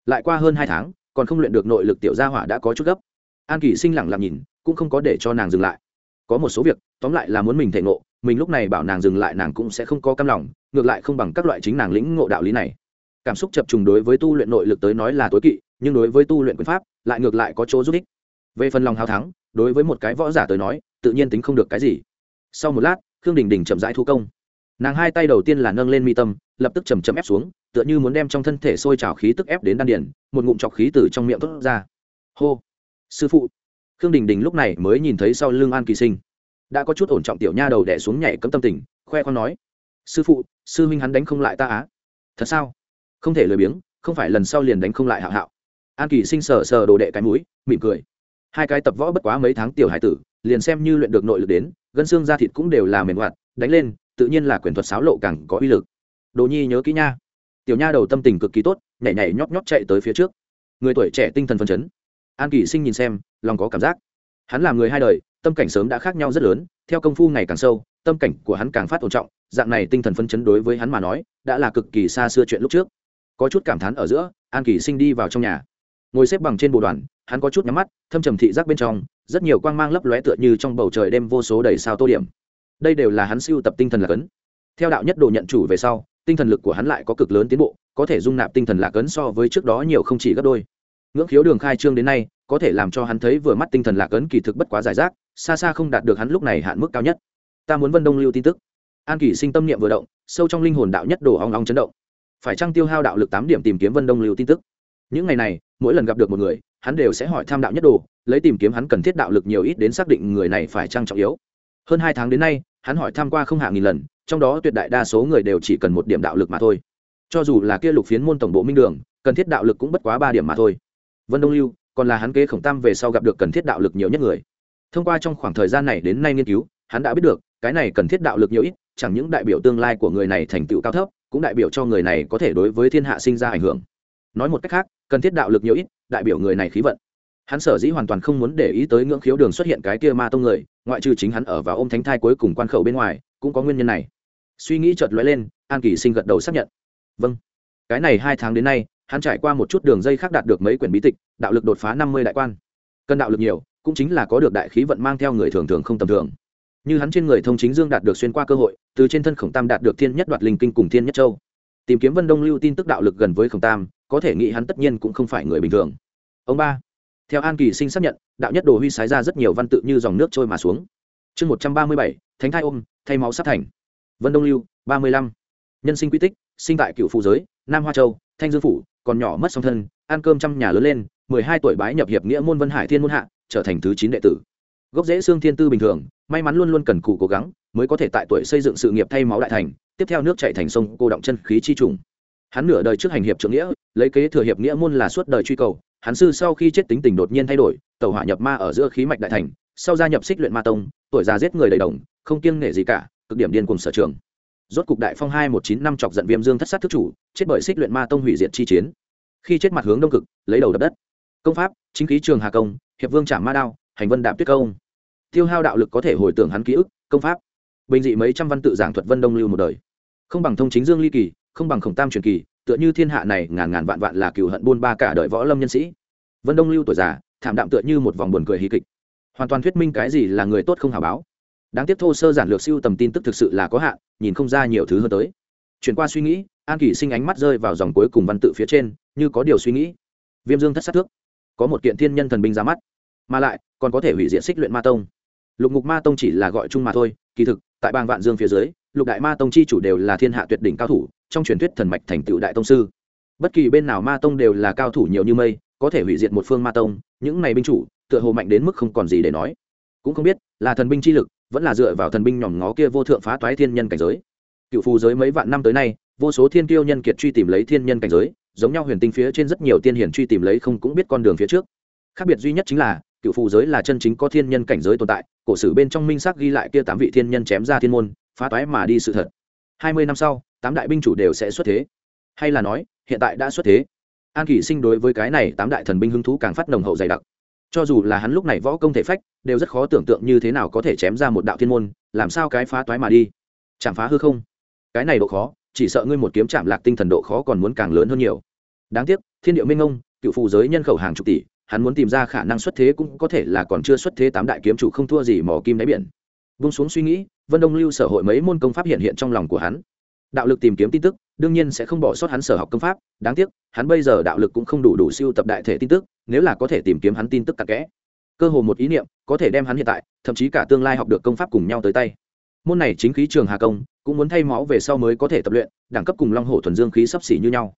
Lại qua hơn hai tháng, còn không luyện được nội lực tiểu gia hỏa đã có chút gấp. An kỳ sinh lẳng lặng nhìn, cũng không có để cho nàng dừng lại. Có một số việc, tóm lại là muốn mình thể ngộ, mình lúc này bảo nàng dừng lại nàng cũng sẽ không có cam lòng, ngược lại không bằng các loại chính nàng lĩnh ngộ đạo lý này. Cảm xúc chập trùng đối với tu luyện nội lực tới nói là tối kỵ, nhưng đối với tu luyện quyền pháp, lại ngược lại có chỗ giúp ích. Về phần lòng hào thắng, đối với một cái võ giả tới nói, tự nhiên tính không được cái gì. Sau một lát, khương đình đình chậm rãi thu công nàng hai tay đầu tiên là nâng lên mi tâm, lập tức chầm chầm ép xuống, tựa như muốn đem trong thân thể sôi trào khí tức ép đến đan điển một ngụm trọc khí từ trong miệng thốt ra. Hô. Sư phụ. Khương đình đình lúc này mới nhìn thấy sau lưng an kỳ sinh. Đã có chút ổn trọng tiểu nha đầu đẻ xuống nhảy cấm tâm tình, khoe con nói. Sư phụ, sư huynh hắn đánh không lại ta á. Thật sao? Không thể lười biếng, không phải lần sau liền đánh không lại hạo hạo. An kỳ sinh sờ sờ đồ đệ cái mũi, mỉm cười. Hai cái tập võ bất quá mấy tháng tiểu hải tử, liền xem như luyện được nội lực đến, gân xương da thịt cũng đều là mềm hoạt, đánh lên tự nhiên là quyền thuật sáo lộ càng có uy lực. Đồ nhi nhớ kỹ nha. Tiểu nha đầu tâm tình cực kỳ tốt, nhảy nhảy nhóp nhóp chạy tới phía trước. Người tuổi trẻ tinh thần phấn chấn. An kỳ sinh nhìn xem, lòng có cảm giác. Hắn là người hai đời, tâm cảnh sớm đã khác nhau rất lớn, theo công phu ngày càng sâu, tâm cảnh của hắn càng phát ổn trọng, dạng này tinh thần phấn chấn đối với hắn mà nói, đã là cực kỳ xa xưa chuyện lúc trước. Có chút cảm thán ở giữa, an kỳ sinh đi vào trong nhà. Ngồi xếp bằng trên bộ đoàn, hắn có chút nhắm mắt, thâm trầm thị giác bên trong, rất nhiều quang mang lấp lóe tựa như trong bầu trời đêm vô số đầy sao tô điểm đây đều là hắn siêu tập tinh thần lạc ấn. Theo đạo nhất độ nhận chủ về sau, tinh thần lực của hắn lại có cực lớn tiến bộ, có thể dung nạp tinh thần lạc ấn so với trước đó nhiều không chỉ gấp đôi. Ngưỡng khiếu đường khai trương đến nay, có thể làm cho hắn thấy vừa mắt tinh thần lạc ấn kỳ thực bất quá giải rác, xa xa không đạt được hắn lúc này hạn mức cao nhất. Ta muốn vân đông lưu tin tức. An Kỷ sinh tâm niệm vừa động, sâu trong linh hồn đạo nhất đồ ong ong chấn động. Phải trăng tiêu hao đạo lực tám điểm tìm kiếm vân đông lưu tin tức? Những ngày này, mỗi lần gặp được một người, hắn đều sẽ hỏi tham đạo nhất đồ, lấy tìm kiếm hắn cần thiết đạo lực nhiều ít đến xác định người này phải trăng trọng yếu hơn hai tháng đến nay, hắn hỏi tham qua không hạ nghìn lần, trong đó tuyệt đại đa số người đều chỉ cần một điểm đạo lực mà thôi. Cho dù là kia lục phiến môn tổng bộ minh đường, cần thiết đạo lực cũng bất quá ba điểm mà thôi. Vân đông lưu, còn là hắn kế khổng tam về sau gặp được cần thiết đạo lực nhiều nhất người. Thông qua trong khoảng thời gian này đến nay nghiên cứu, hắn đã biết được, cái này cần thiết đạo lực nhiều ít, chẳng những đại biểu tương lai của người này thành tựu cao thấp, cũng đại biểu cho người này có thể đối với thiên hạ sinh ra ảnh hưởng. Nói một cách khác, cần thiết đạo lực nhiều ít, đại biểu người này khí vận hắn sở dĩ hoàn toàn không muốn để ý tới ngưỡng khiếu đường xuất hiện cái kia ma tông người, ngoại trừ chính hắn ở và ôm thánh thai cuối cùng quan khẩu bên ngoài, cũng có nguyên nhân này. Suy nghĩ chợt lóe lên, an kỳ sinh gật đầu xác nhận. Vâng. Cái này hai tháng đến nay, hắn trải qua một chút đường dây khác đạt được mấy quyển bí tịch, đạo lực đột phá năm mươi đại quan. Cần đạo lực nhiều, cũng chính là có được đại khí vận mang theo người thường thường không tầm thường. Như hắn trên người thông chính dương đạt được xuyên qua cơ hội, từ trên thân khổng tam đạt được thiên nhất đoạt linh kinh cùng thiên nhất châu. Tìm kiếm vân đông lưu tin tức đạo lực gần với khổng tam, có thể nghĩ hắn tất nhiên cũng không phải người bình thường. Ông ba theo an kỳ sinh xác nhận, đạo nhất đồ huy sái ra rất nhiều văn tự như dòng nước trôi mà xuống. Chương một trăm ba mươi bảy, thánh thai ôm, thay máu sắp thành. Vân đông lưu, ba mươi lăm. Nhân sinh quy tích, sinh tại cựu phụ giới, nam hoa châu, thanh dương phủ, còn nhỏ mất song thân, ăn cơm trăm nhà lớn lên, mười hai tuổi bái nhập hiệp nghĩa môn vân hải thiên môn hạ, trở thành thứ chín đệ tử. Gốc rễ xương thiên tư bình thường, may mắn luôn luôn cần cù cố gắng, mới có thể tại tuổi xây dựng sự nghiệp thay máu đại thành, tiếp theo nước chạy thành sông, cô động chân khí chi trùng. Hắn nửa đời trước hành hiệp trưởng nghĩa, lấy kế thừa hiệp nghĩa môn là suốt đời truy cầu hắn sư sau khi chết tính tình đột nhiên thay đổi tàu hỏa nhập ma ở giữa khí mạch đại thành, sau gia nhập xích luyện ma tông, tuổi già giết người đầy đồng, không kiêng nể gì cả, cực điểm điên cùng sở trường. Rốt cục đại phong hai một chín năm chọc giận viêm dương thất sát thức chủ, chết bởi xích luyện ma tông hủy diệt chi chiến. Khi chết mặt hướng đông cực, lấy đầu đập đất. Công pháp, chính khí trường hà công, hiệp vương trả ma đao, hành vân đạp tuyết công. Tiêu hao đạo lực có thể hồi tưởng hắn ký ức, công pháp. Bình dị mấy trăm văn tự giảng thuật vân đông lưu một đời. Không bằng thông chính dương ly kỳ, không bằng khổng tam truyền kỳ tựa như thiên hạ này ngàn ngàn vạn vạn là cừu hận buôn ba cả đời võ lâm nhân sĩ. Vân đông lưu tuổi già, thảm đạm tựa như một vòng buồn cười hí kịch. Hoàn toàn thuyết minh cái gì là người tốt không hào báo. Đáng tiếc thô sơ giản lược siêu tầm tin tức thực sự là có hạn, nhìn không ra nhiều thứ hơn tới. Chuyển qua suy nghĩ, an kỷ sinh ánh mắt rơi vào dòng cuối cùng văn tự phía trên, như có điều suy nghĩ. Viêm dương thất sát thước. Có một kiện thiên nhân thần binh ra mắt. Mà lại, còn có thể hủy diện xích luyện ma tông. Lục ngục ma tông chỉ là gọi chung mà thôi, kỳ thực, tại bang vạn dương phía dưới, lục đại ma tông chi chủ đều là thiên hạ tuyệt đỉnh cao thủ trong truyền thuyết thần mạch thành tựu đại tông sư. Bất kỳ bên nào ma tông đều là cao thủ nhiều như mây, có thể hủy diệt một phương ma tông, những này binh chủ, tựa hồ mạnh đến mức không còn gì để nói. Cũng không biết, là thần binh chi lực, vẫn là dựa vào thần binh nhòm ngó kia vô thượng phá toái thiên nhân cảnh giới. Cựu phù giới mấy vạn năm tới nay, vô số thiên tiêu nhân kiệt truy tìm lấy thiên nhân cảnh giới, giống nhau huyền tinh phía trên rất nhiều tiên hiển truy tìm lấy không cũng biết con đường phía trước. Khác biệt duy nhất chính là, cựu phù giới là chân chính có thiên nhân cảnh giới tồn tại, cổ sử bên trong minh sắc ghi lại kia tám vị thiên nhân chém ra thiên môn, phá toái mà đi sự thật. Hai mươi năm sau tám đại binh chủ đều sẽ xuất thế. Hay là nói, hiện tại đã xuất thế. An kỷ sinh đối với cái này tám đại thần binh hứng thú càng phát nồng hậu dày đặc. Cho dù là hắn lúc này võ công thể phách, đều rất khó tưởng tượng như thế nào có thể chém ra một đạo thiên môn, làm sao cái phá toái mà đi. Chạm phá hư không? Cái này độ khó, chỉ sợ ngươi một kiếm chạm lạc tinh thần độ khó còn muốn càng lớn hơn nhiều. Đáng tiếc, thiên điệu minh ông, cựu phù giới nhân khẩu hàng chục tỷ, hắn muốn tìm ra khả năng xuất thế cũng có thể là còn chưa xuất thế tám đại kiếm chủ không thua gì mỏ kim đáy biển. Vung xuống suy nghĩ, vân đông lưu sở hội mấy môn công pháp hiện hiện trong lòng của hắn đạo lực tìm kiếm tin tức, đương nhiên sẽ không bỏ sót hắn sở học công pháp, đáng tiếc, hắn bây giờ đạo lực cũng không đủ đủ siêu tập đại thể tin tức, nếu là có thể tìm kiếm hắn tin tức cặn kẽ. Cơ hồ một ý niệm, có thể đem hắn hiện tại, thậm chí cả tương lai học được công pháp cùng nhau tới tay. Môn này chính khí trường hà công, cũng muốn thay máu về sau mới có thể tập luyện, đẳng cấp cùng long hổ thuần dương khí sắp xỉ như nhau.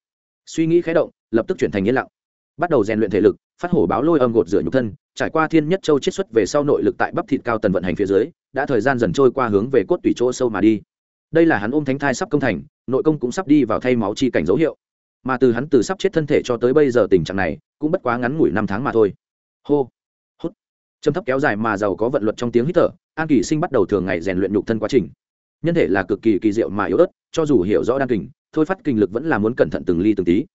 Suy nghĩ khé động, lập tức chuyển thành yên lặng. Bắt đầu rèn luyện thể lực, phát hổ báo lôi âm gột rửa nhục thân, trải qua thiên nhất châu chiết xuất về sau nội lực tại bắp thịt cao tần vận hành phía dưới, đã thời gian dần trôi qua hướng về cốt tủy chỗ sâu mà đi đây là hắn ôm thánh thai sắp công thành, nội công cũng sắp đi vào thay máu chi cảnh dấu hiệu. Mà từ hắn từ sắp chết thân thể cho tới bây giờ tình trạng này, cũng bất quá ngắn ngủi năm tháng mà thôi. Hô, hút. Châm thấp kéo dài mà giàu có vận luật trong tiếng hít thở, an kỳ sinh bắt đầu thường ngày rèn luyện nhục thân quá trình. Nhân thể là cực kỳ kỳ diệu mà yếu ớt, cho dù hiểu rõ đan kình, thôi phát kinh lực vẫn là muốn cẩn thận từng ly từng tí.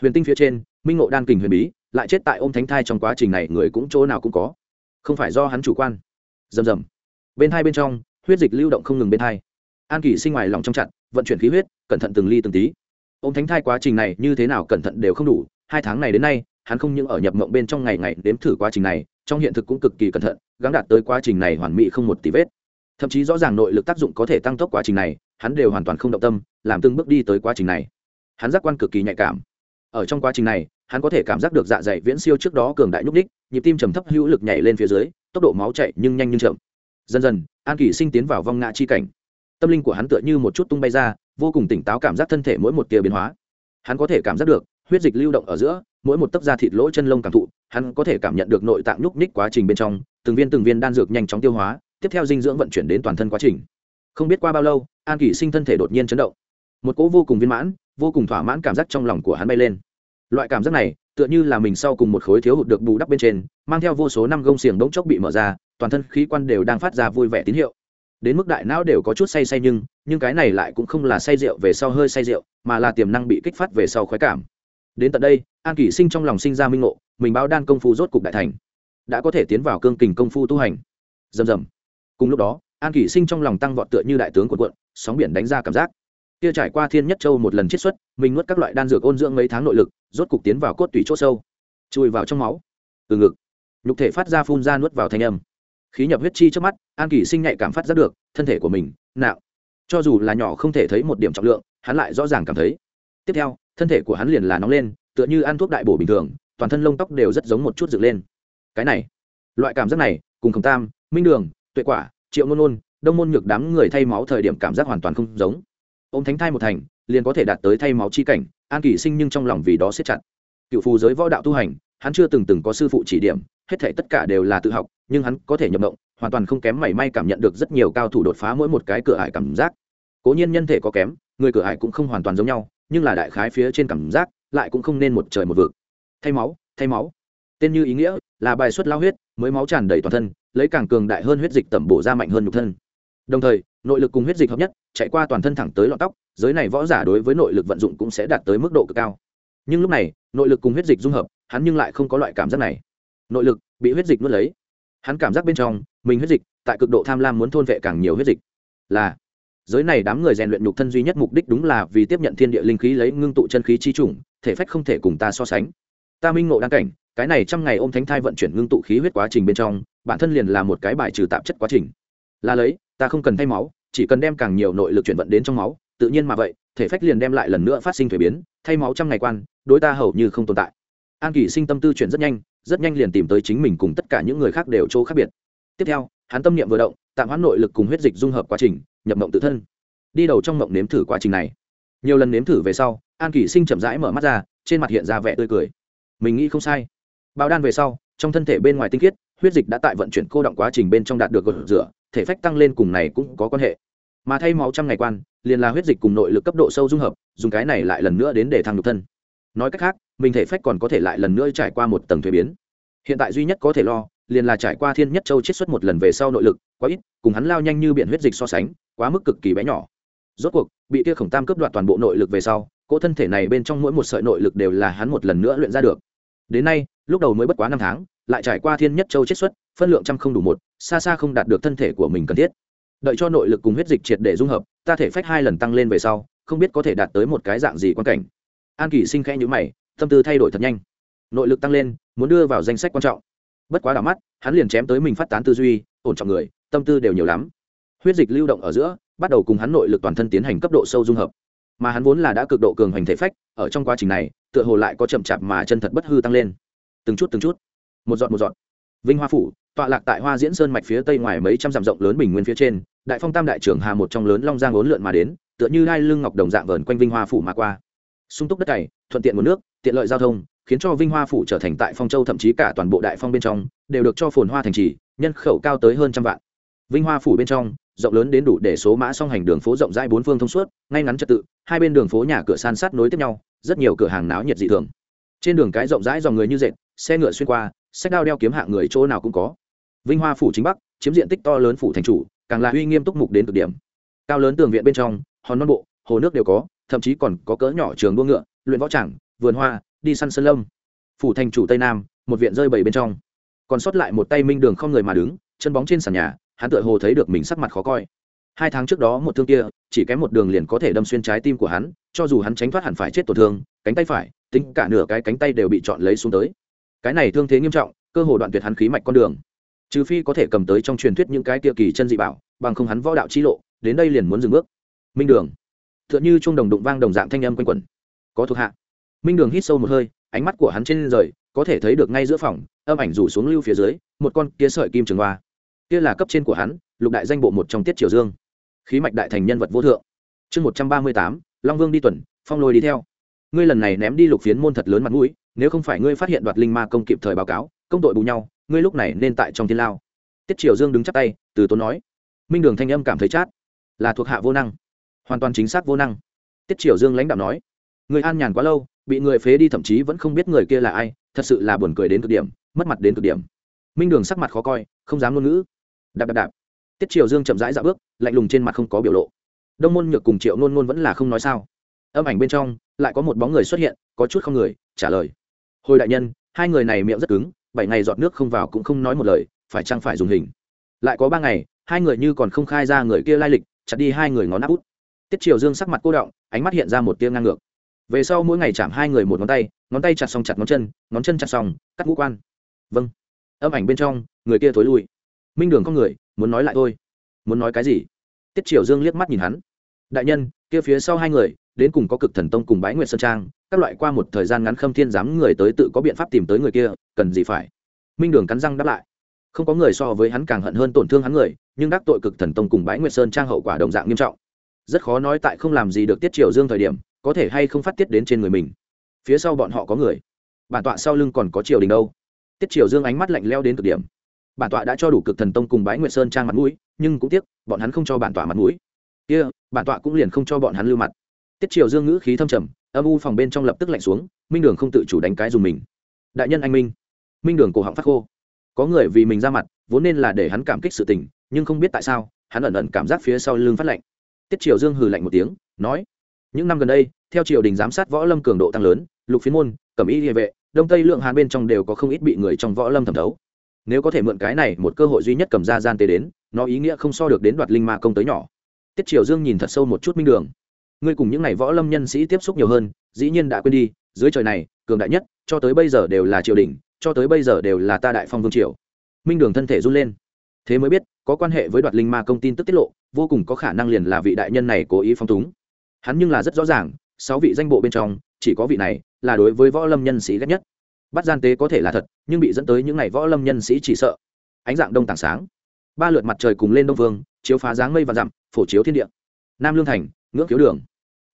Huyền tinh phía trên, minh ngộ đan kình huyền bí, lại chết tại ôm thánh thai trong quá trình này, người cũng chỗ nào cũng có. Không phải do hắn chủ quan. Rầm rầm. Bên hai bên trong, huyết dịch lưu động không ngừng bên hai an kỳ sinh ngoài lòng trong chặt, vận chuyển khí huyết, cẩn thận từng ly từng tí. Ôm thánh thai quá trình này như thế nào cẩn thận đều không đủ, hai tháng này đến nay, hắn không những ở nhập mộng bên trong ngày ngày đếm thử quá trình này, trong hiện thực cũng cực kỳ cẩn thận, gắng đạt tới quá trình này hoàn mỹ không một tí vết. Thậm chí rõ ràng nội lực tác dụng có thể tăng tốc quá trình này, hắn đều hoàn toàn không động tâm, làm từng bước đi tới quá trình này. Hắn giác quan cực kỳ nhạy cảm. Ở trong quá trình này, hắn có thể cảm giác được dạ dày viễn siêu trước đó cường đại nhúc ních nhịp tim trầm thấp hữu lực nhảy lên phía dưới, tốc độ máu chạy nhưng nhanh nhưng chậm. Dần dần, an kỳ sinh tiến vào vong ngã chi cảnh tâm linh của hắn tựa như một chút tung bay ra, vô cùng tỉnh táo cảm giác thân thể mỗi một tia biến hóa. Hắn có thể cảm giác được, huyết dịch lưu động ở giữa, mỗi một tấc da thịt lỗ chân lông cảm thụ, hắn có thể cảm nhận được nội tạng nhúc ních quá trình bên trong, từng viên từng viên đan dược nhanh chóng tiêu hóa, tiếp theo dinh dưỡng vận chuyển đến toàn thân quá trình. Không biết qua bao lâu, an kỷ sinh thân thể đột nhiên chấn động. Một cỗ vô cùng viên mãn, vô cùng thỏa mãn cảm giác trong lòng của hắn bay lên. Loại cảm giác này, tựa như là mình sau cùng một khối thiếu hụt được bù đắp bên trên, mang theo vô số năm gông xiềng đống chốc bị mở ra, toàn thân khí quan đều đang phát ra vui vẻ tín hiệu đến mức đại não đều có chút say say nhưng nhưng cái này lại cũng không là say rượu về sau hơi say rượu, mà là tiềm năng bị kích phát về sau khoái cảm. Đến tận đây, an kỷ sinh trong lòng sinh ra minh ngộ, mình báo đan công phu rốt cục đại thành. Đã có thể tiến vào cương kình công phu tu hành. Rầm rầm. Cùng lúc đó, an kỷ sinh trong lòng tăng vọt tựa như đại tướng của quận sóng biển đánh ra cảm giác. Kia trải qua thiên nhất châu một lần chiết xuất, mình nuốt các loại đan dược ôn dưỡng mấy tháng nội lực, rốt cục tiến vào cốt tủy c h ỗ sâu. Chui vào trong máu. Từ ngực. Nhục thể phát ra phun ra nuốt vào thanh âm khí nhập huyết chi trước mắt, an Kỳ sinh nhạy cảm phát giác được, thân thể của mình nạo cho dù là nhỏ không thể thấy một điểm trọng lượng, hắn lại rõ ràng cảm thấy. Tiếp theo, thân thể của hắn liền là nóng lên, tựa như ăn thuốc đại bổ bình thường, toàn thân lông tóc đều rất giống một chút dựng lên. Cái này, loại cảm giác này, cùng khổng tam, minh đường, tuệ quả, triệu ngôn ôn đông môn nhược đám người thay máu thời điểm cảm giác hoàn toàn không giống. Ô m thánh thai một thành, liền có thể đạt tới thay máu chi cảnh, an kỷ sinh nhưng trong lòng vì đó siết chặt. Cựu phù giới võ đạo tu hành hắn chưa từng từng có sư phụ chỉ điểm, hết thể tất cả đều là tự học, nhưng hắn có thể nhập động, hoàn toàn không kém mảy may cảm nhận được rất nhiều cao thủ đột phá mỗi một cái cửa ải cảm giác. Cố nhiên nhân thể có kém, người cửa ải cũng không hoàn toàn giống nhau, nhưng là đại khái phía trên cảm giác lại cũng không nên một trời một vực. Thay máu thay máu. Tên như ý nghĩa là bài xuất lao huyết, mới máu tràn đầy toàn thân, lấy càng cường đại hơn huyết dịch tẩm bổ ra mạnh hơn nhục thân. Đồng thời, nội lực cùng huyết dịch hợp nhất, chạy qua toàn thân thẳng tới lọn tóc, giới này võ giả đối với nội lực vận dụng cũng sẽ đạt tới mức độ cực cao. Nhưng lúc này, nội lực cùng huyết dịch dung hợp hắn nhưng lại không có loại cảm giác này. Nội lực, bị huyết dịch nuốt lấy. Hắn cảm giác bên trong, mình huyết dịch, tại cực độ tham lam muốn thôn vệ càng nhiều huyết dịch. Là, giới này đám người rèn luyện nhục thân duy nhất mục đích đúng là vì tiếp nhận thiên địa linh khí lấy ngưng tụ chân khí chi chủng, thể phách không thể cùng ta so sánh. Ta minh ngộ đăng cảnh, cái này trăm ngày ôm thánh thai vận chuyển ngưng tụ khí huyết quá trình bên trong, bản thân liền là một cái bài trừ tạp chất quá trình. Là lấy, ta không cần thay máu, chỉ cần đem càng nhiều nội lực chuyển vận đến trong máu, tự nhiên mà vậy, thể phách liền đem lại lần nữa phát sinh thuế biến, thay máu trăm ngày quan, đối ta hầu như không tồn tại an kỳ sinh tâm tư chuyển rất nhanh rất nhanh liền tìm tới chính mình cùng tất cả những người khác đều chỗ khác biệt. Tiếp theo, hắn tâm niệm vừa động, tạm hoãn nội lực cùng huyết dịch dung hợp quá trình, nhập mộng tự thân. Đi đầu trong mộng nếm thử quá trình này. Nhiều lần nếm thử về sau, an kỳ sinh chậm rãi mở mắt ra, trên mặt hiện ra vẻ tươi cười. Mình nghĩ không sai. Bao đan về sau, trong thân thể bên ngoài tinh khiết, huyết dịch đã tại vận chuyển cô động quá trình bên trong đạt được gột rửa, thể phách tăng lên cùng này cũng có quan hệ. Mà thay máu trăm ngày quan, liền là huyết dịch cùng nội lực cấp độ sâu dung hợp, dùng cái này lại lần nữa đến để thăng nhục thân. Nói cách khác mình thể phách còn có thể lại lần nữa trải qua một tầng thuế biến. Hiện tại duy nhất có thể lo, liền là trải qua thiên nhất châu chiết xuất một lần về sau nội lực, quá ít, cùng hắn lao nhanh như biển huyết dịch so sánh, quá mức cực kỳ bé nhỏ. Rốt cuộc, bị kia khổng tam cướp đoạt toàn bộ nội lực về sau, cỗ thân thể này bên trong mỗi một sợi nội lực đều là hắn một lần nữa luyện ra được. Đến nay, lúc đầu mới bất quá năm tháng, lại trải qua thiên nhất châu chiết xuất, phân lượng trăm không đủ một, xa xa không đạt được thân thể của mình cần thiết. Đợi cho nội lực cùng huyết dịch triệt để dung hợp, ta thể phách hai lần tăng lên về sau, không biết có thể đạt tới một cái dạng gì quan cảnh. An kỳ sinh khẽ nhữ mày tâm tư thay đổi thật nhanh. Nội lực tăng lên, muốn đưa vào danh sách quan trọng. Bất quá đảo mắt, hắn liền chém tới mình phát tán tư duy, ổn trọng người, tâm tư đều nhiều lắm. Huyết dịch lưu động ở giữa, bắt đầu cùng hắn nội lực toàn thân tiến hành cấp độ sâu dung hợp. Mà hắn vốn là đã cực độ cường hành thể phách, ở trong quá trình này, tựa hồ lại có chậm chạp mà chân thật bất hư tăng lên. Từng chút từng chút. Một dọn một dọn vinh hoa phủ, tọa lạc tại hoa diễn sơn mạch phía tây ngoài mấy trăm dặm rộng lớn bình nguyên phía trên, đại phong tam đại trưởng hà một trong lớn long giang ốn lượn mà đến, tựa như hai lưng ngọc đồng dạng vờn quanh vinh hoa phủ mà qua. Sung túc đất cày, thuận tiện nguồn nước tiện lợi giao thông, khiến cho vinh hoa phủ trở thành tại phong châu thậm chí cả toàn bộ đại phong bên trong đều được cho phồn hoa thành trì, nhân khẩu cao tới hơn trăm vạn. Vinh hoa phủ bên trong, rộng lớn đến đủ để số mã song hành đường phố rộng rãi bốn phương thông suốt, ngay ngắn trật tự, hai bên đường phố nhà cửa san sát nối tiếp nhau, rất nhiều cửa hàng náo nhiệt dị thường. Trên đường cái rộng rãi dòng người như dệt, xe ngựa xuyên qua sách đao đeo kiếm hạng người chỗ nào cũng có. Vinh hoa phủ chính bắc, chiếm diện tích to lớn phủ thành chủ, càng là uy nghiêm túc mục đến cực điểm. Cao lớn tường viện bên trong, hòn non bộ, hồ nước đều có, thậm chí còn có cỡ nhỏ trường đua ngựa, luyện võ tràng vườn hoa, đi săn sơn lâm. Phủ thành chủ tây nam, một viện rơi bầy bên trong. Còn sót lại một tay minh đường không người mà đứng, chân bóng trên sàn nhà, hắn tựa hồ thấy được mình sắc mặt khó coi. Hai tháng trước đó một thương kia, chỉ kém một đường liền có thể đâm xuyên trái tim của hắn, cho dù hắn tránh thoát hẳn phải chết tổn thương, cánh tay phải, tính cả nửa cái cánh tay đều bị chọn lấy xuống tới. Cái này thương thế nghiêm trọng, cơ hồ đoạn tuyệt hắn khí mạch con đường. Trừ phi có thể cầm tới trong truyền thuyết những cái kia kỳ chân dị bảo, bằng không hắn võ đạo chi lộ, đến đây liền muốn dừng bước. Minh đường t h ư ợ n h ư chung đồng đụng vang đồng dạng thanh âm quanh quẩn. Có thuộc hạ minh đường hít sâu một hơi, ánh mắt của hắn trên rời, có thể thấy được ngay giữa phòng, âm ảnh rủ xuống lưu phía dưới, một con kia sợi kim trường hoa. Kia là cấp trên của hắn, lục đại danh bộ một trong tiết triều dương. Khí mạch đại thành nhân vật vô thượng. Chương một trăm ba mươi tám, long vương đi tuần, phong lôi đi theo. Ngươi lần này ném đi lục phiến môn thật lớn mặt mũi, nếu không phải ngươi phát hiện đoạt linh ma công kịp thời báo cáo, công tội bù nhau, ngươi lúc này nên tại trong thiên lao. Tiết triều dương đứng chắp tay, từ tốn nói. Minh đường thanh âm cảm thấy chát. Là thuộc hạ vô năng. Hoàn toàn chính xác vô năng. Tiết triều dương lãnh đạo nói. Người an nhàn quá lâu bị người phế đi thậm chí vẫn không biết người kia là ai, thật sự là buồn cười đến cực điểm, mất mặt đến cực điểm. Minh đường sắc mặt khó coi, không dám ngôn ngữ. Đạp đạp đạp. Tiết triều dương chậm rãi dạo bước, lạnh lùng trên mặt không có biểu lộ. Đông môn nhược cùng triệu nôn ngôn vẫn là không nói sao. Âm ảnh bên trong, lại có một bóng người xuất hiện, có chút không người, trả lời. Hồi đại nhân, hai người này miệng rất cứng, bảy ngày giọt nước không vào cũng không nói một lời, phải chăng phải dùng hình? Lại có ba ngày, hai người như còn không khai ra người kia lai lịch, chặt đi hai người ngón áp út. Tiết triều dương sắc mặt cô động, ánh mắt hiện ra một tia ngang ngược về sau mỗi ngày chạm hai người một ngón tay ngón tay chặt xong chặt ngón chân ngón chân chặt xong, cắt ngũ quan. Vâng. Âm ảnh bên trong, người kia thối lui. Minh đường có người, muốn nói lại thôi. Muốn nói cái gì? Tiết triều dương liếc mắt nhìn hắn. Đại nhân, kia phía sau hai người, đến cùng có cực thần tông cùng bái nguyệt sơn trang, các loại qua một thời gian ngắn khâm thiên dám người tới tự có biện pháp tìm tới người kia, cần gì phải? Minh đường cắn răng đáp lại. Không có người so với hắn càng hận hơn tổn thương hắn người, nhưng đắc tội cực thần tông cùng bái nguyệt sơn trang hậu quả đồng dạng nghiêm trọng. Rất khó nói tại không làm gì được tiết triều dương thời điểm có thể hay không phát tiết đến trên người mình. Phía sau bọn họ có người. Bản tọa sau lưng còn có triều đình đâu. Tiết triều dương ánh mắt lạnh leo đến cực điểm. Bản tọa đã cho đủ cực thần tông cùng bái nguyệt sơn trang mặt mũi nhưng cũng tiếc bọn hắn không cho bản tọa mặt mũi. Kia、yeah, bản tọa cũng liền không cho bọn hắn lưu mặt. Tiết triều dương ngữ khí thâm trầm âm u phòng bên trong lập tức lạnh xuống minh đường không tự chủ đánh cái dùng mình. Đại nhân anh minh. Minh đường cổ họng phát khô. Có người vì mình ra mặt vốn nên là để hắn cảm kích sự tình nhưng không biết tại sao hắn ẩn ẩn cảm giác phía sau lưng phát lạnh. Tiết triều dương hừ lạnh một tiếng nói những năm gần đây, theo triều đình giám sát võ lâm cường độ tăng lớn, lục phiến môn, cẩm y địa vệ, đông tây lượng hàn bên trong đều có không ít bị người trong võ lâm thẩm thấu. Nếu có thể mượn cái này một cơ hội duy nhất cầm ra gian tế đến, nó ý nghĩa không so được đến đoạt linh ma công tới nhỏ. Tiết triều dương nhìn thật sâu một chút minh đường. Ngươi cùng những này võ lâm nhân sĩ tiếp xúc nhiều hơn, dĩ nhiên đã quên đi, dưới trời này, cường đại nhất, cho tới bây giờ đều là triều đình, cho tới bây giờ đều là ta đại phong vương triều. Minh đường thân thể run lên. Thế mới biết, có quan hệ với đoạt linh ma công tin tức tiết lộ, vô cùng có khả năng liền là vị đại nhân này cố ý phong túng hắn nhưng là rất rõ ràng, sáu vị danh bộ bên trong, chỉ có vị này là đối với võ lâm nhân sĩ ghét nhất. Bắt gian tế có thể là thật, nhưng bị dẫn tới những ngày võ lâm nhân sĩ chỉ sợ. Ánh dạng đông tảng sáng. Ba lượt mặt trời cùng lên đông vương, chiếu phá dáng mây và dặm, phổ chiếu thiên địa. Nam lương thành, ngưỡng khiếu đường.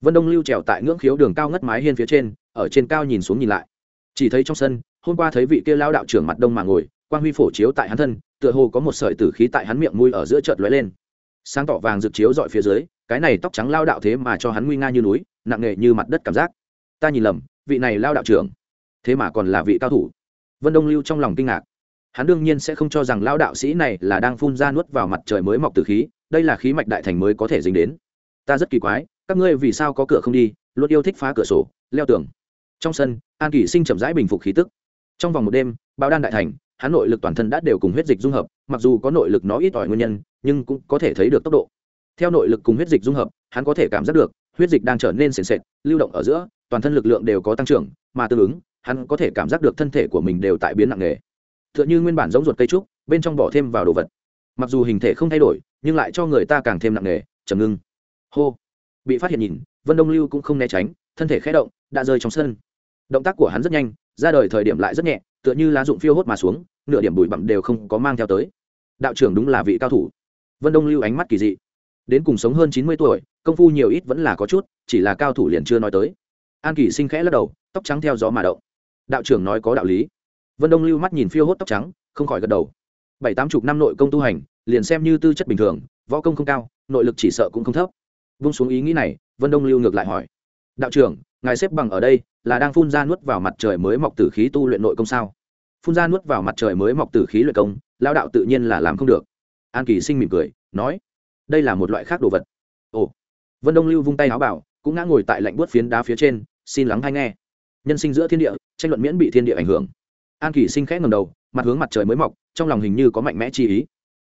Vân đông lưu trèo tại ngưỡng khiếu đường cao ngất mái hiên phía trên, ở trên cao nhìn xuống nhìn lại. Chỉ thấy trong sân, hôm qua thấy vị kia lao đạo trưởng mặt đông mà ngồi quan huy phổ chiếu tại hắn thân, tựa hồ có một sợi tử khí tại hắn miệng mùi ở giữa chợt lóe lên. Sáng tỏ vàng rực chiếu dọi phía dưới cái này tóc trắng lao đạo thế mà cho hắn nguy nga như núi, nặng nề như mặt đất cảm giác. Ta nhìn lầm, vị này lao đạo trưởng. Thế mà còn là vị cao thủ. Vân đông lưu trong lòng kinh ngạc. Hắn đương nhiên sẽ không cho rằng lao đạo sĩ này là đang phun ra nuốt vào mặt trời mới mọc từ khí, đây là khí mạch đại thành mới có thể dính đến. Ta rất kỳ quái, các ngươi vì sao có cửa không đi, luôn yêu thích phá cửa sổ, leo tường. Trong sân, an kỷ sinh chậm rãi bình phục khí tức. Trong vòng một đêm bao đan đại thành, hắn nội lực toàn thân đã đều cùng huyết dịch dung hợp, mặc dù có nội lực nó ít ỏi nguyên nhân, nhưng cũng có thể thấy được tốc độ theo nội lực cùng huyết dịch dung hợp, hắn có thể cảm giác được, huyết dịch đang trở nên sền sệt, lưu động ở giữa, toàn thân lực lượng đều có tăng trưởng, mà tương ứng, hắn có thể cảm giác được thân thể của mình đều tại biến nặng nề. T h ư ợ n h ư nguyên bản giống ruột cây trúc, bên trong bỏ thêm vào đồ vật. Mặc dù hình thể không thay đổi, nhưng lại cho người ta càng thêm nặng nề, trầm ngưng. Hô. Bị phát hiện nhìn, vân đông lưu cũng không né tránh, thân thể khé động, đã rơi trong sân. Động tác của hắn rất nhanh, ra đời thời điểm lại rất nhẹ, tựa như lá dụng phiêu hốt mà xuống, nửa điểm bụi bặm đều không có mang theo tới. Đạo trưởng đúng là vị cao thủ. Vân đông lưu ánh mắt kỳ dị đến cùng sống hơn chín mươi tuổi, công phu nhiều ít vẫn là có chút, chỉ là cao thủ liền chưa nói tới. An Kỳ sinh khẽ lắc đầu, tóc trắng theo gió mà động. Đạo trưởng nói có đạo lý. Vân đông lưu mắt nhìn phiêu hốt tóc trắng, không khỏi gật đầu. Bảy tám chục năm nội công tu hành, liền xem như tư chất bình thường, võ công không cao, nội lực chỉ sợ cũng không thấp. Vung xuống ý nghĩ này, vân đông lưu ngược lại hỏi. Đạo trưởng, ngài xếp bằng ở đây, là đang phun ra nuốt vào mặt trời mới mọc tử khí tu luyện nội công sao? Phun ra nuốt vào mặt trời mới mọc tử khí luyện công lao đạo tự nhiên là làm không được. An kỳ sinh mỉm cười, nói đây là một loại khác đồ vật. Ồ, vân đông lưu vung tay áo bảo, cũng ngã ngồi tại lạnh buốt phiến đá phía trên, xin lắng hay nghe. Nhân sinh giữa thiên địa, tranh luận miễn bị thiên địa ảnh hưởng. An kỳ sinh khẽ ngầm đầu, mặt hướng mặt trời mới mọc, trong lòng hình như có mạnh mẽ chi ý.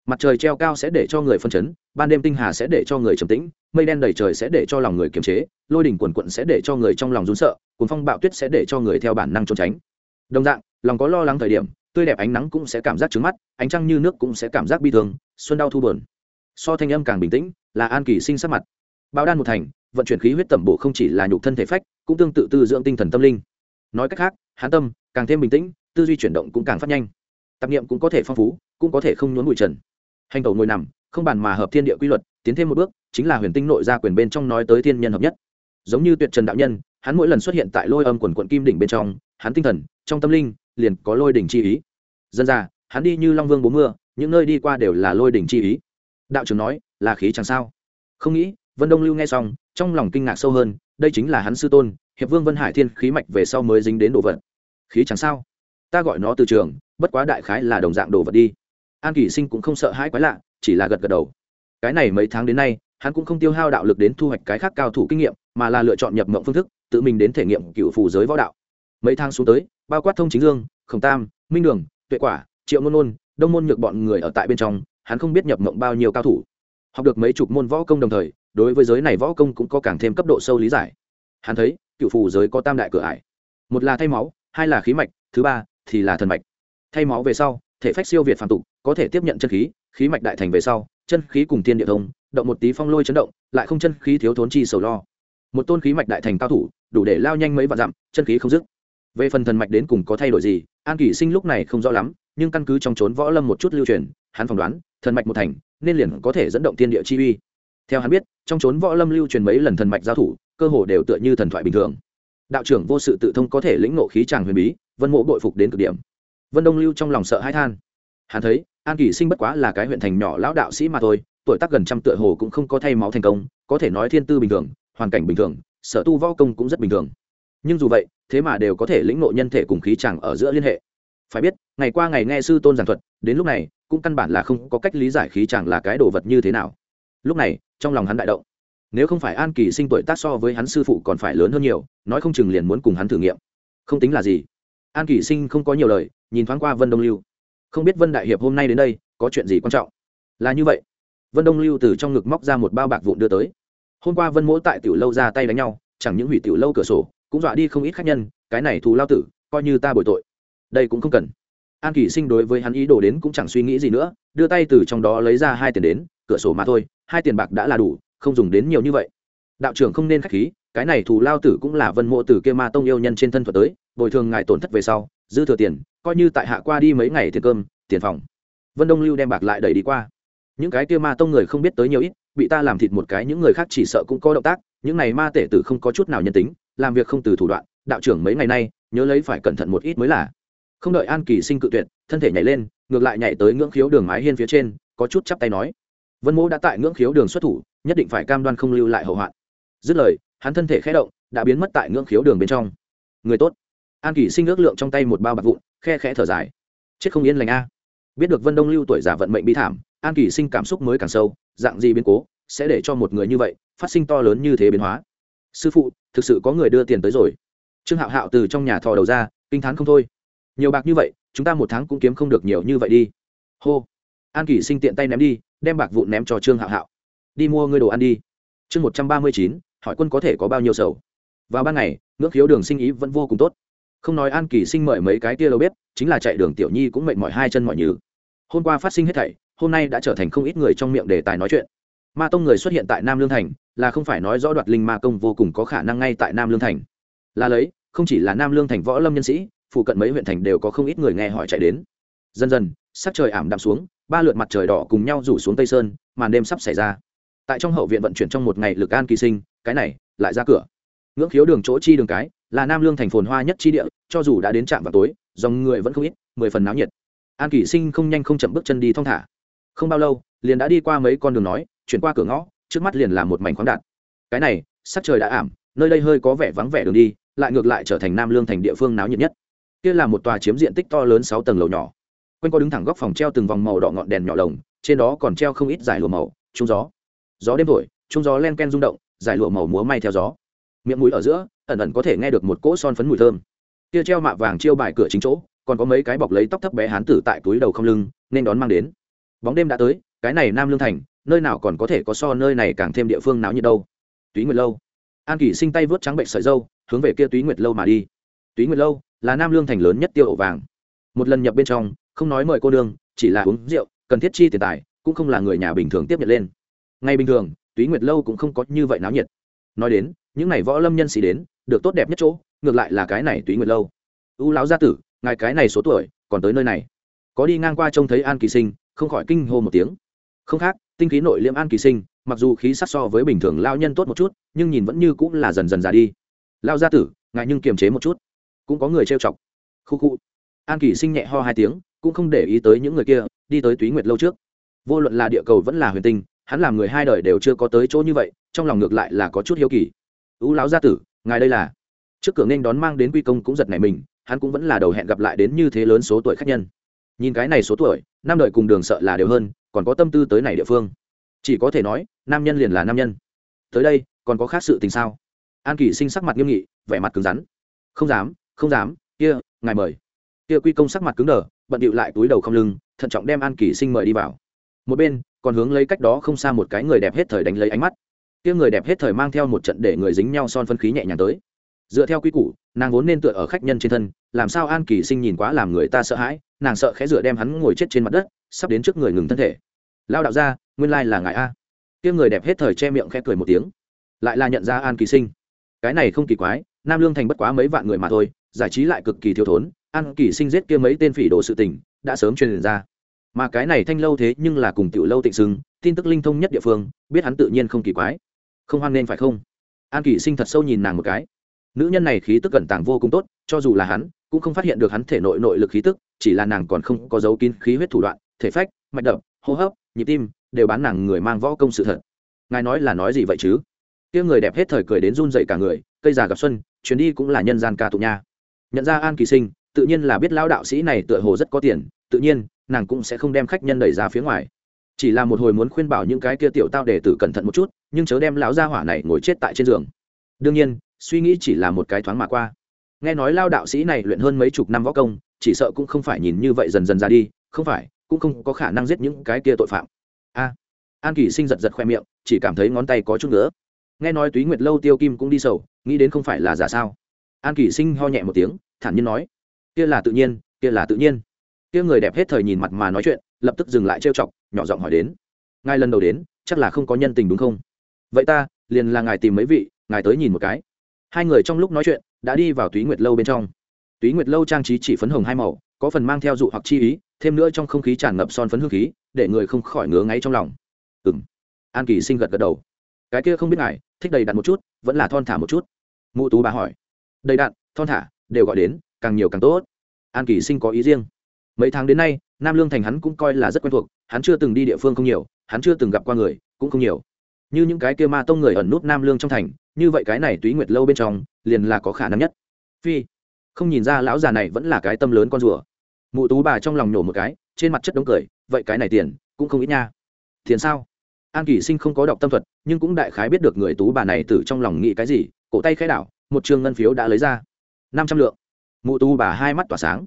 Mặt trời treo cao sẽ để cho người phân chấn, ban đêm tinh hà sẽ để cho người trầm tĩnh, mây đen đầy trời sẽ để cho lòng người kiềm chế, lôi đỉnh quần quận sẽ để cho người trong lòng rún sợ cuốn phong bạo tuyết sẽ để cho người theo bản năng trốn tránh. Đồng dạng, lòng có lo lắng thời điểm, tươi đẹp ánh nắng cũng sẽ cảm giác trứng mắt, ánh trăng như nước cũng sẽ cảm giác bi thương, xuân đau thu bờn so thanh âm càng bình tĩnh, là an kỳ sinh sắc mặt. Bao đan một thành, vận chuyển khí huyết tẩm bổ không chỉ là nhục thân thể phách, cũng tương tự tư dưỡng tinh thần tâm linh. Nói cách khác, hán tâm, càng thêm bình tĩnh, tư duy chuyển động cũng càng phát nhanh. Tạp nghiệm cũng có thể phong phú, cũng có thể không nhốn bụi trần. Hành tẩu ngồi nằm, không bàn mà hợp thiên địa quy luật, tiến thêm một bước, chính là huyền tinh nội gia quyền bên trong nói tới thiên nhân hợp nhất. Giống như tuyệt trần đạo nhân, hắn mỗi lần xuất hiện tại lôi âm quần quận kim đỉnh bên trong, hắn tinh thần, trong tâm linh, liền có lôi đỉnh chi ý. Dân ra, hắn đi như long vương bố mưa, những nơi đi qua đều là lôi đỉnh chi ý đạo trưởng nói, là khí chẳng sao. Không nghĩ, vân đông lưu nghe xong, trong lòng kinh ngạc sâu hơn, đây chính là hắn sư tôn, hiệp vương vân hải thiên khí mạch về sau mới dính đến đồ vật. Khí chẳng sao. Ta gọi nó từ trường, bất quá đại khái là đồng dạng đồ vật đi. An kỷ sinh cũng không sợ hãi quái lạ, chỉ là gật gật đầu. Cái này mấy tháng đến nay, hắn cũng không tiêu hao đạo lực đến thu hoạch cái khác cao thủ kinh nghiệm, mà là lựa chọn nhập mộng phương thức, tự mình đến thể nghiệm cựu phù giới võ đạo. Mấy tháng xuống tới, bao quát thông chính dương, khổng tam, minh đường, tuệ quả, triệu ngôn nôn, đông môn nhược bọn người ở tại bên trong hắn không biết nhập mộng bao nhiêu cao thủ. Học được mấy chục môn võ công đồng thời, đối với giới này võ công cũng có càng thêm cấp độ sâu lý giải. Hắn thấy, cựu phù giới có tam đại cửa ải. Một là thay máu, hai là khí mạch, thứ ba thì là thần mạch. Thay máu về sau, thể phách siêu việt phàm tục, có thể tiếp nhận chân khí khí mạch đại thành về sau, chân khí cùng thiên địa thông, động một tí phong lôi chấn động, lại không chân khí thiếu thốn chi sầu lo. Một tôn khí mạch đại thành cao thủ, đủ để lao nhanh mấy vạn dặm, chân khí không dứt. Về phần thần mạch đến cùng có thay đổi gì, an kỷ sinh lúc này không rõ lắm, nhưng căn cứ trong trốn võ lâm một chút lưu truyền hắn phỏng đoán, thần mạch một thành, nên liền có thể dẫn động thiên địa chi uy. Theo hắn biết, trong trốn võ lâm lưu truyền mấy lần thần mạch giao thủ, cơ hồ đều tựa như thần thoại bình thường. Đạo trưởng vô sự tự thông có thể lĩnh ngộ khí tràng huyền bí, vân mộ bội phục đến cực điểm. Vân đông lưu trong lòng sợ hãi than. Hắn thấy, an kỳ sinh bất quá là cái huyện thành nhỏ lão đạo sĩ mà thôi, tuổi tác gần trăm tựa hồ cũng không có thay máu thành công, có thể nói thiên tư bình thường, hoàn cảnh bình thường, sở tu võ công cũng rất bình thường. Nhưng dù vậy, thế mà đều có thể lĩnh ngộ nhân thể cùng khí chẳng ở giữa liên hệ. Phải biết, ngày qua ngày nghe sư tôn giảng thuật, đến lúc này cũng căn bản là không có cách lý giải khí chẳng là cái đồ vật như thế nào. Lúc này, trong lòng hắn đại động. Nếu không phải an kỳ sinh tuổi tác so với hắn sư phụ còn phải lớn hơn nhiều, nói không chừng liền muốn cùng hắn thử nghiệm. Không tính là gì. An kỳ sinh không có nhiều lời, nhìn thoáng qua vân đông lưu. Không biết vân đại hiệp hôm nay đến đây, có chuyện gì quan trọng? Là như vậy. Vân đông lưu từ trong ngực móc ra một bao bạc vụn đưa tới. Hôm qua vân mỗ tại tiểu lâu ra tay đánh nhau, chẳng những hủy tiểu lâu cửa sổ, cũng dọa đi không ít khách nhân, cái này thù lao tử, coi như ta bồi tội. Đây cũng không cần an kỳ sinh đối với hắn ý đồ đến cũng chẳng suy nghĩ gì nữa, đưa tay từ trong đó lấy ra hai tiền đến, cửa sổ mà thôi, hai tiền bạc đã là đủ, không dùng đến nhiều như vậy. Đạo trưởng không nên k h á c h khí, cái này thù lao tử cũng là vân mộ tử kia ma tông yêu nhân trên thân thuật tới, bồi thường ngài tổn thất về sau, dư thừa tiền, coi như tại hạ qua đi mấy ngày tiền cơm, tiền phòng. Vân đông lưu đem bạc lại đẩy đi qua. Những cái kia ma tông người không biết tới nhiều ít, bị ta làm thịt một cái, những người khác chỉ sợ cũng có động tác, những này ma tể tử không có chút nào nhân tính, làm việc không từ thủ đoạn, đạo trưởng mấy ngày nay, nhớ lấy phải cẩn thận một ít mới là không đợi an kỳ sinh cự tuyệt, thân thể nhảy lên, ngược lại nhảy tới ngưỡng khiếu đường mái hiên phía trên, có chút chắp tay nói. Vân mỗ đã tại ngưỡng khiếu đường xuất thủ, nhất định phải cam đoan không lưu lại hậu hoạn. Dứt lời, hắn thân thể khé động, đã biến mất tại ngưỡng khiếu đường bên trong. Người tốt. An kỳ sinh ước lượng trong tay một bao bạc vụn, khe khẽ thở dài. Chết không yên lành a. Biết được vân đông lưu tuổi già vận mệnh bi thảm, an kỳ sinh cảm xúc mới càng sâu, dạng gì biến cố, sẽ để cho một người như vậy, phát sinh to lớn như thế biến hóa? Sư phụ, thực sự có người đưa tiền tới rồi. Trương hạo hạo từ trong nhà thò đầu ra, kinh t h á n không thôi nhiều bạc như vậy, chúng ta một tháng cũng kiếm không được nhiều như vậy đi. Hô. An kỳ sinh tiện tay ném đi, đem bạc vụn ném cho trương hạo hạo. Đi mua ngươi đồ ăn đi. Chương một trăm ba mươi chín, hỏi quân có thể có bao nhiêu sầu? Vào ban ngày, ngưỡng khiếu đường sinh ý vẫn vô cùng tốt. Không nói an kỳ sinh mời mấy cái tia đâu biết chính là chạy đường tiểu nhi cũng mệt mỏi hai chân mọi nhừ. Hôm qua phát sinh hết thảy, hôm nay đã trở thành không ít người trong miệng đề tài nói chuyện. Ma tông người xuất hiện tại nam lương thành, là không phải nói rõ đoạt linh ma công vô cùng có khả năng ngay tại nam lương thành. Là lấy, không chỉ là nam lương thành võ lâm nhân sĩ phụ cận mấy huyện thành đều có không ít người nghe hỏi chạy đến. Dần dần, sắc trời ảm đạm xuống, ba lượt mặt trời đỏ cùng nhau rủ xuống tây sơn, màn đêm sắp xảy ra. Tại trong hậu viện vận chuyển trong một ngày lực an kỳ sinh, cái này, lại ra cửa. Ngưỡng khiếu đường chỗ chi đường cái, là nam lương thành phồn hoa nhất chi địa, cho dù đã đến trạm vào tối, dòng người vẫn không ít, mười phần náo nhiệt. An kỳ sinh không nhanh không chậm bước chân đi thong thả. Không bao lâu, liền đã đi qua mấy con đường nói, chuyển qua cửa ngõ, trước mắt liền là một mảnh khoáng đạt. Cái này, sắc trời đã ảm, nơi đây hơi có vẻ vắng vẻ đường đi, lại ngược lại trở thành nam lương thành địa phương náo nhiệt nhất kia là một tòa chiếm diện tích to lớn sáu tầng lầu nhỏ. Quanh co đứng thẳng góc phòng treo từng vòng màu đỏ ngọn đèn nhỏ lồng, trên đó còn treo không ít giải lụa màu, trung gió. Gió đêm thổi, trung gió len ken rung động giải lụa màu múa may theo gió. Miệng mũi ở giữa, ẩn ẩn có thể nghe được một cỗ son phấn mùi thơm. Kia treo mạ vàng chiêu bài cửa chính chỗ, còn có mấy cái bọc lấy tóc thấp bé hán tử tại túi đầu không lưng, nên đón mang đến. Bóng đêm đã tới, cái này nam lương thành, nơi nào còn có thể có so nơi này càng thêm địa phương náo nhiệt đâu. Túy nguyệt lâu. An kỷ sinh tay vớt trắng bệnh sợi dâu, hướng về kia túy nguyệt lâu mà đi. Túy nguyệt lâu là nam lương thành lớn nhất tiêu ổ vàng. Một lần nhập bên trong, không nói mời cô đương chỉ là uống rượu, cần thiết chi tiền tài, cũng không là người nhà bình thường tiếp nhận lên. Ngay bình thường, túy nguyệt lâu cũng không có như vậy náo nhiệt. Nói đến, những ngày võ lâm nhân sĩ đến, được tốt đẹp nhất chỗ, ngược lại là cái này túy nguyệt lâu. U lão gia tử, ngài cái này số tuổi, còn tới nơi này. Có đi ngang qua trông thấy an kỳ sinh, không khỏi kinh hô một tiếng. Không khác, tinh khí nội liễm an kỳ sinh, mặc dù khí sắc so với bình thường lao nhân tốt một chút, nhưng nhìn vẫn như cũng là dần dần già đi. Lao gia tử, ngài nhưng kiềm chế một chút cũng có người trêu chọc. Khu khu. An kỳ sinh nhẹ ho hai tiếng, cũng không để ý tới những người kia, đi tới túy nguyệt lâu trước. Vô luận là địa cầu vẫn là huyền tinh, hắn làm người hai đời đều chưa có tới chỗ như vậy, trong lòng ngược lại là có chút hiếu kỳ. Ưu lão gia tử, ngài đây là? Trước cửa nghênh đón mang đến quy công cũng giật nảy mình, hắn cũng vẫn là đầu hẹn gặp lại đến như thế lớn số tuổi khách nhân. Nhìn cái này số tuổi, năm đời cùng đường sợ là đều hơn, còn có tâm tư tới này địa phương. Chỉ có thể nói, nam nhân liền là nam nhân. Tới đây, còn có khác sự tình sao? An kỷ sinh sắc mặt nghiêm nghị, vẻ mặt cứng rắn. Không dám không dám, kia, ngài mời. Kia quy công sắc mặt cứng đờ, bận điệu lại túi đầu không lưng, thận trọng đem an Kỳ sinh mời đi vào. Một bên, còn hướng lấy cách đó không xa một cái người đẹp hết thời đánh lấy ánh mắt. Kia người đẹp hết thời mang theo một trận để người dính nhau son phân khí nhẹ nhàng tới. Dựa theo quy củ, nàng vốn nên tựa ở khách nhân trên thân, làm sao an kỳ sinh nhìn quá làm người ta sợ hãi, nàng sợ khẽ dựa đem hắn ngồi chết trên mặt đất, sắp đến trước người ngừng thân thể. Lao đạo ra nguyên lai là ngài a. Kia người đẹp hết thời che miệng khẽ cười một tiếng. Lại là nhận ra an kỳ sinh. Cái này không kỳ quái nam lương thành bất quá mấy vạn người mà thôi, giải trí lại cực kỳ thiếu thốn, an kỳ sinh giết kia mấy tên phỉ đồ sự tình, đã sớm truyền ra. Mà cái này thanh lâu thế nhưng là cùng tiểu lâu tịnh xưng, tin tức linh thông nhất địa phương, biết hắn tự nhiên không kỳ quái. Không hoan nên phải không? An kỳ sinh thật sâu nhìn nàng một cái. Nữ nhân này khí tức cẩn tàng vô cùng tốt, cho dù là hắn, cũng không phát hiện được hắn thể nội nội lực khí tức, chỉ là nàng còn không có dấu kín khí huyết thủ đoạn, thể phách, mạch đập, hô hấp, nhịp tim, đều bán nàng người mang võ công sự thật. Ngài nói là nói gì vậy chứ? Kia người đẹp hết thời cười đến run dậy cả người, cây già gặp xuân chuyến đi cũng là nhân gian ca tụng nha. Nhận ra an kỳ sinh, tự nhiên là biết lão đạo sĩ này tựa hồ rất có tiền, tự nhiên, nàng cũng sẽ không đem khách nhân đẩy ra phía ngoài. Chỉ là một hồi muốn khuyên bảo những cái kia tiểu tao để tử cẩn thận một chút, nhưng chớ đem lão gia hỏa này ngồi chết tại trên giường. Đương nhiên, suy nghĩ chỉ là một cái thoáng mà qua. Nghe nói lao đạo sĩ này luyện hơn mấy chục năm võ công, chỉ sợ cũng không phải nhìn như vậy dần dần ra đi, không phải, cũng không có khả năng giết những cái kia tội phạm. A, an kỳ sinh giật giật khoe miệng, chỉ cảm thấy ngón tay có chút nữa nghe nói túy nguyệt lâu tiêu kim cũng đi sầu, nghĩ đến không phải là giả sao? An kỳ sinh ho nhẹ một tiếng, thản nhiên nói, kia là tự nhiên, kia là tự nhiên. Kia người đẹp hết thời nhìn mặt mà nói chuyện, lập tức dừng lại trêu chọc, nhỏ giọng hỏi đến, ngài lần đầu đến, chắc là không có nhân tình đúng không? Vậy ta, liền là ngài tìm mấy vị, ngài tới nhìn một cái. Hai người trong lúc nói chuyện, đã đi vào túy nguyệt lâu bên trong. Túy nguyệt lâu trang trí chỉ phấn hồng hai màu, có phần mang theo dụ hoặc chi ý, thêm nữa trong không khí tràn ngập son phấn hương khí, để người không khỏi ngứa ngáy trong lòng. Ừ m an kỳ sinh gật gật đầu cái kia không biết ngài, thích đầy đặn một chút, vẫn là thon thả một chút. Mụ tú bà hỏi. Đầy đặn, thon thả, đều gọi đến, càng nhiều càng tốt. An kỳ sinh có ý riêng. Mấy tháng đến nay, nam lương thành hắn cũng coi là rất quen thuộc, hắn chưa từng đi địa phương không nhiều, hắn chưa từng gặp qua người, cũng không nhiều. Như những cái kia ma tông người ẩn nút nam lương trong thành, như vậy cái này túy nguyệt lâu bên trong, liền là có khả năng nhất. Phi, không nhìn ra lão già này vẫn là cái tâm lớn con rùa. Mụ tú bà trong lòng nhổ một cái, trên mặt chất đống cười, vậy cái này tiền, cũng không ít nha. Tiền sao? An kỷ sinh không có đọc tâm thuật, nhưng cũng đại khái biết được người tú bà này từ trong lòng nghĩ cái gì, cổ tay khai đảo, một trường ngân phiếu đã lấy ra. Năm trăm lượng. Mụ tú bà hai mắt tỏa sáng.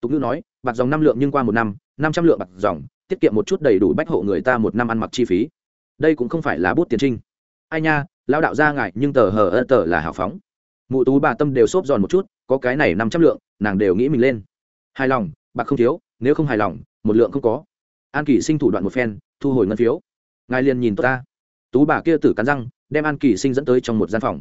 Tục ngữ nói, bạc dòng năm lượng nhưng qua một năm năm trăm lượng bạc dòng, tiết kiệm một chút đầy đủ bách hộ người ta một năm ăn mặc chi phí. Đây cũng không phải là bút tiền trinh. Ai nha lao đạo ra ngại, nhưng tờ hờ ơ tờ là hào phóng. Mụ tú bà tâm đều xốp giòn một chút, có cái này năm trăm lượng, nàng đều nghĩ mình lên. Hài lòng, bạc không thiếu, nếu không hài lòng, một lượng không có. An Kỷ sinh thủ đoạn một phen, thu hồi ngân phiếu ngài liền nhìn tôi ta. Tú bà kia tử cắn răng, đem an kỳ sinh dẫn tới trong một gian phòng.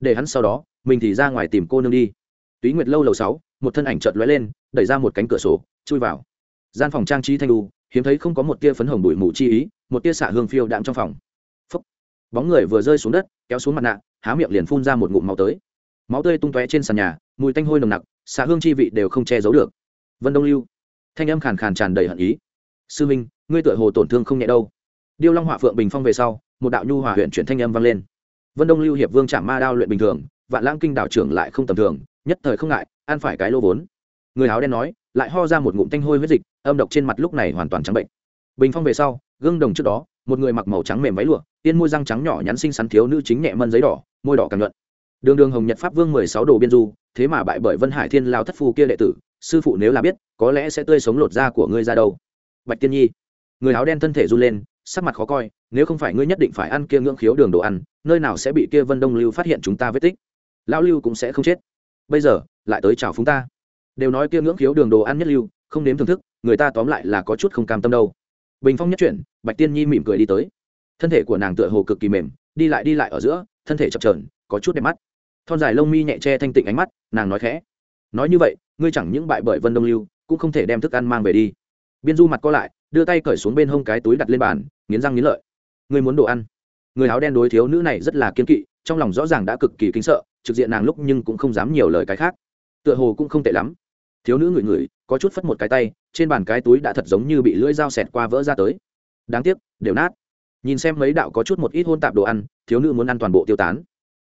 Để hắn sau đó, mình thì ra ngoài tìm cô nương đi. Túy nguyệt lâu lầu sáu, một thân ảnh chợt lóe lên, đẩy ra một cánh cửa sổ, chui vào. Gian phòng trang trí thanh đu hiếm thấy không có một tia phấn hồng bụi mù chi ý, một tia xạ hương phiêu đạm trong phòng. Phúc. bóng người vừa rơi xuống đất, kéo xuống mặt nạ, há miệng liền phun ra một ngụm máu tới. Máu tươi tung tóe trên sàn nhà, mùi tanh hôi nồng nặc, xạ hương chi vị đều không che giấu được. Vân đông lưu. Thanh âm khàn khàn tràn đầy hận ý. Sư minh, ngươi tựa hồ tổn thương không nhẹ đâu điêu long họa phượng bình phong về sau, một đạo nhu hòa huyện chuyển thanh âm vang lên. Vân đông lưu hiệp vương chạm ma đao luyện bình thường, vạn lãng kinh đạo trưởng lại không tầm thường, nhất thời không ngại, ăn phải cái lô vốn. Người áo đen nói, lại ho ra một ngụm tanh hôi huyết dịch, âm độc trên mặt lúc này hoàn toàn trắng bệnh. Bình phong về sau, gương đồng trước đó, một người mặc màu trắng mềm váy lụa, tiên môi răng trắng nhỏ nhắn xinh xắn thiếu nữ chính nhẹ mân giấy đỏ, môi đỏ càng nhuận. Đường đường hồng nhật pháp vương mười sáu đồ biên du, thế mà bại bởi vân hải thiên lao thất phu kia đệ tử, sư phụ nếu là biết, có lẽ sẽ tươi sống lột da của ngươi ra đâu. Bạch tiên nhi, người áo đen thân thể run lên sắc mặt khó coi, nếu không phải ngươi nhất định phải ăn kia ngưỡng khiếu đường đồ ăn, nơi nào sẽ bị kia vân đông lưu phát hiện chúng ta vết tích. Lão lưu cũng sẽ không chết. Bây giờ, lại tới chào phúng ta. Đều nói kia ngưỡng khiếu đường đồ ăn nhất lưu, không nếm thưởng thức, người ta tóm lại là có chút không cam tâm đâu. Bình phong nhất chuyển, bạch tiên nhi mỉm cười đi tới. Thân thể của nàng tựa hồ cực kỳ mềm, đi lại đi lại ở giữa, thân thể chập trờn có chút đẹp mắt. Thon dài lông mi nhẹ che thanh tịnh ánh mắt, nàng nói khẽ. Nói như vậy, ngươi chẳng những bại bởi vân đông lưu, cũng không thể đem thức ăn mang về đi. Biên du mặt co lại đưa tay cởi xuống bên hông cái túi đặt lên bàn, nghiến răng nghiến lợi. Người muốn đồ ăn. Người áo đen đối thiếu nữ này rất là kiên kỵ, trong lòng rõ ràng đã cực kỳ kính sợ, trực diện nàng lúc nhưng cũng không dám nhiều lời cái khác. Tựa hồ cũng không tệ lắm. Thiếu nữ ngửi ngửi, có chút phất một cái tay, trên bàn cái túi đã thật giống như bị lưỡi dao xẹt qua vỡ ra tới. Đáng tiếc, đều nát. Nhìn xem mấy đạo có chút một ít hôn tạp đồ ăn, thiếu nữ muốn ăn toàn bộ tiêu tán.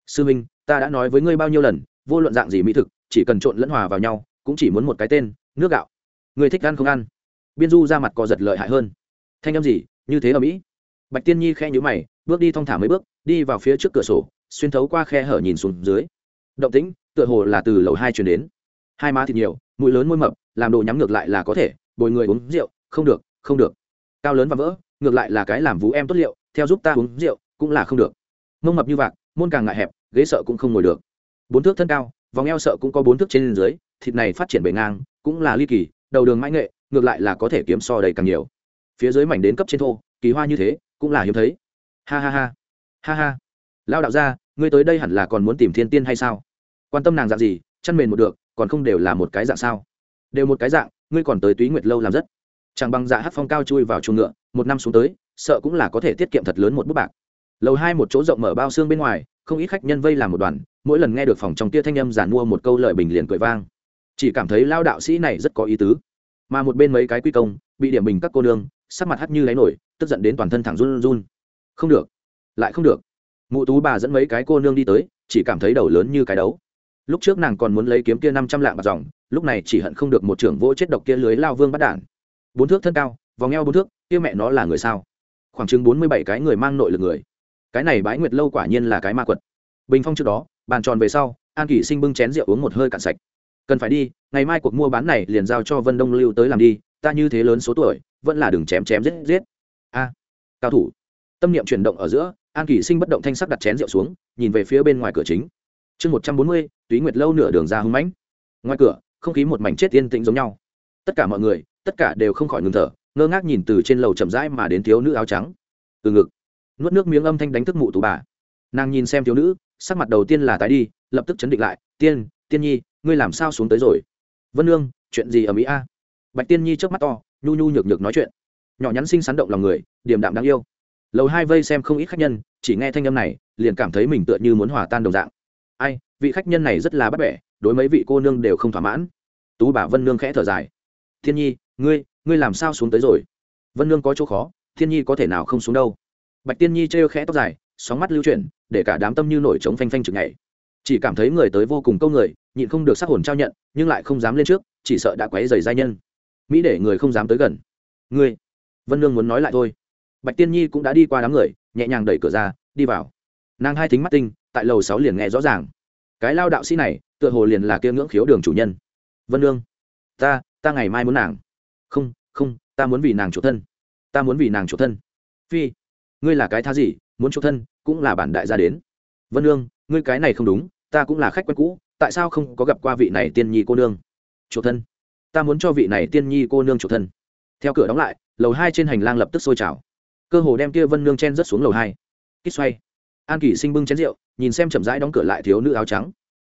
Sư minh, ta đã nói với ngươi bao nhiêu lần, vô luận dạng gì mỹ thực, chỉ cần trộn lẫn hòa vào nhau, cũng chỉ muốn một cái tên, nước gạo. Người thích ăn không ăn? Biên du ra mặt co giật lợi hại hơn. Thanh âm gì? Như thế ở mỹ. Bạch tiên nhi khe nhũ mày, bước đi thong thả mấy bước, đi vào phía trước cửa sổ, xuyên thấu qua khe hở nhìn xuống dưới. Động tĩnh, tựa hồ là từ lầu hai chuyển đến. Hai má thịt nhiều, mũi lớn môi mập, làm đồ nhắm ngược lại là có thể, bồi người uống rượu, không được không được. Cao lớn và vỡ, ngược lại là cái làm vú em tốt liệu, theo giúp ta uống rượu, cũng là không được. Mông mập như vạc, môn càng ngại hẹp, ghế sợ cũng không ngồi được. Bốn thước thân cao, vòng eo sợ cũng có bốn thước trên dưới, thịt này phát triển bề ngang, cũng là ly kỳ, đầu đường mãi nghệ ngược lại là có thể kiếm so đầy càng nhiều. Phía dưới mảnh đến cấp trên thô, kỳ hoa như thế, cũng là hiếm thấy. Ha ha ha. Ha ha. Lao đạo ra ngươi tới đây hẳn là còn muốn tìm thiên tiên hay sao? Quan tâm nàng dạng gì, chăn mền một được, còn không đều là một cái dạng sao? Đều một cái dạng, ngươi còn tới túy nguyệt lâu làm rất. Chẳng bằng dạ hát phong cao chui vào chuồng ngựa, một năm xuống tới, sợ cũng là có thể tiết kiệm thật lớn một bút bạc. Lầu hai một chỗ rộng mở bao xương bên ngoài, không ít khách nhân vây làm một đoàn, mỗi lần nghe được phòng trong tia thanh âm giản mua một câu lợi bình liền cười vang. Chỉ cảm thấy lao đạo sĩ này rất có ý tứ mà một bên mấy cái quy công bị điểm bình các cô nương, sắc mặt hắt như lấy nổi, tức giận đến toàn thân thẳng run run không được, lại không được. Mụ tú bà dẫn mấy cái cô nương đi tới, chỉ cảm thấy đầu lớn như cái đấu. Lúc trước nàng còn muốn lấy kiếm kia năm trăm lạng bạc dòng, lúc này chỉ hận không được một trưởng vỗ chết độc kia lưới lao vương bắt đản bốn thước thân cao, vòng eo bốn thước, kia mẹ nó là người sao? Khoảng chừng bốn mươi bảy cái người mang nội lực người. Cái này bái nguyệt lâu quả nhiên là cái ma quật. Bình phong trước đó, bàn tròn về sau, an kỷ sinh bưng chén rượu uống một hơi cạn sạch cần phải đi, ngày mai cuộc mua bán này liền giao cho vân đông lưu tới làm đi, ta như thế lớn số tuổi, vẫn là đừng chém chém giết giết. A, cao thủ. Tâm niệm chuyển động ở giữa, an kỷ sinh bất động thanh sắc đặt chén rượu xuống, nhìn về phía bên ngoài cửa chính. Chương một trăm bốn mươi, túy nguyệt lâu nửa đường ra hưng mãnh. Ngoài cửa, không khí một mảnh chết yên tĩnh giống nhau. Tất cả mọi người, tất cả đều không khỏi ngừng thở, ngơ ngác nhìn từ trên lầu chậm rãi mà đến thiếu nữ áo trắng. Từ ngực, nuốt nước miếng âm thanh đánh thức mụ tù bà. Nàng nhìn xem thiếu nữ, sắc mặt đầu tiên là tái đi, lập tức chấn định lại, tiên tiên nhi ngươi làm sao xuống tới rồi? Vân nương, chuyện gì ở mỹ a? Bạch tiên nhi trước mắt to, nhu nhu nhược nhược nói chuyện. Nhỏ nhắn xinh xắn động lòng người, điềm đạm đáng yêu. Lầu hai vây xem không ít khách nhân, chỉ nghe thanh âm này, liền cảm thấy mình tựa như muốn hòa tan đồng dạng. Ai, vị khách nhân này rất là bắt bẻ, đối mấy vị cô nương đều không thỏa mãn. Tú bà vân nương khẽ thở dài. Thiên nhi, ngươi ngươi làm sao xuống tới rồi? Vân nương có chỗ khó, thiên nhi có thể nào không xuống đâu? Bạch tiên nhi trêu khẽ tóc dài, sóng mắt lưu chuyển, để cả đám tâm như nổi trống phanh phanh chừng ngày chỉ cảm thấy người tới vô cùng câu người nhịn không được sắc hồn trao nhận, nhưng lại không dám lên trước, chỉ sợ đã quấy dày giai nhân. Mỹ để người không dám tới gần. Ngươi, vân nương muốn nói lại thôi. Bạch tiên nhi cũng đã đi qua đám người, nhẹ nhàng đẩy cửa ra, đi vào. Nàng hai thính mắt tinh, tại lầu sáu liền nghe rõ ràng. Cái lao đạo sĩ này, tựa hồ liền là kia ngưỡng khiếu đường chủ nhân. Vân nương, ta ta ngày mai muốn nàng. Không không, ta muốn vì nàng chủ thân. Ta muốn vì nàng chủ thân. Phi, ngươi là cái tha gì, muốn chủ thân, cũng là bản đại gia đến. Vân nương, ngươi cái này không đúng, ta cũng là khách quen cũ tại sao không có gặp qua vị này tiên nhi cô nương? Chủ thân, ta muốn cho vị này tiên nhi cô nương chủ thân. Theo cửa đóng lại, lầu hai trên hành lang lập tức sôi trào. Cơ hồ đem kia vân nương chen rớt xuống lầu hai. Kích xoay. An kỷ sinh bưng chén rượu, nhìn xem chậm rãi đóng cửa lại thiếu nữ áo trắng.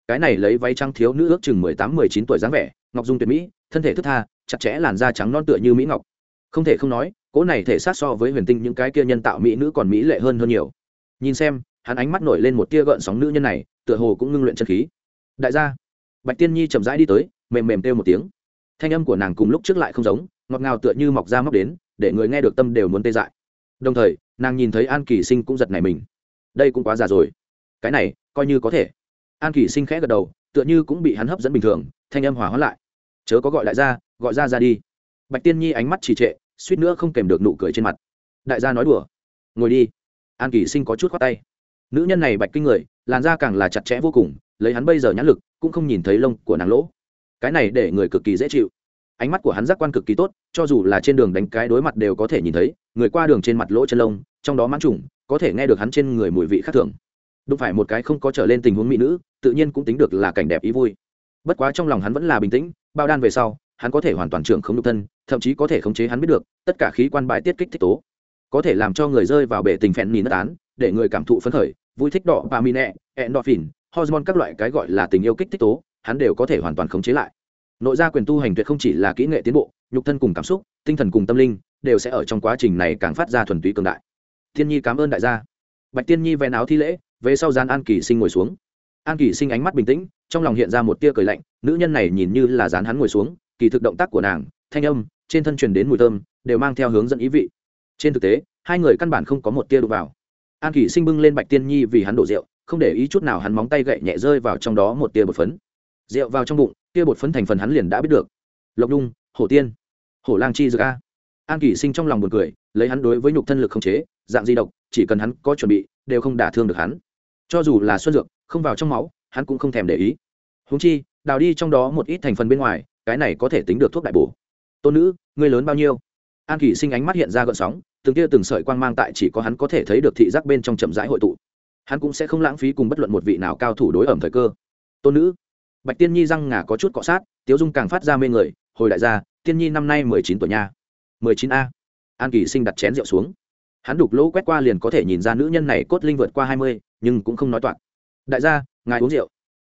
Cái này lấy váy trắng thiếu nữ ước chừng mười tám, mười chín tuổi dáng vẻ, ngọc dung tuyệt mỹ, thân thể thức tha, chặt chẽ làn da trắng non tựa như mỹ ngọc. Không thể không nói, cỗ này thể sát so với huyền tinh những cái kia nhân tạo mỹ nữ còn mỹ lệ hơn hơn nhiều. Nhìn xem, hắn ánh mắt nổi lên một tia gợn sóng nữ nhân này, tựa hồ cũng ngưng luyện chân khí đại gia, bạch tiên nhi chậm rãi đi tới, mềm mềm kêu một tiếng. Thanh âm của nàng cùng lúc trước lại không giống, ngọt ngào tựa như mọc ra móc đến, để người nghe được tâm đều muốn tê dại. Đồng thời, nàng nhìn thấy an kỳ sinh cũng giật này mình. Đây cũng quá già rồi. Cái này, coi như có thể. An kỳ sinh khẽ gật đầu, tựa như cũng bị hắn hấp dẫn bình thường, thanh âm hòa hóa lại. Chớ có gọi đại gia, gọi ra ra đi. Bạch tiên nhi ánh mắt trì trệ, suýt nữa không kèm được nụ cười trên mặt. Đại gia nói đùa. Ngồi đi. An kỳ sinh có chút khoát tay nữ nhân này bạch kinh người, làn da càng là chặt chẽ vô cùng, lấy hắn bây giờ nhãn lực, cũng không nhìn thấy lông của nàng lỗ. Cái này để người cực kỳ dễ chịu. Ánh mắt của hắn giác quan cực kỳ tốt, cho dù là trên đường đánh cái đối mặt đều có thể nhìn thấy, người qua đường trên mặt lỗ chân lông, trong đó mãn trùng, có thể nghe được hắn trên người mùi vị khác thường. Đúng phải một cái không có trở lên tình huống mỹ nữ, tự nhiên cũng tính được là cảnh đẹp ý vui. Bất quá trong lòng hắn vẫn là bình tĩnh, bao đan về sau, hắn có thể hoàn toàn trưởng không nhục thân, thậm chí có thể khống chế hắn biết được, tất cả khí quan bài tiết kích thích tố. Có thể làm cho người rơi vào bể tình phèn mì nất án, để người cảm thụ phấn khởi vui thích đỏ và mi nẹ, endorphin, hormone các loại cái gọi là tình yêu kích thích tố, hắn đều có thể hoàn toàn khống chế lại. Nội gia quyền tu hành tuyệt không chỉ là kỹ nghệ tiến bộ, nhục thân cùng cảm xúc, tinh thần cùng tâm linh, đều sẽ ở trong quá trình này càng phát ra thuần túy cường đại. Thiên nhi cảm ơn đại gia. Bạch tiên nhi vén áo thi lễ, về sau gian an kỳ sinh ngồi xuống. An kỳ sinh ánh mắt bình tĩnh, trong lòng hiện ra một tia cười lạnh, nữ nhân này nhìn như là dán hắn ngồi xuống, kỳ thực động tác của nàng, thanh âm, trên thân truyền đến mùi thơm, đều mang theo hướng dẫn ý vị. Trên thực tế, hai người căn bản không có một tia đụng vào an kỷ sinh bưng lên bạch tiên nhi vì hắn đổ rượu, không để ý chút nào hắn móng tay gậy nhẹ rơi vào trong đó một tia bột phấn. Rượu vào trong bụng, tia bột phấn thành phần hắn liền đã biết được. Lộc đung hổ tiên, hổ lang chi dược a. An kỷ sinh trong lòng buồn cười, lấy hắn đối với nhục thân lực không chế, dạng di độc, chỉ cần hắn có chuẩn bị, đều không đả thương được hắn. Cho dù là xuân dược, không vào trong máu, hắn cũng không thèm để ý. Húng chi, đào đi trong đó một ít thành phần bên ngoài, cái này có thể tính được thuốc đại bổ. Tôn nữ, ngươi lớn bao nhiêu? An kỷ sinh ánh mắt hiện ra gợn sóng từng tia từng sợi quang mang tại chỉ có hắn có thể thấy được thị giác bên trong chậm rãi hội tụ. Hắn cũng sẽ không lãng phí cùng bất luận một vị nào cao thủ đối ẩm thời cơ. Tôn nữ, bạch tiên nhi răng ngà có chút cọ sát, tiếu dung càng phát ra mê người, hồi đại gia, tiên nhi năm nay mười chín tuổi nha. Mười chín a. An kỳ sinh đặt chén rượu xuống. Hắn đục lỗ quét qua liền có thể nhìn ra nữ nhân này cốt linh vượt qua hai mươi, nhưng cũng không nói toạc. Đại gia, ngài uống rượu.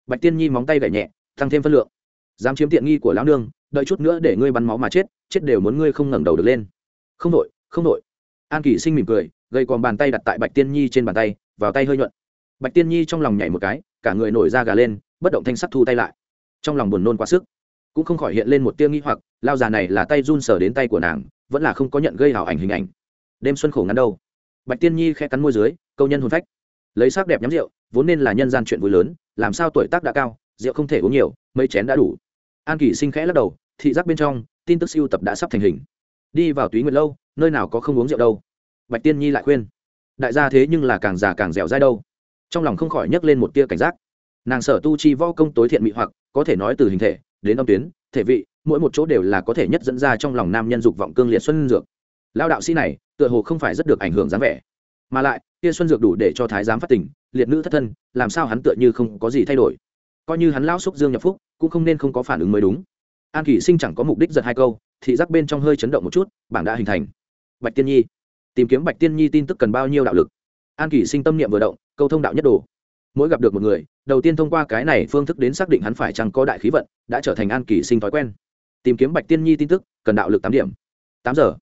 Bạch tiên nhi móng tay gảy nhẹ, tăng thêm phân lượng. Dám chiếm tiện nghi của lão nương, đợi chút nữa để ngươi bắn máu mà chết chết đều muốn ngươi không ngẩng đầu được lên. Không đội không đội an kỳ sinh mỉm cười, gây còn bàn tay đặt tại bạch tiên nhi trên bàn tay, vào tay hơi nhuận. Bạch tiên nhi trong lòng nhảy một cái, cả người nổi da gà lên, bất động thanh sắc thu tay lại. Trong lòng buồn nôn quá sức, cũng không khỏi hiện lên một tia nghi hoặc, lao già này là tay run sờ đến tay của nàng, vẫn là không có nhận gây hảo ảnh hình ảnh. Đêm xuân khổ ngắn đâu. Bạch tiên nhi khẽ cắn môi dưới, câu nhân hồn phách. Lấy sắc đẹp nhắm rượu, vốn nên là nhân gian chuyện vui lớn, làm sao tuổi tác đã cao, rượu không thể uống nhiều, mấy chén đã đủ. An kỷ sinh khẽ lắc đầu, thị giác bên trong, tin tức siêu tập đã sắp thành hình. Đi vào túy nguyệt lâu nơi nào có không uống rượu đâu. Bạch tiên nhi lại khuyên đại gia thế nhưng là càng già càng dẻo dai đâu. Trong lòng không khỏi nhấc lên một tia cảnh giác. Nàng sở tu chi võ công tối thiện mị hoặc có thể nói từ hình thể đến âm tuyến thể vị mỗi một chỗ đều là có thể nhất dẫn ra trong lòng nam nhân dục vọng cương liệt xuân dược. Lao đạo sĩ này tựa hồ không phải rất được ảnh hưởng dáng vẻ. Mà lại kia xuân dược đủ để cho thái giám phát tình, liệt nữ thất thân làm sao hắn tựa như không có gì thay đổi. Coi như hắn lao xúc dương nhập phúc cũng không nên không có phản ứng mới đúng. An kỷ sinh chẳng có mục đích giật hai câu thị giác bên trong hơi chấn động một chút bảng đã hình thành bạch tiên nhi. Tìm kiếm bạch tiên nhi tin tức cần bao nhiêu đạo lực? An kỷ sinh tâm niệm vừa động, câu thông đạo nhất đồ. Mỗi gặp được một người, đầu tiên thông qua cái này phương thức đến xác định hắn phải chăng có đại khí vận, đã trở thành an kỷ sinh thói quen. Tìm kiếm bạch tiên nhi tin tức, cần đạo lực tám điểm. Tám giờ.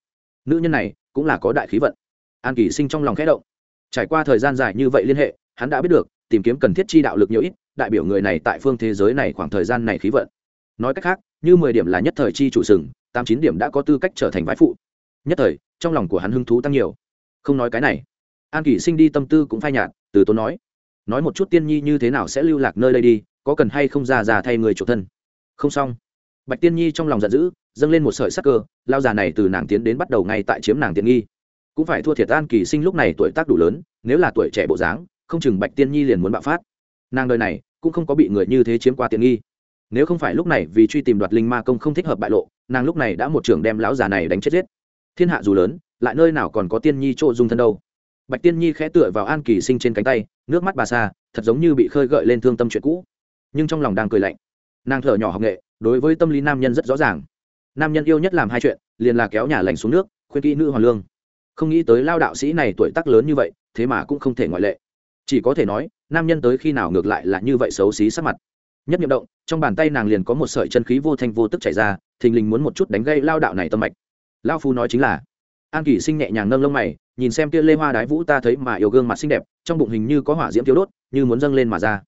Nữ nhân này cũng là có đại khí vận. An kỷ sinh trong lòng khẽ động. Trải qua thời gian dài như vậy liên hệ, hắn đã biết được, tìm kiếm cần thiết chi đạo lực nhiều ít, đại biểu người này tại phương thế giới này khoảng thời gian này khí vận. Nói cách khác, như mười điểm là nhất thời chi chủ sừng, tám chín điểm đã có tư cách trở thành vái phụ. Nhất thời trong lòng của hắn hứng thú tăng nhiều. Không nói cái này. An kỷ sinh đi tâm tư cũng phai nhạt, từ tốn nói. Nói một chút tiên nhi như thế nào sẽ lưu lạc nơi đây đi, có cần hay không ra già thay người chủ thân? Không xong. Bạch tiên nhi trong lòng giận dữ, dâng lên một sợi sắc cơ, lao già này từ nàng tiến đến bắt đầu ngay tại chiếm nàng tiện nghi. Cũng phải thua thiệt an kỳ sinh lúc này tuổi tác đủ lớn, nếu là tuổi trẻ bộ dáng, không chừng bạch tiên nhi liền muốn bạo phát. Nàng đời này cũng không có bị người như thế chiếm qua tiện nghi. Nếu không phải lúc này vì truy tìm đoạt linh ma công không thích hợp bại lộ, nàng lúc này đã một trường đem lão già này đánh chết giết thiên hạ dù lớn, lại nơi nào còn có tiên nhi chỗ dung thân đâu. Bạch tiên nhi khẽ tựa vào an kỳ sinh trên cánh tay, nước mắt bà xa, thật giống như bị khơi gợi lên thương tâm chuyện cũ. Nhưng trong lòng đang cười lạnh. Nàng thở nhỏ học nghệ, đối với tâm lý nam nhân rất rõ ràng. Nam nhân yêu nhất làm hai chuyện, liền là kéo nhà lành xuống nước, khuyên kỹ nữ hoàn lương. Không nghĩ tới lao đạo sĩ này tuổi tác lớn như vậy, thế mà cũng không thể ngoại lệ. Chỉ có thể nói, nam nhân tới khi nào ngược lại là như vậy xấu xí sắc mặt. Nhất nhiệm động, trong bàn tay nàng liền có một sợi chân khí vô thanh vô tức chảy ra, thình lình muốn một chút đánh gây lao đạo này tâm mạch lao phu nói chính là, an kỷ sinh nhẹ nhàng nâng lông mày, nhìn xem kia lê hoa đái vũ ta thấy mà yêu gương mặt xinh đẹp, trong bụng hình như có hỏa diễm thiếu đốt, như muốn dâng lên mà ra.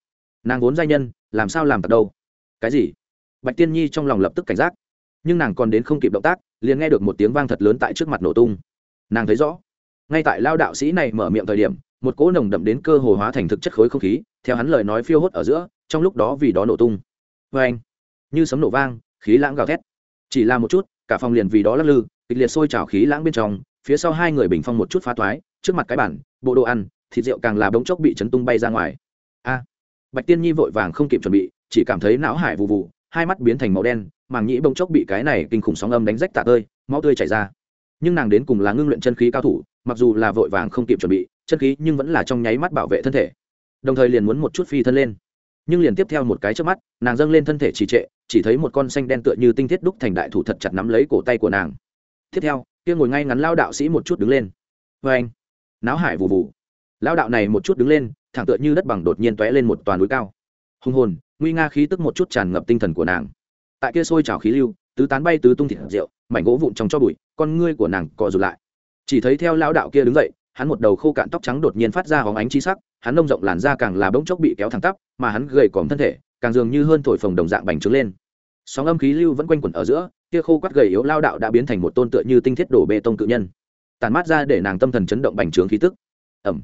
Nàng vốn giai nhân, làm sao làm tật đâu? Cái gì? Bạch tiên nhi trong lòng lập tức cảnh giác. Nhưng nàng còn đến không kịp động tác, liền nghe được một tiếng vang thật lớn tại trước mặt nổ tung. Nàng thấy rõ, ngay tại lao đạo sĩ này mở miệng thời điểm, một cỗ nồng đậm đến cơ hồ hóa thành thực chất khối không khí, theo hắn lời nói phiêu hốt ở giữa, trong lúc đó vì đó nổ tung. Vê anh như sấm nổ vang, khí lãng gào thét. Chỉ là một chút cả phòng liền vì đó lắc lư, kịch liệt sôi trào khí lãng bên trong, phía sau hai người bình phong một chút phá toái trước mặt cái bản bộ đồ ăn, thịt rượu càng là bỗng chốc bị chấn tung bay ra ngoài. A! Bạch tiên nhi vội vàng không kịp chuẩn bị, chỉ cảm thấy não hải vụ vụ hai mắt biến thành màu đen, màng nhĩ bỗng chốc bị cái này kinh khủng sóng âm đánh rách tạ tơi, máu tươi chảy ra. Nhưng nàng đến cùng là ngưng luyện chân khí cao thủ, mặc dù là vội vàng không kịp chuẩn bị, chân khí nhưng vẫn là trong nháy mắt bảo vệ thân thể. Đồng thời liền muốn một chút phi thân lên. Nhưng liền tiếp theo một cái trước mắt, nàng dâng lên thân thể trì trệ chỉ thấy một con xanh đen tựa như tinh thiết đúc thành đại thủ thật chặt nắm lấy cổ tay của nàng. Tiếp theo, kia ngồi ngay ngắn lao đạo sĩ một chút đứng lên. Vê anh. Náo hải vụ vụ lao đạo này một chút đứng lên, thẳng tựa như đất bằng đột nhiên t lên một toàn núi cao. Hùng hồn, nguy nga khí tức một chút tràn ngập tinh thần của nàng. Tại kia sôi trào khí lưu, tứ tán bay tứ tung thịt rượu, mảnh gỗ vụn trong cho bụi, con ngươi của nàng cọ rụt lại. Chỉ thấy theo lao đạo kia đứng dậy, hắn một đầu khô cạn tóc trắng đột nhiên phát ra hóng ánh chi sắc, hắn nông rộng làn da càng là bỗng chốc bị kéo thẳng tắp, mà hắn gầy còm thân thể, càng dường như hơn thổi phồng đồng dạng bành trướng lên sóng âm khí lưu vẫn quanh quẩn ở giữa, kia khô quắt gầy yếu lao đạo đã biến thành một tôn tựa như tinh thiết đổ bê tông cự nhân. Tàn mát ra để nàng tâm thần chấn động bành trướng khí tức. Ẩm.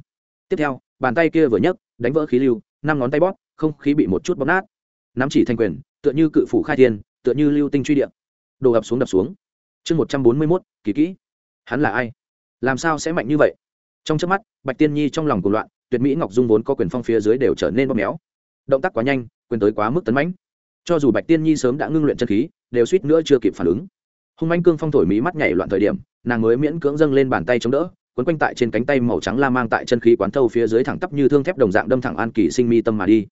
Tiếp theo, bàn tay kia vừa nhấc, đánh vỡ khí lưu, năm ngón tay bóp, không khí bị một chút bóp nát. Nắm chỉ thanh quyền, tựa như cự phủ khai thiên, tựa như lưu tinh truy điện đổ ập xuống đập xuống. Chương một trăm bốn mươi mốt, kỳ kỹ. Hắn là ai? Làm sao sẽ mạnh như vậy? Trong trước mắt, bạch tiên nhi trong lòng cuộc loạn, tuyệt mỹ ngọc dung vốn có quyền phong phía dưới đều trở nên bóp méo. Động tác quá nhanh, quyền tới quá mức tấn mãnh cho dù bạch tiên nhi sớm đã ngưng luyện chân khí, đều suýt nữa chưa kịp phản ứng. Hung anh cương phong thổi mí mắt nhảy loạn thời điểm, nàng mới miễn cưỡng dâng lên bàn tay chống đỡ, quấn quanh tại trên cánh tay màu trắng la mang tại chân khí quán thâu phía dưới thẳng tắp như thương thép đồng dạng đâm thẳng an kỳ sinh mi tâm mà đi.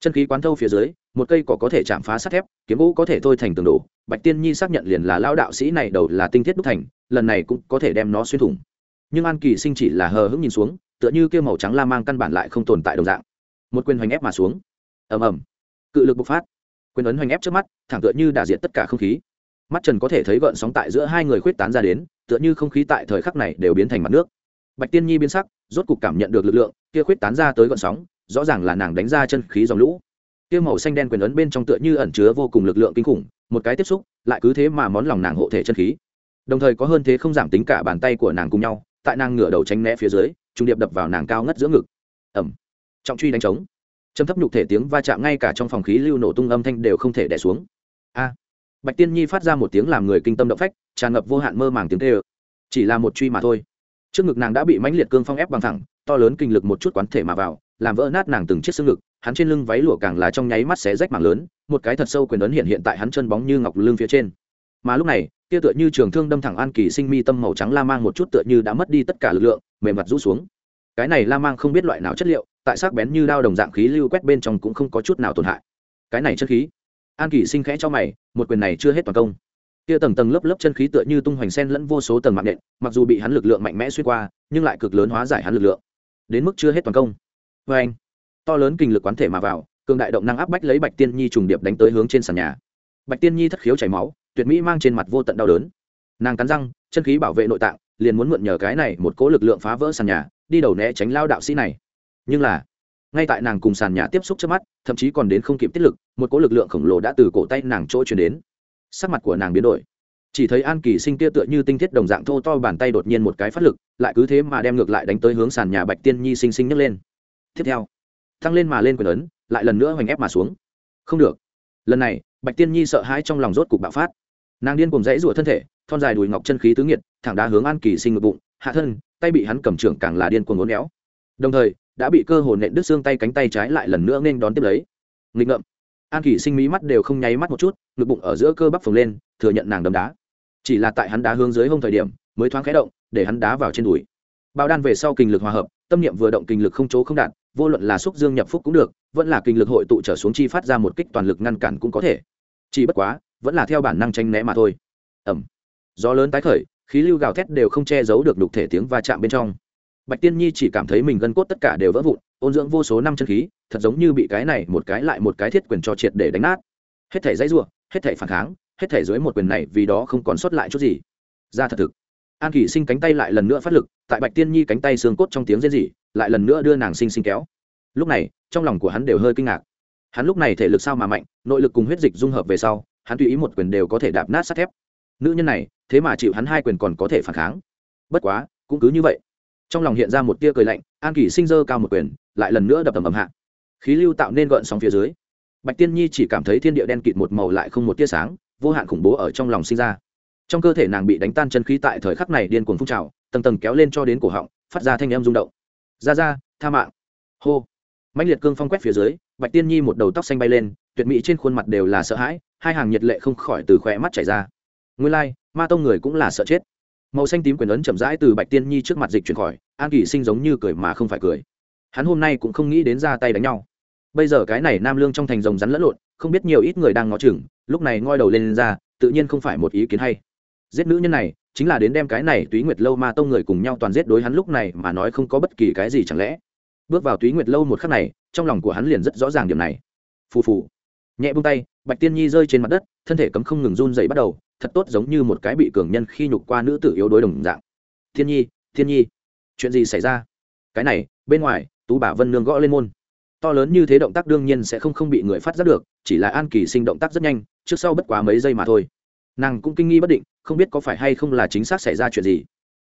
Chân khí quán thâu phía dưới, một cây cỏ có thể chạm phá sắt thép, kiếm gỗ có thể thôi thành tường đổ. Bạch tiên nhi xác nhận liền là lao đạo sĩ này đầu là tinh thiết đúc thành, lần này cũng có thể đem nó xuyên thủng. Nhưng an kỳ sinh chỉ là hờ hững nhìn xuống, tựa như kêu màu trắng la mang căn bản lại không tồn tại đồng dạng. Một quyền hoành ép mà xuống. Ầm ầm. Cự lực bộc phát quyền ấn hoành ép trước mắt, thẳng tựa như đả diện tất cả không khí. Mắt trần có thể thấy gợn sóng tại giữa hai người khuyết tán ra đến, tựa như không khí tại thời khắc này đều biến thành mặt nước. Bạch tiên nhi biến sắc, rốt cục cảm nhận được lực lượng, kia khuyết tán ra tới gợn sóng, rõ ràng là nàng đánh ra chân khí dòng lũ. Kia màu xanh đen quyền ấn bên trong tựa như ẩn chứa vô cùng lực lượng kinh khủng, một cái tiếp xúc, lại cứ thế mà món lòng nàng hộ thể chân khí. Đồng thời có hơn thế không giảm tính cả bàn tay của nàng cùng nhau, tại nàng ngửa đầu tránh né phía dưới, trung điệp đập vào nàng cao ngất giữa ngực. Ẩm trọng truy đánh trống châm thấp nhục thể tiếng va chạm ngay cả trong phòng khí lưu nổ tung âm thanh đều không thể đẻ xuống. A! Bạch tiên nhi phát ra một tiếng làm người kinh tâm động phách, tràn ngập vô hạn mơ màng tiếng tê ơ chỉ là một truy mà thôi. Trước ngực nàng đã bị mãnh liệt cương phong ép bằng thẳng, to lớn kinh lực một chút quán thể mà vào, làm vỡ nát nàng từng chiếc xương ngực, hắn trên lưng váy lụa càng là trong nháy mắt xé rách mảng lớn, một cái thật sâu quyền ấn hiện hiện tại hắn chân bóng như ngọc lưng phía trên. Mà lúc này, kia tựa như trường thương đâm thẳng an kỳ sinh mi tâm màu trắng la mang một chút tựa như đã mất đi tất cả lực lượng, mềm mặt rũ xuống. Cái này la mang không biết loại nào chất liệu tại sắc bén như đao đồng dạng khí lưu quét bên trong cũng không có chút nào tổn hại. Cái này chân khí. An kỳ sinh khẽ cho mày, một quyền này chưa hết toàn công. Kia tầng tầng lớp lớp chân khí tựa như tung hoành sen lẫn vô số tầng mạng nện, mặc dù bị hắn lực lượng mạnh mẽ xuyên qua, nhưng lại cực lớn hóa giải hắn lực lượng. Đến mức chưa hết toàn công. Vê anh, to lớn kinh lực quán thể mà vào, cường đại động năng áp bách lấy bạch tiên nhi trùng điệp đánh tới hướng trên sàn nhà. Bạch tiên nhi thất khiếu chảy máu, tuyệt mỹ mang trên mặt vô tận đau đớn. Nàng cắn răng, chân khí bảo vệ nội tạng, liền muốn mượn nhờ cái này một cỗ lực lượng phá vỡ sàn nhà, đi đầu né tránh lao đạo sĩ này nhưng là, ngay tại nàng cùng sàn nhà tiếp xúc trước mắt, thậm chí còn đến không kịp tiết lực, một cỗ lực lượng khổng lồ đã từ cổ tay nàng chỗ chuyển đến. Sắc mặt của nàng biến đổi. Chỉ thấy an kỳ sinh kia tựa như tinh thiết đồng dạng thô to bàn tay đột nhiên một cái phát lực, lại cứ thế mà đem ngược lại đánh tới hướng sàn nhà bạch tiên nhi sinh sinh nhấc lên. Tiếp theo tăng lên mà lên quyền ấn, lại lần nữa hoành ép mà xuống. Không được. Lần này, bạch tiên nhi sợ hãi trong lòng rốt cục bạo phát. Nàng điên cùng dãy rủa thân thể, thon dài đùi ngọc chân khí tứ nghiệt, thẳng đá hướng an kỳ sinh ngực bụng, hạ thân, tay bị hắn cầm trưởng càng là điên cuồng ngốn éo. Đồng thời đã bị cơ hồ nện đứt xương tay cánh tay trái lại lần nữa nên đón tiếp lấy. Nghịch ngợm. An kỷ sinh mí mắt đều không nháy mắt một chút, ngực bụng ở giữa cơ bắp phồng lên, thừa nhận nàng đấm đá. Chỉ là tại hắn đá hướng dưới hông thời điểm, mới thoáng khẽ động, để hắn đá vào trên đùi. Bao đan về sau kinh lực hòa hợp, tâm niệm vừa động kinh lực không chỗ không đạt, vô luận là xúc dương nhập phúc cũng được, vẫn là kinh lực hội tụ trở xuống chi phát ra một kích toàn lực ngăn cản cũng có thể. Chỉ bất quá, vẫn là theo bản năng tranh né mà thôi. Ẩm gió lớn tái khởi, khí lưu gào thét đều không che giấu được đục thể tiếng va chạm bên trong bạch tiên nhi chỉ cảm thấy mình gân cốt tất cả đều vỡ vụn, ôn dưỡng vô số năm chân khí, thật giống như bị cái này một cái lại một cái thiết quyền cho triệt để đánh nát. Hết thể dãy ruộng hết thể phản kháng, hết thể dưới một quyền này vì đó không còn sót lại chút gì. Ra thật thực. An kỷ sinh cánh tay lại lần nữa phát lực, tại bạch tiên nhi cánh tay xương cốt trong tiếng rên rỉ, lại lần nữa đưa nàng sinh sinh kéo. Lúc này, trong lòng của hắn đều hơi kinh ngạc. Hắn lúc này thể lực sao mà mạnh, nội lực cùng huyết dịch dung hợp về sau, hắn tùy ý một quyền đều có thể đạp nát sắt thép. Nữ nhân này, thế mà chịu hắn hai quyền còn có thể phản kháng. Bất quá, cũng cứ như vậy trong lòng hiện ra một tia cười lạnh an kỷ sinh dơ cao một quyền lại lần nữa đập tầm ầm hạ. Khí lưu tạo nên gợn sóng phía dưới. Bạch tiên nhi chỉ cảm thấy thiên địa đen kịt một màu lại không một tia sáng vô hạn khủng bố ở trong lòng sinh ra. Trong cơ thể nàng bị đánh tan chân khí tại thời khắc này điên cuồng phun trào tầng tầng kéo lên cho đến cổ họng phát ra thanh em rung động. Ra ra tha mạng. Hô. Mạnh liệt cương phong quét phía dưới bạch tiên nhi một đầu tóc xanh bay lên tuyệt mỹ trên khuôn mặt đều là sợ hãi hai hàng nhiệt lệ không khỏi từ khỏe mắt chảy ra. Nguyên lai、like, ma tông người cũng là sợ chết màu xanh tím quyền ấn chậm rãi từ bạch tiên nhi trước mặt dịch chuyển khỏi an kỳ sinh giống như cười mà không phải cười. Hắn hôm nay cũng không nghĩ đến ra tay đánh nhau. Bây giờ cái này nam lương trong thành rồng rắn lẫn lộn không biết nhiều ít người đang ngó chừng lúc này ngoi đầu lên, lên ra tự nhiên không phải một ý kiến hay. Giết nữ nhân này chính là đến đem cái này túy nguyệt lâu ma tông người cùng nhau toàn giết đối hắn lúc này mà nói không có bất kỳ cái gì chẳng lẽ. Bước vào túy nguyệt lâu một khắc này trong lòng của hắn liền rất rõ ràng điểm này. Phù phù. Nhẹ bông tay bạch tiên nhi rơi trên mặt đất thân thể cấm không ngừng run dậy bắt đầu thật tốt giống như một cái bị cường nhân khi nhục qua nữ tử yếu đối đồng dạng. Thiên nhi thiên nhi, chuyện gì xảy ra? Cái này, bên ngoài, tú bà vân nương gõ lên môn. To lớn như thế động tác đương nhiên sẽ không không bị người phát giác được, chỉ là an kỳ sinh động tác rất nhanh, trước sau bất quá mấy giây mà thôi. Nàng cũng kinh nghi bất định, không biết có phải hay không là chính xác xảy ra chuyện gì.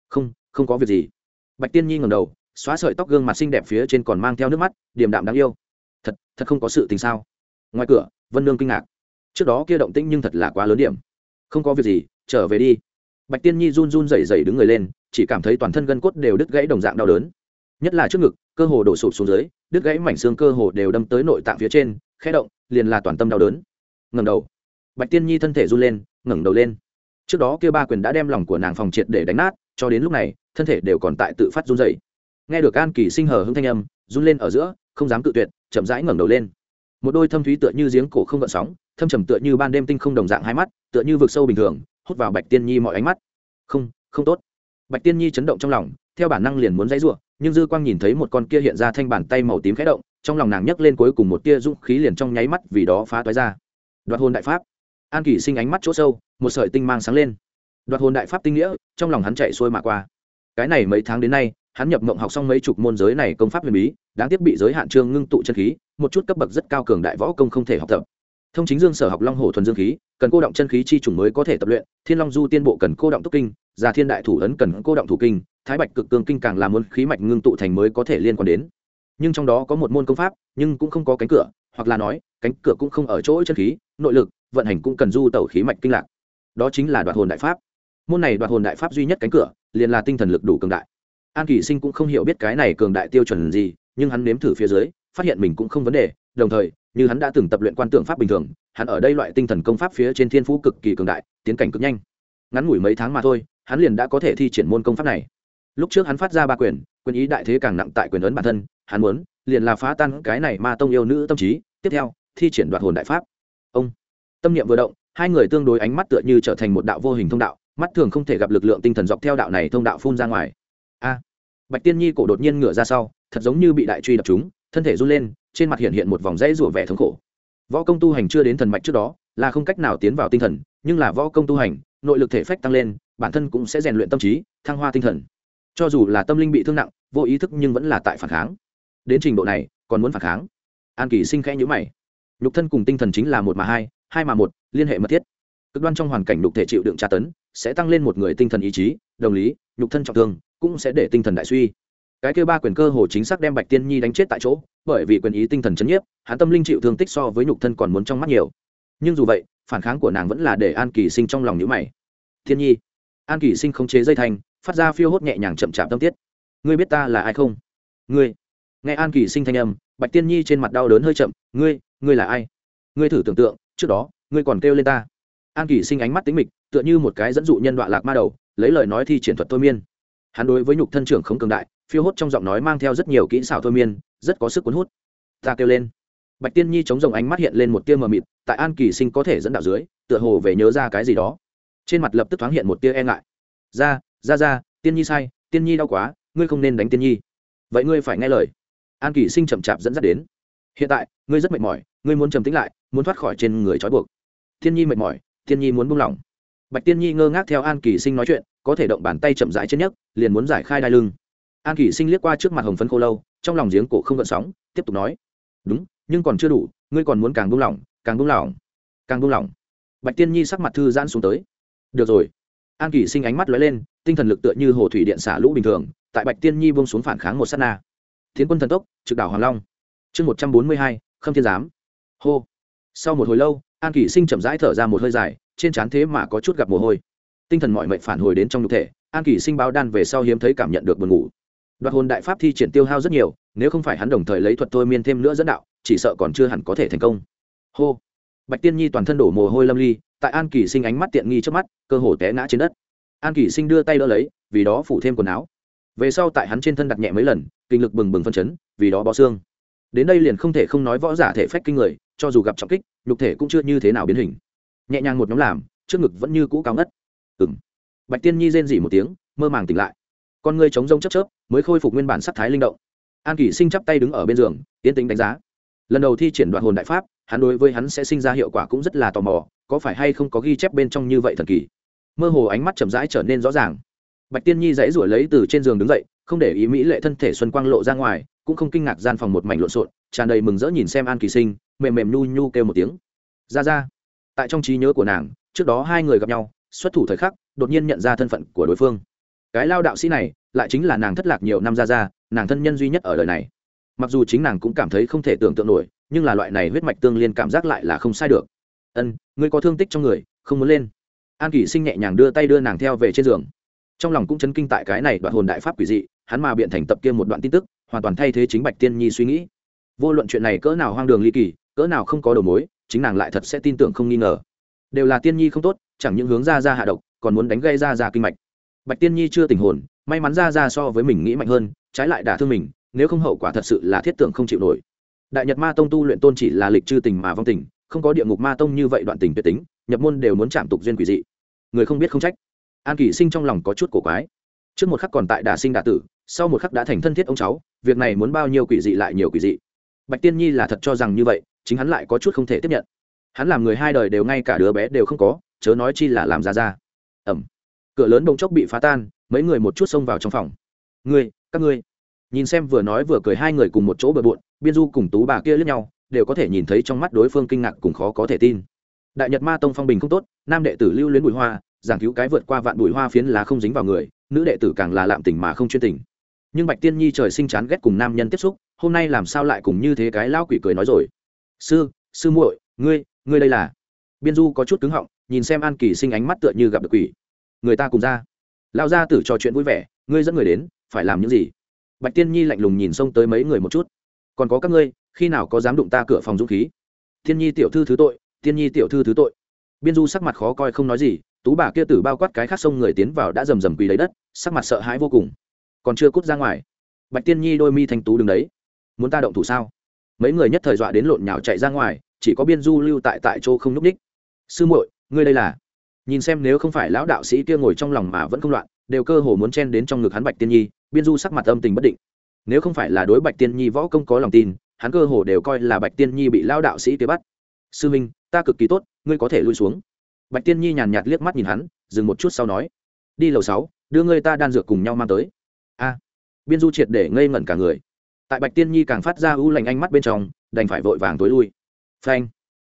Không không có việc gì. Bạch tiên nhi ngầm đầu, xóa sợi tóc gương mặt xinh đẹp phía trên còn mang theo nước mắt, điềm đạm đáng yêu. Thật thật không có sự tình sao? Ngoài cửa, vân nương kinh ngạc. Trước đó kia động tĩnh nhưng thật là quá lớn điểm không có việc gì, trở về đi. Bạch tiên nhi run run rẩy rẩy đứng người lên, chỉ cảm thấy toàn thân gân cốt đều đứt gãy đồng dạng đau đớn. Nhất là trước ngực, cơ hồ đổ sụp xuống dưới, đứt gãy mảnh xương cơ hồ đều đâm tới nội tạng phía trên, khẽ động, liền là toàn tâm đau đớn. Ngẩng đầu. Bạch tiên nhi thân thể run lên, ngẩng đầu lên. Trước đó kia ba quyền đã đem lòng của nàng phòng triệt để đánh nát, cho đến lúc này, thân thể đều còn tại tự phát run dậy nghe được an kỳ sinh hờ hưng thanh âm, run lên ở giữa, không dám cự tuyệt, chậm rãi ngẩng đầu lên một đôi thâm thúy tựa như giếng cổ không gợn sóng, thâm trầm tựa như ban đêm tinh không đồng dạng hai mắt, tựa như vực sâu bình thường, hút vào bạch tiên nhi mọi ánh mắt. Không không tốt. Bạch tiên nhi chấn động trong lòng, theo bản năng liền muốn dãy ruộng nhưng dư quang nhìn thấy một con kia hiện ra thanh bàn tay màu tím khẽ động, trong lòng nàng nhấc lên cuối cùng một tia dũng khí liền trong nháy mắt vì đó phá toái ra. Đoạt hồn đại pháp. An kỳ sinh ánh mắt chỗ sâu, một sợi tinh mang sáng lên. Đoạt hồn đại pháp tinh nghĩa, trong lòng hắn chạy xuôi mà qua. Cái này mấy tháng đến nay hắn nhập mộng học xong mấy chục môn giới này công pháp huyền bí, đáng tiếc bị giới hạn trương ngưng tụ chân khí, một chút cấp bậc rất cao cường đại võ công không thể học tập. Thông chính dương sở học long hồ thuần dương khí, cần cô động chân khí chi trùng mới có thể tập luyện, thiên long du tiên bộ cần cô động túc kinh, già thiên đại thủ ấn cần cô động thủ kinh, thái bạch cực cương kinh càng là muốn khí mạch ngưng tụ thành mới có thể liên quan đến. Nhưng trong đó có một môn công pháp, nhưng cũng không có cánh cửa, hoặc là nói, cánh cửa cũng không ở chỗ chân khí, nội lực, vận hành cũng cần du tẩu khí mạch kinh lạc. Đó chính là đoạt hồn đại pháp. Môn này đoạt hồn đại pháp duy nhất cánh cửa, liền là tinh thần lực đủ cường đại an kỳ sinh cũng không hiểu biết cái này cường đại tiêu chuẩn gì, nhưng hắn nếm thử phía dưới, phát hiện mình cũng không vấn đề, đồng thời, như hắn đã từng tập luyện quan tượng pháp bình thường, hắn ở đây loại tinh thần công pháp phía trên thiên phú cực kỳ cường đại, tiến cảnh cực nhanh. Ngắn ngủi mấy tháng mà thôi, hắn liền đã có thể thi triển môn công pháp này. Lúc trước hắn phát ra ba quyền quyền ý đại thế càng nặng tại quyền ấn bản thân, hắn muốn, liền là phá tan cái này ma tông yêu nữ tâm trí, tiếp theo, thi triển đoạt hồn đại pháp. Ông. Tâm niệm vừa động, hai người tương đối ánh mắt tựa như trở thành một đạo vô hình thông đạo, mắt thường không thể gặp lực lượng tinh thần dọc theo đạo này thông đạo phun ra ngoài. A bạch tiên nhi cổ đột nhiên ngửa ra sau, thật giống như bị đại truy đập chúng thân thể run lên, trên mặt hiện hiện một vòng dãy rủa vẻ thống khổ. Võ công tu hành chưa đến thần mạch trước đó, là không cách nào tiến vào tinh thần, nhưng là võ công tu hành, nội lực thể phách tăng lên, bản thân cũng sẽ rèn luyện tâm trí, thăng hoa tinh thần. Cho dù là tâm linh bị thương nặng, vô ý thức nhưng vẫn là tại phản kháng. Đến trình độ này, còn muốn phản kháng? An kỳ sinh khẽ nhữ mày. Nhục thân cùng tinh thần chính là một mà hai hai mà một, liên hệ mật thiết. Cực đoan trong hoàn cảnh nhục thể chịu đựng tra tấn, sẽ tăng lên một người tinh thần ý chí, đồng lý, nhục thân trọng thương cũng sẽ để tinh thần đại suy. Cái kêu ba quyền cơ hồ chính xác đem bạch tiên nhi đánh chết tại chỗ, bởi vì quyền ý tinh thần chấn nhiếp, hắn tâm linh chịu thương tích so với nhục thân còn muốn trong mắt nhiều. Nhưng dù vậy, phản kháng của nàng vẫn là để an kỳ sinh trong lòng nhữ mày. Thiên nhi, an kỳ sinh không chế dây thanh phát ra phiêu hốt nhẹ nhàng chậm chạp tâm tiết. Ngươi biết ta là ai không? Ngươi. Nghe an kỳ sinh thanh âm, bạch tiên nhi trên mặt đau đớn hơi chậm. Ngươi ngươi là ai? Ngươi thử tưởng tượng, trước đó, ngươi còn kêu lên ta. An kỳ sinh ánh mắt tính mịch, tựa như một cái dẫn dụ nhân đoạn lạc ma đầu, lấy lời nói thi triển thuật thôi miên hắn đối với nhục thân trưởng không cường đại, phiêu hốt trong giọng nói mang theo rất nhiều kỹ xảo thôi miên, rất có sức cuốn hút. Ta kêu lên. Bạch tiên nhi chống rồng ánh mắt hiện lên một tia mờ mịt, tại an kỳ sinh có thể dẫn đạo dưới, tựa hồ về nhớ ra cái gì đó. Trên mặt lập tức thoáng hiện một tia e ngại. Ra ra ra, tiên nhi sai, tiên nhi đau quá, ngươi không nên đánh tiên nhi. Vậy ngươi phải nghe lời. An kỳ sinh chậm chạp dẫn dắt đến. Hiện tại, ngươi rất mệt mỏi, ngươi muốn trầm tĩnh lại, muốn thoát khỏi trên người trói buộc. Thiên nhi mệt mỏi thiên nhi muốn buông lỏng. Bạch tiên nhi ngơ ngác theo an kỳ sinh nói chuyện có thể động bàn tay chậm rãi trên nhấc, liền muốn giải khai đai lưng. An kỳ sinh liếc qua trước mặt hồng phấn khô lâu, trong lòng giếng cổ không gợn sóng, tiếp tục nói, đúng, nhưng còn chưa đủ, ngươi còn muốn càng buông lỏng, càng buông lỏng, càng buông lỏng. Bạch tiên nhi sắc mặt thư giãn xuống tới. Được rồi. An kỳ sinh ánh mắt lóe lên, tinh thần lực tựa như hồ thủy điện xả lũ bình thường, tại bạch tiên nhi buông xuống phản kháng một s á t na. Tiến quân thần tốc, trực đảo hoàng long. Chương một trăm bốn mươi hai, khâm thiên giám. Hô. Sau một hồi lâu, an kỷ sinh chậm rãi thở ra một hơi dài, trên trán thế mà có chút gặp mồ hôi tinh thần mọi mệnh phản hồi đến trong nhục thể, an kỳ sinh báo đan về sau hiếm thấy cảm nhận được buồn ngủ. Đoạt hồn đại pháp thi triển tiêu hao rất nhiều, nếu không phải hắn đồng thời lấy thuật thôi miên thêm nữa dẫn đạo, chỉ sợ còn chưa hẳn có thể thành công. Hô. Bạch tiên nhi toàn thân đổ mồ hôi lâm ly, tại an kỳ sinh ánh mắt tiện nghi trước mắt, cơ hồ té ngã trên đất. An kỳ sinh đưa tay đỡ lấy, vì đó phủ thêm quần áo. Về sau tại hắn trên thân đặt nhẹ mấy lần, kinh lực bừng bừng phân chấn, vì đó bó xương. Đến đây liền không thể không nói võ giả thể phách kinh người, cho dù gặp trọng kích, nhục thể cũng chưa như thế nào biến hình. Nhẹ nhàng một nhóm làm, trước ngực vẫn như cũ cao ngất ừng bạch tiên nhi rên dỉ một tiếng, mơ màng tỉnh lại. Con người chống rông chấp chớp, mới khôi phục nguyên bản sắc thái linh động. An kỷ sinh chắp tay đứng ở bên giường tiến tính đánh giá. Lần đầu thi triển đoạn hồn đại pháp, hắn đối với hắn sẽ sinh ra hiệu quả cũng rất là tò mò, có phải hay không có ghi chép bên trong như vậy thần kỳ? Mơ hồ ánh mắt chậm rãi trở nên rõ ràng. Bạch tiên nhi dãy ruổi lấy từ trên giường đứng dậy, không để ý mỹ lệ thân thể xuân quang lộ ra ngoài, cũng không kinh ngạc gian phòng một mảnh lộn xộn, tràn đầy mừng rỡ nhìn xem an kỳ sinh, mềm mềm nhu nhu kêu một tiếng. Ra ra. Tại trong trí nhớ của nàng, trước đó hai người gặp nhau xuất thủ thời khắc, đột nhiên nhận ra thân phận của đối phương. Cái lao đạo sĩ này lại chính là nàng thất lạc nhiều năm ra ra, nàng thân nhân duy nhất ở đời này. Mặc dù chính nàng cũng cảm thấy không thể tưởng tượng nổi, nhưng là loại này huyết mạch tương liên cảm giác lại là không sai được. Ân, ngươi có thương tích trong người, không muốn lên. An kỷ sinh nhẹ nhàng đưa tay đưa nàng theo về trên giường. Trong lòng cũng chấn kinh tại cái này đoạn hồn đại pháp quỷ dị, hắn mà biện thành tập kia một đoạn tin tức, hoàn toàn thay thế chính bạch tiên nhi suy nghĩ. Vô luận chuyện này cỡ nào hoang đường ly kỳ, cỡ nào không có đầu mối, chính nàng lại thật sẽ tin tưởng không nghi ngờ. Đều là tiên nhi không tốt chẳng những hướng ra ra hạ độc, còn muốn đánh gây ra ra kinh mạch. Bạch tiên nhi chưa tình hồn, may mắn ra ra so với mình nghĩ mạnh hơn, trái lại đả thương mình, nếu không hậu quả thật sự là thiết tưởng không chịu nổi. Đại nhật ma tông tu luyện tôn chỉ là lịch chư tình mà vong tình, không có địa ngục ma tông như vậy đoạn tình tuyệt tính, nhập môn đều muốn chạm tục duyên quỷ dị. Người không biết không trách. An kỷ sinh trong lòng có chút cổ quái. Trước một khắc còn tại đả sinh đả tử, sau một khắc đã thành thân thiết ông cháu, việc này muốn bao nhiêu quỷ dị lại nhiều quỷ dị. Bạch tiên nhi là thật cho rằng như vậy, chính hắn lại có chút không thể tiếp nhận. Hắn làm người hai đời đều ngay cả đứa bé đều không có chớ nói chi là làm ra ra. Ẩm. Cửa lớn bỗng chốc bị phá tan, mấy người một chút xông vào trong phòng. Ngươi, các ngươi. Nhìn xem vừa nói vừa cười hai người cùng một chỗ bờ bộn, biên du cùng tú bà kia lướt nhau, đều có thể nhìn thấy trong mắt đối phương kinh ngạc cùng khó có thể tin. Đại nhật ma tông phong bình không tốt, nam đệ tử lưu luyến bụi hoa, giảng cứu cái vượt qua vạn bụi hoa phiến lá không dính vào người, nữ đệ tử càng là lạm tình mà không chuyên tình. Nhưng bạch tiên nhi trời sinh chán ghét cùng nam nhân tiếp xúc, hôm nay làm sao lại cùng như thế cái lao quỷ cười nói rồi? Sư sư muội, ngươi ngươi đây là? Biên du có chút cứng họng nhìn xem an kỳ sinh ánh mắt tựa như gặp được quỷ. Người ta cùng ra. Lao ra tử trò chuyện vui vẻ, ngươi dẫn người đến, phải làm những gì? Bạch tiên nhi lạnh lùng nhìn xông tới mấy người một chút. Còn có các ngươi, khi nào có dám đụng ta cửa phòng dũng khí? Thiên nhi tiểu thư thứ tội thiên nhi tiểu thư thứ tội. Biên du sắc mặt khó coi không nói gì, tú bà kia tử bao quát cái khác sông người tiến vào đã rầm rầm quỳ lấy đất, sắc mặt sợ hãi vô cùng. Còn chưa cút ra ngoài, bạch tiên nhi đôi mi thanh tú đứng đấy. Muốn ta động thủ sao? Mấy người nhất thời dọa đến lộn nhào chạy ra ngoài, chỉ có biên du lưu tại tại chỗ không n ú c ních sư muội ngươi đây là? Nhìn xem nếu không phải lão đạo sĩ kia ngồi trong lòng mà vẫn không loạn, đều cơ hồ muốn chen đến trong ngực hắn bạch tiên nhi, biên du sắc mặt âm tình bất định. Nếu không phải là đối bạch tiên nhi võ công có lòng tin, hắn cơ hồ đều coi là bạch tiên nhi bị lão đạo sĩ kia bắt. Sư minh, ta cực kỳ tốt, ngươi có thể lui xuống. Bạch tiên nhi nhàn nhạt liếc mắt nhìn hắn, dừng một chút sau nói. Đi lầu sáu, đưa ngươi ta đan dược cùng nhau mang tới. A. Biên du triệt để ngây ngẩn cả người. Tại bạch tiên nhi càng phát ra ưu lành ánh mắt bên trong, đành phải vội vàng tối lui. Phanh.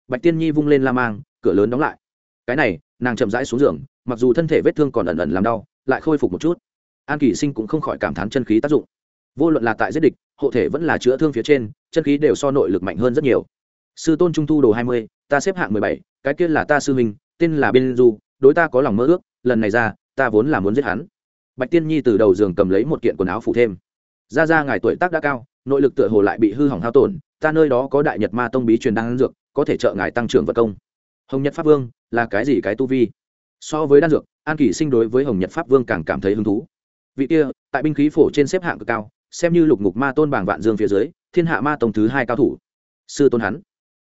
Bạch tiên nhi vung lên la mang, cửa lớn đóng lại cái này, nàng chậm rãi xuống giường, mặc dù thân thể vết thương còn ẩn ẩn làm đau, lại khôi phục một chút. An kỳ sinh cũng không khỏi cảm thán chân khí tác dụng. Vô luận là tại giết địch, hộ thể vẫn là chữa thương phía trên, chân khí đều so nội lực mạnh hơn rất nhiều. Sư tôn trung thu đồ hai mươi, ta xếp hạng mười bảy, cái kia là ta sư huynh, tên là bên du, đối ta có lòng mơ ước, lần này ra, ta vốn là muốn giết hắn. Bạch tiên nhi từ đầu giường cầm lấy một kiện quần áo phủ thêm. Ra ra ngài tuổi tác đã cao, nội lực tựa hồ lại bị hư hỏng hao tổn, ta nơi đó có đại nhật ma tông bí truyền đan dược, có thể trợ ngài tăng trưởng vật công. Hồng nhật pháp vương là cái gì cái tu vi? So với đan dược, an kỷ sinh đối với hồng nhật pháp vương càng cảm thấy hứng thú. Vị kia, tại binh khí phổ trên xếp hạng cực cao, xem như lục ngục ma tôn bảng vạn dương phía dưới, thiên hạ ma tông thứ hai cao thủ. Sư tôn hắn.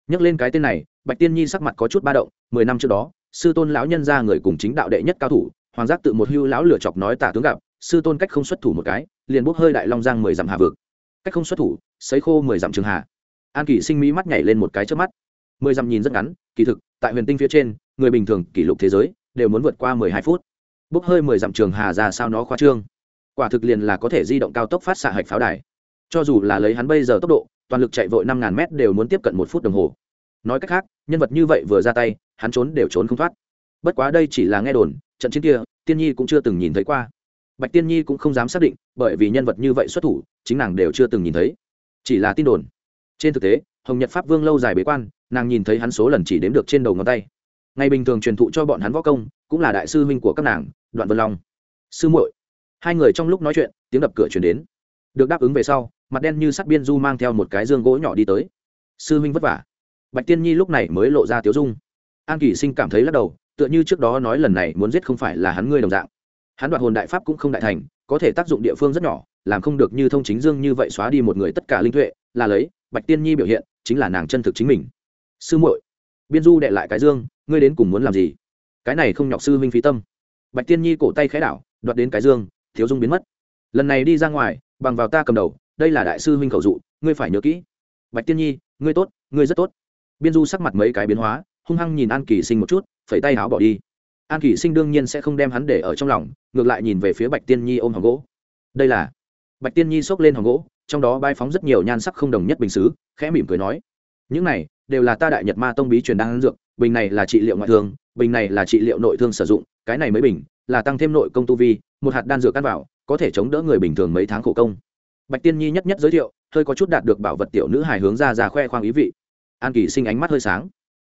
Nhắc lên cái tên này, bạch tiên nhi sắc mặt có chút ba động, mười năm trước đó, sư tôn lão nhân ra người cùng chính đạo đệ nhất cao thủ, hoàng giác tự một hưu lão lửa chọc nói tả tướng gặp, sư tôn cách không xuất thủ một cái, liền bốc hơi đại long giang mười dặm hà vực. Cách không xuất thủ, sấy khô mười dặm trường hà an kỷ sinh mỹ mắt nhảy lên một cái trước mắt mười dặm nhìn rất ngắn, kỳ thực, tại huyền tinh phía trên, người bình thường kỷ lục thế giới đều muốn vượt qua mười hai phút. Bốc hơi mười dặm trường hà ra sao nó khoa trương. Quả thực liền là có thể di động cao tốc phát xạ hạch pháo đài. Cho dù là lấy hắn bây giờ tốc độ, toàn lực chạy vội năm ngàn mét đều muốn tiếp cận một phút đồng hồ. Nói cách khác, nhân vật như vậy vừa ra tay, hắn trốn đều trốn không thoát. Bất quá đây chỉ là nghe đồn, trận chiến kia, tiên nhi cũng chưa từng nhìn thấy qua. Bạch tiên nhi cũng không dám xác định, bởi vì nhân vật như vậy xuất thủ, chính nàng đều chưa từng nhìn thấy. Chỉ là tin đồn. Trên thực tế hồng nhật pháp vương lâu dài bế quan, nàng nhìn thấy hắn số lần chỉ đếm được trên đầu ngón tay. Ngày bình thường truyền thụ cho bọn hắn võ công, cũng là đại sư huynh của các nàng, đoạn vân long. Sư muội. Hai người trong lúc nói chuyện, tiếng đập cửa chuyển đến. Được đáp ứng về sau, mặt đen như sắt biên du mang theo một cái dương gỗ nhỏ đi tới. Sư huynh vất vả. Bạch tiên nhi lúc này mới lộ ra tiếu dung. An kỷ sinh cảm thấy lắc đầu, tựa như trước đó nói lần này muốn giết không phải là hắn ngươi đồng dạng. Hắn đoạt hồn đại pháp cũng không đại thành, có thể tác dụng địa phương rất nhỏ, làm không được như thông chính dương như vậy xóa đi một người tất cả linh tuệ, là lấy, bạch tiên nhi biểu hiện chính là nàng chân thực chính mình. Sư muội, biên du đệ lại cái dương, ngươi đến cùng muốn làm gì? Cái này không nhọc sư huynh phí tâm. Bạch tiên nhi cổ tay khẽ đảo, đoạt đến cái dương, thiếu dung biến mất. Lần này đi ra ngoài, bằng vào ta cầm đầu, đây là đại sư huynh khẩu dụ, ngươi phải nhớ kỹ. Bạch tiên nhi, ngươi tốt, ngươi rất tốt. Biên du sắc mặt mấy cái biến hóa, hung hăng nhìn an kỳ sinh một chút, phẩy tay áo bỏ đi. An kỳ sinh đương nhiên sẽ không đem hắn để ở trong lòng, ngược lại nhìn về phía bạch tiên nhi ôm hòm gỗ. Đây là bạch tiên nhi xốc lên hòm gỗ trong đó bay phóng rất nhiều nhan sắc không đồng nhất bình xứ, khẽ mỉm cười nói, những này đều là ta đại nhật ma tông bí truyền đan dược, bình này là trị liệu ngoại thương, bình này là trị liệu nội thương sử dụng, cái này mới bình là tăng thêm nội công tu vi, một hạt đan dược căn vào, có thể chống đỡ người bình thường mấy tháng khổ công. Bạch tiên nhi nhất nhất giới thiệu, hơi có chút đạt được bảo vật tiểu nữ hài hướng ra ra khoe khoang ý vị. An kỳ sinh ánh mắt hơi sáng.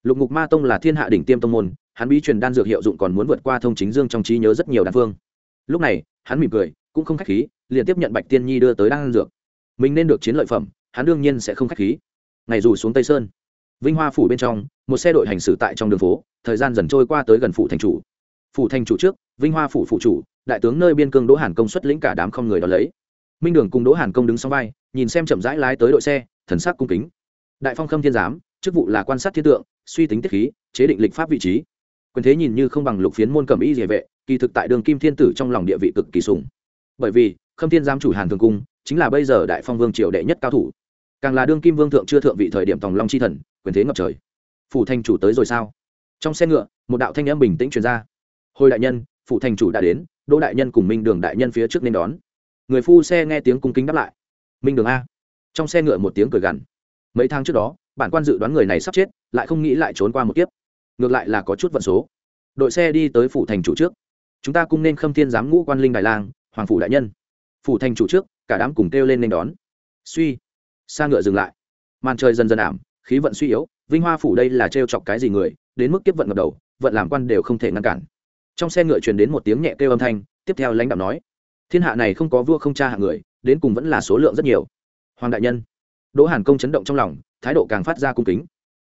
Lục ngục ma tông là thiên hạ đỉnh tiêm tông môn, hắn bí truyền đan dược hiệu dụng còn muốn vượt qua thông chính dương trong trí nhớ rất nhiều đan phương. Lúc này, hắn mỉm cười, cũng không khách khí, liền tiếp nhận bạch tiên nhi đưa tới đan dược mình nên được chiến lợi phẩm, hắn đương nhiên sẽ không khách khí. Ngày dù xuống tây sơn, vinh hoa phủ bên trong, một xe đội hành xử tại trong đường phố, thời gian dần trôi qua tới gần phủ thành chủ. Phủ thành chủ trước, vinh hoa phủ phủ chủ, đại tướng nơi biên cương đỗ hàn công xuất lĩnh cả đám không người đón lấy. Minh đường cùng đỗ hàn công đứng sau vai, nhìn xem chậm rãi lái tới đội xe, thần sắc cung kính. Đại phong khâm thiên giám, chức vụ là quan sát thiên tượng, suy tính tiết khí, chế định lịch pháp vị trí. Quyền thế nhìn như không bằng lục phiến môn cẩm y địa vệ, kỳ thực tại đường kim thiên tử trong lòng địa vị cực kỳ sùng. Bởi vì, khâm thiên giám chủ hàn thường cung chính là bây giờ đại phong vương triều đệ nhất cao thủ. Càng là đương kim vương thượng chưa thượng vị thời điểm tòng long chi thần, quyền thế ngập trời. Phủ thành chủ tới rồi sao? Trong xe ngựa, một đạo thanh âm bình tĩnh truyền ra. Hồi đại nhân, phủ thành chủ đã đến, đỗ đại nhân cùng minh đường đại nhân phía trước nên đón. Người phu xe nghe tiếng cung kính đáp lại. Minh đường a. Trong xe ngựa một tiếng cười gằn. Mấy tháng trước đó, bản quan dự đoán người này sắp chết, lại không nghĩ lại trốn qua một kiếp. Ngược lại là có chút vận số. Đội xe đi tới phủ thành chủ trước. Chúng ta cũng nên khâm thiên giám ngũ quan linh đại lang, hoàng phủ đại nhân. Phủ thành chủ trước cả đám cùng kêu lên nên đón. Suy xa ngựa dừng lại. Màn trời dần dần ảm, khí vận suy yếu, vinh hoa phủ đây là trêu chọc cái gì người, đến mức kiếp vận ngập đầu, vận làm quan đều không thể ngăn cản. Trong xe ngựa truyền đến một tiếng nhẹ kêu âm thanh, tiếp theo lãnh đạo nói, thiên hạ này không có vua không cha hạng người, đến cùng vẫn là số lượng rất nhiều. Hoàng đại nhân, đỗ hàn công chấn động trong lòng, thái độ càng phát ra cung kính.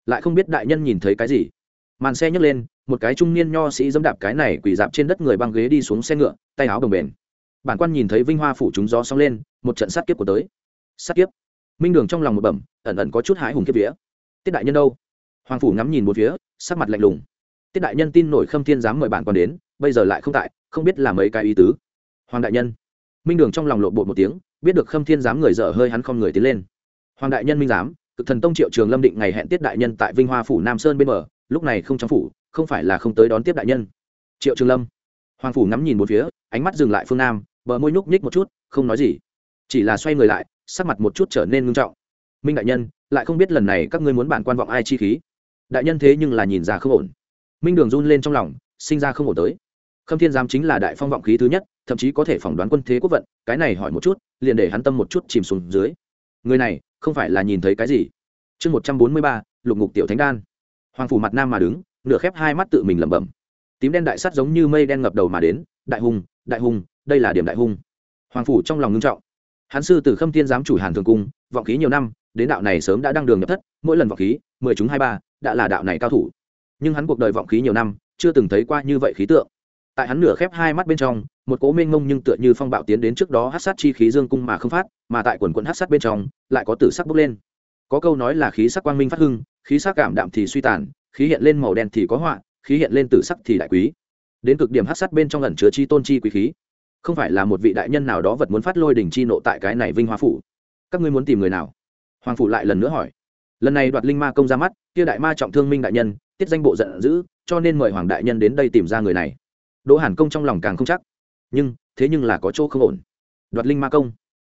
Lại không biết đại nhân nhìn thấy cái gì. Màn xe nhấc lên, một cái trung niên nho sĩ dẫm đạp cái này quỳ dạp trên đất người băng ghế đi xuống xe ngựa, tay áo đồng bền bản quan nhìn thấy vinh hoa phủ chúng gió sóng lên, một trận sát kiếp của tới. Sát kiếp. Minh đường trong lòng một bẩm, ẩn ẩn có chút hái hùng kiếp vía. Tiết đại nhân đâu? Hoàng phủ ngắm nhìn một phía, sắc mặt lạnh lùng. Tiết đại nhân tin nổi khâm thiên dám mời bản quan đến, bây giờ lại không tại, không biết là mấy cái ý tứ. Hoàng đại nhân. Minh đường trong lòng lộ bộ một tiếng, biết được khâm thiên dám người dở hơi hắn không người tiến lên. Hoàng đại nhân minh giám cực thần tông triệu trường lâm định ngày hẹn tiết đại nhân tại vinh hoa phủ nam sơn bên bờ, lúc này không trong phủ, không phải là không tới đón tiếp đại nhân. Triệu trường lâm. Hoàng phủ ngắm nhìn một phía, ánh mắt dừng lại phương nam bờ môi nhúc nhích một chút, không nói gì. Chỉ là xoay người lại, sắc mặt một chút trở nên ngưng trọng. Minh đại nhân, lại không biết lần này các ngươi muốn bản quan vọng ai chi khí. Đại nhân thế nhưng là nhìn ra không ổn. Minh đường run lên trong lòng, sinh ra không ổn tới. Khâm thiên giám chính là đại phong vọng khí thứ nhất, thậm chí có thể phỏng đoán quân thế quốc vận, cái này hỏi một chút, liền để hắn tâm một chút chìm xuống dưới. Người này, không phải là nhìn thấy cái gì? Chương một trăm bốn mươi ba, lục ngục tiểu thánh đan. Hoàng phủ mặt nam mà đứng, nửa khép hai mắt tự mình lẩm bẩm. Tím đen đại sắt giống như mây đen ngập đầu mà đến, đại hùng đại hùng đây là điểm đại hung, hoàng phủ trong lòng ngưng trọng. Hán sư từ khâm thiên giám chủ hàn thường cung vọng khí nhiều năm đến đạo này sớm đã đăng đường nhập thất mỗi lần vọng khí mười chúng hai ba đã là đạo này cao thủ. Nhưng hắn cuộc đời vọng khí nhiều năm chưa từng thấy qua như vậy khí tượng. Tại hắn nửa khép hai mắt bên trong một cố mênh mông nhưng tựa như phong bạo tiến đến trước đó hát sát chi khí dương cung mà không phát mà tại quần quận hát sát bên trong lại có tử sắc bốc lên. Có câu nói là khí sắc quang minh phát hưng khí sắc cảm đạm thì suy tàn khí hiện lên màu đen thì có họa khí hiện lên tử sắc thì đại quý. Đến cực điểm hát sát bên trong ẩn chứa chi tôn chi quý khí không phải là một vị đại nhân nào đó vật muốn phát lôi đỉnh chi nộ tại cái này vinh hoa phủ. Các ngươi muốn tìm người nào? Hoàng phủ lại lần nữa hỏi. Lần này đoạt linh ma công ra mắt, kia đại ma trọng thương minh đại nhân, tiết danh bộ giận dữ, cho nên mời hoàng đại nhân đến đây tìm ra người này. Đỗ hàn công trong lòng càng không chắc. Nhưng, thế nhưng là có chỗ không ổn. Đoạt linh ma công.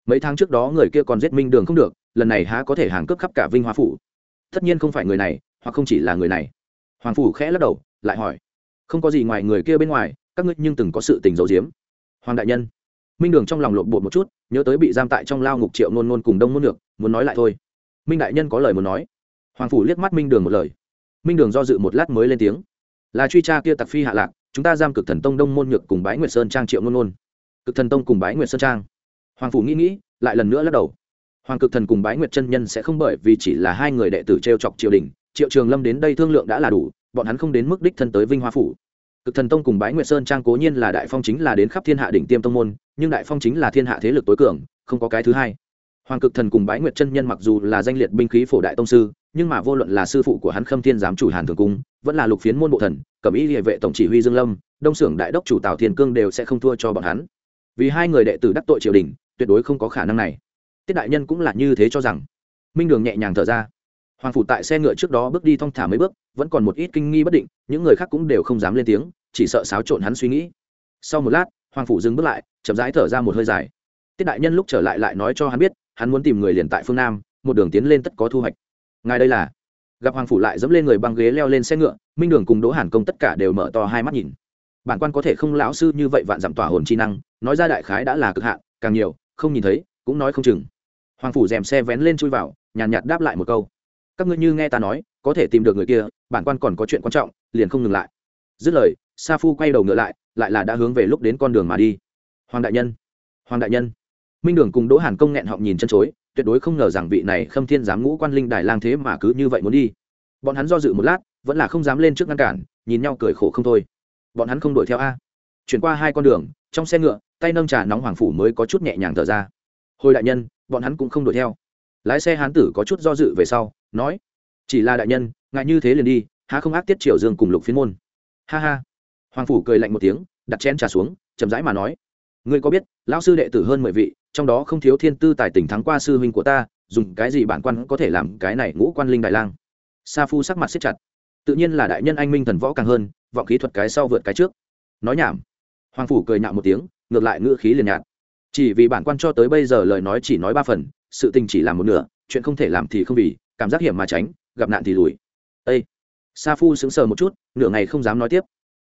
Mấy tháng trước đó người kia còn giết minh đường không được, lần này há có thể hàng cướp khắp cả vinh hoa phủ. Tất nhiên không phải người này, hoặc không chỉ là người này. Hoàng phủ khẽ lắc đầu, lại hỏi. Không có gì ngoài người kia bên ngoài, các ngươi nhưng từng có sự tình giấu giếm hoàng đại nhân. Minh đường trong lòng lộn bột một chút, nhớ tới bị giam tại trong lao ngục triệu nôn nôn cùng đông môn ngược muốn nói lại thôi. Minh đại nhân có lời muốn nói. Hoàng phủ liếc mắt minh đường một lời. Minh đường do dự một lát mới lên tiếng. Là truy tra kia tặc phi hạ lạc, chúng ta giam cực thần tông đông môn nhược cùng bái nguyệt sơn trang triệu nôn nôn. Cực thần tông cùng bái nguyệt sơn trang. Hoàng phủ nghĩ nghĩ, lại lần nữa lắc đầu. Hoàng cực thần cùng bái nguyệt chân nhân sẽ không bởi vì chỉ là hai người đệ tử t r e o chọc triều đình, triệu trường lâm đến đây thương lượng đã là đủ, bọn hắn không đến mức đích thân tới vinh hoa phủ cực thần tông cùng bái nguyệt sơn trang cố nhiên là đại phong chính là đến khắp thiên hạ đỉnh tiêm tông môn, nhưng đại phong chính là thiên hạ thế lực tối cường, không có cái thứ hai. Hoàng cực thần cùng bái nguyệt chân nhân mặc dù là danh liệt binh khí phổ đại tông sư, nhưng mà vô luận là sư phụ của hắn khâm thiên giám chủ hàn thường cung, vẫn là lục phiến môn bộ thần, cẩm y địa vệ tổng chỉ huy dương lâm, đông Sưởng đại đốc chủ tào thiên cương đều sẽ không thua cho bọn hắn. Vì hai người đệ tử đắc tội triều đình, tuyệt đối không có khả năng này. Tiết đại nhân cũng là như thế cho rằng. Minh đường nhẹ nhàng thở ra. Hoàng phủ tại xe ngựa trước đó bước đi thong thả mấy bước, vẫn còn một ít kinh nghi bất định, những người khác cũng đều không dám lên tiếng chỉ sợ xáo trộn hắn suy nghĩ. Sau một lát, hoàng phủ dừng bước lại, chậm rãi thở ra một hơi dài. Tiết đại nhân lúc trở lại lại nói cho hắn biết, hắn muốn tìm người liền tại phương nam, một đường tiến lên tất có thu hoạch. Ngài đây là? Gặp hoàng phủ lại dẫm lên người băng ghế leo lên xe ngựa, minh đường cùng đỗ hàn công tất cả đều mở to hai mắt nhìn. Bản quan có thể không lão sư như vậy vạn dặm tỏa hồn chi năng, nói ra đại khái đã là cực hạn, càng nhiều, không nhìn thấy, cũng nói không chừng. Hoàng phủ dèm xe vén lên chui vào, nhàn nhạt đáp lại một câu. Các ngươi như nghe ta nói, có thể tìm được người kia, bản quan còn có chuyện quan trọng, liền không ngừng lại. Dứt lời sa phu quay đầu ngựa lại lại là đã hướng về lúc đến con đường mà đi. Hoàng đại nhân, hoàng đại nhân. Minh đường cùng đỗ hàn công nghẹn họng nhìn chân chối, tuyệt đối không ngờ rằng vị này khâm thiên giám ngũ quan linh đài lang thế mà cứ như vậy muốn đi. Bọn hắn do dự một lát, vẫn là không dám lên trước ngăn cản, nhìn nhau cười khổ không thôi. Bọn hắn không đuổi theo a. Chuyển qua hai con đường, trong xe ngựa, tay nâng trà nóng hoàng phủ mới có chút nhẹ nhàng thở ra. Hồi đại nhân, bọn hắn cũng không đuổi theo. Lái xe hán tử có chút do dự về sau, nói, chỉ là đại nhân, ngại như thế liền đi, há không ác tiết triều dương cùng lục phiên môn. Ha ha hoàng phủ cười lạnh một tiếng, đặt chén trà xuống, chậm rãi mà nói, ngươi có biết, lão sư đệ tử hơn mười vị, trong đó không thiếu thiên tư tài Tỉnh thắng qua sư huynh của ta, dùng cái gì bản quan có thể làm cái này ngũ quan linh đại lang? Sa phu sắc mặt siết chặt. Tự nhiên là đại nhân anh minh thần võ càng hơn, vọng khí thuật cái sau vượt cái trước. Nói nhảm. Hoàng phủ cười nhạo một tiếng, ngược lại ngữ khí liền nhạt. Chỉ vì bản quan cho tới bây giờ lời nói chỉ nói ba phần, sự tình chỉ làm một nửa, chuyện không thể làm thì không vì, cảm giác hiểm mà tránh, gặp nạn thì lùi. Ây sa phu sững sờ một chút, nửa ngày không dám nói tiếp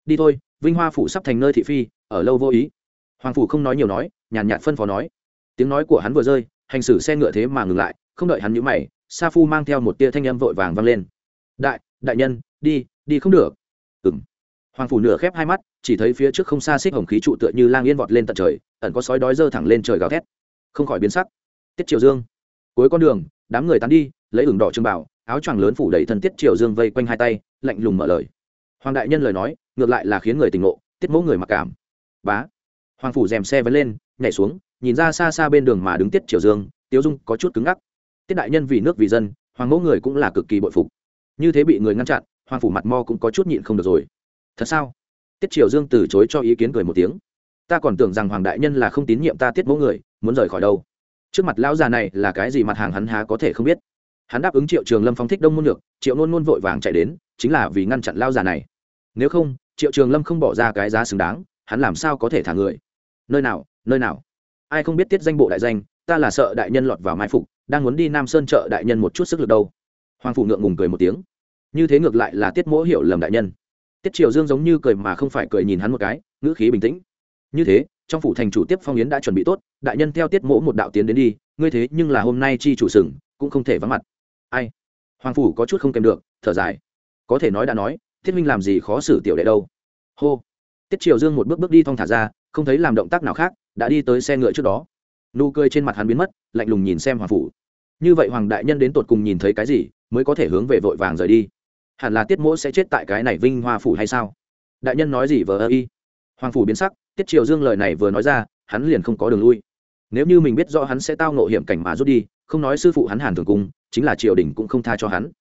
đi thôi, vinh hoa phủ sắp thành nơi thị phi, ở lâu vô ý. Hoàng phủ không nói nhiều nói, nhàn nhạt phân phó nói. Tiếng nói của hắn vừa rơi, hành xử xe ngựa thế mà ngừng lại, không đợi hắn nhũ mày, sa phu mang theo một tia thanh âm vội vàng vang lên. Đại đại nhân, đi đi không được. Ừng hoàng phủ nửa khép hai mắt, chỉ thấy phía trước không xa xích hồng khí trụ tựa như lang yên vọt lên tận trời, ẩn có sói đói dơ thẳng lên trời gào thét. Không khỏi biến sắc. Tiết triều dương. Cuối con đường, đám người tán đi, lấy ửng đỏ trưng bảo, áo choàng lớn phủ đầy thân tiết triều dương vây quanh hai tay, lạnh lùng mở lời. Hoàng đại nhân lời nói ngược lại là khiến người tỉnh ngộ, tiết mẫu người mặc cảm. Bá. Hoàng phủ dèm xe vẫn lên, nhảy xuống, nhìn ra xa xa bên đường mà đứng tiết triều dương, tiếu dung có chút cứng ngắc. Tiết đại nhân vì nước vì dân, hoàng mẫu người cũng là cực kỳ bội phục. Như thế bị người ngăn chặn, hoàng phủ mặt mo cũng có chút nhịn không được rồi. Thật sao? Tiết triều dương từ chối cho ý kiến cười một tiếng. Ta còn tưởng rằng hoàng đại nhân là không tín nhiệm ta tiết mẫu người, muốn rời khỏi đâu. Trước mặt lão già này là cái gì mặt hàng hắn há có thể không biết. Hắn đáp ứng triệu trường lâm phóng thích đông môn được triệu nôn nôn vội vàng chạy đến, chính là vì ngăn chặn lao già này. Nếu không triệu trường lâm không bỏ ra cái giá xứng đáng, hắn làm sao có thể thả người? Nơi nào nơi nào? Ai không biết tiết danh bộ đại danh, ta là sợ đại nhân lọt vào mai phục, đang muốn đi nam sơn chợ đại nhân một chút sức lực đâu. Hoàng phụ ngượng ngùng cười một tiếng. Như thế ngược lại là tiết mỗ hiểu lầm đại nhân. Tiết triều dương giống như cười mà không phải cười nhìn hắn một cái, ngữ khí bình tĩnh. Như thế, trong phủ thành chủ tiếp phong yến đã chuẩn bị tốt, đại nhân theo tiết mỗ một đạo tiến đến đi, ngươi thế nhưng là hôm nay chi chủ sừng, cũng không thể vắng mặt. Ai? Hoàng phủ có chút không kèm được, thở dài. Có thể nói đã nói thiết minh làm gì khó xử tiểu đệ đâu? Hô. Tiết triều dương một bước bước đi thong thả ra, không thấy làm động tác nào khác, đã đi tới xe ngựa trước đó. Nụ cười trên mặt hắn biến mất, lạnh lùng nhìn xem hoàng phủ. Như vậy hoàng đại nhân đến tột cùng nhìn thấy cái gì, mới có thể hướng về vội vàng rời đi? Hẳn là tiết mỗ sẽ chết tại cái này vinh hoa phủ hay sao? Đại nhân nói gì vờ ơ y? Hoàng phủ biến sắc, tiết triều dương lời này vừa nói ra, hắn liền không có đường lui. Nếu như mình biết rõ hắn sẽ tao nộ hiểm cảnh mà rút đi, không nói sư phụ hắn hàn thường cung, chính là triều đình cũng không tha cho hắn.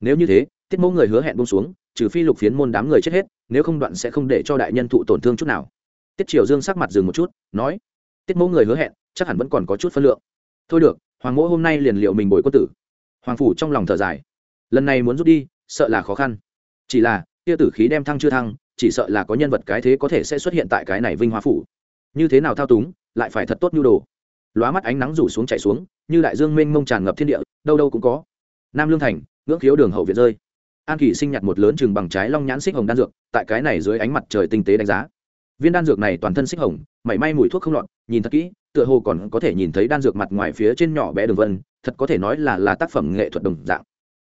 Nếu như thế, tiết mẫu người hứa hẹn bông xuống trừ phi lục phiến môn đám người chết hết, nếu không đoạn sẽ không để cho đại nhân thụ tổn thương chút nào. Tiết triều dương sắc mặt dừng một chút, nói, tiết mẫu người hứa hẹn, chắc hẳn vẫn còn có chút phân lượng. Thôi được, hoàng mẫu hôm nay liền liệu mình bồi quân tử. Hoàng phủ trong lòng thở dài, lần này muốn rút đi, sợ là khó khăn. Chỉ là, tia tử khí đem thăng chưa thăng, chỉ sợ là có nhân vật cái thế có thể sẽ xuất hiện tại cái này vinh hoa phủ. Như thế nào thao túng, lại phải thật tốt nhu đồ. Lóa mắt ánh nắng rủ xuống chạy xuống, như đại dương mênh mông tràn ngập thiên địa, đâu đâu cũng có. Nam lương thành, ngưỡng khiếu đường hậu viện rơi an kỳ sinh nhặt một lớn chừng bằng trái long nhãn xích hồng đan dược, tại cái này dưới ánh mặt trời tinh tế đánh giá. Viên đan dược này toàn thân xích hồng, mảy may mùi thuốc không lọt, nhìn thật kỹ, tựa hồ còn có thể nhìn thấy đan dược mặt ngoài phía trên nhỏ bé đường vân, thật có thể nói là là tác phẩm nghệ thuật đồng dạng.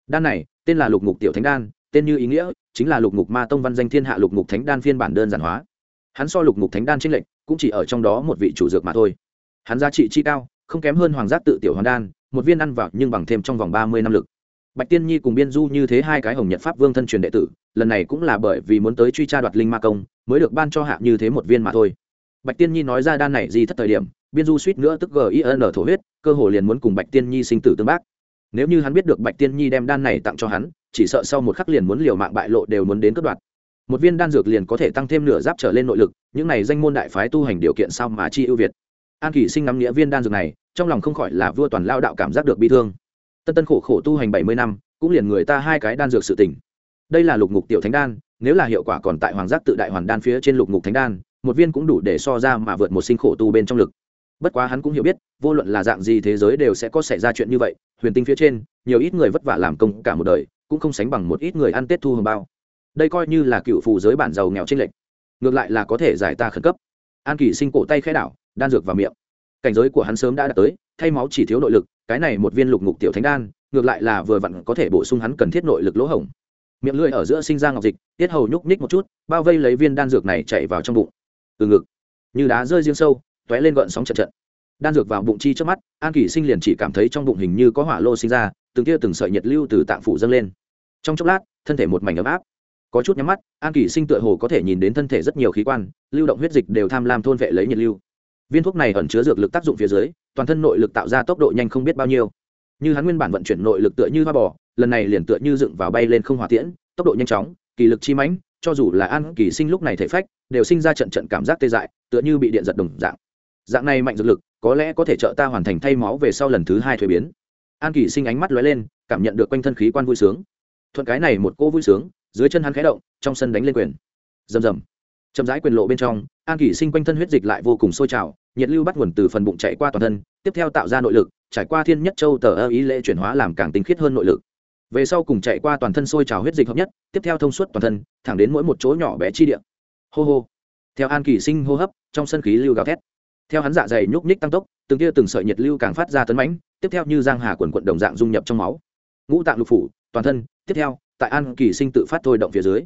Đan này, tên là lục ngục tiểu thánh đan, tên như ý nghĩa, chính là lục ngục ma tông văn danh thiên hạ lục ngục thánh đan phiên bản đơn giản hóa. Hắn so lục ngục thánh đan trinh lệnh cũng chỉ ở trong đó một vị chủ dược mà thôi. Hắn giá trị chi cao, không kém hơn hoàng giác tự tiểu hoàn đan, một viên ăn vào nhưng bằng thêm trong vòng ba mươi năm lực bạch tiên nhi cùng biên du như thế hai cái hồng nhật pháp vương thân truyền đệ tử, lần này cũng là bởi vì muốn tới truy tra đoạt linh ma công, mới được ban cho hạ như thế một viên mà thôi. Bạch tiên nhi nói ra đan này gì thất thời điểm, biên du suýt nữa tức gin thổ huyết, cơ hồ liền muốn cùng bạch tiên nhi sinh tử tương bác. Nếu như hắn biết được bạch tiên nhi đem đan này tặng cho hắn, chỉ sợ sau một khắc liền muốn liều mạng bại lộ đều muốn đến cướp đoạt. Một viên đan dược liền có thể tăng thêm nửa giáp trở lên nội lực, những này danh môn đại phái tu hành điều kiện sao mà chi ưu việt. An kỷ sinh ngắm nghĩa viên đan dược này, trong lòng không khỏi là vua toàn lao đạo cảm giác được bi thương tân tân khổ khổ tu hành bảy mươi năm, cũng liền người ta hai cái đan dược sự tỉnh. Đây là lục ngục tiểu thánh đan, nếu là hiệu quả còn tại hoàng giác tự đại hoàn đan phía trên lục ngục thánh đan, một viên cũng đủ để so ra mà vượt một sinh khổ tu bên trong lực. Bất quá hắn cũng hiểu biết, vô luận là dạng gì thế giới đều sẽ có xảy ra chuyện như vậy, huyền tinh phía trên, nhiều ít người vất vả làm công cả một đời, cũng không sánh bằng một ít người ăn tết thu hồng bao. Đây coi như là cựu phù giới bản giàu nghèo trên lệnh ngược lại là có thể giải ta khẩn cấp. An kỳ sinh cổ tay khẽ đảo, đan dược vào miệng. Cảnh giới của hắn sớm đã đạt tới, thay máu chỉ thiếu nội lực cái này một viên lục ngục tiểu thánh đan, ngược lại là vừa vặn có thể bổ sung hắn cần thiết nội lực lỗ hổng. Miệng lưỡi ở giữa sinh ra ngọc dịch, tiết hầu nhúc nhích một chút, bao vây lấy viên đan dược này chạy vào trong bụng. Từ ngực, như đá rơi riêng sâu t ó é lên gợn sóng trận trận. Đan dược vào bụng chi trước mắt, an kỷ sinh liền chỉ cảm thấy trong bụng hình như có hỏa lô sinh ra, từng tia từng sợi nhiệt lưu từ tạng phủ dâng lên. Trong chốc lát, thân thể một mảnh ấm áp. Có chút nhắm mắt, an kỷ sinh tựa hồ có thể nhìn đến thân thể rất nhiều khí quan, lưu động huyết dịch đều tham lam thôn vệ lấy nhiệt lưu viên thuốc này ẩn chứa dược lực tác dụng phía dưới, toàn thân nội lực tạo ra tốc độ nhanh không biết bao nhiêu. Như hắn nguyên bản vận chuyển nội lực tựa như hoa bò, lần này liền tựa như dựng vào bay lên không hỏa tiễn, tốc độ nhanh chóng, kỳ lực chi mãnh, cho dù là an kỳ sinh lúc này thể phách, đều sinh ra trận trận cảm giác tê dại, tựa như bị điện giật đồng dạng. Dạng này mạnh dược lực, có lẽ có thể trợ ta hoàn thành thay máu về sau lần thứ hai thuế biến. An kỳ sinh ánh mắt lóe lên, cảm nhận được quanh thân khí quan vui sướng. Thuận cái này một cô vui sướng, dưới chân hắn khẽ động, trong sân đánh lên quyền. Rầm rầm. Chậm rãi quyền lộ bên trong, an kỳ sinh quanh thân huyết dịch lại vô cùng sôi trào nhiệt lưu bắt nguồn từ phần bụng chạy qua toàn thân, tiếp theo tạo ra nội lực, trải qua thiên nhất châu tờ ơ ý lễ chuyển hóa làm càng tinh khiết hơn nội lực. Về sau cùng chạy qua toàn thân sôi trào huyết dịch hợp nhất, tiếp theo thông suốt toàn thân, thẳng đến mỗi một chỗ nhỏ bé chi địa. Hô hô. Theo an kỳ sinh hô hấp, trong sân khí lưu gào thét. Theo hắn dạ dày nhúc nhích tăng tốc, từng tia từng sợi nhiệt lưu càng phát ra tấn mãnh, tiếp theo như giang hà quần quận đồng dạng dung nhập trong máu. Ngũ tạng lục phủ, toàn thân, tiếp theo, tại an kỳ sinh tự phát thôi động phía dưới.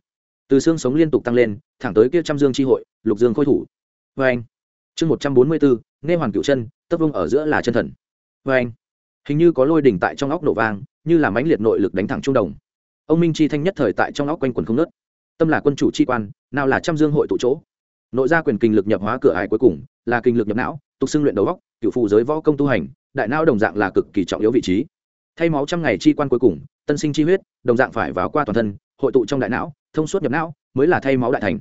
Từ xương sống liên tục tăng lên, thẳng tới kia trăm dương chi hội, lục dương khôi thủ. Vê anh chương một trăm bốn mươi bốn, nghe hoàn cựu chân tấp vông ở giữa là chân thần. Vê anh, hình như có lôi đỉnh tại trong óc nổ vang, như là mãnh liệt nội lực đánh thẳng trung đồng. Ông minh chi thanh nhất thời tại trong óc quanh quần không nớt tâm là quân chủ chi quan, nào là trăm dương hội tụ chỗ. Nội gia quyền kinh lực nhập hóa cửa ải cuối cùng, là kinh lực nhập não, tục xưng luyện đầu góc cựu phụ giới võ công tu hành, đại não đồng dạng là cực kỳ trọng yếu vị trí. Thay máu trăm ngày chi quan cuối cùng, tân sinh chi huyết, đồng dạng phải vào qua toàn thân, hội tụ trong đại não, thông suốt nhập não, mới là thay máu đại thành.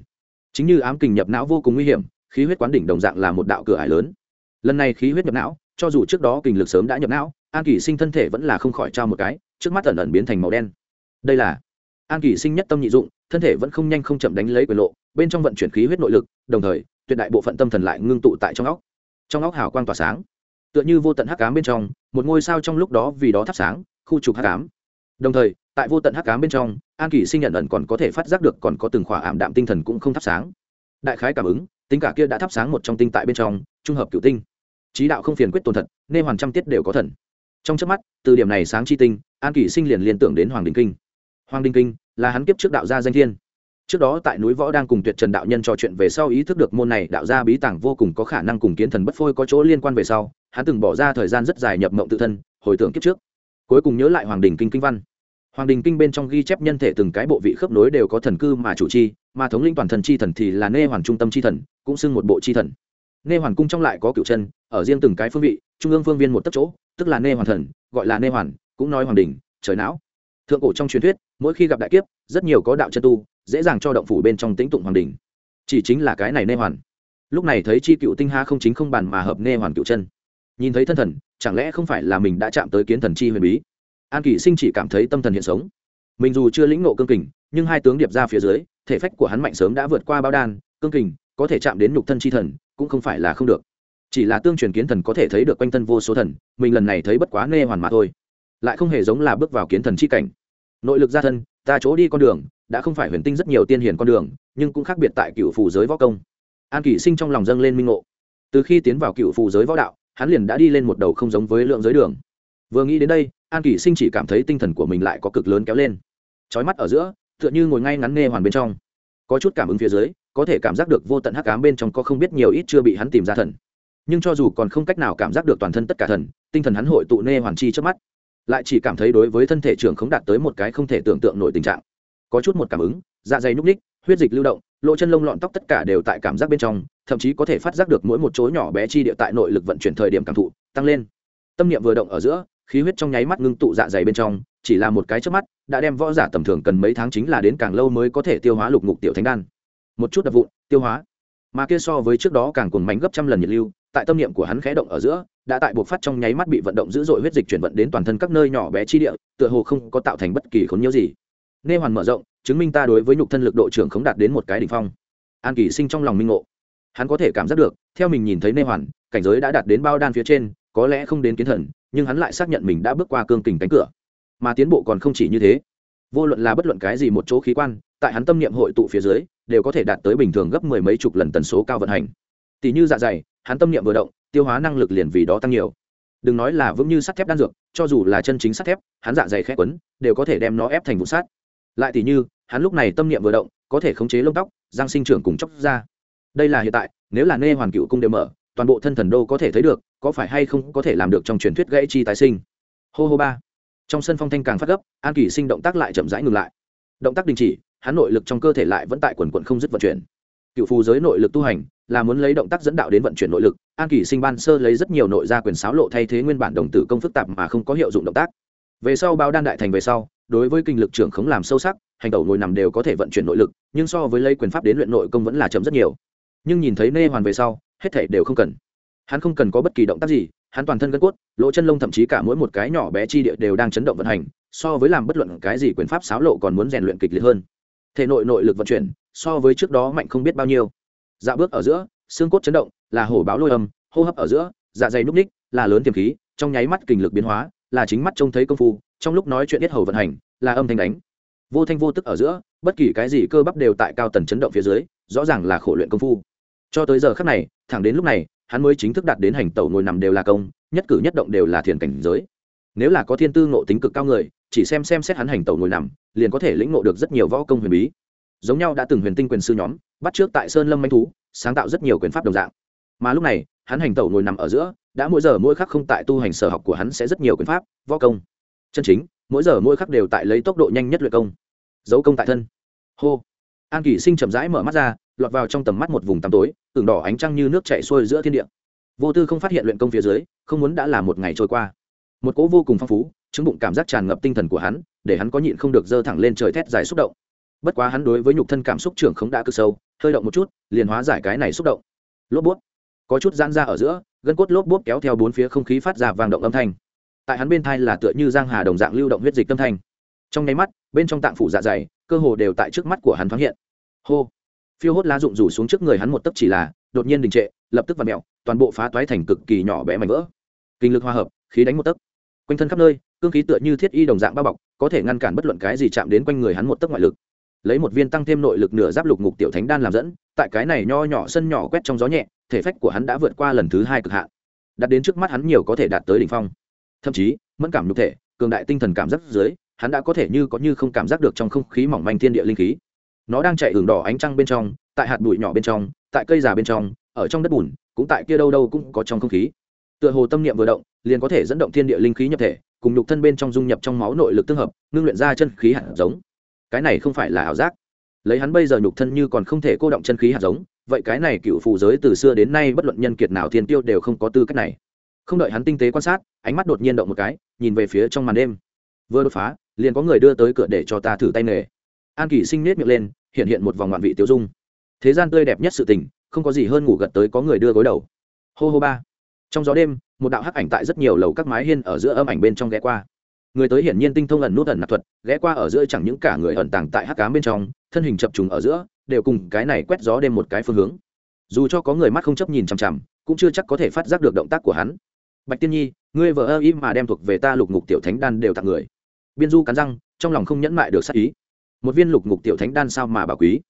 Chính như ám kình nhập não vô cùng nguy hiểm khí huyết quán đỉnh đồng dạng là một đạo cửa ải lớn. Lần này khí huyết nhập não, cho dù trước đó kình lực sớm đã nhập não, an kỳ sinh thân thể vẫn là không khỏi trao một cái, trước mắt ẩn ẩn biến thành màu đen. Đây là an kỳ sinh nhất tâm nhị dụng, thân thể vẫn không nhanh không chậm đánh lấy quyền lộ, bên trong vận chuyển khí huyết nội lực, đồng thời, tuyệt đại bộ phận tâm thần lại ngưng tụ tại trong óc. Trong óc hào quang tỏa sáng, tựa như vô tận hắc ám bên trong, một ngôi sao trong lúc đó vì đó thắp sáng, khu trục hắc ám. Đồng thời, tại vô tận hắc ám bên trong, an kỳ sinh nhận ẩn còn có thể phát giác được còn có từng khỏa ảm đạm tinh thần cũng không thắp sáng. Đại khái cảm ứng tính cả kia đã thắp sáng một trong tinh tại bên trong, trung hợp cựu tinh. Trí đạo không phiền quyết tồn thật, nên hoàn trăm tiết đều có thần. Trong trước mắt, từ điểm này sáng chi tinh, an Kỷ sinh liền liên tưởng đến hoàng đình kinh. Hoàng đình kinh là hắn kiếp trước đạo gia danh thiên. Trước đó tại núi võ đang cùng tuyệt trần đạo nhân trò chuyện về sau ý thức được môn này đạo gia bí tàng vô cùng có khả năng cùng kiến thần bất phôi có chỗ liên quan về sau, hắn từng bỏ ra thời gian rất dài nhập mộng tự thân, hồi tưởng kiếp trước. Cuối cùng nhớ lại hoàng đình kinh kinh văn. Hoàng đình kinh bên trong ghi chép nhân thể từng cái bộ vị khớp nối đều có thần cư mà chủ chi mà thống linh toàn thần chi thần thì là nê hoàn trung tâm chi thần, cũng xưng một bộ chi thần. Nê hoàn cung trong lại có cựu chân, ở riêng từng cái phương vị, trung ương phương viên một tấc chỗ, tức là nê hoàn thần, gọi là nê hoàn, cũng nói hoàng đình, trời não. Thượng cổ trong truyền thuyết, mỗi khi gặp đại kiếp, rất nhiều có đạo chân tu, dễ dàng cho động phủ bên trong tĩnh tụng hoàng đình. Chỉ chính là cái này nê hoàn. Lúc này thấy chi cựu tinh ha không chính không bàn mà hợp nê hoàn cựu chân. Nhìn thấy thân thần, chẳng lẽ không phải là mình đã chạm tới kiến thần chi huyền bí? An kỳ sinh chỉ cảm thấy tâm thần hiện sống. Mình dù chưa lĩnh nộ cương kình, nhưng hai tướng điệp ra phía dưới thể phách của hắn mạnh sớm đã vượt qua bao đan, cương kình, có thể chạm đến nhục thân chi thần, cũng không phải là không được. Chỉ là tương truyền kiến thần có thể thấy được quanh thân vô số thần, mình lần này thấy bất quá nê hoàn mà thôi. Lại không hề giống là bước vào kiến thần chi cảnh. Nội lực gia thân, ta chỗ đi con đường, đã không phải huyền tinh rất nhiều tiên hiền con đường, nhưng cũng khác biệt tại cựu phù giới võ công. An kỷ sinh trong lòng dâng lên minh ngộ. Từ khi tiến vào cựu phù giới võ đạo, hắn liền đã đi lên một đầu không giống với lượng giới đường. Vừa nghĩ đến đây, an kỷ sinh chỉ cảm thấy tinh thần của mình lại có cực lớn kéo lên. Trói mắt ở giữa tựa như ngồi ngay ngắn nghe hoàn bên trong. Có chút cảm ứng phía dưới, có thể cảm giác được vô tận hắc ám bên trong có không biết nhiều ít chưa bị hắn tìm ra thần. Nhưng cho dù còn không cách nào cảm giác được toàn thân tất cả thần, tinh thần hắn hội tụ nê hoàn chi trước mắt. Lại chỉ cảm thấy đối với thân thể trưởng không đạt tới một cái không thể tưởng tượng nổi tình trạng. Có chút một cảm ứng dạ dày nhúc ních, huyết dịch lưu động, lỗ chân lông lọn tóc tất cả đều tại cảm giác bên trong, thậm chí có thể phát giác được mỗi một chỗ nhỏ bé chi địa tại nội lực vận chuyển thời điểm cảm thụ, tăng lên. Tâm niệm vừa động ở giữa khí huyết trong nháy mắt ngưng tụ dạ dày bên trong, chỉ là một cái trước mắt, đã đem võ giả tầm thường cần mấy tháng chính là đến càng lâu mới có thể tiêu hóa lục ngục tiểu thánh đan. Một chút đập vụn, tiêu hóa. Mà kia so với trước đó càng cuồng mánh gấp trăm lần nhiệt lưu, tại tâm niệm của hắn khẽ động ở giữa, đã tại buộc phát trong nháy mắt bị vận động dữ dội huyết dịch chuyển vận đến toàn thân các nơi nhỏ bé chi địa, tựa hồ không có tạo thành bất kỳ khốn nhiễu gì. Nê hoàn mở rộng, chứng minh ta đối với nhục thân lực độ trưởng không đạt đến một cái đỉnh phong. An kỳ sinh trong lòng minh ngộ. Hắn có thể cảm giác được, theo mình nhìn thấy nê hoàn, cảnh giới đã đạt đến bao đan phía trên, có lẽ không đến kiến thần nhưng hắn lại xác nhận mình đã bước qua cương kình cánh cửa. Mà tiến bộ còn không chỉ như thế. Vô luận là bất luận cái gì một chỗ khí quan, tại hắn tâm niệm hội tụ phía dưới, đều có thể đạt tới bình thường gấp mười mấy chục lần tần số cao vận hành. Tỷ như dạ dày, hắn tâm niệm vừa động, tiêu hóa năng lực liền vì đó tăng nhiều. Đừng nói là vững như sắt thép đan dược, cho dù là chân chính sắt thép, hắn dạ dày khét quấn, đều có thể đem nó ép thành vụ sắt. Lại tỷ như, hắn lúc này tâm niệm vừa động, có thể khống chế lông tóc, giang sinh trưởng cùng chóc ra đây là hiện tại, nếu là nê hoàn cựu cung đều mở, toàn bộ thân thần đô có thể thấy được có phải hay không có thể làm được trong truyền thuyết gãy chi tái sinh? Hô hô ba. Trong sân phong thanh càng phát gấp, an kỳ sinh động tác lại chậm rãi ngừng lại. Động tác đình chỉ, hắn nội lực trong cơ thể lại vẫn tại quần quận không dứt vận chuyển. Cựu phù giới nội lực tu hành, là muốn lấy động tác dẫn đạo đến vận chuyển nội lực, an kỳ sinh ban sơ lấy rất nhiều nội gia quyền sáo lộ thay thế nguyên bản đồng tử công phức tạp mà không có hiệu dụng động tác. Về sau bao đan đại thành về sau, đối với kinh lực trưởng không làm sâu sắc, hành tẩu ngồi nằm đều có thể vận chuyển nội lực, nhưng so với lấy quyền pháp đến luyện nội công vẫn là chậm rất nhiều. Nhưng nhìn thấy nê hoàn về sau, hết thể đều không cần hắn không cần có bất kỳ động tác gì, hắn toàn thân gân cốt, lỗ chân lông thậm chí cả mỗi một cái nhỏ bé chi địa đều đang chấn động vận hành, so với làm bất luận cái gì quyền pháp xáo lộ còn muốn rèn luyện kịch liệt hơn. Thể nội nội lực vận chuyển, so với trước đó mạnh không biết bao nhiêu. Dạo bước ở giữa, xương cốt chấn động, là hổ báo lôi âm, hô hấp ở giữa dạ dày núp ních, là lớn tiềm khí, trong nháy mắt kình lực biến hóa, là chính mắt trông thấy công phu, trong lúc nói chuyện biết hầu vận hành, là âm thanh đánh. Vô thanh vô tức ở giữa, bất kỳ cái gì cơ bắp đều tại cao tần chấn động phía dưới, rõ ràng là khổ luyện công phu. Cho tới giờ khắc này, thẳng đến lúc này hắn mới chính thức đạt đến hành tẩu ngồi nằm đều là công, nhất cử nhất động đều là thiền cảnh giới. Nếu là có thiên tư ngộ tính cực cao người, chỉ xem xem xét hắn hành tẩu ngồi nằm, liền có thể lĩnh ngộ được rất nhiều võ công huyền bí. Giống nhau đã từng huyền tinh quyền sư nhóm, bắt trước tại sơn lâm manh thú, sáng tạo rất nhiều quyền pháp đồng dạng. Mà lúc này, hắn hành tẩu ngồi nằm ở giữa, đã mỗi giờ mỗi khắc không tại tu hành sở học của hắn sẽ rất nhiều quyền pháp, võ công. Chân chính, mỗi giờ mỗi khắc đều tại lấy tốc độ nhanh nhất luyện công. Dấu công tại thân. Hô. An kỷ sinh chậm rãi mở mắt ra lọt vào trong tầm mắt một vùng tăm tối, tường đỏ ánh trăng như nước chạy xuôi giữa thiên địa. Vô tư không phát hiện luyện công phía dưới, không muốn đã là một ngày trôi qua. Một cỗ vô cùng phong phú, chứng bụng cảm giác tràn ngập tinh thần của hắn, để hắn có nhịn không được dơ thẳng lên trời thét dài xúc động. Bất quá hắn đối với nhục thân cảm xúc trưởng không đã cực sâu, hơi động một chút, liền hóa giải cái này xúc động. Lốp bút có chút giãn ra ở giữa, gân cốt lốp bút kéo theo bốn phía không khí phát ra vang động âm thanh. Tại hắn bên thai là tựa như giang hà đồng dạng lưu động huyết dịch tâm thanh. Trong nháy mắt, bên trong tạng phủ dạ dày, cơ hồ đều tại trước mắt của hắn thoáng hiện. Hô phiêu hốt lá rụng rủ xuống trước người hắn một tấc chỉ là, đột nhiên đình trệ, lập tức và mẹo toàn bộ phá toái thành cực kỳ nhỏ bé mảnh vỡ. Kinh lực hòa hợp, khí đánh một tấc. Quanh thân khắp nơi, cương khí tựa như thiết y đồng dạng bao bọc, có thể ngăn cản bất luận cái gì chạm đến quanh người hắn một tấc ngoại lực. Lấy một viên tăng thêm nội lực nửa giáp lục ngục tiểu thánh đan làm dẫn, tại cái này nho nhỏ sân nhỏ quét trong gió nhẹ, thể phách của hắn đã vượt qua lần thứ hai cực hạn. Đặt đến trước mắt hắn nhiều có thể đạt tới đỉnh phong. Thậm chí, mẫn cảm nhục thể, cường đại tinh thần cảm giác dưới, hắn đã có thể như có như không cảm giác được trong không khí mỏng manh thiên địa linh khí nó đang chạy hưởng đỏ ánh trăng bên trong, tại hạt bụi nhỏ bên trong, tại cây già bên trong, ở trong đất bùn, cũng tại kia đâu đâu cũng có trong không khí. Tựa hồ tâm niệm vừa động, liền có thể dẫn động thiên địa linh khí nhập thể, cùng nhục thân bên trong dung nhập trong máu nội lực tương hợp, ngưng luyện ra chân khí hạt giống. Cái này không phải là ảo giác. Lấy hắn bây giờ nhục thân như còn không thể cô động chân khí hạt giống, vậy cái này cựu phù giới từ xưa đến nay bất luận nhân kiệt nào thiên tiêu đều không có tư cách này. Không đợi hắn tinh tế quan sát, ánh mắt đột nhiên động một cái, nhìn về phía trong màn đêm. Vừa đột phá, liền có người đưa tới cửa để cho ta thử tay nghề an kỷ sinh nết miệng lên, hiện hiện một vòng ngoạn vị tiêu dung. Thế gian tươi đẹp nhất sự tình, không có gì hơn ngủ gật tới có người đưa gối đầu. Hô hô ba. Trong gió đêm, một đạo hắc ảnh tại rất nhiều lầu các mái hiên ở giữa âm ảnh bên trong ghé qua. Người tới hiển nhiên tinh thông ẩn nút ẩn nạp thuật, ghé qua ở giữa chẳng những cả người ẩn tàng tại hắc cám bên trong, thân hình chập trùng ở giữa, đều cùng cái này quét gió đêm một cái phương hướng. Dù cho có người mắt không chấp nhìn chằm chằm, cũng chưa chắc có thể phát giác được động tác của hắn. Bạch tiên nhi, ngươi vợ ơ ý mà đem thuộc về ta lục ngục tiểu thánh đan đều tặng người. Biên du cắn răng, trong lòng không nhẫn mại được sắc ý một viên lục ngục tiểu thánh đan sao mà bảo quý.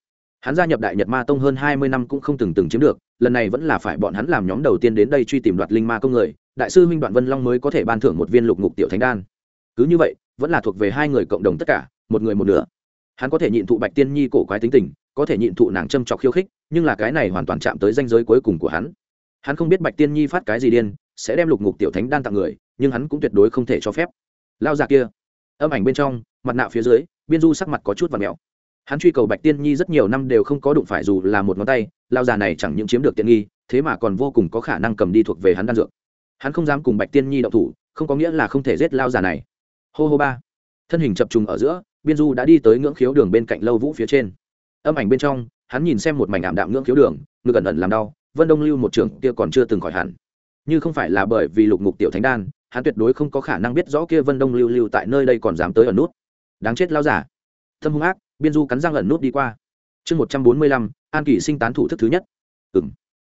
Hắn gia nhập đại nhật ma tông hơn hai mươi năm cũng không từng từng chiếm được, lần này vẫn là phải bọn hắn làm nhóm đầu tiên đến đây truy tìm đoạt linh ma công người, đại sư huynh đoạn vân long mới có thể ban thưởng một viên lục ngục tiểu thánh đan. Cứ như vậy, vẫn là thuộc về hai người cộng đồng tất cả, một người một nửa. Hắn có thể nhịn thụ bạch tiên nhi cổ quái tính tình, có thể nhịn thụ nàng châm trọc khiêu khích, nhưng là cái này hoàn toàn chạm tới danh giới cuối cùng của hắn. Hắn không biết bạch tiên nhi phát cái gì điên, sẽ đem lục ngục tiểu thánh đan tặng người, nhưng hắn cũng tuyệt đối không thể cho phép. Lao già kia, âm ảnh bên trong, mặt nạ phía dưới biên du sắc mặt có chút và mèo hắn truy cầu bạch tiên nhi rất nhiều năm đều không có đụng phải dù là một ngón tay, lao già này chẳng những chiếm được tiện nghi, thế mà còn vô cùng có khả năng cầm đi thuộc về hắn đan dược. Hắn không dám cùng bạch tiên nhi đậu thủ, không có nghĩa là không thể giết lao già này. Hô hô ba. Thân hình chập trùng ở giữa, biên du đã đi tới ngưỡng khiếu đường bên cạnh lâu vũ phía trên. Âm ảnh bên trong, hắn nhìn xem một mảnh ảm đạm ngưỡng khiếu đường, ngực ẩn ẩn làm đau, vân đông lưu một trường kia còn chưa từng khỏi hẳn. Như không phải là bởi vì lục ngục tiểu thánh đan, hắn tuyệt đối không có khả năng biết rõ kia vân đông lưu lưu tại nơi đây còn dám tới ở nút đáng chết lao giả. Thâm hung ác, biên du cắn răng ẩn nút đi qua. Chương một trăm bốn mươi lăm, an kỷ sinh tán thủ thức thứ nhất. Ừng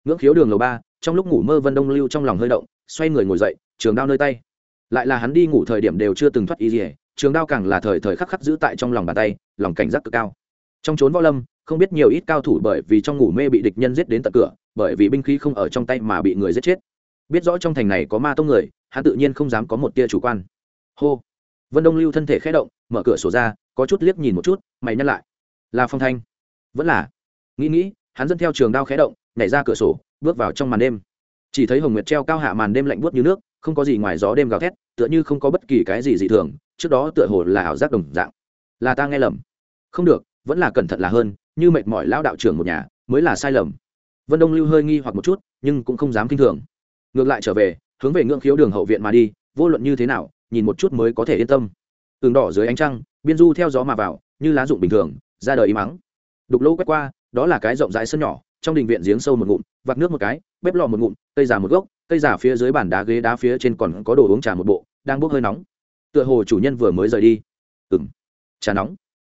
ngưỡng khiếu đường lầu ba, trong lúc ngủ mơ vân đông lưu trong lòng hơi động, xoay người ngồi dậy, trường đao nơi tay. Lại là hắn đi ngủ thời điểm đều chưa từng thoát y dỉa trường đao càng là thời thời khắc khắc giữ tại trong lòng bàn tay, lòng cảnh giác cực cao. Trong trốn võ lâm, không biết nhiều ít cao thủ bởi vì trong ngủ mê bị địch nhân giết đến tận cửa, bởi vì binh khí không ở trong tay mà bị người giết chết. Biết rõ trong thành này có ma tông người, hắn tự nhiên không dám có một tia chủ quan. Hô. Vân đông lưu thân thể khẽ động mở cửa sổ ra, có chút liếc nhìn một chút, mày nhắc lại. Là phong thanh. Vẫn là. Nghĩ nghĩ, hắn dẫn theo trường đao khẽ động, nhảy ra cửa sổ, bước vào trong màn đêm. Chỉ thấy hồng nguyệt treo cao hạ màn đêm lạnh buốt như nước, không có gì ngoài gió đêm gào thét, tựa như không có bất kỳ cái gì dị thường, trước đó tựa hồ là ảo giác đồng dạng. Là ta nghe lầm. Không được, vẫn là cẩn thận là hơn, như mệt mỏi lão đạo trưởng một nhà, mới là sai lầm. Vân đông lưu hơi nghi hoặc một chút, nhưng cũng không dám kinh thường. Ngược lại trở về, hướng về ngưỡng khiếu đường hậu viện mà đi, vô luận như thế nào, nhìn một chút mới có thể yên tâm tường đỏ dưới ánh trăng, biên du theo gió mà vào, như lá rụng bình thường, ra đời im mắng đục lỗ quét qua, đó là cái rộng rãi sân nhỏ, trong đình viện giếng sâu một ngụm, vạc nước một cái, bếp lò một ngụm, cây già một gốc, cây già phía dưới bàn đá ghế đá phía trên còn có đồ uống trà một bộ, đang bốc hơi nóng. Tựa hồ chủ nhân vừa mới rời đi. Ừng trà nóng.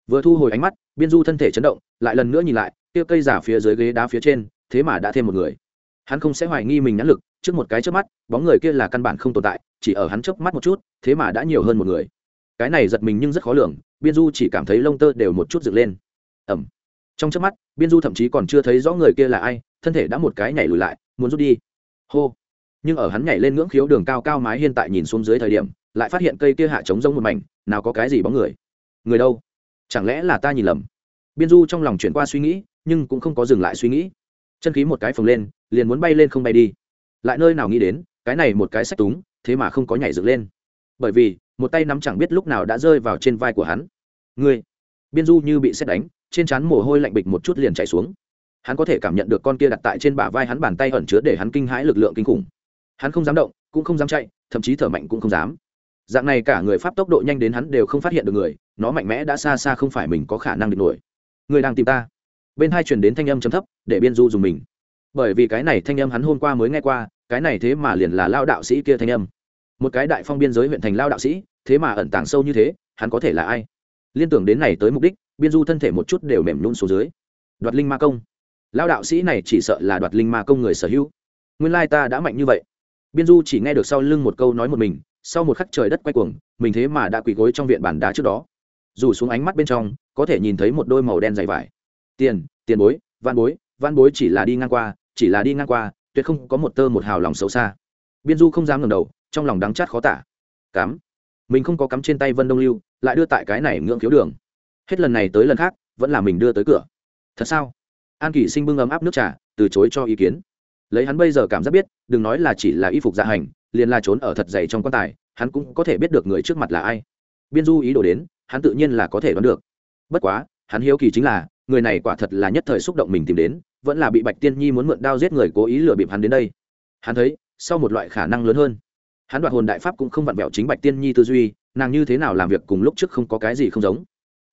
Vừa thu hồi ánh mắt, biên du thân thể chấn động, lại lần nữa nhìn lại, kia cây giả phía dưới ghế đá phía trên, thế mà đã thêm một người. Hắn không sẽ hoài nghi mình nhãn lực, trước một cái trước mắt, bóng người kia là căn bản không tồn tại, chỉ ở hắn chớp mắt một chút, thế mà đã nhiều hơn một người cái này giật mình nhưng rất khó lường, biên du chỉ cảm thấy lông tơ đều một chút dựng lên. Ẩm. Trong chớp mắt, biên du thậm chí còn chưa thấy rõ người kia là ai, thân thể đã một cái nhảy lùi lại, muốn rút đi. Hô. Nhưng ở hắn nhảy lên ngưỡng khiếu đường cao cao mái hiên tại nhìn xuống dưới thời điểm, lại phát hiện cây kia hạ trống rông một mảnh, nào có cái gì bóng người. Người đâu? Chẳng lẽ là ta nhìn lầm? Biên du trong lòng chuyển qua suy nghĩ, nhưng cũng không có dừng lại suy nghĩ. Chân khí một cái phồng lên, liền muốn bay lên không bay đi. Lại nơi nào nghĩ đến, cái này một cái sách túng, thế mà không có nhảy dựng lên bởi vì, một tay nắm chẳng biết lúc nào đã rơi vào trên vai của hắn. Người biên du như bị xét đánh, trên trán mồ hôi lạnh bịch một chút liền chạy xuống. Hắn có thể cảm nhận được con kia đặt tại trên bả vai hắn bàn tay ẩn chứa để hắn kinh hãi lực lượng kinh khủng. Hắn không dám động, cũng không dám chạy, thậm chí thở mạnh cũng không dám. Dạng này cả người pháp tốc độ nhanh đến hắn đều không phát hiện được người, nó mạnh mẽ đã xa xa không phải mình có khả năng địch nổi. Người đang tìm ta. Bên hai truyền đến thanh âm chấm thấp, để biên du dùng mình. Bởi vì cái này thanh âm hắn hôm qua mới nghe qua, cái này thế mà liền là lao đạo sĩ kia thanh âm một cái đại phong biên giới huyện thành lao đạo sĩ, thế mà ẩn tàng sâu như thế, hắn có thể là ai? Liên tưởng đến này tới mục đích, biên du thân thể một chút đều mềm nhún xuống dưới. Đoạt linh ma công. Lao đạo sĩ này chỉ sợ là đoạt linh ma công người sở hữu. Nguyên lai ta đã mạnh như vậy. Biên du chỉ nghe được sau lưng một câu nói một mình, sau một khắc trời đất quay cuồng, mình thế mà đã quỳ gối trong viện bản đá trước đó. Dù xuống ánh mắt bên trong, có thể nhìn thấy một đôi màu đen dày vải. Tiền tiền bối văn bối văn bối chỉ là đi ngang qua, chỉ là đi ngang qua, tuyệt không có một tơ một hào lòng xấu xa. Biên du không dám ngẩng đầu trong lòng đắng chát khó tả. Cắm. Mình không có cắm trên tay vân đông lưu, lại đưa tại cái này ngưỡng khiếu đường. Hết lần này tới lần khác, vẫn là mình đưa tới cửa. Thật sao? An kỷ sinh bưng ấm áp nước trà, từ chối cho ý kiến. Lấy hắn bây giờ cảm giác biết, đừng nói là chỉ là y phục dạ hành, liền là trốn ở thật dày trong quan tài, hắn cũng có thể biết được người trước mặt là ai. Biên du ý đồ đến, hắn tự nhiên là có thể đoán được. Bất quá, hắn hiếu kỳ chính là, người này quả thật là nhất thời xúc động mình tìm đến, vẫn là bị bạch tiên nhi muốn mượn đao giết người cố ý lừa bịp hắn đến đây. Hắn thấy, sau một loại khả năng lớn hơn hắn đoạt hồn đại pháp cũng không vặn vẹo chính bạch tiên nhi tư duy, nàng như thế nào làm việc cùng lúc trước không có cái gì không giống.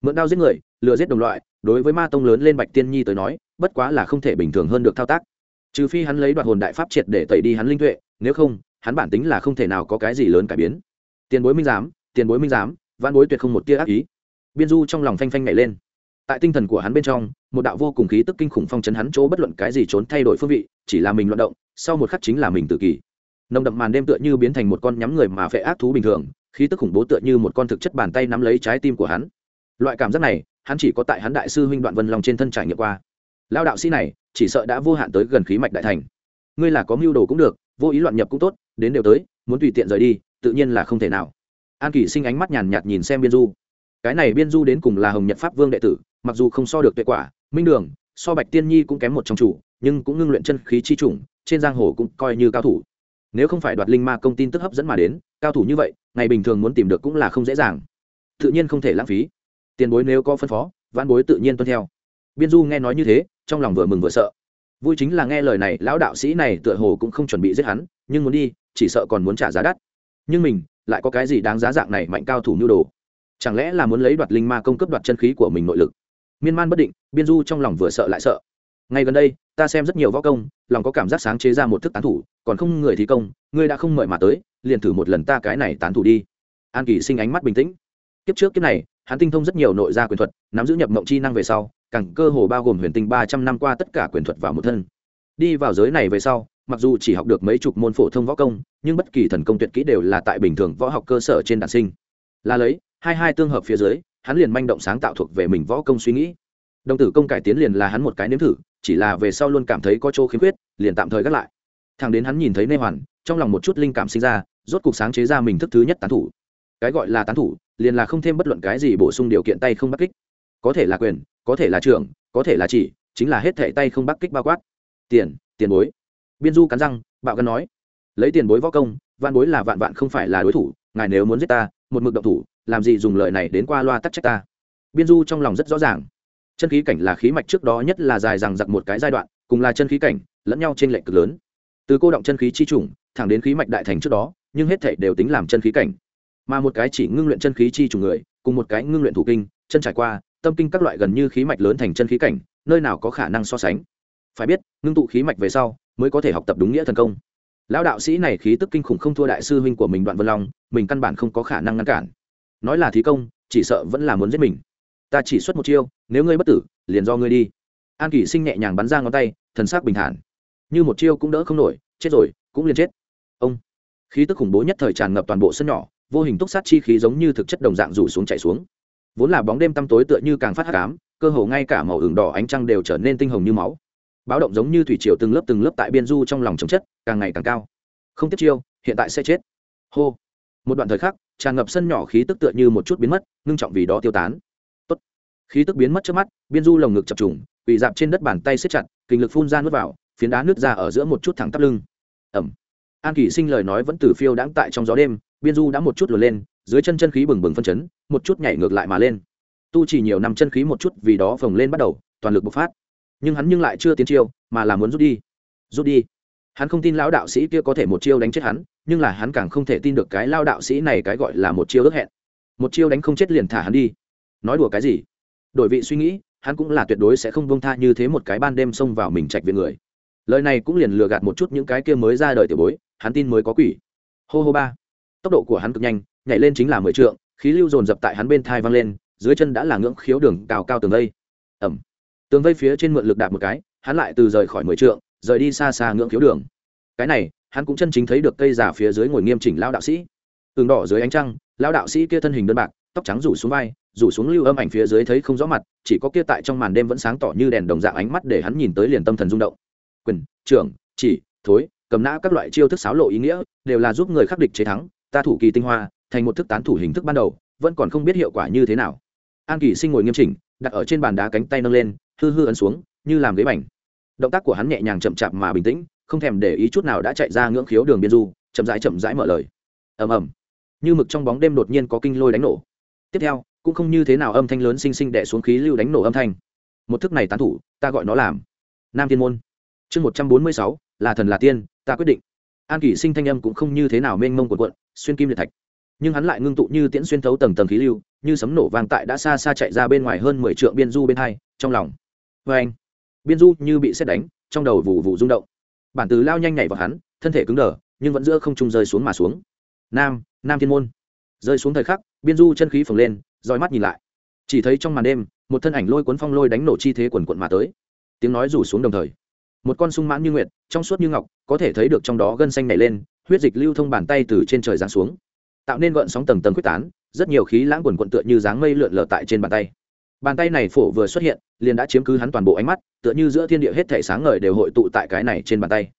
Mượn đao giết người, lừa giết đồng loại, đối với ma tông lớn lên bạch tiên nhi tới nói, bất quá là không thể bình thường hơn được thao tác. Trừ phi hắn lấy đoạt hồn đại pháp triệt để tẩy đi hắn linh tuệ, nếu không, hắn bản tính là không thể nào có cái gì lớn cải biến. Tiền bối minh giám, tiền bối minh giám văn bối tuyệt không một tia ác ý. Biên du trong lòng phanh phanh nhảy lên. Tại tinh thần của hắn bên trong, một đạo vô cùng khí tức kinh khủng phong chấn hắn chỗ bất luận cái gì trốn thay đổi phương vị, chỉ là mình loạn động, sau một khắc chính là mình tự kỷ nồng đậm màn đêm tựa như biến thành một con nhắm người mà phệ ác thú bình thường, khí tức khủng bố tựa như một con thực chất bàn tay nắm lấy trái tim của hắn. Loại cảm giác này, hắn chỉ có tại hắn đại sư huynh đoạn vân lòng trên thân trải nghiệm qua. Lao đạo sĩ này, chỉ sợ đã vô hạn tới gần khí mạch đại thành. Ngươi là có mưu đồ cũng được, vô ý loạn nhập cũng tốt, đến đều tới, muốn tùy tiện rời đi, tự nhiên là không thể nào. An kỷ sinh ánh mắt nhàn nhạt nhìn xem biên du. Cái này biên du đến cùng là hồng nhật pháp vương đệ tử, mặc dù không so được tuệ quả, minh đường, so bạch tiên nhi cũng kém một trong chủ, nhưng cũng ngưng luyện chân khí chi chủng, trên giang hồ cũng coi như cao thủ nếu không phải đoạt linh ma công tin tức hấp dẫn mà đến, cao thủ như vậy, ngày bình thường muốn tìm được cũng là không dễ dàng. Tự nhiên không thể lãng phí. Tiền bối nếu có phân phó văn bối tự nhiên tuân theo. Biên du nghe nói như thế, trong lòng vừa mừng vừa sợ. Vui chính là nghe lời này, lão đạo sĩ này tựa hồ cũng không chuẩn bị giết hắn, nhưng muốn đi, chỉ sợ còn muốn trả giá đắt. Nhưng mình, lại có cái gì đáng giá dạng này mạnh cao thủ nhu đồ? Chẳng lẽ là muốn lấy đoạt linh ma công cấp đoạt chân khí của mình nội lực? Miên man bất định, biên du trong lòng vừa sợ lại sợ ngay gần đây, ta xem rất nhiều võ công, lòng có cảm giác sáng chế ra một thức tán thủ, còn không người thi công, ngươi đã không mời mà tới, liền thử một lần ta cái này tán thủ đi. An kỳ sinh ánh mắt bình tĩnh. Kiếp trước kiếp này, hắn tinh thông rất nhiều nội gia quyền thuật, nắm giữ nhập mộng chi năng về sau, càng cơ hồ bao gồm huyền tinh ba trăm năm qua tất cả quyền thuật vào một thân. Đi vào giới này về sau, mặc dù chỉ học được mấy chục môn phổ thông võ công, nhưng bất kỳ thần công tuyệt kỹ đều là tại bình thường võ học cơ sở trên đàn sinh. Là lấy, hai hai tương hợp phía dưới, hắn liền manh động sáng tạo thuộc về mình võ công suy nghĩ. Đồng tử công cải tiến liền là hắn một cái nếm thử chỉ là về sau luôn cảm thấy có chỗ khiếm khuyết, liền tạm thời gác lại. Thằng đến hắn nhìn thấy nê hoàn, trong lòng một chút linh cảm sinh ra, rốt cuộc sáng chế ra mình thức thứ nhất tán thủ. Cái gọi là tán thủ, liền là không thêm bất luận cái gì bổ sung điều kiện tay không bắt kích. Có thể là quyền, có thể là trưởng, có thể là chỉ, chính là hết thể tay không bắt kích bao quát. Tiền tiền bối. Biên du cắn răng, bạo gân nói. Lấy tiền bối võ công, vạn bối là vạn vạn không phải là đối thủ, ngài nếu muốn giết ta, một mực động thủ, làm gì dùng lời này đến qua loa tắc trách ta? Biên du trong lòng rất rõ ràng chân khí cảnh là khí mạch trước đó nhất là dài rằng giặc một cái giai đoạn, cùng là chân khí cảnh, lẫn nhau trên lệnh cực lớn. Từ cô động chân khí chi trùng thẳng đến khí mạch đại thành trước đó, nhưng hết thể đều tính làm chân khí cảnh. Mà một cái chỉ ngưng luyện chân khí chi trùng người, cùng một cái ngưng luyện thủ kinh, chân trải qua, tâm kinh các loại gần như khí mạch lớn thành chân khí cảnh, nơi nào có khả năng so sánh. Phải biết, ngưng tụ khí mạch về sau, mới có thể học tập đúng nghĩa thần công. Lão đạo sĩ này khí tức kinh khủng không thua đại sư huynh của mình đoạn vân long, mình căn bản không có khả năng ngăn cản. Nói là thí công, chỉ sợ vẫn là muốn giết mình ta chỉ xuất một chiêu, nếu ngươi bất tử, liền do ngươi đi. An kỷ sinh nhẹ nhàng bắn ra ngón tay, thần sắc bình thản. Như một chiêu cũng đỡ không nổi, chết rồi, cũng liền chết. Ông. Khí tức khủng bố nhất thời tràn ngập toàn bộ sân nhỏ, vô hình túc sát chi khí giống như thực chất đồng dạng rủ xuống chạy xuống. Vốn là bóng đêm tăm tối tựa như càng phát hắc ám, cơ hồ ngay cả màu ửng đỏ ánh trăng đều trở nên tinh hồng như máu. Báo động giống như thủy triều từng lớp từng lớp tại biên du trong lòng chống chất, càng ngày càng cao. Không tiếp chiêu, hiện tại sẽ chết. Hô. Một đoạn thời khắc, tràn ngập sân nhỏ khí tức tựa như một chút biến mất, ngưng trọng vì đó tiêu tán khí tức biến mất trước mắt, biên du lồng ngực chập trùng, quỳ dạp trên đất bàn tay siết chặt, kinh lực phun ra nuốt vào, phiến đá nước ra ở giữa một chút thẳng tắp lưng. Ẩm. An kỷ sinh lời nói vẫn từ phiêu đãng tại trong gió đêm, biên du đã một chút lùa lên, dưới chân chân khí bừng bừng phân chấn, một chút nhảy ngược lại mà lên. Tu chỉ nhiều năm chân khí một chút vì đó phồng lên bắt đầu, toàn lực bộc phát. Nhưng hắn nhưng lại chưa tiến chiêu, mà là muốn rút đi. Rút đi. Hắn không tin lão đạo sĩ kia có thể một chiêu đánh chết hắn, nhưng là hắn càng không thể tin được cái lao đạo sĩ này cái gọi là một chiêu ước hẹn. Một chiêu đánh không chết liền thả hắn đi. Nói đùa cái gì? Đổi vị suy nghĩ, hắn cũng là tuyệt đối sẽ không bông tha như thế một cái ban đêm xông vào mình trạch viện người. Lời này cũng liền lừa gạt một chút những cái kia mới ra đời tiểu bối, hắn tin mới có quỷ. Hô hô ba. Tốc độ của hắn cực nhanh, nhảy lên chính là mười trượng, khí lưu dồn dập tại hắn bên thai văng lên, dưới chân đã là ngưỡng khiếu đường cao cao tường vây. Ẩm tường vây phía trên mượn lực đạp một cái, hắn lại từ rời khỏi mười trượng, rời đi xa xa ngưỡng khiếu đường. Cái này, hắn cũng chân chính thấy được cây giả phía dưới ngồi nghiêm chỉnh lao đạo sĩ. Tường đỏ dưới ánh trăng lao đạo sĩ kia thân hình đơn bạc, tóc trắng rủ xuống vai rủ xuống lưu âm ảnh phía dưới thấy không rõ mặt, chỉ có kia tại trong màn đêm vẫn sáng tỏ như đèn đồng dạng ánh mắt để hắn nhìn tới liền tâm thần rung động. Quyền, trưởng, chỉ, thối, cầm nã các loại chiêu thức xáo lộ ý nghĩa, đều là giúp người khắc địch chế thắng, ta thủ kỳ tinh hoa, thành một thức tán thủ hình thức ban đầu, vẫn còn không biết hiệu quả như thế nào. An kỳ sinh ngồi nghiêm chỉnh, đặt ở trên bàn đá cánh tay nâng lên, hư hư ấn xuống, như làm ghế bành. Động tác của hắn nhẹ nhàng chậm chạp mà bình tĩnh, không thèm để ý chút nào đã chạy ra ngưỡng khiếu đường biên du, chậm rãi chậm rãi mở lời. Ầm ầm. Như mực trong bóng đêm đột nhiên có kinh lôi đánh nổ. Tiếp theo cũng không như thế nào âm thanh lớn xinh xinh đẻ xuống khí lưu đánh nổ âm thanh. Một thức này tán thủ, ta gọi nó làm. Nam thiên môn. Chương một trăm bốn mươi sáu, là thần là tiên, ta quyết định. An kỷ sinh thanh âm cũng không như thế nào mênh mông quần quận xuyên kim liệt thạch. Nhưng hắn lại ngưng tụ như tiễn xuyên thấu tầng tầng khí lưu, như sấm nổ vang tại đã xa xa chạy ra bên ngoài hơn mười trượng biên du bên hai, trong lòng. Vê anh. Biên du như bị xét đánh, trong đầu vụ vụ rung động. Bản từ lao nhanh nhảy vào hắn, thân thể cứng đờ, nhưng vẫn giữa không trung rơi xuống mà xuống. Nam nam thiên môn. Rơi xuống thời khắc, biên du chân khí phồng lên roi mắt nhìn lại. Chỉ thấy trong màn đêm, một thân ảnh lôi cuốn phong lôi đánh nổ chi thế quần quận mà tới. Tiếng nói rủ xuống đồng thời, một con sung mãn như nguyệt, trong suốt như ngọc, có thể thấy được trong đó gân xanh nảy lên, huyết dịch lưu thông bàn tay từ trên trời giáng xuống. Tạo nên gợn sóng tầng tầng quyết tán, rất nhiều khí lãng quần quận tựa như dáng mây lượn lờ tại trên bàn tay. Bàn tay này phổ vừa xuất hiện, liền đã chiếm cứ hắn toàn bộ ánh mắt, tựa như giữa thiên địa hết thể sáng ngời đều hội tụ tại cái này trên bàn tay.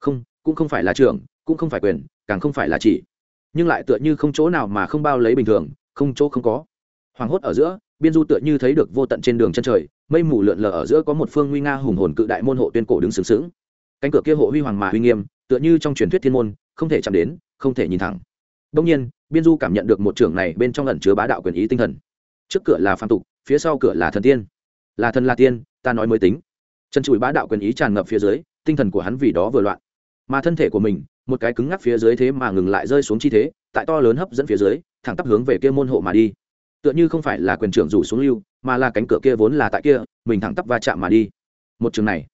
Không, cũng không phải là trưởng cũng không phải quyền, càng không phải là chỉ. Nhưng lại tựa như không chỗ nào mà không bao lấy bình thường, không chỗ không có hoàng hốt ở giữa, biên du tựa như thấy được vô tận trên đường chân trời, mây mù lượn lờ ở giữa có một phương nguy nga hùng hồn cự đại môn hộ tuyên cổ đứng sướng sướng cánh cửa kia hộ huy hoàng mà huy nghiêm, tựa như trong truyền thuyết thiên môn, không thể chạm đến, không thể nhìn thẳng. Đông nhiên, biên du cảm nhận được một trưởng này bên trong ẩn chứa bá đạo quyền ý tinh thần. Trước cửa là phàm tục, phía sau cửa là thần tiên. Là thần là tiên, ta nói mới tính. Chân chùi bá đạo quyền ý tràn ngập phía dưới, tinh thần của hắn vì đó vừa loạn. Mà thân thể của mình, một cái cứng ngắc phía dưới thế mà ngừng lại rơi xuống chi thế, tại to lớn hấp dẫn phía dưới, thẳng tắp hướng về kia môn hộ mà đi tựa như không phải là quyền trưởng rủ xuống lưu, mà là cánh cửa kia vốn là tại kia, mình thẳng tắp va chạm mà đi. Một trường này,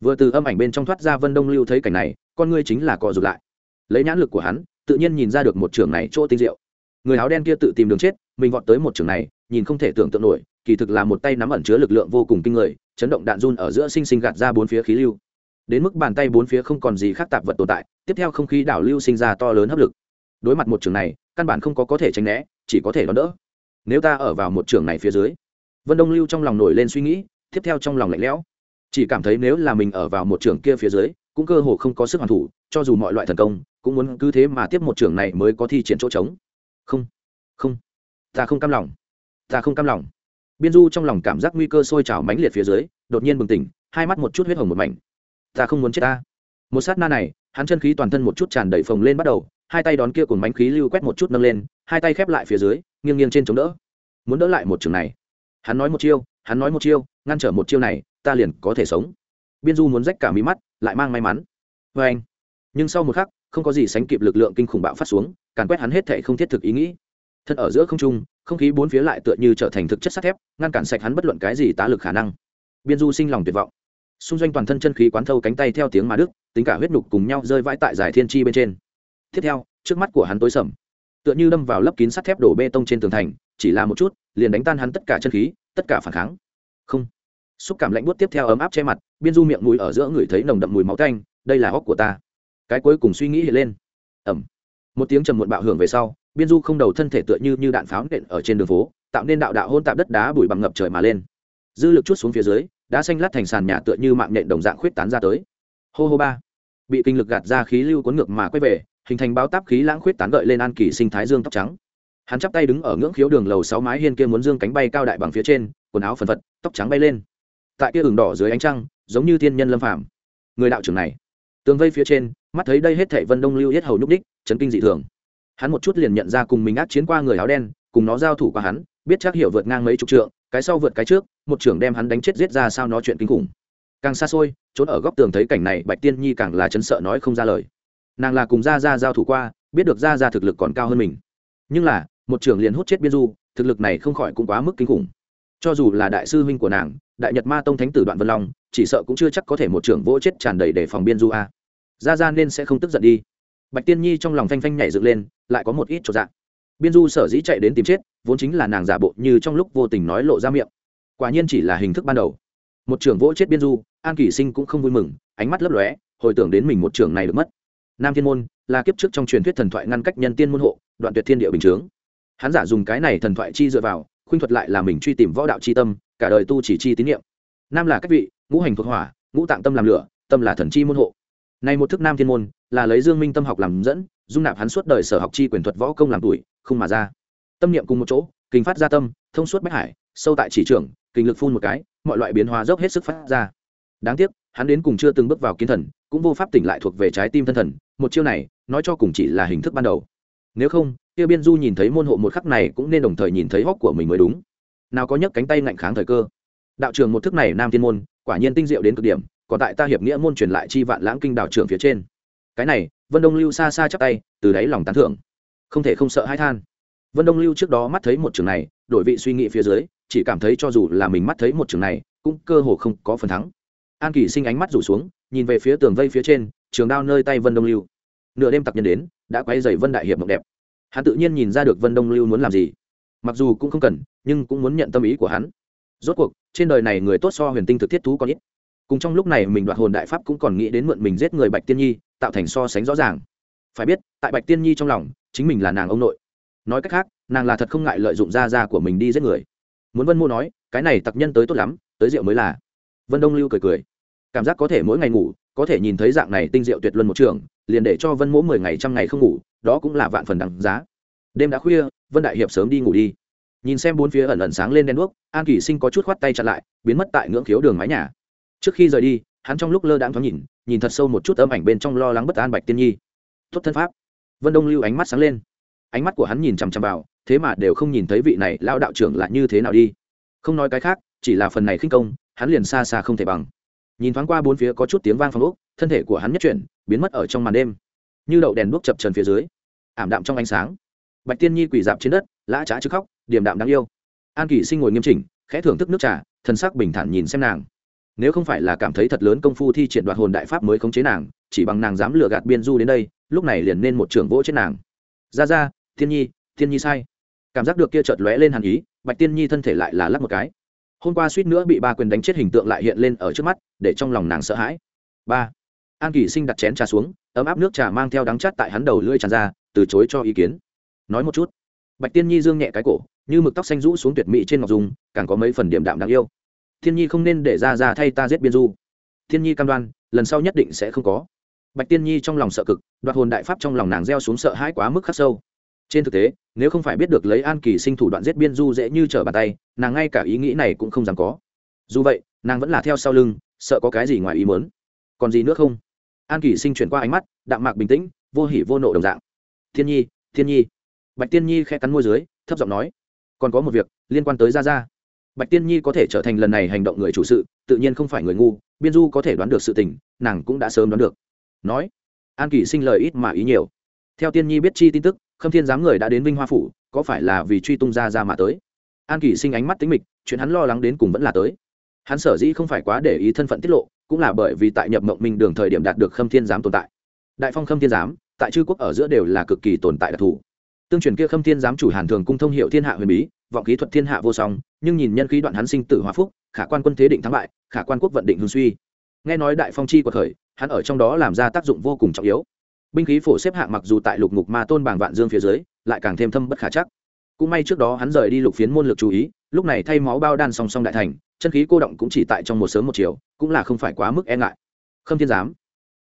vừa từ âm ảnh bên trong thoát ra vân đông lưu thấy cảnh này, con ngươi chính là cọ rụt lại. Lấy nhãn lực của hắn, tự nhiên nhìn ra được một trường này chỗ tinh diệu. Người áo đen kia tự tìm đường chết, mình vọt tới một trường này, nhìn không thể tưởng tượng nổi, kỳ thực là một tay nắm ẩn chứa lực lượng vô cùng kinh người, chấn động đạn run ở giữa sinh sinh gạt ra bốn phía khí lưu. Đến mức bàn tay bốn phía không còn gì khác tạp vật tồn tại, tiếp theo không khí đảo lưu sinh ra to lớn hấp lực. Đối mặt một trường này, căn bản không có có thể tránh né, chỉ có thể đón đỡ nếu ta ở vào một trường này phía dưới. Vân đông lưu trong lòng nổi lên suy nghĩ, tiếp theo trong lòng lạnh lẽo. Chỉ cảm thấy nếu là mình ở vào một trường kia phía dưới, cũng cơ hồ không có sức hoàn thủ, cho dù mọi loại thần công, cũng muốn cứ thế mà tiếp một trường này mới có thi triển chỗ trống. Không không, ta không cam lòng. Ta không cam lòng. Biên du trong lòng cảm giác nguy cơ sôi trào mãnh liệt phía dưới, đột nhiên bừng tỉnh, hai mắt một chút huyết hồng một mảnh. Ta không muốn chết ta. Một sát na này, hắn chân khí toàn thân một chút tràn đầy phồng lên bắt đầu, hai tay đón kia cùng bánh khí lưu quét một chút nâng lên, hai tay khép lại phía dưới nghiêng nghiêng trên chống đỡ. Muốn đỡ lại một trường này. Hắn nói một chiêu, hắn nói một chiêu, ngăn trở một chiêu này, ta liền có thể sống. Biên du muốn rách cả mí mắt, lại mang may mắn. Vê anh. Nhưng sau một khắc, không có gì sánh kịp lực lượng kinh khủng bạo phát xuống, càn quét hắn hết thệ không thiết thực ý nghĩ. Thân ở giữa không trung, không khí bốn phía lại tựa như trở thành thực chất sắt thép, ngăn cản sạch hắn bất luận cái gì tá lực khả năng. Biên du sinh lòng tuyệt vọng. Xung doanh toàn thân chân khí quán thâu cánh tay theo tiếng mà đức tính cả huyết nhục cùng nhau rơi vãi tại giải thiên chi bên trên. Tiếp theo, trước mắt của hắn tối sầm tựa như đâm vào lấp kín sắt thép đổ bê tông trên tường thành, chỉ là một chút, liền đánh tan hắn tất cả chân khí, tất cả phản kháng. Không. Xúc cảm lạnh buốt tiếp theo ấm áp che mặt, biên du miệng mũi ở giữa người thấy nồng đậm mùi máu canh đây là óc của ta. Cái cuối cùng suy nghĩ hiện lên. Ẩm một tiếng trầm muộn bạo hưởng về sau, biên du không đầu thân thể tựa như như đạn pháo nện ở trên đường phố, tạo nên đạo đạo hôn tạp đất đá bụi bằng ngập trời mà lên. Dư lực chút xuống phía dưới, đá xanh lát thành sàn nhà tựa như mạng nện đồng dạng khuyết tán ra tới. Hô hô ba. Bị kinh lực gạt ra khí lưu cuốn ngược mà quay về hình thành báo táp khí lãng khuyết tán gợi lên an kỳ sinh thái dương tóc trắng. Hắn chắp tay đứng ở ngưỡng khiếu đường lầu sáu mái hiên kia muốn dương cánh bay cao đại bằng phía trên, quần áo phần phật, tóc trắng bay lên. Tại kia ửng đỏ dưới ánh trăng, giống như thiên nhân lâm phàm. Người đạo trưởng này, tường vây phía trên, mắt thấy đây hết thảy vân đông lưu yết hầu nhúc đích, chấn kinh dị thường. Hắn một chút liền nhận ra cùng mình ác chiến qua người áo đen, cùng nó giao thủ qua hắn, biết chắc hiểu vượt ngang mấy chục trượng, cái sau vượt cái trước, một trưởng đem hắn đánh chết giết ra sao nó chuyện kinh khủng. Càng xa xôi, trốn ở góc tường thấy cảnh này, bạch tiên nhi càng là chấn sợ nói không ra lời nàng là cùng gia gia giao thủ qua, biết được gia gia thực lực còn cao hơn mình. Nhưng là, một trưởng liền hút chết biên du, thực lực này không khỏi cũng quá mức kinh khủng. Cho dù là đại sư huynh của nàng, đại nhật ma tông thánh tử đoạn vân long, chỉ sợ cũng chưa chắc có thể một trưởng vỗ chết tràn đầy để phòng biên du a. Gia gia nên sẽ không tức giận đi. Bạch tiên nhi trong lòng phanh phanh nhảy dựng lên, lại có một ít trọn dạng biên du sở dĩ chạy đến tìm chết, vốn chính là nàng giả bộ như trong lúc vô tình nói lộ ra miệng. Quả nhiên chỉ là hình thức ban đầu. Một trưởng vỗ chết biên du, an kỷ sinh cũng không vui mừng, ánh mắt lấp lóe, hồi tưởng đến mình một trưởng này được mất nam thiên môn, là kiếp trước trong truyền thuyết thần thoại ngăn cách nhân tiên môn hộ, đoạn tuyệt thiên địa bình chướng. Hắn giả dùng cái này thần thoại chi dựa vào khuynh thuật lại là mình truy tìm võ đạo chi tâm, cả đời tu chỉ chi tín niệm. Nam là cách vị, ngũ hành thuộc hỏa, ngũ tạng tâm làm lửa, tâm là thần chi môn hộ. Này một thức nam thiên môn, là lấy dương minh tâm học làm dẫn, dung nạp hắn suốt đời sở học chi quyền thuật võ công làm tuổi, không mà ra. Tâm niệm cùng một chỗ, kinh phát ra tâm, thông suốt bách hải, sâu tại chỉ trưởng kinh lực phun một cái, mọi loại biến hóa dốc hết sức phát ra. Đáng tiếc, hắn đến cùng chưa từng bước vào kiến thần, cũng vô pháp tỉnh lại thuộc về trái tim thân thần một chiêu này, nói cho cùng chỉ là hình thức ban đầu. Nếu không, kia biên du nhìn thấy môn hộ một khắc này cũng nên đồng thời nhìn thấy hóc của mình mới đúng. Nào có nhấc cánh tay ngạnh kháng thời cơ. Đạo trường một thức này nam thiên môn, quả nhiên tinh diệu đến cực điểm, còn tại ta hiệp nghĩa môn truyền lại chi vạn lãng kinh đạo trưởng phía trên. Cái này, vân đông lưu xa xa chắp tay, từ đáy lòng tán thưởng. Không thể không sợ hãi than. Vân đông lưu trước đó mắt thấy một trường này, đổi vị suy nghĩ phía dưới, chỉ cảm thấy cho dù là mình mắt thấy một trường này, cũng cơ hồ không có phần thắng. An kỳ sinh ánh mắt rủ xuống, nhìn về phía tường vây phía trên trường đao nơi tay vân đông lưu. Nửa đêm tặc nhân đến, đã quay dày vân đại hiệp mộng đẹp. Hắn tự nhiên nhìn ra được vân đông lưu muốn làm gì. Mặc dù cũng không cần, nhưng cũng muốn nhận tâm ý của hắn. Rốt cuộc, trên đời này người tốt so huyền tinh thực thiết thú còn ít. Cùng trong lúc này mình đoạt hồn đại pháp cũng còn nghĩ đến mượn mình giết người bạch tiên nhi, tạo thành so sánh rõ ràng. Phải biết, tại bạch tiên nhi trong lòng, chính mình là nàng ông nội. Nói cách khác, nàng là thật không ngại lợi dụng da da của mình đi giết người. Muốn vân mô nói, cái này tặc nhân tới tốt lắm, tới rượu mới là. Vân đông lưu cười cười. Cảm giác có thể mỗi ngày ngủ có thể nhìn thấy dạng này tinh diệu tuyệt luân một trường, liền để cho vân mỗ mười ngày trăm ngày không ngủ, đó cũng là vạn phần đằng giá. Đêm đã khuya, vân đại hiệp sớm đi ngủ đi. Nhìn xem bốn phía ẩn ẩn sáng lên đen đuốc, an kỷ sinh có chút khoắt tay chặt lại, biến mất tại ngưỡng khiếu đường mái nhà. Trước khi rời đi, hắn trong lúc lơ đãng thoáng nhìn nhìn thật sâu một chút âm ảnh bên trong lo lắng bất an bạch tiên nhi. Tốt thân pháp. Vân đông lưu ánh mắt sáng lên. Ánh mắt của hắn nhìn chằm chằm vào, thế mà đều không nhìn thấy vị này lao đạo trưởng là như thế nào đi. Không nói cái khác, chỉ là phần này khinh công, hắn liền xa xa không thể bằng nhìn thoáng qua bốn phía có chút tiếng vang phong ốc, thân thể của hắn nhất chuyển, biến mất ở trong màn đêm. Như đậu đèn đuốc chập trần phía dưới, ảm đạm trong ánh sáng. Bạch tiên nhi quỳ dạp trên đất, lã trá chứ khóc, điềm đạm đáng yêu. An kỷ sinh ngồi nghiêm chỉnh, khẽ thưởng thức nước trà thân sắc bình thản nhìn xem nàng. Nếu không phải là cảm thấy thật lớn công phu thi triển đoạt hồn đại pháp mới khống chế nàng, chỉ bằng nàng dám lừa gạt biên du đến đây, lúc này liền nên một trưởng vỗ trên nàng. Ra ra thiên nhi thiên nhi sai. Cảm giác được kia chợt lóe lên hàn ý, bạch tiên nhi thân thể lại là lắc một cái hôm qua suýt nữa bị ba quyền đánh chết hình tượng lại hiện lên ở trước mắt, để trong lòng nàng sợ hãi. Ba. An kỷ sinh đặt chén trà xuống, ấm áp nước trà mang theo đắng chát tại hắn đầu lưỡi tràn ra, từ chối cho ý kiến. Nói một chút. Bạch tiên nhi dương nhẹ cái cổ, như mực tóc xanh rũ xuống tuyệt mỹ trên ngọc dung, càng có mấy phần điểm đạm đáng yêu. Thiên nhi không nên để ra ra thay ta giết biên du. Thiên nhi cam đoan, lần sau nhất định sẽ không có. Bạch tiên nhi trong lòng sợ cực, đoạt hồn đại pháp trong lòng nàng gieo xuống sợ hãi quá mức khắc sâu trên thực tế, nếu không phải biết được lấy an kỳ sinh thủ đoạn giết biên du dễ như trở bàn tay, nàng ngay cả ý nghĩ này cũng không dám có. Dù vậy, nàng vẫn là theo sau lưng, sợ có cái gì ngoài ý mớn còn gì nữa không? An kỳ sinh chuyển qua ánh mắt, đạm mạc bình tĩnh, vô hỉ vô nộ đồng dạng. Thiên nhi thiên nhi. Bạch tiên nhi khẽ cắn môi dưới, thấp giọng nói. Còn có một việc liên quan tới gia gia. Bạch tiên nhi có thể trở thành lần này hành động người chủ sự, tự nhiên không phải người ngu, biên du có thể đoán được sự tình, nàng cũng đã sớm đoán được. Nói. An kỳ sinh lời ít mà ý nhiều. Theo tiên nhi biết chi tin tức khâm thiên giám người đã đến vinh hoa phủ có phải là vì truy tung ra ra mà tới? An kỳ sinh ánh mắt tính mịch chuyện hắn lo lắng đến cùng vẫn là tới. Hắn sở dĩ không phải quá để ý thân phận tiết lộ cũng là bởi vì tại nhập mộng minh đường thời điểm đạt được khâm thiên giám tồn tại. Đại phong khâm thiên giám tại chư quốc ở giữa đều là cực kỳ tồn tại đặc thù. Tương truyền kia khâm thiên giám chủ hàn thường cung thông hiệu thiên hạ huyền bí vọng khí thuật thiên hạ vô song nhưng nhìn nhân khí đoạn hắn sinh tử hòa phúc khả quan quân thế định thắng bại khả quan quốc vận định hương suy. Nghe nói đại phong chi của thời, hắn ở trong đó làm ra tác dụng vô cùng trọng yếu binh khí phổ xếp hạng mặc dù tại lục ngục ma tôn bảng vạn dương phía dưới, lại càng thêm thâm bất khả chắc. Cũng may trước đó hắn rời đi lục phiến môn lực chú ý, lúc này thay máu bao đan song song đại thành, chân khí cô động cũng chỉ tại trong một sớm một chiều, cũng là không phải quá mức e ngại. Khâm thiên giám